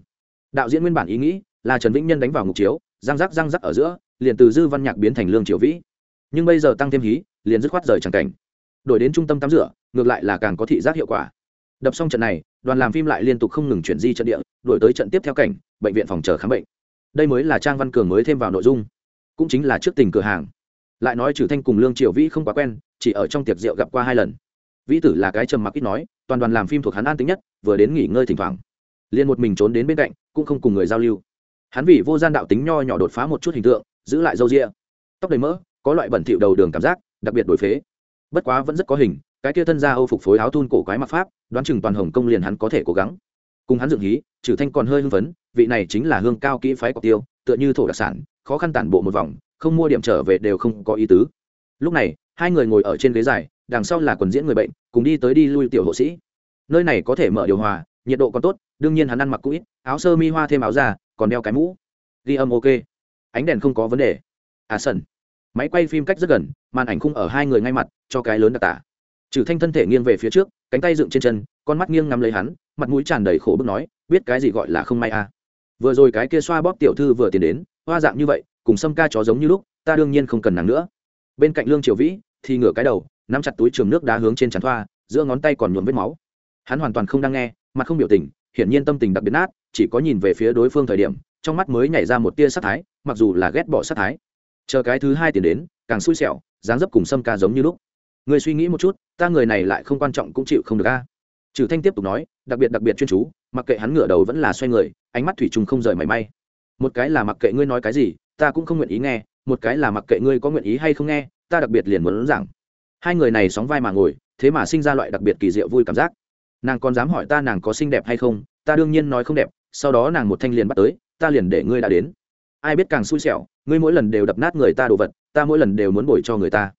Đạo diễn nguyên bản ý nghĩ là trần vĩnh nhân đánh vào ngục chiếu, răng rắc răng rắc ở giữa, liền từ dư văn nhạc biến thành lương triều vĩ. Nhưng bây giờ tăng thêm hí, liền dứt khoát rời tràng cảnh. Đổi đến trung tâm tắm rửa, ngược lại là càng có thị giác hiệu quả. Đập xong trận này, đoàn làm phim lại liên tục không ngừng chuyển di trận địa đổi tới trận tiếp theo cảnh, bệnh viện phòng chờ khám bệnh. Đây mới là trang văn cường mới thêm vào nội dung, cũng chính là trước tình cửa hàng. Lại nói trừ thanh cùng lương triều vĩ không quá quen, chỉ ở trong tiệc rượu gặp qua hai lần. Vĩ tử là cái trầm mặc ít nói, toàn đoàn làm phim thuộc hắn an tính nhất, vừa đến nghỉ ngơi thỉnh thoảng liền một mình trốn đến bên cạnh, cũng không cùng người giao lưu. Hắn vì vô gian đạo tính nho nhỏ đột phá một chút hình tượng, giữ lại râu ria. Tóc đầy mỡ, có loại bẩn thỉu đầu đường cảm giác, đặc biệt đổi phế. Bất quá vẫn rất có hình, cái kia thân ra âu phục phối áo thun cổ quái mặc pháp, đoán chừng toàn hồng công liền hắn có thể cố gắng. Cùng hắn dựng hí, trừ thanh còn hơi hưng phấn, vị này chính là hương cao kỹ phái cọc tiêu, tựa như thổ đặc sản, khó khăn tản bộ một vòng, không mua điểm trở về đều không có ý tứ. Lúc này, hai người ngồi ở trên ghế dài, đằng sau là quần diễn người bệnh, cùng đi tới đi lui tiểu hộ sĩ. Nơi này có thể mở điều hòa nhiệt độ còn tốt, đương nhiên hắn ăn mặc cũ ít, áo sơ mi hoa thêm áo già còn đeo cái mũ. Ghi âm ok. Ánh đèn không có vấn đề. À sần. Máy quay phim cách rất gần, màn ảnh khung ở hai người ngay mặt, cho cái lớn đặc tả. Trừ thanh thân thể nghiêng về phía trước, cánh tay dựng trên chân, con mắt nghiêng ngắm lấy hắn, mặt mũi tràn đầy khổ bức nói, biết cái gì gọi là không may à. vừa rồi cái kia xoa bóp tiểu thư vừa tiến đến, hoa dạng như vậy, cùng sâm ca chó giống như lúc, ta đương nhiên không cần nàng nữa. Bên cạnh lương triều vĩ, thì ngửa cái đầu, nắm chặt túi trường nước đá hướng trên chắn thoa, giữa ngón tay còn nhuộm vết máu. Hắn hoàn toàn không đang nghe mặt không biểu tình, hiển nhiên tâm tình đặc biệt nát, chỉ có nhìn về phía đối phương thời điểm, trong mắt mới nhảy ra một tia sát thái, mặc dù là ghét bỏ sát thái. Chờ cái thứ hai tiền đến, càng xui xẻo, dáng dấp cùng sâm ca giống như lúc. Người suy nghĩ một chút, ta người này lại không quan trọng cũng chịu không được a. Trừ thanh tiếp tục nói, đặc biệt đặc biệt chuyên chú, mặc kệ hắn ngửa đầu vẫn là xoay người, ánh mắt thủy trùng không rời mảy may. Một cái là mặc kệ ngươi nói cái gì, ta cũng không nguyện ý nghe, một cái là mặc kệ ngươi có nguyện ý hay không nghe, ta đặc biệt liền muốn rằng hai người này sóng vai mà ngồi, thế mà sinh ra loại đặc biệt kỳ diệu vui cảm giác nàng còn dám hỏi ta nàng có xinh đẹp hay không, ta đương nhiên nói không đẹp, sau đó nàng một thanh liền bắt tới, ta liền để ngươi đã đến. Ai biết càng xui xẻo, ngươi mỗi lần đều đập nát người ta đồ vật, ta mỗi lần đều muốn bồi cho người ta.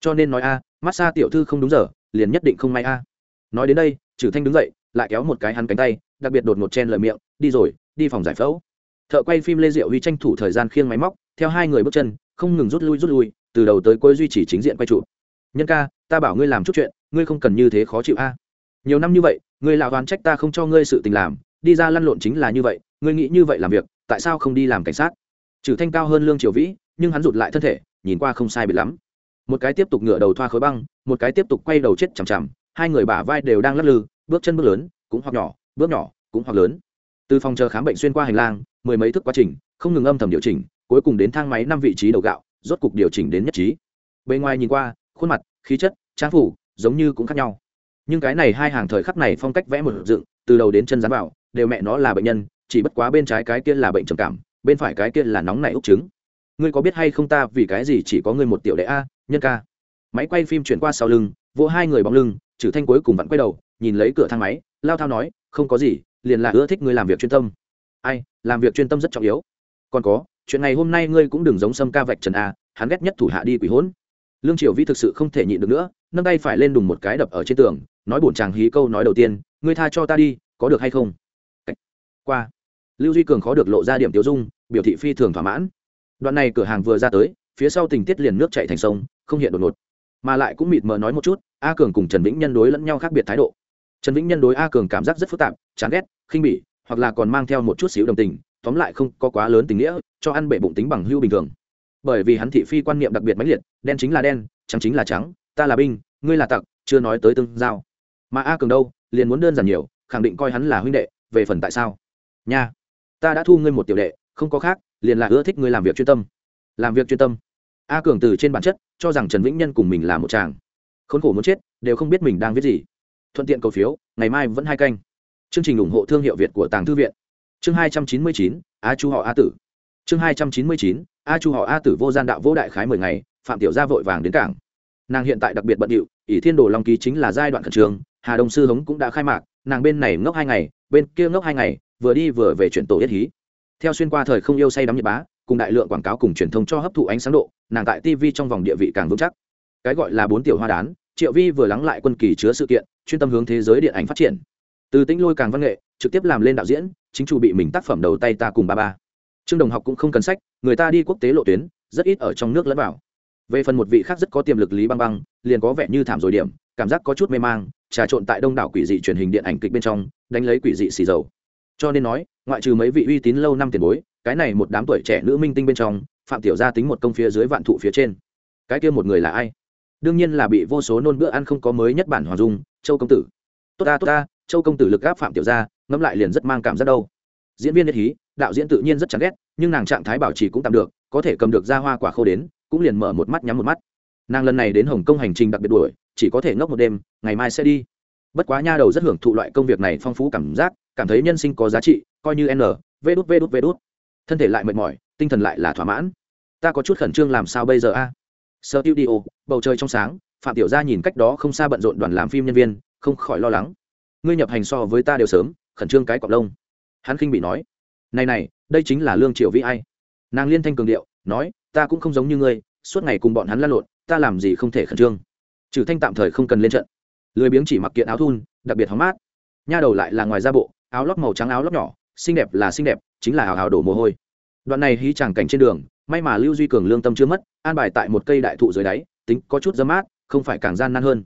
Cho nên nói a, mát xa tiểu thư không đúng giờ, liền nhất định không may a. Nói đến đây trừ thanh đứng dậy, lại kéo một cái hắn cánh tay, đặc biệt đột ngột chen lời miệng, đi rồi, đi phòng giải phẫu. Thợ quay phim lê diệu huy tranh thủ thời gian khiêng máy móc, theo hai người bước chân, không ngừng rút lui rút lui, từ đầu tới cuối duy trì chính diện quay trụ nhân ca, ta bảo ngươi làm chút chuyện, ngươi không cần như thế khó chịu a nhiều năm như vậy, người lão đoán trách ta không cho ngươi sự tình làm, đi ra lăn lộn chính là như vậy, ngươi nghĩ như vậy làm việc, tại sao không đi làm cảnh sát? Trừ thanh cao hơn lương triều vĩ, nhưng hắn rụt lại thân thể, nhìn qua không sai bị lắm. Một cái tiếp tục ngửa đầu thoa khối băng, một cái tiếp tục quay đầu chết chằm chằm, hai người bả vai đều đang lắc lư, bước chân bước lớn, cũng hoặc nhỏ, bước nhỏ, cũng hoặc lớn. Từ phòng chờ khám bệnh xuyên qua hành lang, mười mấy thước quá trình, không ngừng âm thầm điều chỉnh, cuối cùng đến thang máy năm vị trí đầu gạo, rốt cục điều chỉnh đến nhất trí. Bên ngoài nhìn qua, khuôn mặt, khí chất, trang phủ giống như cũng khác nhau nhưng cái này hai hàng thời khắc này phong cách vẽ một dựng, từ đầu đến chân dán vào, đều mẹ nó là bệnh nhân, chỉ bất quá bên trái cái kia là bệnh trầm cảm, bên phải cái kia là nóng nảy úc trứng. Ngươi có biết hay không ta vì cái gì chỉ có ngươi một tiểu đệ a, nhân ca? Máy quay phim chuyển qua sau lưng, vỗ hai người bóng lưng trừ thanh cuối cùng vẫn quay đầu, nhìn lấy cửa thang máy, lao thao nói, không có gì, liền là ưa thích ngươi làm việc chuyên tâm. Ai, làm việc chuyên tâm rất trọng yếu. Còn có, chuyện này hôm nay ngươi cũng đừng giống sâm ca vạch trần a, hắn ghét nhất thủ hạ đi quỷ hỗn lương triều vi thực sự không thể nhịn được nữa, nâng tay phải lên đùng một cái đập ở trên tường nói bổn chàng hí câu nói đầu tiên, ngươi tha cho ta đi, có được hay không? Qua. Lưu duy cường khó được lộ ra điểm tiêu dung, biểu thị phi thường thỏa mãn. Đoạn này cửa hàng vừa ra tới, phía sau tình tiết liền nước chạy thành sông, không hiện đột ngột. Mà lại cũng mịt mờ nói một chút, a cường cùng trần vĩnh nhân đối lẫn nhau khác biệt thái độ. Trần vĩnh nhân đối a cường cảm giác rất phức tạp, chán ghét, khinh bỉ, hoặc là còn mang theo một chút xíu đồng tình, tóm lại không có quá lớn tình nghĩa, cho ăn bể bụng tính bằng hưu bình thường. Bởi vì hắn thị phi quan niệm đặc biệt mãnh liệt, đen chính là đen, trắng chính là trắng, ta là binh, ngươi là tặc, chưa nói tới tương giao mà a cường đâu liền muốn đơn giản nhiều khẳng định coi hắn là huynh đệ về phần tại sao nha ta đã thu ngươi một tiểu đệ không có khác liền là ưa thích ngươi làm việc chuyên tâm làm việc chuyên tâm a cường từ trên bản chất cho rằng trần vĩnh nhân cùng mình là một chàng khốn khổ muốn chết đều không biết mình đang viết gì thuận tiện cầu phiếu ngày mai vẫn hai canh chương trình ủng hộ thương hiệu việt của tàng thư viện chương hai trăm chín mươi chín a chu họ a tử chương hai trăm chín mươi chín a chu họ a tử vô gian đạo vô đại khái mười ngày phạm tiểu gia vội vàng đến cảng nàng hiện tại đặc biệt bận điệu ỷ thiên đồ long ký chính là giai đoạn khẩn trương, hà đông sư hống cũng đã khai mạc, nàng bên này ngốc hai ngày, bên kia ngốc hai ngày, vừa đi vừa về chuyển tổ yết hí. Theo xuyên qua thời không yêu say đắm nhật bá, cùng đại lượng quảng cáo cùng truyền thông cho hấp thụ ánh sáng độ, nàng tại tv trong vòng địa vị càng vững chắc. Cái gọi là bốn tiểu hoa đán, triệu vi vừa lắng lại quân kỳ chứa sự kiện, chuyên tâm hướng thế giới điện ảnh phát triển. Từ tĩnh lôi càng văn nghệ, trực tiếp làm lên đạo diễn, chính chủ bị mình tác phẩm đầu tay ta cùng ba ba. Trương đồng học cũng không cần sách, người ta đi quốc tế lộ tuyến, rất ít ở trong nước lẫn vào về phần một vị khác rất có tiềm lực lý băng băng, liền có vẻ như thảm rồi điểm, cảm giác có chút mê mang, trà trộn tại đông đảo quỷ dị truyền hình điện ảnh kịch bên trong, đánh lấy quỷ dị xì dầu. Cho nên nói, ngoại trừ mấy vị uy tín lâu năm tiền bối, cái này một đám tuổi trẻ nữ minh tinh bên trong, phạm tiểu gia tính một công phía dưới vạn thụ phía trên. Cái kia một người là ai? Đương nhiên là bị vô số nôn bữa ăn không có mới nhất bản hoàng dung, châu công tử. Tốt ta tốt ta, châu công tử lực gáp phạm tiểu gia, ngẫm lại liền rất mang cảm giác đâu. Diễn viên nhất hí, đạo diễn tự nhiên rất chán ghét, nhưng nàng trạng thái bảo trì cũng tạm được, có thể cầm được ra hoa quả khô đến cũng liền mở một mắt nhắm một mắt. Nàng lần này đến hồng kông hành trình đặc biệt đuổi, chỉ có thể ngốc một đêm, ngày mai sẽ đi. Bất quá nha đầu rất hưởng thụ loại công việc này phong phú cảm giác, cảm thấy nhân sinh có giá trị, coi như n, vê đút vê đút vê đút. Thân thể lại mệt mỏi, tinh thần lại là thỏa mãn. Ta có chút khẩn trương làm sao bây giờ a? Sơ tiêu đi ô bầu trời trong sáng, phạm tiểu gia nhìn cách đó không xa bận rộn đoàn làm phim nhân viên, không khỏi lo lắng. Ngươi nhập hành so với ta đều sớm, khẩn trương cái cọc lông. Hắn khinh bị nói. Này này, đây chính là lương triệu vĩ ai nàng liên thanh cường điệu, nói ta cũng không giống như ngươi, suốt ngày cùng bọn hắn lăn lộn, ta làm gì không thể khẩn trương. Trừ thanh tạm thời không cần lên trận. Lười biếng chỉ mặc kiện áo thun, đặc biệt hóng mát. Nha đầu lại là ngoài da bộ, áo lót màu trắng, áo lót nhỏ, xinh đẹp là xinh đẹp, chính là hào hào đổ mồ hôi. Đoạn này hí tràng cảnh trên đường, may mà lưu duy cường lương tâm chưa mất, an bài tại một cây đại thụ dưới đáy, tính có chút dấm mát, không phải càng gian nan hơn.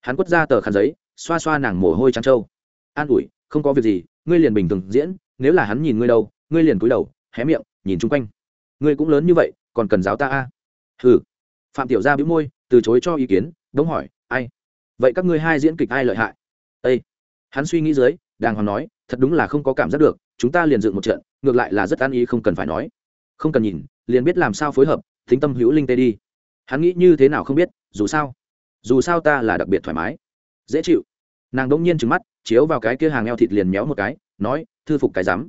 Hắn quất ra tờ khăn giấy, xoa xoa nàng mồ hôi trắng trâu. An ủi, không có việc gì, ngươi liền bình thường diễn, nếu là hắn nhìn ngươi đâu, ngươi liền cúi đầu, hé miệng, nhìn chung quanh. Ngươi cũng lớn như vậy còn cần giáo ta a? À? hừ, phạm tiểu gia bĩu môi từ chối cho ý kiến đống hỏi ai? Vậy các ngươi hai diễn kịch ai lợi hại? Ây hắn suy nghĩ dưới đàng hoàng nói thật đúng là không có cảm giác được chúng ta liền dựng một trận ngược lại là rất an ý không cần phải nói. Không cần nhìn liền biết làm sao phối hợp thính tâm hữu linh tê đi. Hắn nghĩ như thế nào không biết dù sao dù sao ta là đặc biệt thoải mái. Dễ chịu. Nàng đ ỗ n g nhiên trừng mắt chiếu vào cái kia hàng eo thịt liền méo một cái nói thư phục cái rắm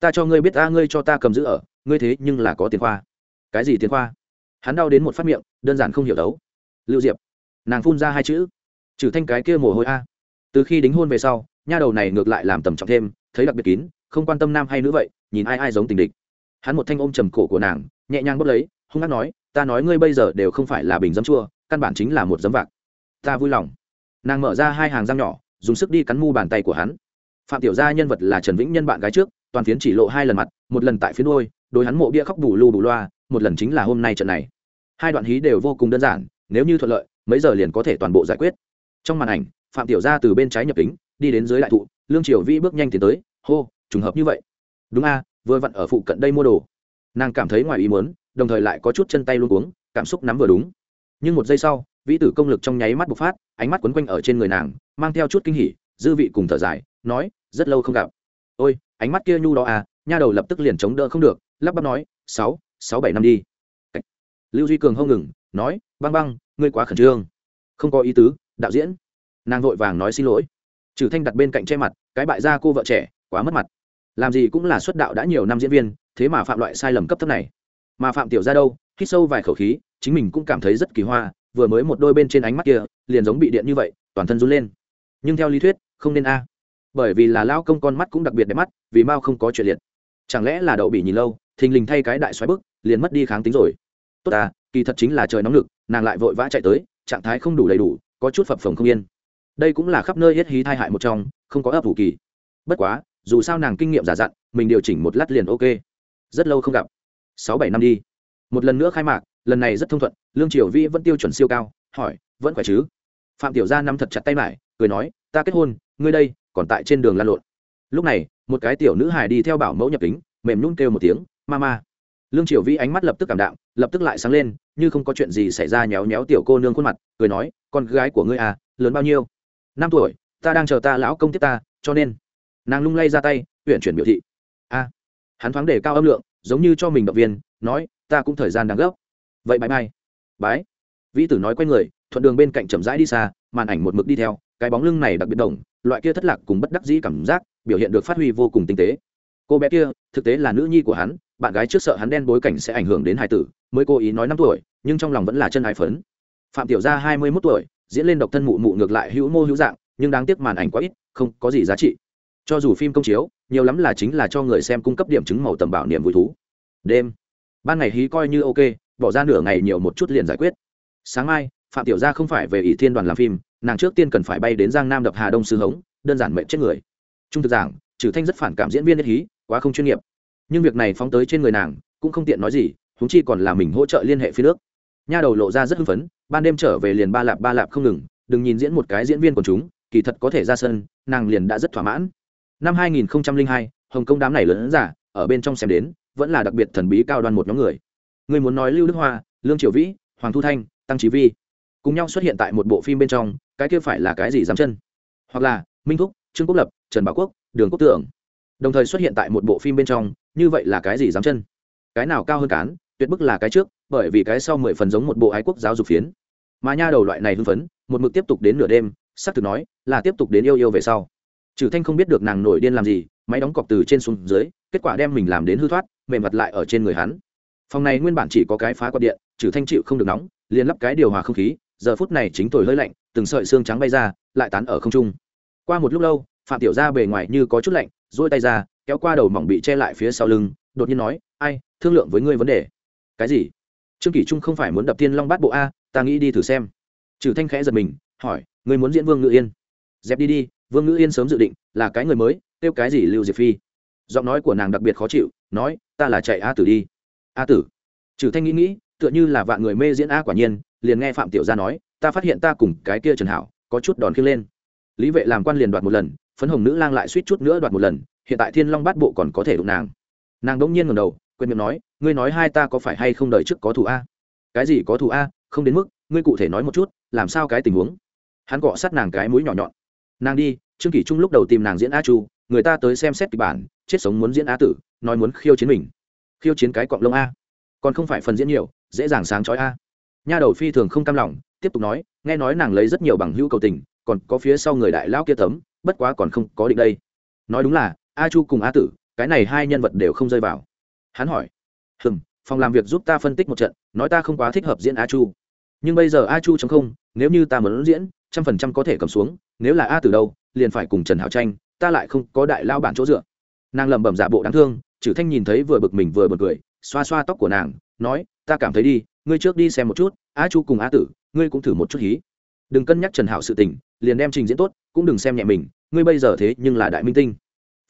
ta cho ngươi biết ta ngươi cho ta cầm giữ ở ngươi thế nhưng là có tiền khoa cái gì tiền khoa? Hắn đau đến một phát miệng, đơn giản không hiểu đấu. Lưu diệp, nàng phun ra hai chữ. Trừ thanh cái kia mồ hôi a. Từ khi đính hôn về sau, nha đầu này ngược lại làm tầm trọng thêm, thấy đặc biệt kín, không quan tâm nam hay nữ vậy, nhìn ai ai giống tình địch. Hắn một thanh ôm trầm cổ của nàng, nhẹ nhàng bốc lấy, hung hát nói, ta nói ngươi bây giờ đều không phải là bình dấm chua, căn bản chính là một dấm vạc. Ta vui lòng. Nàng mở ra hai hàng răng nhỏ, dùng sức đi cắn mu bàn tay của hắn. Phạm tiểu gia nhân vật là trần vĩnh nhân bạn gái trước, toàn phiến chỉ lộ hai lần mặt, một lần tại phiến đôi đối hắn mộ bia khóc bù lù bù loa một lần chính là hôm nay trận này. Hai đoạn hí đều vô cùng đơn giản, nếu như thuận lợi, mấy giờ liền có thể toàn bộ giải quyết. Trong màn ảnh, phạm tiểu gia từ bên trái nhập kính, đi đến dưới đại thụ, lương triều vi bước nhanh tiến tới, hô, trùng hợp như vậy. Đúng a, vừa vặn ở phụ cận đây mua đồ. Nàng cảm thấy ngoài ý muốn, đồng thời lại có chút chân tay luôn cuống, cảm xúc nắm vừa đúng. Nhưng một giây sau, vĩ tử công lực trong nháy mắt bộc phát, ánh mắt quấn quanh ở trên người nàng, mang theo chút kinh hỉ, dư vị cùng thở dài, nói, rất lâu không gặp. Ôi, ánh mắt kia nhu đó à nha đầu lập tức liền chống đỡ không được. Lắp bắp nói, sáu sáu bảy năm đi. Lưu duy cường không ngừng, nói, băng băng, ngươi quá khẩn trương. Không có ý tứ, đạo diễn. Nàng vội vàng nói xin lỗi. Trừ thanh đặt bên cạnh che mặt, cái bại gia cô vợ trẻ, quá mất mặt. Làm gì cũng là xuất đạo đã nhiều năm diễn viên, thế mà phạm loại sai lầm cấp thấp này. Mà phạm tiểu ra đâu, hít sâu vài khẩu khí, chính mình cũng cảm thấy rất kỳ hoa, vừa mới một đôi bên trên ánh mắt kia, liền giống bị điện như vậy, toàn thân run lên. Nhưng theo lý thuyết, không nên a. Bởi vì là lao công con mắt cũng đặc biệt đẹp mắt, vì mao không có chuyện liệt. Chẳng lẽ là đậu bị nhìn lâu? Thình lình thay cái đại xoáy bức, liền mất đi kháng tính rồi. Tốt à kỳ thật chính là trời nóng lực, nàng lại vội vã chạy tới, trạng thái không đủ đầy đủ, có chút phập phồng không yên. Đây cũng là khắp nơi hết hí thai hại một trong, không có ấp vũ kỳ. Bất quá, dù sao nàng kinh nghiệm giả dặn, mình điều chỉnh một lát liền ok. Rất lâu không gặp. Sáu bảy năm đi. Một lần nữa khai mạc, lần này rất thông thuận, lương triều vi vẫn tiêu chuẩn siêu cao, hỏi, vẫn khỏe chứ? Phạm tiểu gia nắm thật chặt tay mải, cười nói, ta kết hôn, ngươi đây, còn tại trên đường lan lộn. Lúc này, một cái tiểu nữ hài đi theo bảo mẫu nhập kính, mềm nhún kêu một tiếng ma ma. Lương triều vĩ ánh mắt lập tức cảm đạo lập tức lại sáng lên, như không có chuyện gì xảy ra nhéo nhéo tiểu cô nương khuôn mặt, cười nói, con gái của ngươi à lớn bao nhiêu? Năm tuổi, ta đang chờ ta lão công tiếp ta, cho nên. Nàng lung lay ra tay huyện chuyển biểu thị. A, hắn thoáng đề cao âm lượng, giống như cho mình động viên, nói, ta cũng thời gian đang gấp. Vậy bãi mai bái? Vĩ tử nói q u a y người, thuận đường bên cạnh chậm rãi đi xa, màn ảnh một mực đi theo, cái bóng lưng này đặc biệt đồng loại kia thất lạc cùng bất đắc dĩ cảm giác, biểu hiện được phát huy vô cùng tinh tế. Cô bé kia, thực tế là nữ nhi của hắn bạn gái trước sợ hắn đen bối cảnh sẽ ảnh hưởng đến hài tử, mới cố ý nói năm tuổi, nhưng trong lòng vẫn là chân hài phấn. Phạm tiểu gia hai mươi mốt tuổi, diễn lên độc thân mụ mụ ngược lại hữu mô hữu dạng, nhưng đáng tiếc màn ảnh quá ít, không có gì giá trị. Cho dù phim công chiếu, nhiều lắm là chính là cho người xem cung cấp điểm chứng màu tầm bảo niệm vui thú. Đêm, ban ngày hí coi như ok, bỏ ra nửa ngày nhiều một chút liền giải quyết. Sáng mai, phạm tiểu gia không phải về ỷ thiên đoàn làm phim, nàng trước tiên cần phải bay đến giang nam đập hà đông sư hống, đơn giản mệnh chết người. Trung thực giảng, trừ thanh rất phản cảm diễn viên nhất hí, quá không chuyên nghiệp nhưng việc này phóng tới trên người nàng cũng không tiện nói gì húng chi còn là mình hỗ trợ liên hệ phía nước. Nha đầu lộ ra rất hưng phấn ban đêm trở về liền ba lạp ba lạp không ngừng đừng nhìn diễn một cái diễn viên của chúng kỳ thật có thể ra sân nàng liền đã rất thỏa mãn. Năm 2002, hồng kông đám này lớn giả ở bên trong xem đến vẫn là đặc biệt thần bí cao đoan một nhóm người. Người muốn nói lưu đức hoa lương triều vĩ hoàng thu thanh tăng trí vi cùng nhau xuất hiện tại một bộ phim bên trong cái kia phải là cái gì dám chân? Hoặc là minh thúc trương quốc lập trần bảo quốc đường quốc tưởng. Đồng thời xuất hiện tại một bộ phim bên trong như vậy là cái gì dám chân? Cái nào cao hơn cán, tuyệt bức là cái trước, bởi vì cái sau mười phần giống một bộ ái quốc giáo dục phiến. Mà nha đầu loại này hưng phấn, một mực tiếp tục đến nửa đêm xác thực nói, là tiếp tục đến yêu yêu về sau. Trừ thanh không biết được nàng nổi điên làm gì, máy đóng cọc từ trên xuống dưới, kết quả đem mình làm đến hư thoát, mềm mặt lại ở trên người hắn. Phòng này nguyên bản chỉ có cái phá quạt điện, trừ thanh chịu không được nóng, liền lắp cái điều hòa không khí, giờ phút này chính thổi hơi lạnh, từng sợi xương trắng bay ra, lại tán ở không trung. Qua một lúc lâu, phạm tiểu ra bề ngoài như có chút lạnh, duỗi tay ra kéo qua đầu mỏng bị che lại phía sau lưng, đột nhiên nói, ai, thương lượng với ngươi vấn đề. Cái gì? Trương kỷ trung không phải muốn đập thiên long bát bộ a, ta nghĩ đi thử xem. Trừ thanh khẽ giật mình, hỏi, ngươi muốn diễn vương ngự yên? Dẹp đi đi, vương ngự yên sớm dự định, là cái người mới, kêu cái gì lưu diệp phi. Giọng nói của nàng đặc biệt khó chịu, nói, ta là chạy a tử đi. A tử? Trừ thanh nghĩ nghĩ, tựa như là vạn người mê diễn a quả nhiên, liền nghe phạm tiểu gia nói, ta phát hiện ta cùng cái kia trần hảo, có chút đòn khiêng lên lý vệ làm quan liền đoạt một lần, phấn hồng nữ lang lại suýt chút nữa đoạt một lần, hiện tại thiên long bát bộ còn có thể đụng nàng. Nàng đỗng nhiên ngầm đầu quên miệng nói, ngươi nói hai ta có phải hay không đợi trước có thù a? Cái gì có thù a? Không đến mức, ngươi cụ thể nói một chút, làm sao cái tình huống? Hắn gõ sát nàng cái mũi nhỏ nhọn. Nàng đi, trương kỷ trung lúc đầu tìm nàng diễn a chu, người ta tới xem xét kịch bản, chết sống muốn diễn a tử, nói muốn khiêu chiến mình. Khiêu chiến cái cọng lông a? Còn không phải phần diễn nhiều, dễ dàng sáng chói a. Nha đầu phi thường không cam lòng, tiếp tục nói, nghe nói nàng lấy rất nhiều bằng hữu cầu tình còn có phía sau người đại lao kia tấm bất quá còn không có định đây. Nói đúng là, a chu cùng a tử, cái này hai nhân vật đều không rơi vào. Hắn hỏi, hừm, phòng làm việc giúp ta phân tích một trận, nói ta không quá thích hợp diễn a chu. Nhưng bây giờ a chu chống không, nếu như ta muốn diễn, trăm phần trăm có thể cầm xuống, nếu là a từ đâu, liền phải cùng trần hảo tranh, ta lại không có đại lao bản chỗ dựa. Nàng lẩm bẩm giả bộ đáng thương chử thanh nhìn thấy vừa bực mình vừa bực cười, xoa xoa tóc của nàng, nói, ta cảm thấy đi, ngươi trước đi xem một chút, a chu cùng a tử, ngươi cũng thử một chút hí đừng cân nhắc trần hảo sự tình, liền đem trình diễn tốt, cũng đừng xem nhẹ mình, ngươi bây giờ thế nhưng là đại minh tinh.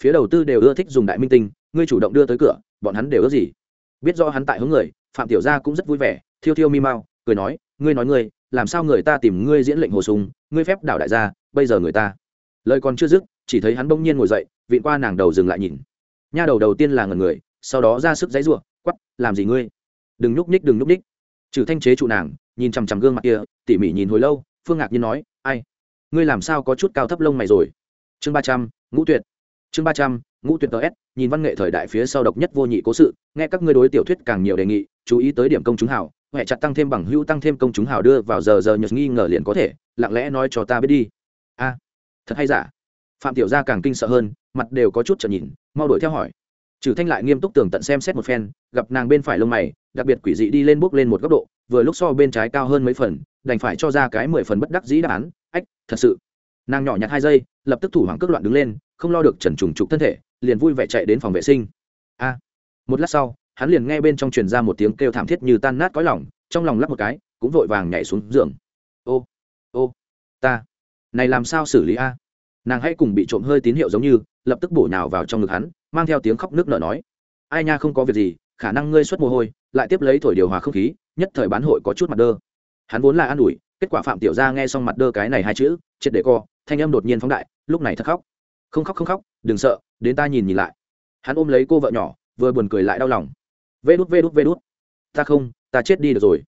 Phía đầu tư đều ưa thích dùng đại minh tinh, ngươi chủ động đưa tới cửa, bọn hắn đều ước gì. Biết do hắn tại hướng người, phạm tiểu gia cũng rất vui vẻ, thiêu thiêu mi mau, cười nói, ngươi nói ngươi, làm sao người ta tìm ngươi diễn lệnh hồ sùng ngươi phép đảo đại gia, bây giờ người ta. Lời còn chưa dứt, chỉ thấy hắn bỗng nhiên ngồi dậy, vịn qua nàng đầu dừng lại nhìn. Nha đầu đầu tiên là ngần người, sau đó ra sức dãy rủa quắp làm gì ngươi? Đừng nhúc ních đừng nhúc ních trừ thanh chế trụ nàng, nhìn chằm chằm gương mặt kia, tỉ mỉ nhìn hồi lâu phương ngạc nhiên nói, ai? Ngươi làm sao có chút cao thấp lông mày rồi? Chương ba trăm, ngũ tuyệt. Chương ba trăm, ngũ tuyệt ts nhìn văn nghệ thời đại phía sau độc nhất vô nhị cố sự, nghe các ngươi đối tiểu thuyết càng nhiều đề nghị, chú ý tới điểm công chúng hảo huệ chặt tăng thêm bằng hữu tăng thêm công chúng hảo đưa vào giờ giờ nhật nghi ngờ liền có thể, lặng lẽ nói cho ta biết đi. A, thật hay giả? Phạm tiểu gia càng kinh sợ hơn, mặt đều có chút trở nhìn, mau đuổi theo hỏi. Trừ thanh lại nghiêm túc tường tận xem xét một phen, gặp nàng bên phải lông mày, đặc biệt quỷ dị đi lên bước lên một góc độ, vừa lúc so bên trái cao hơn mấy phần đành phải cho ra cái mười phần bất đắc dĩ đáp án, ách, thật sự. Nàng nhỏ nhặt hai giây, lập tức thủ hoàng cước loạn đứng lên, không lo được trần trùng trục thân thể, liền vui vẻ chạy đến phòng vệ sinh. A! Một lát sau, hắn liền nghe bên trong truyền ra một tiếng kêu thảm thiết như tan nát cõi lòng, trong lòng lắp một cái, cũng vội vàng nhảy xuống giường. Ô ô, ta, này làm sao xử lý a? Nàng hãy cùng bị trộm hơi tín hiệu giống như, lập tức bổ nhào vào trong ngực hắn, mang theo tiếng khóc nước nở nói, ai nha, không có việc gì, khả năng ngươi xuất mồ hôi, lại tiếp lấy thổi điều hòa không khí, nhất thời bán hội có chút mặt đơ hắn vốn là an ủi, kết quả phạm tiểu gia nghe xong mặt đơ cái này hai chữ, triệt để co, thanh âm đột nhiên phóng đại, lúc này thật khóc. Không khóc không khóc, đừng sợ, đến ta nhìn nhìn lại. Hắn ôm lấy cô vợ nhỏ, vừa buồn cười lại đau lòng. Vê đút vê đút vê đút. Ta không, ta chết đi được rồi.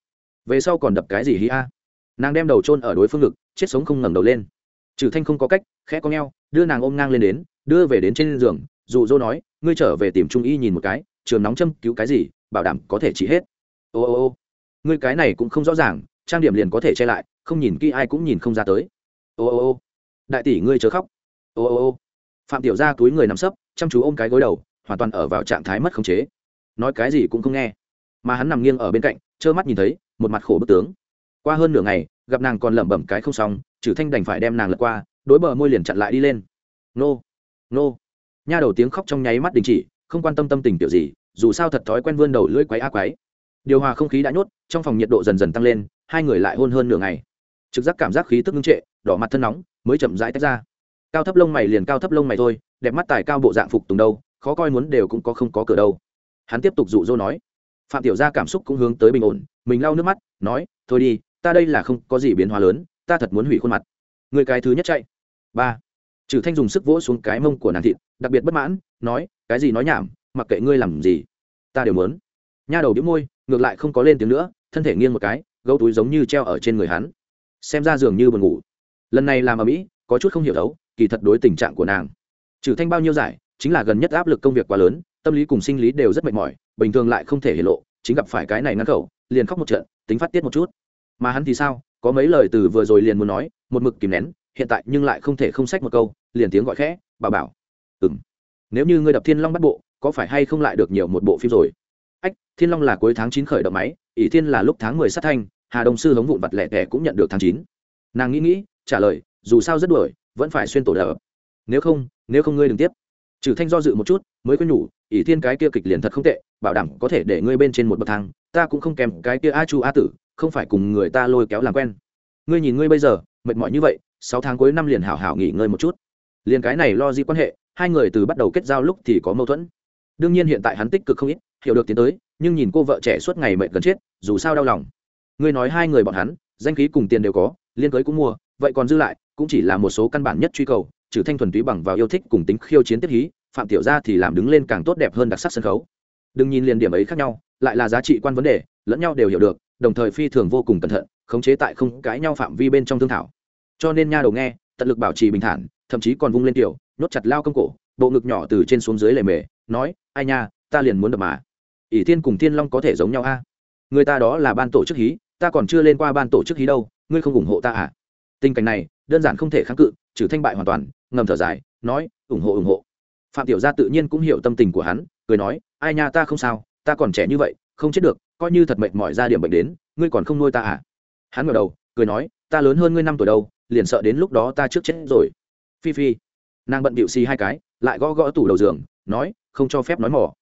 Về sau còn đập cái gì hí a? Nàng đem đầu chôn ở đối phương ngực, chết sống không ngẩng đầu lên. Trừ thanh không có cách, khẽ có ngheo đưa nàng ôm ngang lên đến, đưa về đến trên giường, dụ dỗ nói, ngươi trở về tìm trung y nhìn một cái, trường nóng châm cứu cái gì, bảo đảm có thể trị hết. Ô ô ô, ngươi cái này cũng không rõ ràng trang điểm liền có thể che lại, không nhìn kỹ ai cũng nhìn không ra tới. Ô ô ô, đại tỷ ngươi chớ khóc. Ô ô ô, phạm tiểu gia túi người nằm sấp, chăm chú ôm cái gối đầu, hoàn toàn ở vào trạng thái mất khống chế. Nói cái gì cũng không nghe. Mà hắn nằm nghiêng ở bên cạnh, trơ mắt nhìn thấy, một mặt khổ bức tướng. Qua hơn nửa ngày, gặp nàng còn lẩm bẩm cái không xong, trừ thanh đành phải đem nàng lật qua, đối bờ môi liền chặn lại đi lên. Nô nô. Nha đầu tiếng khóc trong nháy mắt đình chỉ, không quan tâm tâm tình kiểu gì, dù sao thật thói quen vươn đầu lưỡi quấy a quấy điều hòa không khí đã nhốt, trong phòng nhiệt độ dần dần tăng lên hai người lại hôn hơn nửa ngày. Trực giác cảm giác khí tức ngưng trệ, đỏ mặt thân nóng, mới chậm rãi tách ra. Cao thấp lông mày liền cao thấp lông mày thôi, đẹp mắt tài cao bộ dạng phục tùng đâu, khó coi muốn đều cũng có không có cửa đâu. Hắn tiếp tục dụ dỗ nói. Phạm tiểu gia cảm xúc cũng hướng tới bình ổn, mình lau nước mắt, nói, thôi đi, ta đây là không có gì biến hóa lớn, ta thật muốn hủy khuôn mặt. Người cái thứ nhất chạy. Ba. Trừ thanh dùng sức vỗ xuống cái mông của nàng thịt, đặc biệt bất mãn, nói, cái gì nói nhảm, mặc kệ ngươi làm gì, ta đều muốn. Nha đầu đĩu môi, ngược lại không có lên tiếng nữa, thân thể nghiêng một cái gấu túi giống như treo ở trên người hắn. Xem ra dường như buồn ngủ. Lần này làm ở mỹ, có chút không hiểu đấu, kỳ thật đối tình trạng của nàng. Trừ thanh bao nhiêu giải, chính là gần nhất áp lực công việc quá lớn, tâm lý cùng sinh lý đều rất mệt mỏi, bình thường lại không thể hiện lộ, chính gặp phải cái này ngăn khẩu, liền khóc một trận, tính phát tiết một chút. Mà hắn thì sao, có mấy lời từ vừa rồi liền muốn nói, một mực kìm nén, hiện tại nhưng lại không thể không sách một câu, liền tiếng gọi khẽ, bà bảo. Ừng nếu như ngươi đập thiên long bắt bộ, có phải hay không lại được nhiều một bộ phim rồi? Ách, thiên long là cuối tháng chín khởi động máy, ỷ thiên là lúc tháng mười sát thanh hà đông sư hống vụn vặt lẻ tẻ cũng nhận được tháng chín. Nàng nghĩ nghĩ, trả lời, dù sao rất đuổi, vẫn phải xuyên tổ đờ. Nếu không nếu không ngươi đừng tiếp. Trừ thanh do dự một chút, mới có nhủ, ỷ thiên cái kia kịch liền thật không tệ, bảo đảm có thể để ngươi bên trên một bậc thang, ta cũng không kèm cái kia a chu a tử, không phải cùng người ta lôi kéo làm quen. Ngươi nhìn ngươi bây giờ, mệt mỏi như vậy, sáu tháng cuối năm liền hảo hảo nghỉ ngơi một chút. Liền cái này lo gì quan hệ, hai người từ bắt đầu kết giao lúc thì có mâu thuẫn. Đương nhiên hiện tại hắn tích cực không ít, hiểu được tiến tới, nhưng nhìn cô vợ trẻ suốt ngày mệt gần chết, dù sao đau lòng ngươi nói hai người bọn hắn, danh khí cùng tiền đều có, liên cưới cũng mua, vậy còn dư lại, cũng chỉ là một số căn bản nhất truy cầu, trừ thanh thuần túy bằng vào yêu thích cùng tính khiêu chiến tiết hí, phạm tiểu gia thì làm đứng lên càng tốt đẹp hơn đặc sắc sân khấu. Đừng nhìn liền điểm ấy khác nhau, lại là giá trị quan vấn đề, lẫn nhau đều hiểu được, đồng thời phi thường vô cùng cẩn thận, khống chế tại không cãi nhau phạm vi bên trong thương thảo. Cho nên nha đầu nghe, tận lực bảo trì bình thản, thậm chí còn vung lên tiểu, nhốt chặt lao công cổ, bộ ngực nhỏ từ trên xuống dưới lề mề, nói, ai nha, ta liền muốn đập mà. Ỷ thiên cùng thiên long có thể giống nhau a? Người ta đó là ban tổ chức hí ta còn chưa lên qua ban tổ chức hí đâu, ngươi không ủng hộ ta à? Tình cảnh này, đơn giản không thể kháng cự, trừ thanh bại hoàn toàn, ngầm thở dài, nói, ủng hộ ủng hộ. Phạm tiểu gia tự nhiên cũng hiểu tâm tình của hắn, cười nói, ai nha ta không sao, ta còn trẻ như vậy, không chết được, coi như thật mệt mỏi ra điểm bệnh đến, ngươi còn không nuôi ta à? Hắn ngờ đầu, cười nói, ta lớn hơn ngươi năm tuổi đâu, liền sợ đến lúc đó ta trước chết rồi. Phi phi. Nàng bận bịu xì hai cái, lại gõ gõ tủ đầu giường, nói, không cho phép nói mỏ.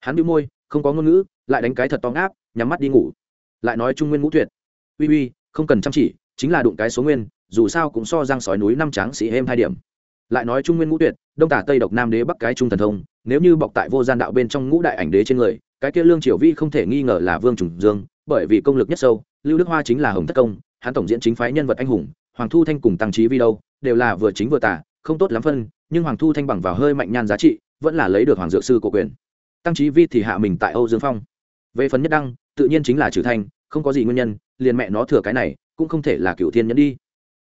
Hắn bĩu môi, không có ngôn ngữ, lại đánh cái thật to ngáp, nhắm mắt đi ngủ lại nói trung nguyên ngũ tuyệt. Uy uy, không cần chăm chỉ, chính là đụng cái số nguyên, dù sao cũng so giang sói núi năm tráng sĩ êm hai điểm. Lại nói trung nguyên ngũ tuyệt, đông tả tây độc nam đế bắc cái trung thần thông, nếu như bọc tại vô gian đạo bên trong ngũ đại ảnh đế trên người, cái kia lương triều vi không thể nghi ngờ là vương trùng dương, bởi vì công lực nhất sâu, lưu đức hoa chính là hồng thất công, hắn tổng diễn chính phái nhân vật anh hùng, hoàng thu thanh cùng tăng trí vi đâu, đều là vừa chính vừa tả, không tốt lắm phân, nhưng hoàng thu thanh bằng vào hơi mạnh nhan giá trị, vẫn là lấy được hoàng dược sư của quyền. Tăng trí vi thì hạ mình tại âu dương phong. Về phần nhất đăng tự nhiên chính là trừ thanh, không có gì nguyên nhân, liền mẹ nó thừa cái này, cũng không thể là cựu thiên nhẫn đi.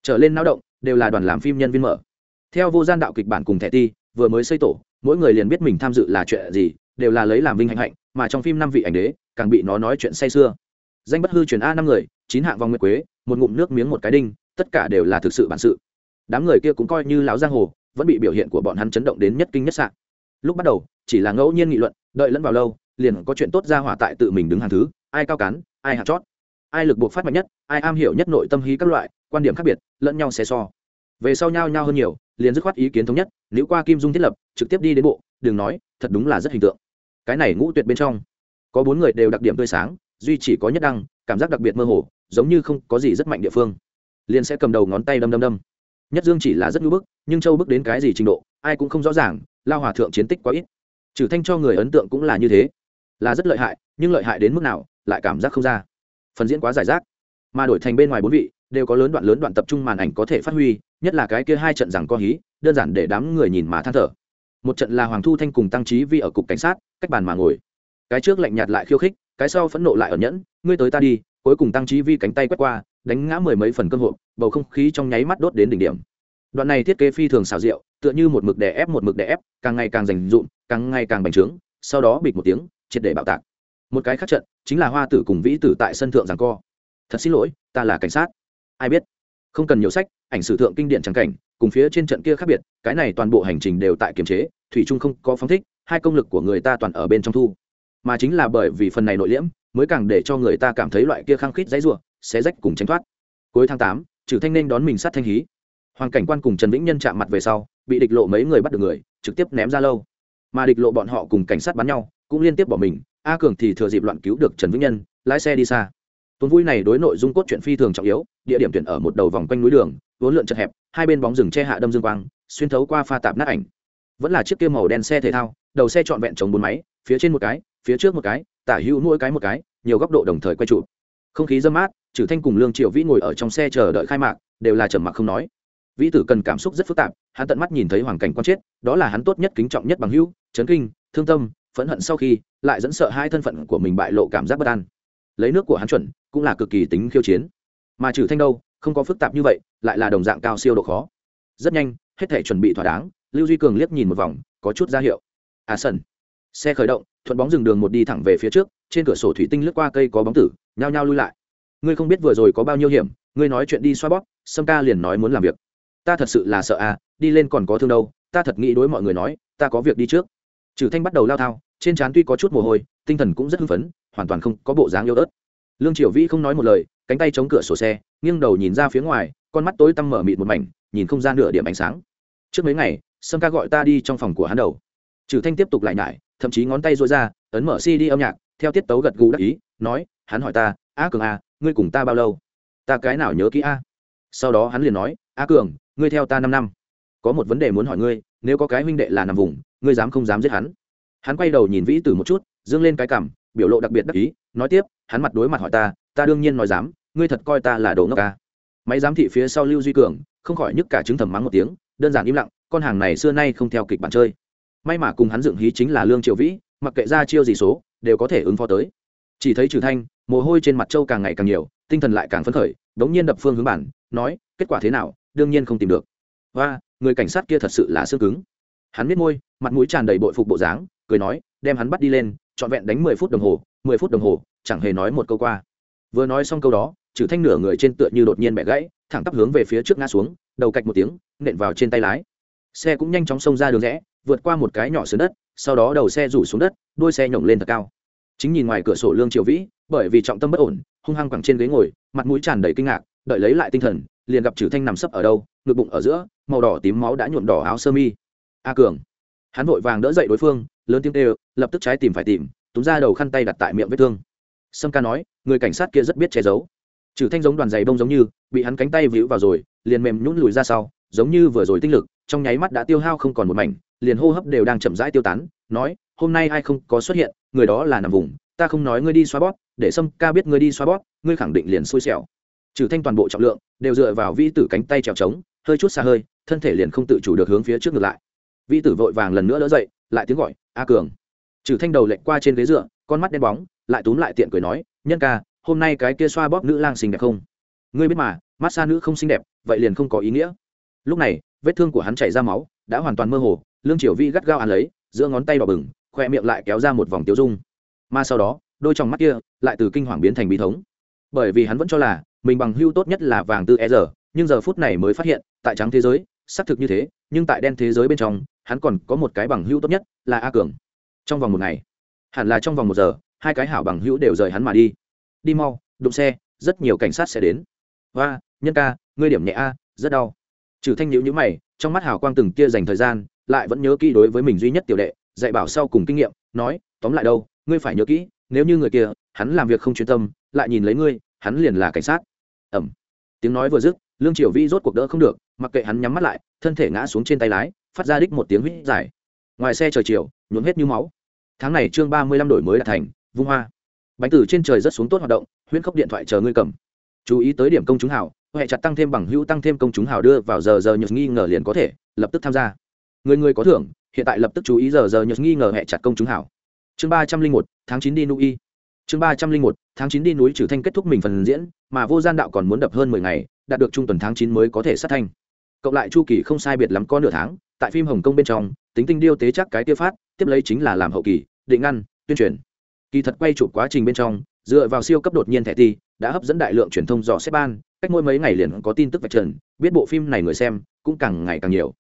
Trở lên lao động, đều là đoàn làm phim nhân viên mở. Theo vô gian đạo kịch bản cùng thẻ ti, vừa mới xây tổ, mỗi người liền biết mình tham dự là chuyện gì, đều là lấy làm vinh hạnh hạnh, mà trong phim năm vị ảnh đế, càng bị nó nói chuyện say sưa. Danh bất hư truyền a năm người, chín hạng vòng nguyệt quế, một ngụm nước miếng một cái đinh, tất cả đều là thực sự bản sự. Đám người kia cũng coi như lão giang hồ, vẫn bị biểu hiện của bọn hắn chấn động đến nhất kinh nhất sạn lúc bắt đầu, chỉ là ngẫu nhiên nghị luận, đợi lẫn vào lâu, liền có chuyện tốt ra hỏa tại tự mình đứng hàng thứ ai cao cán, ai hạt chót, ai lực buộc phát mạnh nhất, ai am hiểu nhất nội tâm hí các loại, quan điểm khác biệt, lẫn nhau xé so. Về sau nhau nhau hơn nhiều, liền dứt khoát ý kiến thống nhất nếu qua kim dung thiết lập, trực tiếp đi đến bộ, đừng nói, thật đúng là rất hình tượng. Cái này ngũ tuyệt bên trong, có bốn người đều đặc điểm tươi sáng, duy chỉ có nhất đăng, cảm giác đặc biệt mơ hồ, giống như không có gì rất mạnh địa phương. Liền sẽ cầm đầu ngón tay đâm đâm đâm. Nhất dương chỉ là rất ngưỡng bức, nhưng châu bước đến cái gì trình độ, ai cũng không rõ ràng, lao hòa thượng chiến tích quá ít. Trừ thanh cho người ấn tượng cũng là như thế. Là rất lợi hại nhưng lợi hại đến mức nào, lại cảm giác không ra. Phần diễn quá giải rác, mà đổi thành bên ngoài bốn vị, đều có lớn đoạn lớn đoạn tập trung màn ảnh có thể phát huy, nhất là cái kia hai trận rằng co hí, đơn giản để đám người nhìn mà than thở. Một trận là hoàng thu thanh cùng tăng trí vi ở cục cảnh sát, cách bàn mà ngồi. Cái trước lạnh nhạt lại khiêu khích, cái sau phẫn nộ lại ở nhẫn, ngươi tới ta đi. Cuối cùng tăng trí vi cánh tay quét qua, đánh ngã mười mấy phần cơm hộp, bầu không khí trong nháy mắt đốt đến đỉnh điểm. Đoạn này thiết kế phi thường xào rượu tựa như một mực đè ép một mực đè ép, càng ngày càng rành dụm càng ngày càng bành trướng, sau đó bịch một tiếng, triệt để bạo tạc một cái khác trận, chính là hoa tử cùng vĩ tử tại sân thượng giảng co. Thật xin lỗi, ta là cảnh sát. Ai biết? Không cần nhiều sách, ảnh sử thượng kinh điển trắng cảnh, cùng phía trên trận kia khác biệt, cái này toàn bộ hành trình đều tại kiềm chế, thủy trung không có phóng thích, hai công lực của người ta toàn ở bên trong thu. Mà chính là bởi vì phần này nội liễm, mới càng để cho người ta cảm thấy loại kia khăng khít dãy rủa sẽ rách cùng tránh thoát. Cuối tháng tám, trừ thanh nên đón mình sát thanh hí, hoàng cảnh quan cùng trần vĩnh nhân chạm mặt về sau, bị địch lộ mấy người bắt được người, trực tiếp ném ra lâu. Mà địch lộ bọn họ cùng cảnh sát bắn nhau, cũng liên tiếp bỏ mình a cường thì thừa dịp loạn cứu được trần vĩnh nhân, lái xe đi xa. Tuần vui này đối nội dung cốt truyện phi thường trọng yếu, địa điểm tuyển ở một đầu vòng quanh núi đường, vốn lượn chật hẹp, hai bên bóng rừng che hạ đâm dương quang, xuyên thấu qua pha tạp nát ảnh. Vẫn là chiếc kia màu đen xe thể thao, đầu xe trọn vẹn chống bốn máy, phía trên một cái, phía trước một cái, tả hữu mỗi cái một cái, nhiều góc độ đồng thời quay trụ không khí dâm mát trừ thanh cùng lương triệu vĩ ngồi ở trong xe chờ đợi khai mạc, đều là trầm mặc không nói. Vĩ tử cần cảm xúc rất phức tạp, hắn tận mắt nhìn thấy hoàn cảnh quan chết, đó là hắn tốt nhất kính trọng nhất bằng hữu, chấn kinh, thương tâm, phẫn hận sau khi lại dẫn sợ hai thân phận của mình bại lộ cảm giác bất an. Lấy nước của hắn chuẩn, cũng là cực kỳ tính khiêu chiến. Mà trừ thanh đâu, không có phức tạp như vậy, lại là đồng dạng cao siêu độ khó. Rất nhanh, hết thể chuẩn bị thỏa đáng, lưu duy cường liếc nhìn một vòng, có chút ra hiệu. À sân xe khởi động, thuận bóng dừng đường một đi thẳng về phía trước, trên cửa sổ thủy tinh lướt qua cây có bóng tử, nhao nhao lui lại. Ngươi không biết vừa rồi có bao nhiêu hiểm, ngươi nói chuyện đi xoa bóp, sâm ca liền nói muốn làm việc. Ta thật sự là sợ à đi lên còn có thương đâu, ta thật nghĩ đối mọi người nói, ta có việc đi trước. Trừ thanh bắt đầu lao thao trên trán tuy có chút mồ hôi tinh thần cũng rất hưng phấn hoàn toàn không có bộ dáng yêu ớt. Lương triều vĩ không nói một lời cánh tay chống cửa sổ xe nghiêng đầu nhìn ra phía ngoài con mắt tối tăm mở mịt một mảnh nhìn không ra nửa điểm ánh sáng. Trước mấy ngày sâm ca gọi ta đi trong phòng của hắn đầu. Trừ thanh tiếp tục lại nhải thậm chí ngón tay rối ra ấn mở cd âm nhạc theo tiết tấu gật gù đắc ý nói hắn hỏi ta a cường a à, ngươi cùng ta bao lâu? Ta cái nào nhớ kỹ a? Sau đó hắn liền nói a cường ngươi theo ta năm năm. Có một vấn đề muốn hỏi ngươi nếu có cái huynh đệ là nằm vùng ngươi dám không dám giết hắn? Hắn quay đầu nhìn vĩ tử một chút, dương lên cái cảm, biểu lộ đặc biệt đắc ý, nói tiếp, hắn mặt đối mặt hỏi ta ta đương nhiên nói dám, ngươi thật coi ta là đồ ngốc ca máy giám thị phía sau lưu duy cường, không khỏi nhức cả chứng thầm mắng một tiếng, đơn giản im lặng, con hàng này xưa nay không theo kịch bản chơi. May mà cùng hắn dựng hí chính là lương triệu vĩ, mặc kệ ra chiêu gì số, đều có thể ứng phó tới. Chỉ thấy trừ thanh, mồ hôi trên mặt trâu càng ngày càng nhiều, tinh thần lại càng phấn khởi, đống nhiên đập phương hướng bản, nói, kết quả thế nào, đương nhiên không tìm được. Và người cảnh sát kia thật sự là xương cứng. Hắn biết môi, mặt mũi tràn đầy bội phục bộ dáng cười nói, đem hắn bắt đi lên, trọn vẹn đánh mười phút đồng hồ, mười phút đồng hồ, chẳng hề nói một câu qua. Vừa nói xong câu đó chử thanh nửa người trên tựa như đột nhiên bẻ gãy, thẳng tắp hướng về phía trước ngã xuống, đầu cạch một tiếng, nện vào trên tay lái. Xe cũng nhanh chóng xông ra đường rẽ, vượt qua một cái nhỏ sườn đất, sau đó đầu xe rủ xuống đất, đuôi xe nhổng lên thật cao. Chính nhìn ngoài cửa sổ lương triệu vĩ, bởi vì trọng tâm bất ổn, hung hăng quẳng trên ghế ngồi, mặt mũi tràn đầy kinh ngạc, đợi lấy lại tinh thần, liền gặp trừ thanh nằm sấp ở đâu, ngực bụng ở giữa, màu đỏ tím máu đã nhuộm đỏ áo sơ mi. A cường. Hắn vội vàng đỡ dậy đối phương lớn tiếng kêu, lập tức trái tìm phải tìm, túm ra đầu khăn tay đặt tại miệng vết thương. Sâm ca nói, người cảnh sát kia rất biết che giấu. Trừ thanh giống đoàn giày bông giống như, bị hắn cánh tay víu vào rồi, liền mềm nhũn lùi ra sau, giống như vừa rồi tinh lực, trong nháy mắt đã tiêu hao không còn một mảnh, liền hô hấp đều đang chậm rãi tiêu tán, nói, hôm nay ai không có xuất hiện, người đó là nằm vùng, ta không nói ngươi đi xoa bóp, để sâm ca biết ngươi đi xoa bóp, ngươi khẳng định liền xui xẻo. Trừ thanh toàn bộ trọng lượng, đều dựa vào vĩ tử cánh tay trèo trống, hơi chút xa hơi, thân thể liền không tự chủ được hướng phía trước ngược lại. Vĩ tử vội vàng lần nữa đỡ dậy, lại tiếng gọi a cường. Trừ thanh đầu lệch qua trên ghế dựa, con mắt đen bóng, lại túm lại tiện cười nói, nhân ca, hôm nay cái kia xoa bóp nữ lang xinh đẹp không? Ngươi biết mà, mát xa nữ không xinh đẹp, vậy liền không có ý nghĩa. Lúc này, vết thương của hắn chảy ra máu, đã hoàn toàn mơ hồ, lương triều vi gắt gao ăn lấy, giữa ngón tay đỏ bừng, khoe miệng lại kéo ra một vòng tiêu dung. Mà sau đó, đôi trong mắt kia lại từ kinh hoàng biến thành bí thống. Bởi vì hắn vẫn cho là, mình bằng hưu tốt nhất là vàng tư e giờ, nhưng giờ phút này mới phát hiện, tại trắng thế giới, xác thực như thế, nhưng tại đen thế giới bên trong hắn còn có một cái bằng hữu tốt nhất, là a cường. Trong vòng một ngày, hẳn là trong vòng một giờ, hai cái hảo bằng hữu đều rời hắn mà đi. Đi mau, đụng xe, rất nhiều cảnh sát sẽ đến. Và nhân ca, ngươi điểm nhẹ a, rất đau. Trừ thanh nhữ nhữ mày, trong mắt hào quang từng kia dành thời gian, lại vẫn nhớ kỹ đối với mình duy nhất tiểu đệ, dạy bảo sau cùng kinh nghiệm, nói, tóm lại đâu, ngươi phải nhớ kỹ, nếu như người kia, hắn làm việc không chuyên tâm, lại nhìn lấy ngươi, hắn liền là cảnh sát. Ẩm. Tiếng nói vừa dứt, lương triều vi rốt cuộc đỡ không được, mặc kệ hắn nhắm mắt lại, thân thể ngã xuống trên tay lái phát ra đích một tiếng huýt dài. Ngoài xe trời chiều, nhuộm hết như máu. Tháng này chương ba mươi lăm đổi mới đã thành, vung hoa. Bánh tử trên trời rất xuống tốt hoạt động, huyễn khốc điện thoại chờ ngươi cầm. Chú ý tới điểm công chúng hảo huệ chặt tăng thêm bằng hữu tăng thêm công chúng hảo đưa vào giờ giờ nhật nghi ngờ liền có thể, lập tức tham gia. Người người có thưởng, hiện tại lập tức chú ý giờ giờ nhật nghi ngờ hệ chặt công chúng hảo chương ba trăm linh một, tháng chín đi nui chương ba trăm linh một, tháng chín đi núi trừ thanh kết thúc mình phần diễn, mà vô gian đạo còn muốn đập hơn mười ngày, đạt được trung tuần tháng chín mới có thể sát thanh. Cộng lại chu kỳ không sai biệt lắm có nửa tháng tại phim hồng kông bên trong, tính tinh điêu tế chắc cái tiêu phát, tiếp lấy chính là làm hậu kỳ, định ngăn, tuyên truyền. Kỳ thật quay chụp quá trình bên trong, dựa vào siêu cấp đột nhiên thẻ ti, đã hấp dẫn đại lượng truyền thông dò xếp ban, cách mỗi mấy ngày liền có tin tức vạch trần, biết bộ phim này người xem cũng càng ngày càng nhiều.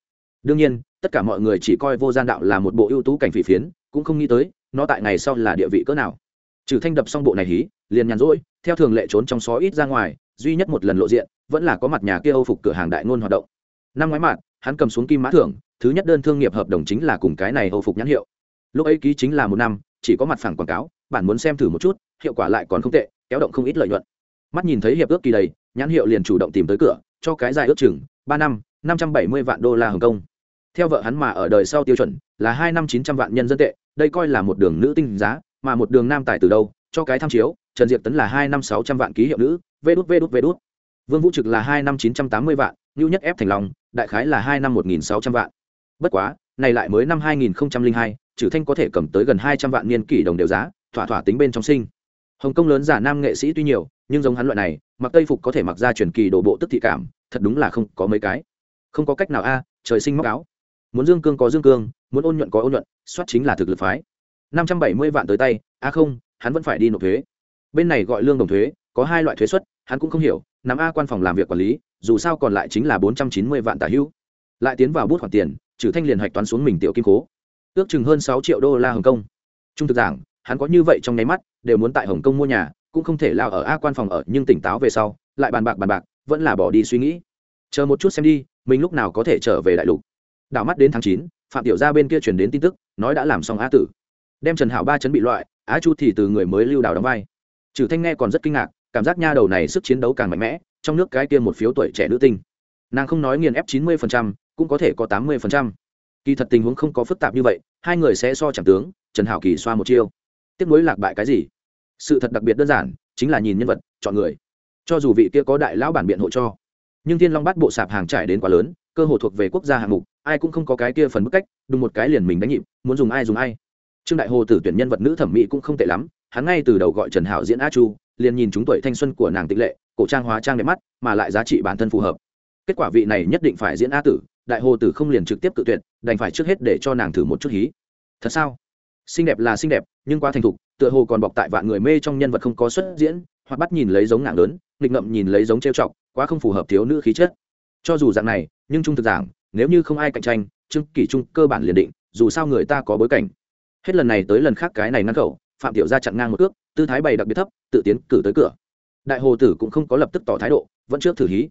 Đương nhiên, tất cả mọi người chỉ coi vô gian đạo là một bộ ưu tú cảnh phỉ phiến, cũng không nghĩ tới, nó tại ngày sau là địa vị cỡ nào. Trừ thanh đập xong bộ này hí, liền nhàn rỗi, theo thường lệ trốn trong xó ít ra ngoài, duy nhất một lần lộ diện, vẫn là có mặt nhà kia âu phục cửa hàng đại ngôn hoạt động. Năm ngoái mạt, hắn cầm xuống kim mã thưởng thứ nhất đơn thương nghiệp hợp đồng chính là cùng cái này hầu phục nhãn hiệu. Lúc ấy ký chính là một năm, chỉ có mặt phẳng quảng cáo, bạn muốn xem thử một chút, hiệu quả lại còn không tệ, kéo động không ít lợi nhuận. Mắt nhìn thấy hiệp ước kỳ đầy, nhãn hiệu liền chủ động tìm tới cửa, cho cái dài ước chừng, ba năm năm trăm bảy mươi vạn đô la hồng kông. Theo vợ hắn mà ở đời sau tiêu chuẩn, là hai năm chín trăm vạn nhân dân tệ, đây coi là một đường nữ tinh giá, mà một đường nam tài từ đâu, cho cái tham chiếu, trần diệp tấn là hai năm sáu trăm vạn ký hiệu nữ, vê đút vê đút vê đút. Vương vũ trực là hai năm chín trăm tám mươi vạn ngưu nhất ép thành lòng đại khái là hai năm một nghìn sáu trăm vạn bất quá, này lại mới năm hai nghìn hai trừ thanh có thể cầm tới gần hai trăm vạn niên kỷ đồng đều giá, thỏa thỏa tính bên trong sinh. Hồng kông lớn giả nam nghệ sĩ tuy nhiều, nhưng giống hắn loại này, mặc tây phục có thể mặc ra truyền kỳ đồ bộ tức thị cảm, thật đúng là không có mấy cái. Không có cách nào a, trời sinh móc áo. Muốn dương cương có dương cương, muốn ôn nhuận có ôn nhuận, soát chính là thực lực phái. năm trăm bảy mươi vạn tới tay, a à không, hắn vẫn phải đi nộp thuế. Bên này gọi lương đồng thuế, có hai loại thuế xuất hắn cũng không hiểu nắm a quan phòng làm việc quản lý, dù sao còn lại chính là bốn trăm chín mươi vạn tả hữu lại tiến vào bút khoản tiền trừ thanh liền hạch toán xuống mình tiểu kim cố ước chừng hơn sáu triệu đô la hồng kông. Trung thực giảng, hắn có như vậy trong nháy mắt, đều muốn tại hồng kông mua nhà, cũng không thể lao ở a quan phòng ở, nhưng tỉnh táo về sau, lại bàn bạc bàn bạc, vẫn là bỏ đi suy nghĩ. Chờ một chút xem đi, mình lúc nào có thể trở về đại lục. Đảo mắt đến tháng chín, phạm tiểu gia bên kia truyền đến tin tức, nói đã làm xong á tử. Đem trần hảo ba chấn bị loại, á chu thì từ người mới lưu đào đóng vai. Trừ thanh nghe còn rất kinh ngạc, cảm giác nha đầu này sức chiến đấu càng mạnh mẽ, trong nước cái kia một phiếu tuổi trẻ nữ tinh. Nàng không nói nghiền ép chín mươi cũng có thể có tám mươi kỳ thật tình huống không có phức tạp như vậy, hai người sẽ so chẳng tướng, trần hảo kỳ xoa một chiêu. Tiếc nối lạc bại cái gì? Sự thật đặc biệt đơn giản, chính là nhìn nhân vật, chọn người. Cho dù vị kia có đại lão bản biện hộ cho, nhưng thiên long bắt bộ sạp hàng trải đến quá lớn, cơ hội thuộc về quốc gia hạng mục, ai cũng không có cái kia phần bức cách, đùng một cái liền mình đánh nhịp, muốn dùng ai dùng ai. Trương đại hồ tử tuyển nhân vật nữ thẩm mỹ cũng không tệ lắm, hắn ngay từ đầu gọi trần hảo diễn a chu, liền nhìn chúng tuổi thanh xuân của nàng tịch lệ, cổ trang hóa trang đẹp mắt, mà lại giá trị bản thân phù hợp. Kết quả vị này nhất định phải diễn a tử đại hồ tử không liền trực tiếp tự tuyệt, đành phải trước hết để cho nàng thử một chút hí. Thật sao? Xinh đẹp là xinh đẹp, nhưng quá thành thục, tựa hồ còn bọc tại vạn người mê trong nhân vật không có xuất diễn, hoặc bắt nhìn lấy giống nặng lớn, nghịch ngậm nhìn lấy giống trêu chọc, quá không phù hợp thiếu nữ khí chất. Cho dù dạng này, nhưng trung thực giảng, nếu như không ai cạnh tranh, trương kỷ trung cơ bản liền định, dù sao người ta có bối cảnh. Hết lần này tới lần khác cái này ngăn khẩu, phạm tiểu gia chặn ngang một cước, tư thái bày đặc biệt thấp, tự tiến cử tới cửa. Đại hồ tử cũng không có lập tức tỏ thái độ, vẫn trước thử hí.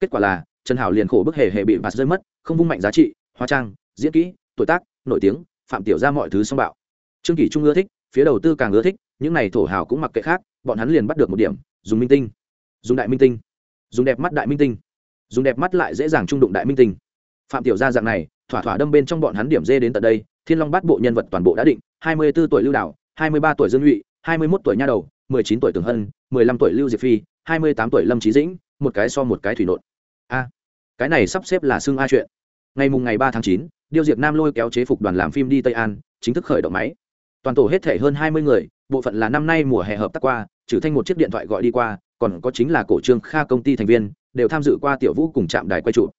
Kết quả là trần hảo liền khổ bức hề hề bị bạt rơi mất, không vung mạnh giá trị, hóa trang, diễn kỹ, tuổi tác, nổi tiếng, phạm tiểu ra mọi thứ song bạo. Trương kỷ trung ưa thích, phía đầu tư càng ưa thích, những này thổ hào cũng mặc kệ khác, bọn hắn liền bắt được một điểm, dùng minh tinh. Dùng đại minh tinh. Dùng đẹp mắt đại minh tinh. Dùng đẹp mắt lại dễ dàng trung đụng đại minh tinh. Phạm tiểu gia dạng này, thỏa thỏa đâm bên trong bọn hắn điểm dê đến tận đây, thiên long bắt bộ nhân vật toàn bộ đã định, hai mươi 24 tuổi lưu đảo, hai mươi ba tuổi dương nhụy hai mươi 21 tuổi nha đầu, mười chín tuổi tường hân, mười lăm tuổi lưu diệp phi, hai mươi tám tuổi lâm trí dĩnh, một cái so một cái thủy nộn. A cái này sắp xếp là xương a chuyện. Ngày mùng ngày ba tháng chín, điêu diệp nam lôi kéo chế phục đoàn làm phim đi tây an, chính thức khởi động máy. Toàn tổ hết thể hơn hai mươi người, bộ phận là năm nay mùa hè hợp tác qua, trừ thanh một chiếc điện thoại gọi đi qua, còn có chính là cổ trương kha công ty thành viên, đều tham dự qua tiểu vũ cùng trạm đài quay trụ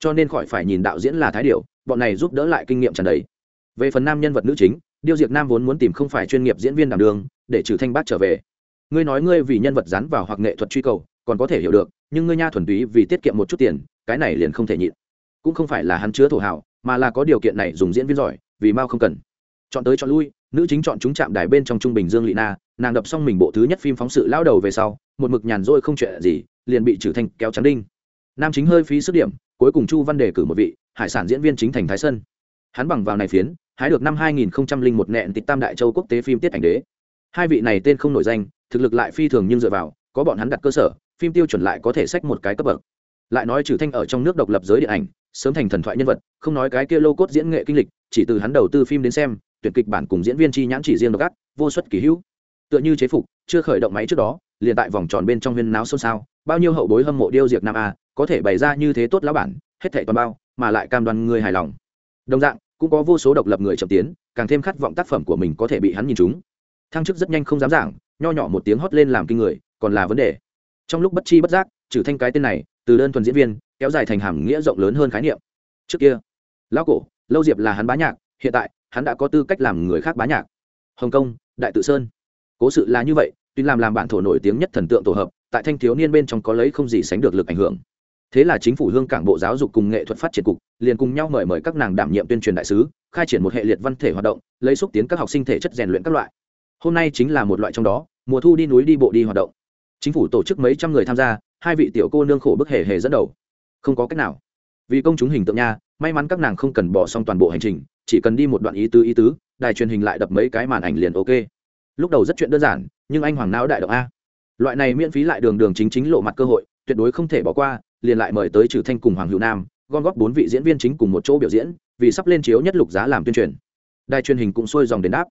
cho nên khỏi phải nhìn đạo diễn là thái điệu bọn này giúp đỡ lại kinh nghiệm tràn đầy. Về phần nam nhân vật nữ chính, điêu diệp nam vốn muốn tìm không phải chuyên nghiệp diễn viên đảm đường, để trừ thanh bác trở về. Ngươi nói ngươi vì nhân vật dán vào hoặc nghệ thuật truy cầu, còn có thể hiểu được, nhưng ngươi nha thuần túy vì tiết kiệm một chút tiền cái này liền không thể nhịn. Cũng không phải là hắn chứa thổ hảo mà là có điều kiện này dùng diễn viên giỏi, vì mao không cần. Chọn tới chọn lui, nữ chính chọn chúng chạm đài bên trong trung bình dương lị na, nàng đập xong mình bộ thứ nhất phim phóng sự lao đầu về sau, một mực nhàn rỗi không chuyện gì, liền bị trừ thanh kéo trắng đinh. Nam chính hơi phí sức điểm, cuối cùng chu văn đề cử một vị, hải sản diễn viên chính thành thái sơn. Hắn bằng vào này phiến, hái được năm 2001 nẹn tịch tam đại châu quốc tế phim tiết ảnh đế. Hai vị này tên không nổi danh, thực lực lại phi thường nhưng dựa vào, có bọn hắn đặt cơ sở, phim tiêu chuẩn lại có thể sách một cái cấp bậc lại nói trừ thanh ở trong nước độc lập giới điện ảnh, sớm thành thần thoại nhân vật, không nói cái kia lô cốt diễn nghệ kinh lịch, chỉ từ hắn đầu tư phim đến xem, tuyển kịch bản cùng diễn viên chi nhãn chỉ riêng độc ác, vô suất kỳ hữu. Tựa như chế phục, chưa khởi động máy trước đó, liền tại vòng tròn bên trong huyên náo xôn xao, bao nhiêu hậu bối hâm mộ điêu diệt nam a, có thể bày ra như thế tốt lão bản, hết thảy toàn bao, mà lại cam đoan người hài lòng. Đồng dạng, cũng có vô số độc lập người chậm tiến, càng thêm khát vọng tác phẩm của mình có thể bị hắn nhìn chúng thăng chức rất nhanh không dám giảng, nho nhỏ một tiếng hót lên làm kinh người, còn là vấn đề. Trong lúc bất chi bất giác, trừ thanh cái tên này từ đơn thuần diễn viên, kéo dài thành hàm nghĩa rộng lớn hơn khái niệm. Trước kia, lão cổ, lâu diệp là hắn bá nhạc, hiện tại, hắn đã có tư cách làm người khác bá nhạc. Hồng kông, đại tự sơn. Cố sự là như vậy, tuy làm làm bản thổ nổi tiếng nhất thần tượng tổ hợp, tại thanh thiếu niên bên trong có lấy không gì sánh được lực ảnh hưởng. Thế là chính phủ hương cảng bộ giáo dục cùng nghệ thuật phát triển cục, liền cùng nhau mời mời các nàng đảm nhiệm tuyên truyền đại sứ, khai triển một hệ liệt văn thể hoạt động, lấy xúc tiến các học sinh thể chất rèn luyện các loại. Hôm nay chính là một loại trong đó, mùa thu đi núi đi bộ đi hoạt động. Chính phủ tổ chức mấy trăm người tham gia hai vị tiểu cô nương khổ bức hề hề dẫn đầu. Không có cách nào. Vì công chúng hình tượng nha, may mắn các nàng không cần bỏ xong toàn bộ hành trình, chỉ cần đi một đoạn ý tứ ý tứ, đài truyền hình lại đập mấy cái màn ảnh liền ok. Lúc đầu rất chuyện đơn giản, nhưng anh hoàng não đại động a. Loại này miễn phí lại đường đường chính chính lộ mặt cơ hội, tuyệt đối không thể bỏ qua, liền lại mời tới trừ thanh cùng hoàng hữu nam, gom góp bốn vị diễn viên chính cùng một chỗ biểu diễn, vì sắp lên chiếu nhất lục giá làm tuyên truyền. Đài truyền hình cũng xuôi dòng đến đáp.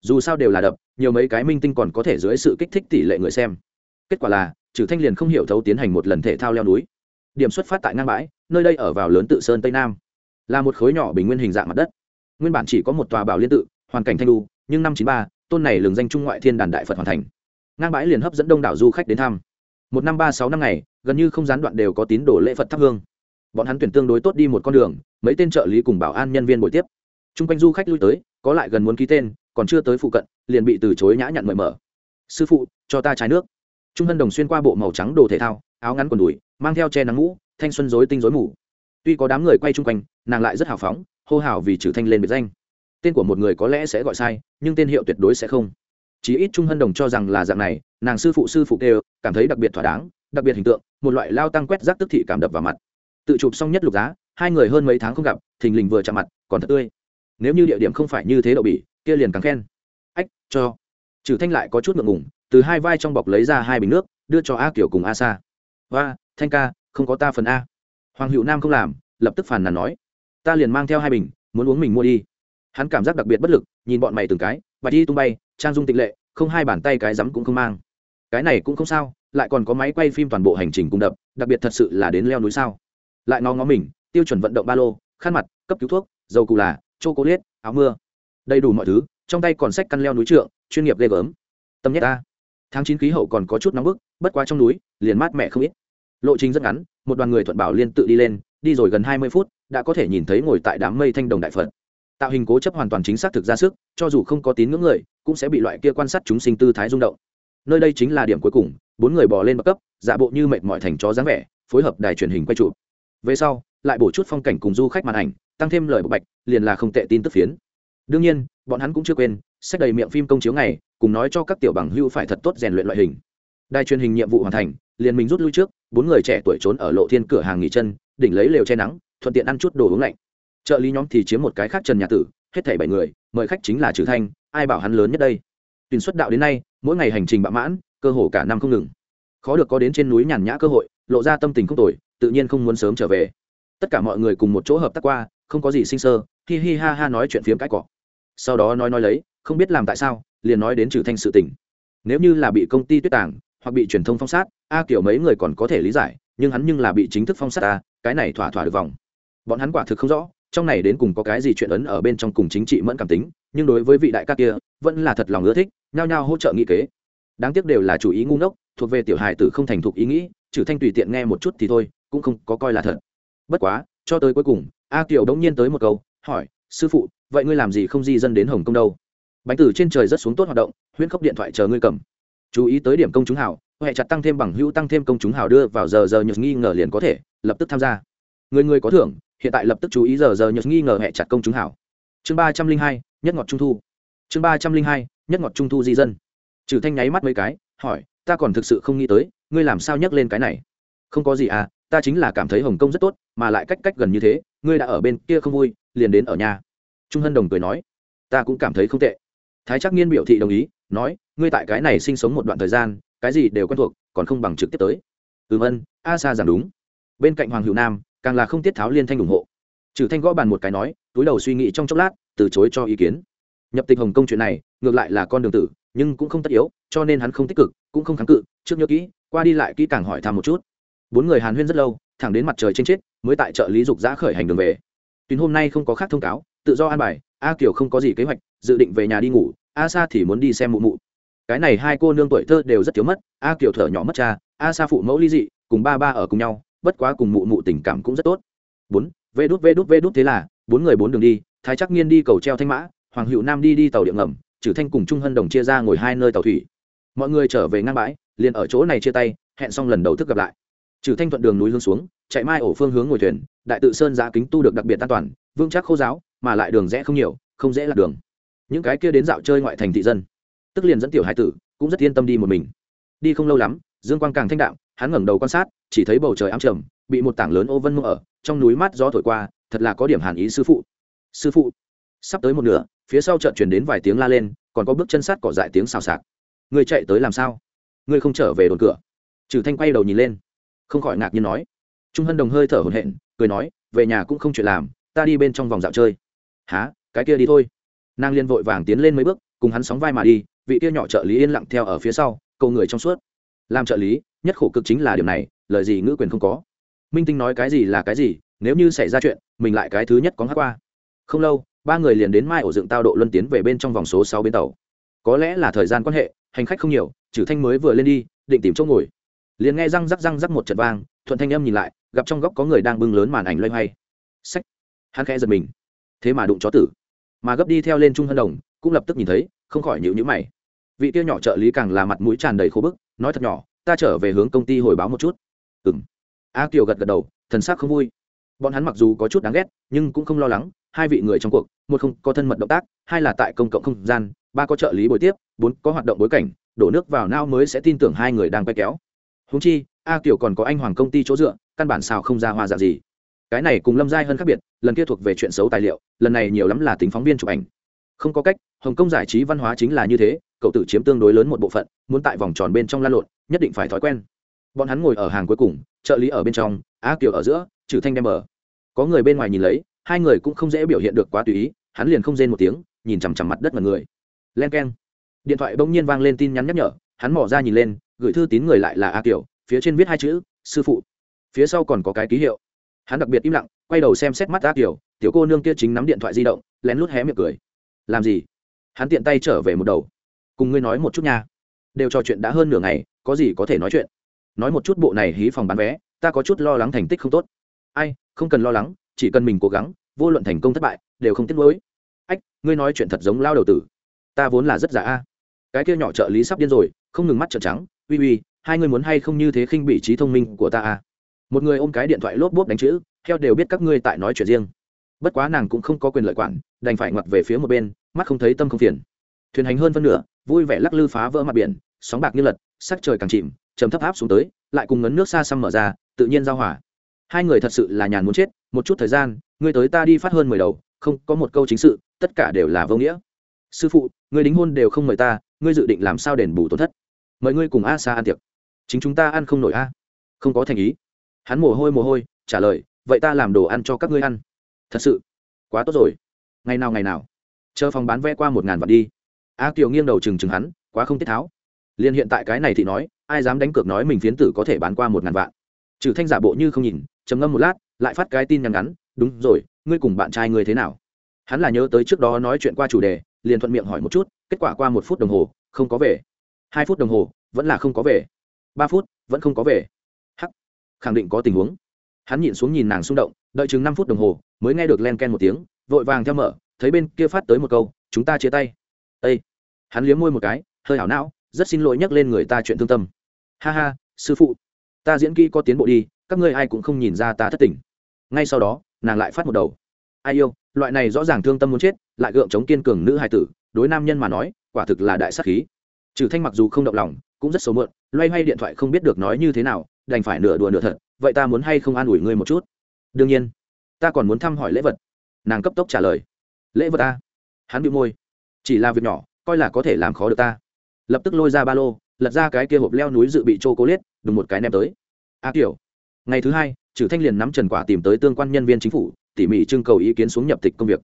Dù sao đều là đập, nhiều mấy cái minh tinh còn có thể dưới sự kích thích tỷ lệ người xem kết quả là trừ thanh liền không hiểu thấu tiến hành một lần thể thao leo núi. Điểm xuất phát tại ngang bãi nơi đây ở vào lớn tự sơn tây nam. Là một khối nhỏ bình nguyên hình dạng mặt đất. Nguyên bản chỉ có một tòa bảo liên tự hoàn cảnh thanh lưu, nhưng năm chín ba tôn này lường danh trung ngoại thiên đàn đại phật hoàn thành. Ngang bãi liền hấp dẫn đông đảo du khách đến thăm. Một năm ba sáu năm ngày gần như không gián đoạn đều có tín đồ lễ phật thắp hương. Bọn hắn tuyển tương đối tốt đi một con đường mấy tên trợ lý cùng bảo an nhân viên buổi tiếp. T r u n g quanh du khách lui tới có lại gần muốn ký tên còn chưa tới phụ cận liền bị từ chối nhã nhặn mời mở. Sư phụ cho ta trái nước trung hân đồng xuyên qua bộ màu trắng đồ thể thao, áo ngắn quần đùi, mang theo che nắng mũ, thanh xuân dối tinh dối mù. Tuy có đám người quay chung quanh, nàng lại rất hào phóng, hô hào vì trừ thanh lên biệt danh. Tên của một người có lẽ sẽ gọi sai, nhưng tên hiệu tuyệt đối sẽ không. Chí ít trung hân đồng cho rằng là dạng này, nàng sư phụ sư phụ kêu, cảm thấy đặc biệt thỏa đáng, đặc biệt hình tượng, một loại lao tăng quét rác tức thị cảm đập vào mặt. Tự chụp xong nhất lục giá, hai người hơn mấy tháng không gặp, thình lình vừa chạm mặt, còn thật tươi. Nếu như địa điểm không phải như thế đậu bỉ, kia liền càng khen. Ách, cho. Trừ thanh lại có chút ngượng ngùng từ hai vai trong bọc lấy ra hai bình nước, đưa cho a kiều cùng a sa. Và thanh ca, không có ta phần a. Hoàng hữu nam không làm, lập tức phàn nàn nói, ta liền mang theo hai bình, muốn uống mình mua đi. Hắn cảm giác đặc biệt bất lực, nhìn bọn mày từng cái bạch đi tung bay, trang dung tịch lệ, không hai bàn tay cái rắm cũng không mang. Cái này cũng không sao, lại còn có máy quay phim toàn bộ hành trình cùng đập, đặc biệt thật sự là đến leo núi sao? Lại ngó ngó mình, tiêu chuẩn vận động ba lô, khăn mặt, cấp cứu thuốc, dầu cù là chô cố liết áo mưa. Đầy đủ mọi thứ, trong tay còn sách căn leo núi trượng, chuyên nghiệp ghê gớm. Tâm nhất ta tháng chín khí hậu còn có chút nóng bức, bất quá trong núi, liền mát mẻ không ít. Lộ trình rất ngắn, một đoàn người thuận bảo liên tự đi lên, đi rồi gần hai mươi phút, đã có thể nhìn thấy ngồi tại đám mây thanh đồng đại phật. Tạo hình cố chấp hoàn toàn chính xác thực ra sức, cho dù không có tín ngưỡng người, cũng sẽ bị loại kia quan sát chúng sinh tư thái rung động. Nơi đây chính là điểm cuối cùng, bốn người bò lên bậc cấp, giả bộ như mệt mỏi thành chó dáng vẻ, phối hợp đài truyền hình quay trụ về sau, lại bổ chút phong cảnh cùng du khách màn ảnh, tăng thêm lời bộc bạch, liền là không tệ tin tức phiến. Đương nhiên, bọn hắn cũng chưa quên, sách đầy miệng phim công chiếu ngày cùng nói cho các tiểu bằng hưu phải thật tốt rèn luyện loại hình. Đài truyền hình nhiệm vụ hoàn thành, liền mình rút lui trước, bốn người trẻ tuổi trốn ở lộ thiên cửa hàng nghỉ chân, đỉnh lấy lều che nắng, thuận tiện ăn chút đồ uống lạnh. Trợ lý nhóm thì chiếm một cái khác trần nhà tử, hết thảy bảy người, mời khách chính là trừ thanh, ai bảo hắn lớn nhất đây? Tuyển xuất đạo đến nay, mỗi ngày hành trình bạ mãn, cơ hồ cả năm không ngừng. Khó được có đến trên núi nhàn nhã cơ hội, lộ ra tâm tình không tồi, tự nhiên không muốn sớm trở về. Tất cả mọi người cùng một chỗ hợp tác qua, không có gì sinh sơ, hi hi ha ha nói chuyện phiếm cãi cọ sau đó nói nói lấy, không biết làm tại sao liền nói đến trừ thanh sự tình. Nếu như là bị công ty tuyết tàng, hoặc bị truyền thông phong sát, a kiểu mấy người còn có thể lý giải, nhưng hắn nhưng là bị chính thức phong sát a, cái này thỏa thỏa được vòng. Bọn hắn quả thực không rõ, trong này đến cùng có cái gì chuyện ấn ở bên trong cùng chính trị mẫn cảm tính, nhưng đối với vị đại ca kia, vẫn là thật lòng ưa thích, nhao nhao hỗ trợ nghị kế. Đáng tiếc đều là chủ ý ngu ngốc, thuộc về tiểu hài tử không thành thục ý nghĩ, trừ thanh tùy tiện nghe một chút thì thôi, cũng không có coi là thật. Bất quá, cho tới cuối cùng, a kiều đống nhiên tới một câu, hỏi, sư phụ, vậy ngươi làm gì không di dân đến hồng kông đâu? Bánh tử trên trời rất xuống tốt hoạt động, huyễn khóc điện thoại chờ ngươi cầm. Chú ý tới điểm công chúng hào huệ chặt tăng thêm bằng hữu tăng thêm công chúng hào đưa vào giờ giờ nhược nghi ngờ liền có thể, lập tức tham gia. Người người có thưởng, hiện tại lập tức chú ý giờ giờ nhược nghi ngờ huệ chặt công chúng hảo chương ba trăm linh hai, nhất ngọt trung thu. Chương ba trăm linh hai, nhất ngọt trung thu di dân. Trừ thanh nháy mắt mấy cái, hỏi, ta còn thực sự không nghĩ tới, ngươi làm sao nhắc lên cái này? Không có gì à ta chính là cảm thấy hồng kông rất tốt, mà lại cách cách gần như thế, ngươi đã ở bên kia không vui, liền đến ở nhà. Trung hân đồng cười nói, ta cũng cảm thấy không tệ thái Trắc nghiên biểu thị đồng ý, nói, ngươi tại cái này sinh sống một đoạn thời gian, cái gì đều quen thuộc, còn không bằng trực tiếp tới. Ừm ân, a sa giảng đúng. Bên cạnh hoàng hữu nam, càng là không tiết tháo liên thanh ủng hộ. Trừ thanh gõ bàn một cái nói, túi đầu suy nghĩ trong chốc lát, từ chối cho ý kiến. Nhập tịch hồng công chuyện này, ngược lại là con đường tử, nhưng cũng không tất yếu, cho nên hắn không tích cực, cũng không kháng cự, trước nhớ kỹ, qua đi lại kỹ càng hỏi thăm một chút. Bốn người hàn huyên rất lâu, thẳng đến mặt trời trên chết mới tại chợ lý dục giã khởi hành đường về. Tuyến hôm nay không có khác thông cáo tự do an bài, a kiều không có gì kế hoạch, dự định về nhà đi ngủ, a sa thì muốn đi xem mụ mụ. Cái này hai cô nương tuổi thơ đều rất thiếu mất, a kiều thở nhỏ mất cha, a sa phụ mẫu ly dị, cùng ba ba ở cùng nhau, bất quá cùng mụ mụ tình cảm cũng rất tốt. Bốn, vê đút vê đút vê đút thế là, bốn người bốn đường đi, thái chắc nghiên đi cầu treo thanh mã, hoàng hữu nam đi đi tàu điện ngầm trừ thanh cùng trung hân đồng chia ra ngồi hai nơi tàu thủy. Mọi người trở về ngang bãi, liền ở chỗ này chia tay, hẹn xong lần đầu thức gặp lại. Trừ thanh thuận đường núi hướng xuống, chạy mai ổ phương hướng ngồi thuyền, đại tự sơn giá kính tu được đặc biệt an toàn, vững chắc khô giáo mà lại đường rẽ không nhiều, không dễ lạc đường. Những cái kia đến dạo chơi ngoại thành thị dân, tức liền dẫn tiểu hải tử, cũng rất yên tâm đi một mình. Đi không lâu lắm, dương quang càng thanh đạm, hắn ngẩng đầu quan sát, chỉ thấy bầu trời ám trầm, bị một tảng lớn ô vân mưa ở, trong núi mát gió thổi qua, thật là có điểm hàn ý sư phụ. Sư phụ, sắp tới một nửa, phía sau chợt chuyển đến vài tiếng la lên, còn có bước chân sát cỏ dại tiếng xào xạc. Người chạy tới làm sao? Người không trở về đồn cửa. Trừ thanh quay đầu nhìn lên, không khỏi ngạc nhiên nói. Trung hân đồng hơi thở hổn hển, cười nói, về nhà cũng không chuyện làm, ta đi bên trong vòng dạo chơi há, cái kia đi thôi. Nàng liên vội vàng tiến lên mấy bước, cùng hắn sóng vai mà đi, vị kia nhỏ trợ lý yên lặng theo ở phía sau câu người trong suốt. Làm trợ lý, nhất khổ cực chính là điều này, lời gì ngữ quyền không có. Minh tinh nói cái gì là cái gì, nếu như xảy ra chuyện, mình lại cái thứ nhất có ngắt qua. Không lâu, ba người liền đến mai ổ dựng tao độ luân tiến về bên trong vòng số sáu bến tàu. Có lẽ là thời gian quan hệ, hành khách không nhiều trừ thanh mới vừa lên đi, định tìm chỗ ngồi. Liền nghe răng rắc răng rắc một trận vang, thuận thanh âm nhìn lại, gặp trong góc có người đang bưng lớn màn ảnh loay hoay. Sách hắn khẽ giật mình thế mà đụng chó tử. Mà gấp đi theo lên trung hân đồng, cũng lập tức nhìn thấy, không khỏi nhịu nhữ mày. Vị kia nhỏ trợ lý càng là mặt mũi tràn đầy khô bức, nói thật nhỏ, ta trở về hướng công ty hồi báo một chút. Ừng a kiều gật gật đầu, thần sắc không vui. Bọn hắn mặc dù có chút đáng ghét, nhưng cũng không lo lắng, hai vị người trong cuộc, một không có thân mật động tác, hai là tại công cộng không gian, ba có trợ lý bồi tiếp, bốn có hoạt động bối cảnh, đổ nước vào nao mới sẽ tin tưởng hai người đang quay kéo. Húng chi, a kiều còn có anh hoàng công ty chỗ dựa, căn bản xào không ra hoa dạng gì cái này cùng lâm giai hơn khác biệt, lần kia thuộc về chuyện xấu tài liệu, lần này nhiều lắm là tính phóng viên chụp ảnh. Không có cách, hồng kông giải trí văn hóa chính là như thế, cậu tự chiếm tương đối lớn một bộ phận, muốn tại vòng tròn bên trong lan lộn, nhất định phải thói quen. Bọn hắn ngồi ở hàng cuối cùng, trợ lý ở bên trong á kiều ở giữa, trừ thanh đem mở có người bên ngoài nhìn lấy, hai người cũng không dễ biểu hiện được quá tùy ý, hắn liền không rên một tiếng, nhìn chằm chằm mặt đất mà người. Len k e n điện thoại bỗng nhiên vang lên tin nhắn nhắc nhở, hắn mỏ ra nhìn lên, gửi thư tín người lại là a kiều, phía trên viết hai chữ, sư phụ. Phía sau còn có cái ký hiệu hắn đặc biệt im lặng, quay đầu xem xét mắt ác tiểu tiểu cô nương kia chính nắm điện thoại di động, lén lút hé miệng cười. Làm gì? Hắn tiện tay trở về một đầu. Cùng ngươi nói một chút nha. Đều trò chuyện đã hơn nửa ngày, có gì có thể nói chuyện? Nói một chút bộ này hí phòng bán vé, ta có chút lo lắng thành tích không tốt. Ai, không cần lo lắng, chỉ cần mình cố gắng, vô luận thành công thất bại, đều không tiếc nuối. Ách, ngươi nói chuyện thật giống lao đầu tử. Ta vốn là rất giả a. Cái kia nhỏ trợ lý sắp điên rồi, không ngừng mắt trợn trắng. Uy uy, hai người muốn hay không như thế khinh bị trí thông minh của ta a? Một người ôm cái điện thoại lốp bốp đánh chữ theo đều biết các ngươi tại nói chuyện riêng. Bất quá nàng cũng không có quyền lợi quản, đành phải ngoặt về phía một bên, mắt không thấy tâm không phiền. Thuyền hành hơn phân nửa, vui vẻ lắc lư phá vỡ mặt biển, sóng bạc như lật, sắc trời càng chìm chấm thấp áp xuống tới, lại cùng ngấn nước xa xăm mở ra, tự nhiên giao hỏa hai người thật sự là nhàn muốn chết, một chút thời gian, ngươi tới ta đi phát hơn mười đầu, không có một câu chính sự, tất cả đều là vô nghĩa. Sư phụ người đính hôn đều không mời ta, ngươi dự định làm sao đền bù tổn thất? Mời ngươi cùng a xa ăn tiệc. Chính chúng ta ăn không nổi a. Không có thành ý hắn mồ hôi mồ hôi, trả lời, vậy ta làm đồ ăn cho các ngươi ăn. Thật sự? Quá tốt rồi. Ngày nào ngày nào? Chờ phòng bán vé qua một ngàn vạn đi. A kiều nghiêng đầu trừng trừng hắn, quá không tiết tháo. Liền hiện tại cái này thì nói, ai dám đánh cược nói mình phiến tử có thể bán qua một ngàn vạn. Trừ thanh giả bộ như không nhìn, trầm ngâm một lát, lại phát cái tin nhắn ngắn, đúng rồi, ngươi cùng bạn trai ngươi thế nào? Hắn là nhớ tới trước đó nói chuyện qua chủ đề, liền thuận miệng hỏi một chút, kết quả qua một phút đồng hồ, không có về. Hai phút đồng hồ, vẫn là không có về. Ba phút, vẫn không có về khẳng định có tình huống. Hắn nhìn xuống nhìn nàng xung động, đợi chừng năm phút đồng hồ, mới nghe được len ken một tiếng, vội vàng theo mở, thấy bên kia phát tới một câu, chúng ta chia tay. Â hắn liếm môi một cái, hơi hảo não, rất xin lỗi nhắc lên người ta chuyện thương tâm. Ha ha, sư phụ, ta diễn kỹ có tiến bộ đi, các ngươi ai cũng không nhìn ra ta thất tình. Ngay sau đó, nàng lại phát một đầu. Ai yêu, loại này rõ ràng thương tâm muốn chết, lại gượng chống kiên cường nữ hài tử, đối nam nhân mà nói, quả thực là đại sắc khí trừ thanh mặc dù không động lòng, cũng rất xấu mượn, loay hoay điện thoại không biết được nói như thế nào, đành phải nửa đùa nửa thật, vậy ta muốn hay không an ủi ngươi một chút? Đương nhiên, ta còn muốn thăm hỏi lễ vật. Nàng cấp tốc trả lời. Lễ vật ta? Hắn bị môi. Chỉ là việc nhỏ, coi là có thể làm khó được ta. Lập tức lôi ra ba lô, lật ra cái kia hộp leo núi dự bị chô cố liết đùng một cái ném tới. A kiểu ngày thứ hai, trừ thanh liền nắm trần quả tìm tới tương quan nhân viên chính phủ, tỉ mỉ trưng cầu ý kiến xuống nhập tịch công việc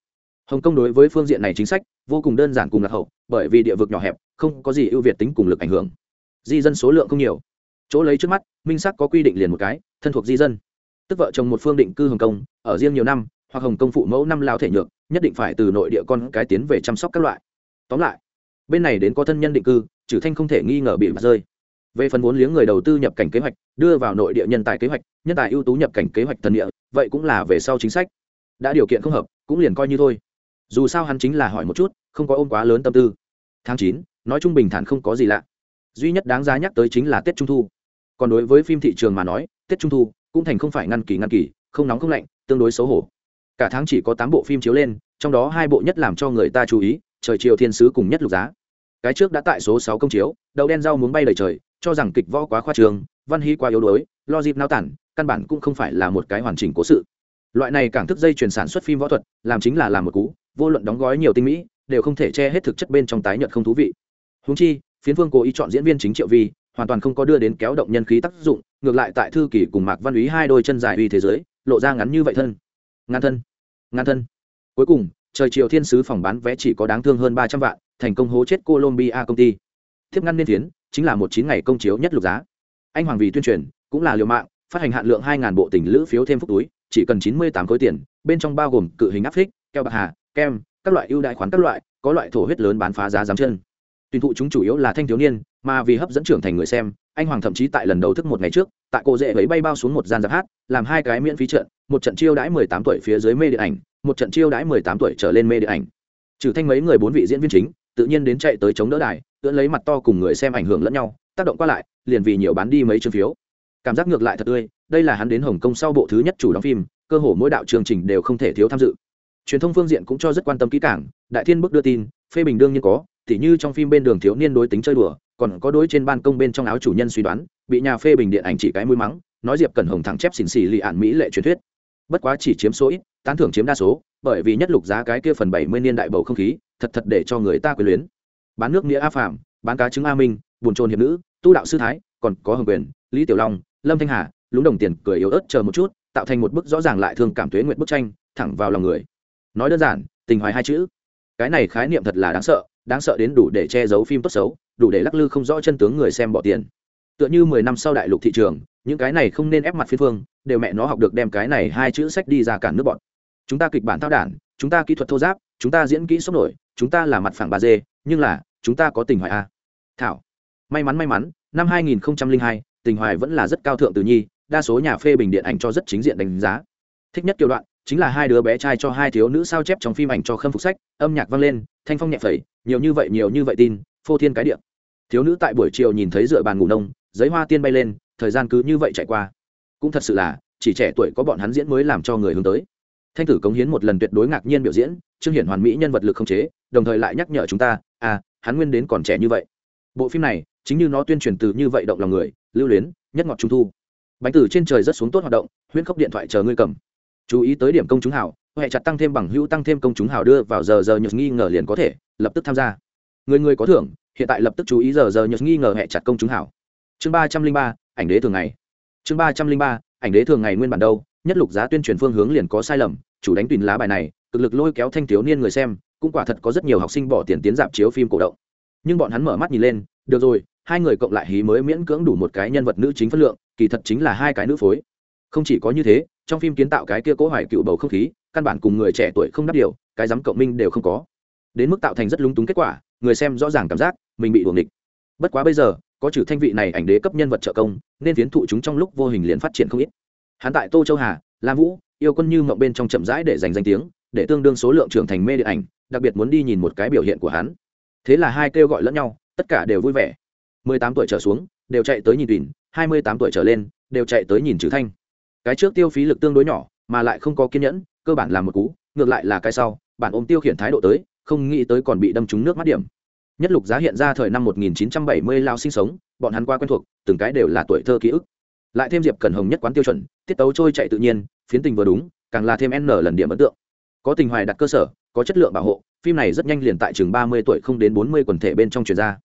hồng kông đối với phương diện này chính sách vô cùng đơn giản cùng lạc hậu, bởi vì địa vực nhỏ hẹp, không có gì ưu việt tính cùng lực ảnh hưởng. Di dân số lượng không nhiều. Chỗ lấy trước mắt, minh sắc có quy định liền một cái, thân thuộc di dân. Tức vợ chồng một phương định cư hồng kông, ở riêng nhiều năm, hoặc hồng kông phụ mẫu năm lao thể nhược, nhất định phải từ nội địa con cái tiến về chăm sóc các loại. Tóm lại, bên này đến có thân nhân định cư, trừ thanh không thể nghi ngờ bị bắt rơi. Về phần vốn liếng người đầu tư nhập cảnh kế hoạch, đưa vào nội địa nhân tài kế hoạch, nhân tài ưu tú nhập cảnh kế hoạch thần địa, vậy cũng là về sau chính sách. Đã điều kiện không hợp, cũng liền coi như thôi dù sao hắn chính là hỏi một chút, không có ôm quá lớn tâm tư. Tháng chín, nói chung bình thản không có gì lạ. Duy nhất đáng giá nhắc tới chính là tết trung thu. Còn đối với phim thị trường mà nói, tết trung thu cũng thành không phải ngăn kỳ ngăn kỳ, không nóng không lạnh, tương đối xấu hổ. Cả tháng chỉ có tám bộ phim chiếu lên, trong đó hai bộ nhất làm cho người ta chú ý, trời chiều thiên sứ cùng nhất lục giá. Cái trước đã tại số sáu công chiếu, đậu đen rau muốn bay lời trời, cho rằng kịch võ quá khoa trường văn hy quá yếu đuối, lo dịp nao tản, căn bản cũng không phải là một cái hoàn chỉnh cố sự. Loại này càng thức dây chuyển sản xuất phim võ thuật, làm chính là làm một cú vô luận đóng gói nhiều tinh mỹ, đều không thể che hết thực chất bên trong tái nhợt không thú vị. Húng chi, phiến Vương cố ý chọn diễn viên chính triệu vi, hoàn toàn không có đưa đến kéo động nhân khí tác dụng, ngược lại tại thư kỷ cùng mạc văn úy hai đôi chân dài uy thế giới, lộ ra ngắn như vậy thân. Ngăn thân. Ngăn thân. Cuối cùng, trời chiều thiên sứ phòng bán vé chỉ có đáng thương hơn ba trăm vạn, thành công hố chết colombia công ty. Thiếp ngăn niên tiến chính là một chín ngày công chiếu nhất lục giá. Anh hoàng vì tuyên truyền, cũng là liều mạng, phát hành hạn lượng hai bộ tình lữ phiếu thêm phúc túi, chỉ cần chín mươi tám khối tiền, bên trong bao gồm cự hình áp phích, keo bạc hà kem, các loại ưu đại khoán các loại, có loại thổ huyết lớn bán phá giá giám chân. Tuyển thụ chúng chủ yếu là thanh thiếu niên, mà vì hấp dẫn trưởng thành người xem, anh hoàng thậm chí tại lần đầu thức một ngày trước, tại cô dễ ấy bay bao xuống một gian giáp hát, làm hai cái miễn phí trận, một trận chiêu đãi mười tám tuổi phía dưới mê điện ảnh, một trận chiêu đãi mười tám tuổi trở lên mê điện ảnh. Trừ thanh mấy người bốn vị diễn viên chính, tự nhiên đến chạy tới chống đỡ đài, ưỡn lấy mặt to cùng người xem ảnh hưởng lẫn nhau, tác động qua lại, liền vì nhiều bán đi mấy chương phiếu. Cảm giác ngược lại thật tươi, đây là hắn đến hồng kông sau bộ thứ nhất chủ đóng phim, cơ hồ mỗi đạo chương trình đều không thể thiếu tham dự truyền thông phương diện cũng cho rất quan tâm kỹ cảng đại thiên bức đưa tin, phê bình đương nhiên có, tỉ như trong phim bên đường thiếu niên đối tính chơi đùa, còn có đối trên ban công bên trong áo chủ nhân suy đoán, bị nhà phê bình điện ảnh chỉ cái mũi mắng, nói diệp cần hồng thẳng chép xỉn xỉ lì ạn mỹ lệ truyền thuyết. Bất quá chỉ chiếm số ít, tán thưởng chiếm đa số, bởi vì nhất lục giá cái kia phần bảy mươi niên đại bầu không khí, thật thật để cho người ta quyền luyến. Bán nước nghĩa a phạm bán cá trứng a minh, buồn trôn hiệp nữ, tu đạo sư thái, còn có hồng quyền, lý tiểu long, lâm thanh hà, lúng đồng tiền cười yếu ớt chờ một chút, tạo thành một bức rõ ràng lại thương cảm tuế nguyện bức tranh, thẳng vào lòng người nói đơn giản tình hoài hai chữ. Cái này khái niệm thật là đáng sợ đáng sợ đến đủ để che giấu phim tốt xấu đủ để lắc lư không rõ chân tướng người xem bỏ tiền. Tựa như mười năm sau đại lục thị trường những cái này không nên ép mặt phiên phương đều mẹ nó học được đem cái này hai chữ sách đi ra cản nước bọn chúng ta kịch bản thao đản chúng ta kỹ thuật thô giáp chúng ta diễn kỹ sốc nổi chúng ta là mặt phẳng bà dê nhưng là chúng ta có tình hoài a. Thảo. May mắn may mắn năm 2002, tình hoài vẫn là rất cao thượng từ nhi đa số nhà phê bình điện ảnh cho rất chính diện đánh giá. Thích nhất kiểu đoạn chính là hai đứa bé trai cho hai thiếu nữ sao chép trong phim ảnh cho khâm phục sách, âm nhạc vang lên, thanh phong nhẹ phẩy, nhiều như vậy, nhiều như vậy tin, phô thiên cái điện thiếu nữ tại buổi chiều nhìn thấy dựa bàn ngủ nông, giấy hoa tiên bay lên, thời gian cứ như vậy chạy qua. Cũng thật sự là, chỉ trẻ tuổi có bọn hắn diễn mới làm cho người hướng tới. Thanh tử cống hiến một lần tuyệt đối ngạc nhiên biểu diễn, trương hiển hoàn mỹ nhân vật lực không chế, đồng thời lại nhắc nhở chúng ta à hắn nguyên đến còn trẻ như vậy. Bộ phim này, chính như nó tuyên truyền từ như vậy động lòng người, lưu luyến, nhất ngọt trung thu. Bánh tử trên trời rất xuống tốt hoạt động, huyễn khóc điện thoại chờ ngươi cầm chú ý tới điểm công chúng hảo huệ chặt tăng thêm bằng hữu tăng thêm công chúng hảo đưa vào giờ giờ nhật nghi ngờ liền có thể, lập tức tham gia. Người người có thưởng, hiện tại lập tức chú ý giờ giờ nhật nghi ngờ hệ chặt công chúng hảo. Chương ba trăm linh ba, ảnh đế thường ngày. Chương ba trăm linh ba, ảnh đế thường ngày nguyên bản đâu, nhất lục giá tuyên truyền phương hướng liền có sai lầm, chủ đánh tùy lá bài này, cực lực lôi kéo thanh thiếu niên người xem, cũng quả thật có rất nhiều học sinh bỏ tiền tiến dạp chiếu phim cổ động. Nhưng bọn hắn mở mắt nhìn lên, được rồi, hai người cộng lại hí mới miễn cưỡng đủ một cái nhân vật nữ chính phân lượng, kỳ thật chính là hai cái nữ phối không chỉ có như thế, trong phim kiến tạo cái kia cố hoài cựu bầu không khí, căn bản cùng người trẻ tuổi không đáp điều, cái dám cộng minh đều không có. Đến mức tạo thành rất lúng túng kết quả, người xem rõ ràng cảm giác mình bị buồng địch bất quá bây giờ, có trừ thanh vị này ảnh đế cấp nhân vật trợ công, nên tiến thụ chúng trong lúc vô hình liền phát triển không ít. Hắn tại tô châu hà, lam vũ, yêu quân như mộng bên trong chậm rãi để giành danh tiếng, để tương đương số lượng trưởng thành mê điện ảnh, đặc biệt muốn đi nhìn một cái biểu hiện của hắn. Thế là hai kêu gọi lẫn nhau, tất cả đều vui vẻ. Mười tám tuổi trở xuống, đều chạy tới nhìn tùy hai mươi tám tuổi trở lên, đều chạy tới nhìn trừ thanh cái trước tiêu phí lực tương đối nhỏ, mà lại không có kiên nhẫn, cơ bản là một cú, ngược lại là cái sau, bản ôm tiêu khiển thái độ tới, không nghĩ tới còn bị đâm trúng nước mắt điểm. Nhất lục giá hiện ra thời năm 1970 lao sinh sống, bọn hắn qua quen thuộc, từng cái đều là tuổi thơ ký ức. Lại thêm diệp cẩn hồng nhất quán tiêu chuẩn, tiết tấu trôi chạy tự nhiên, phiến tình vừa đúng, càng là thêm n lần điểm ấn tượng. Có tình hoài đặt cơ sở, có chất lượng bảo hộ, phim này rất nhanh liền tại chừng 30 tuổi không đến 40 quần thể bên trong truyền ra.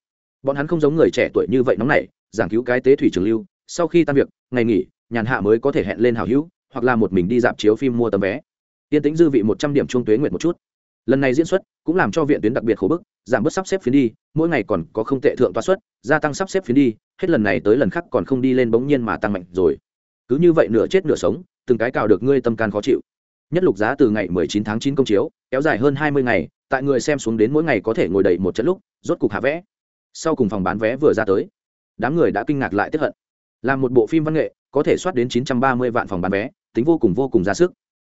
Bọn hắn không giống người trẻ tuổi như vậy nóng nảy, giảng cứu cái tế thủy trường lưu, sau khi tan việc, ngày nghỉ nhàn hạ mới có thể hẹn lên hảo hữu, hoặc là một mình đi dạp chiếu phim mua tấm vé. Tiên tính dư vị một trăm điểm trung tuế nguyện một chút. Lần này diễn xuất cũng làm cho viện tuyến đặc biệt khổ bức, giảm bớt sắp xếp phiến đi, mỗi ngày còn có không tệ thượng toa suất, gia tăng sắp xếp phiến đi, hết lần này tới lần khác còn không đi lên bỗng nhiên mà tăng mạnh rồi. Cứ như vậy nửa chết nửa sống, từng cái cào được ngươi tâm can khó chịu. Nhất lục giá từ ngày 19 tháng 9 công chiếu, kéo dài hơn 20 ngày, tại người xem xuống đến mỗi ngày có thể ngồi đầy một trận lúc, rốt cục hạ vẽ sau cùng phòng bán vé vừa ra tới, đám người đã kinh ngạc lại tiếp hận. Làm một bộ phim văn nghệ có thể soát đến 930 vạn phòng bán vé, tính vô cùng vô cùng ra sức.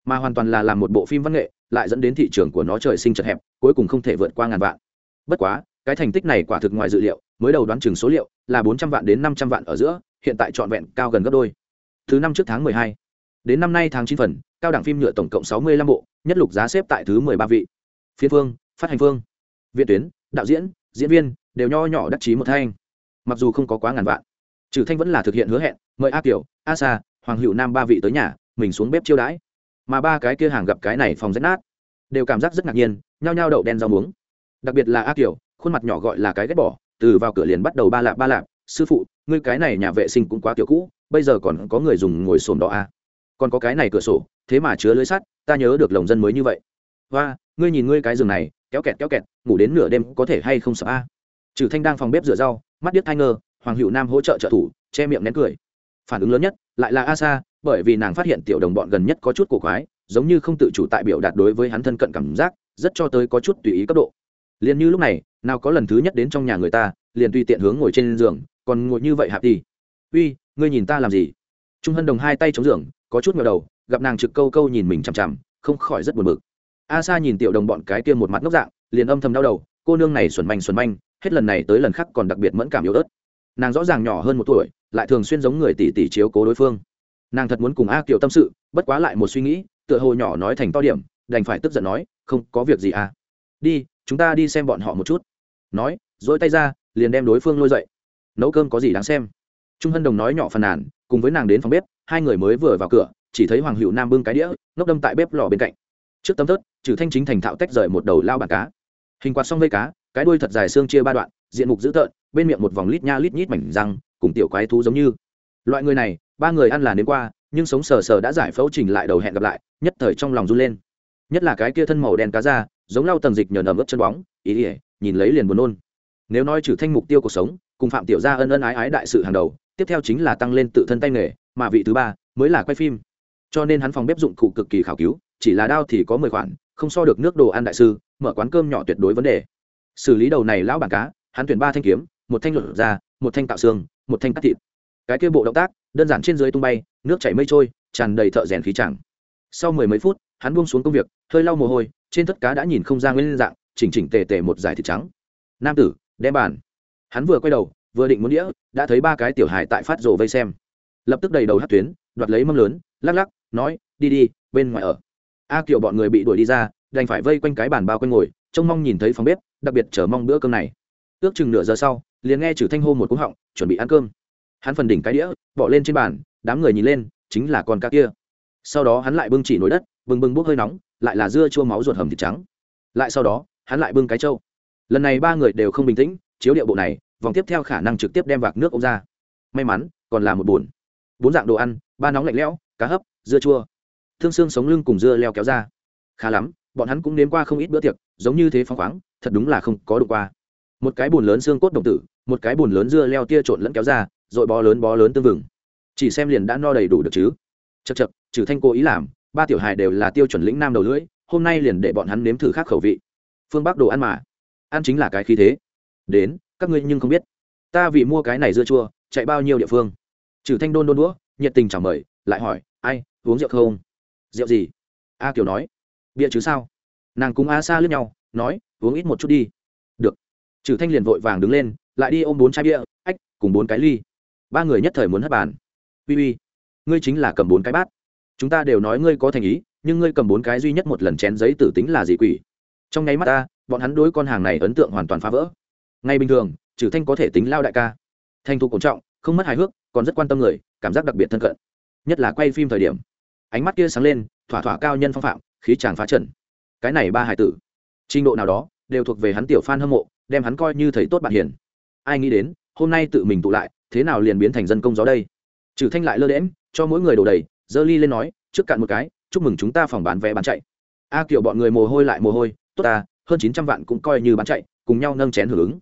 Mà hoàn toàn là làm một bộ phim văn nghệ, lại dẫn đến thị trường của nó trời sinh chật hẹp, cuối cùng không thể vượt qua ngàn vạn. Bất quá, cái thành tích này quả thực ngoài dự liệu, mới đầu đoán chừng số liệu là 400 vạn đến 500 vạn ở giữa, hiện tại trọn vẹn cao gần gấp đôi. Thứ năm trước tháng 12 đến năm nay tháng 9 phần, cao đẳng phim nhựa tổng cộng 65 bộ, nhất lục giá xếp tại thứ 13 vị. Phiên phương, phát hành phương, viện tuyến, đạo diễn diễn viên đều nho nhỏ đắc chí một thanh. Mặc dù không có quá ngàn vạn trừ thanh vẫn là thực hiện hứa hẹn, mời a kiều, a sa, hoàng hữu nam ba vị tới nhà, mình xuống bếp chiêu đãi mà ba cái kia hàng gặp cái này phòng rách nát, đều cảm giác rất ngạc nhiên, nhao nhao đậu đen rau muống đặc biệt là a kiều, khuôn mặt nhỏ gọi là cái ghét bỏ, từ vào cửa liền bắt đầu ba lạp ba lạp, sư phụ, ngươi cái này nhà vệ sinh cũng quá kiểu cũ, bây giờ còn có người dùng ngồi sồn đó à. còn có cái này cửa sổ, thế mà chứa lưới sắt, ta nhớ được lồng dân mới như vậy và ngươi nhìn ngươi cái giường này, kéo kẹt kéo kẹt, ngủ đến nửa đêm có thể hay không sợ a à. trừ thanh đang phòng bếp rửa rau, mắt điếc thai ngơ hoàng hữu nam hỗ trợ trợ thủ, che miệng nén cười. Phản ứng lớn nhất lại là a sa bởi vì nàng phát hiện tiểu đồng bọn gần nhất có chút cổ quái, giống như không tự chủ tại biểu đạt đối với hắn thân cận cảm giác, rất cho tới có chút tùy ý cấp độ. Liền như lúc này, nào có lần thứ nhất đến trong nhà người ta, liền tùy tiện hướng ngồi trên giường, còn ngồi như vậy hạp đi uy, ngươi nhìn ta làm gì? Trung hân đồng hai tay chống giường, có chút ngờ đầu, gặp nàng trực câu câu nhìn mình chằm chằm, không khỏi rất buồn bực. A sa nhìn tiểu đồng bọn cái kia một mặt ngốc dạng, liền âm thầm đau đầu, cô nương này xuẩn manh xuẩn manh, hết lần này tới lần khác còn đặc biệt mẫn cảm yếu ớt nàng rõ ràng nhỏ hơn một tuổi, lại thường xuyên giống người tỷ tỷ chiếu cố đối phương. Nàng thật muốn cùng a kiều tâm sự, bất quá lại một suy nghĩ, tựa hồ nhỏ nói thành to điểm, đành phải tức giận nói, không, có việc gì à? Đi, chúng ta đi xem bọn họ một chút. Nói, dỗi tay ra, liền đem đối phương lôi dậy. Nấu cơm có gì đáng xem? Trung hân đồng nói nhỏ phàn nàn, cùng với nàng đến phòng bếp, hai người mới vừa vào cửa, chỉ thấy hoàng hữu nam bưng cái đĩa, ngốc đâm tại bếp lò bên cạnh. Trước tấm tớt trừ thanh chính thành thạo tách rời một đầu lao bàn cá. Hình quạt xong vây cá, cái đuôi thật dài xương chia ba đoạn, diện mục dữ tợn bên miệng một vòng lít nha lít nhít mảnh răng, cùng tiểu quái thú giống như. Loại người này, ba người ăn là đến qua, nhưng sống sờ sờ đã giải phẫu trình lại đầu hẹn gặp lại, nhất thời trong lòng run lên. Nhất là cái kia thân màu đen cá ra giống lau tầng dịch nhờ nầm ướt chân bóng, ý ỉa nhìn lấy liền buồn nôn. Nếu nói trừ thanh mục tiêu cuộc sống, cùng phạm tiểu gia ân ân ái ái đại sự hàng đầu, tiếp theo chính là tăng lên tự thân tay nghề, mà vị thứ ba mới là quay phim. Cho nên hắn phòng bếp dụng cụ cực kỳ khảo cứu, chỉ là đao thì có mười khoản, không so được nước đồ ăn đại sư, mở quán cơm nhỏ tuyệt đối vấn đề. Xử lý đầu này lão bản cá, hắn tuyển ba thanh kiếm một thanh lột ra, một thanh tạo xương, một thanh cắt thịt. Cái kia bộ động tác, đơn giản trên dưới tung bay, nước chảy mây trôi, tràn đầy thợ rèn khí chẳng. Sau mười mấy phút, hắn buông xuống công việc, hơi lau mồ hôi, trên tất cá đã nhìn không ra nguyên dạng, chỉnh chỉnh tề tề một giải thịt trắng. Nam tử, đem bàn. Hắn vừa quay đầu, vừa định muốn đĩa, đã thấy ba cái tiểu hài tại phát rồ vây xem. Lập tức đầy đầu hát tuyến, đoạt lấy mâm lớn, lắc lắc, nói, đi đi, bên ngoài ở. A kiều bọn người bị đuổi đi ra, đành phải vây quanh cái bàn bao quanh ngồi, trông mong nhìn thấy phòng bếp, đặc biệt chờ mong bữa cơm này. Ước chừng nửa giờ sau liền nghe trừ thanh hô một cú họng, chuẩn bị ăn cơm. Hắn phần đỉnh cái đĩa, bỏ lên trên bàn, đám người nhìn lên, chính là con cá kia. Sau đó hắn lại bưng chỉ nồi đất, bưng bưng bốc hơi nóng, lại là dưa chua máu ruột hầm thịt trắng. Lại sau đó, hắn lại bưng cái trâu. Lần này ba người đều không bình tĩnh, chiếu điệu bộ này, vòng tiếp theo khả năng trực tiếp đem vạc nước ông ra. May mắn, còn là một bùn bốn dạng đồ ăn, ba nóng lạnh lẽo, cá hấp, dưa chua. Thương xương sống lưng cùng dưa leo kéo ra. Khá lắm, bọn hắn cũng nếm qua không ít bữa tiệc, giống như thế phăng khoáng, thật đúng là không có đụng qua một cái bùn lớn xương cốt đồng tử, một cái bùn lớn dưa leo tia trộn lẫn kéo ra, rồi bó lớn bó lớn tương vừng. Chỉ xem liền đã no đầy đủ được chứ. Chật chật trừ thanh cố ý làm, ba tiểu hài đều là tiêu chuẩn lĩnh nam đầu lưỡi, hôm nay liền để bọn hắn nếm thử khác khẩu vị. Phương bắc đồ ăn mà. Ăn chính là cái khí thế. Đến, các ngươi nhưng không biết. Ta vì mua cái này dưa chua, chạy bao nhiêu địa phương? Trừ thanh đôn đôn đũa, nhiệt tình chào mời, lại hỏi, ai, uống rượu không? Rượu gì? A kiều nói. Bia chứ sao? Nàng cùng a sa lướt nhau, nói, uống ít một chút đi trừ thanh liền vội vàng đứng lên, lại đi ôm bốn chai bia, ách, cùng bốn cái ly. Ba người nhất thời muốn hất bàn. Uy uy, ngươi chính là cầm bốn cái bát. Chúng ta đều nói ngươi có thành ý, nhưng ngươi cầm bốn cái duy nhất một lần chén giấy tử tính là gì quỷ? Trong nháy mắt ta, bọn hắn đối con hàng này ấn tượng hoàn toàn phá vỡ. Ngay bình thường, trừ thanh có thể tính lao đại ca. Thanh thục cổ trọng, không mất hài hước, còn rất quan tâm người, cảm giác đặc biệt thân cận. Nhất là quay phim thời điểm. Ánh mắt kia sáng lên, thỏa thỏa cao nhân phong phạm, khí chàng phá trần. Cái này ba hải tử, trình độ nào đó, đều thuộc về hắn tiểu fan hâm mộ đem hắn coi như thầy tốt bạn hiền. Ai nghĩ đến, hôm nay tự mình tụ lại, thế nào liền biến thành dân công gió đây? Trừ thanh lại lơ đễm cho mỗi người đổ đầy dơ ly lên nói, trước cạn một cái, chúc mừng chúng ta phòng bán vé bán chạy. A kiểu bọn người mồ hôi lại mồ hôi, tốt ta, hơn chín trăm vạn cũng coi như bán chạy, cùng nhau nâng chén hưởng ứng.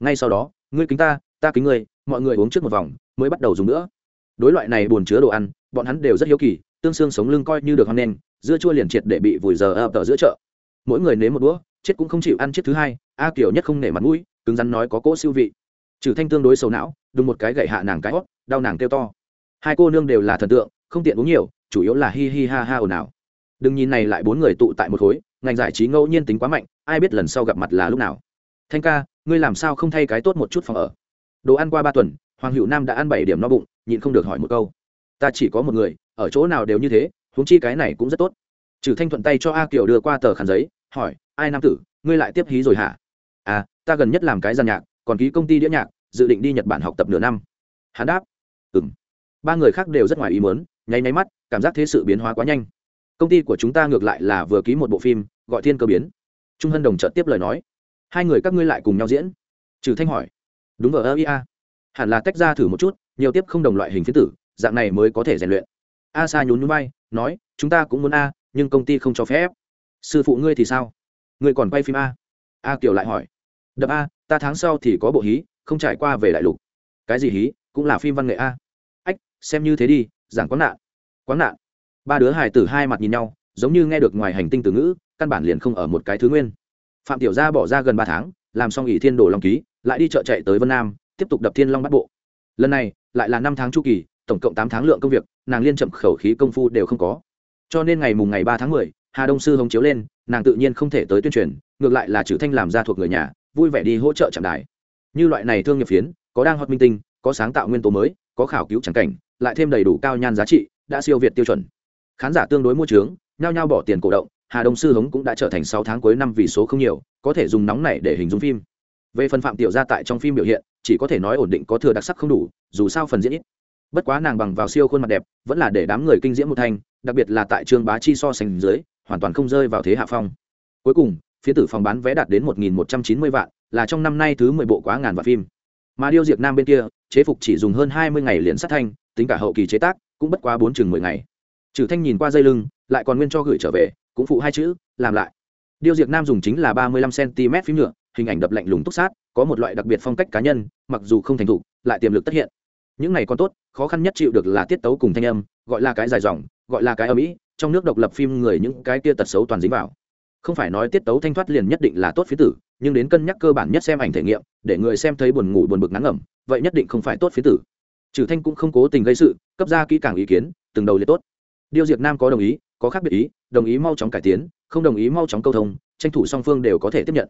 Ngay sau đó, ngươi kính ta ta kính ngươi, mọi người uống trước một vòng, mới bắt đầu dùng nữa. Đối loại này buồn chứa đồ ăn, bọn hắn đều rất hiếu kỳ, tương xương sống lưng coi như được hoang nên dưa chua liền triệt để bị vùi giờ ập ở giữa chợ. Mỗi người nếm một đũa chết cũng không chịu ăn chết thứ hai, a kiểu nhất không nể mặt mũi, cứng rắn nói có cỗ siêu vị. Trừ thanh tương đối sầu não đùng một cái gậy hạ nàng cái hót, đau nàng kêu to. Hai cô nương đều là thần tượng, không tiện uống nhiều, chủ yếu là hi hi ha ha ồn ào. Đừng nhìn này lại bốn người tụ tại một khối, ngành giải trí ngẫu nhiên tính quá mạnh, ai biết lần sau gặp mặt là lúc nào. Thanh ca, ngươi làm sao không thay cái tốt một chút phòng ở? Đồ ăn qua ba tuần, hoàng hữu nam đã ăn bảy điểm no bụng, nhịn không được hỏi một câu. Ta chỉ có một người, ở chỗ nào đều như thế, huống chi cái này cũng rất tốt. Trừ thanh thuận tay cho a kiều đưa qua tờ khăn giấy hỏi, ai nam tử, ngươi lại tiếp hí rồi hả? À ta gần nhất làm cái giàn nhạc, còn ký công ty đĩa nhạc, dự định đi nhật bản học tập nửa năm. Hắn đáp ừ m ba người khác đều rất ngoài ý muốn, nháy nháy mắt, cảm giác thế sự biến hóa quá nhanh. Công ty của chúng ta ngược lại là vừa ký một bộ phim, gọi thiên cơ biến. Trung hân đồng trợt tiếp lời nói, hai người các ngươi lại cùng nhau diễn. Trừ thanh hỏi, đúng vờ ơ ia hẳn là tách ra thử một chút, nhiều tiếp không đồng loại hình phiến tử, dạng này mới có thể rèn luyện. A sa nhún núi bay nói, chúng ta cũng muốn a, nhưng công ty không cho phép sư phụ ngươi thì sao? Ngươi còn quay phim a? A kiều lại hỏi. Đập a, ta tháng sau thì có bộ hí, không trải qua về đại lục. Cái gì hí? Cũng là phim văn nghệ a. Ách, xem như thế đi, giảng quán nạn. Quán nạn. Ba đứa hài tử hai mặt nhìn nhau, giống như nghe được ngoài hành tinh từ ngữ, căn bản liền không ở một cái thứ nguyên. Phạm tiểu gia bỏ ra gần ba tháng, làm xong ỷ thiên đồ long ký, lại đi chợ chạy tới vân nam, tiếp tục đập thiên long bắt bộ. Lần này, lại là năm tháng chu kỳ, tổng cộng tám tháng lượng công việc, nàng liên chậm khẩu khí công phu đều không có. Cho nên ngày mùng ngày ba tháng mười hà đông sư hống chiếu lên, nàng tự nhiên không thể tới tuyên truyền, ngược lại là Chử thanh làm ra thuộc người nhà, vui vẻ đi hỗ trợ trạm đài. Như loại này thương nghiệp phiến, có đang hot minh tinh, có sáng tạo nguyên tố mới, có khảo cứu trắng cảnh, lại thêm đầy đủ cao nhan giá trị, đã siêu việt tiêu chuẩn. Khán giả tương đối mua trướng nhao nhao bỏ tiền cổ động, hà đông sư hống cũng đã trở thành sáu tháng cuối năm vì số không nhiều, có thể dùng nóng này để hình dung phim. Về phần phạm tiểu gia tại trong phim biểu hiện, chỉ có thể nói ổn định có thừa đặc sắc không đủ, dù sao phần diễn ít. Bất quá nàng bằng vào siêu khuôn mặt đẹp, vẫn là để đám người kinh diễm một thanh, đặc biệt là tại trường bá chi so sánh dưới hoàn toàn không rơi vào thế hạ phong. Cuối cùng, phía tử phòng bán vé đạt đến một nghìn một trăm chín mươi vạn, là trong năm nay thứ mười bộ quá ngàn vạn phim. Mà điêu diệt nam bên kia, chế phục chỉ dùng hơn hai mươi ngày liền sát thanh, tính cả hậu kỳ chế tác, cũng bất quá bốn chừng mười ngày. Trừ thanh nhìn qua dây lưng, lại còn nguyên cho gửi trở về, cũng phụ hai chữ, làm lại. Điêu diệt nam dùng chính là ba mươi lăm cm phím nhựa, hình ảnh đập lạnh lùng túc sát, có một loại đặc biệt phong cách cá nhân, mặc dù không thành thục, lại tiềm lực tất hiện. Những này còn tốt, khó khăn nhất chịu được là tiết tấu cùng thanh âm gọi là cái dài dòng, gọi là cái âm ỉ trong nước độc lập phim người những cái kia tật xấu toàn dính vào. Không phải nói tiết tấu thanh thoát liền nhất định là tốt phía tử, nhưng đến cân nhắc cơ bản nhất xem ảnh thể nghiệm, để người xem thấy buồn ngủ buồn bực ngắn ngẩm, vậy nhất định không phải tốt phía tử. Trừ thanh cũng không cố tình gây sự, cấp ra kỹ càng ý kiến, từng đầu liệt tốt. Điều diệt nam có đồng ý, có khác biệt ý, đồng ý mau chóng cải tiến, không đồng ý mau chóng câu thông, tranh thủ song phương đều có thể tiếp nhận.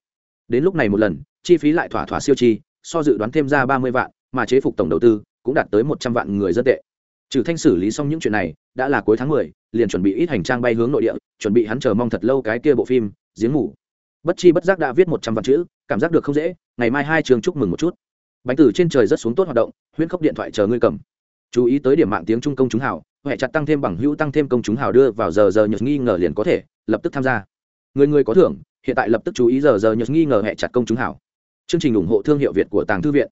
Đến lúc này một lần, chi phí lại thỏa thỏa siêu chi, so dự đoán thêm ra ba mươi vạn, mà chế phục tổng đầu tư cũng đạt tới một trăm vạn người dân tệ trừ thanh xử lý xong những chuyện này, đã là cuối tháng mười, liền chuẩn bị ít hành trang bay hướng nội địa, chuẩn bị hắn chờ mong thật lâu cái kia bộ phim, giếng ngủ bất chi bất giác đã viết một trăm vạn chữ, cảm giác được không dễ, ngày mai hai trường chúc mừng một chút. Bánh tử trên trời rất xuống tốt hoạt động, huyễn khốc điện thoại chờ ngươi cầm. Chú ý tới điểm mạng tiếng trung công chúng hào huệ chặt tăng thêm bằng hữu tăng thêm công chúng hào đưa vào giờ giờ nhật nghi ngờ liền có thể, lập tức tham gia. Người người có thưởng, hiện tại lập tức chú ý giờ giờ nhật nghi ngờ hệ chặt công chúng hào. Chương trình ủng hộ thương hiệu việt của tàng thư viện.